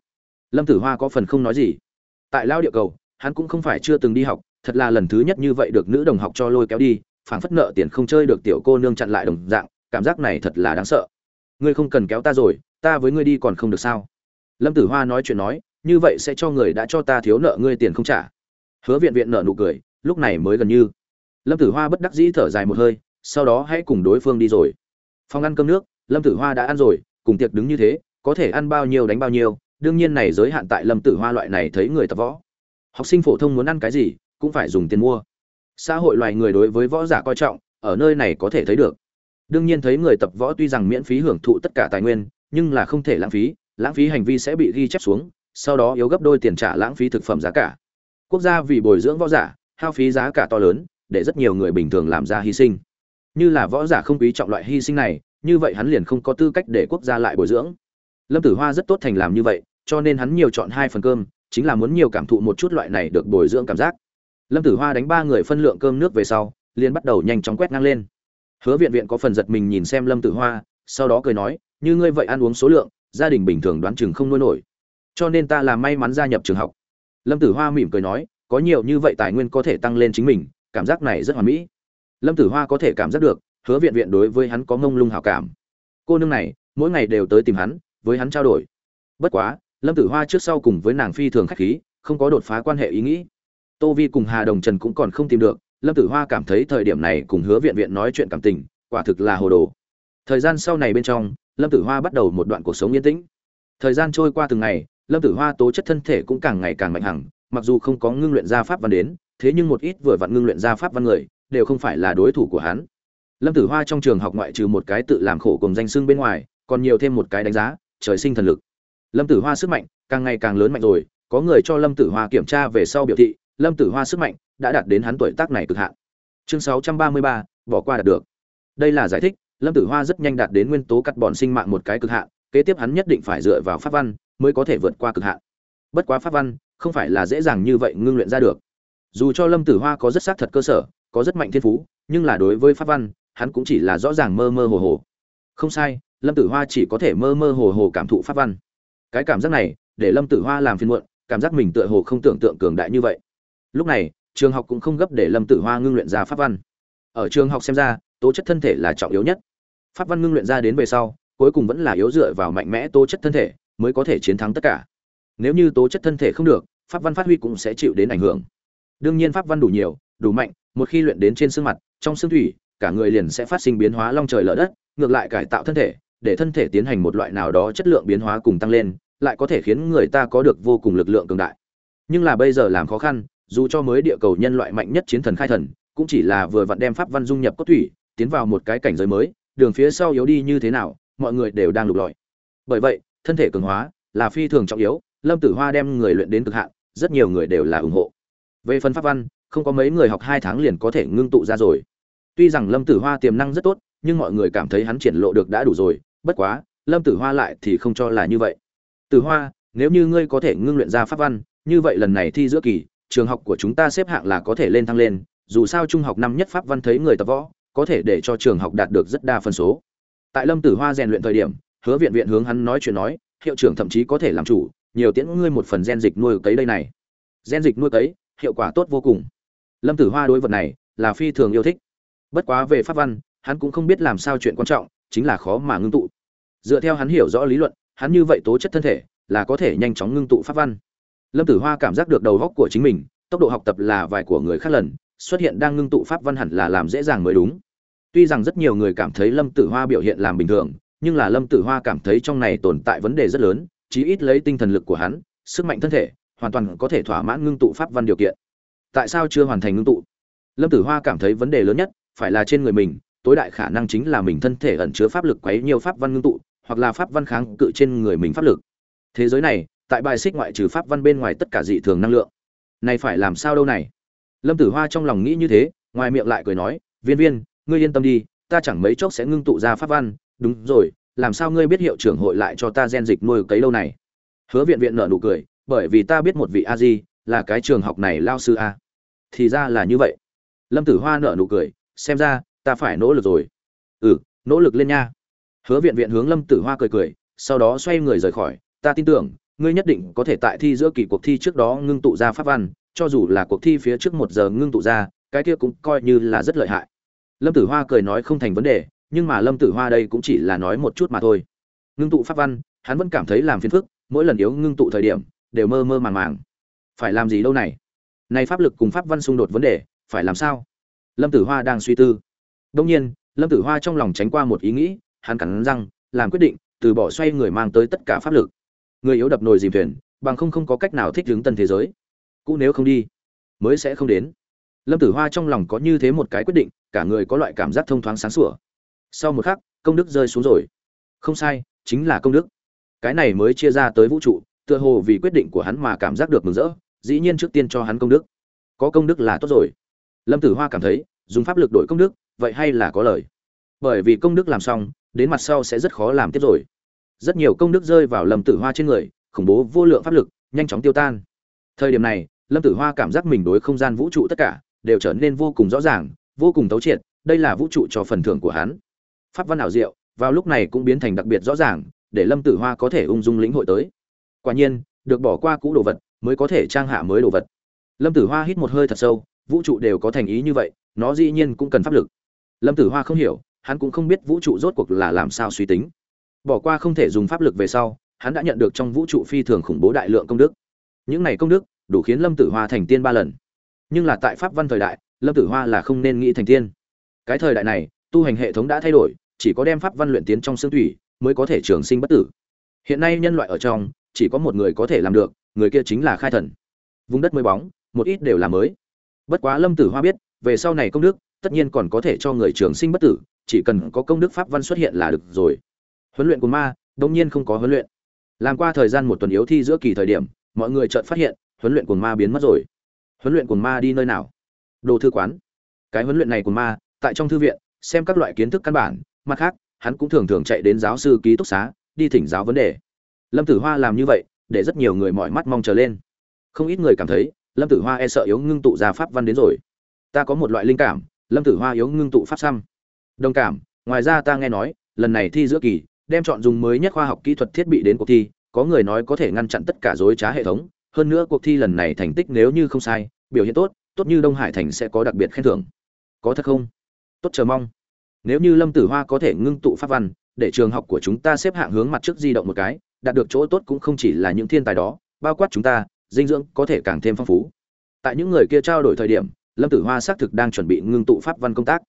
Lâm tử hoa có phần không nói gì tại lao địa cầu, hắn cũng không phải chưa từng đi học, thật là lần thứ nhất như vậy được nữ đồng học cho lôi kéo đi, phảng phất nợ tiền không chơi được tiểu cô nương chặn lại đồng dạng, cảm giác này thật là đáng sợ. Ngươi không cần kéo ta rồi, ta với ngươi đi còn không được sao? Lâm tử hoa nói chuyện nói, như vậy sẽ cho người đã cho ta thiếu nợ ngươi tiền không trả. Hứa viện viện nợ nụ cười, lúc này mới gần như. Lâm tử hoa bất đắc dĩ thở dài một hơi, sau đó hãy cùng đối phương đi rồi. Phòng ăn cơm nước, lâm tử hoa đã ăn rồi, cùng tiệc đứng như thế, có thể ăn bao nhiêu đánh bao nhiêu đương nhiên này giới hạn tại lâm tử hoa loại này thấy người tập võ. Học sinh phổ thông muốn ăn cái gì, cũng phải dùng tiền mua. Xã hội loài người đối với võ giả coi trọng, ở nơi này có thể thấy được. Đương nhiên thấy người tập võ tuy rằng miễn phí hưởng thụ tất cả tài nguyên, nhưng là không thể lãng phí lãng phí hành vi sẽ bị ghi chép xuống, sau đó yếu gấp đôi tiền trả lãng phí thực phẩm giá cả. Quốc gia vì bồi dưỡng võ giả, hao phí giá cả to lớn, để rất nhiều người bình thường làm ra hy sinh. Như là võ giả không quý trọng loại hy sinh này, như vậy hắn liền không có tư cách để quốc gia lại bồi dưỡng lâm tử hoa rất tốt thành làm như vậy, cho nên hắn nhiều chọn hai phần cơm, chính là muốn nhiều cảm thụ một chút loại này được bồi dưỡng cảm giác. Lâm tử hoa đánh ba người phân lượng cơm nước về sau, liền bắt đầu nhanh chóng quét ngang lên. Hứa viện viện có phần giật mình nhìn xem lâm tử hoa, sau đó cười nói, như ngươi vậy ăn uống số lượng, gia đình bình thường đoán chừng không nuôi nổi. Cho nên ta là may mắn gia nhập trường học. Lâm tử hoa mỉm cười nói, có nhiều như vậy tài nguyên có thể tăng lên chính mình, cảm giác này rất hoàn mỹ. Lâm tử hoa có thể cảm giác được, hứa viện viện đối với hắn có ngông lung hảo cảm. Cô nương này, mỗi ngày đều tới tìm hắn với hắn trao đổi. Bất quá, lâm tử hoa trước sau cùng với nàng phi thường khách khí, không có đột phá quan hệ ý nghĩ. Tô vi cùng hà đồng trần cũng còn không tìm được, lâm tử hoa cảm thấy thời điểm này cùng hứa viện viện nói chuyện cảm tình, quả thực là hồ đồ. Thời gian sau này bên trong, lâm tử hoa bắt đầu một đoạn cuộc sống yên tĩnh. Thời gian trôi qua từng ngày, lâm tử hoa tố chất thân thể cũng càng ngày càng mạnh hẳn, mặc dù không có ngưng luyện ra pháp văn đến, thế nhưng một ít vừa vặn ngưng luyện ra pháp văn người, đều không phải là đối thủ của hắn. Lâm tử hoa trong trường học ngoại trừ một cái tự làm khổ cùng danh xưng bên ngoài, còn nhiều thêm một cái đánh giá trời sinh thần lực. Lâm tử hoa sức mạnh càng ngày càng lớn mạnh rồi có người cho lâm tử hoa kiểm tra về sau biểu thị lâm tử hoa sức mạnh đã đạt đến hắn tuổi tác này cực hạn. Chương 633, bỏ qua đạt được. Đây là giải thích lâm tử hoa rất nhanh đạt đến nguyên tố cắt bọn sinh mạng một cái cực hạn kế tiếp hắn nhất định phải dựa vào pháp văn mới có thể vượt qua cực hạn. Bất quá pháp văn không phải là dễ dàng như vậy ngưng luyện ra được. Dù cho lâm tử hoa có rất xác thật cơ sở có rất mạnh thiên phú nhưng là đối với pháp văn hắn cũng chỉ là rõ ràng mơ mơ hồ hồ. Không sai lâm tử hoa chỉ có thể mơ mơ hồ hồ cảm thụ pháp văn. Cái cảm giác này, để lâm tử hoa làm phiền muộn, cảm giác mình tựa hồ không tưởng tượng cường đại như vậy. Lúc này, trường học cũng không gấp để lâm tử hoa ngưng luyện ra pháp văn. Ở trường học xem ra, tố chất thân thể là trọng yếu nhất. Pháp văn ngưng luyện ra đến về sau, cuối cùng vẫn là yếu dựa vào mạnh mẽ tố chất thân thể, mới có thể chiến thắng tất cả. Nếu như tố chất thân thể không được, pháp văn phát huy cũng sẽ chịu đến ảnh hưởng. Đương nhiên pháp văn đủ nhiều, đủ mạnh, một khi luyện đến trên xương mặt, trong xương thủy, cả người liền sẽ phát sinh biến hóa long trời lở đất, ngược lại cải tạo thân thể để thân thể tiến hành một loại nào đó chất lượng biến hóa cùng tăng lên, lại có thể khiến người ta có được vô cùng lực lượng cường đại. Nhưng là bây giờ làm khó khăn, dù cho mới địa cầu nhân loại mạnh nhất chiến thần khai thần, cũng chỉ là vừa vặn đem pháp văn dung nhập cốt thủy, tiến vào một cái cảnh giới mới, đường phía sau yếu đi như thế nào, mọi người đều đang lục lọi. Bởi vậy, thân thể cường hóa là phi thường trọng yếu, lâm tử hoa đem người luyện đến cực hạn, rất nhiều người đều là ủng hộ. Về phần pháp văn, không có mấy người học hai tháng liền có thể ngưng tụ ra rồi. Tuy rằng lâm tử hoa tiềm năng rất tốt, nhưng mọi người cảm thấy hắn triển lộ được đã đủ rồi bất quá, lâm tử hoa lại thì không cho là như vậy. Tử hoa, nếu như ngươi có thể ngưng luyện ra pháp văn, như vậy lần này thi giữa kỳ, trường học của chúng ta xếp hạng là có thể lên thăng lên, dù sao trung học năm nhất pháp văn thấy người tập võ, có thể để cho trường học đạt được rất đa phân số. Tại lâm tử hoa rèn luyện thời điểm, hứa viện viện hướng hắn nói chuyện nói, hiệu trưởng thậm chí có thể làm chủ, nhiều tiễn ngươi một phần gen dịch nuôi cấy đây này. Gen dịch nuôi cấy, hiệu quả tốt vô cùng. Lâm tử hoa đối vật này là phi thường yêu thích. Bất quá về pháp văn, hắn cũng không biết làm sao chuyện quan trọng chính là khó mà ngưng tụ. Dựa theo hắn hiểu rõ lý luận, hắn như vậy tố chất thân thể, là có thể nhanh chóng ngưng tụ pháp văn. Lâm tử hoa cảm giác được đầu góc của chính mình, tốc độ học tập là vài của người khác lần, xuất hiện đang ngưng tụ pháp văn hẳn là làm dễ dàng mới đúng. Tuy rằng rất nhiều người cảm thấy lâm tử hoa biểu hiện làm bình thường, nhưng là lâm tử hoa cảm thấy trong này tồn tại vấn đề rất lớn, chí ít lấy tinh thần lực của hắn, sức mạnh thân thể, hoàn toàn có thể thỏa mãn ngưng tụ pháp văn điều kiện. Tại sao chưa hoàn thành ngưng tụ? Lâm tử hoa cảm thấy vấn đề lớn nhất phải là trên người mình tối đại khả năng chính là mình thân thể ẩn chứa pháp lực quấy nhiều pháp văn ngưng tụ, hoặc là pháp văn kháng cự trên người mình pháp lực. Thế giới này, tại bài xích ngoại trừ pháp văn bên ngoài tất cả dị thường năng lượng. Này phải làm sao đâu này? Lâm tử hoa trong lòng nghĩ như thế, ngoài miệng lại cười nói, viên viên, ngươi yên tâm đi, ta chẳng mấy chốc sẽ ngưng tụ ra pháp văn. Đúng rồi, làm sao ngươi biết hiệu trưởng hội lại cho ta gen dịch nuôi cấy lâu này? Hứa viện viện nở nụ cười, bởi vì ta biết một vị a di là cái trường học này lao sư a. Thì ra là như vậy. Lâm tử hoa nở nụ cười, xem ra ta phải nỗ lực rồi. Ừ nỗ lực lên nha. Hứa viện viện hướng lâm tử hoa cười cười, sau đó xoay người rời khỏi. Ta tin tưởng, ngươi nhất định có thể tại thi giữa kỳ cuộc thi trước đó ngưng tụ ra pháp văn, cho dù là cuộc thi phía trước một giờ ngưng tụ ra, cái kia cũng coi như là rất lợi hại. Lâm tử hoa cười nói không thành vấn đề, nhưng mà lâm tử hoa đây cũng chỉ là nói một chút mà thôi. Ngưng tụ pháp văn, hắn vẫn cảm thấy làm phiền phức, mỗi lần yếu ngưng tụ thời điểm, đều mơ mơ màng màng. Phải làm gì đâu này? Này pháp lực cùng pháp văn xung đột vấn đề, phải làm sao? Lâm tử hoa đang suy tư đông nhiên, lâm tử hoa trong lòng tránh qua một ý nghĩ, hắn cắn răng, làm quyết định, từ bỏ xoay người mang tới tất cả pháp lực. Người yếu đập nồi dìm thuyền, bằng không không có cách nào thích ứng tân thế giới. Cũ nếu không đi, mới sẽ không đến. Lâm tử hoa trong lòng có như thế một cái quyết định, cả người có loại cảm giác thông thoáng sáng sủa. Sau một khắc, công đức rơi xuống rồi. Không sai, chính là công đức. Cái này mới chia ra tới vũ trụ, tựa hồ vì quyết định của hắn mà cảm giác được mừng rỡ, dĩ nhiên trước tiên cho hắn công đức. Có công đức là tốt rồi. Lâm tử hoa cảm thấy dùng pháp lực đổi công đức, vậy hay là có lời? Bởi vì công đức làm xong, đến mặt sau sẽ rất khó làm tiếp rồi. Rất nhiều công đức rơi vào lâm tử hoa trên người, khủng bố vô lượng pháp lực, nhanh chóng tiêu tan. Thời điểm này, lâm tử hoa cảm giác mình đối không gian vũ trụ tất cả đều trở nên vô cùng rõ ràng, vô cùng tấu triệt, đây là vũ trụ cho phần thưởng của hắn. Pháp văn ảo diệu, vào lúc này cũng biến thành đặc biệt rõ ràng, để lâm tử hoa có thể ung dung lĩnh hội tới. Quả nhiên, được bỏ qua cũ đồ vật, mới có thể trang hạ mới đồ vật. Lâm tử hoa hít một hơi thật sâu, vũ trụ đều có thành ý như vậy nó dĩ nhiên cũng cần pháp lực. Lâm tử hoa không hiểu, hắn cũng không biết vũ trụ rốt cuộc là làm sao suy tính. Bỏ qua không thể dùng pháp lực về sau, hắn đã nhận được trong vũ trụ phi thường khủng bố đại lượng công đức. Những này công đức đủ khiến lâm tử hoa thành tiên ba lần. Nhưng là tại pháp văn thời đại, lâm tử hoa là không nên nghĩ thành tiên. Cái thời đại này, tu hành hệ thống đã thay đổi, chỉ có đem pháp văn luyện tiến trong xương thủy mới có thể trường sinh bất tử. Hiện nay nhân loại ở trong, chỉ có một người có thể làm được, người kia chính là khai thần. Vùng đất mới bóng, một ít đều là mới. Bất quá lâm tử hoa biết về sau này công đức, tất nhiên còn có thể cho người trường sinh bất tử, chỉ cần có công đức pháp văn xuất hiện là được rồi. Huấn luyện của ma đông nhiên không có huấn luyện. Làm qua thời gian một tuần yếu thi giữa kỳ thời điểm, mọi người chợt phát hiện, huấn luyện của ma biến mất rồi. Huấn luyện của ma đi nơi nào? Đồ thư quán. Cái huấn luyện này của ma, tại trong thư viện, xem các loại kiến thức căn bản, mặt khác, hắn cũng thường thường chạy đến giáo sư ký túc xá, đi thỉnh giáo vấn đề. Lâm tử hoa làm như vậy, để rất nhiều người mọi mắt mong chờ lên. Không ít người cảm thấy, lâm tử hoa e sợ yếu ngưng tụ ra pháp văn đến rồi ta có một loại linh cảm, lâm tử hoa yếu ngưng tụ pháp xăm. Đồng cảm, ngoài ra ta nghe nói, lần này thi giữa kỳ, đem chọn dùng mới nhất khoa học kỹ thuật thiết bị đến cuộc thi, có người nói có thể ngăn chặn tất cả dối trá hệ thống, hơn nữa cuộc thi lần này thành tích nếu như không sai, biểu hiện tốt tốt như đông hải thành sẽ có đặc biệt khen thưởng. Có thật không? Tốt chờ mong. Nếu như lâm tử hoa có thể ngưng tụ pháp văn, để trường học của chúng ta xếp hạng hướng mặt trước di động một cái, đạt được chỗ tốt cũng không chỉ là những thiên tài đó, bao quát chúng ta, dinh dưỡng có thể càng thêm phong phú. Tại những người kia trao đổi thời điểm lâm tử hoa xác thực đang chuẩn bị ngưng tụ pháp văn công tác.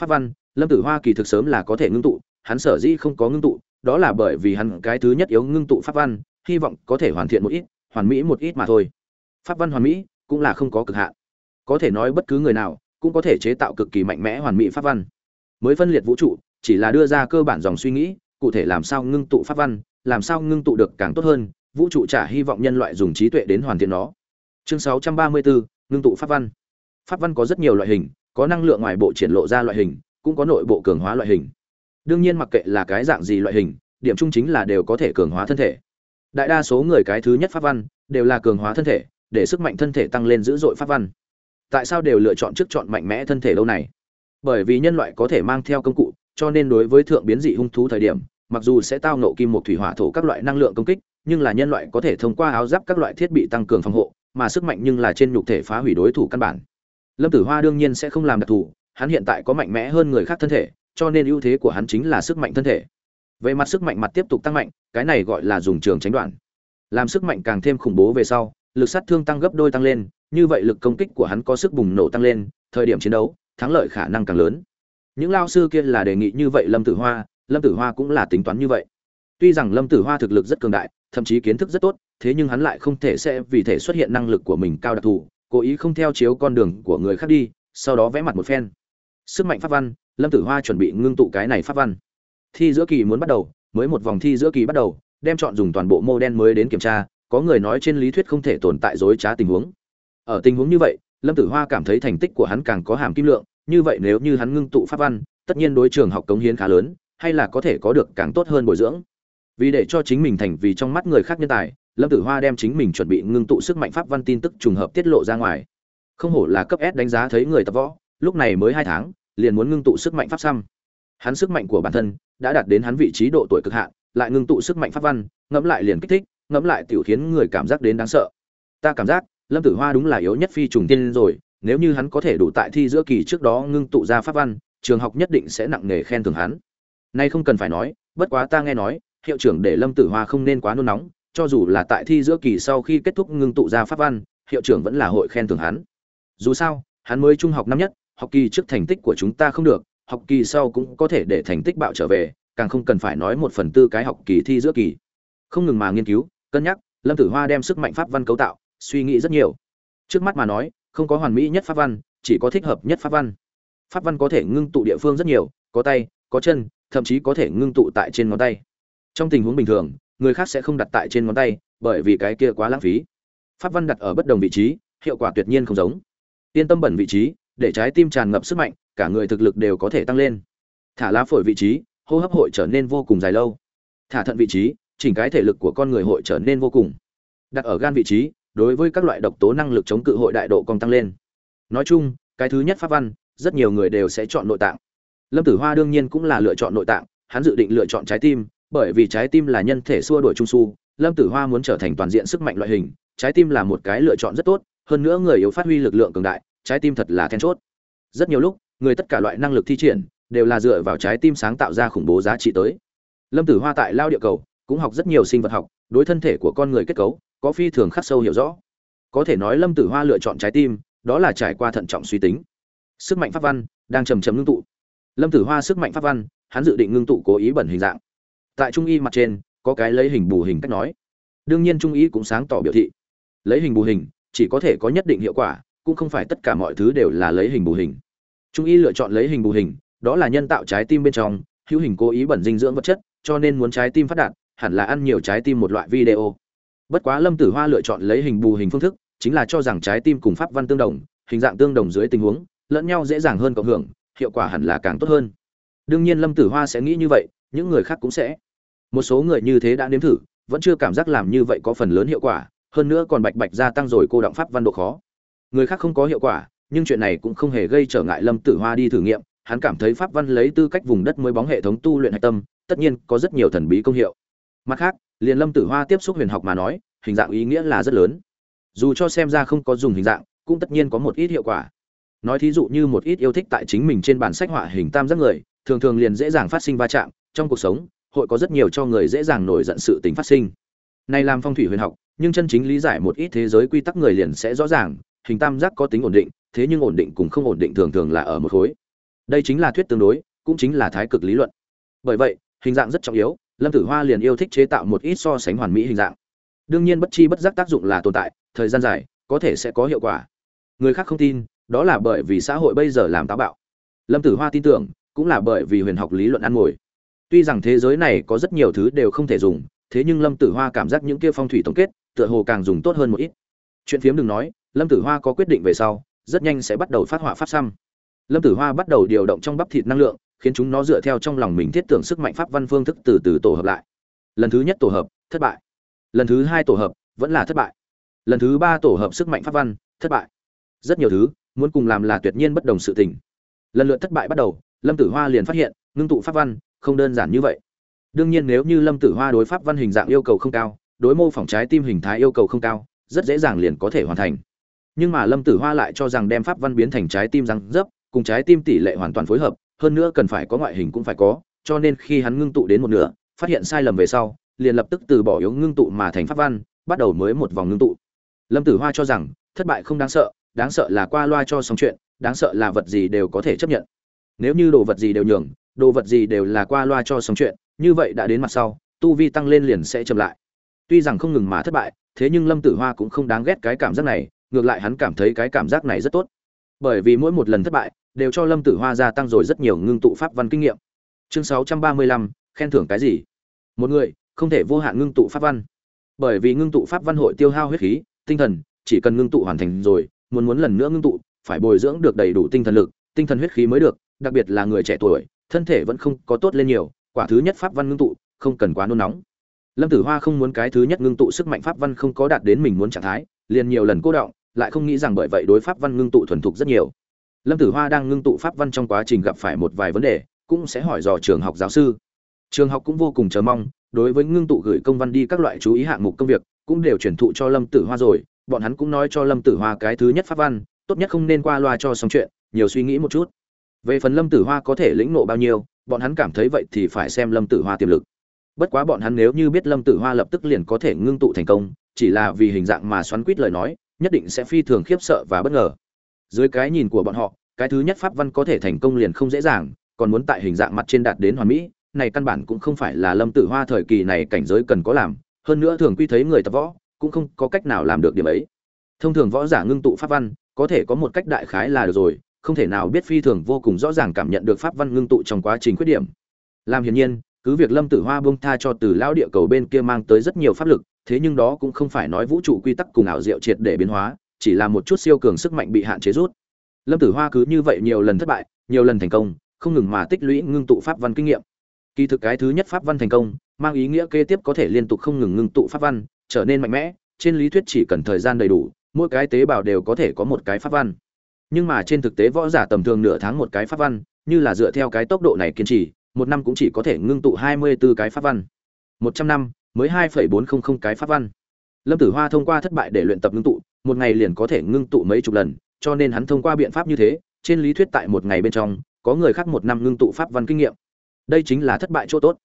Pháp văn lâm tử hoa kỳ thực sớm là có thể ngưng tụ hắn sở dĩ không có ngưng tụ đó là bởi vì hắn cái thứ nhất yếu ngưng tụ pháp văn hy vọng có thể hoàn thiện một ít hoàn mỹ một ít mà thôi. Pháp văn hoàn mỹ cũng là không có cực hạn. Có thể nói bất cứ người nào cũng có thể chế tạo cực kỳ mạnh mẽ hoàn mỹ pháp văn. Mới phân liệt vũ trụ chỉ là đưa ra cơ bản dòng suy nghĩ cụ thể làm sao ngưng tụ pháp văn làm sao ngưng tụ được càng tốt hơn vũ trụ trả hy vọng nhân loại dùng trí tuệ đến hoàn thiện nó. Chương 634, ngưng tụ pháp văn pháp văn có rất nhiều loại hình, có năng lượng ngoài bộ triển lộ ra loại hình, cũng có nội bộ cường hóa loại hình. Đương nhiên mặc kệ là cái dạng gì loại hình, điểm chung chính là đều có thể cường hóa thân thể. Đại đa số người cái thứ nhất pháp văn đều là cường hóa thân thể, để sức mạnh thân thể tăng lên dữ dội pháp văn. Tại sao đều lựa chọn trước chọn mạnh mẽ thân thể lâu này? Bởi vì nhân loại có thể mang theo công cụ, cho nên đối với thượng biến dị hung thú thời điểm, mặc dù sẽ tao nộ kim một thủy hỏa thổ các loại năng lượng công kích, nhưng là nhân loại có thể thông qua áo giáp các loại thiết bị tăng cường phòng hộ, mà sức mạnh nhưng là trên nhục thể phá hủy đối thủ căn bản lâm tử hoa đương nhiên sẽ không làm đặc thù, hắn hiện tại có mạnh mẽ hơn người khác thân thể, cho nên ưu thế của hắn chính là sức mạnh thân thể. Về mặt sức mạnh mặt tiếp tục tăng mạnh, cái này gọi là dùng trường tránh đoạn. Làm sức mạnh càng thêm khủng bố về sau, lực sát thương tăng gấp đôi tăng lên, như vậy lực công kích của hắn có sức bùng nổ tăng lên, thời điểm chiến đấu, thắng lợi khả năng càng lớn. Những lao sư kia là đề nghị như vậy lâm tử hoa, lâm tử hoa cũng là tính toán như vậy. Tuy rằng lâm tử hoa thực lực rất cường đại, thậm chí kiến thức rất tốt, thế nhưng hắn lại không thể sẽ vì thể xuất hiện năng lực của mình cao đặc thù cố ý không theo chiếu con đường của người khác đi, sau đó vẽ mặt một phen. Sức mạnh pháp văn, lâm tử hoa chuẩn bị ngưng tụ cái này pháp văn. Thi giữa kỳ muốn bắt đầu, mới một vòng thi giữa kỳ bắt đầu, đem chọn dùng toàn bộ mô đen mới đến kiểm tra, có người nói trên lý thuyết không thể tồn tại dối trá tình huống. Ở tình huống như vậy, lâm tử hoa cảm thấy thành tích của hắn càng có hàm kim lượng, như vậy nếu như hắn ngưng tụ pháp văn, tất nhiên đối trường học cống hiến khá lớn, hay là có thể có được càng tốt hơn bồi dưỡng. Vì để cho chính mình thành vì trong mắt người khác nhân tài lâm tử hoa đem chính mình chuẩn bị ngưng tụ sức mạnh pháp văn tin tức trùng hợp tiết lộ ra ngoài. Không hổ là cấp s đánh giá thấy người tập võ, lúc này mới hai tháng, liền muốn ngưng tụ sức mạnh pháp xăm. Hắn sức mạnh của bản thân đã đạt đến hắn vị trí độ tuổi cực hạn, lại ngưng tụ sức mạnh pháp văn, ngẫm lại liền kích thích, ngẫm lại tiểu khiến người cảm giác đến đáng sợ. Ta cảm giác lâm tử hoa đúng là yếu nhất phi trùng tiên rồi, nếu như hắn có thể đủ tại thi giữa kỳ trước đó ngưng tụ ra pháp văn, trường học nhất định sẽ nặng nề khen thưởng hắn. Nay không cần phải nói, bất quá ta nghe nói, hiệu trưởng để lâm tử hoa không nên quá nôn nóng cho dù là tại thi giữa kỳ sau khi kết thúc ngưng tụ ra pháp văn, hiệu trưởng vẫn là hội khen thưởng hắn. Dù sao, hắn mới trung học năm nhất, học kỳ trước thành tích của chúng ta không được, học kỳ sau cũng có thể để thành tích bạo trở về, càng không cần phải nói một phần tư cái học kỳ thi giữa kỳ. Không ngừng mà nghiên cứu, cân nhắc, lâm tử hoa đem sức mạnh pháp văn cấu tạo, suy nghĩ rất nhiều. Trước mắt mà nói, không có hoàn mỹ nhất pháp văn, chỉ có thích hợp nhất pháp văn. Pháp văn có thể ngưng tụ địa phương rất nhiều, có tay, có chân, thậm chí có thể ngưng tụ tại trên ngón tay. Trong tình huống bình thường người khác sẽ không đặt tại trên ngón tay, bởi vì cái kia quá lãng phí. Pháp văn đặt ở bất đồng vị trí, hiệu quả tuyệt nhiên không giống. Yên tâm bẩn vị trí, để trái tim tràn ngập sức mạnh, cả người thực lực đều có thể tăng lên. Thả lá phổi vị trí, hô hấp hội trở nên vô cùng dài lâu. Thả thận vị trí, chỉnh cái thể lực của con người hội trở nên vô cùng. Đặt ở gan vị trí, đối với các loại độc tố năng lực chống cự hội đại độ còn tăng lên. Nói chung, cái thứ nhất pháp văn, rất nhiều người đều sẽ chọn nội tạng. Lâm tử hoa đương nhiên cũng là lựa chọn nội tạng, hắn dự định lựa chọn trái tim bởi vì trái tim là nhân thể xua đuổi trung su, lâm tử hoa muốn trở thành toàn diện sức mạnh loại hình, trái tim là một cái lựa chọn rất tốt, hơn nữa người yếu phát huy lực lượng cường đại, trái tim thật là then chốt. Rất nhiều lúc, người tất cả loại năng lực thi triển đều là dựa vào trái tim sáng tạo ra khủng bố giá trị tới. Lâm tử hoa tại lao địa cầu cũng học rất nhiều sinh vật học, đối thân thể của con người kết cấu có phi thường khắc sâu hiểu rõ. Có thể nói lâm tử hoa lựa chọn trái tim, đó là trải qua thận trọng suy tính. Sức mạnh pháp văn đang chầm chầm ngưng tụ. Lâm tử hoa sức mạnh pháp văn, hắn dự định ngưng tụ cố ý bẩn hình dạng tại trung y mặt trên, có cái lấy hình bù hình cách nói. Đương nhiên trung y cũng sáng tỏ biểu thị. Lấy hình bù hình, chỉ có thể có nhất định hiệu quả, cũng không phải tất cả mọi thứ đều là lấy hình bù hình. Trung y lựa chọn lấy hình bù hình, đó là nhân tạo trái tim bên trong, hữu hình cố ý bẩn dinh dưỡng vật chất, cho nên muốn trái tim phát đạt, hẳn là ăn nhiều trái tim một loại video. Bất quá lâm tử hoa lựa chọn lấy hình bù hình phương thức, chính là cho rằng trái tim cùng pháp văn tương đồng, hình dạng tương đồng dưới tình huống, lẫn nhau dễ dàng hơn cộng hưởng, hiệu quả hẳn là càng tốt hơn. Đương nhiên lâm tử hoa sẽ nghĩ như vậy, những người khác cũng sẽ một số người như thế đã nếm thử, vẫn chưa cảm giác làm như vậy có phần lớn hiệu quả, hơn nữa còn bạch bạch gia tăng rồi cô động pháp văn độ khó. Người khác không có hiệu quả, nhưng chuyện này cũng không hề gây trở ngại lâm tử hoa đi thử nghiệm, hắn cảm thấy pháp văn lấy tư cách vùng đất mới bóng hệ thống tu luyện hạch tâm, tất nhiên có rất nhiều thần bí công hiệu. Mặt khác, liền lâm tử hoa tiếp xúc huyền học mà nói, hình dạng ý nghĩa là rất lớn. Dù cho xem ra không có dùng hình dạng, cũng tất nhiên có một ít hiệu quả. Nói thí dụ như một ít yêu thích tại chính mình trên bản sách họa hình tam giác người, thường thường liền dễ dàng phát sinh va chạm trong cuộc sống hội có rất nhiều cho người dễ dàng nổi giận sự tính phát sinh. Này làm phong thủy huyền học, nhưng chân chính lý giải một ít thế giới quy tắc người liền sẽ rõ ràng, hình tam giác có tính ổn định, thế nhưng ổn định cùng không ổn định thường thường là ở một khối. Đây chính là thuyết tương đối, cũng chính là thái cực lý luận. Bởi vậy, hình dạng rất trọng yếu, lâm tử hoa liền yêu thích chế tạo một ít so sánh hoàn mỹ hình dạng. Đương nhiên bất chi bất giác tác dụng là tồn tại, thời gian dài, có thể sẽ có hiệu quả. Người khác không tin, đó là bởi vì xã hội bây giờ làm táo bạo. Lâm tử hoa tin tưởng, cũng là bởi vì huyền học lý luận ăn ngồi tuy rằng thế giới này có rất nhiều thứ đều không thể dùng, thế nhưng lâm tử hoa cảm giác những kia phong thủy tổng kết, tựa hồ càng dùng tốt hơn một ít. Chuyện phiếm đừng nói, lâm tử hoa có quyết định về sau, rất nhanh sẽ bắt đầu phát họa pháp xăm. Lâm tử hoa bắt đầu điều động trong bắp thịt năng lượng, khiến chúng nó dựa theo trong lòng mình thiết tưởng sức mạnh pháp văn phương thức từ từ tổ hợp lại. Lần thứ nhất tổ hợp, thất bại. Lần thứ hai tổ hợp, vẫn là thất bại. Lần thứ ba tổ hợp sức mạnh pháp văn, thất bại. Rất nhiều thứ, muốn cùng làm là tuyệt nhiên bất đồng sự tình. Lần lượt thất bại bắt đầu, lâm tử hoa liền phát hiện, ngưng tụ pháp văn không đơn giản như vậy. Đương nhiên nếu như lâm tử hoa đối pháp văn hình dạng yêu cầu không cao, đối mô phỏng trái tim hình thái yêu cầu không cao, rất dễ dàng liền có thể hoàn thành. Nhưng mà lâm tử hoa lại cho rằng đem pháp văn biến thành trái tim răng dấp, cùng trái tim tỷ lệ hoàn toàn phối hợp, hơn nữa cần phải có ngoại hình cũng phải có, cho nên khi hắn ngưng tụ đến một nửa, phát hiện sai lầm về sau, liền lập tức từ bỏ yếu ngưng tụ mà thành pháp văn, bắt đầu mới một vòng ngưng tụ. Lâm tử hoa cho rằng, thất bại không đáng sợ đáng sợ là qua loa cho xong chuyện, đáng sợ là vật gì đều có thể chấp nhận. Nếu như đồ vật gì đều nhường đồ vật gì đều là qua loa cho xong chuyện, như vậy đã đến mặt sau, tu vi tăng lên liền sẽ chậm lại. Tuy rằng không ngừng mà thất bại, thế nhưng lâm tử hoa cũng không đáng ghét cái cảm giác này, ngược lại hắn cảm thấy cái cảm giác này rất tốt. Bởi vì mỗi một lần thất bại, đều cho lâm tử hoa gia tăng rồi rất nhiều ngưng tụ pháp văn kinh nghiệm. Chương sáu trăm ba mươi lăm, khen thưởng cái gì? Một người, không thể vô hạn ngưng tụ pháp văn. Bởi vì ngưng tụ pháp văn hội tiêu hao huyết khí, tinh thần, chỉ cần ngưng tụ hoàn thành rồi, muốn muốn lần nữa ngưng tụ, phải bồi dưỡng được đầy đủ tinh thần lực, tinh thần huyết khí mới được, đặc biệt là người trẻ tuổi thân thể vẫn không có tốt lên nhiều, quả thứ nhất pháp văn ngưng tụ, không cần quá nôn nóng. Lâm tử hoa không muốn cái thứ nhất ngưng tụ sức mạnh pháp văn không có đạt đến mình muốn trạng thái, liền nhiều lần cố động, lại không nghĩ rằng bởi vậy đối pháp văn ngưng tụ thuần thục rất nhiều. Lâm tử hoa đang ngưng tụ pháp văn trong quá trình gặp phải một vài vấn đề, cũng sẽ hỏi dò trường học giáo sư. Trường học cũng vô cùng chờ mong, đối với ngưng tụ gửi công văn đi các loại chú ý hạng mục công việc, cũng đều chuyển thụ cho lâm tử hoa rồi, bọn hắn cũng nói cho lâm tử hoa cái thứ nhất pháp văn, tốt nhất không nên qua loa cho xong chuyện, nhiều suy nghĩ một chút về phần lâm tử hoa có thể lĩnh nộ bao nhiêu, bọn hắn cảm thấy vậy thì phải xem lâm tử hoa tiềm lực. Bất quá bọn hắn nếu như biết lâm tử hoa lập tức liền có thể ngưng tụ thành công, chỉ là vì hình dạng mà xoắn quýt lời nói, nhất định sẽ phi thường khiếp sợ và bất ngờ. Dưới cái nhìn của bọn họ, cái thứ nhất pháp văn có thể thành công liền không dễ dàng, còn muốn tại hình dạng mặt trên đạt đến hoàn mỹ, này căn bản cũng không phải là lâm tử hoa thời kỳ này cảnh giới cần có làm, hơn nữa thường quy thấy người tập võ, cũng không có cách nào làm được điểm ấy. Thông thường võ giả ngưng tụ pháp văn, có thể có một cách đại khái là được rồi không thể nào biết phi thường vô cùng rõ ràng cảm nhận được pháp văn ngưng tụ trong quá trình khuyết điểm. Làm hiển nhiên, cứ việc lâm tử hoa bông tha cho từ lão địa cầu bên kia mang tới rất nhiều pháp lực, thế nhưng đó cũng không phải nói vũ trụ quy tắc cùng ảo diệu triệt để biến hóa, chỉ là một chút siêu cường sức mạnh bị hạn chế rút. Lâm tử hoa cứ như vậy nhiều lần thất bại, nhiều lần thành công, không ngừng mà tích lũy ngưng tụ pháp văn kinh nghiệm. Kỳ thực cái thứ nhất pháp văn thành công, mang ý nghĩa kế tiếp có thể liên tục không ngừng ngưng tụ pháp văn, trở nên mạnh mẽ, trên lý thuyết chỉ cần thời gian đầy đủ, mỗi cái tế bào đều có thể có một cái pháp văn nhưng mà trên thực tế võ giả tầm thường nửa tháng một cái pháp văn, như là dựa theo cái tốc độ này kiên trì, một năm cũng chỉ có thể ngưng tụ hai mươi 24 cái pháp văn. một trăm năm mới hai phẩy bốn không không cái pháp văn. Lâm tử hoa thông qua thất bại để luyện tập ngưng tụ, một ngày liền có thể ngưng tụ mấy chục lần, cho nên hắn thông qua biện pháp như thế, trên lý thuyết tại một ngày bên trong, có người khác một năm ngưng tụ pháp văn kinh nghiệm. Đây chính là thất bại chỗ tốt.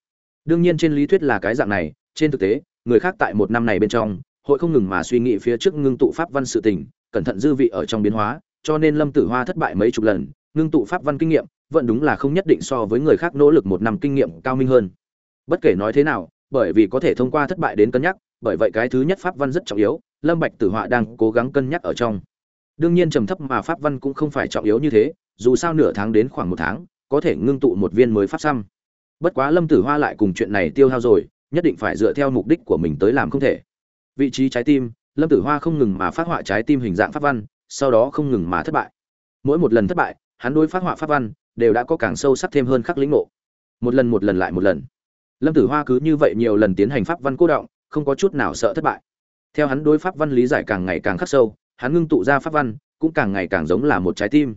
Đương nhiên trên lý thuyết là cái dạng này, trên thực tế, người khác tại một năm này bên trong, hội không ngừng mà suy nghĩ phía trước ngưng tụ pháp văn sự tình, cẩn thận dư vị ở trong biến hóa cho nên lâm tử hoa thất bại mấy chục lần, ngưng tụ pháp văn kinh nghiệm, vẫn đúng là không nhất định so với người khác nỗ lực một năm kinh nghiệm cao minh hơn. Bất kể nói thế nào, bởi vì có thể thông qua thất bại đến cân nhắc, bởi vậy cái thứ nhất pháp văn rất trọng yếu, lâm bạch tử họa đang cố gắng cân nhắc ở trong. Đương nhiên trầm thấp mà pháp văn cũng không phải trọng yếu như thế, dù sao nửa tháng đến khoảng một tháng, có thể ngưng tụ một viên mới pháp xăm. Bất quá lâm tử hoa lại cùng chuyện này tiêu hao rồi, nhất định phải dựa theo mục đích của mình tới làm không thể. Vị trí trái tim, lâm tử hoa không ngừng mà phát họa trái tim hình dạng pháp văn sau đó không ngừng mà thất bại. Mỗi một lần thất bại, hắn đối phát họa pháp văn đều đã có càng sâu sắc thêm hơn khắc lĩnh ngộ. Một lần một lần lại một lần. Lâm tử hoa cứ như vậy nhiều lần tiến hành pháp văn cố động, không có chút nào sợ thất bại. Theo hắn đối pháp văn lý giải càng ngày càng khắc sâu, hắn ngưng tụ ra pháp văn cũng càng ngày càng giống là một trái tim.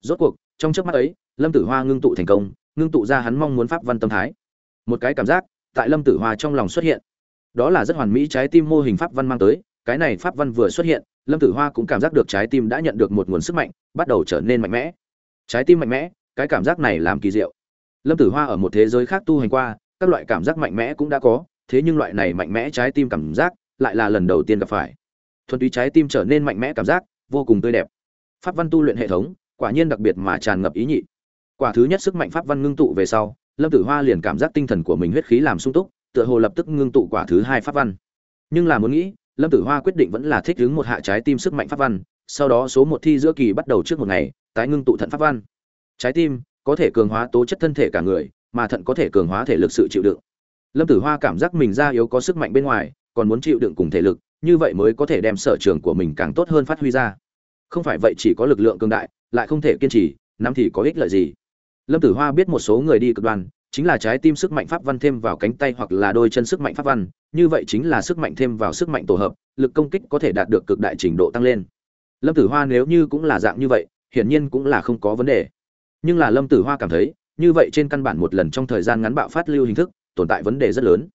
Rốt cuộc, trong trước mắt ấy, lâm tử hoa ngưng tụ thành công, ngưng tụ ra hắn mong muốn pháp văn tâm thái. Một cái cảm giác tại lâm tử hoa trong lòng xuất hiện. Đó là rất hoàn mỹ trái tim mô hình pháp văn mang tới, cái này pháp văn vừa xuất hiện lâm tử hoa cũng cảm giác được trái tim đã nhận được một nguồn sức mạnh, bắt đầu trở nên mạnh mẽ. Trái tim mạnh mẽ, cái cảm giác này làm kỳ diệu. Lâm tử hoa ở một thế giới khác tu hành qua, các loại cảm giác mạnh mẽ cũng đã có, thế nhưng loại này mạnh mẽ trái tim cảm giác lại là lần đầu tiên gặp phải. Thuần túy trái tim trở nên mạnh mẽ cảm giác, vô cùng tươi đẹp. Pháp văn tu luyện hệ thống, quả nhiên đặc biệt mà tràn ngập ý nhị. Quả thứ nhất sức mạnh pháp văn ngưng tụ về sau, lâm tử hoa liền cảm giác tinh thần của mình huyết khí làm sung túc, tựa hồ lập tức ngưng tụ quả thứ hai pháp văn. Nhưng là muốn nghĩ lâm tử hoa quyết định vẫn là thích ứng một hạ trái tim sức mạnh pháp văn, sau đó số một thi giữa kỳ bắt đầu trước một ngày, tái ngưng tụ thận pháp văn. Trái tim có thể cường hóa tố chất thân thể cả người, mà thận có thể cường hóa thể lực sự chịu đựng. Lâm tử hoa cảm giác mình ra yếu có sức mạnh bên ngoài, còn muốn chịu đựng cùng thể lực, như vậy mới có thể đem sở trường của mình càng tốt hơn phát huy ra. Không phải vậy chỉ có lực lượng cường đại, lại không thể kiên trì, nắm thì có ích lợi gì. Lâm tử hoa biết một số người đi cực đoan chính là trái tim sức mạnh pháp văn thêm vào cánh tay hoặc là đôi chân sức mạnh pháp văn, như vậy chính là sức mạnh thêm vào sức mạnh tổ hợp, lực công kích có thể đạt được cực đại trình độ tăng lên. Lâm tử hoa nếu như cũng là dạng như vậy, hiển nhiên cũng là không có vấn đề. Nhưng là lâm tử hoa cảm thấy, như vậy trên căn bản một lần trong thời gian ngắn bạo phát lưu hình thức, tồn tại vấn đề rất lớn.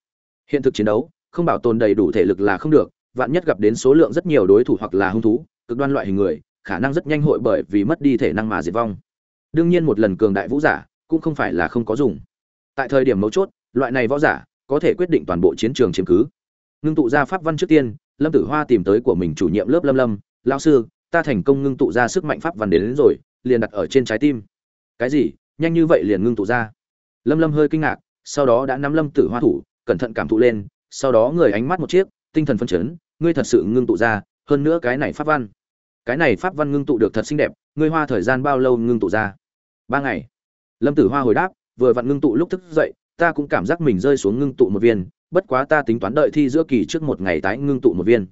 Hiện thực chiến đấu, không bảo tồn đầy đủ thể lực là không được, vạn nhất gặp đến số lượng rất nhiều đối thủ hoặc là hung thú, cực đoan loại hình người, khả năng rất nhanh hội bởi vì mất đi thể năng mà diệt vong. Đương nhiên một lần cường đại vũ giả, cũng không phải là không có dùng tại thời điểm mấu chốt loại này võ giả có thể quyết định toàn bộ chiến trường chiếm cứ. Ngưng tụ ra pháp văn trước tiên lâm tử hoa tìm tới của mình chủ nhiệm lớp lâm lâm lao sư ta thành công ngưng tụ ra sức mạnh pháp văn đến, đến rồi liền đặt ở trên trái tim. Cái gì? Nhanh như vậy liền ngưng tụ ra? Lâm lâm hơi kinh ngạc sau đó đã nắm lâm tử hoa thủ cẩn thận cảm thụ lên sau đó người ánh mắt một chiếc tinh thần phân chấn ngươi thật sự ngưng tụ ra hơn nữa cái này pháp văn cái này pháp văn ngưng tụ được thật xinh đẹp ngươi hoa thời gian bao lâu ngưng tụ ra? Ba ngày. Lâm tử hoa hồi đáp vừa vặn ngưng tụ lúc thức dậy, ta cũng cảm giác mình rơi xuống ngưng tụ một viên, bất quá ta tính toán đợi thi giữa kỳ trước một ngày tái ngưng tụ một viên.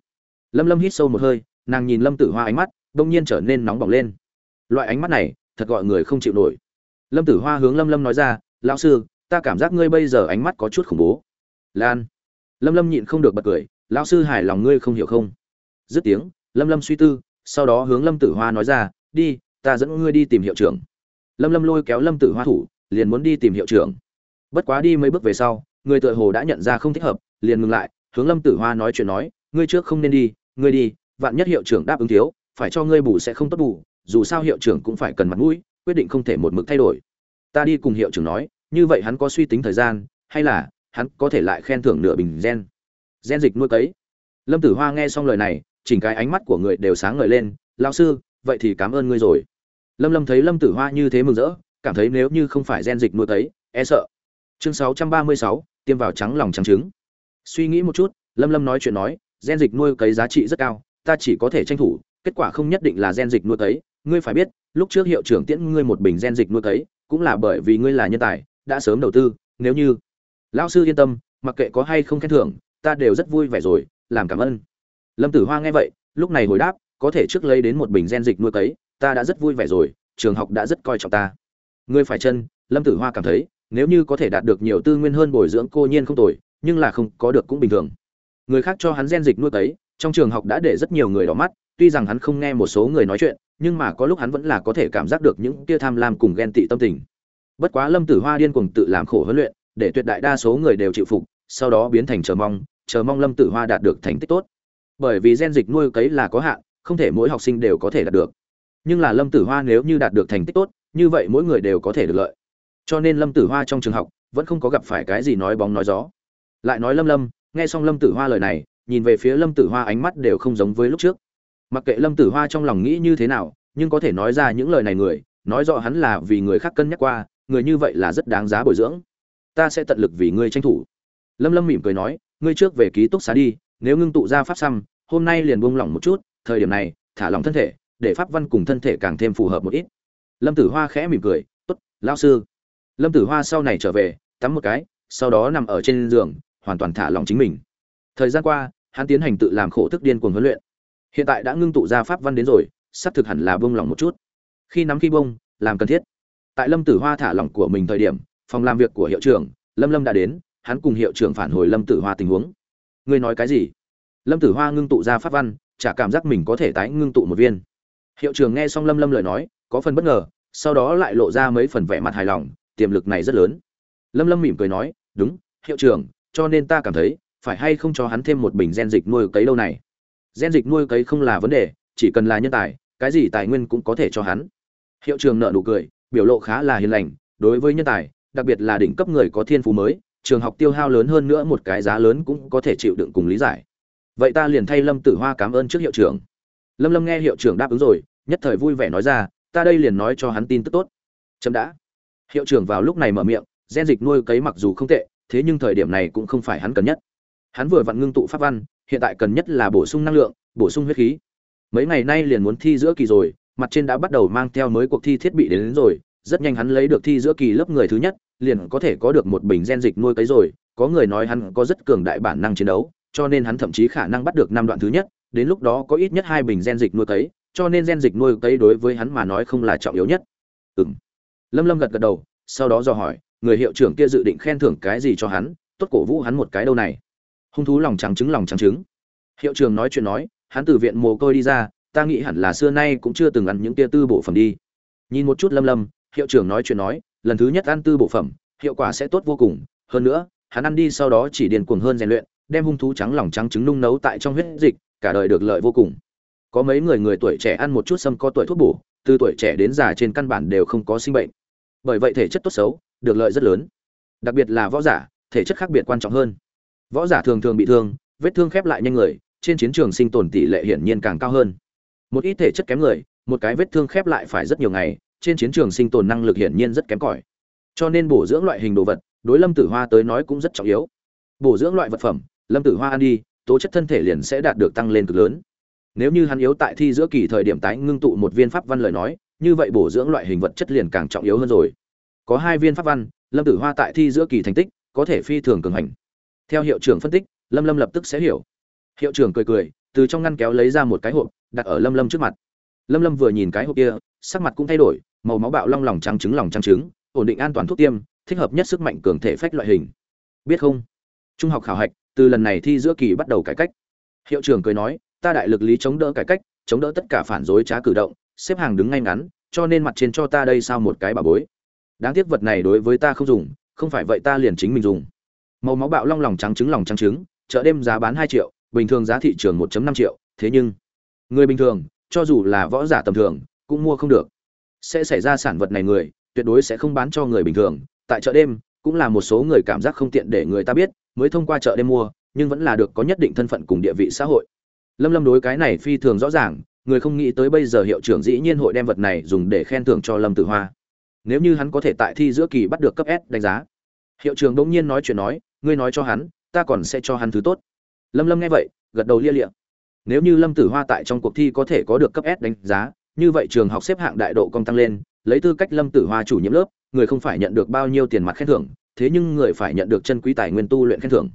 Lâm lâm hít sâu một hơi, nàng nhìn lâm tử hoa ánh mắt, đông nhiên trở nên nóng bỏng lên. Loại ánh mắt này, thật gọi người không chịu nổi. Lâm tử hoa hướng lâm lâm nói ra, lão sư, ta cảm giác ngươi bây giờ ánh mắt có chút khủng bố. Lan. Lâm lâm nhịn không được bật cười, lão sư hài lòng ngươi không hiểu không? Dứt tiếng, lâm lâm suy tư, sau đó hướng lâm tử hoa nói ra, đi, ta dẫn ngươi đi tìm hiệu trưởng. Lâm lâm lôi kéo lâm tử hoa thủ liền muốn đi tìm hiệu trưởng. Bất quá đi mấy bước về sau, người tựa hồ đã nhận ra không thích hợp, liền ngừng lại, hướng lâm tử hoa nói chuyện nói, ngươi trước không nên đi, ngươi đi, vạn nhất hiệu trưởng đáp ứng thiếu, phải cho ngươi bù sẽ không tốt bù, dù sao hiệu trưởng cũng phải cần mặt mũi, quyết định không thể một mực thay đổi. Ta đi cùng hiệu trưởng nói, như vậy hắn có suy tính thời gian, hay là hắn có thể lại khen thưởng nửa bình gen? Gen dịch nuôi cấy. Lâm tử hoa nghe xong lời này, chỉnh cái ánh mắt của người đều sáng ngời lên lao sư, vậy thì cảm ơn ngươi rồi. Lâm lâm thấy lâm tử hoa như thế mừng rỡ cảm thấy nếu như không phải gen dịch nuôi thấy, e sợ. Chương sáu trăm ba mươi sáu tiêm vào trắng lòng trắng trứng. Suy nghĩ một chút lâm lâm nói chuyện nói gen dịch nuôi cấy giá trị rất cao ta chỉ có thể tranh thủ kết quả không nhất định là gen dịch nuôi cấy ngươi phải biết lúc trước hiệu trưởng tiễn ngươi một bình gen dịch nuôi cấy cũng là bởi vì ngươi là nhân tài đã sớm đầu tư nếu như lão sư yên tâm mặc kệ có hay không khen thưởng ta đều rất vui vẻ rồi làm cảm ơn. Lâm tử hoa nghe vậy lúc này hồi đáp có thể trước lấy đến một bình gen dịch nuôi cấy ta đã rất vui vẻ rồi trường học đã rất coi trọng ta ngươi phải chân, lâm tử hoa cảm thấy, nếu như có thể đạt được nhiều tư nguyên hơn bồi dưỡng cô nhiên không tồi, nhưng là không có được cũng bình thường. Người khác cho hắn gen dịch nuôi cấy, trong trường học đã để rất nhiều người đỏ mắt, tuy rằng hắn không nghe một số người nói chuyện, nhưng mà có lúc hắn vẫn là có thể cảm giác được những tia tham lam cùng ghen tị tâm tình. Bất quá lâm tử hoa điên cuồng tự làm khổ huấn luyện, để tuyệt đại đa số người đều chịu phục, sau đó biến thành chờ mong chờ mong lâm tử hoa đạt được thành tích tốt. Bởi vì gen dịch nuôi cấy là có hạn, không thể mỗi học sinh đều có thể đạt được. Nhưng là lâm tử hoa nếu như đạt được thành tích tốt như vậy mỗi người đều có thể được lợi. Cho nên lâm tử hoa trong trường học vẫn không có gặp phải cái gì nói bóng nói gió. Lại nói lâm lâm, nghe xong lâm tử hoa lời này, nhìn về phía lâm tử hoa ánh mắt đều không giống với lúc trước. Mặc kệ lâm tử hoa trong lòng nghĩ như thế nào, nhưng có thể nói ra những lời này người, nói rõ hắn là vì người khác cân nhắc qua, người như vậy là rất đáng giá bồi dưỡng. Ta sẽ tận lực vì ngươi tranh thủ. Lâm lâm mỉm cười nói, ngươi trước về ký túc xá đi, nếu ngưng tụ ra pháp xăm, hôm nay liền buông lỏng một chút, thời điểm này, thả lỏng thân thể, để pháp văn cùng thân thể càng thêm phù hợp một ít lâm tử hoa khẽ mỉm cười, tốt, lão sư. Lâm tử hoa sau này trở về, tắm một cái, sau đó nằm ở trên giường, hoàn toàn thả lỏng chính mình. Thời gian qua, hắn tiến hành tự làm khổ thức điên cuồng huấn luyện. Hiện tại đã ngưng tụ ra pháp văn đến rồi, sắp thực hẳn là bông lỏng một chút. Khi nắm khi bông làm cần thiết. Tại lâm tử hoa thả lỏng của mình thời điểm, phòng làm việc của hiệu trưởng, lâm lâm đã đến, hắn cùng hiệu trưởng phản hồi lâm tử hoa tình huống. Ngươi nói cái gì? Lâm tử hoa ngưng tụ ra pháp văn, chả cảm giác mình có thể tái ngưng tụ một viên. Hiệu trưởng nghe xong lâm lâm lời nói có phần bất ngờ, sau đó lại lộ ra mấy phần vẻ mặt hài lòng, tiềm lực này rất lớn. Lâm lâm mỉm cười nói, đúng, hiệu trưởng, cho nên ta cảm thấy, phải hay không cho hắn thêm một bình gen dịch nuôi cấy lâu này? Gen dịch nuôi cấy không là vấn đề, chỉ cần là nhân tài, cái gì tài nguyên cũng có thể cho hắn. Hiệu trường nợ nụ cười, biểu lộ khá là hiền lành, đối với nhân tài, đặc biệt là đỉnh cấp người có thiên phú mới, trường học tiêu hao lớn hơn nữa một cái giá lớn cũng có thể chịu đựng cùng lý giải. Vậy ta liền thay lâm tử hoa cảm ơn trước hiệu trưởng. Lâm lâm nghe hiệu trưởng đáp ứng rồi, nhất thời vui vẻ nói ra ta đây liền nói cho hắn tin tức tốt. Chấm đã. Hiệu trưởng vào lúc này mở miệng gen dịch nuôi cấy mặc dù không tệ thế nhưng thời điểm này cũng không phải hắn cần nhất. Hắn vừa vặn ngưng tụ pháp văn hiện tại cần nhất là bổ sung năng lượng bổ sung huyết khí. Mấy ngày nay liền muốn thi giữa kỳ rồi mặt trên đã bắt đầu mang theo mới cuộc thi thiết bị đến, đến rồi rất nhanh hắn lấy được thi giữa kỳ lớp người thứ nhất liền có thể có được một bình gen dịch nuôi cấy rồi. Có người nói hắn có rất cường đại bản năng chiến đấu cho nên hắn thậm chí khả năng bắt được năm đoạn thứ nhất đến lúc đó có ít nhất hai bình gen dịch nuôi cấy cho nên gen dịch nuôi cấy đối với hắn mà nói không là trọng yếu nhất. Ừm. lâm lâm gật gật đầu, sau đó dò hỏi, người hiệu trưởng kia dự định khen thưởng cái gì cho hắn, tốt cổ vũ hắn một cái đâu này. Hung thú lòng trắng trứng lòng trắng trứng. Hiệu trưởng nói chuyện nói, hắn từ viện mồ côi đi ra, ta nghĩ hẳn là xưa nay cũng chưa từng ăn những tia tư bộ phẩm đi. Nhìn một chút lâm lâm, hiệu trưởng nói chuyện nói, lần thứ nhất ăn tư bộ phẩm, hiệu quả sẽ tốt vô cùng. Hơn nữa, hắn ăn đi sau đó chỉ điền cuồng hơn rèn luyện, đem hung thú trắng lòng trắng trứng nung nấu tại trong huyết dịch, cả đời được lợi vô cùng có mấy người người tuổi trẻ ăn một chút sâm có tuổi thuốc bổ, từ tuổi trẻ đến già trên căn bản đều không có sinh bệnh. Bởi vậy thể chất tốt xấu, được lợi rất lớn. Đặc biệt là võ giả, thể chất khác biệt quan trọng hơn. Võ giả thường thường bị thương, vết thương khép lại nhanh người, trên chiến trường sinh tồn tỷ lệ hiển nhiên càng cao hơn. Một ít thể chất kém người, một cái vết thương khép lại phải rất nhiều ngày, trên chiến trường sinh tồn năng lực hiển nhiên rất kém cỏi. Cho nên bổ dưỡng loại hình đồ vật, đối lâm tử hoa tới nói cũng rất trọng yếu. Bổ dưỡng loại vật phẩm, lâm tử hoa ăn đi, tố chất thân thể liền sẽ đạt được tăng lên cực lớn nếu như hắn yếu tại thi giữa kỳ thời điểm tái ngưng tụ một viên pháp văn lời nói, như vậy bổ dưỡng loại hình vật chất liền càng trọng yếu hơn rồi. Có hai viên pháp văn, lâm tử hoa tại thi giữa kỳ thành tích, có thể phi thường cường hành. Theo hiệu trưởng phân tích, lâm lâm lập tức sẽ hiểu. Hiệu trưởng cười cười, từ trong ngăn kéo lấy ra một cái hộp, đặt ở lâm lâm trước mặt. Lâm lâm vừa nhìn cái hộp kia, sắc mặt cũng thay đổi, màu máu bạo long lòng trắng trứng lòng trắng trứng, ổn định an toàn thuốc tiêm, thích hợp nhất sức mạnh cường thể phách loại hình. Biết không? Trung học khảo hạch, từ lần này thi giữa kỳ bắt đầu cải cách. Hiệu trưởng cười nói ta đại lực lý chống đỡ cải cách, chống đỡ tất cả phản dối trá cử động, xếp hàng đứng ngay ngắn, cho nên mặt trên cho ta đây sao một cái bà bối. Đáng tiếc vật này đối với ta không dùng, không phải vậy ta liền chính mình dùng. Màu máu bạo long lòng trắng trứng lòng trắng trứng, chợ đêm giá bán hai triệu, bình thường giá thị trường 1.5 triệu, thế nhưng, người bình thường, cho dù là võ giả tầm thường, cũng mua không được. Sẽ xảy ra sản vật này người, tuyệt đối sẽ không bán cho người bình thường. Tại chợ đêm, cũng là một số người cảm giác không tiện để người ta biết, mới thông qua chợ đêm mua, nhưng vẫn là được có nhất định thân phận cùng địa vị xã hội lâm lâm đối cái này phi thường rõ ràng, người không nghĩ tới bây giờ hiệu trưởng dĩ nhiên hội đem vật này dùng để khen thưởng cho lâm tử hoa. Nếu như hắn có thể tại thi giữa kỳ bắt được cấp s đánh giá. Hiệu trưởng đống nhiên nói chuyện nói, ngươi nói cho hắn, ta còn sẽ cho hắn thứ tốt. Lâm lâm nghe vậy, gật đầu lia liệm nếu như lâm tử hoa tại trong cuộc thi có thể có được cấp s đánh giá, như vậy trường học xếp hạng đại độ công tăng lên, lấy tư cách lâm tử hoa chủ nhiệm lớp, người không phải nhận được bao nhiêu tiền mặt khen thưởng, thế nhưng người phải nhận được chân quý tài nguyên tu luyện khen thưởng.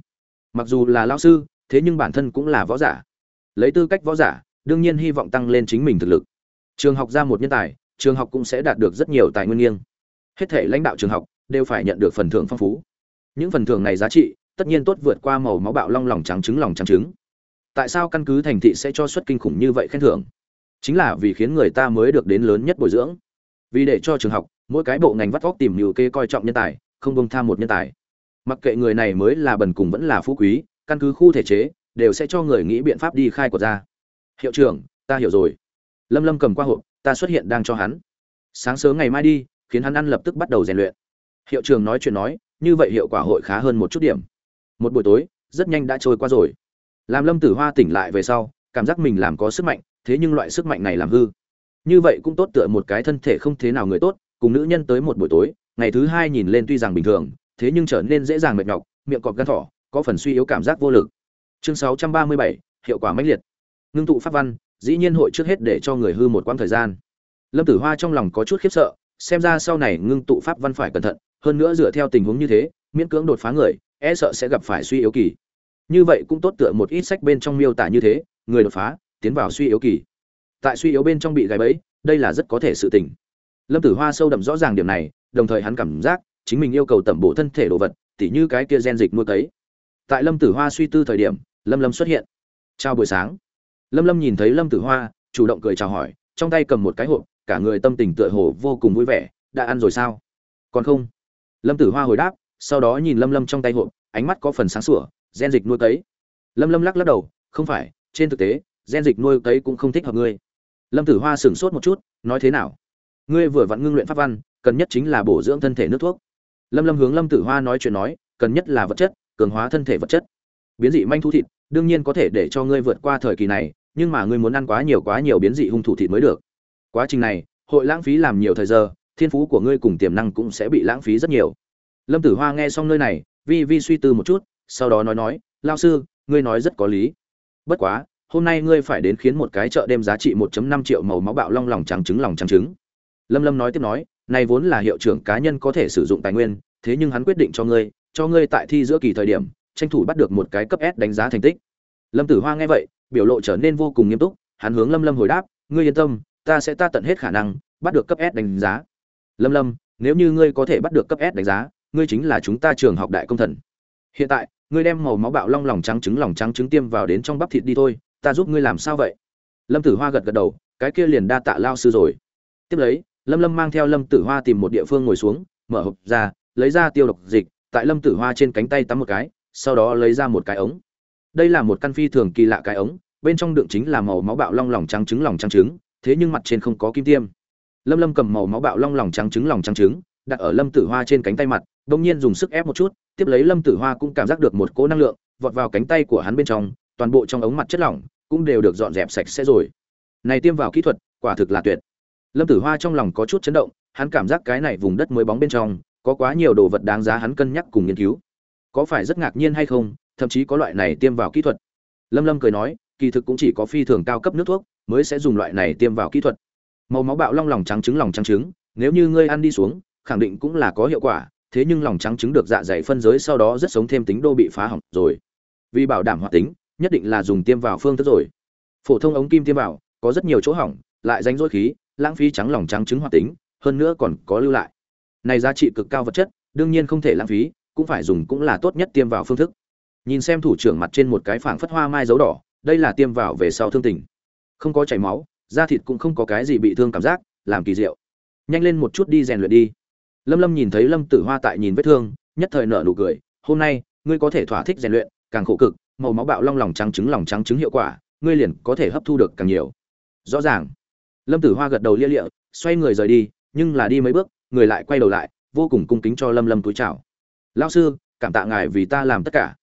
Mặc dù là lao sư, thế nhưng bản thân cũng là võ giả lấy tư cách võ giả, đương nhiên hy vọng tăng lên chính mình thực lực. Trường học ra một nhân tài, trường học cũng sẽ đạt được rất nhiều tài nguyên nghiêng. Hết thể lãnh đạo trường học đều phải nhận được phần thưởng phong phú. Những phần thưởng này giá trị, tất nhiên tốt vượt qua màu máu bạo long lòng trắng trứng lòng trắng trứng. Tại sao căn cứ thành thị sẽ cho xuất kinh khủng như vậy khen thưởng? Chính là vì khiến người ta mới được đến lớn nhất bồi dưỡng. Vì để cho trường học, mỗi cái bộ ngành vắt vóc tìm nhiều kê coi trọng nhân tài, không bông tham một nhân tài. Mặc kệ người này mới là bần cùng vẫn là phú quý, căn cứ khu thể chế đều sẽ cho người nghĩ biện pháp đi khai quật ra. Hiệu trưởng, ta hiểu rồi. Lâm lâm cầm qua hộp, ta xuất hiện đang cho hắn. Sáng sớm ngày mai đi, khiến hắn ăn lập tức bắt đầu rèn luyện. Hiệu trưởng nói chuyện nói, như vậy hiệu quả hội khá hơn một chút điểm. Một buổi tối, rất nhanh đã trôi qua rồi. Làm lâm tử hoa tỉnh lại về sau, cảm giác mình làm có sức mạnh, thế nhưng loại sức mạnh này làm hư. Như vậy cũng tốt tựa một cái thân thể không thế nào người tốt, cùng nữ nhân tới một buổi tối, ngày thứ hai nhìn lên tuy rằng bình thường, thế nhưng trở nên dễ dàng mệt nhọc, miệng cọp gan thỏ, có phần suy yếu cảm giác vô lực chương 637, hiệu quả mãnh liệt. Ngưng tụ pháp văn dĩ nhiên hội trước hết để cho người hư một quãng thời gian. Lâm tử hoa trong lòng có chút khiếp sợ xem ra sau này ngưng tụ pháp văn phải cẩn thận hơn nữa dựa theo tình huống như thế miễn cưỡng đột phá người e sợ sẽ gặp phải suy yếu kỳ. Như vậy cũng tốt tựa một ít sách bên trong miêu tả như thế người đột phá tiến vào suy yếu kỳ. Tại suy yếu bên trong bị gáy bẫy đây là rất có thể sự tình. Lâm tử hoa sâu đậm rõ ràng điểm này đồng thời hắn cảm giác chính mình yêu cầu tẩm bổ thân thể đồ vật tỉ như cái kia gen dịch nuôi cấy. Tại lâm tử hoa suy tư thời điểm lâm lâm xuất hiện. Chào buổi sáng. Lâm lâm nhìn thấy lâm tử hoa, chủ động cười chào hỏi, trong tay cầm một cái hộp, cả người tâm tình tựa hồ vô cùng vui vẻ, đã ăn rồi sao? Còn không? Lâm tử hoa hồi đáp, sau đó nhìn lâm lâm trong tay hộp, ánh mắt có phần sáng sủa, gen dịch nuôi cấy. Lâm lâm lắc lắc đầu, không phải, trên thực tế, gen dịch nuôi cấy cũng không thích hợp ngươi. Lâm tử hoa sửng sốt một chút, nói thế nào? Ngươi vừa vặn ngưng luyện pháp văn, cần nhất chính là bổ dưỡng thân thể nước thuốc. Lâm lâm hướng lâm tử hoa nói chuyện nói, cần nhất là vật chất, cường hóa thân thể vật chất biến dị manh thu thịt, đương nhiên có thể để cho ngươi vượt qua thời kỳ này, nhưng mà ngươi muốn ăn quá nhiều quá nhiều biến dị hung thủ thịt mới được. Quá trình này, hội lãng phí làm nhiều thời giờ, thiên phú của ngươi cùng tiềm năng cũng sẽ bị lãng phí rất nhiều. Lâm tử hoa nghe xong nơi này, vi vi suy tư một chút, sau đó nói nói, lao sư, ngươi nói rất có lý. Bất quá, hôm nay ngươi phải đến khiến một cái chợ đêm giá trị 1.5 triệu màu máu bạo long lòng trắng trứng lòng trắng trứng. Lâm lâm nói tiếp nói, này vốn là hiệu trưởng cá nhân có thể sử dụng tài nguyên, thế nhưng hắn quyết định cho ngươi cho ngươi tại thi giữa kỳ thời điểm tranh thủ bắt được một cái cấp S đánh giá thành tích. Lâm tử hoa nghe vậy, biểu lộ trở nên vô cùng nghiêm túc, hắn hướng lâm lâm hồi đáp, ngươi yên tâm, ta sẽ ta tận hết khả năng bắt được cấp S đánh giá. Lâm lâm, nếu như ngươi có thể bắt được cấp S đánh giá, ngươi chính là chúng ta trường học đại công thần. Hiện tại, ngươi đem màu máu bạo long lòng trắng trứng lòng trắng trứng tiêm vào đến trong bắp thịt đi thôi, ta giúp ngươi làm sao vậy? Lâm tử hoa gật gật đầu, cái kia liền đa tạ lao sư rồi. Tiếp lấy, lâm lâm mang theo lâm tử hoa tìm một địa phương ngồi xuống, mở hộp ra, lấy ra tiêu độc dịch, tại lâm tử hoa trên cánh tay tắm một cái sau đó lấy ra một cái ống. Đây là một căn phi thường kỳ lạ cái ống, bên trong đựng chính là màu máu bạo long lòng trắng trứng lòng trắng trứng, thế nhưng mặt trên không có kim tiêm. Lâm lâm cầm màu máu bạo long lòng trắng trứng lòng trắng trứng, đặt ở lâm tử hoa trên cánh tay mặt đ ỗ n g nhiên dùng sức ép một chút, tiếp lấy lâm tử hoa cũng cảm giác được một cỗ năng lượng, vọt vào cánh tay của hắn bên trong, toàn bộ trong ống mặt chất lỏng cũng đều được dọn dẹp sạch sẽ rồi. Này tiêm vào kỹ thuật, quả thực là tuyệt. Lâm tử hoa trong lòng có chút chấn động, hắn cảm giác cái này vùng đất mới bóng bên trong, có quá nhiều đồ vật đáng giá hắn cân nhắc cùng nghiên cứu có phải rất ngạc nhiên hay không, thậm chí có loại này tiêm vào kỹ thuật? Lâm lâm cười nói, kỳ thực cũng chỉ có phi thường cao cấp nước thuốc mới sẽ dùng loại này tiêm vào kỹ thuật. Màu máu bạo long lòng trắng trứng lòng trắng trứng, nếu như ngươi ăn đi xuống, khẳng định cũng là có hiệu quả, thế nhưng lòng trắng trứng được dạ dày phân giới sau đó rất sống thêm tính đô bị phá hỏng rồi. Vì bảo đảm hoạt tính, nhất định là dùng tiêm vào phương thức rồi. Phổ thông ống kim tiêm vào, có rất nhiều chỗ hỏng, lại ránh rỗi khí, lãng phí trắng lòng trắng trứng hoạt tính, hơn nữa còn có lưu lại. Này giá trị cực cao vật chất, đương nhiên không thể lãng phí cũng phải dùng cũng là tốt nhất tiêm vào phương thức. Nhìn xem thủ trưởng mặt trên một cái phảng phất hoa mai dấu đỏ, đây là tiêm vào về sau thương tình. Không có chảy máu, da thịt cũng không có cái gì bị thương cảm giác, làm kỳ diệu. Nhanh lên một chút đi rèn luyện đi. Lâm lâm nhìn thấy lâm tử hoa tại nhìn vết thương, nhất thời nở nụ cười, hôm nay, ngươi có thể thỏa thích rèn luyện, càng khổ cực, màu máu bạo long lòng trắng trứng lòng trắng trứng hiệu quả, ngươi liền có thể hấp thu được càng nhiều. Rõ ràng, lâm tử hoa gật đầu lia lịa, xoay người rời đi, nhưng là đi mấy bước, người lại quay đầu lại, vô cùng cung kính cho lâm lâm túi chào lao sư, cảm tạ ngài vì ta làm tất cả.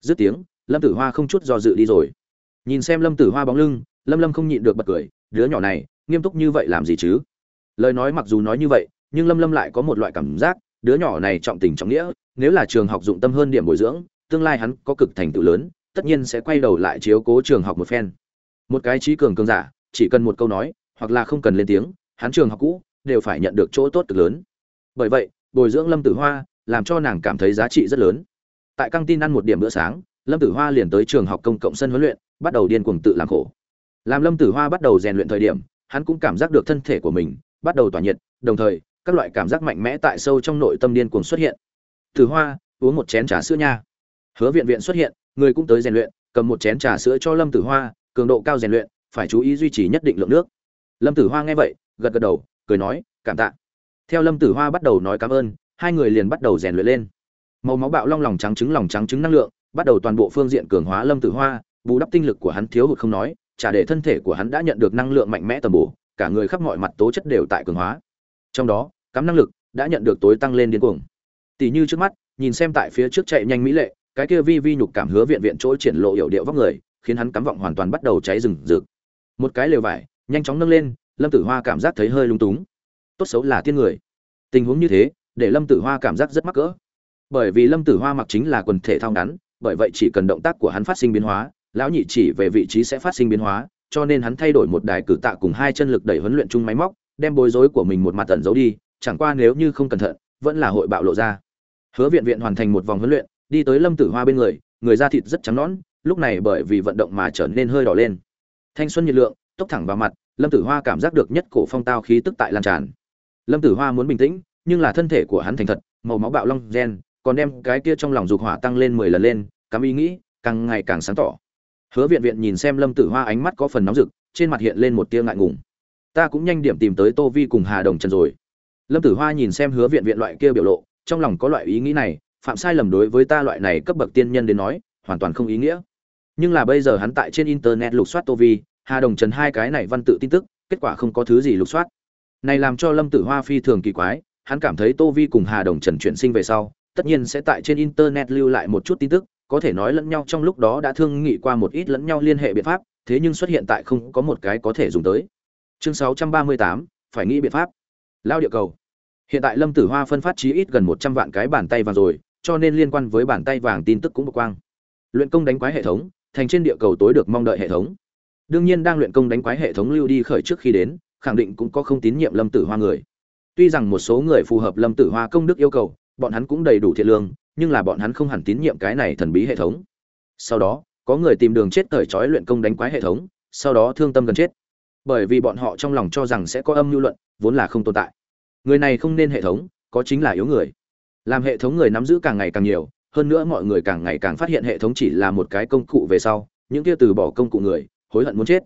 Dứt tiếng, lâm tử hoa không chút do dự đi rồi. Nhìn xem lâm tử hoa bóng lưng, lâm lâm không nhịn được bật cười, đứa nhỏ này, nghiêm túc như vậy làm gì chứ? Lời nói mặc dù nói như vậy, nhưng lâm lâm lại có một loại cảm giác, đứa nhỏ này trọng tình trọng nghĩa, nếu là trường học dụng tâm hơn điểm bồi dưỡng, tương lai hắn có cực thành tựu lớn, tất nhiên sẽ quay đầu lại chiếu cố trường học một phen. Một cái trí cường cường giả, chỉ cần một câu nói, hoặc là không cần lên tiếng, hắn trường học cũ, đều phải nhận được chỗ tốt cực lớn. Bởi vậy, bồi dưỡng lâm tử hoa làm cho nàng cảm thấy giá trị rất lớn. Tại căng tin ăn một điểm bữa sáng, lâm tử hoa liền tới trường học công cộng sân huấn luyện, bắt đầu điên cuồng tự làm khổ. Làm lâm tử hoa bắt đầu rèn luyện thời điểm, hắn cũng cảm giác được thân thể của mình bắt đầu tỏa nhiệt, đồng thời, các loại cảm giác mạnh mẽ tại sâu trong nội tâm điên cuồng xuất hiện. Tử hoa, uống một chén trà sữa nha. Hứa viện viện xuất hiện, người cũng tới rèn luyện, cầm một chén trà sữa cho lâm tử hoa, cường độ cao rèn luyện, phải chú ý duy trì nhất định lượng nước. Lâm tử hoa nghe vậy, gật gật đầu, cười nói, cảm tạ. Theo lâm tử hoa bắt đầu nói cảm ơn hai người liền bắt đầu rèn luyện lên. Màu máu bạo long lòng trắng trứng lòng trắng trứng năng lượng, bắt đầu toàn bộ phương diện cường hóa lâm tử hoa, bù đắp tinh lực của hắn thiếu hụt không nói, trả để thân thể của hắn đã nhận được năng lượng mạnh mẽ tầm bổ, cả người khắp mọi mặt tố chất đều tại cường hóa. Trong đó, cắm năng lực đã nhận được tối tăng lên điên cuồng. Tỷ như trước mắt, nhìn xem tại phía trước chạy nhanh mỹ lệ, cái kia vi vi nhục cảm hứa viện viện chỗ triển lộ hiểu điệu vóc người, khiến hắn cắm vọng hoàn toàn bắt đầu cháy rừng rực. Một cái lều vải, nhanh chóng nâng lên, lâm tử hoa cảm giác thấy hơi lung túng. Tốt xấu là tiên người. Tình huống như thế để lâm tử hoa cảm giác rất mắc cỡ. Bởi vì lâm tử hoa mặc chính là quần thể thao ngắn, bởi vậy chỉ cần động tác của hắn phát sinh biến hóa, lão nhị chỉ về vị trí sẽ phát sinh biến hóa, cho nên hắn thay đổi một đài cử tạ cùng hai chân lực đẩy huấn luyện chung máy móc, đem bối rối của mình một mặt tẩn giấu đi, chẳng qua nếu như không cẩn thận, vẫn là hội bạo lộ ra. Hứa viện viện hoàn thành một vòng huấn luyện, đi tới lâm tử hoa bên người người da thịt rất trắng nõn, lúc này bởi vì vận động mà trở nên hơi đỏ lên. Thanh xuân nhiệt lượng, tốc thẳng vào mặt, lâm tử hoa cảm giác được nhất cổ phong tao khí tức tại lan tràn. Lâm tử hoa muốn bình tĩnh nhưng là thân thể của hắn thành thật, màu máu bạo long gen, còn đem cái kia trong lòng dục hỏa tăng lên mười lần lên, cắm ý nghĩ, càng ngày càng sáng tỏ. Hứa viện viện nhìn xem lâm tử hoa ánh mắt có phần nóng rực, trên mặt hiện lên một tia ngại ngùng. Ta cũng nhanh điểm tìm tới tô vi cùng hà đồng trần rồi. Lâm tử hoa nhìn xem hứa viện viện loại kia biểu lộ, trong lòng có loại ý nghĩ này, phạm sai lầm đối với ta loại này cấp bậc tiên nhân đến nói, hoàn toàn không ý nghĩa. Nhưng là bây giờ hắn tại trên internet lục soát tô vi, hà đồng trần hai cái này văn tự tin tức, kết quả không có thứ gì lục soát. Này làm cho lâm tử hoa phi thường kỳ quái hắn cảm thấy tô vi cùng hà đồng trần chuyển sinh về sau tất nhiên sẽ tại trên internet lưu lại một chút tin tức có thể nói lẫn nhau trong lúc đó đã thương nghị qua một ít lẫn nhau liên hệ biện pháp thế nhưng xuất hiện tại không có một cái có thể dùng tới. Chương 638, phải nghĩ biện pháp. Lao địa cầu. Hiện tại lâm tử hoa phân phát chí ít gần một trăm vạn cái bàn tay vàng rồi cho nên liên quan với bàn tay vàng tin tức cũng bộc quang. Luyện công đánh quái hệ thống thành trên địa cầu tối được mong đợi hệ thống. Đương nhiên đang luyện công đánh quái hệ thống lưu đi khởi trước khi đến khẳng định cũng có không tín nhiệm lâm tử hoa người tuy rằng một số người phù hợp lâm tử hoa công đức yêu cầu, bọn hắn cũng đầy đủ thiện lương, nhưng là bọn hắn không hẳn tín nhiệm cái này thần bí hệ thống. Sau đó, có người tìm đường chết cởi trói luyện công đánh quái hệ thống, sau đó thương tâm gần chết. Bởi vì bọn họ trong lòng cho rằng sẽ có âm mưu luận, vốn là không tồn tại. Người này không nên hệ thống, có chính là yếu người. Làm hệ thống người nắm giữ càng ngày càng nhiều, hơn nữa mọi người càng ngày càng phát hiện hệ thống chỉ là một cái công cụ về sau, những kia từ bỏ công cụ người, hối hận muốn chết.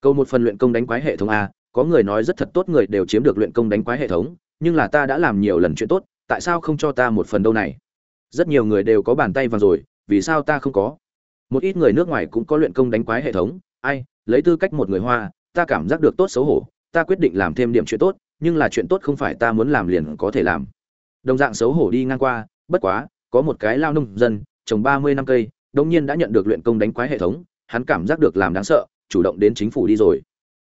Câu một phần luyện công đánh quái hệ thống a có người nói rất thật tốt người đều chiếm được luyện công đánh quái hệ thống, nhưng là ta đã làm nhiều lần chuyện tốt, tại sao không cho ta một phần đâu này? Rất nhiều người đều có bàn tay vàng rồi, vì sao ta không có? Một ít người nước ngoài cũng có luyện công đánh quái hệ thống, ai, lấy tư cách một người hoa, ta cảm giác được tốt xấu hổ, ta quyết định làm thêm điểm chuyện tốt, nhưng là chuyện tốt không phải ta muốn làm liền có thể làm. Đồng dạng xấu hổ đi ngang qua, bất quá, có một cái lao nông dân, trồng ba mươi năm cây đông nhiên đã nhận được luyện công đánh quái hệ thống, hắn cảm giác được làm đáng sợ, chủ động đến chính phủ đi rồi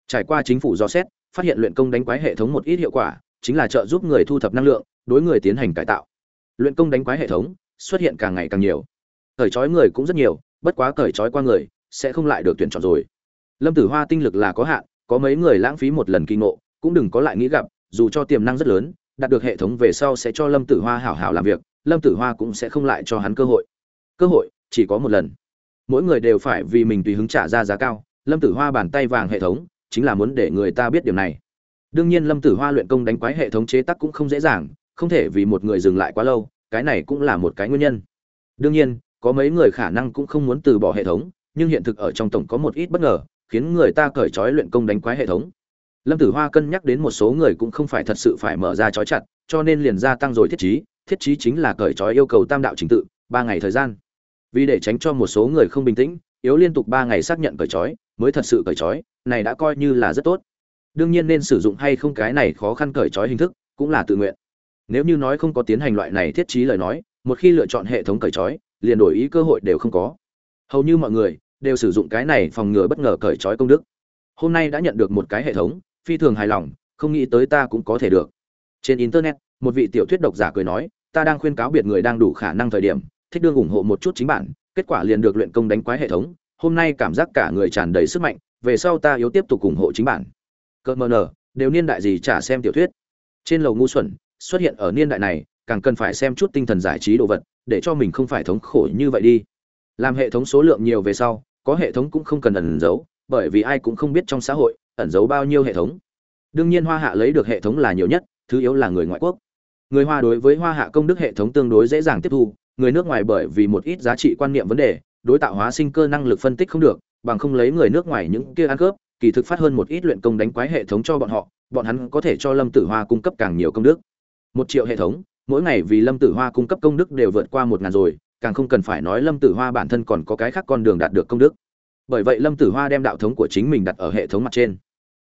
trải qua chính phủ do xét, phát hiện luyện công đánh quái hệ thống một ít hiệu quả, chính là trợ giúp người thu thập năng lượng, đối người tiến hành cải tạo. Luyện công đánh quái hệ thống xuất hiện càng ngày càng nhiều. Cởi trói người cũng rất nhiều, bất quá cởi trói qua người sẽ không lại được tuyển chọn rồi. Lâm tử hoa tinh lực là có hạn, có mấy người lãng phí một lần kinh ngộ, cũng đừng có lại nghĩ gặp, dù cho tiềm năng rất lớn, đạt được hệ thống về sau sẽ cho lâm tử hoa hảo hảo làm việc, lâm tử hoa cũng sẽ không lại cho hắn cơ hội. Cơ hội chỉ có một lần. Mỗi người đều phải vì mình tùy hứng trả ra giá cao, lâm tử hoa bàn tay vàng hệ thống chính là muốn để người ta biết điều này. Đương nhiên lâm tử hoa luyện công đánh quái hệ thống chế tác cũng không dễ dàng, không thể vì một người dừng lại quá lâu, cái này cũng là một cái nguyên nhân. Đương nhiên, có mấy người khả năng cũng không muốn từ bỏ hệ thống, nhưng hiện thực ở trong tổng có một ít bất ngờ, khiến người ta cởi trói luyện công đánh quái hệ thống. Lâm tử hoa cân nhắc đến một số người cũng không phải thật sự phải mở ra trói chặt, cho nên liền gia tăng rồi thiết chí thiết chí chính là cởi trói yêu cầu tam đạo trình tự, ba ngày thời gian. Vì để tránh cho một số người không bình tĩnh, yếu liên tục ba ngày xác nhận cởi trói, mới thật sự cởi trói này đã coi như là rất tốt. Đương nhiên nên sử dụng hay không cái này khó khăn cởi trói hình thức, cũng là tự nguyện. Nếu như nói không có tiến hành loại này thiết trí lời nói, một khi lựa chọn hệ thống cởi trói, liền đổi ý cơ hội đều không có. Hầu như mọi người đều sử dụng cái này phòng ngừa bất ngờ cởi trói công đức. Hôm nay đã nhận được một cái hệ thống, phi thường hài lòng, không nghĩ tới ta cũng có thể được. Trên internet, một vị tiểu thuyết độc giả cười nói, ta đang khuyên cáo biệt người đang đủ khả năng thời điểm, thích đương ủng hộ một chút chính bản, kết quả liền được luyện công đánh quái hệ thống, hôm nay cảm giác cả người tràn đầy sức mạnh về sau ta yếu tiếp tục ủng hộ chính bản. Cợt mờ nở đều niên đại gì trả xem tiểu thuyết. Trên lầu ngu xuẩn, xuất hiện ở niên đại này, càng cần phải xem chút tinh thần giải trí đồ vật, để cho mình không phải thống khổ như vậy đi. Làm hệ thống số lượng nhiều về sau, có hệ thống cũng không cần ẩn giấu, bởi vì ai cũng không biết trong xã hội, ẩn giấu bao nhiêu hệ thống. Đương nhiên hoa hạ lấy được hệ thống là nhiều nhất, thứ yếu là người ngoại quốc. Người hoa đối với hoa hạ công đức hệ thống tương đối dễ dàng tiếp thu, người nước ngoài bởi vì một ít giá trị quan niệm vấn đề, đối tạo hóa sinh cơ năng lực phân tích không được bằng không lấy người nước ngoài những kia ăn cướp, kỳ thực phát hơn một ít luyện công đánh quái hệ thống cho bọn họ, bọn hắn có thể cho lâm tử hoa cung cấp càng nhiều công đức. Một triệu hệ thống, mỗi ngày vì lâm tử hoa cung cấp công đức đều vượt qua một ngàn rồi, càng không cần phải nói lâm tử hoa bản thân còn có cái khác con đường đạt được công đức. Bởi vậy lâm tử hoa đem đạo thống của chính mình đặt ở hệ thống mặt trên.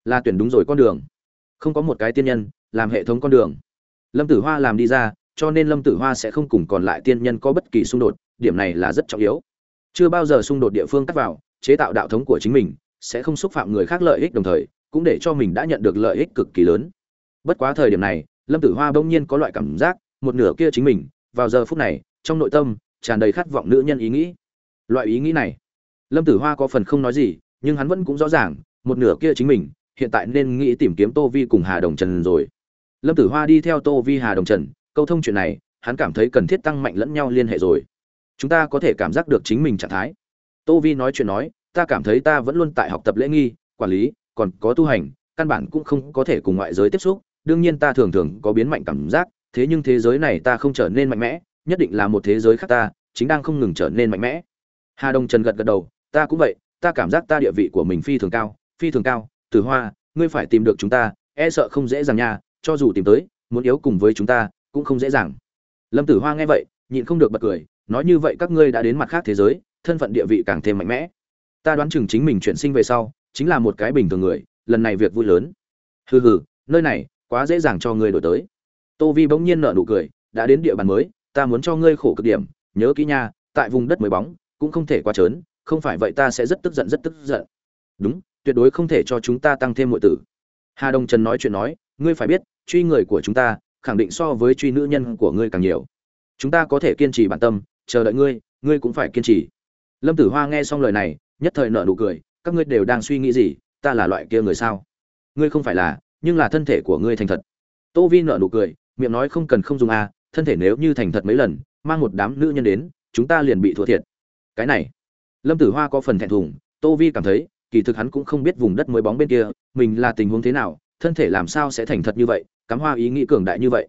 Là tuyển đúng rồi con đường. Không có một cái tiên nhân làm hệ thống con đường. Lâm tử hoa làm đi ra, cho nên lâm tử hoa sẽ không cùng còn lại tiên nhân có bất kỳ xung đột, điểm này là rất trọng yếu. Chưa bao giờ xung đột địa phương cắt vào chế tạo đạo thống của chính mình, sẽ không xúc phạm người khác lợi ích đồng thời, cũng để cho mình đã nhận được lợi ích cực kỳ lớn. Bất quá thời điểm này, lâm tử hoa bỗng nhiên có loại cảm giác, một nửa kia chính mình, vào giờ phút này, trong nội tâm, tràn đầy khát vọng nữ nhân ý nghĩ. Loại ý nghĩ này, lâm tử hoa có phần không nói gì, nhưng hắn vẫn cũng rõ ràng, một nửa kia chính mình, hiện tại nên nghĩ tìm kiếm tô vi cùng hà đồng trần rồi. Lâm tử hoa đi theo tô vi, hà đồng trần, câu thông chuyện này, hắn cảm thấy cần thiết tăng mạnh lẫn nhau liên hệ rồi. Chúng ta có thể cảm giác được chính mình trạng thái tô vi nói chuyện nói, ta cảm thấy ta vẫn luôn tại học tập lễ nghi, quản lý, còn có tu hành, căn bản cũng không có thể cùng ngoại giới tiếp xúc. Đương nhiên ta thường thường có biến mạnh cảm giác, thế nhưng thế giới này ta không trở nên mạnh mẽ, nhất định là một thế giới khác ta, chính đang không ngừng trở nên mạnh mẽ. Hà đông trần gật gật đầu, ta cũng vậy, ta cảm giác ta địa vị của mình phi thường cao, phi thường cao. Từ hoa, ngươi phải tìm được chúng ta e sợ không dễ dàng nha, cho dù tìm tới, muốn yếu cùng với chúng ta, cũng không dễ dàng. Lâm tử hoa nghe vậy, nhịn không được bật cười, nói như vậy các ngươi đã đến mặt khác thế giới thân phận địa vị càng thêm mạnh mẽ. Ta đoán chừng chính mình chuyển sinh về sau, chính là một cái bình thường người, lần này việc vui lớn. Hừ hừ, nơi này, quá dễ dàng cho ngươi đổi tới. Tô vi bỗng nhiên nở nụ cười, đã đến địa bàn mới, ta muốn cho ngươi khổ cực điểm, nhớ kỹ nha, tại vùng đất mới bóng, cũng không thể quá trớn, không phải vậy ta sẽ rất tức giận, rất tức giận. Đúng, tuyệt đối không thể cho chúng ta tăng thêm mọi tử. Hà đông trần nói chuyện nói, ngươi phải biết, truy người của chúng ta, khẳng định so với truy nữ nhân của ngươi càng nhiều. Chúng ta có thể kiên trì bản tâm, chờ đợi ngươi ngươi cũng phải kiên trì lâm tử hoa nghe xong lời này, nhất thời Nợ nụ cười, các ngươi đều đang suy nghĩ gì, ta là loại kia người sao? Ngươi không phải là, nhưng là thân thể của ngươi thành thật. Tô vi Nợ nụ cười, miệng nói không cần không dùng a thân thể nếu như thành thật mấy lần, mang một đám nữ nhân đến, chúng ta liền bị thua thiệt. Cái này, lâm tử hoa có phần thẹn thùng, tô vi cảm thấy, kỳ thực hắn cũng không biết vùng đất mới bóng bên kia, mình là tình huống thế nào, thân thể làm sao sẽ thành thật như vậy, cắm hoa ý nghĩ cường đại như vậy.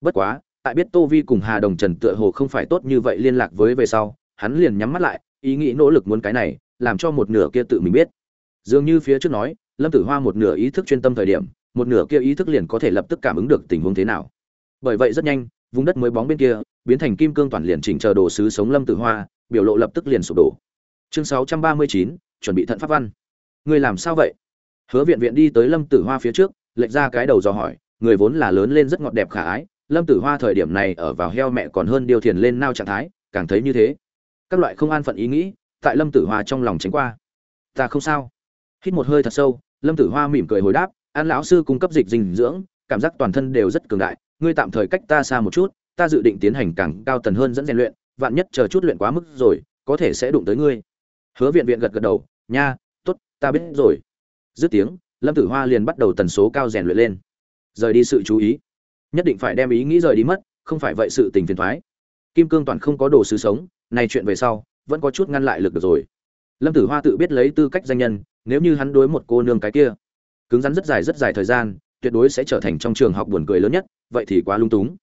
Bất quá, tại biết tô vi cùng hà đồng trần tựa hồ không phải tốt như vậy liên lạc với về sau, hắn liền nhắm mắt lại ý nghĩ nỗ lực muốn cái này, làm cho một nửa kia tự mình biết. Dường như phía trước nói, lâm tử hoa một nửa ý thức chuyên tâm thời điểm, một nửa kia ý thức liền có thể lập tức cảm ứng được tình huống thế nào. Bởi vậy rất nhanh, vùng đất mới bóng bên kia, biến thành kim cương toàn liền chỉnh chờ đồ sứ sống lâm tử hoa, biểu lộ lập tức liền sụp đổ. Chương sáu trăm ba mươi chín, chuẩn bị thận pháp văn. Người làm sao vậy? Hứa viện viện đi tới lâm tử hoa phía trước, lệch ra cái đầu dò hỏi, người vốn là lớn lên rất ngọt đẹp khả ái, lâm tử hoa thời điểm này ở vào heo mẹ còn hơn điều thiền lên nao trạng thái, càng thấy như thế các loại không an phận ý nghĩ, tại lâm tử hoa trong lòng tránh qua. Ta không sao. Hít một hơi thật sâu, lâm tử hoa mỉm cười hồi đáp, an lão sư cung cấp dịch dinh dưỡng, cảm giác toàn thân đều rất cường đại, ngươi tạm thời cách ta xa một chút, ta dự định tiến hành càng cao tần hơn dẫn rèn luyện, vạn nhất chờ chút luyện quá mức rồi, có thể sẽ đụng tới ngươi. Hứa viện viện gật gật đầu, nha t ố t ta biết rồi. Dứt tiếng, lâm tử hoa liền bắt đầu tần số cao rèn luyện lên. Rời đi sự chú ý. Nhất định phải đem ý nghĩ rời đi mất, không phải vậy sự tình phiền thoái. Kim cương toàn không có đồ sứ sống này chuyện về sau, vẫn có chút ngăn lại lực được rồi. Lâm tử hoa tự biết lấy tư cách danh nhân, nếu như hắn đối một cô nương cái kia, cứng rắn rất dài rất dài thời gian, tuyệt đối sẽ trở thành trong trường học buồn cười lớn nhất, vậy thì quá lung túng.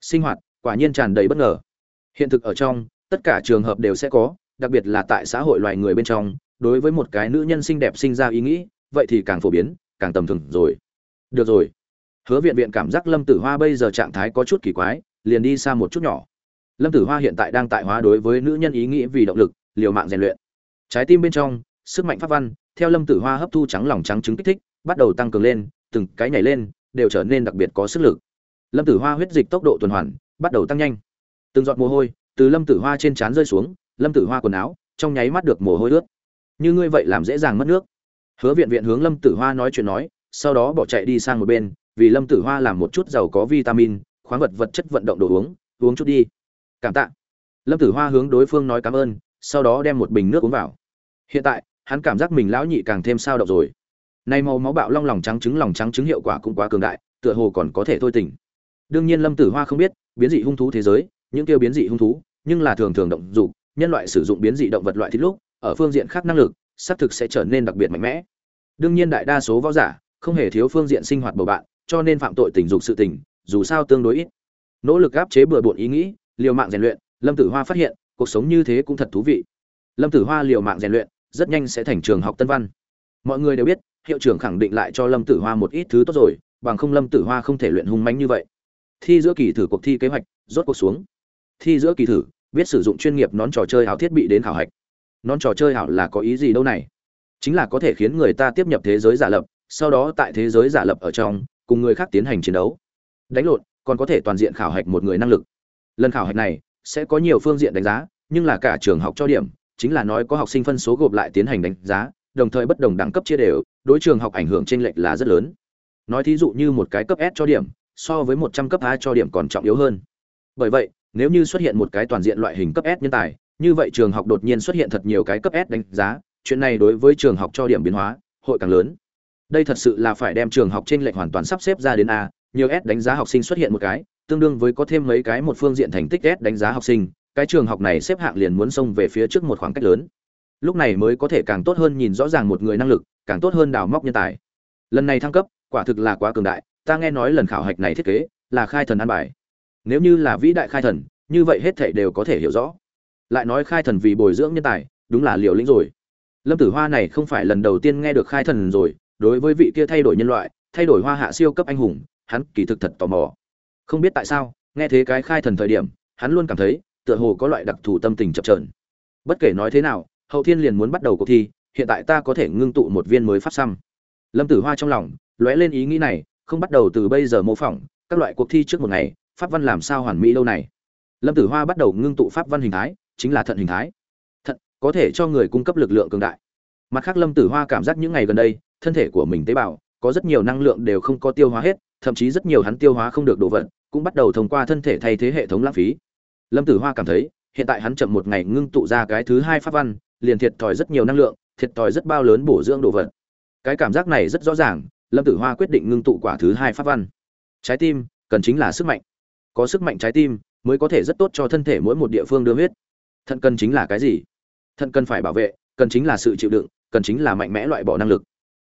Sinh hoạt, quả nhiên tràn đầy bất ngờ. Hiện thực ở trong, tất cả trường hợp đều sẽ có, đặc biệt là tại xã hội loài người bên trong, đối với một cái nữ nhân xinh đẹp sinh ra ý nghĩ, vậy thì càng phổ biến, càng tầm thường rồi. Được rồi. Hứa viện viện cảm giác lâm tử hoa bây giờ trạng thái có chút kỳ quái, liền đi xa một chút nhỏ lâm tử hoa hiện tại đang tại hóa đối với nữ nhân ý nghĩ vì động lực, liều mạng rèn luyện. Trái tim bên trong, sức mạnh pháp văn, theo lâm tử hoa hấp thu trắng lòng trắng trứng kích thích, bắt đầu tăng cường lên, từng cái nhảy lên, đều trở nên đặc biệt có sức lực. Lâm tử hoa huyết dịch tốc độ tuần hoàn, bắt đầu tăng nhanh. Từng giọt mồ hôi từ lâm tử hoa trên trán rơi xuống, lâm tử hoa quần áo, trong nháy mắt được mồ hôi ướt. Như ngươi vậy làm dễ dàng mất nước. Hứa viện viện hướng lâm tử hoa nói chuyện nói, sau đó bỏ chạy đi sang một bên, vì lâm tử hoa làm một chút giàu có vitamin, khoáng vật vật chất vận động đồ uống uống chút đi cảm tạ. Lâm tử hoa hướng đối phương nói cảm ơn, sau đó đem một bình nước uống vào. Hiện tại, hắn cảm giác mình lão nhị càng thêm sao động rồi. Nay màu máu bạo long lòng trắng trứng lòng trắng trứng hiệu quả cũng quá cường đại, tựa hồ còn có thể thôi tỉnh. Đương nhiên lâm tử hoa không biết, biến dị hung thú thế giới, những kêu biến dị hung thú, nhưng là thường thường động dục, nhân loại sử dụng biến dị động vật loại thịt lúc, ở phương diện khác năng lực, xác thực sẽ trở nên đặc biệt mạnh mẽ. Đương nhiên đại đa số võ giả, không hề thiếu phương diện sinh hoạt bầu bạn, cho nên phạm tội tình dục sự tình, dù sao tương đối ít. Nỗ lực áp chế bừa bộn ý nghĩ liều mạng rèn luyện, lâm tử hoa phát hiện, cuộc sống như thế cũng thật thú vị. Lâm tử hoa liều mạng rèn luyện, rất nhanh sẽ thành trường học tân văn. Mọi người đều biết, hiệu trưởng khẳng định lại cho lâm tử hoa một ít thứ tốt rồi, bằng không lâm tử hoa không thể luyện hung mánh như vậy. Thi giữa kỳ thử cuộc thi kế hoạch, rốt cuộc xuống. Thi giữa kỳ thử, biết sử dụng chuyên nghiệp nón trò chơi ảo thiết bị đến khảo hạch. Nón trò chơi ảo là có ý gì đâu này? Chính là có thể khiến người ta tiếp nhập thế giới giả lập, sau đó tại thế giới giả lập ở trong, cùng người khác tiến hành chiến đấu. Đánh lộn, còn có thể toàn diện khảo hạch một người năng lực lần khảo hạch này sẽ có nhiều phương diện đánh giá, nhưng là cả trường học cho điểm, chính là nói có học sinh phân số gộp lại tiến hành đánh giá, đồng thời bất đồng đẳng cấp chia đều, đối trường học ảnh hưởng trên lệch là rất lớn. Nói thí dụ như một cái cấp s cho điểm, so với một trăm cấp a cho điểm còn trọng yếu hơn. Bởi vậy, nếu như xuất hiện một cái toàn diện loại hình cấp s nhân tài, như vậy trường học đột nhiên xuất hiện thật nhiều cái cấp s đánh giá, chuyện này đối với trường học cho điểm biến hóa, hội càng lớn. Đây thật sự là phải đem trường học trên lệch hoàn toàn sắp xếp ra đến a, nhiều s đánh giá học sinh xuất hiện một cái tương đương với có thêm mấy cái một phương diện thành tích s đánh giá học sinh, cái trường học này xếp hạng liền muốn xông về phía trước một khoảng cách lớn. Lúc này mới có thể càng tốt hơn nhìn rõ ràng một người năng lực, càng tốt hơn đào móc nhân tài. Lần này thăng cấp, quả thực là quá cường đại, ta nghe nói lần khảo hạch này thiết kế là khai thần an bài. Nếu như là vĩ đại khai thần, như vậy hết thảy đều có thể hiểu rõ. Lại nói khai thần vì bồi dưỡng nhân tài, đúng là liều lĩnh rồi. Lâm tử hoa này không phải lần đầu tiên nghe được khai thần rồi, đối với vị kia thay đổi nhân loại, thay đổi hoa hạ siêu cấp anh hùng, hắn kỳ thực thật tò mò không biết tại sao, nghe thế cái khai thần thời điểm, hắn luôn cảm thấy, tựa hồ có loại đặc thù tâm tình chập trờn bất kể nói thế nào, hậu thiên liền muốn bắt đầu cuộc thi, hiện tại ta có thể ngưng tụ một viên mới pháp xăm. Lâm tử hoa trong lòng, lóe lên ý nghĩ này, không bắt đầu từ bây giờ mô phỏng, các loại cuộc thi trước một ngày, pháp văn làm sao hoàn mỹ lâu này. Lâm tử hoa bắt đầu ngưng tụ pháp văn hình thái, chính là thận hình thái. Thận, có thể cho người cung cấp lực lượng cường đại. Mặt khác lâm tử hoa cảm giác những ngày gần đây, thân thể của mình tế bào, có rất nhiều năng lượng đều không có tiêu hóa hết, thậm chí rất nhiều hắn tiêu hóa không được đồ vật cũng bắt đầu thông qua thân thể thay thế hệ thống lãng phí. Lâm tử hoa cảm thấy, hiện tại hắn chậm một ngày ngưng tụ ra cái thứ hai pháp văn, liền thiệt thòi rất nhiều năng lượng, thiệt thòi rất bao lớn bổ dưỡng đồ vật. Cái cảm giác này rất rõ ràng, lâm tử hoa quyết định ngưng tụ quả thứ hai pháp văn. Trái tim, cần chính là sức mạnh. Có sức mạnh trái tim, mới có thể rất tốt cho thân thể mỗi một địa phương đưa huyết. Thận cần chính là cái gì? Thận cần phải bảo vệ, cần chính là sự chịu đựng, cần chính là mạnh mẽ loại bỏ năng lực.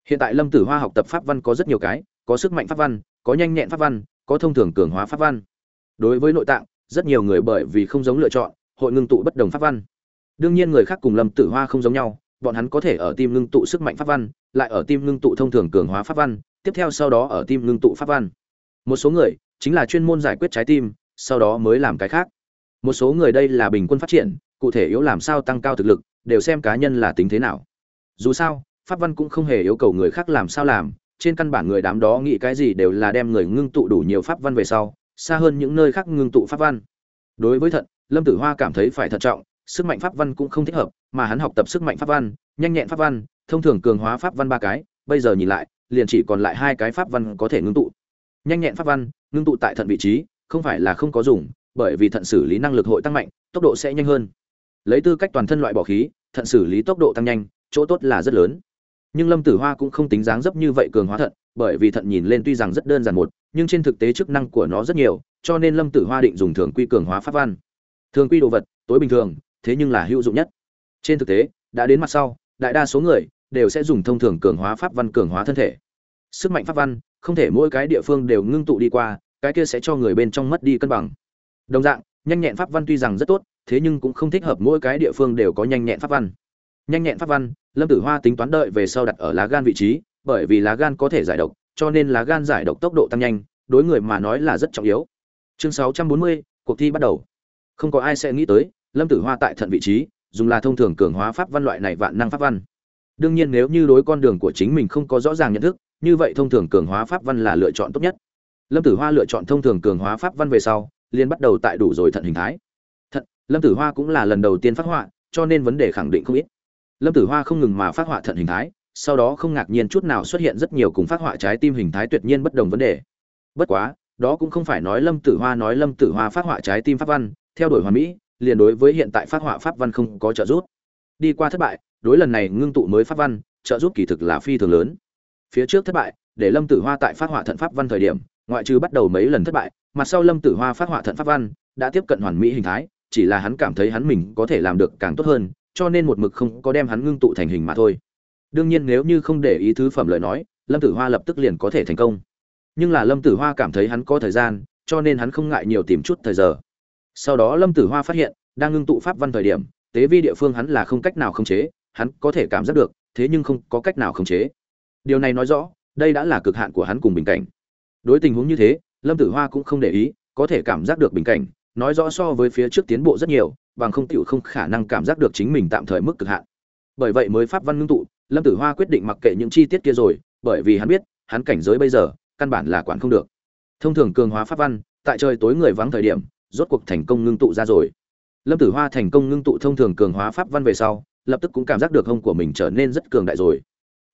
Hiện tại lâm tử hoa học tập pháp văn có rất nhiều cái, có sức mạnh pháp văn, có nhanh nhẹn pháp văn có thông thường cường hóa pháp văn. Đối với nội tạng, rất nhiều người bởi vì không giống lựa chọn, hội ngưng tụ bất đồng pháp văn. Đương nhiên người khác cùng lâm tử hoa không giống nhau, bọn hắn có thể ở tim ngưng tụ sức mạnh pháp văn, lại ở tim ngưng tụ thông thường cường hóa pháp văn, tiếp theo sau đó ở tim ngưng tụ pháp văn. Một số người chính là chuyên môn giải quyết trái tim, sau đó mới làm cái khác. Một số người đây là bình quân phát triển, cụ thể yếu làm sao tăng cao thực lực, đều xem cá nhân là tính thế nào. Dù sao, pháp văn cũng không hề yêu cầu người khác làm sao làm trên căn bản người đám đó nghĩ cái gì đều là đem người ngưng tụ đủ nhiều pháp văn về sau, xa hơn những nơi khác ngưng tụ pháp văn. Đối với thận lâm tử hoa cảm thấy phải thận trọng, sức mạnh pháp văn cũng không thích hợp, mà hắn học tập sức mạnh pháp văn, nhanh nhẹn pháp văn, thông thường cường hóa pháp văn ba cái, bây giờ nhìn lại, liền chỉ còn lại hai cái pháp văn có thể ngưng tụ. Nhanh nhẹn pháp văn, ngưng tụ tại thận vị trí, không phải là không có dùng, bởi vì thận xử lý năng lực hội tăng mạnh, tốc độ sẽ nhanh hơn. Lấy tư cách toàn thân loại bỏ khí, thận xử lý tốc độ tăng nhanh, chỗ tốt là rất lớn nhưng lâm tử hoa cũng không tính dáng dấp như vậy cường hóa thận, bởi vì thận nhìn lên tuy rằng rất đơn giản một, nhưng trên thực tế chức năng của nó rất nhiều, cho nên lâm tử hoa định dùng thường quy cường hóa pháp văn. Thường quy đồ vật, tối bình thường, thế nhưng là hữu dụng nhất. Trên thực tế, đã đến mặt sau, đại đa số người đều sẽ dùng thông thường cường hóa pháp văn cường hóa thân thể. Sức mạnh pháp văn, không thể mỗi cái địa phương đều ngưng tụ đi qua, cái kia sẽ cho người bên trong mất đi cân bằng. Đồng dạng, nhanh nhẹn pháp văn tuy rằng rất tốt, thế nhưng cũng không thích hợp mỗi cái địa phương đều có nhanh nhẹn pháp văn nhanh nhẹn pháp văn lâm tử hoa tính toán đợi về sau đặt ở lá gan vị trí bởi vì lá gan có thể giải độc cho nên lá gan giải độc tốc độ tăng nhanh đối người mà nói là rất trọng yếu. Chương 640, cuộc thi bắt đầu. Không có ai sẽ nghĩ tới lâm tử hoa tại thận vị trí dùng là thông thường cường hóa pháp văn loại này vạn năng pháp văn. Đương nhiên nếu như đối con đường của chính mình không có rõ ràng nhận thức như vậy thông thường cường hóa pháp văn là lựa chọn tốt nhất. Lâm tử hoa lựa chọn thông thường cường hóa pháp văn về sau liền bắt đầu tại đủ rồi thận hình thái. Thận lâm tử hoa cũng là lần đầu tiên phát họa cho nên vấn đề khẳng định không ít lâm tử hoa không ngừng mà phát họa thận hình thái, sau đó không ngạc nhiên chút nào xuất hiện rất nhiều cùng phát họa trái tim hình thái tuyệt nhiên bất đồng vấn đề. Bất quá, đó cũng không phải nói lâm tử hoa nói lâm tử hoa phát họa trái tim pháp văn, theo đuổi hoàn mỹ, liền đối với hiện tại phát họa pháp văn không có trợ giúp. Đi qua thất bại, đối lần này ngưng tụ mới pháp văn, trợ giúp kỳ thực là phi thường lớn. Phía trước thất bại, để lâm tử hoa tại phát họa thận pháp văn thời điểm, ngoại trừ bắt đầu mấy lần thất bại, mặt sau lâm tử hoa phát họa thận pháp văn, đã tiếp cận hoàn mỹ hình thái, chỉ là hắn cảm thấy hắn mình có thể làm được càng tốt hơn cho nên một mực không có đem hắn ngưng tụ thành hình mà thôi. Đương nhiên nếu như không để ý thứ phẩm lời nói, lâm tử hoa lập tức liền có thể thành công. Nhưng là lâm tử hoa cảm thấy hắn có thời gian, cho nên hắn không ngại nhiều tìm chút thời giờ. Sau đó lâm tử hoa phát hiện, đang ngưng tụ pháp văn thời điểm, tế vi địa phương hắn là không cách nào khống chế, hắn có thể cảm giác được, thế nhưng không có cách nào khống chế. Điều này nói rõ, đây đã là cực hạn của hắn cùng bình cảnh. Đối tình huống như thế, lâm tử hoa cũng không để ý, có thể cảm giác được bình cảnh nói rõ so với phía trước tiến bộ rất nhiều, bằng không tựu không khả năng cảm giác được chính mình tạm thời mức cực hạn. Bởi vậy mới pháp văn ngưng tụ, lâm tử hoa quyết định mặc kệ những chi tiết kia rồi, bởi vì hắn biết, hắn cảnh giới bây giờ, căn bản là quản không được. Thông thường cường hóa pháp văn, tại trời tối người vắng thời điểm, rốt cuộc thành công ngưng tụ ra rồi. Lâm tử hoa thành công ngưng tụ thông thường cường hóa pháp văn về sau, lập tức cũng cảm giác được hông của mình trở nên rất cường đại rồi.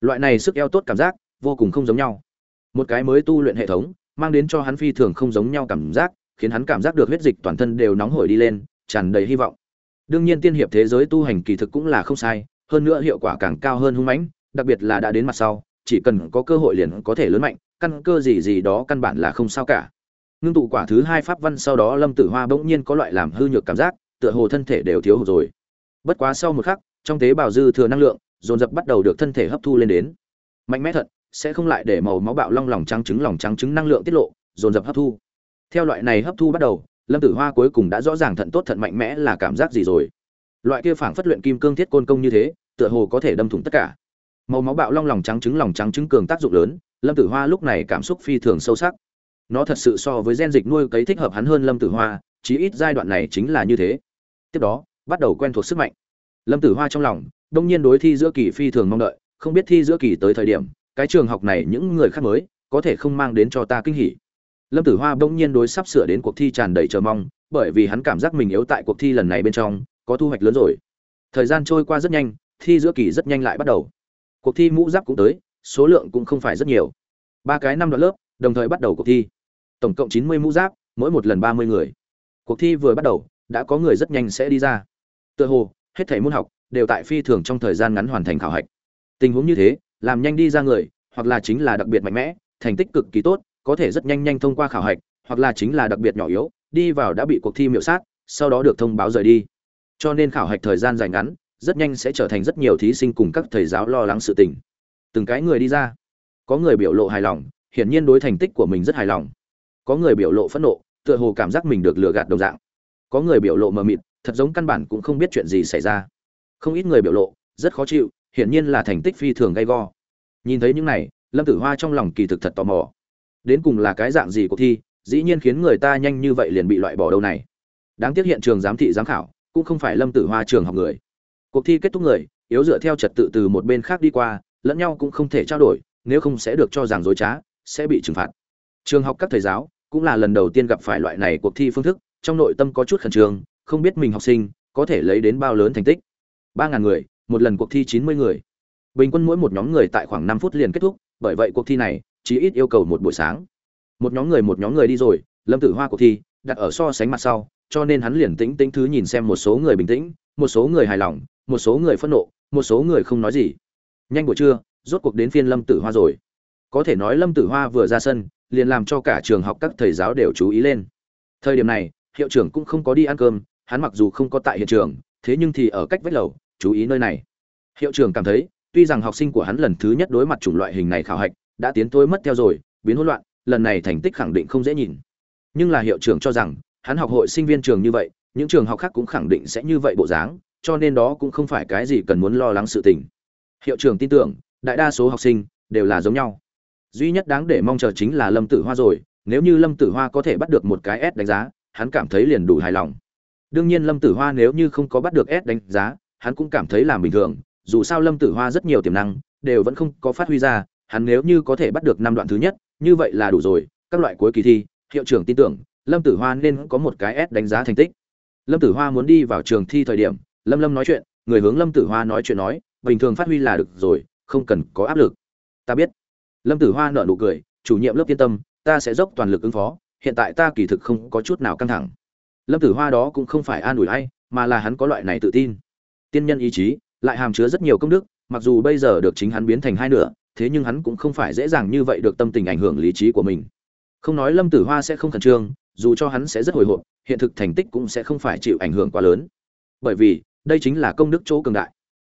Loại này sức eo tốt cảm giác, vô cùng không giống nhau. Một cái mới tu luyện hệ thống, mang đến cho hắn phi thường không giống nhau cảm giác khiến hắn cảm giác được huyết dịch toàn thân đều nóng hổi đi lên, tràn đầy hy vọng. Đương nhiên tiên hiệp thế giới tu hành kỳ thực cũng là không sai, hơn nữa hiệu quả càng cao hơn hung mãnh, đặc biệt là đã đến mặt sau, chỉ cần có cơ hội liền có thể lớn mạnh, căn cơ gì gì đó căn bản là không sao cả. Ngưng tụ quả thứ hai pháp văn sau đó lâm tử hoa bỗng nhiên có loại làm hư nhược cảm giác, tựa hồ thân thể đều thiếu hụt rồi. Bất quá sau một khắc, trong tế bào dư thừa năng lượng, dồn dập bắt đầu được thân thể hấp thu lên đến. Mạnh mẽ thật, sẽ không lại để màu máu bạo long lòng trắng trứng lòng trắng trứng năng lượng tiết lộ, dồn dập hấp thu theo loại này hấp thu bắt đầu, lâm tử hoa cuối cùng đã rõ ràng thận tốt thận mạnh mẽ là cảm giác gì rồi. Loại kia phảng phất luyện kim cương thiết côn công như thế, tựa hồ có thể đâm thủng tất cả. Màu máu bạo long lòng trắng trứng lòng trắng trứng cường tác dụng lớn, lâm tử hoa lúc này cảm xúc phi thường sâu sắc. Nó thật sự so với gen dịch nuôi cấy thích hợp hắn hơn lâm tử hoa, chí ít giai đoạn này chính là như thế. Tiếp đó, bắt đầu quen thuộc sức mạnh. Lâm tử hoa trong lòng, đông nhiên đối thi giữa kỳ phi thường mong đợi, không biết thi giữa kỳ tới thời điểm, cái trường học này những người khác mới, có thể không mang đến cho ta kinh hỉ lâm tử hoa bỗng nhiên đối sắp sửa đến cuộc thi tràn đầy chờ mong, bởi vì hắn cảm giác mình yếu tại cuộc thi lần này bên trong, có thu hoạch lớn rồi. Thời gian trôi qua rất nhanh, thi giữa kỳ rất nhanh lại bắt đầu. Cuộc thi mũ giáp cũng tới, số lượng cũng không phải rất nhiều. Ba cái năm đoạn lớp, đồng thời bắt đầu cuộc thi. Tổng cộng chín mươi mũ giáp, mỗi một lần ba mươi người. Cuộc thi vừa bắt đầu, đã có người rất nhanh sẽ đi ra. Tựa hồ, hết thảy môn học đều tại phi thường trong thời gian ngắn hoàn thành khảo hạch. Tình huống như thế, làm nhanh đi ra người, hoặc là chính là đặc biệt mạnh mẽ, thành tích cực kỳ tốt có thể rất nhanh nhanh thông qua khảo hạch, hoặc là chính là đặc biệt nhỏ yếu, đi vào đã bị cuộc thi miểu sát, sau đó được thông báo rời đi. Cho nên khảo hạch thời gian dài ngắn, rất nhanh sẽ trở thành rất nhiều thí sinh cùng các thầy giáo lo lắng sự tình. Từng cái người đi ra. Có người biểu lộ hài lòng, hiển nhiên đối thành tích của mình rất hài lòng. Có người biểu lộ phẫn nộ, tựa hồ cảm giác mình được lừa gạt đồng dạng. Có người biểu lộ mờ mịt, thật giống căn bản cũng không biết chuyện gì xảy ra. Không ít người biểu lộ, rất khó chịu, hiển nhiên là thành tích phi thường gay go. Nhìn thấy những này, lâm tử hoa trong lòng kỳ thực thật tò mò đến cùng là cái dạng gì cuộc thi, dĩ nhiên khiến người ta nhanh như vậy liền bị loại bỏ đâu này. Đáng tiếc hiện trường giám thị giám khảo, cũng không phải lâm tử hoa trường học người. Cuộc thi kết thúc người, yếu dựa theo trật tự từ một bên khác đi qua, lẫn nhau cũng không thể trao đổi, nếu không sẽ được cho rằng dối trá, sẽ bị trừng phạt. Trường học các thầy giáo, cũng là lần đầu tiên gặp phải loại này cuộc thi phương thức, trong nội tâm có chút khẩn trương, không biết mình học sinh, có thể lấy đến bao lớn thành tích. Ba ngàn người, một lần cuộc thi chín mươi người. Bình quân mỗi một nhóm người tại khoảng năm phút liền kết thúc, bởi vậy cuộc thi này chỉ ít yêu cầu một buổi sáng. Một nhóm người, một nhóm người đi rồi, lâm tử hoa cuộc thi đặt ở so sánh mặt sau, cho nên hắn liền tĩnh tĩnh thứ nhìn xem một số người bình tĩnh, một số người hài lòng, một số người phẫn nộ, một số người không nói gì. Nhanh buổi trưa, rốt cuộc đến phiên lâm tử hoa rồi. Có thể nói lâm tử hoa vừa ra sân, liền làm cho cả trường học các thầy giáo đều chú ý lên. Thời điểm này, hiệu trưởng cũng không có đi ăn cơm, hắn mặc dù không có tại hiện trường, thế nhưng thì ở cách vách lầu, chú ý nơi này. Hiệu trưởng cảm thấy, tuy rằng học sinh của hắn lần thứ nhất đối mặt chủng loại hình này khảo hạch đã tiến tôi mất theo rồi, biến hỗn loạn, lần này thành tích khẳng định không dễ nhìn. Nhưng là hiệu trưởng cho rằng, hắn học hội sinh viên trường như vậy, những trường học khác cũng khẳng định sẽ như vậy bộ dáng, cho nên đó cũng không phải cái gì cần muốn lo lắng sự tình. Hiệu trưởng tin tưởng, đại đa số học sinh đều là giống nhau. Duy nhất đáng để mong chờ chính là lâm tử hoa rồi, nếu như lâm tử hoa có thể bắt được một cái s đánh giá, hắn cảm thấy liền đủ hài lòng. Đương nhiên lâm tử hoa nếu như không có bắt được s đánh giá, hắn cũng cảm thấy làm bình thường, dù sao lâm tử hoa rất nhiều tiềm năng, đều vẫn không có phát huy ra hắn nếu như có thể bắt được năm đoạn thứ nhất, như vậy là đủ rồi. Các loại cuối kỳ thi, hiệu trưởng tin tưởng, lâm tử hoa nên có một cái s đánh giá thành tích. Lâm tử hoa muốn đi vào trường thi thời điểm, lâm lâm nói chuyện, người hướng lâm tử hoa nói chuyện nói, bình thường phát huy là được rồi, không cần có áp lực. Ta biết. Lâm tử hoa nở nụ cười, chủ nhiệm lớp yên tâm, ta sẽ dốc toàn lực ứng phó, hiện tại ta kỳ thực không có chút nào căng thẳng. Lâm tử hoa đó cũng không phải an ủi hay mà là hắn có loại này tự tin. Tiên nhân ý chí, lại hàm chứa rất nhiều công đức, mặc dù bây giờ được chính hắn biến thành hai nửa thế nhưng hắn cũng không phải dễ dàng như vậy được tâm tình ảnh hưởng lý trí của mình. Không nói lâm tử hoa sẽ không khẩn trương dù cho hắn sẽ rất hồi hộp hiện thực thành tích cũng sẽ không phải chịu ảnh hưởng quá lớn. Bởi vì đây chính là công đức chỗ cường đại.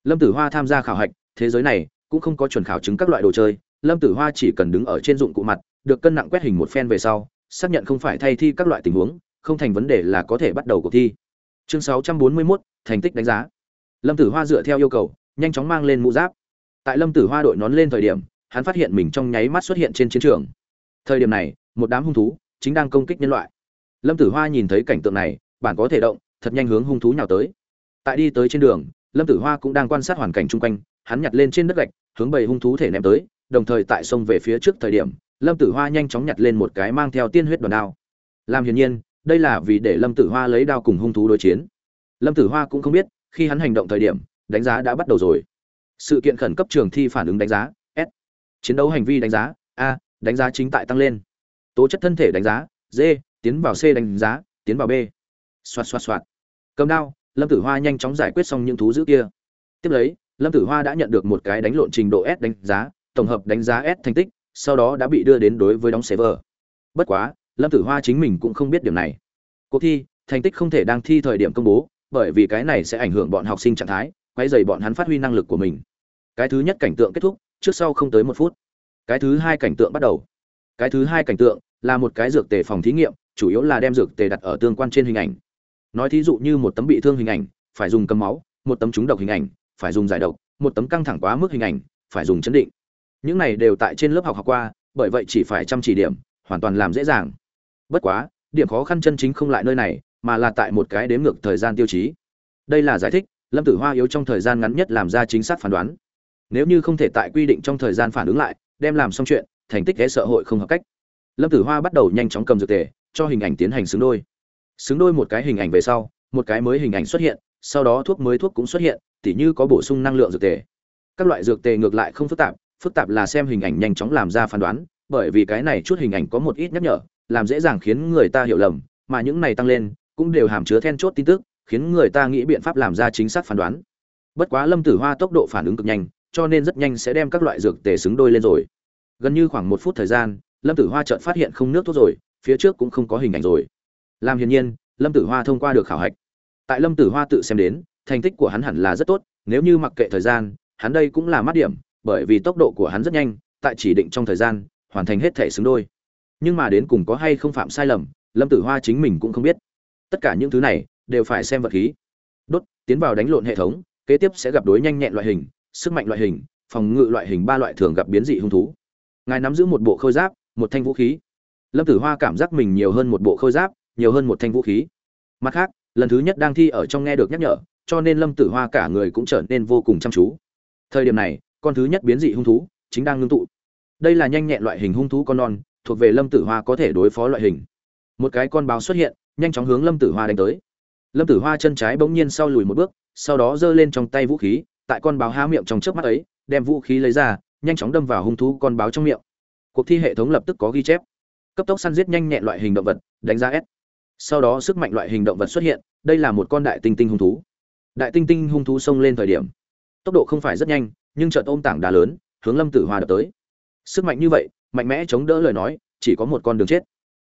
Lâm tử hoa tham gia khảo hạch thế giới này cũng không có chuẩn khảo chứng các loại đồ chơi lâm tử hoa chỉ cần đứng ở trên dụng cụ mặt được cân nặng quét hình một phen về sau xác nhận không phải thay thi các loại tình huống không thành vấn đề là có thể bắt đầu cuộc thi. Chương 641, thành tích đánh giá. Lâm tử hoa dựa theo yêu cầu nhanh chóng mang lên mũ giáp tại lâm tử hoa đội nón lên thời điểm, hắn phát hiện mình trong nháy mắt xuất hiện trên chiến trường. Thời điểm này, một đám hung thú chính đang công kích nhân loại. Lâm tử hoa nhìn thấy cảnh tượng này, bản có thể động, thật nhanh hướng hung thú nhào tới. Tại đi tới trên đường, lâm tử hoa cũng đang quan sát hoàn cảnh chung quanh, hắn nhặt lên trên đất gạch, hướng bầy hung thú thể ném tới, đồng thời tại sông về phía trước thời điểm, lâm tử hoa nhanh chóng nhặt lên một cái mang theo tiên huyết đòn đao. Làm hiển nhiên, đây là vì để lâm tử hoa lấy đao cùng hung thú đối chiến. Lâm tử hoa cũng không biết, khi hắn hành động thời điểm, đánh giá đã bắt đầu rồi sự kiện khẩn cấp trường thi phản ứng đánh giá, s. Chiến đấu hành vi đánh giá, a. Đánh giá chính tại tăng lên. Tố chất thân thể đánh giá, d. Tiến vào c đánh giá, tiến vào b. Xoạt xoạt xoạt. Cầm đao, lâm tử hoa nhanh chóng giải quyết xong những thú dữ kia. Tiếp lấy, lâm tử hoa đã nhận được một cái đánh lộn trình độ s đánh giá, tổng hợp đánh giá s thành tích, sau đó đã bị đưa đến đối với đóng server. Bất quá, lâm tử hoa chính mình cũng không biết điểm này. Cuộc thi, thành tích không thể đang thi thời điểm công bố, bởi vì cái này sẽ ảnh hưởng bọn học sinh trạng thái quay dày bọn hắn phát huy năng lực của mình. Cái thứ nhất cảnh tượng kết thúc, trước sau không tới một phút. Cái thứ hai cảnh tượng bắt đầu. Cái thứ hai cảnh tượng là một cái dược tề phòng thí nghiệm, chủ yếu là đem dược tề đặt ở tương quan trên hình ảnh. Nói thí dụ như một tấm bị thương hình ảnh, phải dùng cầm máu, một tấm trúng độc hình ảnh, phải dùng giải độc, một tấm căng thẳng quá mức hình ảnh, phải dùng chấn định. Những này đều tại trên lớp học học qua, bởi vậy chỉ phải chăm chỉ điểm, hoàn toàn làm dễ dàng. Bất quá, điểm khó khăn chân chính không lại nơi này, mà là tại một cái đếm ngược thời gian tiêu chí. Đây là giải thích lâm tử hoa yếu trong thời gian ngắn nhất làm ra chính xác phán đoán. Nếu như không thể tại quy định trong thời gian phản ứng lại, đem làm xong chuyện, thành tích ghé sợ hội không hợp cách. Lâm tử hoa bắt đầu nhanh chóng cầm dược tề, cho hình ảnh tiến hành xứng đôi. Xứng đôi một cái hình ảnh về sau, một cái mới hình ảnh xuất hiện, sau đó thuốc mới thuốc cũng xuất hiện, tỉ như có bổ sung năng lượng dược tề. Các loại dược tề ngược lại không phức tạp phức tạp là xem hình ảnh nhanh chóng làm ra phán đoán, bởi vì cái này chút hình ảnh có một ít nhắc nhở, làm dễ dàng khiến người ta hiểu lầm, mà những này tăng lên, cũng đều hàm chứa then chốt tin tức khiến người ta nghĩ biện pháp làm ra chính xác phán đoán. Bất quá lâm tử hoa tốc độ phản ứng cực nhanh, cho nên rất nhanh sẽ đem các loại dược tề xứng đôi lên rồi. Gần như khoảng một phút thời gian, lâm tử hoa chợt phát hiện không nước thuốc rồi, phía trước cũng không có hình ảnh rồi. Làm hiển nhiên, lâm tử hoa thông qua được khảo hạch. Tại lâm tử hoa tự xem đến, thành tích của hắn hẳn là rất tốt, nếu như mặc kệ thời gian, hắn đây cũng là mát điểm, bởi vì tốc độ của hắn rất nhanh, tại chỉ định trong thời gian, hoàn thành hết thể xứng đôi. Nhưng mà đến cùng có hay không phạm sai lầm, lâm tử hoa chính mình cũng không biết. Tất cả những thứ này đều phải xem vật khí. Đốt, tiến vào đánh lộn hệ thống, kế tiếp sẽ gặp đối nhanh nhẹn loại hình, sức mạnh loại hình, phòng ngự loại hình ba loại thường gặp biến dị hung thú. Ngài nắm giữ một bộ khôi giáp, một thanh vũ khí. Lâm tử hoa cảm giác mình nhiều hơn một bộ khôi giáp, nhiều hơn một thanh vũ khí. Mặt khác, lần thứ nhất đang thi ở trong nghe được nhắc nhở, cho nên lâm tử hoa cả người cũng trở nên vô cùng chăm chú. Thời điểm này, con thứ nhất biến dị hung thú chính đang ngưng tụ. Đây là nhanh nhẹn loại hình hung thú con non, thuộc về lâm tử hoa có thể đối phó loại hình. Một cái con báo xuất hiện, nhanh chóng hướng lâm tử hoa đánh tới lâm tử hoa chân trái bỗng nhiên sau lùi một bước, sau đó giơ lên trong tay vũ khí, tại con báo há miệng trong trước mắt ấy, đem vũ khí lấy ra, nhanh chóng đâm vào hung thú con báo trong miệng. Cuộc thi hệ thống lập tức có ghi chép. Cấp tốc săn giết nhanh nhẹn loại hình động vật, đánh giá s. Sau đó sức mạnh loại hình động vật xuất hiện, đây là một con đại tinh tinh hung thú. Đại tinh tinh hung thú xông lên thời điểm, tốc độ không phải rất nhanh, nhưng chợt ôm tảng đá lớn, hướng lâm tử hoa đập tới. Sức mạnh như vậy, mạnh mẽ chống đỡ lời nói, chỉ có một con đường chết.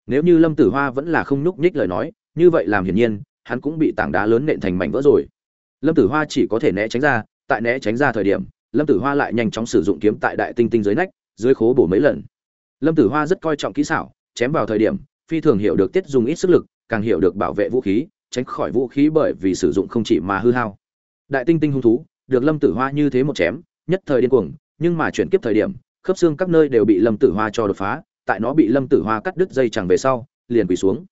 Nếu như lâm tử hoa vẫn là không nhúc nhích lời nói, như vậy làm hiển nhiên hắn cũng bị tảng đá lớn nện thành mảnh vỡ rồi. Lâm tử hoa chỉ có thể né tránh ra, tại né tránh ra thời điểm, lâm tử hoa lại nhanh chóng sử dụng kiếm tại đại tinh tinh dưới nách, dưới khố bổ mấy lần. Lâm tử hoa rất coi trọng kỹ xảo, chém vào thời điểm, phi thường hiểu được tiết dùng ít sức lực, càng hiểu được bảo vệ vũ khí, tránh khỏi vũ khí bởi vì sử dụng không chỉ mà hư hao. Đại tinh tinh hung thú, được lâm tử hoa như thế một chém, nhất thời điên cuồng, nhưng mà chuyển kiếp thời điểm, khớp xương các nơi đều bị lâm tử hoa cho đột phá, tại nó bị lâm tử hoa cắt đứt dây chẳng về sau, liền quỳ xuống.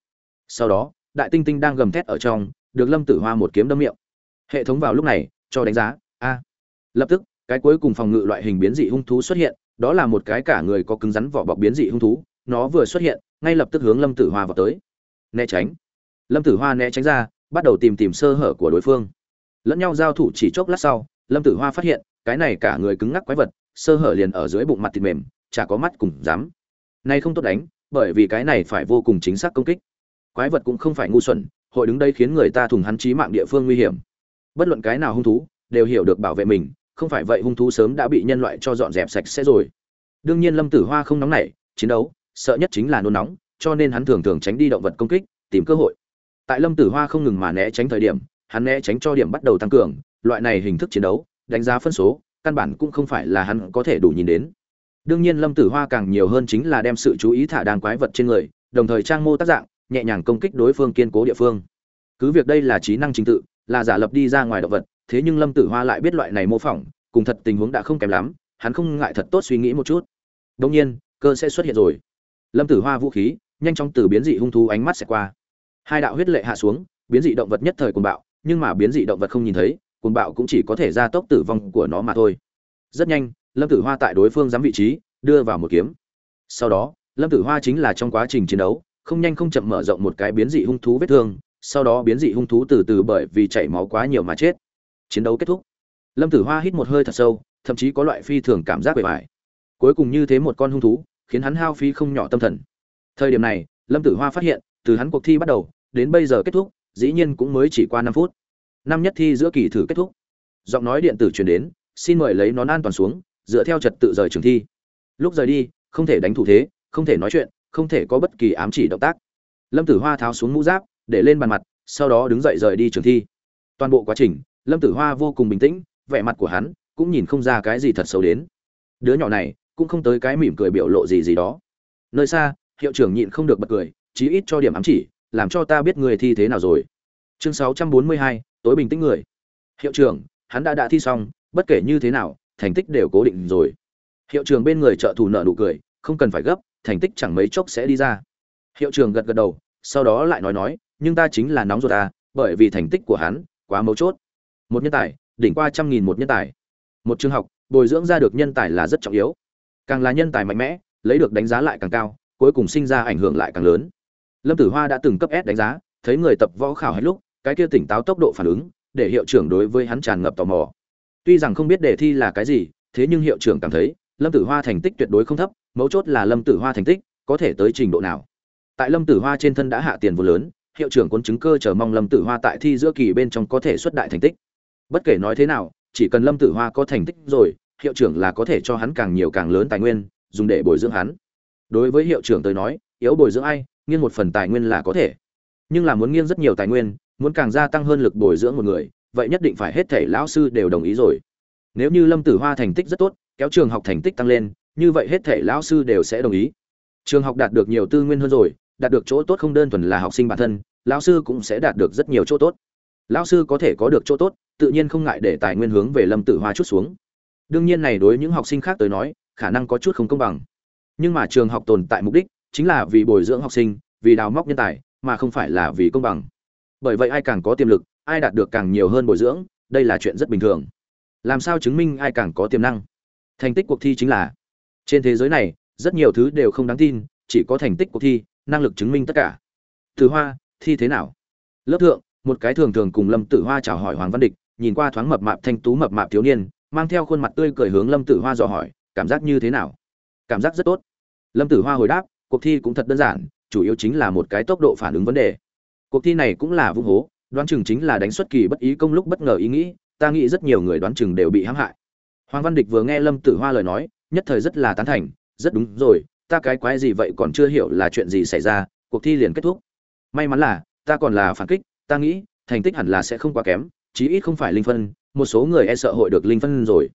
Sau đó đại tinh tinh đang gầm thét ở trong, được lâm tử hoa một kiếm đâm miệng. Hệ thống vào lúc này, cho đánh giá, a. Lập tức, cái cuối cùng phòng ngự loại hình biến dị hung thú xuất hiện, đó là một cái cả người có cứng rắn vỏ bọc biến dị hung thú, nó vừa xuất hiện, ngay lập tức hướng lâm tử hoa vào tới. Né tránh. Lâm tử hoa né tránh ra, bắt đầu tìm tìm sơ hở của đối phương. Lẫn nhau giao thủ chỉ chốc lát sau, lâm tử hoa phát hiện, cái này cả người cứng ngắc quái vật, sơ hở liền ở dưới bụng mặt thịt mềm, chả có mắt cùng dám nay không tốt đánh, bởi vì cái này phải vô cùng chính xác công kích quái vật cũng không phải ngu xuẩn, hội đứng đây khiến người ta thùng hắn trí mạng địa phương nguy hiểm. Bất luận cái nào hung thú, đều hiểu được bảo vệ mình, không phải vậy hung thú sớm đã bị nhân loại cho dọn dẹp sạch sẽ rồi. Đương nhiên lâm tử hoa không nóng nảy, chiến đấu, sợ nhất chính là nôn nóng, cho nên hắn thường thường tránh đi động vật công kích, tìm cơ hội. Tại lâm tử hoa không ngừng mà né tránh thời điểm, hắn né tránh cho điểm bắt đầu tăng cường, loại này hình thức chiến đấu, đánh giá phân số, căn bản cũng không phải là hắn có thể đủ nhìn đến. Đương nhiên lâm tử hoa càng nhiều hơn chính là đem sự chú ý thả đàn quái vật trên người, đồng thời trang mô tác dạng nhẹ nhàng công kích đối phương kiên cố địa phương. Cứ việc đây là trí năng trình tự, là giả lập đi ra ngoài động vật, thế nhưng lâm tử hoa lại biết loại này mô phỏng, cùng thật tình huống đã không kém lắm, hắn không ngại thật tốt suy nghĩ một chút. Đông nhiên, cơ sẽ xuất hiện rồi. Lâm tử hoa vũ khí, nhanh chóng từ biến dị hung thú ánh mắt sẽ qua. Hai đạo huyết lệ hạ xuống, biến dị động vật nhất thời cuồng bạo, nhưng mà biến dị động vật không nhìn thấy, cuồng bạo cũng chỉ có thể ra tốc tử vong của nó mà thôi. Rất nhanh, lâm tử hoa tại đối phương giám vị trí, đưa vào một kiếm. Sau đó, lâm tử hoa chính là trong quá trình chiến đấu không nhanh không chậm mở rộng một cái biến dị hung thú vết thương, sau đó biến dị hung thú từ từ bởi vì chảy máu quá nhiều mà chết. Chiến đấu kết thúc. Lâm tử hoa hít một hơi thật sâu, thậm chí có loại phi thường cảm giác bề bại. cuối cùng như thế một con hung thú, khiến hắn hao phí không nhỏ tâm thần. Thời điểm này, lâm tử hoa phát hiện, từ hắn cuộc thi bắt đầu, đến bây giờ kết thúc, dĩ nhiên cũng mới chỉ qua năm phút. Năm nhất thi giữa kỳ thử kết thúc. Giọng nói điện tử truyền đến, xin mời lấy nón an toàn xuống, dựa theo trật tự rời trường thi. Lúc rời đi, không thể đánh thủ thế, không thể nói chuyện không thể có bất kỳ ám chỉ động tác. Lâm tử hoa tháo xuống mũ giáp để lên bàn mặt sau đó đứng dậy rời đi trường thi. Toàn bộ quá trình lâm tử hoa vô cùng bình tĩnh vẻ mặt của hắn cũng nhìn không ra cái gì thật xấu đến. Đứa nhỏ này cũng không tới cái mỉm cười biểu lộ gì gì đó. Nơi xa hiệu trưởng nhịn không được bật cười chí ít cho điểm ám chỉ làm cho ta biết người thi thế nào rồi. Chương 642, tối bình tĩnh người. Hiệu trưởng hắn đã đã thi xong bất kể như thế nào thành tích đều cố định rồi. Hiệu trưởng bên người trợ thủ nợ nụ cười không cần phải gấp thành tích chẳng mấy chốc sẽ đi ra. Hiệu trưởng gật gật đầu, sau đó lại nói nói, nhưng ta chính là nóng ruột à bởi vì thành tích của hắn quá mấu chốt. Một nhân tài, đỉnh qua trăm nghìn một nhân tài. Một trường học, bồi dưỡng ra được nhân tài là rất trọng yếu. Càng là nhân tài mạnh mẽ, lấy được đánh giá lại càng cao, cuối cùng sinh ra ảnh hưởng lại càng lớn. Lâm tử hoa đã từng cấp s đánh giá, thấy người tập võ khảo hết lúc, cái kia tỉnh táo tốc độ phản ứng, để hiệu trưởng đối với hắn tràn ngập tò mò. Tuy rằng không biết đề thi là cái gì, thế nhưng hiệu trưởng cảm thấy, lâm tử hoa thành tích tuyệt đối không thấp mấu chốt là lâm tử hoa thành tích, có thể tới trình độ nào. Tại lâm tử hoa trên thân đã hạ tiền vô lớn, hiệu trưởng quân chứng cơ chờ mong lâm tử hoa tại thi giữa kỳ bên trong có thể xuất đại thành tích. Bất kể nói thế nào, chỉ cần lâm tử hoa có thành tích rồi, hiệu trưởng là có thể cho hắn càng nhiều càng lớn tài nguyên, dùng để bồi dưỡng hắn. Đối với hiệu trưởng tới nói, yếu bồi dưỡng ai, nghiêng một phần tài nguyên là có thể. Nhưng là muốn nghiêng rất nhiều tài nguyên, muốn càng gia tăng hơn lực bồi dưỡng một người, vậy nhất định phải hết thể lão sư đều đồng ý rồi. Nếu như lâm tử hoa thành tích rất tốt, kéo trường học thành tích tăng lên như vậy hết thể lão sư đều sẽ đồng ý. Trường học đạt được nhiều tư nguyên hơn rồi, đạt được chỗ tốt không đơn thuần là học sinh bản thân, lão sư cũng sẽ đạt được rất nhiều chỗ tốt. Lão sư có thể có được chỗ tốt, tự nhiên không ngại để tài nguyên hướng về lâm tử hoa chút xuống. Đương nhiên này đối những học sinh khác tới nói, khả năng có chút không công bằng. Nhưng mà trường học tồn tại mục đích chính là vì bồi dưỡng học sinh, vì đào móc nhân tài, mà không phải là vì công bằng. Bởi vậy ai càng có tiềm lực, ai đạt được càng nhiều hơn bồi dưỡng, đây là chuyện rất bình thường. Làm sao chứng minh ai càng có tiềm năng? Thành tích cuộc thi chính là trên thế giới này, rất nhiều thứ đều không đáng tin, chỉ có thành tích cuộc thi, năng lực chứng minh tất cả. Từ hoa, thi thế nào? Lớp thượng, một cái thường thường cùng lâm tử hoa chào hỏi hoàng văn địch, nhìn qua thoáng mập mạp thanh tú mập mạp thiếu niên, mang theo khuôn mặt tươi cười hướng lâm tử hoa dò hỏi, cảm giác như thế nào? Cảm giác rất tốt. Lâm tử hoa hồi đáp, cuộc thi cũng thật đơn giản, chủ yếu chính là một cái tốc độ phản ứng vấn đề. Cuộc thi này cũng là vung hố, đoán chừng chính là đánh xuất kỳ bất ý công lúc bất ngờ ý nghĩ, ta nghĩ rất nhiều người đoán chừng đều bị hãm hại. Hoàng văn địch vừa nghe lâm tử hoa lời nói nhất thời rất là tán thành, rất đúng rồi, ta cái quái gì vậy còn chưa hiểu là chuyện gì xảy ra, cuộc thi liền kết thúc. May mắn là, ta còn là phản kích, ta nghĩ, thành tích hẳn là sẽ không quá kém, chí ít không phải linh phân, một số người e sợ hội được linh phân rồi.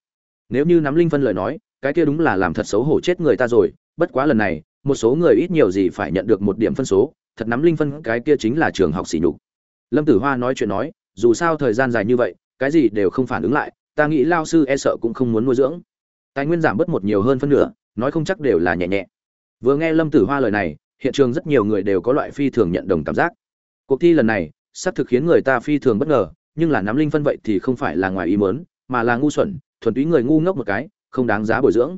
Nếu như nắm linh phân lời nói, cái kia đúng là làm thật xấu hổ chết người ta rồi, bất quá lần này, một số người ít nhiều gì phải nhận được một điểm phân số, thật nắm linh phân cái kia chính là trường học sỉ nhục. Lâm tử hoa nói chuyện nói, dù sao thời gian dài như vậy, cái gì đều không phản ứng lại, ta nghĩ lao sư e sợ cũng không muốn nuôi dưỡng tài nguyên giảm bớt một nhiều hơn phân nửa, nói không chắc đều là nhẹ nhẹ. Vừa nghe lâm tử hoa lời này, hiện trường rất nhiều người đều có loại phi thường nhận đồng cảm giác. Cuộc thi lần này, xác thực khiến người ta phi thường bất ngờ, nhưng là nắm linh phân vậy thì không phải là ngoài ý mớn mà là ngu xuẩn, thuần túy người ngu ngốc một cái, không đáng giá bồi dưỡng.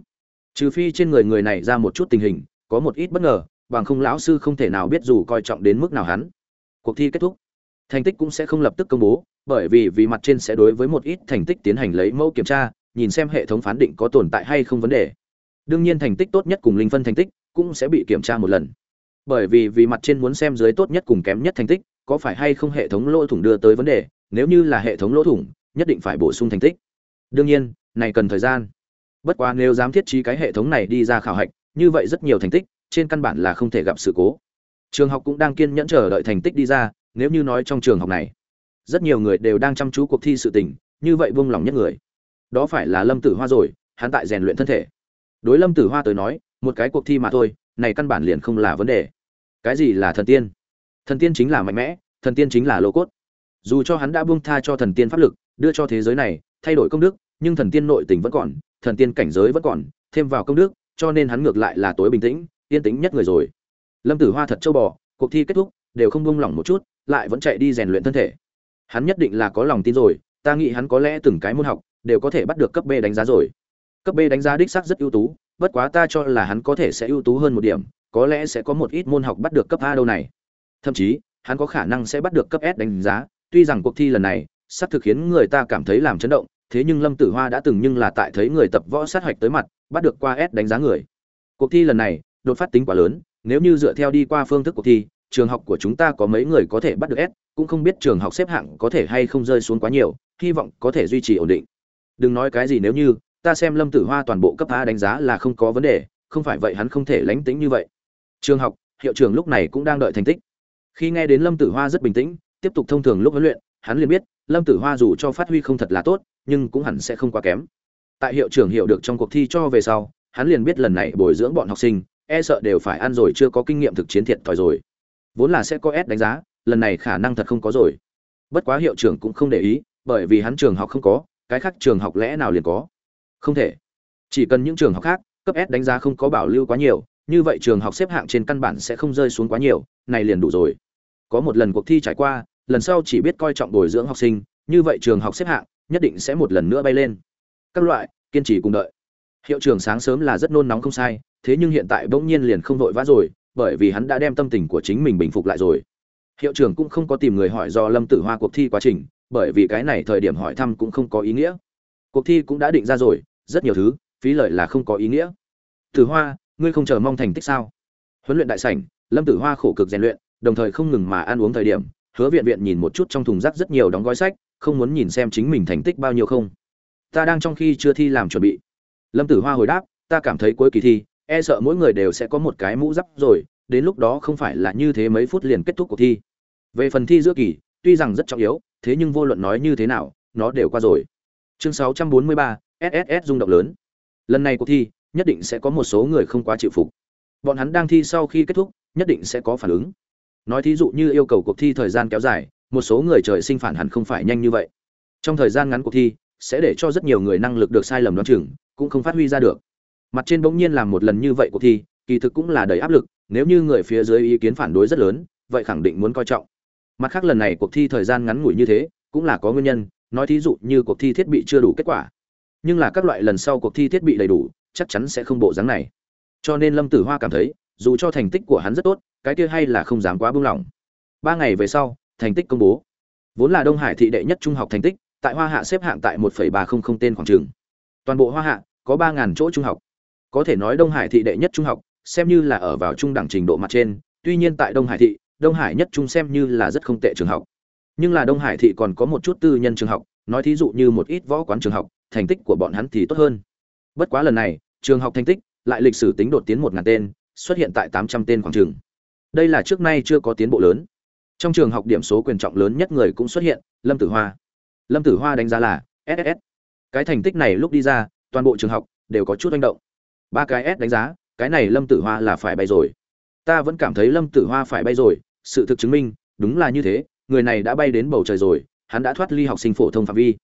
Trừ phi trên người người này ra một chút tình hình, có một ít bất ngờ, bằng không lão sư không thể nào biết dù coi trọng đến mức nào hắn. Cuộc thi kết thúc. Thành tích cũng sẽ không lập tức công bố, bởi vì vì mặt trên sẽ đối với một ít thành tích tiến hành lấy mẫu kiểm tra nhìn xem hệ thống phán định có tồn tại hay không vấn đề. Đương nhiên thành tích tốt nhất cùng linh phân thành tích cũng sẽ bị kiểm tra một lần. Bởi vì vì mặt trên muốn xem dưới tốt nhất cùng kém nhất thành tích, có phải hay không hệ thống lỗ thủng đưa tới vấn đề, nếu như là hệ thống lỗ thủng, nhất định phải bổ sung thành tích. Đương nhiên, này cần thời gian. Bất quá nếu dám thiết trí cái hệ thống này đi ra khảo hạch, như vậy rất nhiều thành tích, trên căn bản là không thể gặp sự cố. Trường học cũng đang kiên nhẫn chờ đợi thành tích đi ra, nếu như nói trong trường học này, rất nhiều người đều đang chăm chú cuộc thi sự tình, như vậy buông lòng nhất người đó phải là lâm tử hoa rồi, hắn tại rèn luyện thân thể. Đối lâm tử hoa tới nói, một cái cuộc thi mà thôi, này căn bản liền không là vấn đề. Cái gì là thần tiên? Thần tiên chính là mạnh mẽ, thần tiên chính là lô cốt. Dù cho hắn đã buông tha cho thần tiên pháp lực, đưa cho thế giới này, thay đổi công đức, nhưng thần tiên nội tình vẫn còn, thần tiên cảnh giới vẫn còn, thêm vào công đức, cho nên hắn ngược lại là tối bình tĩnh, yên tĩnh nhất người rồi. Lâm tử hoa thật châu bò, cuộc thi kết thúc, đều không buông lỏng một chút, lại vẫn chạy đi rèn luyện thân thể. Hắn nhất định là có lòng tin rồi, ta nghĩ hắn có lẽ từng cái môn học đều có thể bắt được cấp b đánh giá rồi. Cấp b đánh giá đích xác rất ưu tú bất quá ta cho là hắn có thể sẽ ưu tú hơn một điểm có lẽ sẽ có một ít môn học bắt được cấp a đâu này. Thậm chí hắn có khả năng sẽ bắt được cấp s đánh giá tuy rằng cuộc thi lần này sắp thực khiến người ta cảm thấy làm chấn động thế nhưng lâm tử hoa đã từng nhưng là tại thấy người tập võ sát hạch tới mặt bắt được qua s đánh giá người. Cuộc thi lần này đột phát tính quá lớn nếu như dựa theo đi qua phương thức cuộc thi trường học của chúng ta có mấy người có thể bắt được S, cũng không biết trường học xếp hạng có thể hay không rơi xuống quá nhiều, hy vọng có thể duy trì ổn định. Đừng nói cái gì nếu như, ta xem Lâm Tử Hoa toàn bộ cấp A đánh giá là không có vấn đề, không phải vậy hắn không thể lánh tính như vậy. Trường học, hiệu trưởng lúc này cũng đang đợi thành tích. Khi nghe đến Lâm Tử Hoa rất bình tĩnh, tiếp tục thông thường lúc huấn luyện, hắn liền biết, Lâm Tử Hoa dù cho phát huy không thật là tốt, nhưng cũng hẳn sẽ không quá kém. Tại hiệu trưởng hiểu được trong cuộc thi cho về sau, hắn liền biết lần này bồi dưỡng bọn học sinh, e sợ đều phải ăn rồi chưa có kinh nghiệm thực chiến thiệt thòi rồi vốn là sẽ có S đánh giá, lần này khả năng thật không có rồi. Bất quá hiệu trưởng cũng không để ý, bởi vì hắn trường học không có, cái khác trường học lẽ nào liền có. Không thể. Chỉ cần những trường học khác, cấp S đánh giá không có bảo lưu quá nhiều, như vậy trường học xếp hạng trên căn bản sẽ không rơi xuống quá nhiều, này liền đủ rồi. Có một lần cuộc thi trải qua, lần sau chỉ biết coi trọng bồi dưỡng học sinh, như vậy trường học xếp hạng nhất định sẽ một lần nữa bay lên. Các loại, kiên trì cùng đợi. Hiệu trường sáng sớm là rất nôn nóng không sai, thế nhưng hiện tại bỗng nhiên liền không vội vã rồi, bởi vì hắn đã đem tâm tình của chính mình bình phục lại rồi hiệu trưởng cũng không có tìm người hỏi do lâm tử hoa cuộc thi quá trình bởi vì cái này thời điểm hỏi thăm cũng không có ý nghĩa. Cuộc thi cũng đã định ra rồi, rất nhiều thứ, phí lợi là không có ý nghĩa. Tử hoa, ngươi không chờ mong thành tích sao? Huấn luyện đại sảnh, lâm tử hoa khổ cực rèn luyện, đồng thời không ngừng mà ăn uống thời điểm, hứa viện viện nhìn một chút trong thùng rác rất nhiều đóng gói sách, không muốn nhìn xem chính mình thành tích bao nhiêu không. Ta đang trong khi chưa thi làm chuẩn bị. Lâm tử hoa hồi đáp, ta cảm thấy cuối kỳ thi e sợ mỗi người đều sẽ có một cái mũ giáp rồi, đến lúc đó không phải là như thế mấy phút liền kết thúc cuộc thi. Về phần thi giữa kỳ, tuy rằng rất trọng yếu thế nhưng vô luận nói như thế nào nó đều qua rồi. Chương 643, sss rung động lớn. Lần này cuộc thi nhất định sẽ có một số người không quá chịu phục. Bọn hắn đang thi sau khi kết thúc nhất định sẽ có phản ứng. Nói thí dụ như yêu cầu cuộc thi thời gian kéo dài một số người trời sinh phản hẳn không phải nhanh như vậy. Trong thời gian ngắn cuộc thi sẽ để cho rất nhiều người năng lực được sai lầm đoán chừng cũng không phát huy ra được. Mặt trên bỗng nhiên làm một lần như vậy cuộc thi kỳ thực cũng là đầy áp lực nếu như người phía dưới ý kiến phản đối rất lớn vậy khẳng định muốn coi trọng mặt khác lần này cuộc thi thời gian ngắn ngủi như thế, cũng là có nguyên nhân, nói thí dụ như cuộc thi thiết bị chưa đủ kết quả. Nhưng là các loại lần sau cuộc thi thiết bị đầy đủ, chắc chắn sẽ không bộ dáng này. Cho nên lâm tử hoa cảm thấy, dù cho thành tích của hắn rất tốt, cái kia hay là không dám quá buông lỏng. Ba ngày về sau, thành tích công bố. Vốn là đông hải thị đệ nhất trung học thành tích, tại hoa hạ xếp hạng tại một ba trăm linh tên khoảng trường. Toàn bộ hoa hạ, có ba ngàn chỗ trung học. Có thể nói đông hải thị đệ nhất trung học, xem như là ở vào trung đẳng trình độ mặt trên, tuy nhiên tại đông hải thị đông hải nhất trung xem như là rất không tệ trường học. Nhưng là đông hải thị còn có một chút tư nhân trường học, nói thí dụ như một ít võ quán trường học, thành tích của bọn hắn thì tốt hơn. Bất quá lần này, trường học thành tích lại lịch sử tính đột tiến một ngàn tên, xuất hiện tại tám trăm tên khoảng trường. Đây là trước nay chưa có tiến bộ lớn. Trong trường học điểm số quyền trọng lớn nhất người cũng xuất hiện, lâm tử hoa. Lâm tử hoa đánh giá là ss cái thành tích này lúc đi ra, toàn bộ trường học đều có chút manh động. Ba cái s đánh giá, cái này lâm tử hoa là phải bay rồi. Ta vẫn cảm thấy lâm tử hoa phải bay rồi sự thực chứng minh, đúng là như thế, người này đã bay đến bầu trời rồi, hắn đã thoát ly học sinh phổ thông phạm vi.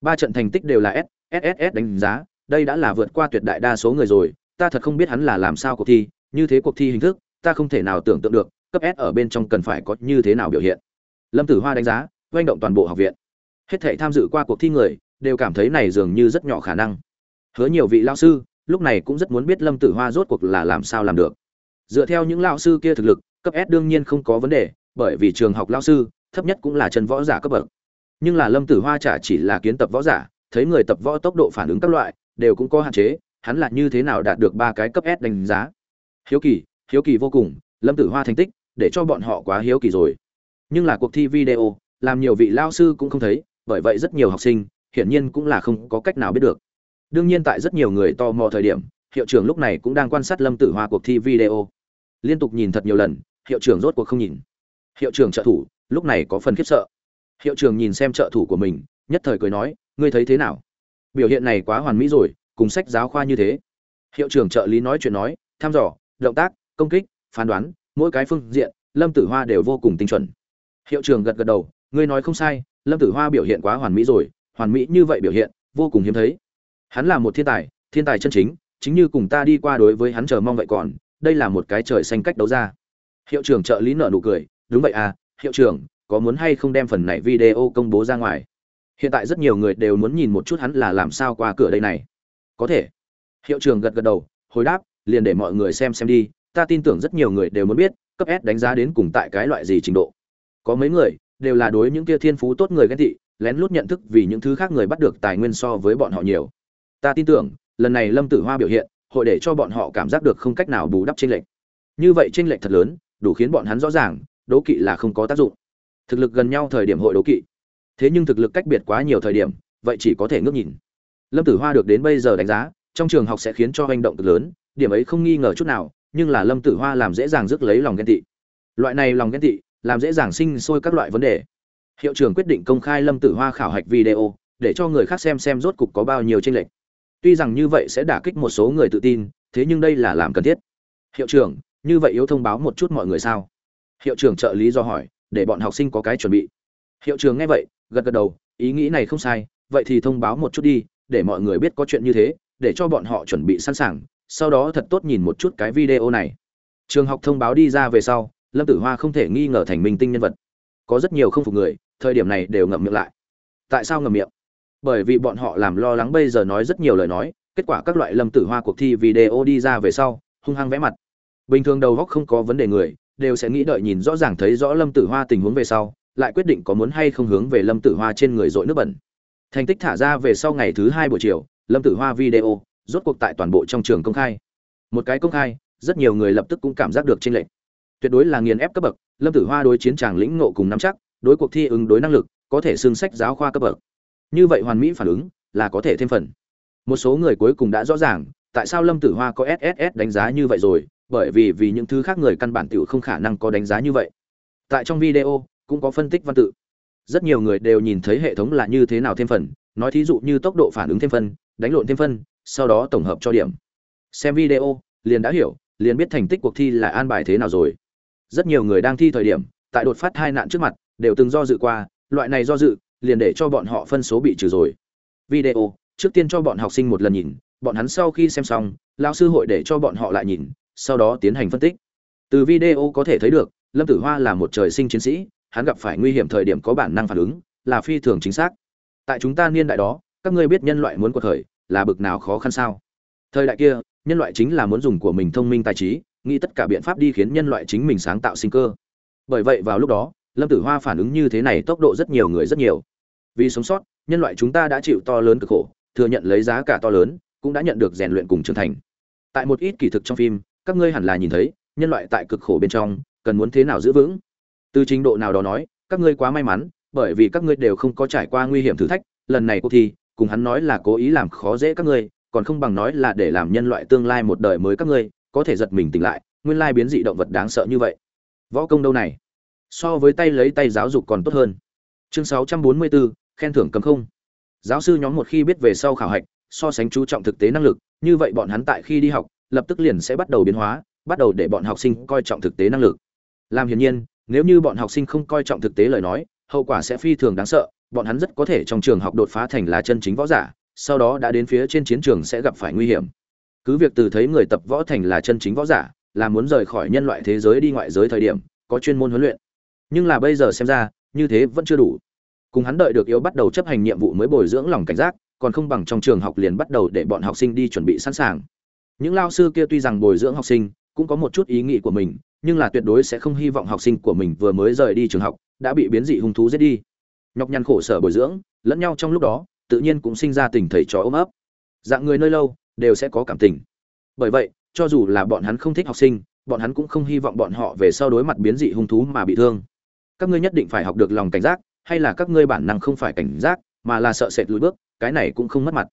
Ba trận thành tích đều là s sss đánh giá, đây đã là vượt qua tuyệt đại đa số người rồi, ta thật không biết hắn là làm sao cuộc thi, như thế cuộc thi hình thức, ta không thể nào tưởng tượng được, cấp s ở bên trong cần phải có như thế nào biểu hiện. Lâm tử hoa đánh giá doanh động toàn bộ học viện. Hết thể tham dự qua cuộc thi người, đều cảm thấy này dường như rất nhỏ khả năng. Hứa nhiều vị lao sư, lúc này cũng rất muốn biết lâm tử hoa rốt cuộc là làm sao làm được. Dựa theo những lão sư kia thực lực cấp s đương nhiên không có vấn đề, bởi vì trường học lao sư, thấp nhất cũng là chân võ giả cấp bậc. Nhưng là lâm tử hoa chả chỉ là kiến tập võ giả, thấy người tập võ tốc độ phản ứng các loại, đều cũng có hạn chế, hắn là như thế nào đạt được ba cái cấp s đánh giá? Hiếu kỳ hiếu kỳ vô cùng, lâm tử hoa thành tích, để cho bọn họ quá hiếu kỳ rồi. Nhưng là cuộc thi video, làm nhiều vị lao sư cũng không thấy, bởi vậy rất nhiều học sinh, hiển nhiên cũng là không có cách nào biết được. Đương nhiên tại rất nhiều người tò mò thời điểm, hiệu trưởng lúc này cũng đang quan sát lâm tử hoa cuộc thi video. Liên tục nhìn thật nhiều lần hiệu trưởng rốt cuộc không nhìn. Hiệu trưởng trợ thủ, lúc này có phần khiếp sợ. Hiệu trưởng nhìn xem trợ thủ của mình, nhất thời cười nói, ngươi thấy thế nào? Biểu hiện này quá hoàn mỹ rồi, cùng sách giáo khoa như thế. Hiệu trưởng trợ lý nói chuyện nói thăm dò, động tác, công kích, phán đoán, mỗi cái phương diện, lâm tử hoa đều vô cùng tinh chuẩn. Hiệu trưởng gật gật đầu, ngươi nói không sai, lâm tử hoa biểu hiện quá hoàn mỹ rồi, hoàn mỹ như vậy biểu hiện, vô cùng hiếm thấy. Hắn là một thiên tài thiên tài chân chính chính như cùng ta đi qua đối với hắn chờ mong vậy còn, đây là một cái trời xanh cách đấu ra hiệu trưởng trợ lý nợ nụ cười, đúng vậy à hiệu trưởng, có muốn hay không đem phần này video công bố ra ngoài? Hiện tại rất nhiều người đều muốn nhìn một chút hắn là làm sao qua cửa đây này. Có thể. Hiệu trưởng gật gật đầu, hồi đáp, liền để mọi người xem xem đi, ta tin tưởng rất nhiều người đều muốn biết, cấp s đánh giá đến cùng tại cái loại gì trình độ. Có mấy người đều là đối những kia thiên phú tốt người ghen tị, lén lút nhận thức vì những thứ khác người bắt được tài nguyên so với bọn họ nhiều. Ta tin tưởng, lần này lâm tử hoa biểu hiện, hội để cho bọn họ cảm giác được không cách nào bù đắp tranh lệch. Như vậy tranh lệch thật lớn đủ khiến bọn hắn rõ ràng, đố kỵ là không có tác dụng. Thực lực gần nhau thời điểm hội đố kỵ. Thế nhưng thực lực cách biệt quá nhiều thời điểm, vậy chỉ có thể ngước nhìn. Lâm tử hoa được đến bây giờ đánh giá, trong trường học sẽ khiến cho hành động cực lớn, điểm ấy không nghi ngờ chút nào, nhưng là lâm tử hoa làm dễ dàng rước lấy lòng ghen tị. Loại này lòng ghen tị, làm dễ dàng sinh sôi các loại vấn đề. Hiệu trưởng quyết định công khai lâm tử hoa khảo hạch video, để cho người khác xem xem rốt cục có bao nhiêu tranh lệch. Tuy rằng như vậy sẽ đả kích một số người tự tin, thế nhưng đây là làm cần thiết. Hiệu trưởng như vậy yếu thông báo một chút mọi người sao? Hiệu trưởng trợ lý do hỏi, để bọn học sinh có cái chuẩn bị. Hiệu trưởng nghe vậy, gật gật đầu, ý nghĩ này không sai, vậy thì thông báo một chút đi, để mọi người biết có chuyện như thế, để cho bọn họ chuẩn bị sẵn sàng, sau đó thật tốt nhìn một chút cái video này. Trường học thông báo đi ra về sau, lâm tử hoa không thể nghi ngờ thành minh tinh nhân vật. Có rất nhiều không phục người, thời điểm này đều ngậm miệng lại. Tại sao ngậm miệng? Bởi vì bọn họ làm lo lắng bây giờ nói rất nhiều lời nói, kết quả các loại lâm tử hoa cuộc thi video đi ra về sau, hung hăng vẽ mặt bình thường đầu góc không có vấn đề người, đều sẽ nghĩ đợi nhìn rõ ràng thấy rõ lâm tử hoa tình huống về sau, lại quyết định có muốn hay không hướng về lâm tử hoa trên người dội nước bẩn. Thành tích thả ra về sau ngày thứ hai buổi chiều, lâm tử hoa video, rốt cuộc tại toàn bộ trong trường công khai. Một cái công khai, rất nhiều người lập tức cũng cảm giác được tranh lệch. Tuyệt đối là nghiền ép cấp bậc, lâm tử hoa đối chiến tràng lĩnh nộ cùng nắm chắc, đối cuộc thi ứng đối năng lực, có thể xương sách giáo khoa cấp bậc. Như vậy hoàn mỹ phản ứng, là có thể thêm phần. Một số người cuối cùng đã rõ ràng, tại sao lâm tử hoa có sss đánh giá như vậy rồi bởi vì vì những thứ khác người căn bản tiểu không khả năng có đánh giá như vậy. Tại trong video, cũng có phân tích văn tự. Rất nhiều người đều nhìn thấy hệ thống là như thế nào thêm phần, nói thí dụ như tốc độ phản ứng thêm phân, đánh lộn thêm phân, sau đó tổng hợp cho điểm. Xem video, liền đã hiểu, liền biết thành tích cuộc thi là an bài thế nào rồi. Rất nhiều người đang thi thời điểm, tại đột phát hai nạn trước mặt, đều từng do dự qua, loại này do dự, liền để cho bọn họ phân số bị trừ rồi. Video, trước tiên cho bọn học sinh một lần nhìn, bọn hắn sau khi xem xong, lão sư hội để cho bọn họ lại nhìn sau đó tiến hành phân tích. Từ video có thể thấy được, lâm tử hoa là một trời sinh chiến sĩ, hắn gặp phải nguy hiểm thời điểm có bản năng phản ứng, là phi thường chính xác. Tại chúng ta niên đại đó, các ngươi biết nhân loại muốn quật khởi là bực nào khó khăn sao? Thời đại kia, nhân loại chính là muốn dùng của mình thông minh tài trí, nghĩ tất cả biện pháp đi khiến nhân loại chính mình sáng tạo sinh cơ. Bởi vậy vào lúc đó, lâm tử hoa phản ứng như thế này tốc độ rất nhiều người rất nhiều. Vì sống sót, nhân loại chúng ta đã chịu to lớn cực khổ, thừa nhận lấy giá cả to lớn, cũng đã nhận được rèn luyện cùng trưởng thành. Tại một ít kỳ thực trong phim các ngươi hẳn là nhìn thấy nhân loại tại cực khổ bên trong cần muốn thế nào giữ vững? Từ trình độ nào đó nói các ngươi quá may mắn bởi vì các ngươi đều không có trải qua nguy hiểm thử thách lần này cuộc thi cùng hắn nói là cố ý làm khó dễ các ngươi còn không bằng nói là để làm nhân loại tương lai một đời mới các ngươi có thể giật mình tỉnh lại nguyên lai biến dị động vật đáng sợ như vậy. Võ công đâu này? So với tay lấy tay giáo dục còn tốt hơn. Chương 644, khen thưởng cấm không. Giáo sư nhóm một khi biết về sau khảo hạch so sánh chú trọng thực tế năng lực như vậy bọn hắn tại khi đi học lập tức liền sẽ bắt đầu biến hóa, bắt đầu để bọn học sinh coi trọng thực tế năng lực. Làm hiển nhiên, nếu như bọn học sinh không coi trọng thực tế lời nói, hậu quả sẽ phi thường đáng sợ, bọn hắn rất có thể trong trường học đột phá thành là chân chính võ giả, sau đó đã đến phía trên chiến trường sẽ gặp phải nguy hiểm. Cứ việc từ thấy người tập võ thành là chân chính võ giả, là muốn rời khỏi nhân loại thế giới đi ngoại giới thời điểm, có chuyên môn huấn luyện. Nhưng là bây giờ xem ra, như thế vẫn chưa đủ. Cùng hắn đợi được yếu bắt đầu chấp hành nhiệm vụ mới bồi dưỡng lòng cảnh giác, còn không bằng trong trường học liền bắt đầu để bọn học sinh đi chuẩn bị sẵn sàng những lao sư kia tuy rằng bồi dưỡng học sinh, cũng có một chút ý nghĩ của mình, nhưng là tuyệt đối sẽ không hy vọng học sinh của mình vừa mới rời đi trường học, đã bị biến dị hung thú giết đi. Nhọc nhằn khổ sở bồi dưỡng, lẫn nhau trong lúc đó, tự nhiên cũng sinh ra tình thầy trò ôm ấp. Dạng người nơi lâu, đều sẽ có cảm tình. Bởi vậy, cho dù là bọn hắn không thích học sinh, bọn hắn cũng không hy vọng bọn họ về sau đối mặt biến dị hung thú mà bị thương. Các ngươi nhất định phải học được lòng cảnh giác, hay là các ngươi bản năng không phải cảnh giác, mà là sợ sệt lùi bước, cái này cũng không mất mặt.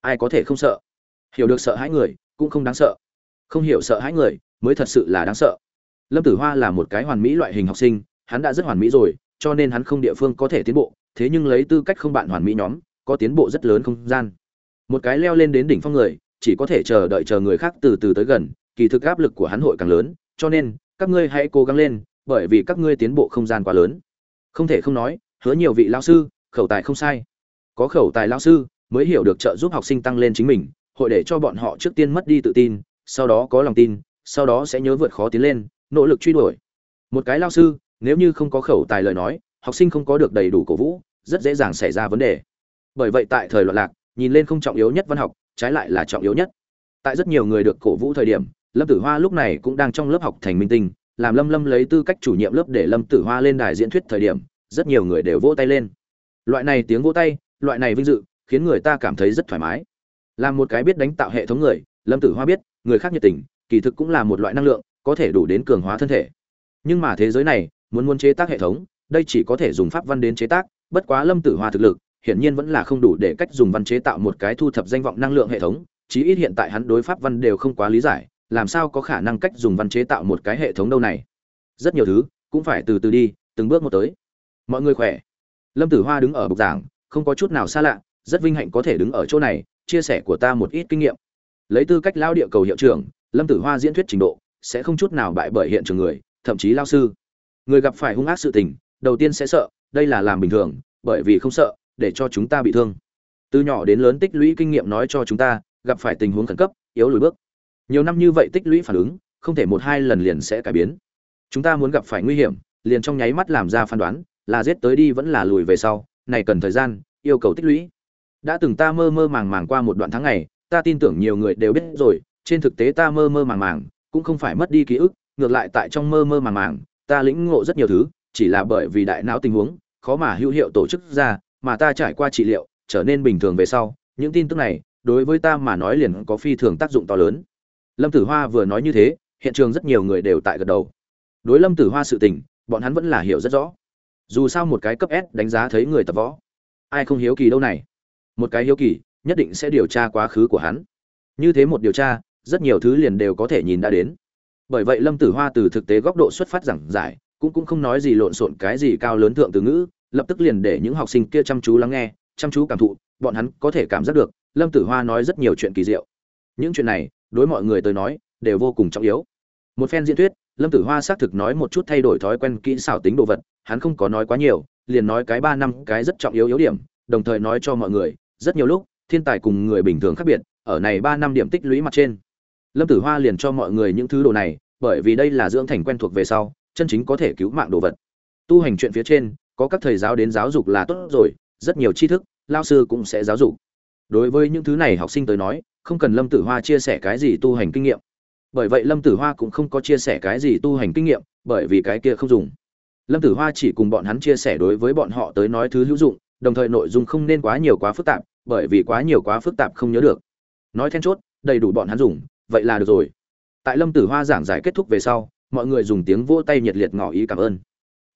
Ai có thể không sợ? Hiểu được sợ hãi người cũng không đáng sợ. Không hiểu sợ hãi người, mới thật sự là đáng sợ. Lâm tử hoa là một cái hoàn mỹ loại hình học sinh, hắn đã rất hoàn mỹ rồi, cho nên hắn không địa phương có thể tiến bộ, thế nhưng lấy tư cách không bạn hoàn mỹ nhóm, có tiến bộ rất lớn không gian. Một cái leo lên đến đỉnh phong người, chỉ có thể chờ đợi chờ người khác từ từ tới gần, kỳ thực áp lực của hắn hội càng lớn, cho nên, các ngươi hãy cố gắng lên, bởi vì các ngươi tiến bộ không gian quá lớn. Không thể không nói, hứa nhiều vị lao sư, khẩu tài không sai. Có khẩu tài lao sư, mới hiểu được trợ giúp học sinh tăng lên chính mình hội để cho bọn họ trước tiên mất đi tự tin, sau đó có lòng tin, sau đó sẽ nhớ vượt khó tiến lên, nỗ lực truy đuổi. Một cái lao sư, nếu như không có khẩu tài lời nói, học sinh không có được đầy đủ cổ vũ, rất dễ dàng xảy ra vấn đề. Bởi vậy tại thời loạn lạc, nhìn lên không trọng yếu nhất văn học, trái lại là trọng yếu nhất. Tại rất nhiều người được cổ vũ thời điểm, lâm tử hoa lúc này cũng đang trong lớp học thành minh tinh, làm lâm lâm lấy tư cách chủ nhiệm lớp để lâm tử hoa lên đài diễn thuyết thời điểm, rất nhiều người đều vỗ tay lên. Loại này tiếng vỗ tay, loại này vinh dự, khiến người ta cảm thấy rất thoải mái làm một cái biết đánh tạo hệ thống người, lâm tử hoa biết, người khác nhiệt tình, kỳ thực cũng là một loại năng lượng, có thể đủ đến cường hóa thân thể. Nhưng mà thế giới này, muốn muốn chế tác hệ thống, đây chỉ có thể dùng pháp văn đến chế tác, bất quá lâm tử hoa thực lực, hiển nhiên vẫn là không đủ để cách dùng văn chế tạo một cái thu thập danh vọng năng lượng hệ thống, chí ít hiện tại hắn đối pháp văn đều không quá lý giải, làm sao có khả năng cách dùng văn chế tạo một cái hệ thống đâu này? Rất nhiều thứ, cũng phải từ từ đi, từng bước một tới. Mọi người khỏe. Lâm tử hoa đứng ở bục giảng, không có chút nào xa lạ, rất vinh hạnh có thể đứng ở chỗ này chia sẻ của ta một ít kinh nghiệm. Lấy tư cách lao địa cầu hiệu trưởng, lâm tử hoa diễn thuyết trình độ sẽ không chút nào bại bởi hiện trường người, thậm chí lao sư. Người gặp phải hung ác sự tình, đầu tiên sẽ sợ, đây là làm bình thường, bởi vì không sợ, để cho chúng ta bị thương. Từ nhỏ đến lớn tích lũy kinh nghiệm nói cho chúng ta, gặp phải tình huống khẩn cấp, yếu lùi bước. Nhiều năm như vậy tích lũy phản ứng, không thể một hai lần liền sẽ cải biến. Chúng ta muốn gặp phải nguy hiểm, liền trong nháy mắt làm ra phán đoán, là giết tới đi vẫn là lùi về sau, này cần thời gian, yêu cầu tích lũy đã từng ta mơ mơ màng màng qua một đoạn tháng ngày, ta tin tưởng nhiều người đều biết rồi, trên thực tế ta mơ mơ màng màng, cũng không phải mất đi ký ức, ngược lại tại trong mơ mơ màng màng, ta lĩnh ngộ rất nhiều thứ, chỉ là bởi vì đại não tình huống, khó mà hữu hiệu tổ chức ra, mà ta trải qua trị liệu, trở nên bình thường về sau, những tin tức này, đối với ta mà nói liền có phi thường tác dụng to lớn. Lâm tử hoa vừa nói như thế, hiện trường rất nhiều người đều tại gật đầu. Đối lâm tử hoa sự tình, bọn hắn vẫn là hiểu rất rõ. Dù sao một cái cấp s đánh giá thấy người tập võ, ai không hiếu kỳ đâu này? Một cái hiếu kỳ, nhất định sẽ điều tra quá khứ của hắn. Như thế một điều tra, rất nhiều thứ liền đều có thể nhìn đã đến. Bởi vậy lâm tử hoa từ thực tế góc độ xuất phát giảng giải, cũng cũng không nói gì lộn xộn cái gì cao lớn thượng từ ngữ, lập tức liền để những học sinh kia chăm chú lắng nghe, chăm chú cảm thụ, bọn hắn có thể cảm giác được, lâm tử hoa nói rất nhiều chuyện kỳ diệu. Những chuyện này, đối mọi người tới nói, đều vô cùng trọng yếu. Một phen diễn thuyết, lâm tử hoa xác thực nói một chút thay đổi thói quen kỹ xảo tính đồ vật, hắn không có nói quá nhiều, liền nói cái ba năm cái rất trọng yếu yếu điểm, đồng thời nói cho mọi người rất nhiều lúc, thiên tài cùng người bình thường khác biệt, ở này ba năm điểm tích lũy mặt trên. Lâm tử hoa liền cho mọi người những thứ đồ này, bởi vì đây là dưỡng thành quen thuộc về sau, chân chính có thể cứu mạng đồ vật. Tu hành chuyện phía trên, có các thầy giáo đến giáo dục là tốt rồi, rất nhiều tri thức, lao sư cũng sẽ giáo dục. Đối với những thứ này học sinh tới nói, không cần lâm tử hoa chia sẻ cái gì tu hành kinh nghiệm. Bởi vậy lâm tử hoa cũng không có chia sẻ cái gì tu hành kinh nghiệm, bởi vì cái kia không dùng. Lâm tử hoa chỉ cùng bọn hắn chia sẻ đối với bọn họ tới nói thứ hữu dụng, đồng thời nội dung không nên quá nhiều quá phức tạp bởi vì quá nhiều quá phức tạp không nhớ được. Nói then chốt, đầy đủ bọn hắn dùng, vậy là được rồi. Tại lâm tử hoa giảng giải kết thúc về sau, mọi người dùng tiếng vỗ tay nhiệt liệt ngỏ ý cảm ơn.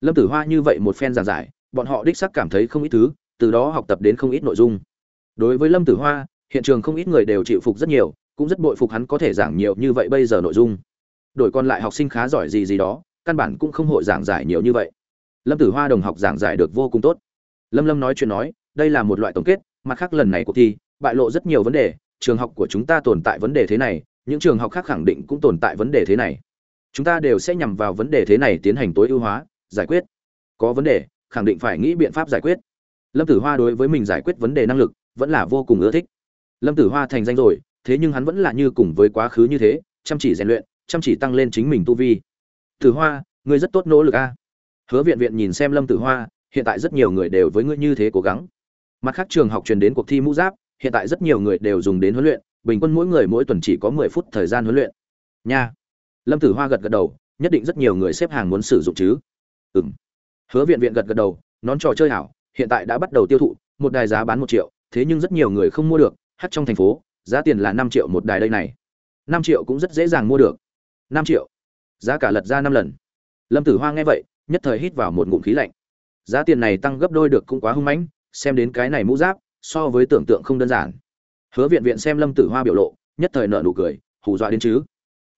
Lâm tử hoa như vậy một phen giảng giải, bọn họ đích sắc cảm thấy không ít thứ, từ đó học tập đến không ít nội dung. Đối với lâm tử hoa, hiện trường không ít người đều chịu phục rất nhiều, cũng rất bội phục hắn có thể giảng nhiều như vậy bây giờ nội dung. Đổi còn lại học sinh khá giỏi gì gì đó, căn bản cũng không hội giảng giải nhiều như vậy. Lâm tử hoa đồng học giảng giải được vô cùng tốt. Lâm lâm nói chuyện nói, đây là một loại tổng kết mặt khác lần này cuộc thi, bại lộ rất nhiều vấn đề, trường học của chúng ta tồn tại vấn đề thế này, những trường học khác khẳng định cũng tồn tại vấn đề thế này. Chúng ta đều sẽ nhằm vào vấn đề thế này tiến hành tối ưu hóa, giải quyết. Có vấn đề, khẳng định phải nghĩ biện pháp giải quyết. Lâm tử hoa đối với mình giải quyết vấn đề năng lực, vẫn là vô cùng ưa thích. Lâm tử hoa thành danh rồi, thế nhưng hắn vẫn là như cùng với quá khứ như thế, chăm chỉ rèn luyện, chăm chỉ tăng lên chính mình tu vi. Tử hoa, ngươi rất tốt nỗ lực a. Hứa viện viện nhìn xem lâm tử hoa, hiện tại rất nhiều người đều với ngươi như thế cố gắng mặt khác trường học truyền đến cuộc thi mũ giáp, hiện tại rất nhiều người đều dùng đến huấn luyện, bình quân mỗi người mỗi tuần chỉ có mười phút thời gian huấn luyện. Nha. Lâm tử hoa gật gật đầu, nhất định rất nhiều người xếp hàng muốn sử dụng chứ. Ừ m hứa viện viện gật gật đầu, nón trò chơi hảo, hiện tại đã bắt đầu tiêu thụ, một đài giá bán một triệu, thế nhưng rất nhiều người không mua được, hát trong thành phố, giá tiền là năm triệu một đài đây này. Năm triệu cũng rất dễ dàng mua được. Năm triệu. Giá cả lật ra năm lần. Lâm tử hoa nghe vậy, nhất thời hít vào một ngụm khí lạnh. Giá tiền này tăng gấp đôi được cũng quá hung mãnh xem đến cái này mũ giáp so với tưởng tượng không đơn giản. Hứa viện viện xem lâm tử hoa biểu lộ nhất thời nợ nụ cười hù dọa đến chứ.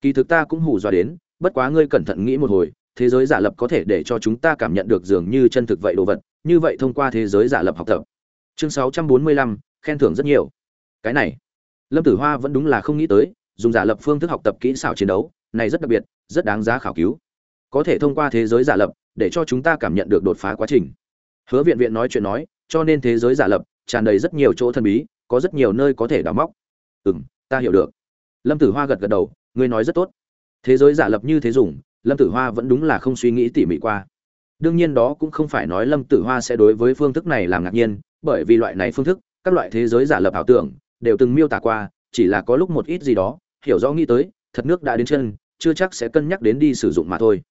Kỳ thực ta cũng hù dọa đến bất quá ngươi cẩn thận nghĩ một hồi thế giới giả lập có thể để cho chúng ta cảm nhận được dường như chân thực vậy đồ vật như vậy thông qua thế giới giả lập học tập. Chương 645, khen thưởng rất nhiều. Cái này lâm tử hoa vẫn đúng là không nghĩ tới dùng giả lập phương thức học tập kỹ xảo chiến đấu này rất đặc biệt rất đáng giá khảo cứu. Có thể thông qua thế giới giả lập để cho chúng ta cảm nhận được đột phá quá trình. Hứa viện viện nói chuyện nói cho nên thế giới giả lập, tràn đầy rất nhiều chỗ thần bí, có rất nhiều nơi có thể đào móc. Ừ m ta hiểu được. Lâm tử hoa gật gật đầu, ngươi nói rất tốt. Thế giới giả lập như thế dùng, lâm tử hoa vẫn đúng là không suy nghĩ tỉ mỉ qua. Đương nhiên đó cũng không phải nói lâm tử hoa sẽ đối với phương thức này làm ngạc nhiên, bởi vì loại này phương thức, các loại thế giới giả lập ảo tưởng, đều từng miêu tả qua, chỉ là có lúc một ít gì đó, hiểu rõ nghĩ tới, thật nước đã đến chân, chưa chắc sẽ cân nhắc đến đi sử dụng mà thôi.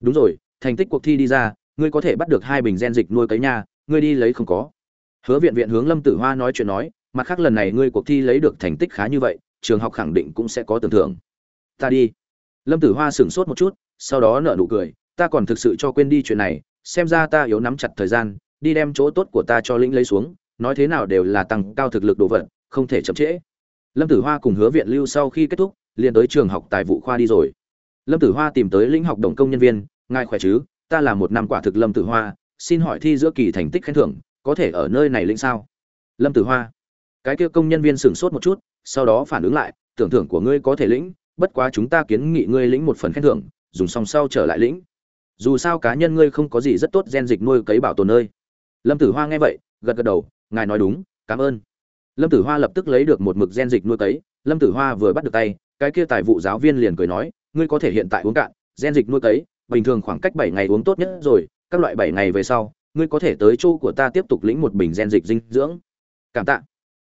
Đúng rồi, thành tích cuộc thi đi ra, ngươi có thể bắt được hai bình gen dịch nuôi cấy nha ngươi đi lấy không có. Hứa viện viện hướng lâm tử hoa nói chuyện nói, mặt khác lần này ngươi cuộc thi lấy được thành tích khá như vậy, trường học khẳng định cũng sẽ có tưởng thưởng. Ta đi. Lâm tử hoa sửng sốt một chút, sau đó nở nụ cười, ta còn thực sự cho quên đi chuyện này, xem ra ta yếu nắm chặt thời gian, đi đem chỗ tốt của ta cho lĩnh lấy xuống, nói thế nào đều là tăng cao thực lực đồ vật, không thể chậm trễ. Lâm tử hoa cùng hứa viện lưu sau khi kết thúc, liền tới trường học tài vụ khoa đi rồi. Lâm tử hoa tìm tới lĩnh học đồng công nhân viên, ngài khỏe chứ? Ta là một năm quả thực lâm tử hoa xin hỏi thi giữa kỳ thành tích khen thưởng, có thể ở nơi này lĩnh sao? Lâm tử hoa. Cái kia công nhân viên sửng sốt một chút, sau đó phản ứng lại, tưởng thưởng của ngươi có thể lĩnh, bất quá chúng ta kiến nghị ngươi lĩnh một phần khen thưởng, dùng xong sau trở lại lĩnh. Dù sao cá nhân ngươi không có gì rất tốt gen dịch nuôi cấy bảo tồn nơi. Lâm tử hoa nghe vậy, gật gật đầu, ngài nói đúng, cảm ơn. Lâm tử hoa lập tức lấy được một mực gen dịch nuôi cấy. Lâm tử hoa vừa bắt được tay, cái kia tài vụ giáo viên liền cười nói, ngươi có thể hiện tại uống cạn, gen dịch nuôi cấy, bình thường khoảng cách bảy ngày uống tốt nhất rồi các loại bảy ngày về sau, ngươi có thể tới chỗ của ta tiếp tục lĩnh một bình gen dịch dinh dưỡng. Cảm tạ.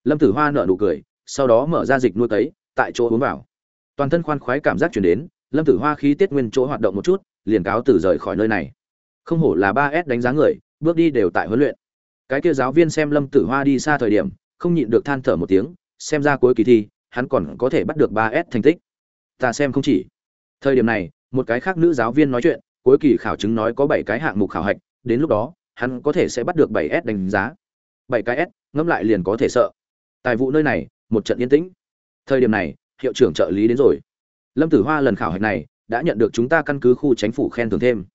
Lâm tử hoa nở nụ cười, sau đó mở ra dịch nuôi cấy, tại chỗ uống vào. Toàn thân khoan khoái cảm giác chuyển đến, lâm tử hoa khí tiết nguyên chỗ hoạt động một chút, liền cáo từ rời khỏi nơi này. Không hổ là ba s đánh giá người, bước đi đều tại huấn luyện. Cái kia giáo viên xem lâm tử hoa đi xa thời điểm, không nhịn được than thở một tiếng, xem ra cuối kỳ thi, hắn còn có thể bắt được ba s thành tích. Ta xem không chỉ. Thời điểm này, một cái khác nữ giáo viên nói chuyện cuối kỳ khảo chứng nói có bảy cái hạng mục khảo hạch, đến lúc đó, hắn có thể sẽ bắt được bảy s đánh giá. Bảy cái s, ngẫm lại liền có thể sợ. Tài vụ nơi này, một trận yên tĩnh. Thời điểm này, hiệu trưởng trợ lý đến rồi. Lâm tử hoa lần khảo hạch này, đã nhận được chúng ta căn cứ khu chính phủ khen thưởng thêm.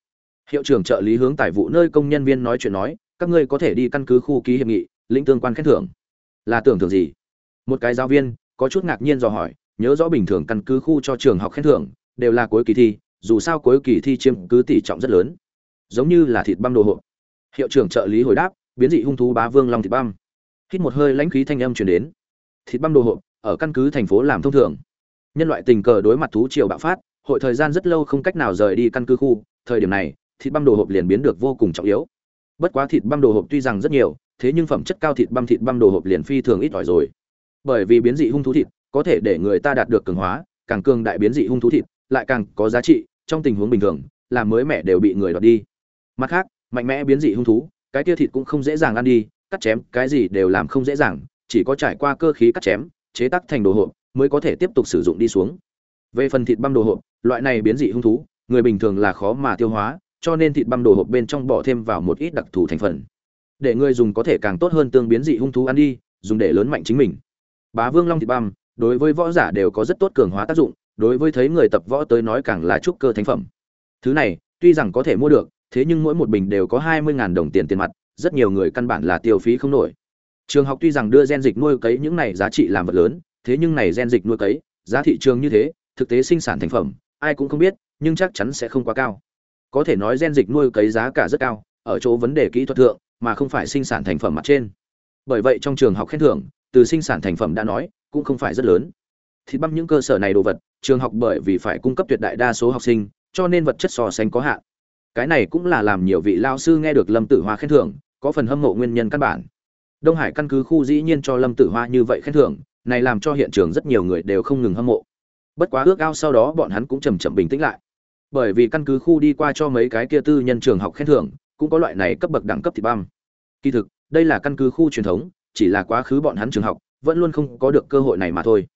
Hiệu trưởng trợ lý hướng tài vụ nơi công nhân viên nói chuyện nói, các ngươi có thể đi căn cứ khu ký hiệp nghị, lĩnh tương quan khen thưởng. Là tưởng thưởng gì? Một cái giáo viên, có chút ngạc nhiên dò hỏi, nhớ rõ bình thường căn cứ khu cho trường học khen thưởng, đều là cuối kỳ thi dù sao cuối kỳ thi chiếm cứ tỷ trọng rất lớn. Giống như là thịt băm đồ hộp. Hiệu trưởng trợ lý hồi đáp, biến dị hung thú bá vương long thịt băm. Hít một hơi lãnh khí thanh âm truyền đến. Thịt băm đồ hộp, ở căn cứ thành phố làm thông thường. Nhân loại tình cờ đối mặt thú triều bạo phát, hội thời gian rất lâu không cách nào rời đi căn cứ khu, thời điểm này, thịt băm đồ hộp liền biến được vô cùng trọng yếu. Bất quá thịt băm đồ hộp tuy rằng rất nhiều, thế nhưng phẩm chất cao thịt băm thịt băm đồ hộp liền phi thường ít ỏi rồi. Bởi vì biến dị hung thú thịt có thể để người ta đạt được cường hóa, càng cường đại biến dị hung thú thịt lại càng có giá trị, trong tình huống bình thường làm mới mẻ đều bị người đoạt đi. Mặt khác, mạnh mẽ biến dị hung thú, cái tia thịt cũng không dễ dàng ăn đi, cắt chém, cái gì đều làm không dễ dàng, chỉ có trải qua cơ khí cắt chém, chế tác thành đồ hộp, mới có thể tiếp tục sử dụng đi xuống. Về phần thịt băm đồ hộp, loại này biến dị hung thú, người bình thường là khó mà tiêu hóa, cho nên thịt băm đồ hộp bên trong bỏ thêm vào một ít đặc thù thành phần. Để người dùng có thể càng tốt hơn tương biến dị hung thú ăn đi, dùng để lớn mạnh chính mình. Bá vương long thịt băm, đối với võ giả đều có rất tốt cường hóa tác dụng đối với thấy người tập võ tới nói càng là trúc cơ thánh phẩm. Thứ này, tuy rằng có thể mua được, thế nhưng mỗi một bình đều có hai mươi đồng tiền tiền mặt, rất nhiều người căn bản là tiêu phí không nổi. Trường học tuy rằng đưa gen dịch nuôi cấy những này giá trị làm vật lớn, thế nhưng này gen dịch nuôi cấy, giá thị trường như thế, thực tế sinh sản thành phẩm, ai cũng không biết, nhưng chắc chắn sẽ không quá cao. Có thể nói gen dịch nuôi cấy giá cả rất cao, ở chỗ vấn đề kỹ thuật thượng, mà không phải sinh sản thành phẩm mặt trên. Bởi vậy trong trường học khen thưởng, từ sinh sản thành phẩm đã nói, cũng không phải rất lớn thịt băm những cơ sở này đồ vật, trường học bởi vì phải cung cấp tuyệt đại đa số học sinh, cho nên vật chất so sánh có hạn. Cái này cũng là làm nhiều vị lao sư nghe được lâm tử hoa khen thưởng, có phần hâm mộ nguyên nhân căn bản. Đông hải căn cứ khu dĩ nhiên cho lâm tử hoa như vậy khen thưởng, này làm cho hiện trường rất nhiều người đều không ngừng hâm mộ. Bất quá ước ao sau đó bọn hắn cũng chậm chậm bình tĩnh lại. Bởi vì căn cứ khu đi qua cho mấy cái kia tư nhân trường học khen thưởng, cũng có loại này cấp bậc đẳng cấp thịt băm. Kỳ thực, đây là căn cứ khu truyền thống, chỉ là quá khứ bọn hắn trường học, vẫn luôn không có được cơ hội này mà thôi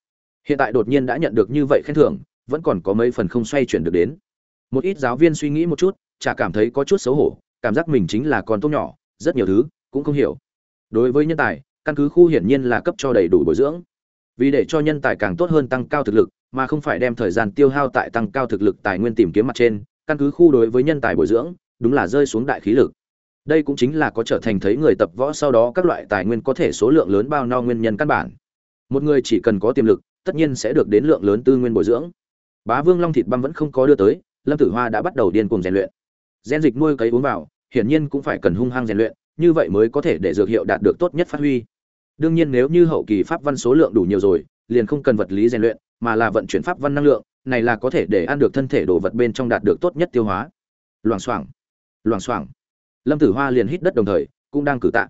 hiện tại đột nhiên đã nhận được như vậy khen thưởng, vẫn còn có mấy phần không xoay chuyển được đến. Một ít giáo viên suy nghĩ một chút, chả cảm thấy có chút xấu hổ, cảm giác mình chính là con tốt nhỏ, rất nhiều thứ, cũng không hiểu. Đối với nhân tài, căn cứ khu hiển nhiên là cấp cho đầy đủ bồi dưỡng. Vì để cho nhân tài càng tốt hơn tăng cao thực lực, mà không phải đem thời gian tiêu hao tại tăng cao thực lực tài nguyên tìm kiếm mặt trên, căn cứ khu đối với nhân tài bồi dưỡng, đúng là rơi xuống đại khí lực. Đây cũng chính là có trở thành thấy người tập võ sau đó các loại tài nguyên có thể số lượng lớn bao no nguyên nhân căn bản. Một người chỉ cần có tiềm lực tất nhiên sẽ được đến lượng lớn tư nguyên bồi dưỡng. Bá vương long thịt băm vẫn không có đưa tới, lâm tử hoa đã bắt đầu điên cuồng rèn luyện. Gen dịch nuôi cấy uống vào, hiển nhiên cũng phải cần hung hăng rèn luyện, như vậy mới có thể để dược hiệu đạt được tốt nhất phát huy. Đương nhiên nếu như hậu kỳ pháp văn số lượng đủ nhiều rồi, liền không cần vật lý rèn luyện, mà là vận chuyển pháp văn năng lượng, này là có thể để ăn được thân thể đồ vật bên trong đạt được tốt nhất tiêu hóa. Loảng xoảng loảng xoảng. Lâm tử hoa liền hít đất đồng thời, cũng đang cử tạ.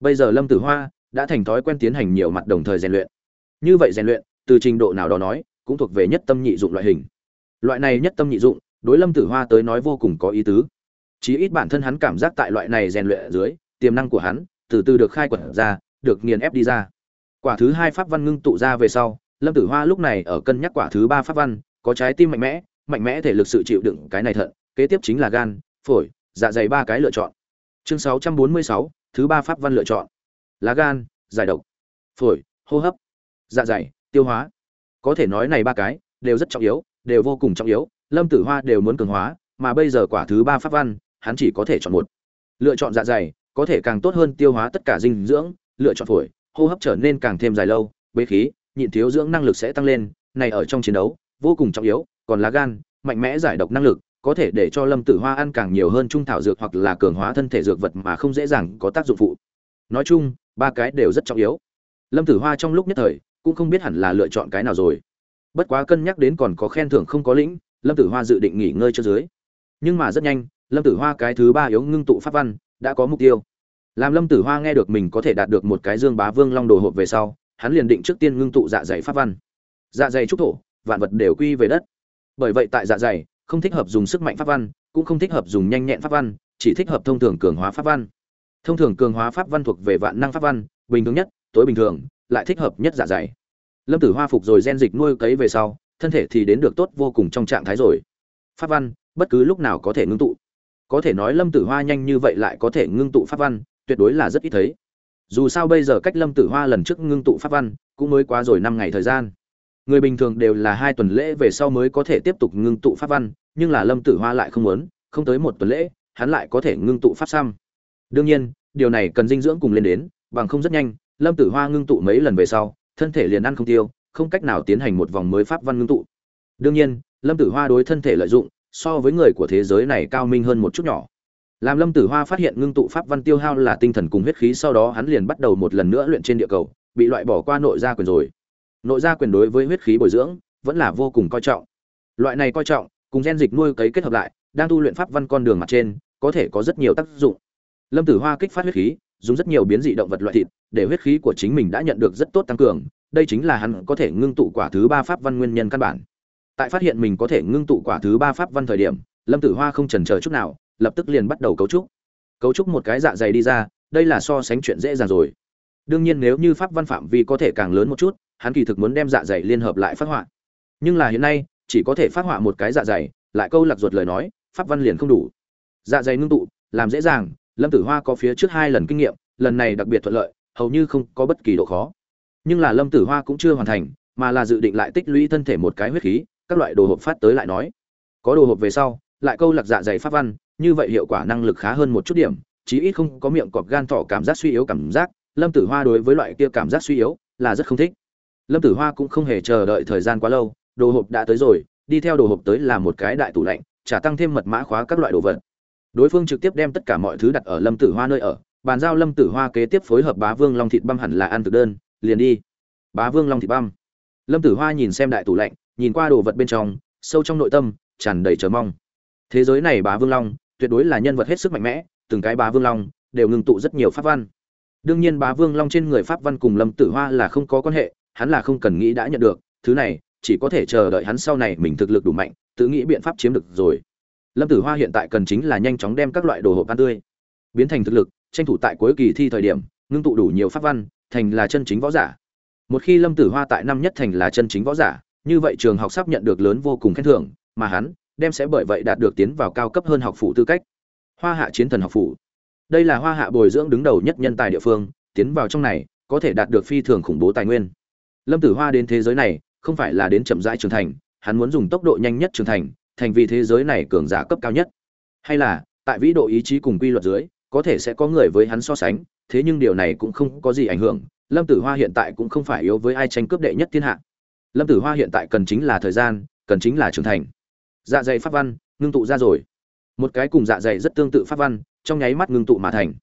Bây giờ lâm tử hoa đã thành thói quen tiến hành nhiều mặt đồng thời rèn luyện. Như vậy rèn luyện từ trình độ nào đó nói cũng thuộc về nhất tâm nhị dụng loại hình. Loại này nhất tâm nhị dụng đối lâm tử hoa tới nói vô cùng có ý tứ. Chí ít bản thân hắn cảm giác tại loại này rèn luyện ở dưới tiềm năng của hắn từ từ được khai quật ra được nghiền ép đi ra. Quả thứ hai pháp văn ngưng tụ ra về sau lâm tử hoa lúc này ở cân nhắc quả thứ ba pháp văn có trái tim mạnh mẽ mạnh mẽ thể lực sự chịu đựng cái này thận kế tiếp chính là gan phổi dạ dày ba cái lựa chọn. Chương 646, thứ ba pháp văn lựa chọn. Lá gan giải độc. Phổi hô hấp. Dạ dày tiêu hóa. Có thể nói này ba cái đều rất trọng yếu, đều vô cùng trọng yếu. Lâm tử hoa đều muốn cường hóa, mà bây giờ quả thứ ba pháp văn, hắn chỉ có thể chọn một. Lựa chọn dạ dày, có thể càng tốt hơn tiêu hóa tất cả dinh dưỡng, lựa chọn phổi, hô hấp trở nên càng thêm dài lâu, bế khí, nhịn thiếu dưỡng năng lực sẽ tăng lên, này ở trong chiến đấu, vô cùng trọng yếu, còn lá gan, mạnh mẽ giải độc năng lực, có thể để cho lâm tử hoa ăn càng nhiều hơn trung thảo dược hoặc là cường hóa thân thể dược vật mà không dễ dàng có tác dụng phụ. Nói chung, ba cái đều rất trọng yếu. Lâm tử hoa trong lúc nhất thời cũng không biết hẳn là lựa chọn cái nào rồi. Bất quá cân nhắc đến còn có khen thưởng không có lĩnh, lâm tử hoa dự định nghỉ ngơi cho dưới. Nhưng mà rất nhanh, lâm tử hoa cái thứ ba yếu ngưng tụ pháp văn, đã có mục tiêu. Làm lâm tử hoa nghe được mình có thể đạt được một cái dương bá vương long đồ hộp về sau, hắn liền định trước tiên ngưng tụ dạ dày pháp văn. Dạ dày trúc thổ, vạn vật đều quy về đất. Bởi vậy tại dạ dày, không thích hợp dùng sức mạnh pháp văn, cũng không thích hợp dùng nhanh nhẹn pháp văn, chỉ thích hợp thông thường cường hóa pháp văn. Thông thường cường hóa pháp văn thuộc về vạn năng pháp văn, bình thường nhất, tối bình thường, lại thích hợp nhất dạ dày lâm tử hoa phục rồi gen dịch nuôi cấy về sau, thân thể thì đến được tốt vô cùng trong trạng thái rồi. Pháp văn, bất cứ lúc nào có thể ngưng tụ. Có thể nói lâm tử hoa nhanh như vậy lại có thể ngưng tụ pháp văn, tuyệt đối là rất ít thấy. Dù sao bây giờ cách lâm tử hoa lần trước ngưng tụ pháp văn cũng mới quá rồi năm ngày thời gian. Người bình thường đều là hai tuần lễ về sau mới có thể tiếp tục ngưng tụ pháp văn, nhưng là lâm tử hoa lại không muốn, không tới một tuần lễ, hắn lại có thể ngưng tụ pháp xăm. Đương nhiên, điều này cần dinh dưỡng cùng lên đến, bằng không rất nhanh, lâm tử hoa ngưng tụ mấy lần về sau thân thể liền ăn không tiêu, không cách nào tiến hành một vòng mới pháp văn ngưng tụ. Đương nhiên, lâm tử hoa đối thân thể lợi dụng, so với người của thế giới này cao minh hơn một chút nhỏ. Làm lâm tử hoa phát hiện ngưng tụ pháp văn tiêu hao là tinh thần cùng huyết khí sau đó hắn liền bắt đầu một lần nữa luyện trên địa cầu, bị loại bỏ qua nội gia quyền rồi. Nội gia quyền đối với huyết khí bồi dưỡng vẫn là vô cùng coi trọng. Loại này coi trọng, cùng gen dịch nuôi cấy kết hợp lại, đang tu luyện pháp văn con đường mặt trên, có thể có rất nhiều tác dụng. Lâm tử hoa kích phát huyết khí dùng rất nhiều biến dị động vật loại thịt để huyết khí của chính mình đã nhận được rất tốt tăng cường. Đây chính là hắn có thể ngưng tụ quả thứ ba pháp văn nguyên nhân căn bản. Tại phát hiện mình có thể ngưng tụ quả thứ ba pháp văn thời điểm, lâm tử hoa không chần ờ chút nào, lập tức liền bắt đầu cấu trúc. Cấu trúc một cái dạ dày đi ra, đây là so sánh chuyện dễ dàng rồi. Đương nhiên nếu như pháp văn phạm vi có thể càng lớn một chút, hắn kỳ thực muốn đem dạ dày liên hợp lại phát họa. Nhưng là hiện nay, chỉ có thể phát họa một cái dạ dày, lại câu lạc ruột lời nói, pháp văn liền không đủ. Dạ dày ngưng tụ, làm dễ dàng lâm tử hoa có phía trước hai lần kinh nghiệm, lần này đặc biệt thuận lợi, hầu như không có bất kỳ độ khó. Nhưng là lâm tử hoa cũng chưa hoàn thành, mà là dự định lại tích lũy thân thể một cái huyết khí, các loại đồ hộp phát tới lại nói. Có đồ hộp về sau, lại câu lạc dạ dày pháp văn, như vậy hiệu quả năng lực khá hơn một chút điểm, chí ít không có miệng cọp gan thỏ cảm giác suy yếu cảm giác, lâm tử hoa đối với loại kia cảm giác suy yếu là rất không thích. Lâm tử hoa cũng không hề chờ đợi thời gian quá lâu, đồ hộp đã tới rồi, đi theo đồ hộp tới là một cái đại tủ lạnh trả tăng thêm mật mã khóa các loại đồ vật đối phương trực tiếp đem tất cả mọi thứ đặt ở lâm tử hoa nơi ở, bàn giao lâm tử hoa kế tiếp phối hợp bá vương long thịt băm hẳn là ăn thực đơn, liền đi. Bá vương long thịt băm. Lâm tử hoa nhìn xem đại tủ lạnh, nhìn qua đồ vật bên trong, sâu trong nội tâm, tràn đầy chờ mong. Thế giới này bá vương long, tuyệt đối là nhân vật hết sức mạnh mẽ, từng cái bá vương long đều ngừng tụ rất nhiều pháp văn. Đương nhiên bá vương long trên người pháp văn cùng lâm tử hoa là không có quan hệ, hắn là không cần nghĩ đã nhận được, thứ này chỉ có thể chờ đợi hắn sau này mình thực lực đủ mạnh, tự nghĩ biện pháp chiếm được rồi lâm tử hoa hiện tại cần chính là nhanh chóng đem các loại đồ hộp ăn tươi. Biến thành thực lực, tranh thủ tại cuối kỳ thi thời điểm, ngưng tụ đủ nhiều pháp văn, thành là chân chính võ giả. Một khi lâm tử hoa tại năm nhất thành là chân chính võ giả, như vậy trường học sắp nhận được lớn vô cùng khen thưởng, mà hắn đem sẽ bởi vậy đạt được tiến vào cao cấp hơn học phủ tư cách. Hoa hạ chiến thần học phủ. Đây là hoa hạ bồi dưỡng đứng đầu nhất nhân tài địa phương, tiến vào trong này, có thể đạt được phi thường khủng bố tài nguyên. Lâm tử hoa đến thế giới này, không phải là đến chậm rãi trưởng thành, hắn muốn dùng tốc độ nhanh nhất trưởng thành thành vì thế giới này cường giả cấp cao nhất. Hay là, tại vĩ độ ý chí cùng quy luật dưới, có thể sẽ có người với hắn so sánh, thế nhưng điều này cũng không có gì ảnh hưởng, lâm tử hoa hiện tại cũng không phải yếu với ai tranh cướp đệ nhất thiên hạ. Lâm tử hoa hiện tại cần chính là thời gian, cần chính là trưởng thành. Dạ dày pháp văn, ngưng tụ ra rồi. Một cái cùng dạ dày rất tương tự pháp văn, trong nháy mắt ngưng tụ mà thành.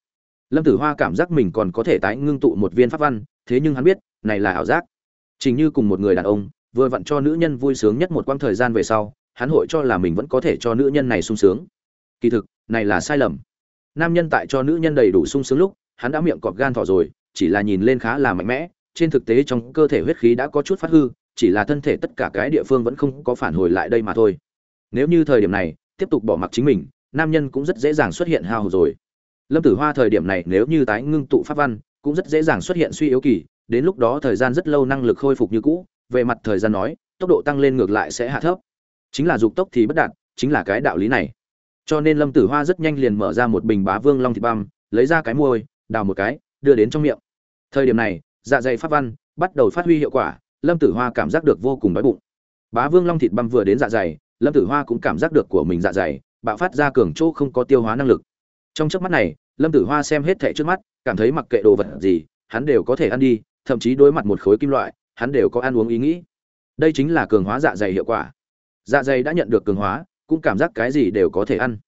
Lâm tử hoa cảm giác mình còn có thể tái ngưng tụ một viên pháp văn, thế nhưng hắn biết, này là ảo giác. Chính như cùng một người đàn ông, vừa vặn cho nữ nhân vui sướng nhất một quãng thời gian về sau hắn hội cho là mình vẫn có thể cho nữ nhân này sung sướng. Kỳ thực, này là sai lầm. Nam nhân tại cho nữ nhân đầy đủ sung sướng lúc, hắn đã miệng cọp gan thỏ rồi, chỉ là nhìn lên khá là mạnh mẽ, trên thực tế trong cơ thể huyết khí đã có chút phát hư, chỉ là thân thể tất cả cái địa phương vẫn không có phản hồi lại đây mà thôi. Nếu như thời điểm này, tiếp tục bỏ mặc chính mình, nam nhân cũng rất dễ dàng xuất hiện hao hụt rồi. Lâm tử hoa thời điểm này nếu như tái ngưng tụ pháp văn, cũng rất dễ dàng xuất hiện suy yếu kỳ, đến lúc đó thời gian rất lâu năng lực khôi phục như cũ, về mặt thời gian nói, tốc độ tăng lên ngược lại sẽ hạ thấp chính là dục tốc thì bất đạt, chính là cái đạo lý này. Cho nên lâm tử hoa rất nhanh liền mở ra một bình bá vương long thịt băm, lấy ra cái môi đào một cái, đưa đến trong miệng. Thời điểm này dạ dày pháp văn bắt đầu phát huy hiệu quả, lâm tử hoa cảm giác được vô cùng đói bụng. Bá vương long thịt băm vừa đến dạ dày, lâm tử hoa cũng cảm giác được của mình dạ dày, bạo phát ra cường chỗ không có tiêu hóa năng lực. Trong trước mắt này, lâm tử hoa xem hết thẻ trước mắt, cảm thấy mặc kệ đồ vật gì, hắn đều có thể ăn đi, thậm chí đối mặt một khối kim loại, hắn đều có ăn uống ý nghĩ. Đây chính là cường hóa dạ dày hiệu quả dạ dày đã nhận được cường hóa, cũng cảm giác cái gì đều có thể ăn.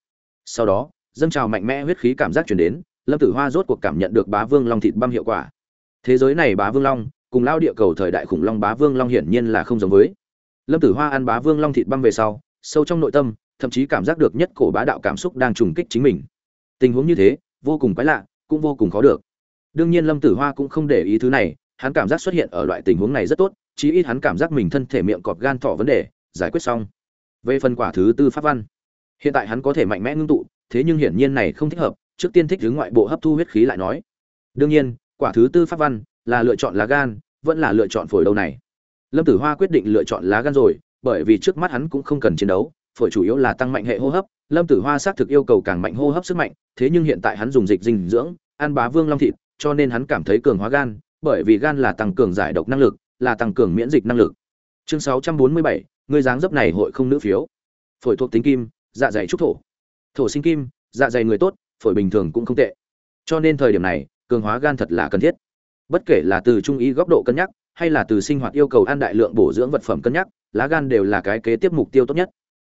Sau đó, dâng trào mạnh mẽ huyết khí cảm giác chuyển đến, lâm tử hoa rốt cuộc cảm nhận được bá vương long thịt băm hiệu quả. Thế giới này bá vương long, cùng lao địa cầu thời đại khủng long bá vương long hiển nhiên là không giống với. Lâm tử hoa ăn bá vương long thịt băm về sau, sâu trong nội tâm, thậm chí cảm giác được nhất cổ bá đạo cảm xúc đang trùng kích chính mình. Tình huống như thế, vô cùng quái lạ, cũng vô cùng khó được. Đương nhiên lâm tử hoa cũng không để ý thứ này, hắn cảm giác xuất hiện ở loại tình huống này rất tốt, chí ít hắn cảm giác mình thân thể miệng cọp gan thọ vấn đề giải quyết xong. Về phần quả thứ tư pháp văn hiện tại hắn có thể mạnh mẽ ngưng tụ thế nhưng hiển nhiên này không thích hợp trước tiên thích hướng ngoại bộ hấp thu huyết khí lại nói. Đương nhiên quả thứ tư pháp văn là lựa chọn lá gan vẫn là lựa chọn phổi đâu này. Lâm tử hoa quyết định lựa chọn lá gan rồi bởi vì trước mắt hắn cũng không cần chiến đấu phổi chủ yếu là tăng mạnh hệ hô hấp lâm tử hoa xác thực yêu cầu càng mạnh hô hấp sức mạnh thế nhưng hiện tại hắn dùng dịch dinh dưỡng ăn bá vương long thịt cho nên hắn cảm thấy cường hóa gan bởi vì gan là tăng cường giải độc năng lực là tăng cường miễn dịch năng lực. Chương 647, người dáng dấp này hội không nữ phiếu. Phổi thuộc tính kim dạ dày trúc thổ. Thổ sinh kim dạ dày người tốt, phổi bình thường cũng không tệ. Cho nên thời điểm này, cường hóa gan thật là cần thiết. Bất kể là từ trung ý góc độ cân nhắc, hay là từ sinh hoạt yêu cầu ăn đại lượng bổ dưỡng vật phẩm cân nhắc, lá gan đều là cái kế tiếp mục tiêu tốt nhất.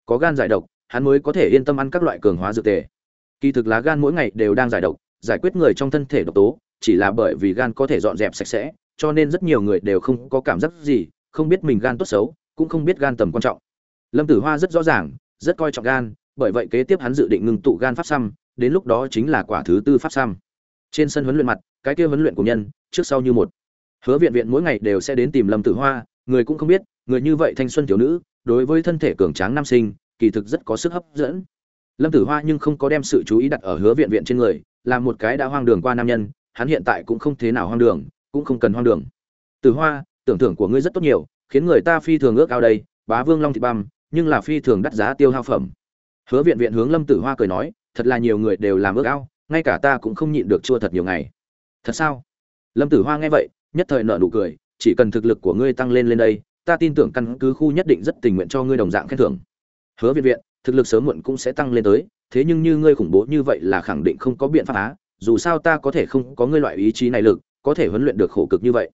Có gan giải độc, hắn mới có thể yên tâm ăn các loại cường hóa dược tề. Kỳ thực lá gan mỗi ngày đều đang giải độc, giải quyết người trong thân thể độc tố, chỉ là bởi vì gan có thể dọn dẹp sạch sẽ, cho nên rất nhiều người đều không có cảm giác gì, không biết mình gan tốt xấu cũng không biết gan tầm quan trọng. Lâm tử hoa rất rõ ràng, rất coi trọng gan, bởi vậy kế tiếp hắn dự định ngừng tụ gan pháp xăm, đến lúc đó chính là quả thứ tư pháp xăm. Trên sân huấn luyện mặt, cái kia huấn luyện của nhân, trước sau như một. Hứa viện viện mỗi ngày đều sẽ đến tìm lâm tử hoa, người cũng không biết, người như vậy thanh xuân thiếu nữ, đối với thân thể cường tráng nam sinh, kỳ thực rất có sức hấp dẫn. Lâm tử hoa nhưng không có đem sự chú ý đặt ở hứa viện viện trên người, là một cái đã hoang đường qua nam nhân, hắn hiện tại cũng không thế nào hoang đường, cũng không cần hoang đường. Tử hoa tưởng thưởng của ngươi rất tốt nhiều, khiến người ta phi thường ước ao đây, bá vương long thị băm, nhưng là phi thường đắt giá tiêu hao phẩm. Hứa viện viện hướng lâm tử hoa cười nói, thật là nhiều người đều làm ước ao, ngay cả ta cũng không nhịn được chua thật nhiều ngày. Thật sao? Lâm tử hoa nghe vậy, nhất thời nợ nụ cười, chỉ cần thực lực của ngươi tăng lên lên đây, ta tin tưởng căn cứ khu nhất định rất tình nguyện cho ngươi đồng dạng khen thưởng. Hứa viện viện, thực lực sớm muộn cũng sẽ tăng lên tới, thế nhưng như ngươi khủng bố như vậy là khẳng định không có biện pháp á dù sao ta có thể không có ngươi loại ý chí này lực, có thể huấn luyện được khổ cực như vậy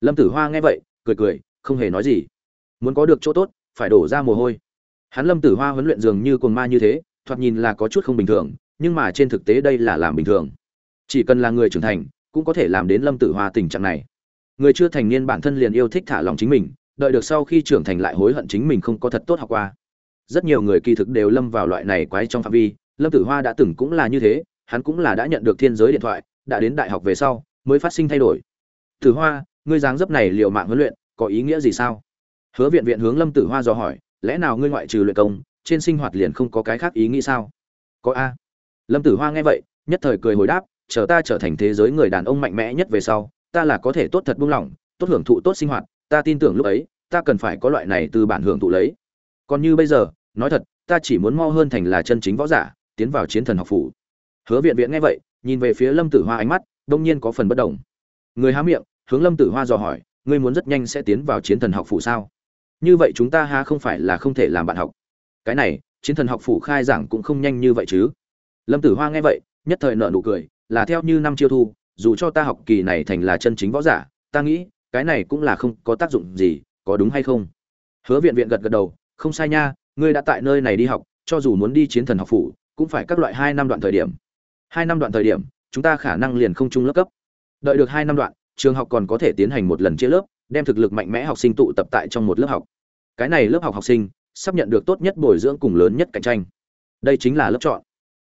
lâm tử hoa nghe vậy, cười cười, không hề nói gì. Muốn có được chỗ tốt, phải đổ ra mồ hôi. Hắn lâm tử hoa huấn luyện dường như cồn ma như thế, thoạt nhìn là có chút không bình thường, nhưng mà trên thực tế đây là làm bình thường. Chỉ cần là người trưởng thành, cũng có thể làm đến lâm tử hoa tình trạng này. Người chưa thành niên bản thân liền yêu thích thả lòng chính mình, đợi được sau khi trưởng thành lại hối hận chính mình không có thật tốt học qua. Rất nhiều người kỳ thực đều lâm vào loại này quái trong phạm vi, lâm tử hoa đã từng cũng là như thế, hắn cũng là đã nhận được thiên giới điện thoại, đã đến đại học về sau, mới phát sinh thay đổi. Tử hoa ngươi dáng dấp này liệu mạng huấn luyện, có ý nghĩa gì sao? Hứa viện viện hướng lâm tử hoa dò hỏi, lẽ nào ngươi ngoại trừ luyện công, trên sinh hoạt liền không có cái khác ý nghĩ sao? Có a. Lâm tử hoa nghe vậy, nhất thời cười hồi đáp, chờ ta trở thành thế giới người đàn ông mạnh mẽ nhất về sau, ta là có thể tốt thật buông lỏng, tốt hưởng thụ tốt sinh hoạt, ta tin tưởng lúc ấy, ta cần phải có loại này từ bản hưởng thụ lấy. Còn như bây giờ, nói thật, ta chỉ muốn mau hơn thành là chân chính võ giả, tiến vào chiến thần học phủ. Hứa viện viện nghe vậy, nhìn về phía lâm tử hoa ánh mắt, đông nhiên có phần bất đồng. Người há miệng hướng lâm tử hoa dò hỏi, ngươi muốn rất nhanh sẽ tiến vào chiến thần học phủ sao? Như vậy chúng ta ha không phải là không thể làm bạn học. Cái này, chiến thần học phủ khai giảng cũng không nhanh như vậy chứ. Lâm tử hoa nghe vậy, nhất thời nợ nụ cười, là theo như năm chiêu thu, dù cho ta học kỳ này thành là chân chính võ giả, ta nghĩ, cái này cũng là không có tác dụng gì, có đúng hay không? Hứa viện viện gật gật đầu, không sai nha, ngươi đã tại nơi này đi học, cho dù muốn đi chiến thần học phủ, cũng phải các loại hai năm đoạn thời điểm. Hai năm đoạn thời điểm, chúng ta khả năng liền không chung lớp cấp. Đợi được hai năm đoạn trường học còn có thể tiến hành một lần chia lớp, đem thực lực mạnh mẽ học sinh tụ tập tại trong một lớp học. Cái này lớp học học sinh, sắp nhận được tốt nhất bồi dưỡng cùng lớn nhất cạnh tranh. Đây chính là lớp chọn.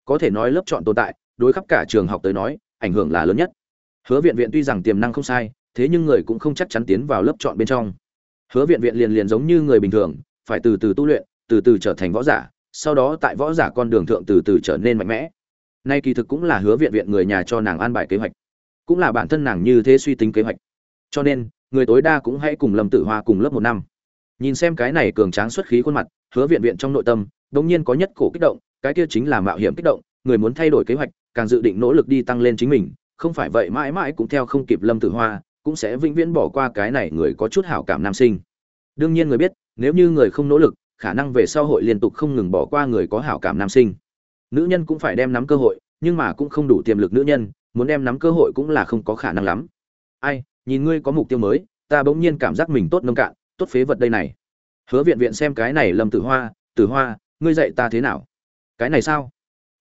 Có thể nói lớp chọn tồn tại, đối khắp cả trường học tới nói, ảnh hưởng là lớn nhất. Hứa viện viện tuy rằng tiềm năng không sai, thế nhưng người cũng không chắc chắn tiến vào lớp chọn bên trong. Hứa viện viện liền liền giống như người bình thường, phải từ từ tu luyện, từ từ trở thành võ giả, sau đó tại võ giả con đường thượng từ từ trở nên mạnh mẽ. Nay kỳ thực cũng là hứa viện viện người nhà cho nàng an bài kế hoạch cũng là bản thân nàng như thế suy tính kế hoạch. Cho nên, người tối đa cũng hãy cùng lâm tử hoa cùng lớp một năm. Nhìn xem cái này cường tráng xuất khí khuôn mặt, hứa viện viện trong nội tâm đống nhiên có nhất cổ kích động, cái kia chính là mạo hiểm kích động, người muốn thay đổi kế hoạch, càng dự định nỗ lực đi tăng lên chính mình, không phải vậy mãi mãi cũng theo không kịp lâm tử hoa, cũng sẽ vĩnh viễn bỏ qua cái này người có chút hảo cảm nam sinh. Đương nhiên người biết, nếu như người không nỗ lực, khả năng về sau hội liên tục không ngừng bỏ qua người có hảo cảm nam sinh. Nữ nhân cũng phải đem nắm cơ hội, nhưng mà cũng không đủ tiềm lực nữ nhân muốn đem nắm cơ hội cũng là không có khả năng lắm. Ai, nhìn ngươi có mục tiêu mới, ta bỗng nhiên cảm giác mình tốt nông cạn, tốt phế vật đây này. Hứa viện viện xem cái này lâm tử hoa tử hoa, ngươi dạy ta thế nào? Cái này sao?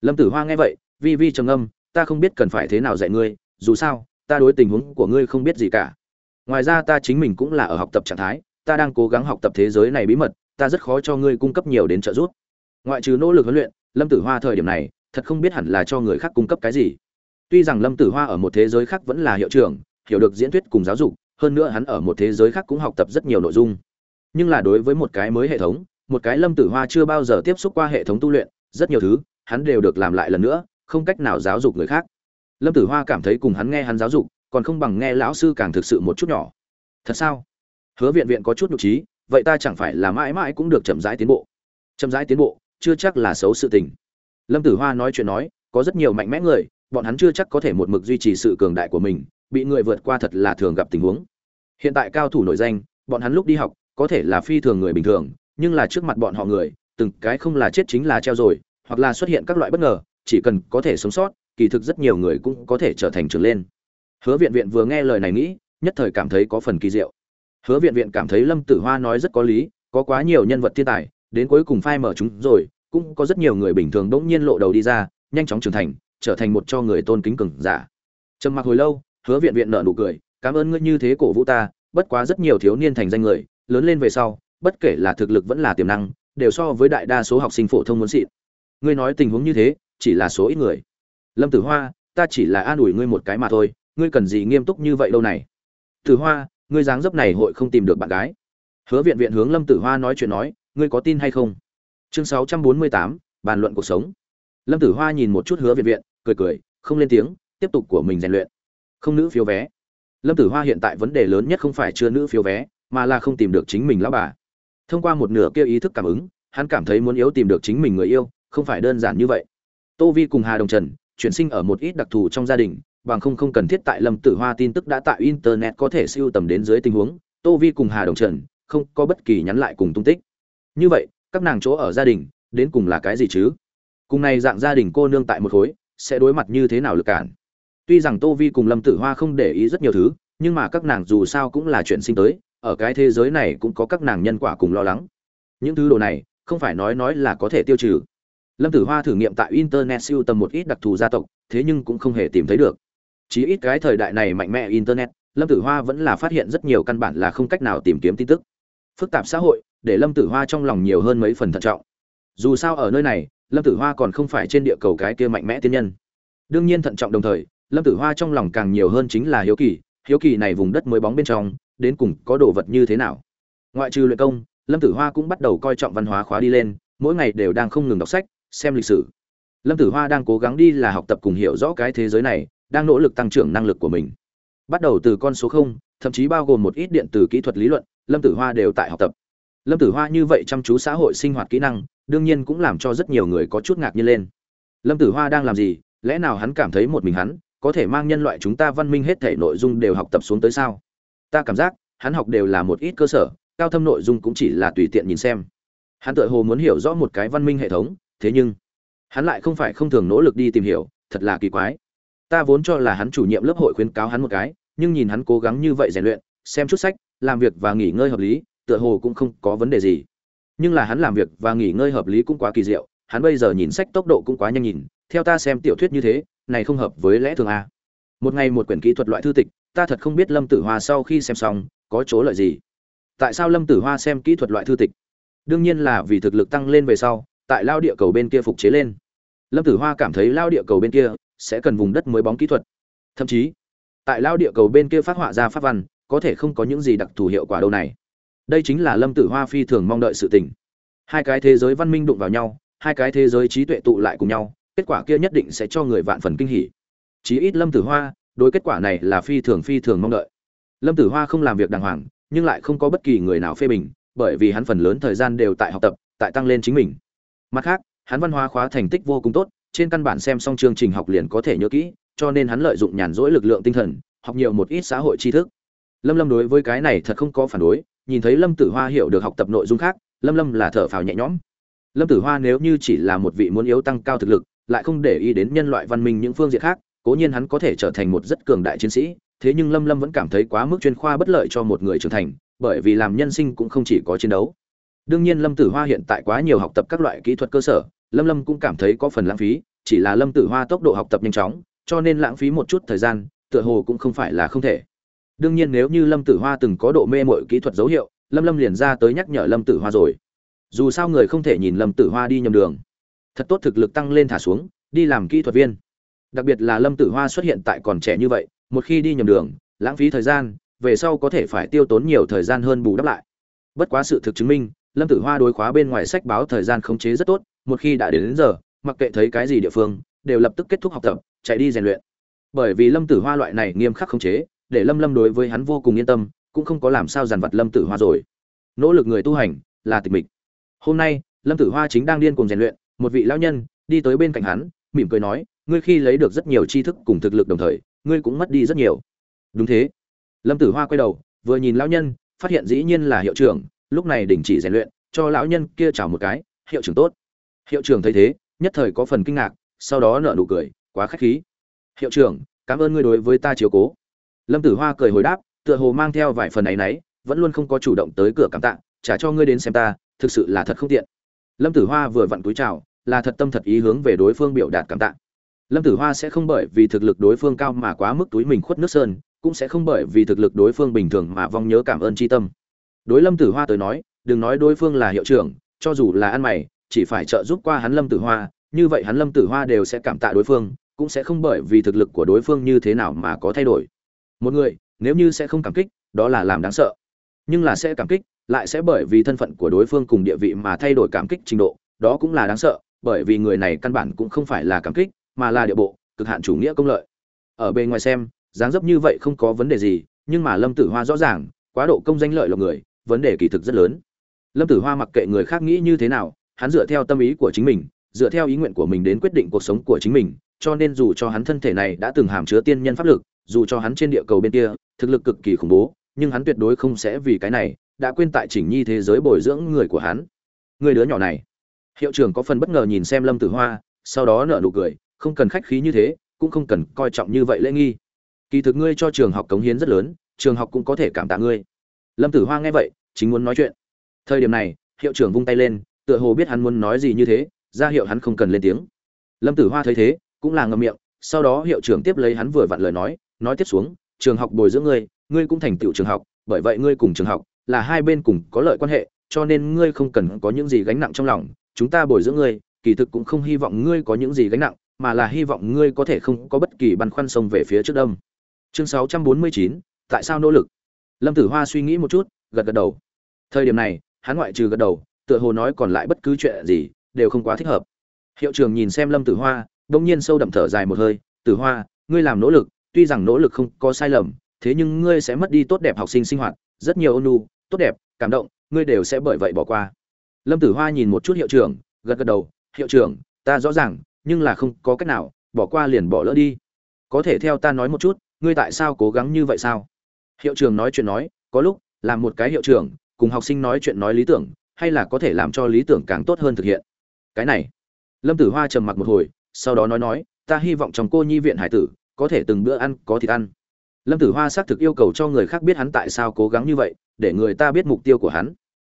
Lâm tử hoa nghe vậy, vi vi trầm âm ta không biết cần phải thế nào dạy ngươi, dù sao, ta đối tình huống của ngươi không biết gì cả. Ngoài ra ta chính mình cũng là ở học tập trạng thái, ta đang cố gắng học tập thế giới này bí mật, ta rất khó cho ngươi cung cấp nhiều đến trợ giúp. Ngoại trừ nỗ lực huấn luyện, lâm tử hoa thời điểm này, thật không biết hẳn là cho người khác cung cấp cái gì tuy rằng lâm tử hoa ở một thế giới khác vẫn là hiệu trưởng, hiểu được diễn thuyết cùng giáo dục, hơn nữa hắn ở một thế giới khác cũng học tập rất nhiều nội dung. Nhưng là đối với một cái mới hệ thống, một cái lâm tử hoa chưa bao giờ tiếp xúc qua hệ thống tu luyện, rất nhiều thứ, hắn đều được làm lại lần nữa, không cách nào giáo dục người khác. Lâm tử hoa cảm thấy cùng hắn nghe hắn giáo dục, còn không bằng nghe lão sư càng thực sự một chút nhỏ. Thật sao? Hứa viện viện có chút nhục trí, vậy ta chẳng phải là mãi mãi cũng được chậm rãi tiến bộ? Chậm rãi tiến bộ, chưa chắc là xấu sự tình. Lâm tử hoa nói chuyện nói, có rất nhiều mạnh mẽ người bọn hắn chưa chắc có thể một mực duy trì sự cường đại của mình, bị người vượt qua thật là thường gặp tình huống. Hiện tại cao thủ nổi danh, bọn hắn lúc đi học, có thể là phi thường người bình thường, nhưng là trước mặt bọn họ người, từng cái không là chết chính là treo rồi, hoặc là xuất hiện các loại bất ngờ, chỉ cần có thể sống sót, kỳ thực rất nhiều người cũng có thể trở thành trưởng lên. Hứa viện viện vừa nghe lời này nghĩ, nhất thời cảm thấy có phần kỳ diệu. Hứa viện viện cảm thấy lâm tử hoa nói rất có lý, có quá nhiều nhân vật thiên tài, đến cuối cùng phai mở chúng rồi, cũng có rất nhiều người bình thường bỗng nhiên lộ đầu đi ra, nhanh chóng trưởng thành trở thành một cho người tôn kính cường giả. Trầm mặc hồi lâu, hứa viện viện nở nụ cười, cảm ơn ngươi như thế cổ vũ ta, bất quá rất nhiều thiếu niên thành danh người, lớn lên về sau, bất kể là thực lực vẫn là tiềm năng, đều so với đại đa số học sinh phổ thông muốn xịn. Ngươi nói tình huống như thế, chỉ là số ít người. Lâm tử hoa, ta chỉ là an ủi ngươi một cái mà thôi, ngươi cần gì nghiêm túc như vậy đâu này? Tử hoa, ngươi dáng dấp này hội không tìm được bạn gái. Hứa viện viện hướng lâm tử hoa nói chuyện nói, ngươi có tin hay không? Chương sáu trăm bốn mươi tám, bàn luận cuộc sống. Lâm tử hoa nhìn một chút hứa viện viện cười cười, không lên tiếng, tiếp tục của mình rèn luyện. Không nữ phiếu vé. Lâm tử hoa hiện tại vấn đề lớn nhất không phải chưa nữ phiếu vé, mà là không tìm được chính mình lão bà. Thông qua một nửa kia ý thức cảm ứng, hắn cảm thấy muốn yếu tìm được chính mình người yêu, không phải đơn giản như vậy. Tô vi cùng hà đồng trần, chuyển sinh ở một ít đặc thù trong gia đình, bằng không không cần thiết tại lâm tử hoa tin tức đã tại internet có thể siêu tầm đến dưới tình huống, tô vi cùng hà đồng trần, không có bất kỳ nhắn lại cùng tung tích. Như vậy, các nàng chỗ ở gia đình, đến cùng là cái gì chứ? Cùng này dạng gia đình cô nương tại một khối sẽ đối mặt như thế nào lực cản. Tuy rằng tô vi cùng lâm tử hoa không để ý rất nhiều thứ, nhưng mà các nàng dù sao cũng là chuyện sinh tới, ở cái thế giới này cũng có các nàng nhân quả cùng lo lắng. Những thứ đồ này, không phải nói nói là có thể tiêu trừ. Lâm tử hoa thử nghiệm tại internet siêu tầm một ít đặc thù gia tộc, thế nhưng cũng không hề tìm thấy được. Chỉ ít cái thời đại này mạnh mẽ internet, lâm tử hoa vẫn là phát hiện rất nhiều căn bản là không cách nào tìm kiếm tin tức. Phức tạp xã hội, để lâm tử hoa trong lòng nhiều hơn mấy phần thận trọng. Dù sao ở nơi này lâm tử hoa còn không phải trên địa cầu cái kia mạnh mẽ tiên nhân. Đương nhiên thận trọng đồng thời, lâm tử hoa trong lòng càng nhiều hơn chính là hiếu kỳ hiếu kỳ này vùng đất mới bóng bên trong, đến cùng có đồ vật như thế nào. Ngoại trừ luyện công, lâm tử hoa cũng bắt đầu coi trọng văn hóa khóa đi lên, mỗi ngày đều đang không ngừng đọc sách, xem lịch sử. Lâm tử hoa đang cố gắng đi là học tập cùng hiểu rõ cái thế giới này, đang nỗ lực tăng trưởng năng lực của mình. Bắt đầu từ con số không, thậm chí bao gồm một ít điện từ kỹ thuật lý luận, lâm tử hoa đều tại học tập lâm tử hoa như vậy chăm chú xã hội sinh hoạt kỹ năng, đương nhiên cũng làm cho rất nhiều người có chút ngạc nhiên lên. Lâm tử hoa đang làm gì? Lẽ nào hắn cảm thấy một mình hắn, có thể mang nhân loại chúng ta văn minh hết thể nội dung đều học tập xuống tới sao? Ta cảm giác, hắn học đều là một ít cơ sở, cao thâm nội dung cũng chỉ là tùy tiện nhìn xem. Hắn tự hồ muốn hiểu rõ một cái văn minh hệ thống, thế nhưng, hắn lại không phải không thường nỗ lực đi tìm hiểu, thật là kỳ quái. Ta vốn cho là hắn chủ nhiệm lớp hội khuyến cáo hắn một cái, nhưng nhìn hắn cố gắng như vậy rèn luyện, xem chút sách, làm việc và nghỉ ngơi hợp lý tựa hồ cũng không có vấn đề gì. Nhưng là hắn làm việc và nghỉ ngơi hợp lý cũng quá kỳ diệu, hắn bây giờ nhìn sách tốc độ cũng quá nhanh nhìn, theo ta xem tiểu thuyết như thế, này không hợp với lẽ thường a. Một ngày một quyển kỹ thuật loại thư tịch, ta thật không biết lâm tử hoa sau khi xem xong, có chỗ lợi gì. Tại sao lâm tử hoa xem kỹ thuật loại thư tịch? Đương nhiên là vì thực lực tăng lên về sau, tại lao địa cầu bên kia phục chế lên. Lâm tử hoa cảm thấy lao địa cầu bên kia sẽ cần vùng đất mới bóng kỹ thuật. Thậm chí, tại lao địa cầu bên kia phát họa ra pháp văn, có thể không có những gì đặc thù hiệu quả đâu này đây chính là lâm tử hoa phi thường mong đợi sự tình. Hai cái thế giới văn minh đụng vào nhau, hai cái thế giới trí tuệ tụ lại cùng nhau, kết quả kia nhất định sẽ cho người vạn phần kinh hỉ. Chí ít lâm tử hoa, đối kết quả này là phi thường phi thường mong đợi. Lâm tử hoa không làm việc đàng hoàng, nhưng lại không có bất kỳ người nào phê bình, bởi vì hắn phần lớn thời gian đều tại học tập, tại tăng lên chính mình. Mặt khác, hắn văn hóa khóa thành tích vô cùng tốt, trên căn bản xem xong chương trình học liền có thể nhớ kỹ, cho nên hắn lợi dụng nhàn rỗi lực lượng tinh thần, học nhiều một ít xã hội tri thức. Lâm lâm đối với cái này thật không có phản đối nhìn thấy lâm tử hoa hiểu được học tập nội dung khác, lâm lâm là thở phào nhẹ nhõm. Lâm tử hoa nếu như chỉ là một vị muốn yếu tăng cao thực lực, lại không để ý đến nhân loại văn minh những phương diện khác, cố nhiên hắn có thể trở thành một rất cường đại chiến sĩ, thế nhưng lâm lâm vẫn cảm thấy quá mức chuyên khoa bất lợi cho một người trưởng thành, bởi vì làm nhân sinh cũng không chỉ có chiến đấu. Đương nhiên lâm tử hoa hiện tại quá nhiều học tập các loại kỹ thuật cơ sở, lâm lâm cũng cảm thấy có phần lãng phí, chỉ là lâm tử hoa tốc độ học tập nhanh chóng, cho nên lãng phí một chút thời gian, tựa hồ cũng không phải là không thể đương nhiên nếu như lâm tử hoa từng có độ mê mội kỹ thuật dấu hiệu lâm lâm liền ra tới nhắc nhở lâm tử hoa rồi. Dù sao người không thể nhìn lâm tử hoa đi nhầm đường. Thật tốt thực lực tăng lên thả xuống đi làm kỹ thuật viên. Đặc biệt là lâm tử hoa xuất hiện tại còn trẻ như vậy một khi đi nhầm đường lãng phí thời gian về sau có thể phải tiêu tốn nhiều thời gian hơn bù đắp lại. Bất quá sự thực chứng minh lâm tử hoa đối khóa bên ngoài sách báo thời gian khống chế rất tốt một khi đã đến, đến giờ mặc kệ thấy cái gì địa phương đều lập tức kết thúc học tập chạy đi rèn luyện. Bởi vì lâm tử hoa loại này nghiêm khắc khống chế để lâm lâm đối với hắn vô cùng yên tâm, cũng không có làm sao dằn vặt lâm tử hoa rồi. Nỗ lực người tu hành là tịch mịch. Hôm nay, lâm tử hoa chính đang điên cùng rèn luyện, một vị lão nhân đi tới bên cạnh hắn, mỉm cười nói, ngươi khi lấy được rất nhiều tri thức cùng thực lực đồng thời, ngươi cũng mất đi rất nhiều. Đúng thế. Lâm tử hoa quay đầu, vừa nhìn lão nhân, phát hiện dĩ nhiên là hiệu trưởng, lúc này đình chỉ rèn luyện, cho lão nhân kia chào một cái, hiệu trưởng tốt. Hiệu trưởng thấy thế, nhất thời có phần kinh ngạc, sau đó nở nụ cười, quá khách khí. Hiệu trưởng, cảm ơn ngươi đối với ta chiếu cố lâm tử hoa cười hồi đáp, tựa hồ mang theo vài phần ấ y n ấ y vẫn luôn không có chủ động tới cửa cảm tạ, trả cho ngươi đến xem ta, thực sự là thật không tiện. Lâm tử hoa vừa vặn túi chào, là thật tâm thật ý hướng về đối phương biểu đạt cảm tạ. Lâm tử hoa sẽ không bởi vì thực lực đối phương cao mà quá mức túi mình khuất nước sơn, cũng sẽ không bởi vì thực lực đối phương bình thường mà vong nhớ cảm ơn tri tâm. Đối lâm tử hoa tới nói, đừng nói đối phương là hiệu trưởng, cho dù là ăn mày, chỉ phải trợ giúp qua hắn lâm tử hoa, như vậy hắn lâm tử hoa đều sẽ cảm tạ đối phương, cũng sẽ không bởi vì thực lực của đối phương như thế nào mà có thay đổi một người, nếu như sẽ không cảm kích, đó là làm đáng sợ. Nhưng là sẽ cảm kích, lại sẽ bởi vì thân phận của đối phương cùng địa vị mà thay đổi cảm kích trình độ, đó cũng là đáng sợ, bởi vì người này căn bản cũng không phải là cảm kích, mà là địa bộ, cực hạn chủ nghĩa công lợi. Ở bên ngoài xem, dáng dấp như vậy không có vấn đề gì, nhưng mà lâm tử hoa rõ ràng, quá độ công danh lợi lộc người, vấn đề kỳ thực rất lớn. Lâm tử hoa mặc kệ người khác nghĩ như thế nào, hắn dựa theo tâm ý của chính mình, dựa theo ý nguyện của mình đến quyết định cuộc sống của chính mình, cho nên dù cho hắn thân thể này đã từng hàm chứa tiên nhân pháp lực dù cho hắn trên địa cầu bên kia, thực lực cực kỳ khủng bố, nhưng hắn tuyệt đối không sẽ vì cái này, đã quên tại chỉnh nhi thế giới bồi dưỡng người của hắn. Người đứa nhỏ này. Hiệu trưởng có phần bất ngờ nhìn xem lâm tử hoa, sau đó nở nụ cười, không cần khách khí như thế, cũng không cần coi trọng như vậy lễ nghi. Kỳ thực ngươi cho trường học cống hiến rất lớn, trường học cũng có thể cảm tạ ngươi. Lâm tử hoa nghe vậy, chính muốn nói chuyện. Thời điểm này, hiệu trưởng vung tay lên, tựa hồ biết hắn muốn nói gì như thế, ra hiệu hắn không cần lên tiếng. Lâm tử hoa thấy thế, cũng là ngậm miệng sau đó hiệu trưởng tiếp lấy hắn vừa vặn lời nói nói tiếp xuống trường học bồi dưỡng ngươi ngươi cũng thành tựu trường học bởi vậy ngươi cùng trường học là hai bên cùng có lợi quan hệ cho nên ngươi không cần có những gì gánh nặng trong lòng chúng ta bồi dưỡng ngươi kỳ thực cũng không hy vọng ngươi có những gì gánh nặng mà là hy vọng ngươi có thể không có bất kỳ băn khoăn sông về phía trước đông. Chương 649, tại sao nỗ lực? Lâm tử hoa suy nghĩ một chút gật gật đầu. Thời điểm này hắn ngoại trừ gật đầu tựa hồ nói còn lại bất cứ chuyện gì đều không quá thích hợp. Hiệu trưởng nhìn xem lâm tử hoa đông nhiên sâu đậm thở dài một hơi, tử hoa, ngươi làm nỗ lực, tuy rằng nỗ lực không có sai lầm, thế nhưng ngươi sẽ mất đi tốt đẹp học sinh sinh hoạt, rất nhiều ôn nhu, tốt đẹp, cảm động, ngươi đều sẽ bởi vậy bỏ qua. Lâm tử hoa nhìn một chút hiệu trưởng, gật gật đầu, hiệu trưởng, ta rõ ràng, nhưng là không có cách nào, bỏ qua liền bỏ lỡ đi. Có thể theo ta nói một chút, ngươi tại sao cố gắng như vậy sao? Hiệu trưởng nói chuyện nói, có lúc làm một cái hiệu trưởng, cùng học sinh nói chuyện nói lý tưởng, hay là có thể làm cho lý tưởng càng tốt hơn thực hiện. Cái này, lâm tử hoa trầm mặc một hồi sau đó nói nói, ta hy vọng chồng cô nhi viện hải tử có thể từng bữa ăn, có thịt ăn. Lâm tử hoa xác thực yêu cầu cho người khác biết hắn tại sao cố gắng như vậy, để người ta biết mục tiêu của hắn.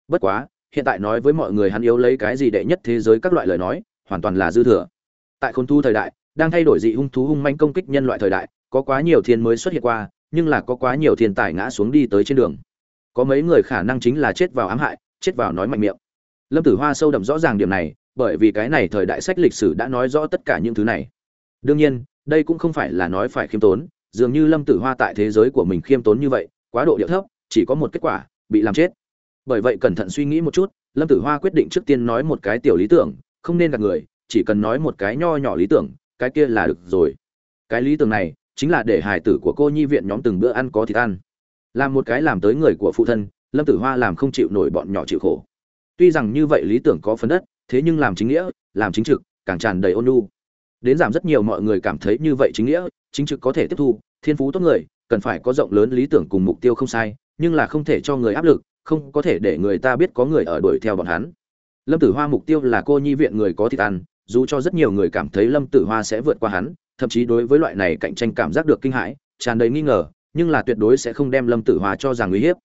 Bất quá, hiện tại nói với mọi người hắn yếu lấy cái gì đệ nhất thế giới các loại lời nói, hoàn toàn là dư thừa. Tại khôn thu thời đại, đang thay đổi dị hung thú hung manh công kích nhân loại thời đại, có quá nhiều thiên mới xuất hiện qua, nhưng là có quá nhiều thiên tài ngã xuống đi tới trên đường. Có mấy người khả năng chính là chết vào ám hại, chết vào nói mạnh miệng. Lâm tử hoa sâu đậm rõ ràng điểm này bởi vì cái này thời đại sách lịch sử đã nói rõ tất cả những thứ này. Đương nhiên, đây cũng không phải là nói phải khiêm tốn, dường như lâm tử hoa tại thế giới của mình khiêm tốn như vậy, quá độ điệu thấp, chỉ có một kết quả, bị làm chết. Bởi vậy cẩn thận suy nghĩ một chút, lâm tử hoa quyết định trước tiên nói một cái tiểu lý tưởng, không nên gặp người, chỉ cần nói một cái nho nhỏ lý tưởng, cái kia là được rồi. Cái lý tưởng này, chính là để hài tử của cô nhi viện nhóm từng bữa ăn có thịt ăn. Làm một cái làm tới người của phụ thân, lâm tử hoa làm không chịu nổi bọn nhỏ chịu khổ. Tuy rằng như vậy lý tưởng có phấn đất thế nhưng làm chính nghĩa, làm chính trực, càng tràn đầy ôn nhu. Đến giảm rất nhiều mọi người cảm thấy như vậy chính nghĩa, chính trực có thể tiếp thu, thiên phú tốt người, cần phải có rộng lớn lý tưởng cùng mục tiêu không sai, nhưng là không thể cho người áp lực, không có thể để người ta biết có người ở đuổi theo bọn hắn. Lâm tử hoa mục tiêu là cô nhi viện người có thịt ăn, dù cho rất nhiều người cảm thấy lâm tử hoa sẽ vượt qua hắn, thậm chí đối với loại này cạnh tranh cảm giác được kinh hãi, tràn đầy nghi ngờ, nhưng là tuyệt đối sẽ không đem lâm tử hoa cho rằng uy hiếp.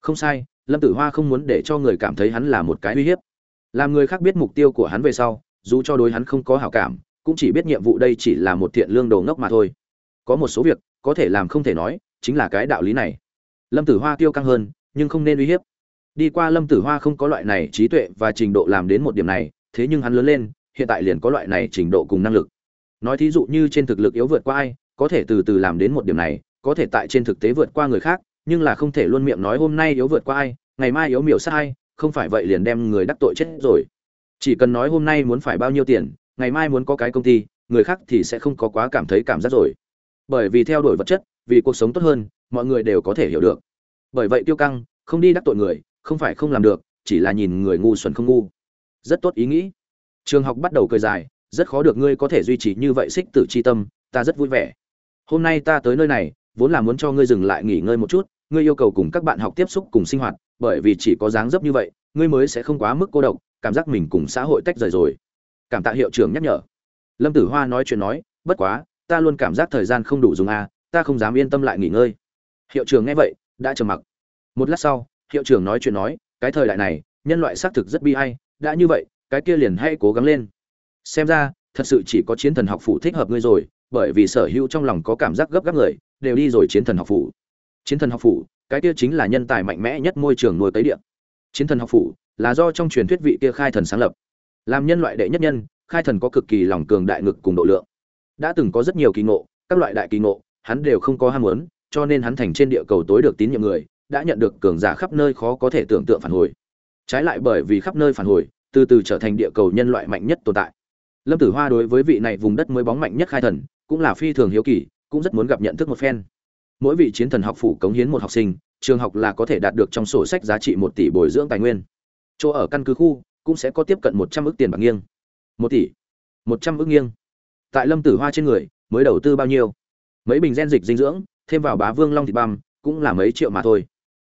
Không sai, lâm tử hoa không muốn để cho người cảm thấy hắn là một cái uy hiếp làm người khác biết mục tiêu của hắn về sau, dù cho đối hắn không có hảo cảm, cũng chỉ biết nhiệm vụ đây chỉ là một thiện lương đồ ngốc mà thôi. Có một số việc, có thể làm không thể nói, chính là cái đạo lý này. Lâm tử hoa tiêu căng hơn, nhưng không nên uy hiếp. Đi qua lâm tử hoa không có loại này trí tuệ và trình độ làm đến một điểm này, thế nhưng hắn lớn lên, hiện tại liền có loại này trình độ cùng năng lực. Nói thí dụ như trên thực lực yếu vượt qua ai, có thể từ từ làm đến một điểm này, có thể tại trên thực tế vượt qua người khác, nhưng là không thể luôn miệng nói hôm nay yếu vượt qua ai, ngày mai yếu miểu sát ai không phải vậy liền đem người đắc tội chết rồi. Chỉ cần nói hôm nay muốn phải bao nhiêu tiền, ngày mai muốn có cái công ty, người khác thì sẽ không có quá cảm thấy cảm giác rồi. Bởi vì theo đuổi vật chất, vì cuộc sống tốt hơn, mọi người đều có thể hiểu được. Bởi vậy tiêu căng, không đi đắc tội người, không phải không làm được, chỉ là nhìn người ngu xuẩn không ngu. Rất tốt ý nghĩ. Trường học bắt đầu cười dài, rất khó được ngươi có thể duy trì như vậy xích tử c h i tâm, ta rất vui vẻ. Hôm nay ta tới nơi này, vốn là muốn cho ngươi dừng lại nghỉ ngơi một chút, ngươi yêu cầu cùng các bạn học tiếp xúc cùng sinh hoạt bởi vì chỉ có dáng dấp như vậy ngươi mới sẽ không quá mức cô độc cảm giác mình cùng xã hội tách rời rồi. Cảm tạ hiệu trưởng nhắc nhở. Lâm tử hoa nói chuyện nói bất quá ta luôn cảm giác thời gian không đủ dùng a à, ta không dám yên tâm lại nghỉ ngơi. Hiệu trưởng nghe vậy đã trầm mặc. Một lát sau hiệu trưởng nói chuyện nói cái thời đại này nhân loại xác thực rất bi hay đã như vậy cái kia liền hay cố gắng lên. Xem ra thật sự chỉ có chiến thần học phủ thích hợp ngươi rồi bởi vì sở hữu trong lòng có cảm giác gấp gáp người đều đi rồi chiến thần học phủ. Chiến thần học phủ cái kia chính là nhân tài mạnh mẽ nhất môi trường nuôi cấy địa. Chiến thần học phủ là do trong truyền thuyết vị kia khai thần sáng lập. Làm nhân loại đệ nhất nhân, khai thần có cực kỳ lòng cường đại ngực cùng độ lượng. Đã từng có rất nhiều kỳ ngộ, các loại đại kỳ ngộ, hắn đều không có ham muốn, cho nên hắn thành trên địa cầu tối được tín nhiệm người, đã nhận được cường giả khắp nơi khó có thể tưởng tượng phản hồi. Trái lại bởi vì khắp nơi phản hồi, từ từ trở thành địa cầu nhân loại mạnh nhất tồn tại. Lâm tử hoa đối với vị này vùng đất mới bóng mạnh nhất khai thần, cũng là phi thường hiếu kỳ, cũng rất muốn gặp nhận thức một phen mỗi vị chiến thần học phủ cống hiến một học sinh, trường học là có thể đạt được trong sổ sách giá trị một tỷ bồi dưỡng tài nguyên. Chỗ ở căn cứ khu cũng sẽ có tiếp cận một trăm ước tiền bạc nghiêng. Một tỷ. Một trăm ước nghiêng. Tại lâm tử hoa trên người, mới đầu tư bao nhiêu? Mấy bình gen dịch dinh dưỡng, thêm vào bá vương long thịt băm, cũng là mấy triệu mà thôi.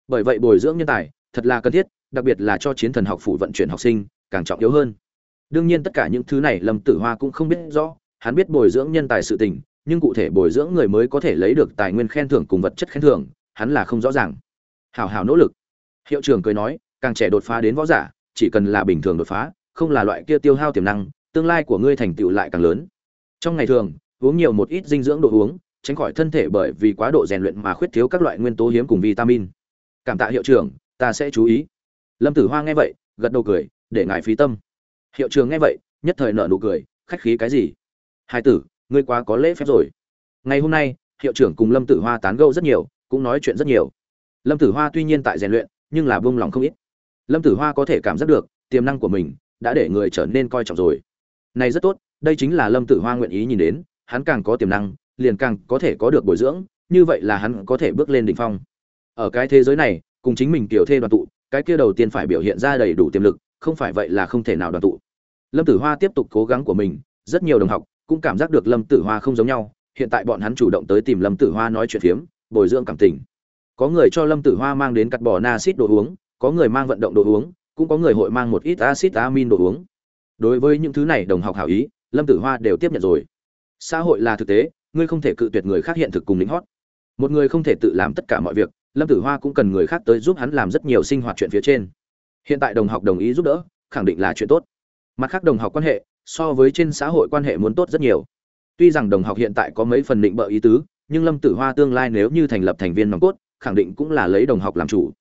Bởi vậy bồi dưỡng nhân tài, thật là cần thiết, đặc biệt là cho chiến thần học phủ vận chuyển học sinh, càng trọng yếu hơn. Đương nhiên tất cả những thứ này lâm tử hoa cũng không biết rõ, hắn biết bồi dưỡng nhân tài sự tình nhưng cụ thể bồi dưỡng người mới có thể lấy được tài nguyên khen thưởng cùng vật chất khen thưởng, hắn là không rõ ràng. Hảo hảo nỗ lực. Hiệu trưởng cười nói, càng trẻ đột phá đến võ giả, chỉ cần là bình thường đột phá, không là loại kia tiêu hao tiềm năng, tương lai của ngươi thành tựu lại càng lớn. Trong ngày thường, uống nhiều một ít dinh dưỡng đồ uống, tránh khỏi thân thể bởi vì quá độ rèn luyện mà khuyết thiếu các loại nguyên tố hiếm cùng vitamin. Cảm tạ hiệu trưởng, ta sẽ chú ý. Lâm tử hoa nghe vậy, gật đầu cười, để ngài phí tâm. Hiệu trưởng nghe vậy, nhất thời nở nụ cười, khách khí cái gì? Hai tử ngươi quá có lễ phép rồi. Ngày hôm nay, hiệu trưởng cùng lâm tử hoa tán gẫu rất nhiều, cũng nói chuyện rất nhiều. Lâm tử hoa tuy nhiên tại rèn luyện, nhưng là buông lòng không ít. Lâm tử hoa có thể cảm giác được, tiềm năng của mình đã để người trở nên coi trọng rồi. Này rất tốt, đây chính là lâm tử hoa nguyện ý nhìn đến, hắn càng có tiềm năng, liền càng có thể có được bồi dưỡng, như vậy là hắn có thể bước lên đỉnh phong. Ở cái thế giới này, cùng chính mình tiểu thê đoàn tụ, cái kia đầu tiên phải biểu hiện ra đầy đủ tiềm lực, không phải vậy là không thể nào đoàn tụ. Lâm tử hoa tiếp tục cố gắng của mình, rất nhiều đồng học cũng cảm giác được lâm tử hoa không giống nhau, hiện tại bọn hắn chủ động tới tìm lâm tử hoa nói chuyện phiếm, bồi dưỡng cảm tình. Có người cho lâm tử hoa mang đến cắt bò na xít đồ uống, có người mang vận động đồ uống, cũng có người hội mang một ít acid amin đồ uống. Đối với những thứ này đồng học hảo ý, lâm tử hoa đều tiếp nhận rồi. Xã hội là thực tế, ngươi không thể cự tuyệt người khác hiện thực cùng lính hót. Một người không thể tự làm tất cả mọi việc, lâm tử hoa cũng cần người khác tới giúp hắn làm rất nhiều sinh hoạt chuyện phía trên. Hiện tại đồng học đồng ý giúp đỡ, khẳng định là chuyện tốt. Mặt khác đồng học quan hệ so với trên xã hội quan hệ muốn tốt rất nhiều. Tuy rằng đồng học hiện tại có mấy phần định bợ ý tứ nhưng lâm tử hoa tương lai nếu như thành lập thành viên nòng cốt khẳng định cũng là lấy đồng học làm chủ.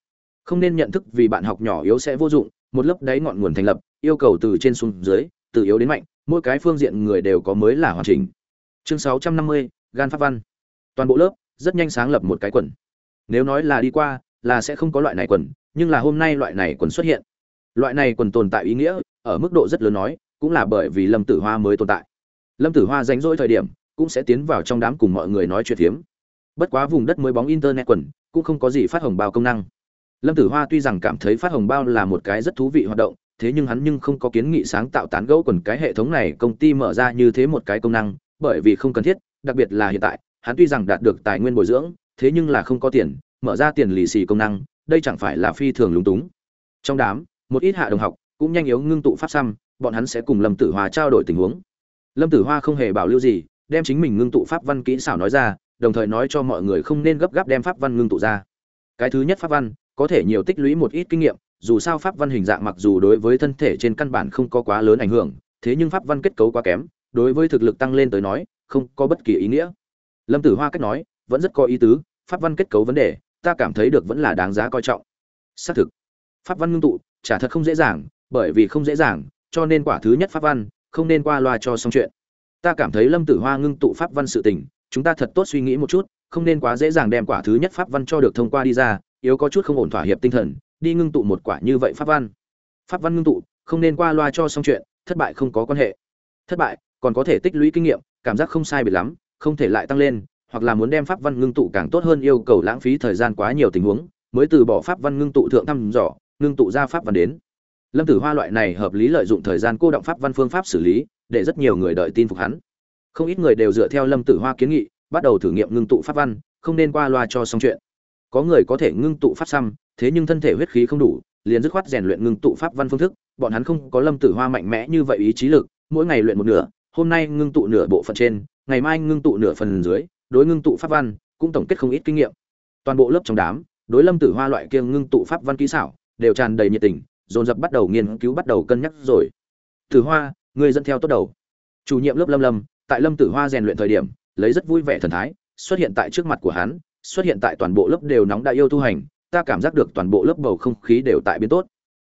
Không nên nhận thức vì bạn học nhỏ yếu sẽ vô dụng một lớp đáy ngọn nguồn thành lập yêu cầu từ trên xuống dưới từ yếu đến mạnh mỗi cái phương diện người đều có mới là hoàn chỉnh. Chương 650, gan pháp văn. Toàn bộ lớp rất nhanh sáng lập một cái quần. Nếu nói là đi qua là sẽ không có loại này quần nhưng là hôm nay loại này quần xuất hiện. Loại này quần tồn tại ý nghĩa ở mức độ rất lớn nói cũng là bởi vì lâm tử hoa mới tồn tại. Lâm tử hoa rảnh rỗi thời điểm, cũng sẽ tiến vào trong đám cùng mọi người nói chuyện phiếm. Bất quá vùng đất mới bóng internet quần, cũng không có gì phát hồng bao công năng. Lâm tử hoa tuy rằng cảm thấy phát hồng bao là một cái rất thú vị hoạt động, thế nhưng hắn nhưng không có kiến nghị sáng tạo tán gẫu quần cái hệ thống này công ty mở ra như thế một cái công năng, bởi vì không cần thiết, đặc biệt là hiện tại, hắn tuy rằng đạt được tài nguyên bồi dưỡng, thế nhưng là không có tiền, mở ra tiền lì xì công năng, đây chẳng phải là phi thường lúng túng. Trong đám, một ít hạ đồng học, cũng nhanh yếu ngưng tụ pháp xăm bọn hắn sẽ cùng lâm tử hoa trao đổi tình huống. Lâm tử hoa không hề bảo lưu gì, đem chính mình ngưng tụ pháp văn kỹ xảo nói ra, đồng thời nói cho mọi người không nên gấp gáp đem pháp văn ngưng tụ ra. Cái thứ nhất pháp văn, có thể nhiều tích lũy một ít kinh nghiệm, dù sao pháp văn hình dạng mặc dù đối với thân thể trên căn bản không có quá lớn ảnh hưởng, thế nhưng pháp văn kết cấu quá kém, đối với thực lực tăng lên tới nói, không có bất kỳ ý nghĩa. Lâm tử hoa cách nói, vẫn rất có ý tứ, pháp văn kết cấu vấn đề, ta cảm thấy được vẫn là đáng giá coi trọng. Xác thực, pháp văn ngưng tụ, chả thật không dễ dàng, bởi vì không dễ dàng cho nên quả thứ nhất pháp văn, không nên qua loa cho xong chuyện. Ta cảm thấy lâm tử hoa ngưng tụ pháp văn sự tình, chúng ta thật tốt suy nghĩ một chút, không nên quá dễ dàng đem quả thứ nhất pháp văn cho được thông qua đi ra, yếu có chút không ổn thỏa hiệp tinh thần, đi ngưng tụ một quả như vậy pháp văn. Pháp văn ngưng tụ, không nên qua loa cho xong chuyện, thất bại không có quan hệ. Thất bại, còn có thể tích lũy kinh nghiệm, cảm giác không sai biệt lắm, không thể lại tăng lên, hoặc là muốn đem pháp văn ngưng tụ càng tốt hơn yêu cầu lãng phí thời gian quá nhiều tình huống, mới từ bỏ pháp văn ngưng tụ thượng thăm dò, ngưng tụ ra pháp văn đến lâm tử hoa loại này hợp lý lợi dụng thời gian cô động pháp văn phương pháp xử lý, để rất nhiều người đợi tin phục hắn. Không ít người đều dựa theo lâm tử hoa kiến nghị, bắt đầu thử nghiệm ngưng tụ pháp văn, không nên qua loa cho xong chuyện. Có người có thể ngưng tụ pháp xăm, thế nhưng thân thể huyết khí không đủ, liền dứt khoát rèn luyện ngưng tụ pháp văn phương thức, bọn hắn không có lâm tử hoa mạnh mẽ như vậy ý chí lực, mỗi ngày luyện một nửa, hôm nay ngưng tụ nửa bộ phận trên, ngày mai ngưng tụ nửa phần dưới, đối ngưng tụ pháp văn cũng tổng kết không ít kinh nghiệm. Toàn bộ lớp trong đám, đối lâm tử hoa loại kia ngưng tụ pháp văn kỹ xảo, đều tràn đầy nhiệt tình dồn dập bắt đầu nghiên cứu, bắt đầu cân nhắc rồi. Tử hoa người dẫn theo tốt đầu. Chủ nhiệm lớp lâm lâm, tại lâm tử hoa rèn luyện thời điểm, lấy rất vui vẻ thần thái, xuất hiện tại trước mặt của hắn, xuất hiện tại toàn bộ lớp đều nóng đã yêu tu hành, ta cảm giác được toàn bộ lớp bầu không khí đều tại biến tốt.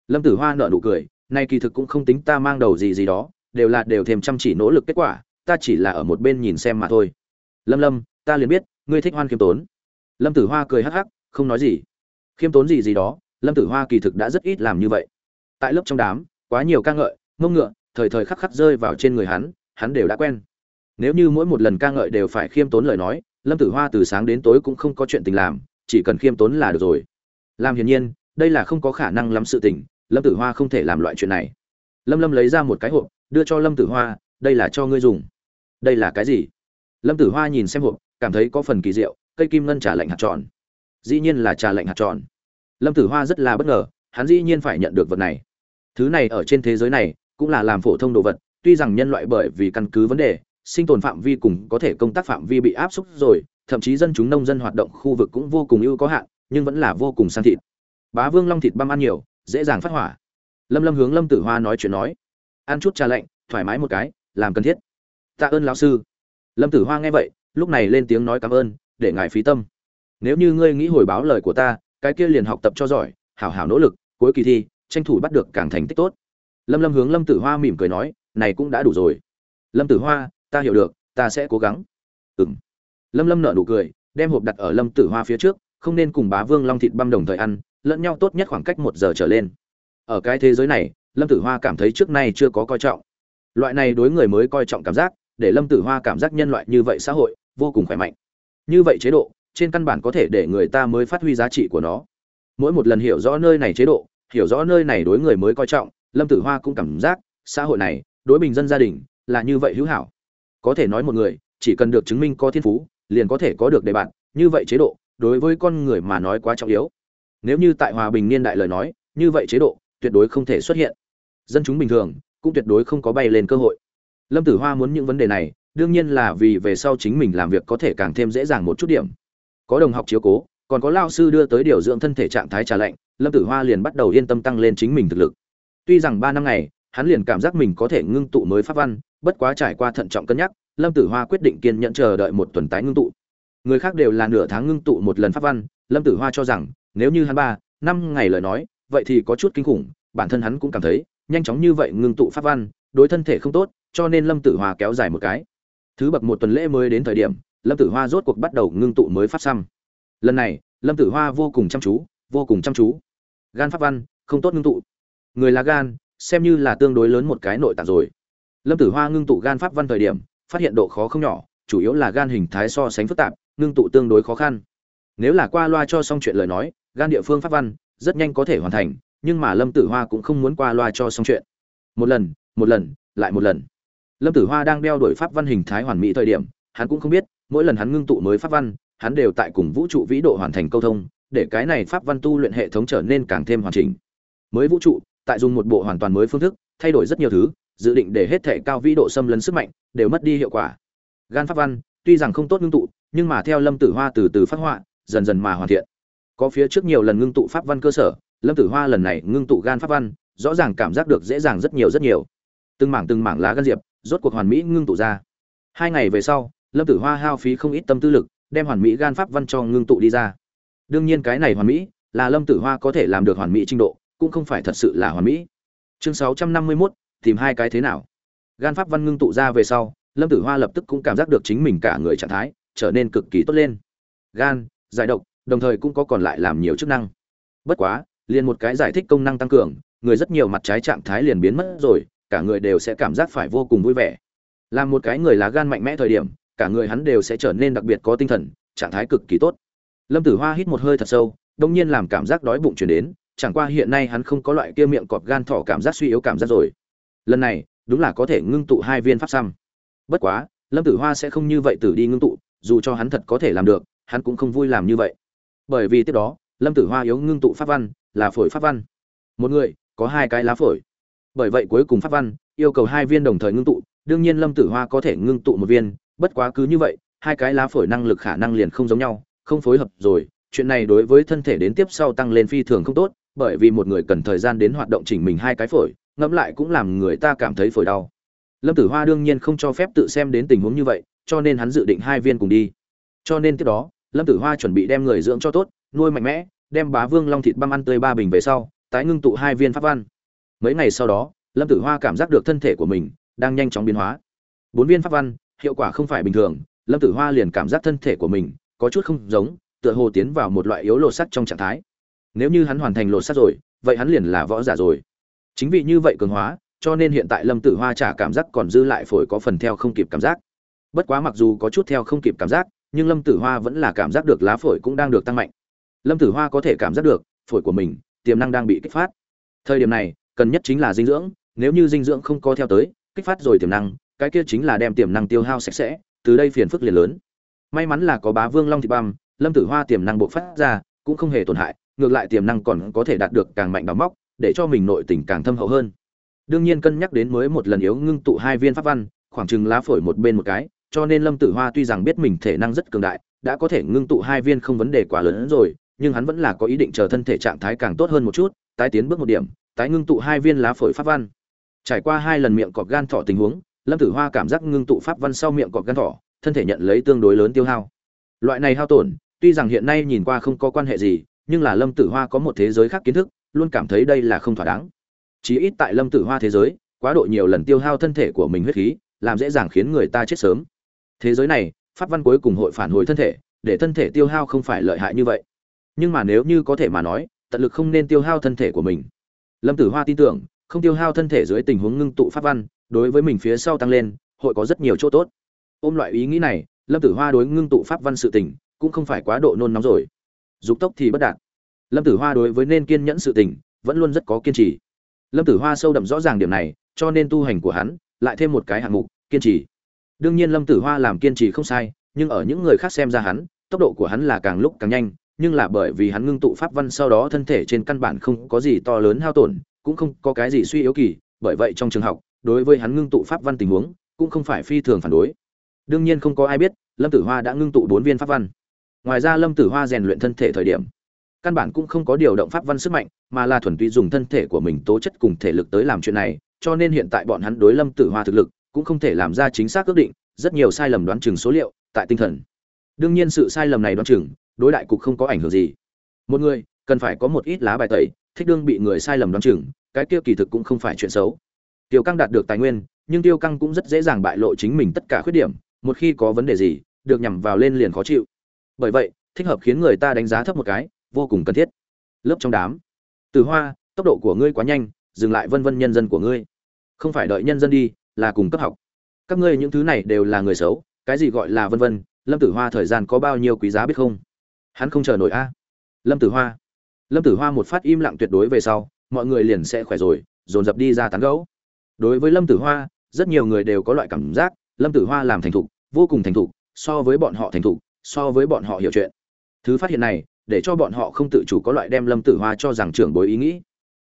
Lâm tử hoa nở nụ cười, nay kỳ thực cũng không tính ta mang đầu gì gì đó, đều là đều thêm chăm chỉ nỗ lực kết quả, ta chỉ là ở một bên nhìn xem mà thôi. Lâm lâm, ta liền biết, ngươi thích hoan khiêm tốn. Lâm tử hoa cười hắc hắc, không nói gì. Khiêm tốn gì gì đó lâm tử hoa kỳ thực đã rất ít làm như vậy. Tại lớp trong đám, quá nhiều ca ngợi ngông ngựa, thời thời khắc khắc rơi vào trên người hắn hắn đều đã quen. Nếu như mỗi một lần ca ngợi đều phải khiêm tốn lời nói, lâm tử hoa từ sáng đến tối cũng không có chuyện tình làm, chỉ cần khiêm tốn là được rồi. Làm hiển nhiên, đây là không có khả năng lắm sự tình, lâm tử hoa không thể làm loại chuyện này. Lâm lâm lấy ra một cái hộp, đưa cho lâm tử hoa, đây là cho ngươi dùng. Đây là cái gì? Lâm tử hoa nhìn xem hộp, cảm thấy có phần kỳ diệu, cây kim ngân trà lạnh hạt tròn. Dĩ nhiên là trà lạnh hạt tròn lâm tử hoa rất là bất ngờ, hắn dĩ nhiên phải nhận được vật này. Thứ này ở trên thế giới này cũng là làm phổ thông đồ vật, tuy rằng nhân loại bởi vì căn cứ vấn đề, sinh tồn phạm vi cùng có thể công tác phạm vi bị áp suất rồi, thậm chí dân chúng nông dân hoạt động khu vực cũng vô cùng ưu có hạn, nhưng vẫn là vô cùng sang thịt. Bá vương long thịt băm ăn nhiều, dễ dàng phát hỏa. Lâm lâm hướng lâm tử hoa nói chuyện nói, ăn chút trà lạnh, thoải mái một cái, làm cần thiết. Tạ ơn lão sư. Lâm tử hoa nghe vậy, lúc này lên tiếng nói cảm ơn, để ngài phí tâm. Nếu như ngươi nghĩ hồi báo lời của ta cái kia liền học tập cho giỏi, hảo hảo nỗ lực, cuối kỳ thi, tranh thủ bắt được càng thành tích tốt. Lâm lâm hướng lâm tử hoa mỉm cười nói, này cũng đã đủ rồi. Lâm tử hoa, ta hiểu được, ta sẽ cố gắng. Ừ m lâm lâm nợ nụ cười, đem hộp đặt ở lâm tử hoa phía trước, không nên cùng bá vương long thịt băm đồng thời ăn, lẫn nhau tốt nhất khoảng cách một giờ trở lên. Ở cái thế giới này, lâm tử hoa cảm thấy trước nay chưa có coi trọng. Loại này đối người mới coi trọng cảm giác, để lâm tử hoa cảm giác nhân loại như vậy xã hội, vô cùng khỏe mạnh. Như vậy chế độ trên căn bản có thể để người ta mới phát huy giá trị của nó. Mỗi một lần hiểu rõ nơi này chế độ, hiểu rõ nơi này đối người mới coi trọng, lâm tử hoa cũng cảm giác, xã hội này, đối bình dân gia đình, là như vậy hữu hảo. Có thể nói một người, chỉ cần được chứng minh có thiên phú, liền có thể có được đề bạn như vậy chế độ, đối với con người mà nói quá trọng yếu. Nếu như tại hòa bình niên đại lời nói, như vậy chế độ, tuyệt đối không thể xuất hiện. Dân chúng bình thường, cũng tuyệt đối không có bay lên cơ hội. Lâm tử hoa muốn những vấn đề này, đương nhiên là vì về sau chính mình làm việc có thể càng thêm dễ dàng một chút điểm có đồng học chiếu cố, còn có lao sư đưa tới điều dưỡng thân thể trạng thái trà lạnh, lâm tử hoa liền bắt đầu yên tâm tăng lên chính mình thực lực. Tuy rằng ba năm ngày, hắn liền cảm giác mình có thể ngưng tụ mới pháp văn, bất quá trải qua thận trọng cân nhắc, lâm tử hoa quyết định kiên nhẫn chờ đợi một tuần tái ngưng tụ. Người khác đều là nửa tháng ngưng tụ một lần pháp văn, lâm tử hoa cho rằng, nếu như hắn ba, năm ngày lời nói, vậy thì có chút kinh khủng, bản thân hắn cũng cảm thấy, nhanh chóng như vậy ngưng tụ pháp văn, đối thân thể không tốt, cho nên lâm tử hoa kéo dài một cái. Thứ bậc một tuần lễ mới đến thời điểm lâm tử hoa rốt cuộc bắt đầu ngưng tụ mới pháp xăm. Lần này, lâm tử hoa vô cùng chăm chú, vô cùng chăm chú. Gan pháp văn, không tốt ngưng tụ. Người là gan, xem như là tương đối lớn một cái nội tạng rồi. Lâm tử hoa ngưng tụ gan pháp văn thời điểm, phát hiện độ khó không nhỏ, chủ yếu là gan hình thái so sánh phức tạp, ngưng tụ tương đối khó khăn. Nếu là qua loa cho xong chuyện lời nói, gan địa phương pháp văn rất nhanh có thể hoàn thành, nhưng mà lâm tử hoa cũng không muốn qua loa cho xong chuyện. Một lần một lần, lại một lần. Lâm tử hoa đang đeo đuổi pháp văn hình thái hoàn mỹ thời điểm, hắn cũng không biết mỗi lần hắn ngưng tụ mới pháp văn, hắn đều tại cùng vũ trụ vĩ độ hoàn thành câu thông, để cái này pháp văn tu luyện hệ thống trở nên càng thêm hoàn chỉnh. Mới vũ trụ, tại dùng một bộ hoàn toàn mới phương thức, thay đổi rất nhiều thứ, dự định để hết thể cao vĩ độ xâm lấn sức mạnh đều mất đi hiệu quả. Gan pháp văn, tuy rằng không tốt ngưng tụ, nhưng mà theo lâm tử hoa từ từ phát họa, dần dần mà hoàn thiện. Có phía trước nhiều lần ngưng tụ pháp văn cơ sở, lâm tử hoa lần này ngưng tụ gan pháp văn, rõ ràng cảm giác được dễ dàng rất nhiều rất nhiều. Từng mảng từng mảng lá gan diệp, rốt cuộc hoàn mỹ ngưng tụ ra. Hai ngày về sau lâm tử hoa hao phí không ít tâm tư lực, đem hoàn mỹ gan pháp văn cho ngưng tụ đi ra. Đương nhiên cái này hoàn mỹ là lâm tử hoa có thể làm được hoàn mỹ trình độ, cũng không phải thật sự là hoàn mỹ. Chương sáu trăm năm mươi mốt, tìm hai cái thế nào? Gan pháp văn ngưng tụ ra về sau, lâm tử hoa lập tức cũng cảm giác được chính mình cả người trạng thái trở nên cực kỳ tốt lên. Gan, giải độc, đồng thời cũng có còn lại làm nhiều chức năng. Bất quá, liền một cái giải thích công năng tăng cường, người rất nhiều mặt trái trạng thái liền biến mất rồi, cả người đều sẽ cảm giác phải vô cùng vui vẻ. Làm một cái người lá gan mạnh mẽ thời điểm cả người hắn đều sẽ trở nên đặc biệt có tinh thần, trạng thái cực kỳ tốt. Lâm tử hoa hít một hơi thật sâu, đông nhiên làm cảm giác đói bụng chuyển đến, chẳng qua hiện nay hắn không có loại kia miệng cọp gan thỏ cảm giác suy yếu cảm giác rồi. Lần này, đúng là có thể ngưng tụ hai viên pháp xăm. Bất quá, lâm tử hoa sẽ không như vậy tử đi ngưng tụ, dù cho hắn thật có thể làm được, hắn cũng không vui làm như vậy. Bởi vì tiếp đó, lâm tử hoa yếu ngưng tụ pháp văn, là phổi pháp văn. Một người, có hai cái lá phổi. Bởi vậy cuối cùng pháp văn, yêu cầu hai viên đồng thời ngưng tụ, đương nhiên lâm tử hoa có thể ngưng tụ một viên bất quá cứ như vậy, hai cái lá phổi năng lực khả năng liền không giống nhau, không phối hợp rồi, chuyện này đối với thân thể đến tiếp sau tăng lên phi thường không tốt, bởi vì một người cần thời gian đến hoạt động chỉnh mình hai cái phổi, ngẫm lại cũng làm người ta cảm thấy phổi đau. Lâm tử hoa đương nhiên không cho phép tự xem đến tình huống như vậy, cho nên hắn dự định hai viên cùng đi. Cho nên tiếp đó, lâm tử hoa chuẩn bị đem người dưỡng cho tốt, nuôi mạnh mẽ, đem bá vương long thịt băm ăn tươi ba bình về sau, tái ngưng tụ hai viên pháp văn. Mấy ngày sau đó, lâm tử hoa cảm giác được thân thể của mình đang nhanh chóng biến hóa. Bốn viên pháp văn hiệu quả không phải bình thường, lâm tử hoa liền cảm giác thân thể của mình có chút không giống, tựa hồ tiến vào một loại yếu lột sắt trong trạng thái. Nếu như hắn hoàn thành lột sắt rồi, vậy hắn liền là võ giả rồi. Chính vì như vậy cường hóa, cho nên hiện tại lâm tử hoa trả cảm giác còn dư lại phổi có phần theo không kịp cảm giác. Bất quá mặc dù có chút theo không kịp cảm giác, nhưng lâm tử hoa vẫn là cảm giác được lá phổi cũng đang được tăng mạnh. Lâm tử hoa có thể cảm giác được, phổi của mình, tiềm năng đang bị kích phát. Thời điểm này, cần nhất chính là dinh dưỡng, nếu như dinh dưỡng không có theo tới, kích phát rồi tiềm năng cái kia chính là đem tiềm năng tiêu hao sạch sẽ, từ đây phiền phức liền lớn. May mắn là có bá vương long thị băm, lâm tử hoa tiềm năng bộc phát ra, cũng không hề tổn hại, ngược lại tiềm năng còn có thể đạt được càng mạnh đóng móc, để cho mình nội tình càng thâm hậu hơn. Đương nhiên cân nhắc đến mới một lần yếu ngưng tụ hai viên pháp văn, khoảng chừng lá phổi một bên một cái, cho nên lâm tử hoa tuy rằng biết mình thể năng rất cường đại, đã có thể ngưng tụ hai viên không vấn đề quá lớn hơn rồi, nhưng hắn vẫn là có ý định chờ thân thể trạng thái càng tốt hơn một chút, tái tiến bước một điểm, tái ngưng tụ hai viên lá phổi pháp văn. Trải qua hai lần miệng cọp gan thỏ tình huống lâm tử hoa cảm giác ngưng tụ pháp văn sau miệng cọp gan thỏ, thân thể nhận lấy tương đối lớn tiêu hao. Loại này hao tổn, tuy rằng hiện nay nhìn qua không có quan hệ gì, nhưng là lâm tử hoa có một thế giới khác kiến thức, luôn cảm thấy đây là không thỏa đáng. Chí ít tại lâm tử hoa thế giới, quá độ nhiều lần tiêu hao thân thể của mình huyết khí, làm dễ dàng khiến người ta chết sớm. Thế giới này, pháp văn cuối cùng hội phản hồi thân thể, để thân thể tiêu hao không phải lợi hại như vậy. Nhưng mà nếu như có thể mà nói, tận lực không nên tiêu hao thân thể của mình. Lâm tử hoa tin tưởng, không tiêu hao thân thể dưới tình huống ngưng tụ pháp văn đối với mình phía sau tăng lên, hội có rất nhiều chỗ tốt. Ôm loại ý nghĩ này, lâm tử hoa đối ngưng tụ pháp văn sự tình cũng không phải quá độ nôn nóng rồi. Dục tốc thì bất đạt. Lâm tử hoa đối với nên kiên nhẫn sự tình vẫn luôn rất có kiên trì. Lâm tử hoa sâu đậm rõ ràng điểm này, cho nên tu hành của hắn lại thêm một cái hạng mục, kiên trì. Đương nhiên lâm tử hoa làm kiên trì không sai, nhưng ở những người khác xem ra hắn, tốc độ của hắn là càng lúc càng nhanh, nhưng là bởi vì hắn ngưng tụ pháp văn sau đó thân thể trên căn bản không có gì to lớn hao tổn, cũng không có cái gì suy yếu kỳ, bởi vậy trong trường học đối với hắn ngưng tụ pháp văn tình huống, cũng không phải phi thường phản đối. Đương nhiên không có ai biết, lâm tử hoa đã ngưng tụ bốn viên pháp văn. Ngoài ra lâm tử hoa rèn luyện thân thể thời điểm, căn bản cũng không có điều động pháp văn sức mạnh, mà là thuần túy dùng thân thể của mình tố chất cùng thể lực tới làm chuyện này, cho nên hiện tại bọn hắn đối lâm tử hoa thực lực cũng không thể làm ra chính xác ước định, rất nhiều sai lầm đoán chừng số liệu, tại tinh thần. Đương nhiên sự sai lầm này đoán chừng, đối đại cục không có ảnh hưởng gì. Một người cần phải có một ít lá bài tẩy, thích đương bị người sai lầm đoán chừng, cái kia kỳ thực cũng không phải chuyện xấu tiêu căng đạt được tài nguyên, nhưng tiêu căng cũng rất dễ dàng bại lộ chính mình tất cả khuyết điểm, một khi có vấn đề gì, được nhằm vào lên liền khó chịu. Bởi vậy, thích hợp khiến người ta đánh giá thấp một cái, vô cùng cần thiết. Lớp trong đám. Từ hoa, tốc độ của ngươi quá nhanh, dừng lại vân vân nhân dân của ngươi. Không phải đợi nhân dân đi, là cùng cấp học. Các ngươi những thứ này đều là người xấu, cái gì gọi là vân vân, lâm tử hoa thời gian có bao nhiêu quý giá biết không? Hắn không chờ nổi a. Lâm tử hoa. Lâm tử hoa một phát im lặng tuyệt đối về sau, mọi người liền sẽ khỏe rồi, dồn dập đi ra tán gẫu đối với lâm tử hoa, rất nhiều người đều có loại cảm giác, lâm tử hoa làm thành thục, vô cùng thành thục, so với bọn họ thành thục, so với bọn họ hiểu chuyện. Thứ phát hiện này, để cho bọn họ không tự chủ có loại đem lâm tử hoa cho rằng trưởng bối ý nghĩ.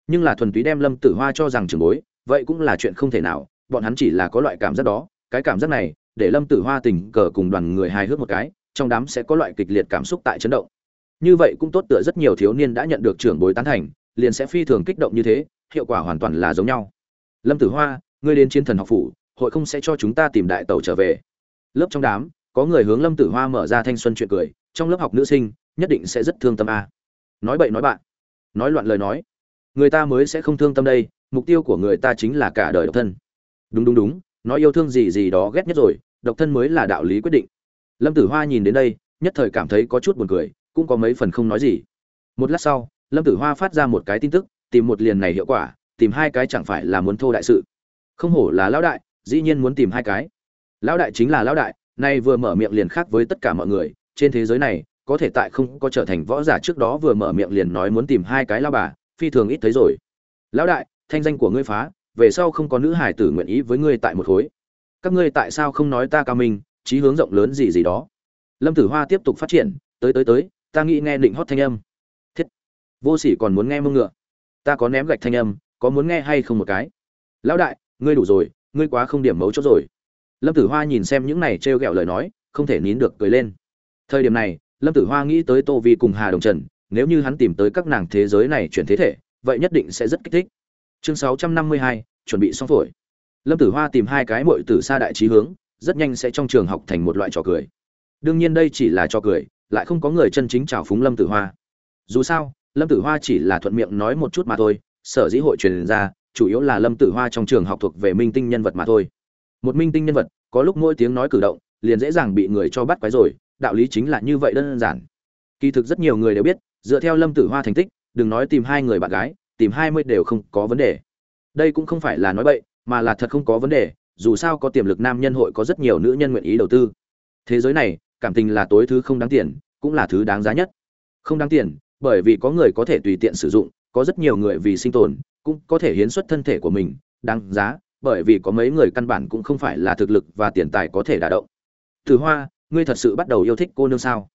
Nhưng là thuần túy đem lâm tử hoa cho rằng trưởng bối, vậy cũng là chuyện không thể nào, bọn hắn chỉ là có loại cảm giác đó. Cái cảm giác này, để lâm tử hoa tình cờ cùng đoàn người hài hước một cái, trong đám sẽ có loại kịch liệt cảm xúc tại chấn động. Như vậy cũng tốt tựa rất nhiều thiếu niên đã nhận được trưởng bối tán thành, liền sẽ phi thường kích động như thế, hiệu quả hoàn toàn là giống nhau lâm tử hoa, ngươi đến chiến thần học phủ, hội không sẽ cho chúng ta tìm đại tẩu trở về. Lớp trong đám, có người hướng lâm tử hoa mở ra thanh xuân chuyện cười, trong lớp học nữ sinh, nhất định sẽ rất thương tâm a. À. Nói bậy nói bạn, nói loạn lời nói. Người ta mới sẽ không thương tâm đây, mục tiêu của người ta chính là cả đời độc thân. Đúng đúng đúng, nói yêu thương gì gì đó ghét nhất rồi, độc thân mới là đạo lý quyết định. Lâm tử hoa nhìn đến đây, nhất thời cảm thấy có chút buồn cười, cũng có mấy phần không nói gì. Một lát sau, lâm tử hoa phát ra một cái tin tức, tìm một liền này hiệu quả tìm hai cái chẳng phải là muốn thô đại sự. Không hổ là lão đại, dĩ nhiên muốn tìm hai cái. Lão đại chính là lão đại, nay vừa mở miệng liền khác với tất cả mọi người, trên thế giới này, có thể tại không có trở thành võ giả trước đó vừa mở miệng liền nói muốn tìm hai cái lao bà, phi thường ít thấy rồi. Lão đại, thanh danh của ngươi phá, về sau không có nữ hải tử nguyện ý với ngươi tại một khối. Các ngươi tại sao không nói ta cao minh trí hướng rộng lớn gì gì đó? Lâm tử hoa tiếp tục phát triển, tới tới tới, ta nghĩ nghe định hót thanh âm. Thiết. Vô sỉ còn muốn nghe mông ngựa. Ta có ném gạch thanh âm có muốn nghe hay không một cái? Lão đại, ngươi đủ rồi, ngươi quá không điểm mấu chốt rồi. Lâm tử hoa nhìn xem những này trêu ghẹo lời nói, không thể nín được cười lên. Thời điểm này, lâm tử hoa nghĩ tới tô vi cùng hà đồng trần, nếu như hắn tìm tới các nàng thế giới này chuyển thế thể, vậy nhất định sẽ rất kích thích. Chương sáu trăm năm mươi hai, chuẩn bị xong phổi. Lâm tử hoa tìm hai cái mội từ xa đại trí hướng, rất nhanh sẽ trong trường học thành một loại trò cười. Đương nhiên đây chỉ là trò cười, lại không có người chân chính trào phúng lâm tử hoa. Dù sao, lâm tử hoa chỉ là thuận miệng nói một chút mà thôi sở dĩ hội truyền ra, chủ yếu là lâm tử hoa trong trường học thuộc về minh tinh nhân vật mà thôi. Một minh tinh nhân vật, có lúc mỗi tiếng nói cử động, liền dễ dàng bị người cho bắt quái rồi, đạo lý chính là như vậy đơn giản. Kỳ thực rất nhiều người đều biết, dựa theo lâm tử hoa thành tích, đừng nói tìm hai người bạn gái, tìm hai mươi đều không có vấn đề. Đây cũng không phải là nói bậy, mà là thật không có vấn đề, dù sao có tiềm lực nam nhân hội có rất nhiều nữ nhân nguyện ý đầu tư. Thế giới này, cảm tình là tối thứ không đáng tiền, cũng là thứ đáng giá nhất. Không đáng tiền, bởi vì có người có thể tùy tiện sử dụng có rất nhiều người vì sinh tồn, cũng có thể hiến xuất thân thể của mình, đáng giá, bởi vì có mấy người căn bản cũng không phải là thực lực và tiền tài có thể đả động. Tử hoa, ngươi thật sự bắt đầu yêu thích cô nương sao?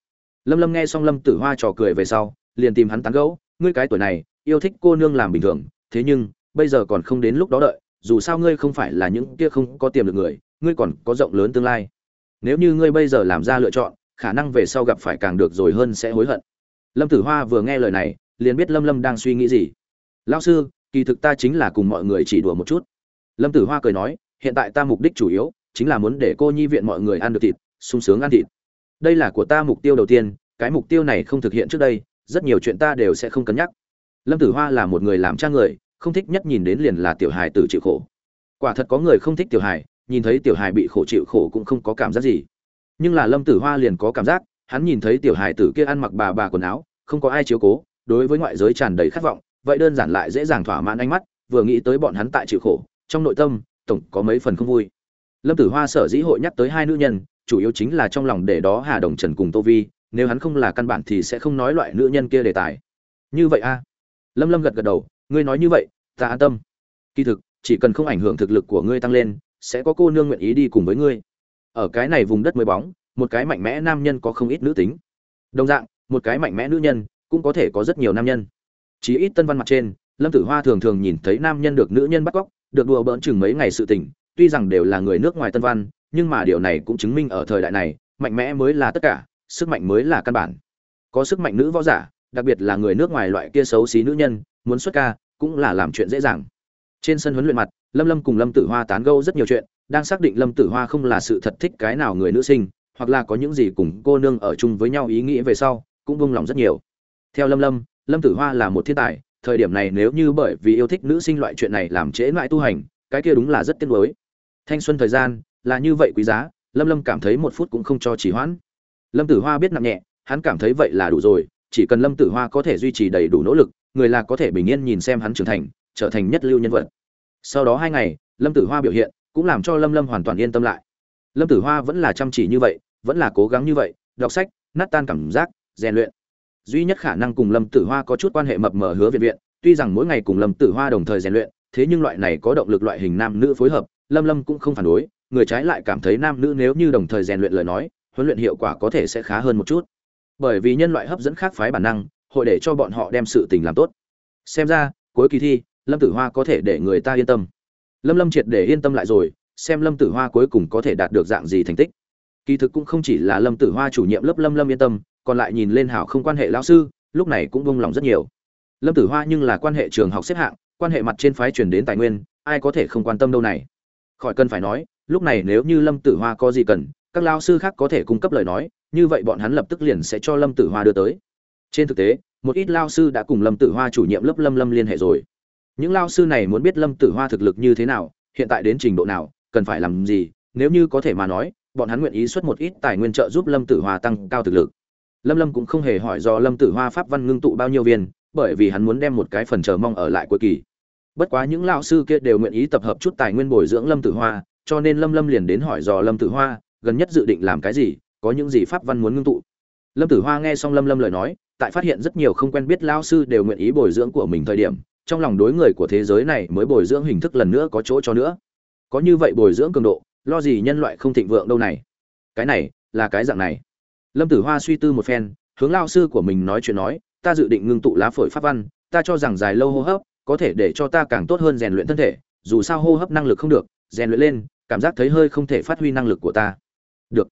Lâm lâm nghe xong lâm tử hoa trò cười về sau, liền tìm hắn tán gẫu, ngươi cái tuổi này, yêu thích cô nương làm bình thường, thế nhưng, bây giờ còn không đến lúc đó đợi, dù sao ngươi không phải là những kia không có tiềm lực người, ngươi còn có rộng lớn tương lai. Nếu như ngươi bây giờ làm ra lựa chọn, khả năng về sau gặp phải càng được rồi hơn sẽ hối hận. Lâm tử hoa vừa nghe lời này liền biết lâm lâm đang suy nghĩ gì. Lão sư, kỳ thực ta chính là cùng mọi người chỉ đùa một chút. Lâm tử hoa cười nói, hiện tại ta mục đích chủ yếu chính là muốn để cô nhi viện mọi người ăn được thịt, sung sướng ăn thịt. Đây là của ta mục tiêu đầu tiên, cái mục tiêu này không thực hiện trước đây, rất nhiều chuyện ta đều sẽ không cân nhắc. Lâm tử hoa là một người làm cha người, không thích nhất nhìn đến liền là tiểu hài tử chịu khổ. Quả thật có người không thích tiểu hài, nhìn thấy tiểu hài bị khổ chịu khổ cũng không có cảm giác gì. Nhưng là lâm tử hoa liền có cảm giác, hắn nhìn thấy tiểu hài tử kia ăn mặc bà bà quần áo, không có ai chiếu cố đối với ngoại giới tràn đầy khát vọng, vậy đơn giản lại dễ dàng thỏa mãn ánh mắt, vừa nghĩ tới bọn hắn tại chịu khổ, trong nội tâm, tổng có mấy phần không vui. Lâm tử hoa sở dĩ hội nhắc tới hai nữ nhân, chủ yếu chính là trong lòng để đó hà đồng trần cùng tô vi, nếu hắn không là căn bản thì sẽ không nói loại nữ nhân kia đề tài. Như vậy a? À? Lâm lâm gật gật đầu, ngươi nói như vậy, ta an tâm. Kỳ thực, chỉ cần không ảnh hưởng thực lực của ngươi tăng lên, sẽ có cô nương nguyện ý đi cùng với ngươi. Ở cái này vùng đất mới bóng, một cái mạnh mẽ nam nhân có không ít nữ tính. Đồng dạng, một cái mạnh mẽ nữ nhân cũng có thể có rất nhiều nam nhân. Chí ít tân văn mặt trên, lâm tử hoa thường thường nhìn thấy nam nhân được nữ nhân bắt cóc, được đùa bỡn chừng mấy ngày sự tình, tuy rằng đều là người nước ngoài tân văn, nhưng mà điều này cũng chứng minh ở thời đại này, mạnh mẽ mới là tất cả, sức mạnh mới là căn bản. Có sức mạnh nữ võ giả, đặc biệt là người nước ngoài loại kia xấu xí nữ nhân, muốn xuất ca, cũng là làm chuyện dễ dàng. Trên sân huấn luyện mặt, lâm lâm cùng lâm tử hoa tán gẫu rất nhiều chuyện, đang xác định lâm tử hoa không là sự thật thích cái nào người nữ sinh, hoặc là có những gì cùng cô nương ở chung với nhau ý nghĩ về sau, cũng buông lòng rất nhiều theo lâm lâm lâm tử hoa là một thiên tài, thời điểm này nếu như bởi vì yêu thích nữ sinh loại chuyện này làm trễ lại tu hành, cái kia đúng là rất tiếc nuối. Thanh xuân thời gian, là như vậy quý giá, lâm lâm cảm thấy một phút cũng không cho chỉ hoãn. Lâm tử hoa biết nặng nhẹ, hắn cảm thấy vậy là đủ rồi, chỉ cần lâm tử hoa có thể duy trì đầy đủ nỗ lực, người là có thể bình yên nhìn xem hắn trưởng thành, trở thành nhất lưu nhân vật. Sau đó hai ngày, lâm tử hoa biểu hiện cũng làm cho lâm lâm hoàn toàn yên tâm lại. Lâm tử hoa vẫn là chăm chỉ như vậy, vẫn là cố gắng như vậy, đọc sách, nát tan cảm giác, rèn luyện duy nhất khả năng cùng lâm tử hoa có chút quan hệ mập mờ hứa viện viện, tuy rằng mỗi ngày cùng lâm tử hoa đồng thời rèn luyện, thế nhưng loại này có động lực loại hình nam nữ phối hợp, lâm lâm cũng không phản đối, người trái lại cảm thấy nam nữ nếu như đồng thời rèn luyện lời nói, huấn luyện hiệu quả có thể sẽ khá hơn một chút. Bởi vì nhân loại hấp dẫn khác phái bản năng, hội để cho bọn họ đem sự tình làm tốt. Xem ra, cuối kỳ thi, lâm tử hoa có thể để người ta yên tâm. Lâm lâm triệt để yên tâm lại rồi, xem lâm tử hoa cuối cùng có thể đạt được dạng gì thành tích. Kỳ thực cũng không chỉ là lâm tử hoa chủ nhiệm lớp lâm lâm yên tâm còn lại nhìn lên hảo không quan hệ lão sư, lúc này cũng vung lòng rất nhiều. Lâm tử hoa nhưng là quan hệ trường học xếp hạng, quan hệ mặt trên phái chuyển đến tài nguyên, ai có thể không quan tâm đâu này. Khỏi cần phải nói, lúc này nếu như lâm tử hoa có gì cần, các lao sư khác có thể cung cấp lời nói, như vậy bọn hắn lập tức liền sẽ cho lâm tử hoa đưa tới. Trên thực tế, một ít lao sư đã cùng lâm tử hoa chủ nhiệm lớp lâm lâm liên hệ rồi. Những lao sư này muốn biết lâm tử hoa thực lực như thế nào, hiện tại đến trình độ nào, cần phải làm gì, nếu như có thể mà nói, bọn hắn nguyện ý xuất một ít tài nguyên trợ giúp lâm tử hoa tăng cao thực lực lâm lâm cũng không hề hỏi do lâm tử hoa pháp văn ngưng tụ bao nhiêu viên, bởi vì hắn muốn đem một cái phần chờ mong ở lại cuối kỳ. Bất quá những lao sư kia đều nguyện ý tập hợp chút tài nguyên bồi dưỡng lâm tử hoa, cho nên lâm lâm liền đến hỏi dò lâm tử hoa, gần nhất dự định làm cái gì, có những gì pháp văn muốn ngưng tụ. Lâm tử hoa nghe xong lâm lâm lời nói, tại phát hiện rất nhiều không quen biết lao sư đều nguyện ý bồi dưỡng của mình thời điểm, trong lòng đối người của thế giới này mới bồi dưỡng hình thức lần nữa có chỗ cho nữa. Có như vậy bồi dưỡng cường độ, lo gì nhân loại không thịnh vượng đâu này? Cái này, là cái dạng này lâm tử hoa suy tư một phen, hướng lao sư của mình nói chuyện nói, ta dự định ngưng tụ lá phổi pháp văn, ta cho rằng dài lâu hô hấp có thể để cho ta càng tốt hơn rèn luyện thân thể, dù sao hô hấp năng lực không được, rèn luyện lên, cảm giác thấy hơi không thể phát huy năng lực của ta. Được.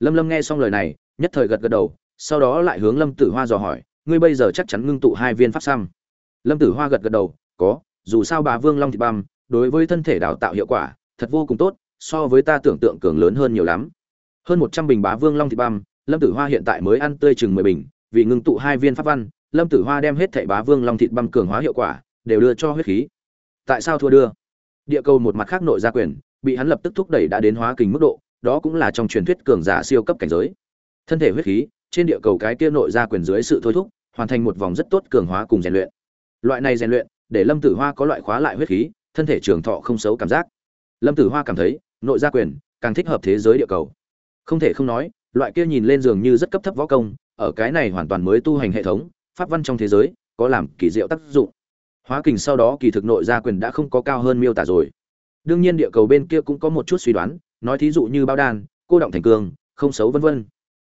Lâm lâm nghe xong lời này, nhất thời gật gật đầu, sau đó lại hướng lâm tử hoa dò hỏi, ngươi bây giờ chắc chắn ngưng tụ hai viên pháp xăm? Lâm tử hoa gật gật đầu, có, dù sao bà vương long thị băm, đối với thân thể đào tạo hiệu quả, thật vô cùng tốt, so với ta tưởng tượng cường lớn hơn nhiều lắm. Hơn một trăm bình bá vương long thị băm lâm tử hoa hiện tại mới ăn tươi chừng mười bình, vì ngưng tụ hai viên pháp văn, lâm tử hoa đem hết thảy bá vương long thịt băm cường hóa hiệu quả, đều đưa cho huyết khí. Tại sao thua đưa? Địa cầu một mặt khác nội gia quyền, bị hắn lập tức thúc đẩy đã đến hóa kình mức độ, đó cũng là trong truyền thuyết cường giả siêu cấp cảnh giới. Thân thể huyết khí, trên địa cầu cái kia nội gia quyền dưới sự thôi thúc, hoàn thành một vòng rất tốt cường hóa cùng rèn luyện. Loại này rèn luyện, để lâm tử hoa có loại khóa lại huyết khí, thân thể trường thọ không xấu cảm giác. Lâm tử hoa cảm thấy, nội gia quyền càng thích hợp thế giới địa cầu. Không thể không nói loại kia nhìn lên dường như rất cấp thấp võ công ở cái này hoàn toàn mới tu hành hệ thống pháp văn trong thế giới có làm kỳ diệu tác dụng. Hóa kình sau đó kỳ thực nội gia quyền đã không có cao hơn miêu tả rồi. Đương nhiên địa cầu bên kia cũng có một chút suy đoán nói thí dụ như bao đan cô động thành cương, không xấu vân vân.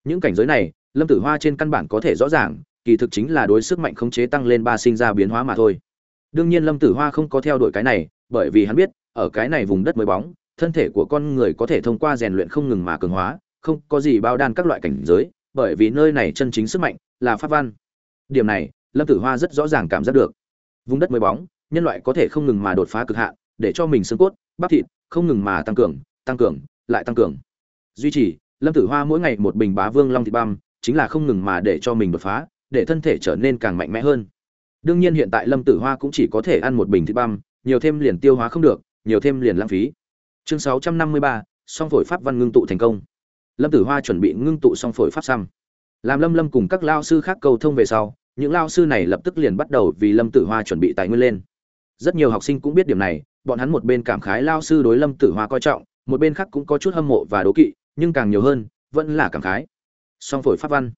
Những cảnh giới này lâm tử hoa trên căn bản có thể rõ ràng kỳ thực chính là đối sức mạnh khống chế tăng lên ba sinh ra biến hóa mà thôi. Đương nhiên lâm tử hoa không có theo đuổi cái này bởi vì hắn biết ở cái này vùng đất mới bóng thân thể của con người có thể thông qua rèn luyện không ngừng mà cường hóa không có gì bao đan các loại cảnh giới, bởi vì nơi này chân chính sức mạnh là pháp văn. Điểm này, lâm tử hoa rất rõ ràng cảm giác được. Vùng đất mới bóng, nhân loại có thể không ngừng mà đột phá cực hạn, để cho mình xương cốt, bắp thịt không ngừng mà tăng cường tăng cường, lại tăng cường. Duy trì, lâm tử hoa mỗi ngày một bình bá vương long thịt băm, chính là không ngừng mà để cho mình đột phá, để thân thể trở nên càng mạnh mẽ hơn. Đương nhiên hiện tại lâm tử hoa cũng chỉ có thể ăn một bình thịt băm, nhiều thêm liền tiêu hóa không được, nhiều thêm liền lãng phí. Chương sáu trăm năm mươi ba, song phổi pháp văn ngưng tụ thành công lâm tử hoa chuẩn bị ngưng tụ song phổi pháp xăm. Làm lâm lâm cùng các lao sư khác cầu thông về sau, những lao sư này lập tức liền bắt đầu vì lâm tử hoa chuẩn bị tài nguyên lên. Rất nhiều học sinh cũng biết điểm này, bọn hắn một bên cảm khái lao sư đối lâm tử hoa coi trọng, một bên khác cũng có chút hâm mộ và đố kỵ, nhưng càng nhiều hơn, vẫn là cảm khái. Song phổi pháp văn.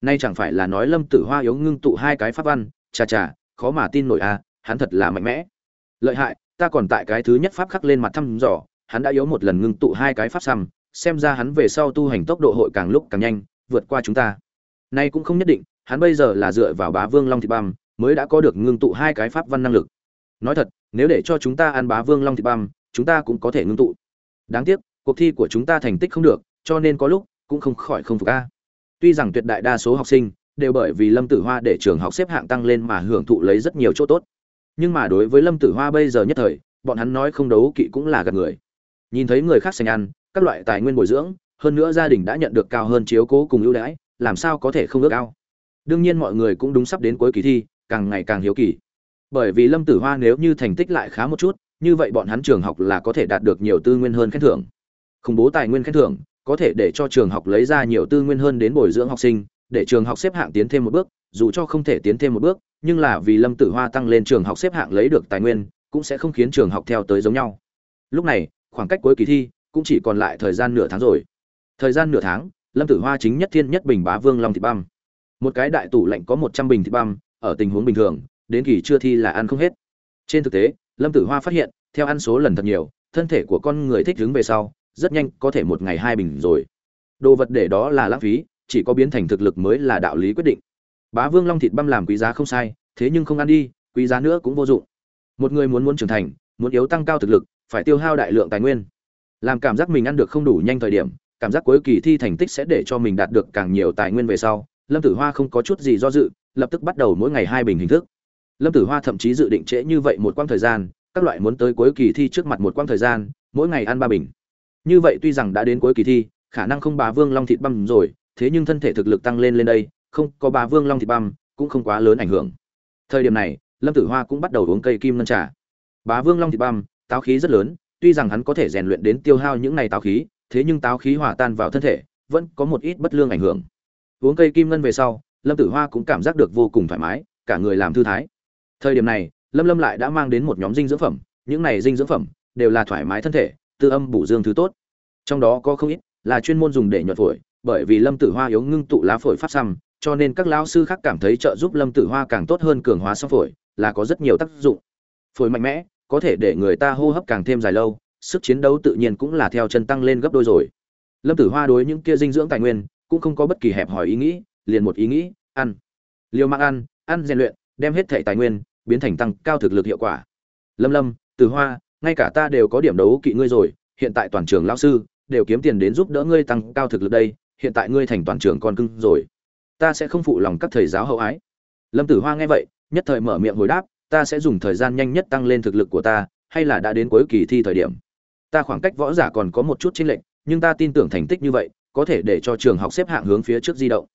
Nay chẳng phải là nói lâm tử hoa yếu ngưng tụ hai cái pháp văn, chà chà, khó mà tin nổi à hắn thật là mạnh mẽ. Lợi hại, ta còn tại cái thứ nhất pháp khắc lên mặt thăm dò, hắn đã yếu một lần ngưng tụ hai cái pháp xăm xem ra hắn về sau tu hành tốc độ hội càng lúc càng nhanh, vượt qua chúng ta. Nay cũng không nhất định, hắn bây giờ là dựa vào bá vương long thị băm, mới đã có được ngưng tụ hai cái pháp văn năng lực. Nói thật, nếu để cho chúng ta ăn bá vương long thị băm, chúng ta cũng có thể ngưng tụ. Đáng tiếc, cuộc thi của chúng ta thành tích không được, cho nên có lúc cũng không khỏi không phục a. Tuy rằng tuyệt đại đa số học sinh đều bởi vì lâm tử hoa để trường học xếp hạng tăng lên mà hưởng thụ lấy rất nhiều chỗ tốt. Nhưng mà đối với lâm tử hoa bây giờ nhất thời, bọn hắn nói không đấu kỵ cũng là gạt người. Nhìn thấy người khác sành ăn các loại tài nguyên bồi dưỡng, hơn nữa gia đình đã nhận được cao hơn chiếu cố cùng ưu đãi, làm sao có thể không ước ao? Đương nhiên mọi người cũng đúng sắp đến cuối kỳ thi, càng ngày càng hiếu kỳ. Bởi vì lâm tử hoa nếu như thành tích lại khá một chút, như vậy bọn hắn trường học là có thể đạt được nhiều tư nguyên hơn khen thưởng. Khủng bố tài nguyên khen thưởng, có thể để cho trường học lấy ra nhiều tư nguyên hơn đến bồi dưỡng học sinh, để trường học xếp hạng tiến thêm một bước, dù cho không thể tiến thêm một bước, nhưng là vì lâm tử hoa tăng lên trường học xếp hạng lấy được tài nguyên, cũng sẽ không khiến trường học theo tới giống nhau. Lúc này, khoảng cách cuối kỳ thi cũng chỉ còn lại thời gian nửa tháng rồi. Thời gian nửa tháng, lâm tử hoa chính nhất thiên nhất bình bá vương long thịt băm. Một cái đại tủ lạnh có một trăm bình thịt băm, ở tình huống bình thường, đến kỳ chưa thi là ăn không hết. Trên thực tế, lâm tử hoa phát hiện, theo ăn số lần thật nhiều, thân thể của con người thích đứng về sau, rất nhanh có thể một ngày hai bình rồi. Đồ vật để đó là lãng phí, chỉ có biến thành thực lực mới là đạo lý quyết định. Bá vương long thịt băm làm quý giá không sai, thế nhưng không ăn đi, quý giá nữa cũng vô dụng. Một người muốn muốn trưởng thành, muốn yếu tăng cao thực lực, phải tiêu hao đại lượng tài nguyên làm cảm giác mình ăn được không đủ nhanh thời điểm, cảm giác cuối kỳ thi thành tích sẽ để cho mình đạt được càng nhiều tài nguyên về sau. Lâm tử hoa không có chút gì do dự, lập tức bắt đầu mỗi ngày hai bình hình thức. Lâm tử hoa thậm chí dự định trễ như vậy một quãng thời gian, các loại muốn tới cuối kỳ thi trước mặt một quãng thời gian, mỗi ngày ăn ba bình. Như vậy tuy rằng đã đến cuối kỳ thi, khả năng không bà vương long thịt băm rồi, thế nhưng thân thể thực lực tăng lên lên đây, không có bà vương long thịt băm, cũng không quá lớn ảnh hưởng. Thời điểm này, lâm tử hoa cũng bắt đầu uống cây kim ngân trà. Bá vương long thịt băm, táo khí rất lớn tuy rằng hắn có thể rèn luyện đến tiêu hao những này táo khí, thế nhưng táo khí hòa tan vào thân thể, vẫn có một ít bất lương ảnh hưởng. Uống cây kim ngân về sau, lâm tử hoa cũng cảm giác được vô cùng thoải mái, cả người làm thư thái. Thời điểm này, lâm lâm lại đã mang đến một nhóm dinh dưỡng phẩm, những này dinh dưỡng phẩm đều là thoải mái thân thể, tư âm bổ dương thứ tốt. Trong đó có không ít là chuyên môn dùng để nhuận phổi, bởi vì lâm tử hoa yếu ngưng tụ lá phổi phát xăm, cho nên các lão sư khác cảm thấy trợ giúp lâm tử hoa càng tốt hơn cường hóa song phổi, là có rất nhiều tác dụng. Phổi mạnh mẽ có thể để người ta hô hấp càng thêm dài lâu, sức chiến đấu tự nhiên cũng là theo chân tăng lên gấp đôi rồi. Lâm tử hoa đối những kia dinh dưỡng tài nguyên, cũng không có bất kỳ hẹp hỏi ý nghĩ, liền một ý nghĩ, ăn. Liều mạng ăn ăn rèn luyện, đem hết thể tài nguyên, biến thành tăng cao thực lực hiệu quả. Lâm lâm, tử hoa, ngay cả ta đều có điểm đấu kỵ ngươi rồi, hiện tại toàn trường lão sư, đều kiếm tiền đến giúp đỡ ngươi tăng cao thực lực đây, hiện tại ngươi thành toàn trường con cưng rồi. Ta sẽ không phụ lòng các thầy giáo hậu ái. Lâm tử hoa nghe vậy, nhất thời mở miệng hồi đáp ta sẽ dùng thời gian nhanh nhất tăng lên thực lực của ta, hay là đã đến cuối kỳ thi thời điểm. Ta khoảng cách võ giả còn có một chút chênh lệch, nhưng ta tin tưởng thành tích như vậy, có thể để cho trường học xếp hạng hướng phía trước di động.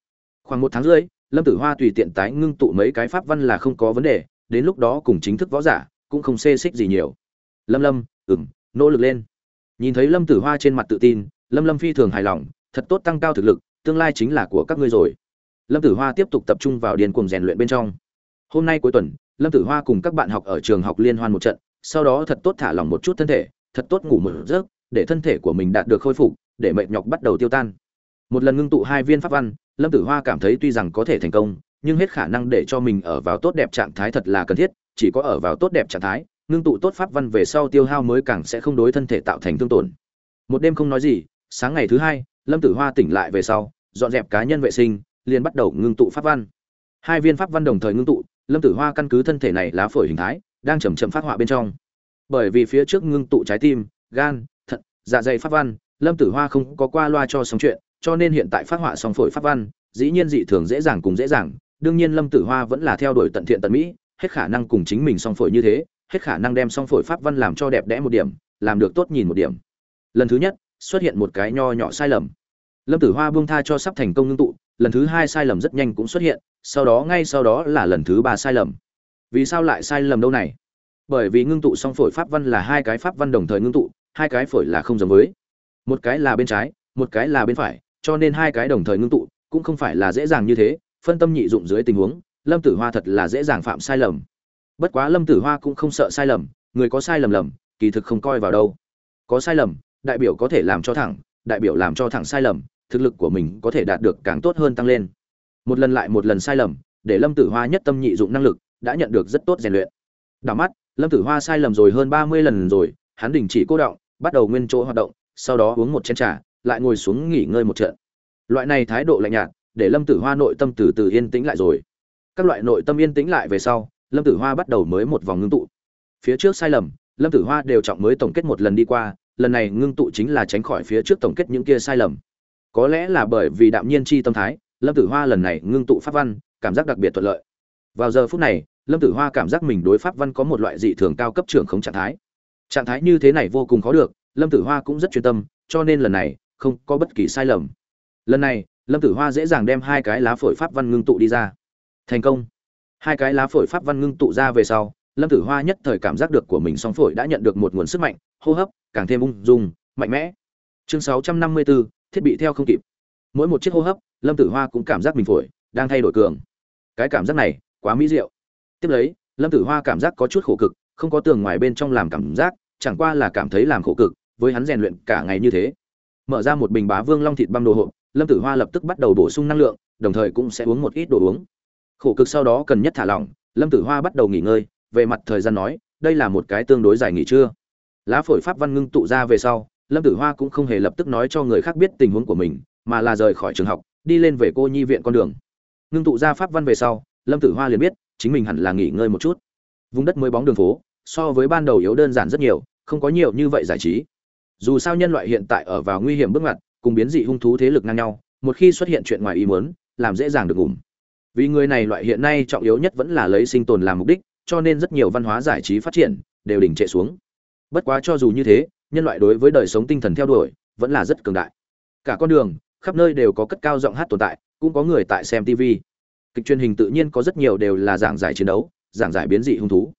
Khoảng một tháng rưỡi, lâm tử hoa tùy tiện tái ngưng tụ mấy cái pháp văn là không có vấn đề, đến lúc đó cùng chính thức võ giả cũng không xê xích gì nhiều. Lâm lâm, ừm, nỗ lực lên. Nhìn thấy lâm tử hoa trên mặt tự tin, lâm lâm phi thường hài lòng, thật tốt tăng cao thực lực, tương lai chính là của các ngươi rồi. Lâm tử hoa tiếp tục tập trung vào điền cuồng rèn luyện bên trong. Hôm nay cuối tuần lâm tử hoa cùng các bạn học ở trường học liên hoan một trận, sau đó thật tốt thả lỏng một chút thân thể, thật tốt ngủ một giấc, để thân thể của mình đạt được khôi phục, để mệt nhọc bắt đầu tiêu tan. Một lần ngưng tụ hai viên pháp văn, lâm tử hoa cảm thấy tuy rằng có thể thành công, nhưng hết khả năng để cho mình ở vào tốt đẹp trạng thái thật là cần thiết, chỉ có ở vào tốt đẹp trạng thái, ngưng tụ tốt pháp văn về sau tiêu hao mới càng sẽ không đối thân thể tạo thành thương tổn. Một đêm không nói gì, sáng ngày thứ hai, lâm tử hoa tỉnh lại về sau, dọn dẹp cá nhân vệ sinh, liền bắt đầu ngưng tụ pháp văn. Hai viên pháp văn đồng thời ngưng tụ lâm tử hoa căn cứ thân thể này lá phổi hình thái, đang chầm chậm phát họa bên trong. Bởi vì phía trước ngưng tụ trái tim, gan, thận dạ dày pháp văn, lâm tử hoa không có qua loa cho xong chuyện, cho nên hiện tại phát họa xong phổi pháp văn, dĩ nhiên dị thường dễ dàng cùng dễ dàng. Đương nhiên lâm tử hoa vẫn là theo đuổi tận thiện tận mỹ, hết khả năng cùng chính mình song phổi như thế, hết khả năng đem song phổi pháp văn làm cho đẹp đẽ một điểm, làm được tốt nhìn một điểm. Lần thứ nhất, xuất hiện một cái nho nhỏ sai lầm. Lâm tử hoa buông tha cho sắp thành công ngưng tụ, lần thứ hai sai lầm rất nhanh cũng xuất hiện sau đó ngay sau đó là lần thứ ba sai lầm. Vì sao lại sai lầm đâu này? Bởi vì ngưng tụ song phổi pháp văn là hai cái pháp văn đồng thời ngưng tụ, hai cái phổi là không giống với. Một cái là bên trái, một cái là bên phải, cho nên hai cái đồng thời ngưng tụ cũng không phải là dễ dàng như thế, phân tâm nhị dụng dưới tình huống, lâm tử hoa thật là dễ dàng phạm sai lầm. Bất quá lâm tử hoa cũng không sợ sai lầm, người có sai lầm lầm, kỳ thực không coi vào đâu. Có sai lầm, đại biểu có thể làm cho thẳng, đại biểu làm cho thẳng sai lầm, thực lực của mình có thể đạt được càng tốt hơn tăng lên một lần lại một lần sai lầm, để lâm tử hoa nhất tâm nhị dụng năng lực, đã nhận được rất tốt rèn luyện. Đảo mắt, lâm tử hoa sai lầm rồi hơn ba mươi lần rồi, hắn đình chỉ cố động, bắt đầu nguyên chỗ hoạt động, sau đó uống một chén trà, lại ngồi xuống nghỉ ngơi một trận. Loại này thái độ lạnh nhạt, để lâm tử hoa nội tâm từ từ yên tĩnh lại rồi. Các loại nội tâm yên tĩnh lại về sau, lâm tử hoa bắt đầu mới một vòng ngưng tụ. Phía trước sai lầm, lâm tử hoa đều trọng mới tổng kết một lần đi qua, lần này ngưng tụ chính là tránh khỏi phía trước tổng kết những kia sai lầm. Có lẽ là bởi vì đạm nhiên chi tâm thái lâm tử hoa lần này ngưng tụ pháp văn, cảm giác đặc biệt thuận lợi. Vào giờ phút này, lâm tử hoa cảm giác mình đối pháp văn có một loại dị thường cao cấp trưởng không trạng thái. Trạng thái như thế này vô cùng khó được, lâm tử hoa cũng rất chuyên tâm, cho nên lần này không có bất kỳ sai lầm. Lần này, lâm tử hoa dễ dàng đem hai cái lá phổi pháp văn ngưng tụ đi ra. Thành công. Hai cái lá phổi pháp văn ngưng tụ ra về sau, lâm tử hoa nhất thời cảm giác được của mình song phổi đã nhận được một nguồn sức mạnh, hô hấp càng thêm ung dung, mạnh mẽ. Chương sáu trăm năm mươi bốn, thiết bị theo không kịp. Mỗi một chiếc hô hấp lâm tử hoa cũng cảm giác mình phổi đang thay đổi cường. Cái cảm giác này quá mỹ diệu. Tiếp lấy, lâm tử hoa cảm giác có chút khổ cực, không có tường ngoài bên trong làm cảm giác, chẳng qua là cảm thấy làm khổ cực, với hắn rèn luyện cả ngày như thế. Mở ra một bình bá vương long thịt băm đồ hộp, lâm tử hoa lập tức bắt đầu bổ sung năng lượng, đồng thời cũng sẽ uống một ít đồ uống. Khổ cực sau đó cần nhất thả lỏng, lâm tử hoa bắt đầu nghỉ ngơi, về mặt thời gian nói, đây là một cái tương đối dài nghỉ trưa. Lá phổi pháp văn ngưng tụ ra về sau, lâm tử hoa cũng không hề lập tức nói cho người khác biết tình huống của mình, mà là rời khỏi trường học đi lên về cô nhi viện con đường. Ngưng tụ ra pháp văn về sau, lâm tử hoa liền biết, chính mình hẳn là nghỉ ngơi một chút. Vùng đất mới bóng đường phố, so với ban đầu yếu đơn giản rất nhiều, không có nhiều như vậy giải trí. Dù sao nhân loại hiện tại ở vào nguy hiểm bước ngoặt, cùng biến dị hung thú thế lực ngang nhau, một khi xuất hiện chuyện ngoài ý muốn, làm dễ dàng được ngủm. Vì người này loại hiện nay trọng yếu nhất vẫn là lấy sinh tồn làm mục đích, cho nên rất nhiều văn hóa giải trí phát triển, đều đỉnh trệ xuống. Bất quá cho dù như thế, nhân loại đối với đời sống tinh thần theo đuổi, vẫn là rất cường đại. Cả con đường khắp nơi đều có cất cao giọng hát tồn tại, cũng có người tại xem tv kịch truyền hình tự nhiên có rất nhiều đều là giảng giải chiến đấu, giảng giải biến dị hung thú.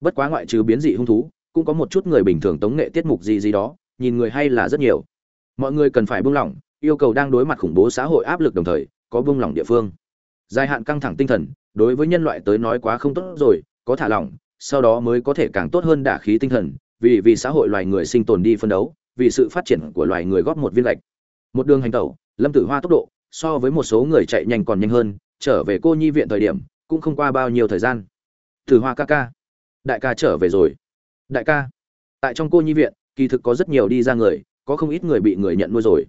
Bất quá ngoại trừ biến dị hung thú, cũng có một chút người bình thường tống nghệ tiết mục gì gì đó, nhìn người hay là rất nhiều. Mọi người cần phải buông lỏng, yêu cầu đang đối mặt khủng bố xã hội áp lực đồng thời, có buông lỏng địa phương. Dài hạn căng thẳng tinh thần, đối với nhân loại tới nói quá không tốt rồi, có thả lỏng, sau đó mới có thể càng tốt hơn đả khí tinh thần, vì vì xã hội loài người sinh tồn đi phân đấu, vì sự phát triển của loài người góp một viên lệch một đường hành tẩu lâm tử hoa tốc độ, so với một số người chạy nhanh còn nhanh hơn, trở về cô nhi viện thời điểm, cũng không qua bao nhiêu thời gian. Tử hoa ca ca. Đại ca trở về rồi. Đại ca. Tại trong cô nhi viện, kỳ thực có rất nhiều đi ra người, có không ít người bị người nhận nuôi rồi.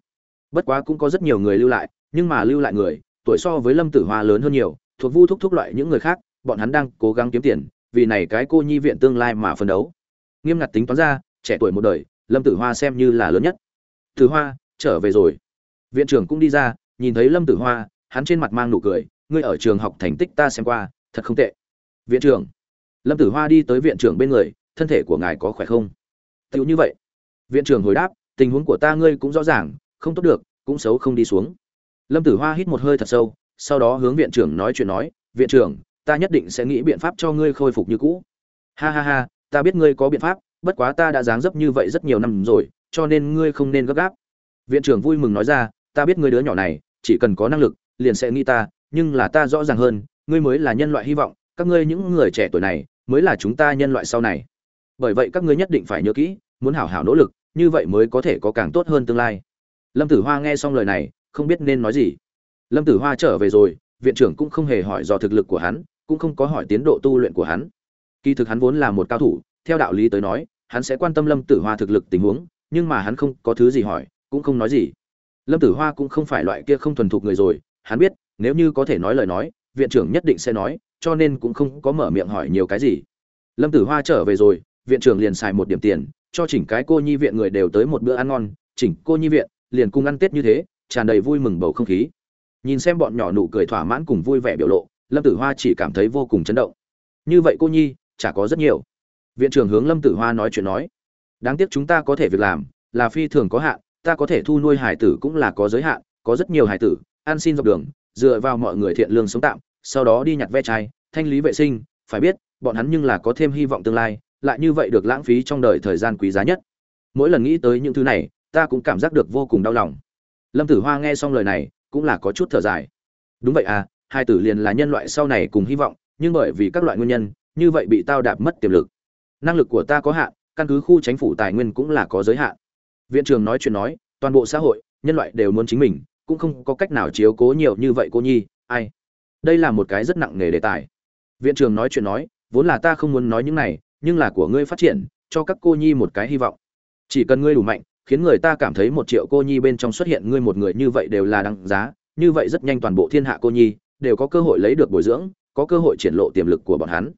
Bất quá cũng có rất nhiều người lưu lại, nhưng mà lưu lại người, tuổi so với lâm tử hoa lớn hơn nhiều, thuộc vu thúc thúc loại những người khác, bọn hắn đang cố gắng kiếm tiền, vì này cái cô nhi viện tương lai mà phấn đấu. Nghiêm ngặt tính toán ra, trẻ tuổi một đời, lâm tử hoa xem như là lớn nhất. Tử hoa, trở về rồi viện trưởng cũng đi ra, nhìn thấy lâm tử hoa, hắn trên mặt mang nụ cười, ngươi ở trường học thành tích ta xem qua, thật không tệ. Viện trưởng? Lâm tử hoa đi tới viện trưởng bên người, thân thể của ngài có khỏe không? Tựu như vậy. Viện trưởng hồi đáp, tình huống của ta ngươi cũng rõ ràng, không tốt được, cũng xấu không đi xuống. Lâm tử hoa hít một hơi thật sâu, sau đó hướng viện trưởng nói chuyện nói, viện trưởng, ta nhất định sẽ nghĩ biện pháp cho ngươi khôi phục như cũ. Ha ha ha, ta biết ngươi có biện pháp, bất quá ta đã dáng dấp như vậy rất nhiều năm rồi, cho nên ngươi không nên gấp gáp. Viện trưởng vui mừng nói ra ta biết ngươi đứa nhỏ này, chỉ cần có năng lực, liền sẽ nghĩ ta, nhưng là ta rõ ràng hơn, ngươi mới là nhân loại hy vọng, các ngươi những người trẻ tuổi này, mới là chúng ta nhân loại sau này. Bởi vậy các ngươi nhất định phải nhớ kỹ, muốn hảo hảo nỗ lực, như vậy mới có thể có càng tốt hơn tương lai. Lâm tử hoa nghe xong lời này, không biết nên nói gì. Lâm tử hoa trở về rồi, viện trưởng cũng không hề hỏi do thực lực của hắn, cũng không có hỏi tiến độ tu luyện của hắn. Kỳ thực hắn vốn là một cao thủ, theo đạo lý tới nói, hắn sẽ quan tâm lâm tử hoa thực lực tình huống, nhưng mà hắn không có thứ gì hỏi, cũng không nói gì lâm tử hoa cũng không phải loại kia không thuần thục người rồi, hắn biết, nếu như có thể nói lời nói, viện trưởng nhất định sẽ nói, cho nên cũng không có mở miệng hỏi nhiều cái gì. Lâm tử hoa trở về rồi, viện trưởng liền xài một điểm tiền, cho chỉnh cái cô nhi viện người đều tới một bữa ăn ngon, chỉnh cô nhi viện, liền cùng ăn tết như thế, tràn đầy vui mừng bầu không khí. Nhìn xem bọn nhỏ nụ cười thỏa mãn cùng vui vẻ biểu lộ, lâm tử hoa chỉ cảm thấy vô cùng chấn động. Như vậy cô nhi, chả có rất nhiều. Viện trưởng hướng lâm tử hoa nói chuyện nói, đáng tiếc chúng ta có thể việc làm, là phi thường có hạn ta có thể thu nuôi hải tử cũng là có giới hạn, có rất nhiều hải tử, ăn xin dọc đường, dựa vào mọi người thiện lương sống tạm, sau đó đi nhặt ve chai, thanh lý vệ sinh, phải biết, bọn hắn nhưng là có thêm hy vọng tương lai, lại như vậy được lãng phí trong đời thời gian quý giá nhất. Mỗi lần nghĩ tới những thứ này, ta cũng cảm giác được vô cùng đau lòng. Lâm tử hoa nghe xong lời này, cũng là có chút thở dài. Đúng vậy à hai tử liền là nhân loại sau này cùng hy vọng, nhưng bởi vì các loại nguyên nhân, như vậy bị tao đạp mất tiềm lực. Năng lực của ta có hạn, căn cứ khu chính phủ tài nguyên cũng là có giới hạn viện trưởng nói chuyện nói, toàn bộ xã hội, nhân loại đều muốn chính mình, cũng không có cách nào chiếu cố nhiều như vậy cô nhi, ai. Đây là một cái rất nặng nề đề tài. Viện trưởng nói chuyện nói, vốn là ta không muốn nói những này, nhưng là của ngươi phát triển, cho các cô nhi một cái hy vọng. Chỉ cần ngươi đủ mạnh, khiến người ta cảm thấy một triệu cô nhi bên trong xuất hiện ngươi một người như vậy đều là đáng giá, như vậy rất nhanh toàn bộ thiên hạ cô nhi, đều có cơ hội lấy được bồi dưỡng, có cơ hội triển lộ tiềm lực của bọn hắn.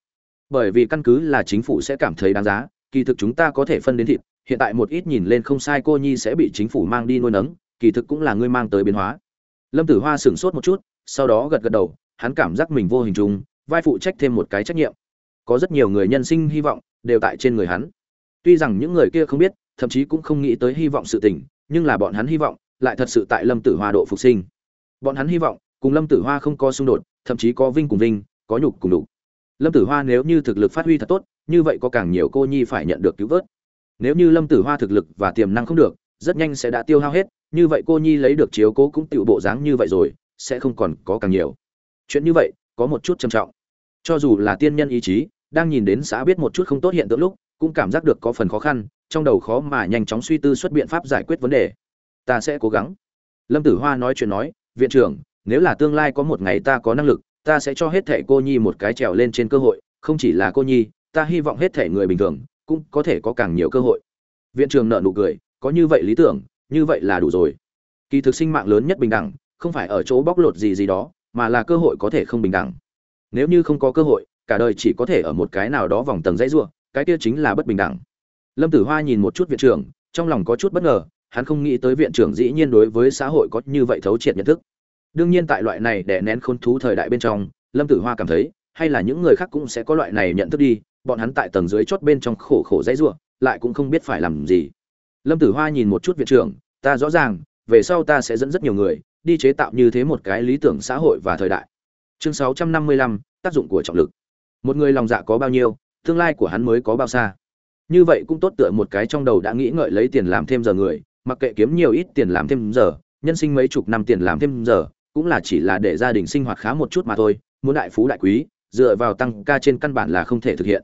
Bởi vì căn cứ là chính phủ sẽ cảm thấy đáng giá, kỳ thực chúng ta có thể phân đến thịt hiện tại một ít nhìn lên không sai cô nhi sẽ bị chính phủ mang đi nuôi nấng, kỳ thực cũng là ngươi mang tới biến hóa. Lâm tử hoa sửng sốt một chút, sau đó gật gật đầu, hắn cảm giác mình vô hình chung, vai phụ trách thêm một cái trách nhiệm. Có rất nhiều người nhân sinh hy vọng đều tại trên người hắn. Tuy rằng những người kia không biết, thậm chí cũng không nghĩ tới hy vọng sự tình, nhưng là bọn hắn hy vọng lại thật sự tại lâm tử hoa độ phục sinh. Bọn hắn hy vọng cùng lâm tử hoa không có xung đột, thậm chí có vinh cùng vinh, có nhục cùng đục lâm tử hoa nếu như thực lực phát huy thật tốt, như vậy có càng nhiều cô nhi phải nhận được cứu vớt nếu như lâm tử hoa thực lực và tiềm năng không được, rất nhanh sẽ đã tiêu hao hết, như vậy cô nhi lấy được chiếu cố cũng tựu bộ dáng như vậy rồi, sẽ không còn có càng nhiều. Chuyện như vậy, có một chút trầm trọng. Cho dù là tiên nhân ý chí, đang nhìn đến xã biết một chút không tốt hiện tượng lúc, cũng cảm giác được có phần khó khăn, trong đầu khó mà nhanh chóng suy tư xuất biện pháp giải quyết vấn đề. Ta sẽ cố gắng. Lâm tử hoa nói chuyện nói, viện trưởng, nếu là tương lai có một ngày ta có năng lực, ta sẽ cho hết thẻ cô nhi một cái trèo lên trên cơ hội, không chỉ là cô nhi, ta hy vọng hết thẻ người bình thường cũng có thể có càng nhiều cơ hội. Viện trưởng nợ nụ cười, có như vậy lý tưởng, như vậy là đủ rồi. Kỳ thực sinh mạng lớn nhất bình đẳng, không phải ở chỗ bóc lột gì gì đó, mà là cơ hội có thể không bình đẳng. Nếu như không có cơ hội, cả đời chỉ có thể ở một cái nào đó vòng tầng dãy ruộng cái kia chính là bất bình đẳng. Lâm tử hoa nhìn một chút viện trưởng, trong lòng có chút bất ngờ, hắn không nghĩ tới viện trưởng dĩ nhiên đối với xã hội có như vậy thấu triệt nhận thức. Đương nhiên tại loại này để nén khôn thú thời đại bên trong, lâm tử hoa cảm thấy, hay là những người khác cũng sẽ có loại này nhận thức đi bọn hắn tại tầng dưới chót bên trong khổ khổ dãy ruộng lại cũng không biết phải làm gì. Lâm tử hoa nhìn một chút viện trưởng ta rõ ràng về sau ta sẽ dẫn rất nhiều người đi chế tạo như thế một cái lý tưởng xã hội và thời đại. Chương 655, tác dụng của trọng lực. Một người lòng dạ có bao nhiêu tương lai của hắn mới có bao xa. Như vậy cũng tốt tựa một cái trong đầu đã nghĩ ngợi lấy tiền làm thêm giờ người mặc kệ kiếm nhiều ít tiền làm thêm giờ nhân sinh mấy chục năm tiền làm thêm giờ cũng là chỉ là để gia đình sinh hoạt khá một chút mà thôi muốn đại phú đại quý dựa vào tăng ca trên căn bản là không thể thực hiện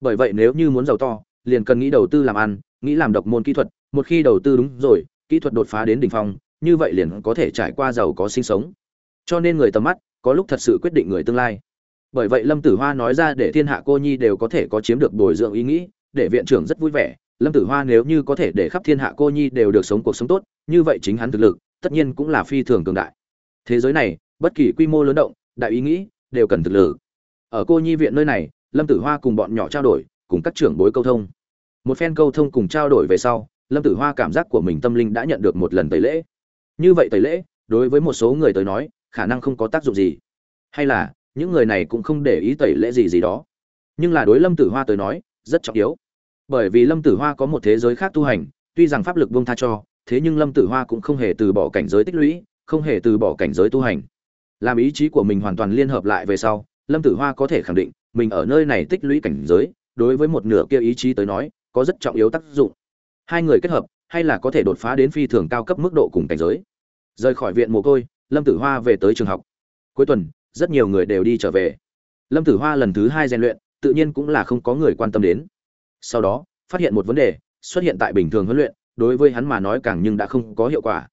bởi vậy nếu như muốn giàu to, liền cần nghĩ đầu tư làm ăn, nghĩ làm độc môn kỹ thuật. Một khi đầu tư đúng rồi, kỹ thuật đột phá đến đỉnh phong, như vậy liền có thể trải qua giàu có sinh sống. Cho nên người tầm mắt, có lúc thật sự quyết định người tương lai. Bởi vậy lâm tử hoa nói ra để thiên hạ cô nhi đều có thể có chiếm được bồi dưỡng ý nghĩ, để viện trưởng rất vui vẻ. Lâm tử hoa nếu như có thể để khắp thiên hạ cô nhi đều được sống cuộc sống tốt, như vậy chính hắn thực lực, tất nhiên cũng là phi thường cường đại. Thế giới này, bất kỳ quy mô lớn động, đại ý nghĩ, đều cần thực lực. Ở cô nhi viện nơi này lâm tử hoa cùng bọn nhỏ trao đổi, cùng các trưởng bối câu thông. Một phen câu thông cùng trao đổi về sau, lâm tử hoa cảm giác của mình tâm linh đã nhận được một lần tẩy lễ. Như vậy tẩy lễ, đối với một số người tới nói, khả năng không có tác dụng gì. Hay là, những người này cũng không để ý tẩy lễ gì gì đó. Nhưng là đối lâm tử hoa tới nói, rất trọng yếu. Bởi vì lâm tử hoa có một thế giới khác tu hành, tuy rằng pháp lực bông tha cho, thế nhưng lâm tử hoa cũng không hề từ bỏ cảnh giới tích lũy, không hề từ bỏ cảnh giới tu hành. Làm ý chí của mình hoàn toàn liên hợp lại về sau, lâm tử hoa có thể khẳng định mình ở nơi này tích lũy cảnh giới, đối với một nửa kia ý chí tới nói, có rất trọng yếu tác dụng. Hai người kết hợp, hay là có thể đột phá đến phi thường cao cấp mức độ cùng cảnh giới. Rời khỏi viện mồ côi, lâm tử hoa về tới trường học. Cuối tuần, rất nhiều người đều đi trở về. Lâm tử hoa lần thứ hai rèn luyện, tự nhiên cũng là không có người quan tâm đến. Sau đó, phát hiện một vấn đề, xuất hiện tại bình thường huấn luyện, đối với hắn mà nói càng nhưng đã không có hiệu quả.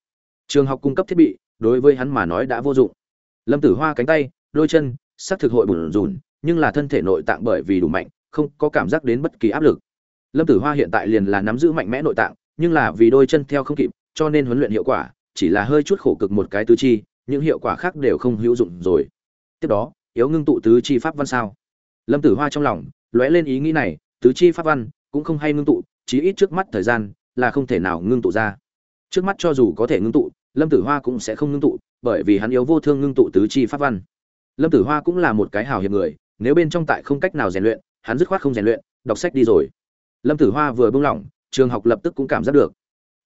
Trường học cung cấp thiết bị, đối với hắn mà nói đã vô dụng. Lâm tử hoa cánh tay, đôi chân, sắc thực hội bùn rùn nhưng là thân thể nội tạng bởi vì đủ mạnh, không có cảm giác đến bất kỳ áp lực. Lâm tử hoa hiện tại liền là nắm giữ mạnh mẽ nội tạng, nhưng là vì đôi chân theo không kịp, cho nên huấn luyện hiệu quả chỉ là hơi chút khổ cực một cái tứ chi, những hiệu quả khác đều không hữu dụng rồi. Tiếp đó, yếu ngưng tụ tứ chi pháp văn sao? Lâm tử hoa trong lòng lóe lên ý nghĩ này, tứ chi pháp văn cũng không hay ngưng tụ, chí ít trước mắt thời gian là không thể nào ngưng tụ ra. Trước mắt cho dù có thể ngưng tụ, lâm tử hoa cũng sẽ không ngưng tụ, bởi vì hắn yếu vô thương ngưng tụ tứ chi pháp văn. Lâm tử hoa cũng là một cái hào hiệp người nếu bên trong tại không cách nào rèn luyện, hắn dứt khoát không rèn luyện, đọc sách đi rồi. Lâm tử hoa vừa buông lỏng, trường học lập tức cũng cảm giác được.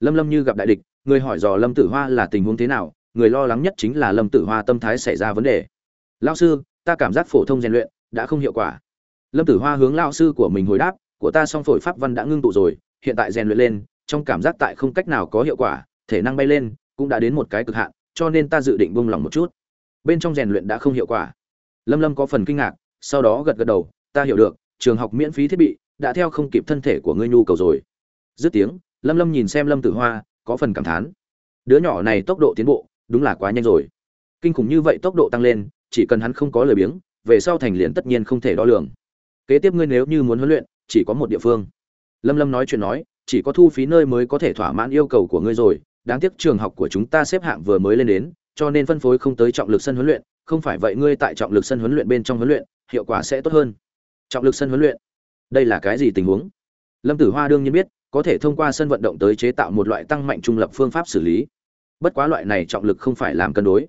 Lâm lâm như gặp đại địch, người hỏi dò lâm tử hoa là tình huống thế nào, người lo lắng nhất chính là lâm tử hoa tâm thái xảy ra vấn đề. Lao sư, ta cảm giác phổ thông rèn luyện đã không hiệu quả. Lâm tử hoa hướng lao sư của mình hồi đáp, của ta song phổi pháp văn đã ngưng tụ rồi, hiện tại rèn luyện lên, trong cảm giác tại không cách nào có hiệu quả, thể năng bay lên cũng đã đến một cái cực hạn, cho nên ta dự định buông lỏng một chút. Bên trong rèn luyện đã không hiệu quả. Lâm lâm có phần kinh ngạc sau đó gật gật đầu, ta hiểu được, trường học miễn phí thiết bị, đã theo không kịp thân thể của ngươi nhu cầu rồi. Dứt tiếng, lâm lâm nhìn xem lâm tử hoa, có phần cảm thán. Đứa nhỏ này tốc độ tiến bộ, đúng là quá nhanh rồi. Kinh khủng như vậy tốc độ tăng lên, chỉ cần hắn không có lời biếng, về sau thành liền tất nhiên không thể đo lường. Kế tiếp ngươi nếu như muốn huấn luyện, chỉ có một địa phương. Lâm lâm nói chuyện nói, chỉ có thu phí nơi mới có thể thỏa mãn yêu cầu của ngươi rồi, đáng tiếc trường học của chúng ta xếp hạng vừa mới lên đến, cho nên phân phối không tới trọng lực sân huấn luyện, không phải vậy ngươi tại trọng lực sân huấn luyện bên trong huấn luyện hiệu quả sẽ tốt hơn. Trọng lực sân huấn luyện. Đây là cái gì tình huống? Lâm tử hoa đương nhiên biết, có thể thông qua sân vận động tới chế tạo một loại tăng mạnh trung lập phương pháp xử lý. Bất quá loại này trọng lực không phải làm cân đối.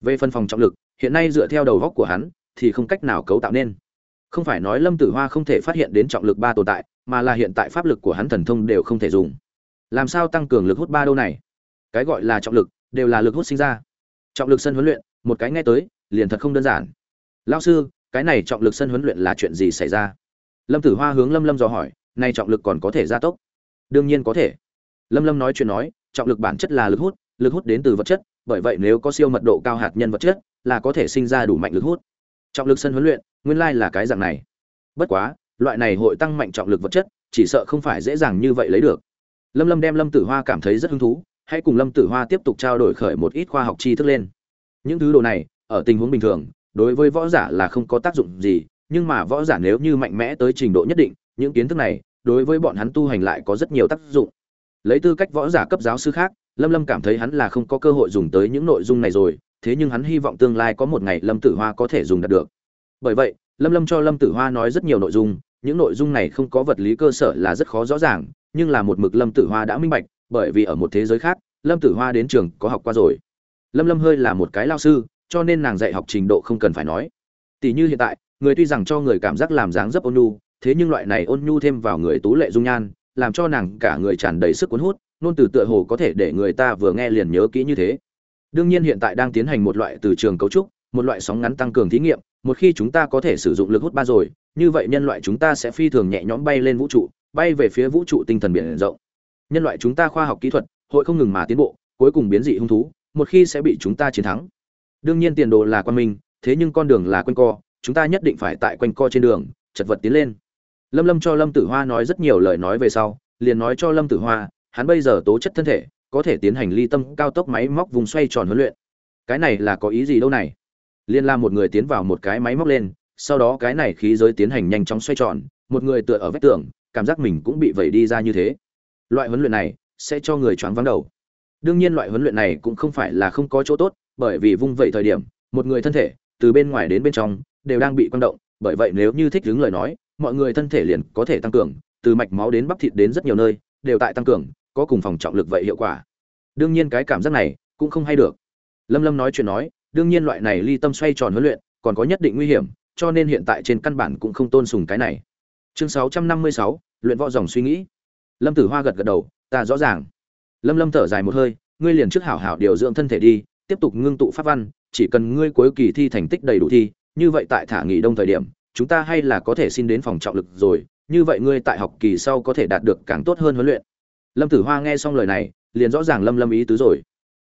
Về phân phòng trọng lực, hiện nay dựa theo đầu góc của hắn, thì không cách nào cấu tạo nên. Không phải nói lâm tử hoa không thể phát hiện đến trọng lực ba tồn tại, mà là hiện tại pháp lực của hắn thần thông đều không thể dùng. Làm sao tăng cường lực hút ba đâu này? Cái gọi là trọng lực, đều là lực hút sinh ra. Trọng lực sân huấn luyện, một cái nghe tới, liền thật không đơn giản. Lao sư cái này trọng lực sân huấn luyện là chuyện gì xảy ra? Lâm tử hoa hướng lâm lâm dò hỏi, nay trọng lực còn có thể gia tốc? Đương nhiên có thể. Lâm lâm nói chuyện nói, trọng lực bản chất là lực hút lực hút đến từ vật chất, bởi vậy nếu có siêu mật độ cao hạt nhân vật chất, là có thể sinh ra đủ mạnh lực hút. Trọng lực sân huấn luyện, nguyên lai là cái dạng này. Bất quá, loại này hội tăng mạnh trọng lực vật chất, chỉ sợ không phải dễ dàng như vậy lấy được. Lâm lâm đem lâm tử hoa cảm thấy rất hứng thú, hãy cùng lâm tử hoa tiếp tục trao đổi khởi một ít khoa học tri thức lên. Những thứ đồ này, ở tình huống bình thường đối với võ giả là không có tác dụng gì, nhưng mà võ giả nếu như mạnh mẽ tới trình độ nhất định, những kiến thức này đối với bọn hắn tu hành lại có rất nhiều tác dụng. Lấy tư cách võ giả cấp giáo sư khác, lâm lâm cảm thấy hắn là không có cơ hội dùng tới những nội dung này rồi, thế nhưng hắn hy vọng tương lai có một ngày lâm tử hoa có thể dùng đạt được. Bởi vậy, lâm lâm cho lâm tử hoa nói rất nhiều nội dung, những nội dung này không có vật lý cơ sở là rất khó rõ ràng, nhưng là một mực lâm tử hoa đã minh bạch, bởi vì ở một thế giới khác, lâm tử hoa đến trường có học qua rồi. Lâm lâm hơi là một cái lao sư cho nên nàng dạy học trình độ không cần phải nói. Tỷ như hiện tại, người tuy rằng cho người cảm giác làm dáng dấp ôn nhu, thế nhưng loại này ôn nhu thêm vào người tú lệ dung nhan, làm cho nàng cả người tràn đầy sức cuốn hút nôn từ tựa hồ có thể để người ta vừa nghe liền nhớ kỹ như thế. Đương nhiên hiện tại đang tiến hành một loại từ trường cấu trúc, một loại sóng ngắn tăng cường thí nghiệm, một khi chúng ta có thể sử dụng lực hút ba rồi, như vậy nhân loại chúng ta sẽ phi thường nhẹ nhõm bay lên vũ trụ, bay về phía vũ trụ tinh thần biển rộng. Nhân loại chúng ta khoa học kỹ thuật, hội không ngừng mà tiến bộ, cuối cùng biến dị hung thú, một khi sẽ bị chúng ta chiến thắng đương nhiên tiền đồ là quan minh, thế nhưng con đường là quanh co, chúng ta nhất định phải tại quanh co trên đường, chật vật tiến lên. Lâm lâm cho lâm tử hoa nói rất nhiều lời nói về sau, liền nói cho lâm tử hoa, hắn bây giờ tố chất thân thể, có thể tiến hành ly tâm, cao tốc máy móc vùng xoay tròn huấn luyện. Cái này là có ý gì đâu này? Liên la một người tiến vào một cái máy móc lên, sau đó cái này khí giới tiến hành nhanh chóng xoay tròn, một người tựa ở vách tường, cảm giác mình cũng bị vẩy đi ra như thế. Loại huấn luyện này sẽ cho người choáng vắng đầu. Đương nhiên loại huấn luyện này cũng không phải là không có chỗ tốt bởi vì vung vẩy thời điểm, một người thân thể, từ bên ngoài đến bên trong, đều đang bị quang động, bởi vậy nếu như thích hướng lời nói, mọi người thân thể liền có thể tăng cường, từ mạch máu đến bắp thịt đến rất nhiều nơi, đều tại tăng cường, có cùng phòng trọng lực vậy hiệu quả. Đương nhiên cái cảm giác này cũng không hay được. Lâm lâm nói chuyện nói, đương nhiên loại này ly tâm xoay tròn huấn luyện, còn có nhất định nguy hiểm, cho nên hiện tại trên căn bản cũng không tôn sùng cái này. Chương sáu trăm năm mươi sáu, luyện võ dòng suy nghĩ. Lâm tử hoa gật gật đầu, ta rõ ràng. Lâm lâm thở dài một hơi, ngươi liền trước hảo hảo điều dưỡng thân thể đi tiếp tục ngưng tụ pháp văn, chỉ cần ngươi cuối kỳ thi thành tích đầy đủ thi, như vậy tại thả nghỉ đông thời điểm, chúng ta hay là có thể xin đến phòng trọng lực rồi, như vậy ngươi tại học kỳ sau có thể đạt được càng tốt hơn huấn luyện. Lâm tử hoa nghe xong lời này, liền rõ ràng lâm lâm ý tứ rồi.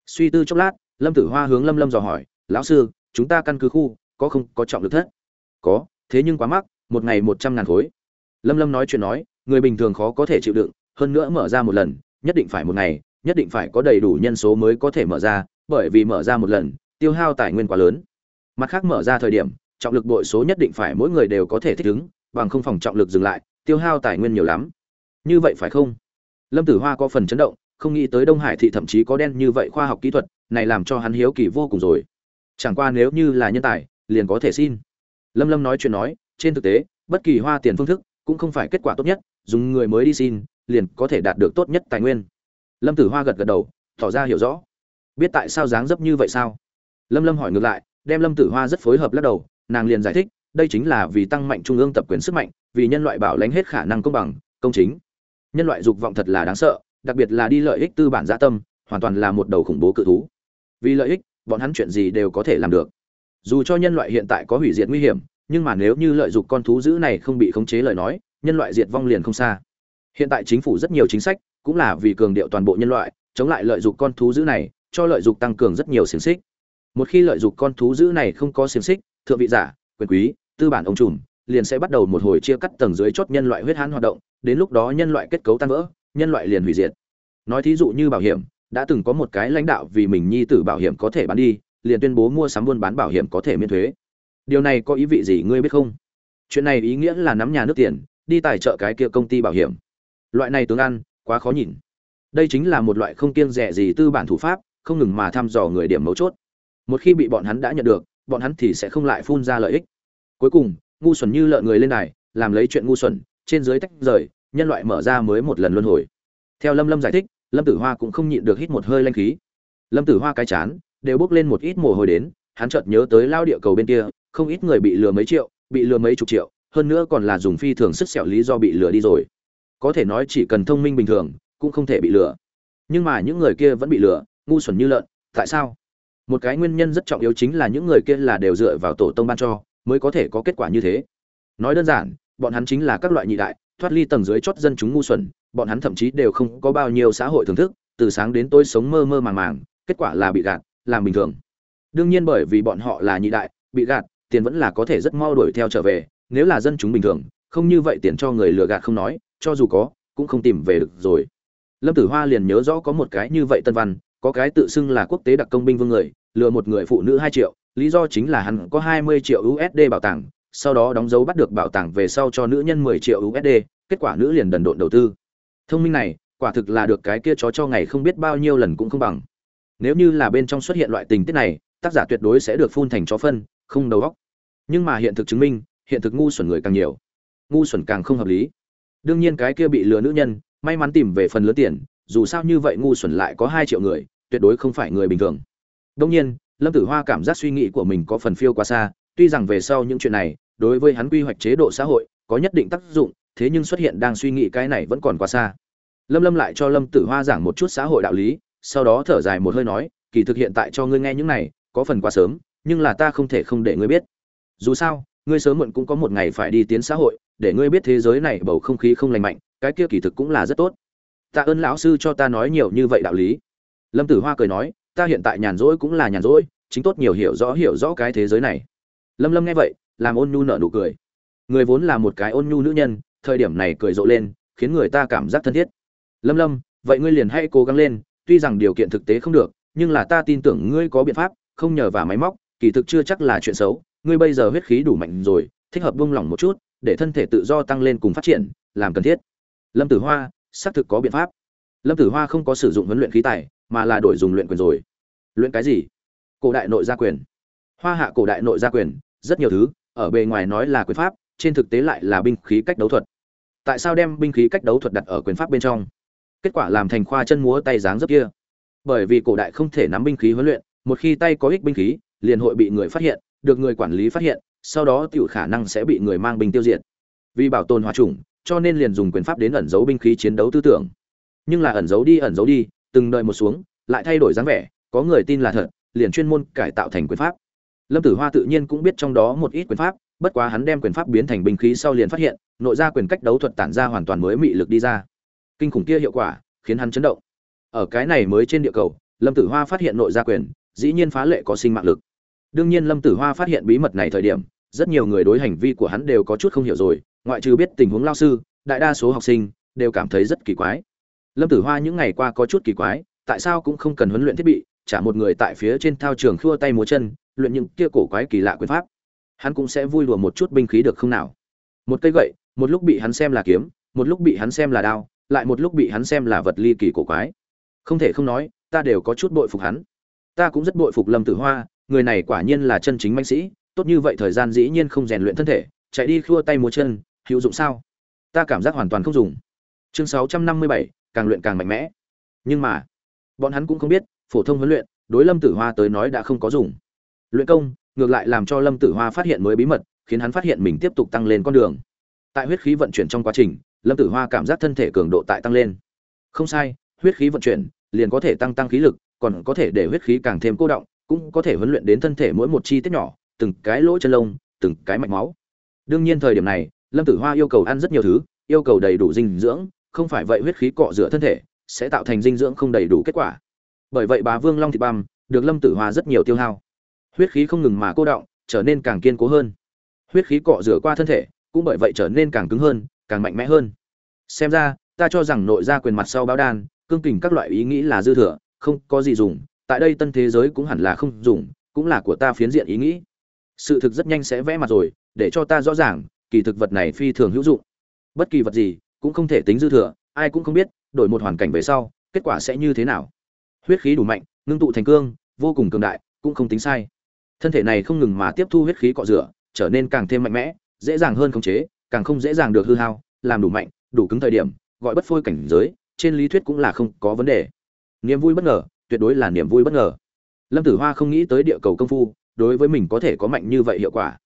Suy tư chốc lát, lâm tử hoa hướng lâm lâm dò hỏi, lão sư, chúng ta căn cứ khu có không có trọng lực thất? Có, thế nhưng quá mắc, một ngày một trăm ngàn khối. Lâm lâm nói chuyện nói, người bình thường khó có thể chịu đựng, hơn nữa mở ra một lần, nhất định phải một ngày, nhất định phải có đầy đủ nhân số mới có thể mở ra bởi vì mở ra một lần, tiêu hao tài nguyên quá lớn. Mặt khác mở ra thời điểm, trọng lực bội số nhất định phải mỗi người đều có thể thích ứng, bằng không phòng trọng lực dừng lại, tiêu hao tài nguyên nhiều lắm. Như vậy phải không? Lâm tử hoa có phần chấn động, không nghĩ tới đông hải thị thậm chí có đen như vậy khoa học kỹ thuật, này làm cho hắn hiếu kỳ vô cùng rồi. Chẳng qua nếu như là nhân tài, liền có thể xin. Lâm lâm nói chuyện nói, trên thực tế, bất kỳ hoa tiền phương thức cũng không phải kết quả tốt nhất, dùng người mới đi xin, liền có thể đạt được tốt nhất tài nguyên. Lâm tử hoa gật gật đầu, tỏ ra hiểu rõ biết tại sao dáng dấp như vậy sao? Lâm lâm hỏi ngược lại, đem lâm tử hoa rất phối hợp lắc đầu, nàng liền giải thích, đây chính là vì tăng mạnh trung ương tập quyền sức mạnh, vì nhân loại bảo lãnh hết khả năng công bằng, công chính. Nhân loại dục vọng thật là đáng sợ, đặc biệt là đi lợi ích tư bản gia tâm, hoàn toàn là một đầu khủng bố cự thú. Vì lợi ích, bọn hắn chuyện gì đều có thể làm được. Dù cho nhân loại hiện tại có hủy diệt nguy hiểm, nhưng mà nếu như lợi dụng con thú dữ này không bị khống chế lời nói, nhân loại diệt vong liền không xa. Hiện tại chính phủ rất nhiều chính sách, cũng là vì cường điệu toàn bộ nhân loại, chống lại lợi dụng con thú dữ này cho lợi dụng tăng cường rất nhiều xiềng xích. Một khi lợi dụng con thú dữ này không có xiềng xích, thượng vị giả, quyền quý, tư bản ông trùm, liền sẽ bắt đầu một hồi chia cắt tầng dưới chốt nhân loại huyết hãn hoạt động, đến lúc đó nhân loại kết cấu tan vỡ, nhân loại liền hủy diệt. Nói thí dụ như bảo hiểm, đã từng có một cái lãnh đạo vì mình nhi tử bảo hiểm có thể bán đi, liền tuyên bố mua sắm buôn bán bảo hiểm có thể miễn thuế. Điều này có ý vị gì ngươi biết không? Chuyện này ý nghĩa là nắm nhà nước tiền, đi tài trợ cái kia công ty bảo hiểm. Loại này tướng ăn, quá khó nhìn. Đây chính là một loại không kiêng rẻ gì tư bản thủ pháp không ngừng mà thăm dò người điểm mấu chốt. Một khi bị bọn hắn đã nhận được bọn hắn thì sẽ không lại phun ra lợi ích. Cuối cùng ngu xuẩn như lợn người lên này, làm lấy chuyện ngu xuẩn trên dưới tách rời nhân loại mở ra mới một lần luân hồi. Theo lâm lâm giải thích lâm tử hoa cũng không nhịn được hít một hơi lanh khí. Lâm tử hoa cái chán đều bước lên một ít mồ hôi đến hắn chợt nhớ tới lao địa cầu bên kia không ít người bị lừa mấy triệu bị lừa mấy chục triệu hơn nữa còn là dùng phi thường sức sẹo lý do bị lừa đi rồi. Có thể nói chỉ cần thông minh bình thường cũng không thể bị lừa. Nhưng mà những người kia vẫn bị lừa ngu xuẩn như lợn, tại sao? Một cái nguyên nhân rất trọng yếu chính là những người kia là đều dựa vào tổ tông ban cho, mới có thể có kết quả như thế. Nói đơn giản, bọn hắn chính là các loại nhị đại, thoát ly tầng dưới chót dân chúng ngu xuẩn, bọn hắn thậm chí đều không có bao nhiêu xã hội thưởng thức, từ sáng đến tối sống mơ mơ màng màng, kết quả là bị gạt, làm bình thường. Đương nhiên bởi vì bọn họ là nhị đại, bị gạt, tiền vẫn là có thể rất mau đuổi theo trở về, nếu là dân chúng bình thường, không như vậy tiền cho người lừa gạt không nói, cho dù có, cũng không tìm về được rồi. Lâm tử hoa liền nhớ rõ có một cái như vậy tân văn có cái tự xưng là quốc tế đặc công binh vương người, lừa một người phụ nữ hai triệu, lý do chính là hắn có hai mươi triệu usd bảo tàng, sau đó đóng dấu bắt được bảo tàng về sau cho nữ nhân mười triệu usd kết quả nữ liền đần độn đầu tư. Thông minh này, quả thực là được cái kia chó cho ngày không biết bao nhiêu lần cũng không bằng. Nếu như là bên trong xuất hiện loại tình tiết này, tác giả tuyệt đối sẽ được phun thành chó phân, không đầu óc. Nhưng mà hiện thực chứng minh, hiện thực ngu xuẩn người càng nhiều. Ngu xuẩn càng không hợp lý. Đương nhiên cái kia bị lừa nữ nhân, may mắn tìm về phần lớn tiền dù sao như vậy ngu xuẩn lại có hai triệu người, tuyệt đối không phải người bình thường. Đông nhiên, lâm tử hoa cảm giác suy nghĩ của mình có phần phiêu quá xa, tuy rằng về sau những chuyện này, đối với hắn quy hoạch chế độ xã hội, có nhất định tác dụng, thế nhưng xuất hiện đang suy nghĩ cái này vẫn còn quá xa. Lâm lâm lại cho lâm tử hoa giảng một chút xã hội đạo lý, sau đó thở dài một hơi nói, kỳ thực hiện tại cho ngươi nghe những này, có phần quá sớm, nhưng là ta không thể không để ngươi biết. Dù sao, ngươi sớm muộn cũng có một ngày phải đi tiến xã hội, để ngươi biết thế giới này bầu không khí không lành mạnh, cái kia kỳ thực cũng là rất tốt tạ ơn lão sư cho ta nói nhiều như vậy đạo lý. Lâm tử hoa cười nói, ta hiện tại nhàn rỗi cũng là nhàn rỗi, chính tốt nhiều hiểu rõ hiểu rõ cái thế giới này. Lâm lâm nghe vậy, làm ôn nhu nở nụ cười. Người vốn là một cái ôn nhu nữ nhân, thời điểm này cười rộ lên, khiến người ta cảm giác thân thiết. Lâm lâm, vậy ngươi liền hãy cố gắng lên, tuy rằng điều kiện thực tế không được, nhưng là ta tin tưởng ngươi có biện pháp, không nhờ vào máy móc, kỳ thực chưa chắc là chuyện xấu, ngươi bây giờ huyết khí đủ mạnh rồi, thích hợp buông lỏng một chút, để thân thể tự do tăng lên cùng phát triển, làm cần thiết. Lâm tử hoa xác thực có biện pháp. Lâm tử hoa không có sử dụng huấn luyện khí tài, mà là đổi dùng luyện quyền rồi. Luyện cái gì? Cổ đại nội gia quyền. Hoa hạ cổ đại nội gia quyền, rất nhiều thứ, ở bề ngoài nói là quyền pháp, trên thực tế lại là binh khí cách đấu thuật. Tại sao đem binh khí cách đấu thuật đặt ở quyền pháp bên trong? Kết quả làm thành khoa chân múa tay dáng dấp kia. Bởi vì cổ đại không thể nắm binh khí huấn luyện, một khi tay có ích binh khí, liền hội bị người phát hiện, được người quản lý phát hiện, sau đó tiểu khả năng sẽ bị người mang binh tiêu diệt. Vì bảo tồn hòa chủng cho nên liền dùng quyền pháp đến ẩn giấu binh khí chiến đấu tư tưởng. Nhưng là ẩn giấu đi, ẩn giấu đi, từng đợi một xuống, lại thay đổi dáng vẻ, có người tin là thật, liền chuyên môn cải tạo thành quyền pháp. Lâm tử hoa tự nhiên cũng biết trong đó một ít quyền pháp, bất quá hắn đem quyền pháp biến thành binh khí sau liền phát hiện, nội ra quyền cách đấu thuật tản ra hoàn toàn mới mị lực đi ra. Kinh khủng kia hiệu quả, khiến hắn chấn động. Ở cái này mới trên địa cầu, lâm tử hoa phát hiện nội gia quyền, dĩ nhiên phá lệ có sinh mạng lực. Đương nhiên lâm tử hoa phát hiện bí mật này thời điểm, rất nhiều người đối hành vi của hắn đều có chút không hiểu rồi ngoại trừ biết tình huống lao sư, đại đa số học sinh đều cảm thấy rất kỳ quái. Lâm tử hoa những ngày qua có chút kỳ quái, tại sao cũng không cần huấn luyện thiết bị trả một người tại phía trên thao trường khua tay múa chân, luyện những kia cổ quái kỳ lạ quyền pháp. Hắn cũng sẽ vui lùa một chút binh khí được không nào? Một cây gậy, một lúc bị hắn xem là kiếm, một lúc bị hắn xem là đao, lại một lúc bị hắn xem là vật ly kỳ cổ quái. Không thể không nói, ta đều có chút bội phục hắn. Ta cũng rất bội phục lâm tử hoa, người này quả nhiên là chân chính manh sĩ, tốt như vậy thời gian dĩ nhiên không rèn luyện thân thể, chạy đi khua tay múa chân hữu dụng sao? Ta cảm giác hoàn toàn không dùng. Chương sáu trăm năm mươi bảy, càng luyện càng mạnh mẽ. Nhưng mà, bọn hắn cũng không biết, phổ thông huấn luyện, đối lâm tử hoa tới nói đã không có dùng. Luyện công, ngược lại làm cho lâm tử hoa phát hiện mới bí mật, khiến hắn phát hiện mình tiếp tục tăng lên con đường. Tại huyết khí vận chuyển trong quá trình, lâm tử hoa cảm giác thân thể cường độ tại tăng lên. Không sai, huyết khí vận chuyển liền có thể tăng tăng khí lực, còn có thể để huyết khí càng thêm cô động, cũng có thể huấn luyện đến thân thể mỗi một chi tiết nhỏ, từng cái lỗ chân lông, từng cái mạch máu. Đương nhiên thời điểm này lâm tử hoa yêu cầu ăn rất nhiều thứ, yêu cầu đầy đủ dinh dưỡng, không phải vậy huyết khí cọ rửa thân thể sẽ tạo thành dinh dưỡng không đầy đủ kết quả. Bởi vậy bà vương long thịt băm được lâm tử hoa rất nhiều tiêu hao. Huyết khí không ngừng mà cô động, trở nên càng kiên cố hơn. Huyết khí cọ rửa qua thân thể cũng bởi vậy trở nên càng cứng hơn, càng mạnh mẽ hơn. Xem ra, ta cho rằng nội gia quyền mặt sau báo đan, cương kình các loại ý nghĩ là dư thừa, không có gì dùng, tại đây tân thế giới cũng hẳn là không dùng, cũng là của ta phiến diện ý nghĩ. Sự thực rất nhanh sẽ vẽ mặt rồi, để cho ta rõ ràng kỳ thực vật này phi thường hữu dụng. Bất kỳ vật gì cũng không thể tính dư thừa, ai cũng không biết, đổi một hoàn cảnh về sau, kết quả sẽ như thế nào. Huyết khí đủ mạnh, ngưng tụ thành cương, vô cùng cường đại, cũng không tính sai. Thân thể này không ngừng mà tiếp thu huyết khí cọ rửa, trở nên càng thêm mạnh mẽ, dễ dàng hơn khống chế, càng không dễ dàng được hư hao, làm đủ mạnh, đủ cứng thời điểm, gọi bất phôi cảnh giới, trên lý thuyết cũng là không có vấn đề. Niềm vui bất ngờ, tuyệt đối là niềm vui bất ngờ. Lâm tử hoa không nghĩ tới địa cầu công phu, đối với mình có thể có mạnh như vậy hiệu quả.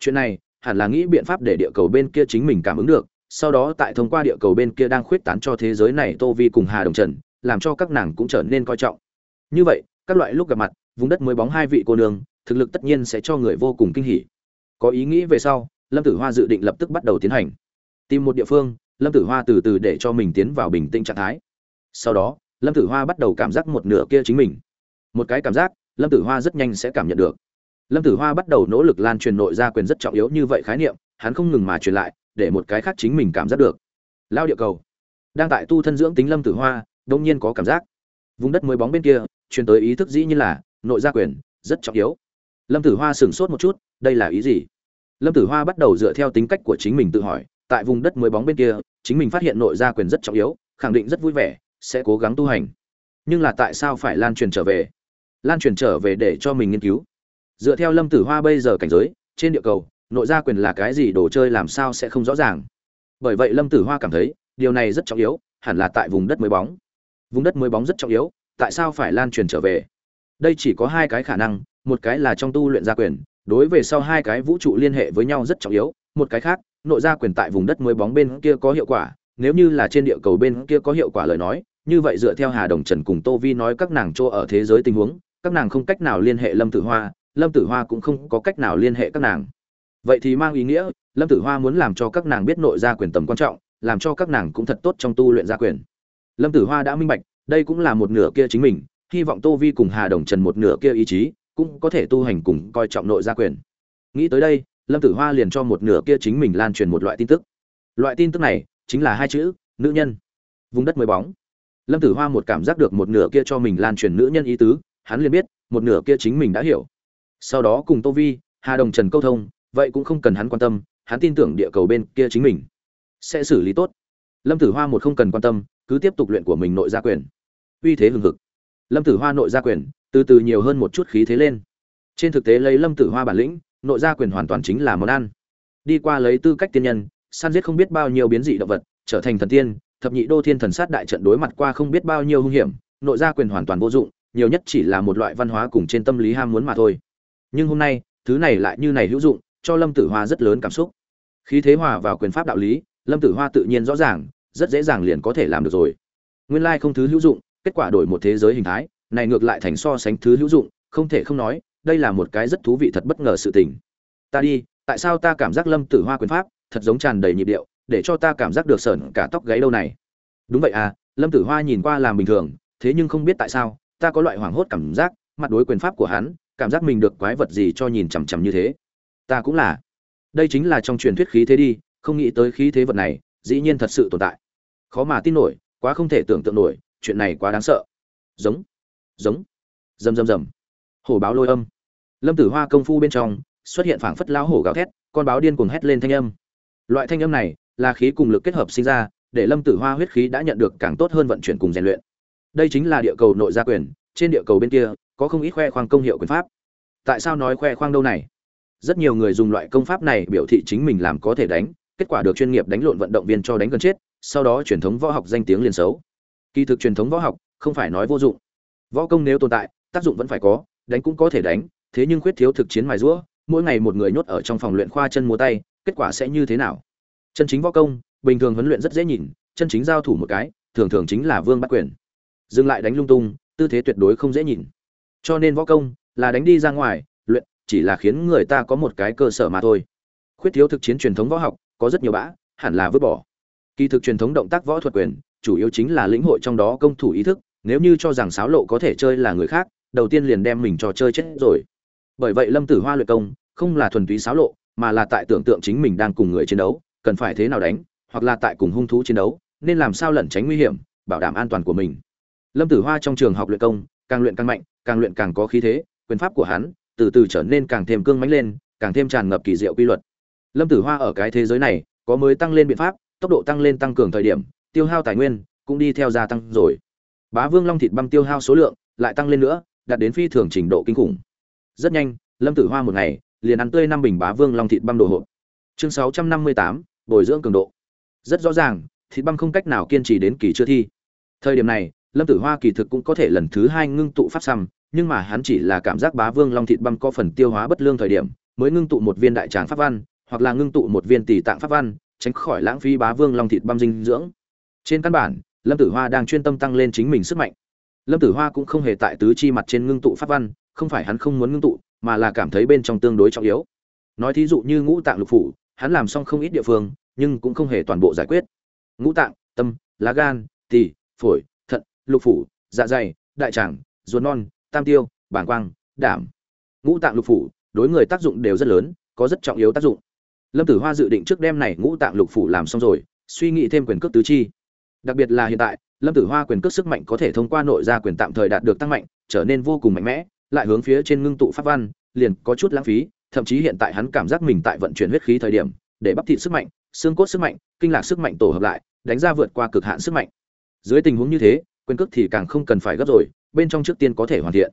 Chuyện này hẳn là nghĩ biện pháp để địa cầu bên kia chính mình cảm ứng được, sau đó tại thông qua địa cầu bên kia đang khuyết tán cho thế giới này tô vi cùng hà đồng trần, làm cho các nàng cũng trở nên coi trọng. Như vậy, các loại lúc gặp mặt, vùng đất mới bóng hai vị cô nương, thực lực tất nhiên sẽ cho người vô cùng kinh hỉ. Có ý nghĩ về sau, lâm tử hoa dự định lập tức bắt đầu tiến hành. Tìm một địa phương, lâm tử hoa từ từ để cho mình tiến vào bình tĩnh trạng thái. Sau đó, lâm tử hoa bắt đầu cảm giác một nửa kia chính mình. Một cái cảm giác, lâm tử hoa rất nhanh sẽ cảm nhận được lâm tử hoa bắt đầu nỗ lực lan truyền nội ra quyền rất trọng yếu như vậy khái niệm, hắn không ngừng mà truyền lại, để một cái khác chính mình cảm giác được. Lao địa cầu. Đang tại tu thân dưỡng tính lâm tử hoa đông nhiên có cảm giác. Vùng đất mới bóng bên kia, truyền tới ý thức dĩ như là, nội gia quyền, rất trọng yếu. Lâm tử hoa sửng sốt một chút, đây là ý gì? Lâm tử hoa bắt đầu dựa theo tính cách của chính mình tự hỏi, tại vùng đất mới bóng bên kia, chính mình phát hiện nội gia quyền rất trọng yếu, khẳng định rất vui vẻ, sẽ cố gắng tu hành. Nhưng là tại sao phải lan truyền trở về? Lan truyền trở về để cho mình nghiên cứu dựa theo lâm tử hoa bây giờ cảnh giới, trên địa cầu, nội gia quyền là cái gì đồ chơi làm sao sẽ không rõ ràng. Bởi vậy lâm tử hoa cảm thấy, điều này rất trọng yếu, hẳn là tại vùng đất mới bóng. Vùng đất mới bóng rất trọng yếu, tại sao phải lan truyền trở về? Đây chỉ có hai cái khả năng, một cái là trong tu luyện gia quyền, đối về sau hai cái vũ trụ liên hệ với nhau rất trọng yếu, một cái khác, nội gia quyền tại vùng đất mới bóng bên kia có hiệu quả, nếu như là trên địa cầu bên kia có hiệu quả lời nói, như vậy dựa theo hà đồng trần cùng tô vi nói các nàng chỗ ở thế giới tình huống, các nàng không cách nào liên hệ lâm tử hoa lâm tử hoa cũng không có cách nào liên hệ các nàng. Vậy thì mang ý nghĩa, lâm tử hoa muốn làm cho các nàng biết nội gia quyền tầm quan trọng, làm cho các nàng cũng thật tốt trong tu luyện gia quyền. Lâm tử hoa đã minh bạch, đây cũng là một nửa kia chính mình, hy vọng tô vi cùng hà đồng trần một nửa kia ý chí, cũng có thể tu hành cùng coi trọng nội gia quyền. Nghĩ tới đây, lâm tử hoa liền cho một nửa kia chính mình lan truyền một loại tin tức. Loại tin tức này, chính là hai chữ, nữ nhân. Vùng đất mới bóng. Lâm tử hoa một cảm giác được một nửa kia cho mình lan truyền nữ nhân ý tứ, hắn liền biết, một nửa kia chính mình đã hiểu sau đó cùng tô vi, hà đồng trần câu thông, vậy cũng không cần hắn quan tâm, hắn tin tưởng địa cầu bên kia chính mình sẽ xử lý tốt. Lâm tử hoa một không cần quan tâm, cứ tiếp tục luyện của mình nội gia quyền. Uy thế hừng hực. Lâm tử hoa nội gia quyền, từ từ nhiều hơn một chút khí thế lên. Trên thực tế lấy lâm tử hoa bản lĩnh, nội gia quyền hoàn toàn chính là món ăn. Đi qua lấy tư cách tiên nhân săn giết không biết bao nhiêu biến dị động vật, trở thành thần tiên, thập nhị đô thiên thần sát đại trận đối mặt qua không biết bao nhiêu hung hiểm, nội gia quyền hoàn toàn vô dụng, nhiều nhất chỉ là một loại văn hóa cùng trên tâm lý ham muốn mà thôi nhưng hôm nay, thứ này lại như này hữu dụng, cho lâm tử hoa rất lớn cảm xúc. Khí thế hòa vào quyền pháp đạo lý, lâm tử hoa tự nhiên rõ ràng, rất dễ dàng liền có thể làm được rồi. Nguyên lai không thứ hữu dụng, kết quả đổi một thế giới hình thái, này ngược lại thành so sánh thứ hữu dụng, không thể không nói, đây là một cái rất thú vị thật bất ngờ sự tình. Ta đi, tại sao ta cảm giác lâm tử hoa quyền pháp, thật giống tràn đầy nhịp điệu, để cho ta cảm giác được sởn cả tóc gáy đâu này? Đúng vậy à lâm tử hoa nhìn qua làm bình thường, thế nhưng không biết tại sao, ta có loại hoảng hốt cảm giác, mặt đối quyền pháp của hắn cảm giác mình được quái vật gì cho nhìn chằm chằm như thế. Ta cũng là. Đây chính là trong truyền thuyết khí thế đi, không nghĩ tới khí thế vật này, dĩ nhiên thật sự tồn tại. Khó mà tin nổi, quá không thể tưởng tượng nổi, chuyện này quá đáng sợ. Giống. Giống. Rầm rầm rầm. Hổ báo lôi âm. Lâm tử hoa công phu bên trong, xuất hiện phảng phất lão hổ gào thét, con báo điên cuồng hét lên thanh âm. Loại thanh âm này, là khí cùng lực kết hợp sinh ra, để lâm tử hoa huyết khí đã nhận được càng tốt hơn vận chuyển cùng rèn luyện. Đây chính là địa cầu nội gia quyền, trên địa cầu bên kia có không ít khoe khoang công hiệu quyền pháp. Tại sao nói khoe khoang đâu này? Rất nhiều người dùng loại công pháp này biểu thị chính mình làm có thể đánh, kết quả được chuyên nghiệp đánh lộn vận động viên cho đánh gần chết, sau đó truyền thống võ học danh tiếng liền xấu. Kỳ thực truyền thống võ học, không phải nói vô dụng. Võ công nếu tồn tại, tác dụng vẫn phải có, đánh cũng có thể đánh, thế nhưng khuyết thiếu thực chiến mài rũa mỗi ngày một người nhốt ở trong phòng luyện khoa chân múa tay, kết quả sẽ như thế nào? Chân chính võ công, bình thường huấn luyện rất dễ nhìn, chân chính giao thủ một cái, thường thường chính là vương bắt quyền. Dừng lại đánh lung tung, tư thế tuyệt đối không dễ nhìn cho nên võ công là đánh đi ra ngoài, luyện chỉ là khiến người ta có một cái cơ sở mà thôi. Khuyết thiếu thực chiến truyền thống võ học, có rất nhiều bã, hẳn là vứt bỏ. Kỳ thực truyền thống động tác võ thuật quyền, chủ yếu chính là lĩnh hội trong đó công thủ ý thức, nếu như cho rằng sáo lộ có thể chơi là người khác, đầu tiên liền đem mình cho chơi chết rồi. Bởi vậy lâm tử hoa luyện công, không là thuần túy sáo lộ, mà là tại tưởng tượng chính mình đang cùng người chiến đấu, cần phải thế nào đánh, hoặc là tại cùng hung thú chiến đấu, nên làm sao lẩn tránh nguy hiểm, bảo đảm an toàn của mình. Lâm tử hoa trong trường học luyện công, càng luyện càng mạnh càng luyện càng có khí thế, quyền pháp của hắn từ từ trở nên càng thêm cương mãnh lên, càng thêm tràn ngập kỳ diệu quy luật. Lâm tử hoa ở cái thế giới này, có mới tăng lên biện pháp, tốc độ tăng lên tăng cường thời điểm, tiêu hao tài nguyên cũng đi theo gia tăng rồi. Bá vương long thịt băm tiêu hao số lượng lại tăng lên nữa, đạt đến phi thường trình độ kinh khủng. Rất nhanh, lâm tử hoa một ngày liền ăn tươi năm bình bá vương long thịt băm đồ hộp. Chương sáu trăm năm mươi tám, bồi dưỡng cường độ. Rất rõ ràng, thịt băm không cách nào kiên trì đến kỳ chưa thi. Thời điểm này, lâm tử hoa kỳ thực cũng có thể lần thứ hai ngưng tụ pháp xăm nhưng mà hắn chỉ là cảm giác bá vương long thịt băm có phần tiêu hóa bất lương thời điểm, mới ngưng tụ một viên đại tràng pháp văn, hoặc là ngưng tụ một viên tỷ tạng pháp văn, tránh khỏi lãng phí bá vương long thịt băm dinh dưỡng. Trên căn bản, lâm tử hoa đang chuyên tâm tăng lên chính mình sức mạnh. Lâm tử hoa cũng không hề tại tứ chi mặt trên ngưng tụ pháp văn, không phải hắn không muốn ngưng tụ, mà là cảm thấy bên trong tương đối trọng yếu. Nói thí dụ như ngũ tạng lục phủ, hắn làm xong không ít địa phương, nhưng cũng không hề toàn bộ giải quyết. Ngũ tạng, tâm, lá gan, tỳ, phổi, thận, lục phủ dạ dày, đại tràng, ruột non tam tiêu bảng quang, đảm. Ngũ tạng lục phủ, đối người tác dụng đều rất lớn, có rất trọng yếu tác dụng. Lâm tử hoa dự định trước đêm này ngũ tạng lục phủ làm xong rồi, suy nghĩ thêm quyền cước tứ chi. Đặc biệt là hiện tại, lâm tử hoa quyền cước sức mạnh có thể thông qua nội gia quyền tạm thời đạt được tăng mạnh, trở nên vô cùng mạnh mẽ, lại hướng phía trên ngưng tụ pháp văn, liền có chút lãng phí, thậm chí hiện tại hắn cảm giác mình tại vận chuyển huyết khí thời điểm, để bắp thịt sức mạnh, xương cốt sức mạnh, kinh lạc sức mạnh tổ hợp lại, đánh ra vượt qua cực hạn sức mạnh. Dưới tình huống như thế, quyền cước thì càng không cần phải gấp rồi bên trong trước tiên có thể hoàn thiện.